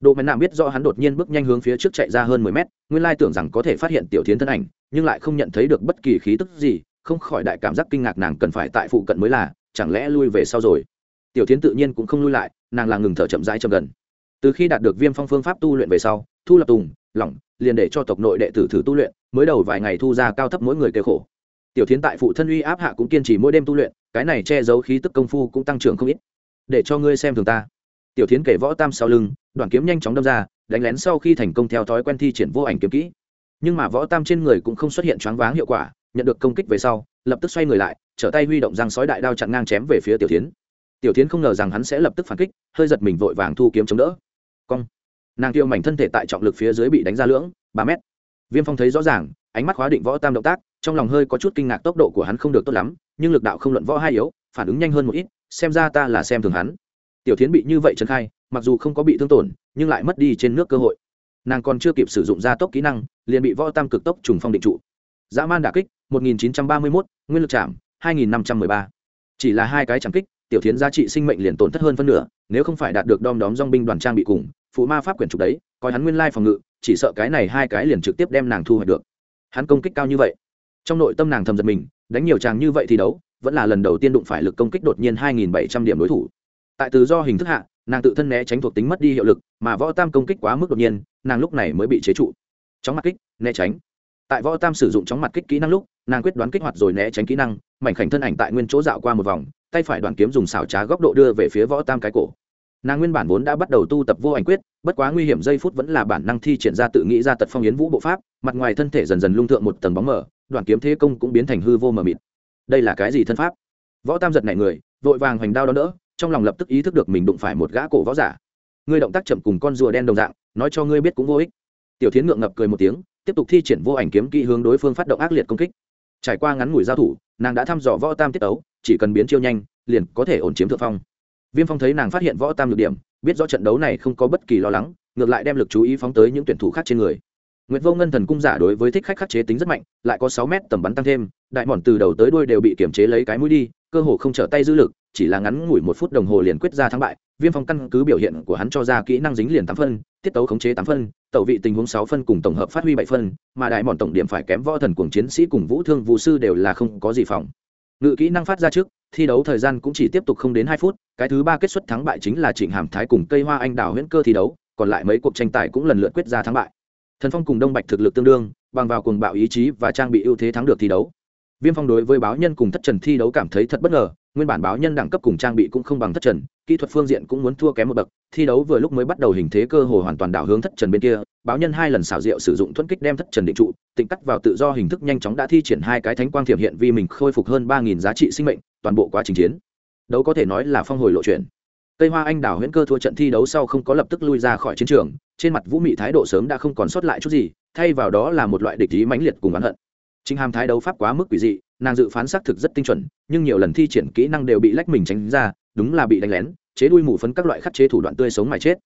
Độ mẹn nạm biết rõ hắn đột nhiên bước nhanh hướng phía trước chạy ra hơn mười mét, nguyên lai tưởng rằng có thể phát hiện tiểu tiến thân ảnh, nhưng lại không nhận thấy được bất kỳ khí tức gì, không khỏi đại cảm giác kinh ngạc nàng cần phải tại phụ cận mới là, chẳng lẽ lui về sau rồi? Tiểu tiến tự nhiên cũng không lui lại, nàng là ngừng thở chậm rãi chậm gần từ khi đạt được viêm phong phương pháp tu luyện về sau, thu lập tùng, lỏng liền để cho tộc nội đệ tử thử tu luyện, mới đầu vài ngày thu ra cao thấp mỗi người kêu khổ. Tiểu thiến tại phụ thân uy áp hạ cũng kiên trì mỗi đêm tu luyện, cái này che giấu khí tức công phu cũng tăng trưởng không ít. Để cho ngươi xem thường ta. Tiểu thiến kể võ tam sau lưng đoàn kiếm nhanh chóng đâm ra, đánh lén sau khi thành công theo thói quen thi triển vô ảnh kiếm kỹ. Nhưng mà võ tam trên người cũng không xuất hiện choáng váng hiệu quả, nhận được công kích về sau, lập tức xoay người lại, trở tay huy động răng sói đại đao chặn ngang chém về phía tiểu thiến. tiểu thiến không ngờ rằng hắn sẽ lập tức phản kích, hơi giật mình vội vàng thu kiếm chống đỡ cong. Nàng tiêu mảnh thân thể tại trọng lực phía dưới bị đánh ra lưỡng ba mét. Viêm phong thấy rõ ràng ánh mắt khóa định võ tam động tác trong lòng hơi có chút kinh ngạc tốc độ của hắn không được tốt lắm nhưng lực đạo không luận võ hai yếu phản ứng nhanh hơn một ít xem ra ta là xem thường hắn. Tiểu tiến bị như vậy trần khai mặc dù không có bị thương tổn nhưng lại mất đi trên nước cơ hội. Nàng còn chưa kịp sử dụng gia tốc kỹ năng liền bị võ tam cực tốc trùng phong định trụ. Dã man đà kích 1931, nguyên lực chạm 2513. chỉ là hai cái chạm kích tiểu thiến giá trị sinh mệnh liền tổn thất hơn phân nửa nếu không phải đạt được đom đóm dong binh đoàn trang bị cùng, phụ ma pháp quyển trục đấy, coi hắn nguyên lai phòng ngự, chỉ sợ cái này hai cái liền trực tiếp đem nàng thu hoạch được. Hắn công kích cao như vậy. Trong nội tâm nàng thầm giật mình, đánh nhiều tràng như vậy thì đấu, vẫn là lần đầu tiên đụng phải lực công kích đột nhiên 2.700 điểm đối thủ. Tại tự do hình thức hạ, nàng tự thân né tránh thuộc tính mất đi hiệu lực, mà võ tam công kích quá mức đột nhiên, nàng lúc này mới bị chế trụ. Chóng mặt kích, né tránh. Tại võ tam sử dụng chóng mặt kích kỹ năng lúc, nàng quyết đoán kích hoạt rồi né tránh kỹ năng, mảnh khảnh thân ảnh tại nguyên chỗ dạo qua một vòng tay phải đoàn kiếm dùng xảo trá góc độ đưa về phía võ tam cái cổ. Nàng nguyên bản vốn đã bắt đầu tu tập vô ảnh quyết, bất quá nguy hiểm giây phút vẫn là bản năng thi triển ra tự nghĩ ra tật phong yến vũ bộ pháp, mặt ngoài thân thể dần dần lung thượng một tầng bóng mở đoàn kiếm thế công cũng biến thành hư vô mờ mịt. Đây là cái gì thân pháp? Võ tam giật nảy người, vội vàng hoành đao đó đỡ, trong lòng lập tức ý thức được mình đụng phải một gã cổ võ giả. Ngươi động tác chậm cùng con rùa đen đồng dạng, nói cho ngươi biết cũng vô ích. Tiểu thiến ngượng ngập cười một tiếng, tiếp tục thi triển vô ảnh kiếm kỹ hướng đối phương phát động ác liệt công kích trải qua ngắn ngủi giao thủ nàng đã thăm dò võ tam tiết ấu chỉ cần biến chiêu nhanh liền có thể ổn chiếm thượng phong viêm phong thấy nàng phát hiện võ tam nhược điểm biết rõ trận đấu này không có bất kỳ lo lắng ngược lại đem lực chú ý phóng tới những tuyển thủ khác trên người Nguyệt Vô Ngân thần cung giả đối với thích khách khắc chế tính rất mạnh, lại có sáu mét tầm bắn tăng thêm, đại mòn từ đầu tới đuôi đều bị kiểm chế lấy cái mũi đi, cơ hồ không trở tay dư lực, chỉ là ngắn ngủi một phút đồng hồ liền quyết ra thắng bại. Viêm Phong căn cứ biểu hiện của hắn cho ra kỹ năng dính liền tám phân, tiết tấu khống chế tám phân, tẩu vị tình huống sáu phân cùng tổng hợp phát huy bảy phân, mà đại mòn tổng điểm phải kém võ thần cuồng chiến sĩ cùng vũ thương vũ sư đều là không có gì phòng. Ngự kỹ năng phát ra trước, thi đấu thời gian cũng chỉ tiếp tục không đến hai phút, cái thứ ba kết xuất thắng bại chính là Trịnh Hàm Thái cùng Cây Hoa Anh Đào huyễn cơ thi đấu, còn lại mấy cuộc tranh tài cũng lần lượt quyết ra thắng bại thần phong cùng đông bạch thực lực tương đương bằng vào cùng bạo ý chí và trang bị ưu thế thắng được thi đấu viêm phong đối với báo nhân cùng thất trần thi đấu cảm thấy thật bất ngờ nguyên bản báo nhân đẳng cấp cùng trang bị cũng không bằng thất trần kỹ thuật phương diện cũng muốn thua kém một bậc thi đấu vừa lúc mới bắt đầu hình thế cơ hồ hoàn toàn đảo hướng thất trần bên kia báo nhân hai lần xảo diệu sử dụng thuẫn kích đem thất trần định trụ tịnh cắt vào tự do hình thức nhanh chóng đã thi triển hai cái thánh quang thiểm hiện vì mình khôi phục hơn ba nghìn giá trị sinh mệnh toàn bộ quá trình chiến. Đấu có thể nói là phong hồi lộ chuyển. Tây hoa anh đảo huyễn cơ thua trận thi đấu sau không có lập tức lui ra khỏi chiến trường trên mặt vũ mị thái độ sớm đã không còn sót lại chút gì thay vào đó là một loại địch ý mãnh liệt cùng oán hận. Trình Hàm thái đấu pháp quá mức quỷ dị, nàng dự phán xác thực rất tinh chuẩn, nhưng nhiều lần thi triển kỹ năng đều bị lách mình tránh ra, đúng là bị đánh lén, chế đuôi mù phấn các loại khắc chế thủ đoạn tươi sống mà chết.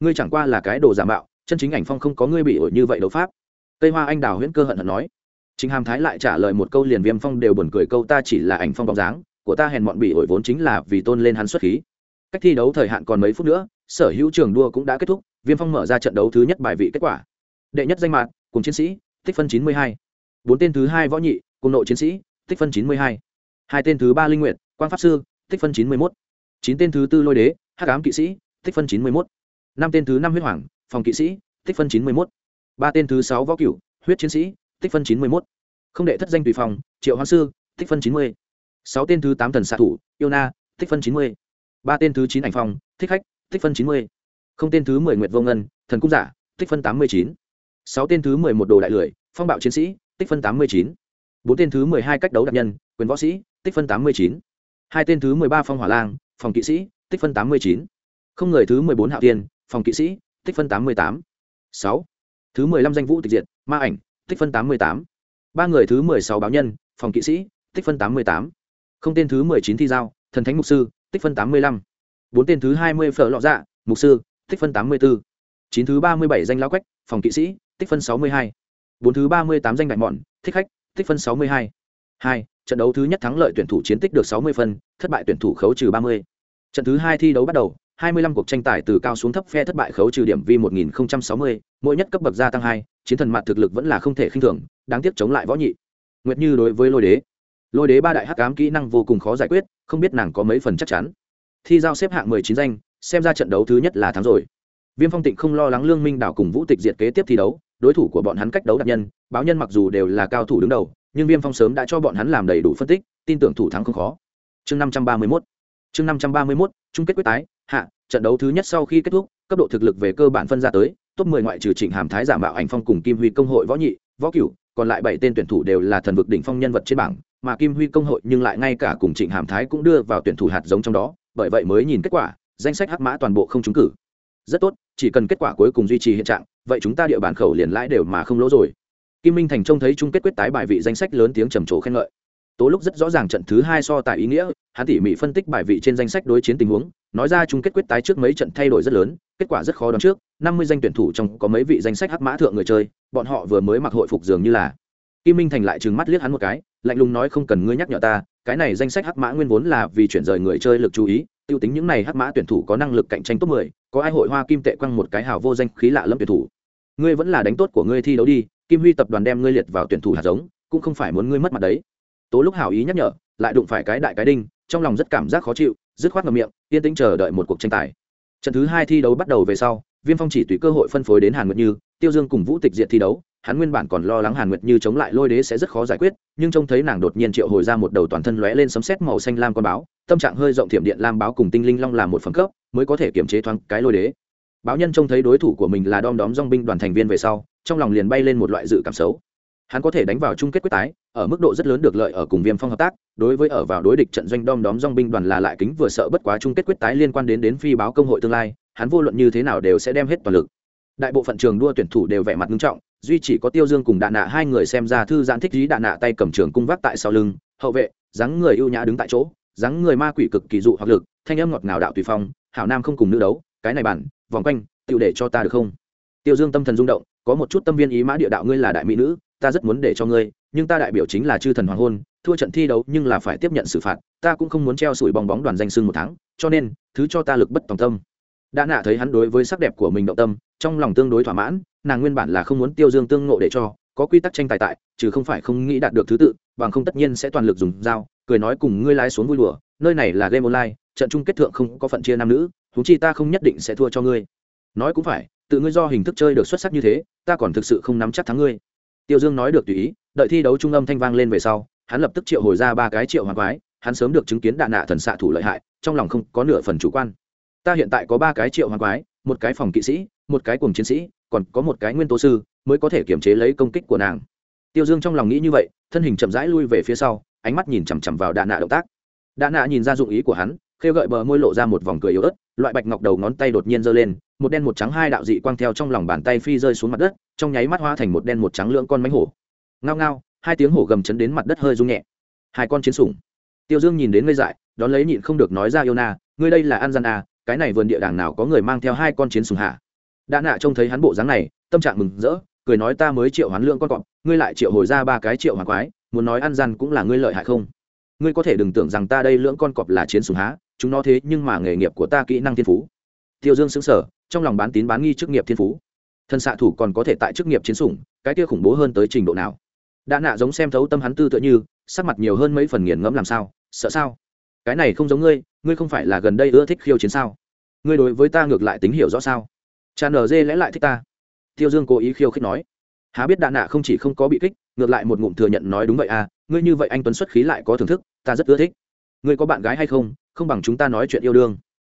Ngươi chẳng qua là cái đồ giả mạo, chân chính ảnh phong không có ngươi bị ổi như vậy đấu pháp. Tây Hoa Anh Đào huyễn cơ hận hận nói. chính Hàm thái lại trả lời một câu liền Viêm Phong đều buồn cười câu ta chỉ là ảnh phong bóng dáng, của ta hèn mọn bị ổi vốn chính là vì tôn lên hắn xuất khí. Cách thi đấu thời hạn còn mấy phút nữa, sở hữu trường đua cũng đã kết thúc, Viêm Phong mở ra trận đấu thứ nhất bài vị kết quả. Đệ nhất danh mạn, cùng chiến sĩ, tích phân chín mươi hai bốn tên thứ hai võ nhị cùng nội chiến sĩ tích phân chín mươi hai. Hai tên thứ ba linh nguyện quan pháp sư, tích phân chín mươi một chín tên thứ tư lôi đế, hắc ám kỵ sĩ, tích phân chín mươi một năm tên thứ năm huyết hoàng, phòng kỵ sĩ, tích phân chín mươi một ba tên thứ sáu võ cửu, huyết chiến sĩ, tích phân chín mươi một không đệ thất danh tùy phòng, triệu hoa sư, tích phân chín mươi. Sáu tên thứ tám thần xạ thủ, yêu na, tích phân chín mươi. Ba tên thứ chín ảnh phong thích khách, tích phân chín mươi. Không tên thứ mười nguyệt vô ngân, thần cung giả, tích phân tám mươi chín. Sáu tên thứ mười một đồ đại lười, phong bạo chiến sĩ, tích phân tám mươi chín bốn tên thứ mười hai cách đấu đặc nhân, quyền võ sĩ, tích phân tám mươi chín. Hai tên thứ mười ba phong hỏa lang, phòng kỵ sĩ, tích phân tám mươi chín. Không người thứ mười bốn hạo tiên phòng kỵ sĩ, tích phân tám mươi tám. Sáu. Thứ mười lăm danh vũ tịch diệt, ma ảnh, tích phân tám mươi tám. Ba người thứ mười sáu báo nhân, phòng kỵ sĩ, tích phân tám mươi tám. Không tên thứ mười chín thi giao, thần thánh mục sư, tích phân tám mươi lăm. Bốn tên thứ hai mươi phở lọ dạ mục sư, tích phân tám mươi bốn chín thứ ba mươi bảy danh lao quách, phòng kỵ sĩ, tích phân sáu mươi hai. Bốn thứ ba mươi tám danh đại mọn, thích khách tích phân sáu mươi hai hai trận đấu thứ nhất thắng lợi tuyển thủ chiến tích được sáu mươi phân thất bại tuyển thủ khấu trừ ba mươi trận thứ hai thi đấu bắt đầu 25 cuộc tranh tài từ cao xuống thấp phe thất bại khấu trừ điểm vi 1060, mỗi nhất cấp bậc gia tăng 2, chiến thần mặt thực lực vẫn là không thể khinh thường, đáng tiếc chống lại võ nhị. Nguyệt Như đối với Lôi Đế, Lôi Đế ba đại hắc ám kỹ năng vô cùng khó giải quyết, không biết nàng có mấy phần chắc chắn. Thi giao xếp hạng 19 danh, xem ra trận đấu thứ nhất là thắng rồi. Viêm Phong Tịnh không lo lắng Lương Minh đảo cùng Vũ Tịch diệt kế tiếp thi đấu, đối thủ của bọn hắn cách đấu đặc nhân, báo nhân mặc dù đều là cao thủ đứng đầu, nhưng Viêm Phong sớm đã cho bọn hắn làm đầy đủ phân tích, tin tưởng thủ thắng không khó. Chương 531. Chương 531, chung kết quyết tái, hạ, trận đấu thứ nhất sau khi kết thúc, cấp độ thực lực về cơ bản phân ra tới, top 10 ngoại trừ Trịnh Hàm Thái giả mạo ảnh phong cùng Kim Huy công hội võ nhị, võ cửu, còn lại bảy tên tuyển thủ đều là thần vực đỉnh phong nhân vật trên bảng, mà Kim Huy công hội nhưng lại ngay cả cùng Trịnh Hàm Thái cũng đưa vào tuyển thủ hạt giống trong đó, bởi vậy mới nhìn kết quả, danh sách hắc mã toàn bộ không trúng cử. Rất tốt, chỉ cần kết quả cuối cùng duy trì hiện trạng, vậy chúng ta địa bàn khẩu liền lãi đều mà không lỗ rồi. Kim Minh Thành trông thấy chung kết quyết tái bài vị danh sách lớn tiếng trầm trồ khen ngợi. Tố lúc rất rõ ràng trận thứ hai so tài ý nghĩa, hắn tỉ mỉ phân tích bài vị trên danh sách đối chiến tình huống, nói ra chung kết quyết tái trước mấy trận thay đổi rất lớn, kết quả rất khó đoán trước, năm mươi danh tuyển thủ trong có mấy vị danh sách hắc mã thượng người chơi, bọn họ vừa mới mặc hội phục dường như là. Kim minh thành lại trừng mắt liếc hắn một cái, lạnh lùng nói không cần ngươi nhắc nhở ta, cái này danh sách hắc mã nguyên vốn là vì chuyển rời người chơi lực chú ý, tiêu tính những này hắc mã tuyển thủ có năng lực cạnh tranh top mười, có ai hội hoa kim tệ quăng một cái hào vô danh khí lạ lẫm tuyển thủ ngươi vẫn là đánh tốt của ngươi thi đấu đi, kim huy tập đoàn đem ngươi liệt vào tuyển thủ hạt giống, cũng không phải muốn ngươi mất mặt đấy. Tố lúc hảo ý nhắc nhở, lại đụng phải cái đại cái đinh, trong lòng rất cảm giác khó chịu, dứt khoát ngầm miệng, yên tĩnh chờ đợi một cuộc tranh tài. Trận thứ hai thi đấu bắt đầu về sau, viêm phong chỉ tùy cơ hội phân phối đến hàn nguyệt như, tiêu dương cùng vũ tịch diện thi đấu, hắn nguyên bản còn lo lắng hàn nguyệt như chống lại lôi đế sẽ rất khó giải quyết, nhưng trông thấy nàng đột nhiên triệu hồi ra một đầu toàn thân lóe lên sấm sét màu xanh lam con báo, tâm trạng hơi rộng thiểm điện lam báo cùng tinh linh long làm một phẩm cấp, mới có thể kiểm chế thoáng cái lôi đế báo nhân trông thấy đối thủ của mình là đom đóm dong binh đoàn thành viên về sau, trong lòng liền bay lên một loại dự cảm xấu. Hắn có thể đánh vào chung kết quyết tái, ở mức độ rất lớn được lợi ở cùng viêm phong hợp tác, đối với ở vào đối địch trận doanh đom đóm dong binh đoàn là lại kính vừa sợ bất quá chung kết quyết tái liên quan đến đến phi báo công hội tương lai, hắn vô luận như thế nào đều sẽ đem hết toàn lực. Đại bộ phận trường đua tuyển thủ đều vẻ mặt nghiêm trọng, duy chỉ có tiêu dương cùng đạn nạ hai người xem ra thư giãn thích dí đạn nạ tay cầm trường cung vác tại sau lưng, hậu vệ, dáng người ưu nhã đứng tại chỗ, dáng người ma quỷ cực kỳ dụ hoặc lực, thanh âm ngọt ngào đạo tùy phong, hảo nam không cùng nữ đấu, cái này bản vòng quanh tự để cho ta được không? Tiêu dương tâm thần rung động, có một chút tâm viên ý mã địa đạo ngươi là đại mỹ nữ, ta rất muốn để cho ngươi, nhưng ta đại biểu chính là chư thần hoàng hôn, thua trận thi đấu nhưng là phải tiếp nhận xử phạt, ta cũng không muốn treo sủi bong bóng đoàn danh sưng một tháng, cho nên, thứ cho ta lực bất tòng tâm. Đã nạ thấy hắn đối với sắc đẹp của mình động tâm, trong lòng tương đối thỏa mãn, nàng nguyên bản là không muốn tiêu dương tương ngộ để cho, có quy tắc tranh tài tại chứ không phải không nghĩ đạt được thứ tự, bằng không tất nhiên sẽ toàn lực dùng dao, cười nói cùng ngươi lái xuống vui đùa, nơi này là game online trận chung kết thượng không có phận chia nam nữ thú chi ta không nhất định sẽ thua cho ngươi. Nói cũng phải, tự ngươi do hình thức chơi được xuất sắc như thế, ta còn thực sự không nắm chắc thắng ngươi. Tiêu dương nói được tùy ý, đợi thi đấu trung âm thanh vang lên về sau, hắn lập tức triệu hồi ra ba cái triệu hoàng quái, hắn sớm được chứng kiến đạn nạ thần xạ thủ lợi hại, trong lòng không có nửa phần chủ quan. Ta hiện tại có ba cái triệu hoàng quái, một cái phòng kỵ sĩ, một cái cùng chiến sĩ, còn có một cái nguyên tố sư, mới có thể kiểm chế lấy công kích của nàng. Tiêu dương trong lòng nghĩ như vậy, thân hình chậm rãi lui về phía sau, ánh mắt nhìn chằm chằm vào đạn nạ động tác. Đạn nạ nhìn ra dụng ý của hắn khêu gợi bờ môi lộ ra một vòng cười yếu ớt, loại bạch ngọc đầu ngón tay đột nhiên giơ lên, một đen một trắng hai đạo dị quang theo trong lòng bàn tay phi rơi xuống mặt đất, trong nháy mắt hoa thành một đen một trắng lưỡng con mánh hổ. Ngao ngao, hai tiếng hổ gầm chấn đến mặt đất hơi rung nhẹ. Hai con chiến sủng. Tiêu dương nhìn đến ngây dại, đón lấy nhịn không được nói ra yêu na, ngươi đây là An gian à cái này vườn địa đàng nào có người mang theo hai con chiến sủng hạ đã nạ trông thấy hắn bộ dáng này, tâm trạng mừng rỡ, cười nói ta mới triệu hoán lượng con cọp, ngươi lại triệu hồi ra ba cái triệu hoàng quái, muốn nói ăn gian cũng là ngươi lợi hại không? Ngươi có thể đừng tưởng rằng ta đây lưỡng con cọp là chiến sủng há chúng nó thế nhưng mà nghề nghiệp của ta kỹ năng thiên phú. Tiêu dương xứng sở trong lòng bán tín bán nghi chức nghiệp thiên phú. Thân xạ thủ còn có thể tại chức nghiệp chiến sủng, cái kia khủng bố hơn tới trình độ nào? Đã nạ giống xem thấu tâm hắn tư tựa như, sắc mặt nhiều hơn mấy phần nghiền ngẫm làm sao? Sợ sao? Cái này không giống ngươi ngươi không phải là gần đây ưa thích khiêu chiến sao? Ngươi đối với ta ngược lại tính hiểu rõ sao? Cha nở dê lẽ lại thích ta. Tiêu dương cố ý khiêu khích nói. Há biết đạ nạ không chỉ không có bị kích, ngược lại một ngụm thừa nhận nói đúng vậy à ngươi như vậy anh tuấn xuất khí lại có thưởng thức, ta rất ưa thích. Ngươi có bạn gái hay không? Không bằng chúng ta nói chuyện yêu đương.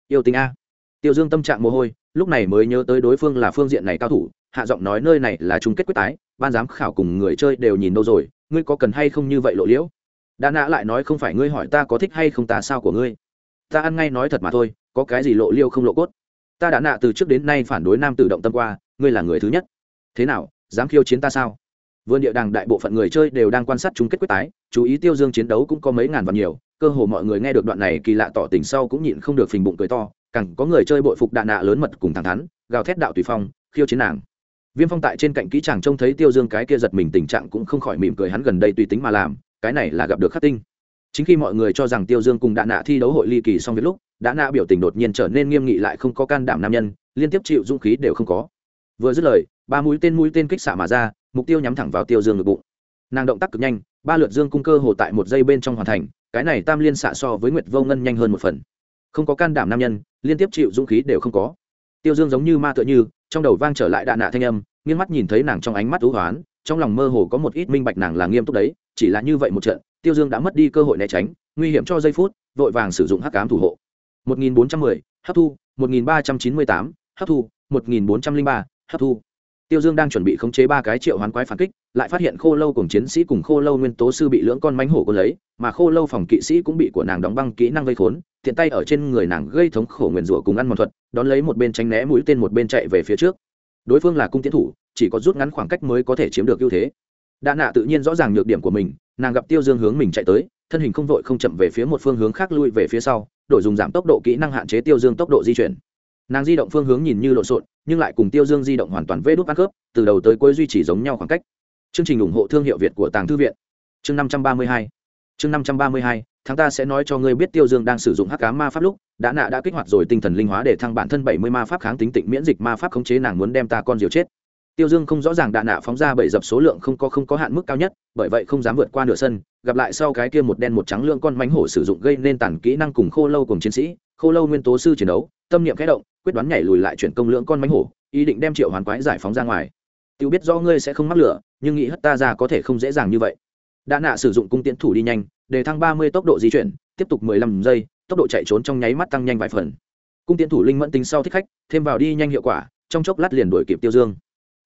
Yêu tình a. Tiêu dương tâm trạng mồ hôi, lúc này mới nhớ tới đối phương là phương diện này cao thủ, hạ giọng nói nơi này là chung kết quyết tái, ban giám khảo cùng người chơi đều nhìn đâu rồi, ngươi có cần hay không như vậy lộ liễu? Đã nã lại nói không phải ngươi hỏi ta có thích hay không ta sao của ngươi? Ta ăn ngay nói thật mà thôi, có cái gì lộ liêu không lộ cốt? Ta đã nạ từ trước đến nay phản đối nam tự động tâm qua, ngươi là người thứ nhất. Thế nào, dám khiêu chiến ta sao? Vườn địa đàng đại bộ phận người chơi đều đang quan sát chung kết quyết tái, chú ý tiêu dương chiến đấu cũng có mấy ngàn và nhiều, cơ hồ mọi người nghe được đoạn này kỳ lạ tỏ tình sau cũng nhịn không được phình bụng cười to, càng có người chơi bội phục đạn nạ lớn mật cùng thẳng thắn, gào thét đạo tùy phong, khiêu chiến nàng. Viêm phong tại trên cạnh kỹ chàng trông thấy tiêu dương cái kia giật mình tình trạng cũng không khỏi mỉm cười hắn gần đây tùy tính mà làm, cái này là gặp được khắc tinh. Chính khi mọi người cho rằng tiêu dương cùng đạn nạ thi đấu hội ly kỳ xong việc lúc đã nạ biểu tình đột nhiên trở nên nghiêm nghị lại không có can đảm nam nhân, liên tiếp chịu dũng khí đều không có. Vừa dứt lời, ba mũi tên mũi tên kích xạ mà ra mục tiêu nhắm thẳng vào tiêu dương ngực bụng. Nàng động tác cực nhanh ba lượt dương cung cơ hồ tại một giây bên trong hoàn thành cái này tam liên xạ so với nguyệt vô ngân nhanh hơn một phần. Không có can đảm nam nhân liên tiếp chịu dũng khí đều không có. Tiêu dương giống như ma tựa như trong đầu vang trở lại đạn nạ thanh âm nghiêng mắt nhìn thấy nàng trong ánh mắt thú hoán trong lòng mơ hồ có một ít minh bạch nàng là nghiêm túc đấy chỉ là như vậy một trận tiêu dương đã mất đi cơ hội né tránh nguy hiểm cho giây phút vội vàng sử dụng hắc cám thủ hộ. 1410, hấp thu 1398, hấp thu 1403, hấp thu tiêu dương đang chuẩn bị khống chế ba cái triệu hoán quái phản kích, lại phát hiện khô lâu cùng chiến sĩ cùng khô lâu nguyên tố sư bị lưỡng con mánh hổ quân lấy, mà khô lâu phòng kỵ sĩ cũng bị của nàng đóng băng kỹ năng gây khốn thiện tay ở trên người nàng gây thống khổ nguyền rủa cùng ăn mòn thuật, đón lấy một bên tránh né mũi tên một bên chạy về phía trước. Đối phương là cung tiến thủ, chỉ có rút ngắn khoảng cách mới có thể chiếm được ưu thế. Đa nạ tự nhiên rõ ràng nhược điểm của mình, nàng gặp tiêu dương hướng mình chạy tới, thân hình không vội không chậm về phía một phương hướng khác lui về phía sau, đổi dùng giảm tốc độ kỹ năng hạn chế tiêu dương tốc độ di chuyển nàng di động phương hướng nhìn như lộn xộn, nhưng lại cùng tiêu dương di động hoàn toàn vê đốt ăn khớp, từ đầu tới cuối duy trì giống nhau khoảng cách. Chương trình ủng hộ thương hiệu việt của tàng thư viện. Chương năm trăm ba mươi hai. Chương năm trăm ba mươi hai, tháng ta sẽ nói cho ngươi biết tiêu dương đang sử dụng hắc cá ma pháp lúc, đã nạ đã kích hoạt rồi tinh thần linh hóa để thăng bản thân bảy mươi ma pháp kháng tính tịnh miễn dịch ma pháp khống chế nàng muốn đem ta con diều chết. Tiêu dương không rõ ràng đạn nạ phóng ra bảy dập số lượng không có không có hạn mức cao nhất, bởi vậy không dám vượt qua nửa sân, gặp lại sau cái kia một đen một trắng lượng con mánh hổ sử dụng gây nên tản kỹ năng cùng khô lâu cùng chiến sĩ, khô lâu nguyên tố sư chiến đấu, tâm niệm khẽ động quyết đoán nhảy lùi lại chuyển công lượng con mánh hổ, ý định đem triệu hoàn quái giải phóng ra ngoài. Tiêu biết do ngươi sẽ không mắc lửa, nhưng nghĩ hất ta ra có thể không dễ dàng như vậy. Đã nạ sử dụng cung tiễn thủ đi nhanh, để thăng ba mươi tốc độ di chuyển, tiếp tục mười lăm giây, tốc độ chạy trốn trong nháy mắt tăng nhanh vài phần. Cung tiễn thủ linh mẫn tính sau thích khách, thêm vào đi nhanh hiệu quả, trong chốc lát liền đuổi kịp tiêu dương.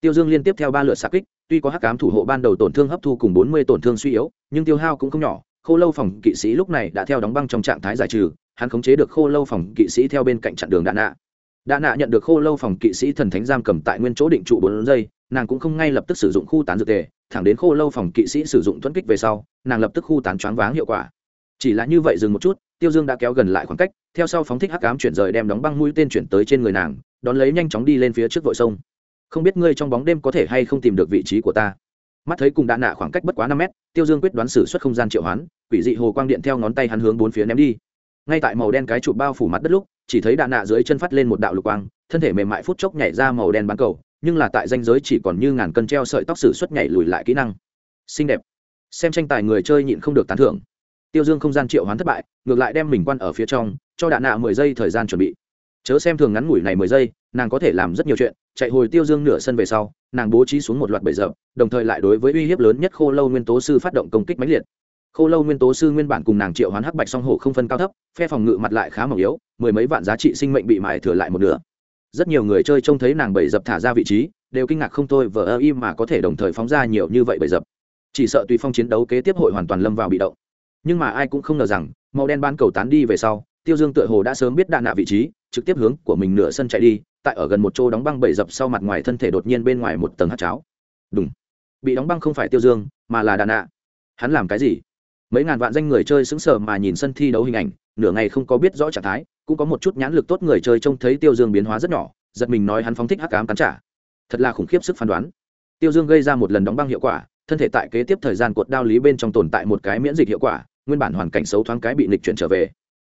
Tiêu dương liên tiếp theo ba lượt xạ kích, tuy có hắc cám thủ hộ ban đầu tổn thương hấp thu cùng bốn mươi tổn thương suy yếu, nhưng tiêu hao cũng không nhỏ, khô lâu phòng kỵ sĩ lúc này đã theo đóng băng trong trạng thái giải trừ, hắn khống chế được khô lâu phòng kỵ sĩ theo bên cạnh chặn đường đạn nạ đã nạ nhận được khô lâu phòng kỵ sĩ thần thánh giam cầm tại nguyên chỗ định trụ bốn giây, nàng cũng không ngay lập tức sử dụng khu tán dược tề, thẳng đến khô lâu phòng kỵ sĩ sử dụng thuẫn kích về sau, nàng lập tức khu tán choáng váng hiệu quả. Chỉ là như vậy dừng một chút, tiêu dương đã kéo gần lại khoảng cách, theo sau phóng thích hắc ám chuyển rời đem đóng băng mũi tên chuyển tới trên người nàng, đón lấy nhanh chóng đi lên phía trước vội sông. Không biết ngươi trong bóng đêm có thể hay không tìm được vị trí của ta? Mắt thấy cùng đã nạ khoảng cách bất quá năm mét, tiêu dương quyết đoán xử suất không gian triệu hoán, quỷ dị hồ quang điện theo ngón tay hắn hướng bốn phía ném đi ngay tại màu đen cái trụ bao phủ mặt đất lúc, chỉ thấy đạn nạ dưới chân phát lên một đạo lục quang, thân thể mềm mại phút chốc nhảy ra màu đen bán cầu, nhưng là tại danh giới chỉ còn như ngàn cân treo sợi tóc xử suất nhảy lùi lại kỹ năng. Xinh đẹp. Xem tranh tài người chơi nhịn không được tán thưởng. Tiêu dương không gian triệu hoán thất bại, ngược lại đem mình quan ở phía trong, cho đạn nạ mười giây thời gian chuẩn bị. Chớ xem thường ngắn ngủi này mười giây, nàng có thể làm rất nhiều chuyện, chạy hồi tiêu dương nửa sân về sau, nàng bố trí xuống một loạt bầy dập, đồng thời lại đối với uy hiếp lớn nhất khô lâu nguyên tố sư phát động công kích mãnh liệt khô lâu nguyên tố sư nguyên bản cùng nàng triệu hoán hắc bạch song hổ không phân cao thấp, phe phòng ngự mặt lại khá mỏng yếu, mười mấy vạn giá trị sinh mệnh bị mài thừa lại một nửa. Rất nhiều người chơi trông thấy nàng bảy dập thả ra vị trí, đều kinh ngạc không thôi vờ ơ im mà có thể đồng thời phóng ra nhiều như vậy bảy dập. Chỉ sợ tùy phong chiến đấu kế tiếp hội hoàn toàn lâm vào bị động. Nhưng mà ai cũng không ngờ rằng, màu đen ban cầu tán đi về sau, tiêu dương tựa hồ đã sớm biết đạn nạ vị trí, trực tiếp hướng của mình nửa sân chạy đi, tại ở gần một chỗ đóng băng bầy dập sau mặt ngoài thân thể đột nhiên bên ngoài một tầng hát cháo. Đúng bị đóng băng không phải tiêu dương, mà là đạn nạ. Hắn làm cái gì? Mấy ngàn vạn danh người chơi sững sờ mà nhìn sân thi đấu hình ảnh, nửa ngày không có biết rõ trạng thái, cũng có một chút nhãn lực tốt người chơi trông thấy tiêu dương biến hóa rất nhỏ, giật mình nói hắn phóng thích hắc ám cắn trả. Thật là khủng khiếp sức phán đoán. Tiêu dương gây ra một lần đóng băng hiệu quả, thân thể tại kế tiếp thời gian cột đao lý bên trong tồn tại một cái miễn dịch hiệu quả, nguyên bản hoàn cảnh xấu thoáng cái bị nịch chuyển trở về.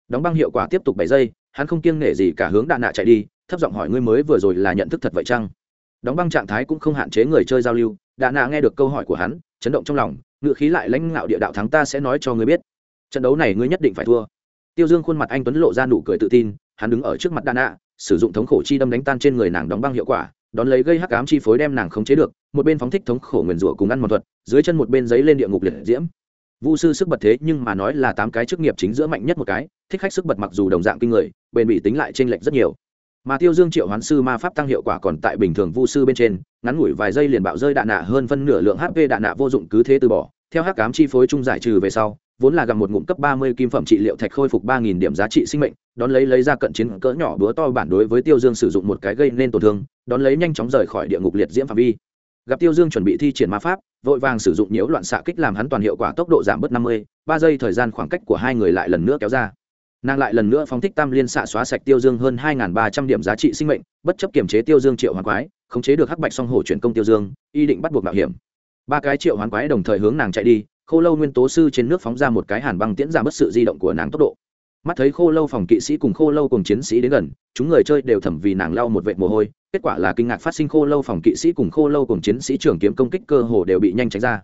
Đóng băng hiệu quả tiếp tục bảy giây, hắn không kiêng nể gì cả hướng đạn nạ chạy đi, thấp giọng hỏi ngươi mới vừa rồi là nhận thức thật vậy chăng? Đóng băng trạng thái cũng không hạn chế người chơi giao lưu, đạn nạ nghe được câu hỏi của hắn, chấn động trong lòng ngựa khí lại lãnh ngạo địa đạo thắng ta sẽ nói cho ngươi biết. Trận đấu này ngươi nhất định phải thua. Tiêu dương khuôn mặt anh tuấn lộ ra nụ cười tự tin, hắn đứng ở trước mặt đa nạ, sử dụng thống khổ chi đâm đánh tan trên người nàng đóng băng hiệu quả, đón lấy gây hắc ám chi phối đem nàng khống chế được, một bên phóng thích thống khổ nguyền rủa cùng ăn một thuật, dưới chân một bên giấy lên địa ngục liệt diễm. Vu sư sức bật thế nhưng mà nói là tám cái chức nghiệp chính giữa mạnh nhất một cái, thích khách sức bật mặc dù đồng dạng kinh người, bền bị tính lại t r ê n lệch rất nhiều mà tiêu dương triệu hoán sư ma pháp tăng hiệu quả còn tại bình thường vu sư bên trên, ngắn ngủi vài giây liền bạo rơi đạn nạ hơn phân nửa lượng hp đạn nạ vô dụng cứ thế từ bỏ. Theo hắc cám chi phối chung giải trừ về sau, vốn là gặp một ngụm cấp ba mươi kim phẩm trị liệu thạch khôi phục ba nghìn điểm giá trị sinh mệnh, đón lấy lấy ra cận chiến cỡ nhỏ búa to bản đối với tiêu dương sử dụng một cái gây nên tổn thương, đón lấy nhanh chóng rời khỏi địa ngục liệt diễm phạm vi. Gặp tiêu dương chuẩn bị thi triển ma pháp, vội vàng sử dụng nhiễu loạn xạ kích làm hắn toàn hiệu quả tốc độ giảm bớt năm mươi, ba giây thời gian khoảng cách của hai người lại lần nữa kéo ra nàng lại lần nữa phóng thích tam liên xạ xóa sạch tiêu dương hơn hai ba trăm điểm giá trị sinh mệnh, bất chấp kiểm chế tiêu dương triệu hoàn quái, khống chế được hắc bạch song hổ chuyển công tiêu dương y định bắt buộc mạo hiểm. Ba cái triệu hoán quái đồng thời hướng nàng chạy đi, khô lâu nguyên tố sư trên nước phóng ra một cái hàn băng tiễn giảm mất sự di động của nàng tốc độ. Mắt thấy khô lâu phòng kỵ sĩ cùng khô lâu cùng chiến sĩ đến gần, chúng người chơi đều thẩm vì nàng lau một vệt mồ hôi, kết quả là kinh ngạc phát sinh khô lâu phòng kỵ sĩ cùng khô lâu cùng chiến sĩ trưởng kiếm công kích cơ hồ đều bị nhanh tránh ra.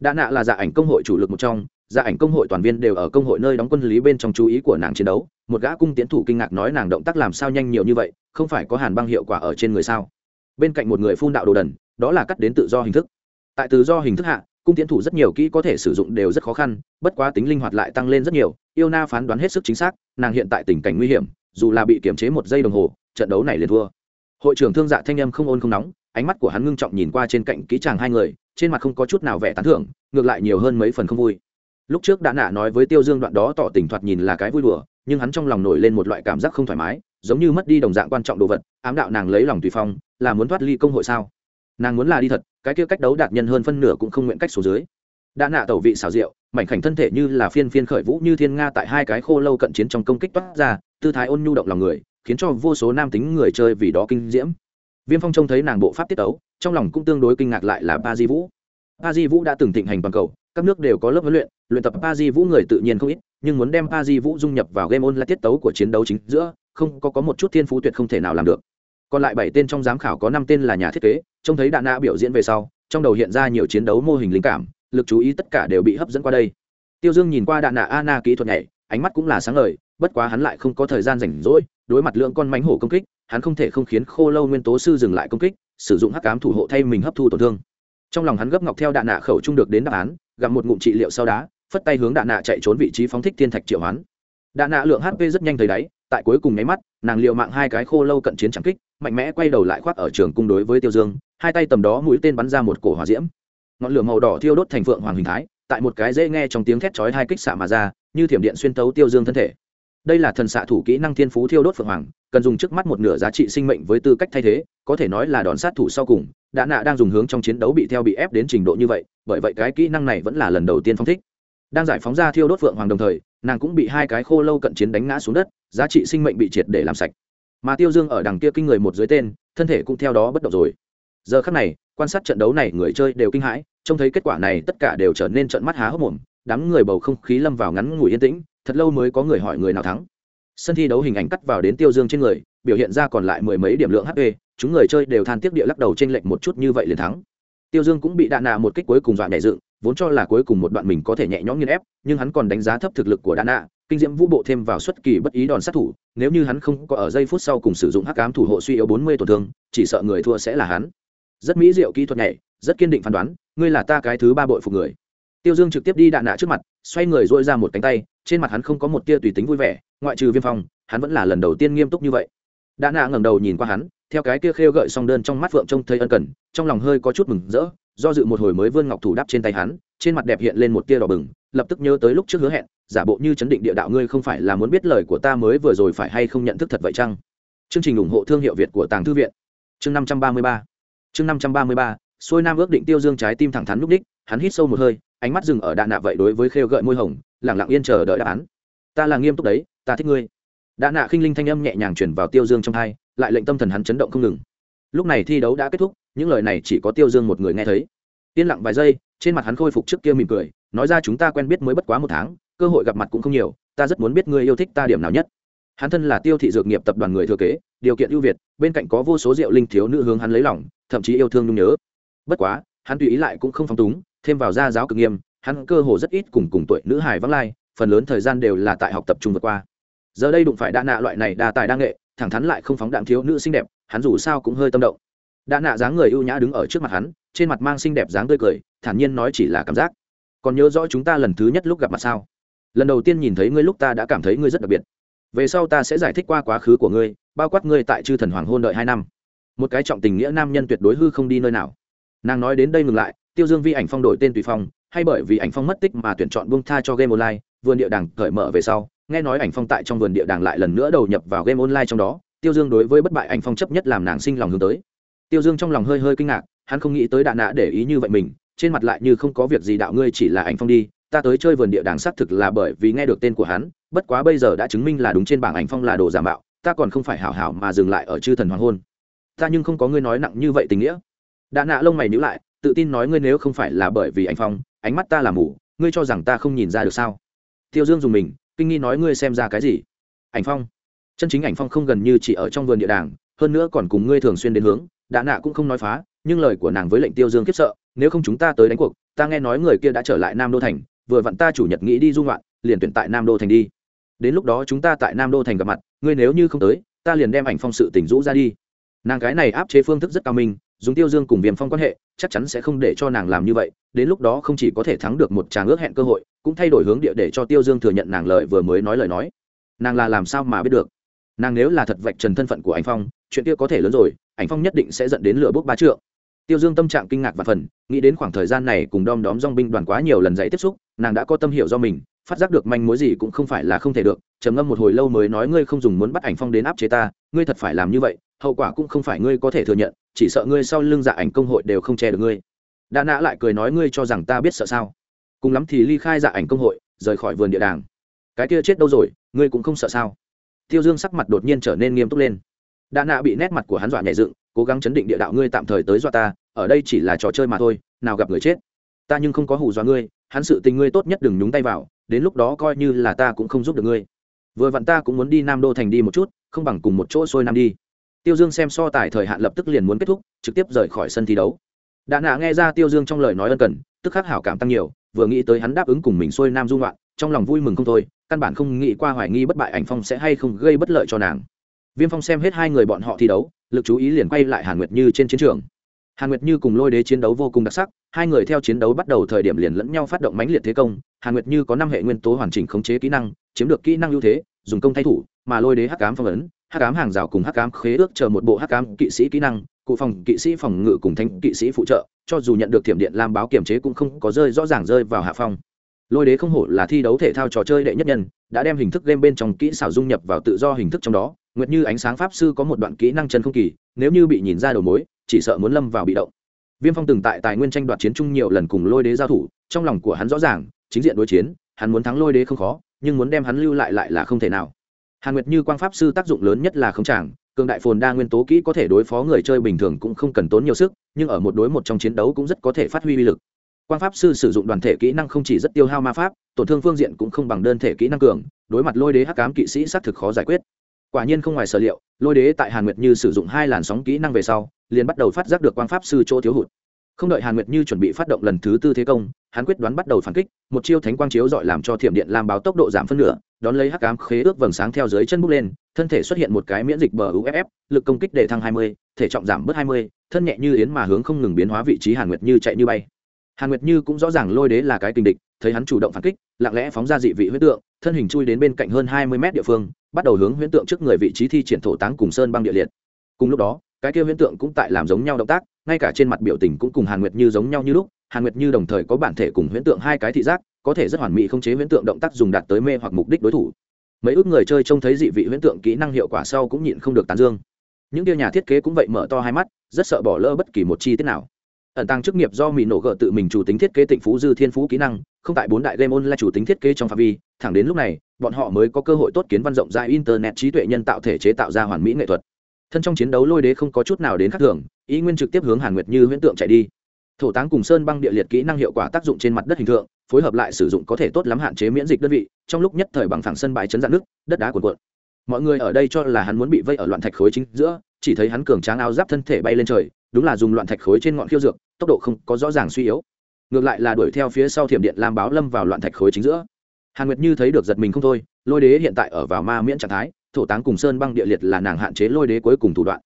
Đã nạ là dạ ảnh công hội chủ lực một trong gia ảnh công hội toàn viên đều ở công hội nơi đóng quân lý bên trong chú ý của nàng chiến đấu. Một gã cung tiến thủ kinh ngạc nói nàng động tác làm sao nhanh nhiều như vậy, không phải có hàn băng hiệu quả ở trên người sao? Bên cạnh một người phun đạo đồ đần, đó là cắt đến tự do hình thức. Tại tự do hình thức hạ, cung tiến thủ rất nhiều kỹ có thể sử dụng đều rất khó khăn, bất quá tính linh hoạt lại tăng lên rất nhiều, yêu na phán đoán hết sức chính xác, nàng hiện tại tình cảnh nguy hiểm, dù là bị kiểm chế một giây đồng hồ, trận đấu này liền thua. Hội trưởng thương dạ thanh em không ôn không nóng, ánh mắt của hắn ngưng trọng nhìn qua trên cạnh kỹ chàng hai người, trên mặt không có chút nào vẻ tán thưởng, ngược lại nhiều hơn mấy phần không vui lúc trước đã nạ nói với tiêu dương đoạn đó tỏ tình thoạt nhìn là cái vui đùa nhưng hắn trong lòng nổi lên một loại cảm giác không thoải mái giống như mất đi đồng dạng quan trọng đồ vật ám đạo nàng lấy lòng tùy phong là muốn thoát ly công hội sao? Nàng muốn là đi thật cái kia cách đấu đạt nhân hơn phân nửa cũng không nguyện cách số dưới. Đã nạ tẩu vị xào rượu, mảnh khảnh thân thể như là phiên phiên khởi vũ như thiên nga tại hai cái khô lâu cận chiến trong công kích toát ra tư thái ôn nhu động lòng người khiến cho vô số nam tính người chơi vì đó kinh diễm. Viêm phong trông thấy nàng bộ pháp tiết tấu trong lòng cũng tương đối kinh ngạc lại là ba di vũ. Ba di vũ đã từng thịnh hành toàn cầu các nước đều có lớp huấn luyện luyện tập pa di vũ người tự nhiên không ít nhưng muốn đem pa di vũ dung nhập vào game on là tiết tấu của chiến đấu chính giữa không có, có một chút thiên phú tuyệt không thể nào làm được. Còn lại bảy tên trong giám khảo có năm tên là nhà thiết kế trông thấy đạn nạ biểu diễn về sau trong đầu hiện ra nhiều chiến đấu mô hình linh cảm lực chú ý tất cả đều bị hấp dẫn qua đây. Tiêu dương nhìn qua đạn nạ ana kỹ thuật nhảy ánh mắt cũng là sáng ngời bất quá hắn lại không có thời gian rảnh rỗi đối mặt lượng con mánh hổ công kích hắn không thể không khiến khô lâu nguyên tố sư dừng lại công kích sử dụng hắc cám thủ hộ thay mình hấp thu tổn thương. Trong lòng hắn gấp ngọc theo đạn nạ khẩu trung được đến đáp án gặp một ngụm trị liệu sau đá, phất tay hướng đạn nạ chạy trốn vị trí phóng thích thiên thạch triệu hoán. Đạn nạ lượng hp rất nhanh thấy đáy, tại cuối cùng nháy mắt, nàng liệu mạng hai cái khô lâu cận chiến chẳng kích, mạnh mẽ quay đầu lại khoác ở trường cung đối với tiêu dương, hai tay tầm đó mũi tên bắn ra một cổ hỏa diễm. Ngọn lửa màu đỏ thiêu đốt thành phượng hoàng hình thái, tại một cái dễ nghe trong tiếng thét chói hai kích xạ mà ra, như thiểm điện xuyên tấu tiêu dương thân thể. Đây là thần xạ thủ kỹ năng thiên phú thiêu đốt phượng hoàng, cần dùng trước mắt một nửa giá trị sinh mệnh với tư cách thay thế, có thể nói là đòn sát thủ sau cùng đã nạ đang dùng hướng trong chiến đấu bị theo bị ép đến trình độ như vậy, bởi vậy cái kỹ năng này vẫn là lần đầu tiên phong thích. Đang giải phóng ra thiêu đốt phượng hoàng đồng thời, nàng cũng bị hai cái khô lâu cận chiến đánh ngã xuống đất, giá trị sinh mệnh bị triệt để làm sạch. Mà tiêu dương ở đằng kia kinh người một dưới tên, thân thể cũng theo đó bất động rồi. Giờ khắc này, quan sát trận đấu này người chơi đều kinh hãi, trông thấy kết quả này tất cả đều trở nên trận mắt há hốc mồm, đám người bầu không khí lâm vào ngắn ngủi yên tĩnh, thật lâu mới có người hỏi người nào thắng. Sân thi đấu hình ảnh cắt vào đến tiêu dương trên người biểu hiện ra còn lại mười mấy điểm lượng hp chúng người chơi đều than tiếc địa lắc đầu trên lệnh một chút như vậy liền thắng. Tiêu dương cũng bị đạn nạ một kích cuối cùng dọa nhảy dựng, vốn cho là cuối cùng một đoạn mình có thể nhẹ nhõm nghiên ép, nhưng hắn còn đánh giá thấp thực lực của đạn nạ, kinh diễm vũ bộ thêm vào xuất kỳ bất ý đòn sát thủ, nếu như hắn không có ở giây phút sau cùng sử dụng hắc ám thủ hộ suy yếu bốn mươi tổn thương, chỉ sợ người thua sẽ là hắn. Rất mỹ diệu kỹ thuật nhảy, rất kiên định phán đoán, ngươi là ta cái thứ ba bội phục người. Tiêu dương trực tiếp đi đạn nạ trước mặt, xoay người dội ra một cánh tay, trên mặt hắn không có một tia tùy tính vui vẻ, ngoại trừ viêm phong, hắn vẫn là lần đầu tiên nghiêm túc như vậy đã nạ ngẩng đầu nhìn qua hắn, theo cái kia khêu gợi song đơn trong mắt phượng trông thấy ân cần, trong lòng hơi có chút mừng rỡ, do dự một hồi mới vươn ngọc thủ đắp trên tay hắn, trên mặt đẹp hiện lên một tia đỏ bừng, lập tức nhớ tới lúc trước hứa hẹn, giả bộ như chấn định địa đạo ngươi không phải là muốn biết lời của ta mới vừa rồi phải hay không nhận thức thật vậy chăng? Chương trình ủng hộ thương hiệu việt của tàng thư viện. Chương năm trăm ba mươi ba. Chương năm trăm ba mươi ba, xuôi nam ước định tiêu dương trái tim thẳng thắn núp đích hắn hít sâu một hơi, ánh mắt dừng ở đạn nạ vậy đối với khêu gợi môi hồng lẳng lặng yên chờ đợi đáp án. Ta là nghiêm túc đấy, ta thích ngươi đã nạ khinh linh thanh âm nhẹ nhàng chuyển vào tiêu dương trong hai lại lệnh tâm thần hắn chấn động không ngừng. Lúc này thi đấu đã kết thúc, những lời này chỉ có tiêu dương một người nghe thấy. Yên lặng vài giây, trên mặt hắn khôi phục trước kia mỉm cười, nói ra chúng ta quen biết mới bất quá một tháng, cơ hội gặp mặt cũng không nhiều, ta rất muốn biết ngươi yêu thích ta điểm nào nhất. Hắn thân là tiêu thị dược nghiệp tập đoàn người thừa kế, điều kiện ưu việt, bên cạnh có vô số rượu linh thiếu nữ hướng hắn lấy lòng, thậm chí yêu thương nhung nhớ. Bất quá, hắn tùy ý lại cũng không phóng túng, thêm vào gia giáo cực nghiêm, hắn cơ hồ rất ít cùng cùng tuổi nữ hài vắng lai, phần lớn thời gian đều là tại học tập trung vượt qua giờ đây đụng phải đa nạ loại này đa tài đa nghệ, thẳng thắn lại không phóng đạn thiếu nữ xinh đẹp, hắn dù sao cũng hơi tâm động. Đa nạ dáng người ưu nhã đứng ở trước mặt hắn, trên mặt mang xinh đẹp dáng tươi cười, thản nhiên nói chỉ là cảm giác. Còn nhớ rõ chúng ta lần thứ nhất lúc gặp mặt sao? Lần đầu tiên nhìn thấy ngươi lúc ta đã cảm thấy ngươi rất đặc biệt. Về sau ta sẽ giải thích qua quá khứ của ngươi, bao quát ngươi tại chư thần hoàng hôn đợi hai năm. Một cái trọng tình nghĩa nam nhân tuyệt đối hư không đi nơi nào. Nàng nói đến đây ngừng lại, tiêu dương vi ảnh phong đổi tên tùy phong, hay bởi vì ảnh phong mất tích mà tuyển chọn buông tha cho game online, vườn địa đàng cởi mở về sau nghe nói ảnh phong tại trong vườn địa đàng lại lần nữa đầu nhập vào game online trong đó, tiêu dương đối với bất bại ảnh phong chấp nhất làm nàng sinh lòng hướng tới. Tiêu dương trong lòng hơi hơi kinh ngạc, hắn không nghĩ tới đạn nạ để ý như vậy mình, trên mặt lại như không có việc gì đạo ngươi chỉ là ảnh phong đi, ta tới chơi vườn địa đàng xác thực là bởi vì nghe được tên của hắn, bất quá bây giờ đã chứng minh là đúng trên bảng ảnh phong là đồ giả mạo, ta còn không phải hảo hảo mà dừng lại ở chư thần hoàng hôn. Ta nhưng không có ngươi nói nặng như vậy tình nghĩa. Đạn nạ lông mày nhữ lại, tự tin nói ngươi nếu không phải là bởi vì ảnh phong, ánh mắt ta là mù, ngươi cho rằng ta không nhìn ra được sao? Tiêu dương dùng mình kinh nghi nói ngươi xem ra cái gì? Ảnh phong. Chân chính ảnh phong không gần như chỉ ở trong vườn địa đàng, hơn nữa còn cùng ngươi thường xuyên đến hướng, đã nạ cũng không nói phá, nhưng lời của nàng với lệnh tiêu dương khiếp sợ, nếu không chúng ta tới đánh cuộc, ta nghe nói người kia đã trở lại nam đô thành, vừa vặn ta chủ nhật nghĩ đi du ngoạn, liền tuyển tại nam đô thành đi. Đến lúc đó chúng ta tại nam đô thành gặp mặt, ngươi nếu như không tới, ta liền đem ảnh phong sự tỉnh rũ ra đi. Nàng cái này áp chế phương thức rất cao minh dùng tiêu dương cùng viêm phong quan hệ, chắc chắn sẽ không để cho nàng làm như vậy, đến lúc đó không chỉ có thể thắng được một tràng ước hẹn cơ hội, cũng thay đổi hướng địa để cho tiêu dương thừa nhận nàng lời vừa mới nói lời nói. Nàng là làm sao mà biết được? Nàng nếu là thật vạch trần thân phận của anh phong, chuyện kia có thể lớn rồi ảnh phong nhất định sẽ dẫn đến lửa bốc ba trượng. Tiêu dương tâm trạng kinh ngạc và phần, nghĩ đến khoảng thời gian này cùng đom đóm dong binh đoàn quá nhiều lần dạy tiếp xúc, nàng đã có tâm hiểu do mình phát giác được manh mối gì cũng không phải là không thể được, trầm ngâm một hồi lâu mới nói ngươi không dùng muốn bắt ảnh phong đến áp chế ta, ngươi thật phải làm như vậy, hậu quả cũng không phải ngươi có thể thừa nhận, chỉ sợ ngươi sau lưng dạ ảnh công hội đều không che được ngươi. Đà nã lại cười nói ngươi cho rằng ta biết sợ sao? Cùng lắm thì ly khai dạ ảnh công hội, rời khỏi vườn địa đàng. Cái kia chết đâu rồi, ngươi cũng không sợ sao? Tiêu dương sắc mặt đột nhiên trở nên nghiêm túc lên. Đà nạ bị nét mặt của hắn dọa nhẹ dựng, cố gắng chấn định địa đạo ngươi tạm thời tới dọa ta, ở đây chỉ là trò chơi mà thôi, nào gặp người chết. Ta nhưng không có hù dọa ngươi hắn sự tình ngươi tốt nhất đừng nhúng tay vào, đến lúc đó coi như là ta cũng không giúp được ngươi. Vừa vặn ta cũng muốn đi nam đô thành đi một chút, không bằng cùng một chỗ xôi nam đi. Tiêu dương xem so tài thời hạn lập tức liền muốn kết thúc, trực tiếp rời khỏi sân thi đấu. Đã nạ nghe ra tiêu dương trong lời nói ân cần, tức khắc hảo cảm tăng nhiều, vừa nghĩ tới hắn đáp ứng cùng mình xuôi nam dung loạn trong lòng vui mừng không thôi, căn bản không nghĩ qua hoài nghi bất bại ảnh phong sẽ hay không gây bất lợi cho nàng. Viêm phong xem hết hai người bọn họ thi đấu, lực chú ý liền quay lại hàn nguyệt như trên chiến trường hàn nguyệt như cùng lôi đế chiến đấu vô cùng đặc sắc, hai người theo chiến đấu bắt đầu thời điểm liền lẫn nhau phát động mãnh liệt thế công. Hàn nguyệt như có năm hệ nguyên tố hoàn chỉnh khống chế kỹ năng, chiếm được kỹ năng ưu thế, dùng công thay thủ, mà lôi đế hắc cám phong ấn, hắc ám hàng rào cùng hắc ám khế ước chờ một bộ hắc ám kỵ sĩ kỹ năng, cụ phòng kỵ sĩ phòng ngự cùng thanh kỵ sĩ phụ trợ, cho dù nhận được thiểm điện lam báo kiểm chế cũng không có rơi rõ ràng rơi vào hạ phong. Lôi đế không hổ là thi đấu thể thao trò chơi đệ nhất nhân, đã đem hình thức game bên trong kỹ xảo dung nhập vào tự do hình thức trong đó. Nguyệt như ánh sáng pháp sư có một đoạn kỹ năng chân không kỳ, nếu như bị nhìn ra đầu mối chỉ sợ muốn lâm vào bị động. Viêm phong từng tại tài nguyên tranh đoạt chiến chung nhiều lần cùng lôi đế giao thủ, trong lòng của hắn rõ ràng, chính diện đối chiến, hắn muốn thắng lôi đế không khó, nhưng muốn đem hắn lưu lại lại là không thể nào. Hàn nguyệt như quang pháp sư tác dụng lớn nhất là không tràng, cường đại phồn đa nguyên tố kỹ có thể đối phó người chơi bình thường cũng không cần tốn nhiều sức, nhưng ở một đối một trong chiến đấu cũng rất có thể phát huy uy lực. Quang pháp sư sử dụng đoàn thể kỹ năng không chỉ rất tiêu hao ma pháp, tổn thương phương diện cũng không bằng đơn thể kỹ năng cường, đối mặt lôi đế hắc cám kỵ sĩ xác thực khó giải quyết quả nhiên không ngoài sở liệu lôi đế tại hàn nguyệt như sử dụng hai làn sóng kỹ năng về sau liền bắt đầu phát giác được quang pháp sư chỗ thiếu hụt. Không đợi hàn nguyệt như chuẩn bị phát động lần thứ tư thế công hắn quyết đoán bắt đầu phản kích một chiêu thánh quang chiếu dọi làm cho thiểm điện làm báo tốc độ giảm phân nửa đón lấy hắc ám khế ước vầng sáng theo dưới chân bước lên thân thể xuất hiện một cái miễn dịch bờ uff lực công kích để thăng 20, thể trọng giảm bớt 20, thân nhẹ như yến mà hướng không ngừng biến hóa vị trí hàn nguyệt như chạy như bay. Hàn nguyệt như cũng rõ ràng lôi đế là cái tình địch thấy hắn chủ động phản kích lặng lẽ phóng ra dị vị huyết tượng thân hình chui đến bên cạnh hơn 20 mét địa phương, bắt đầu hướng huyễn tượng trước người vị trí thi triển thổ táng cùng sơn băng địa liệt. Cùng lúc đó, cái kia huyễn tượng cũng tại làm giống nhau động tác, ngay cả trên mặt biểu tình cũng cùng hàn nguyệt như giống nhau như lúc, hàn nguyệt như đồng thời có bản thể cùng huyễn tượng hai cái thị giác, có thể rất hoàn mỹ không chế huyễn tượng động tác dùng đạt tới mê hoặc mục đích đối thủ. Mấy ước người chơi trông thấy dị vị huyễn tượng kỹ năng hiệu quả sau cũng nhịn không được tán dương. Những kia nhà thiết kế cũng vậy mở to hai mắt, rất sợ bỏ lỡ bất kỳ một chi tiết nào ẩn tăng chức nghiệp do mỹ nổ gợ tự mình chủ tính thiết kế tịnh phú dư thiên phú kỹ năng, không tại bốn đại game online chủ tính thiết kế trong phạm vi. Thẳng đến lúc này, bọn họ mới có cơ hội tốt kiến văn rộng ra internet trí tuệ nhân tạo thể chế tạo ra hoàn mỹ nghệ thuật. Thân trong chiến đấu lôi đế không có chút nào đến khắc thường, ý nguyên trực tiếp hướng hàn nguyệt như huyễn tượng chạy đi. Thổ táng cùng sơn băng địa liệt kỹ năng hiệu quả tác dụng trên mặt đất hình tượng, phối hợp lại sử dụng có thể tốt lắm hạn chế miễn dịch đơn vị, trong lúc nhất thời bằng phẳng sân bãi chấn dạn nước đất đá cuồn cuộn. Mọi người ở đây cho là hắn muốn bị vây ở loạn thạch khối chính giữa, chỉ thấy hắn cường tráng áo giáp thân thể bay lên trời, đúng là dùng loạn thạch khối trên ngọn khiêu dược tốc độ không có rõ ràng suy yếu. Ngược lại là đuổi theo phía sau thiểm điện lam báo lâm vào loạn thạch khối chính giữa. Hàn nguyệt như thấy được giật mình không thôi, lôi đế hiện tại ở vào ma miễn trạng thái, thổ táng cùng sơn băng địa liệt là nàng hạn chế lôi đế cuối cùng thủ đoạn.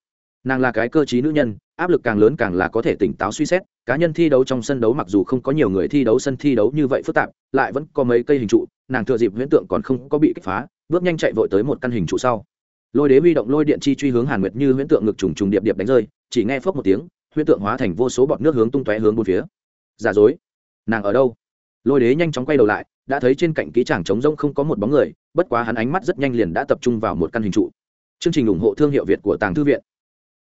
Nàng là cái cơ t nữ nhân, áp lực càng lớn càng là có thể tỉnh táo suy xét, cá nhân thi đấu trong sân đấu mặc dù không có nhiều người thi đấu sân thi đấu như vậy phức tạp, lại vẫn có mấy cây hình trụ, nàng thừa dịp huyễn tượng còn không có bị kích phá, bước nhanh chạy vội tới một căn hình trụ sau. Lôi đế huy động lôi điện chi truy hướng hàn nguyệt như huyễn tượng ngực trùng trùng điệp điệp đánh rơi, chỉ nghe phốc một tiếng huyễn tượng hóa thành vô số bọt nước hướng tung tóe hướng bốn phía. Giả dối. Nàng ở đâu? Lôi đế nhanh chóng quay đầu lại, đã thấy trên cạnh kỹ tràng trống rỗng không có một bóng người, bất quá hắn ánh mắt rất nhanh liền đã tập trung vào một căn hình trụ. Chương trình ủng hộ thương hiệu việt của tàng thư viện.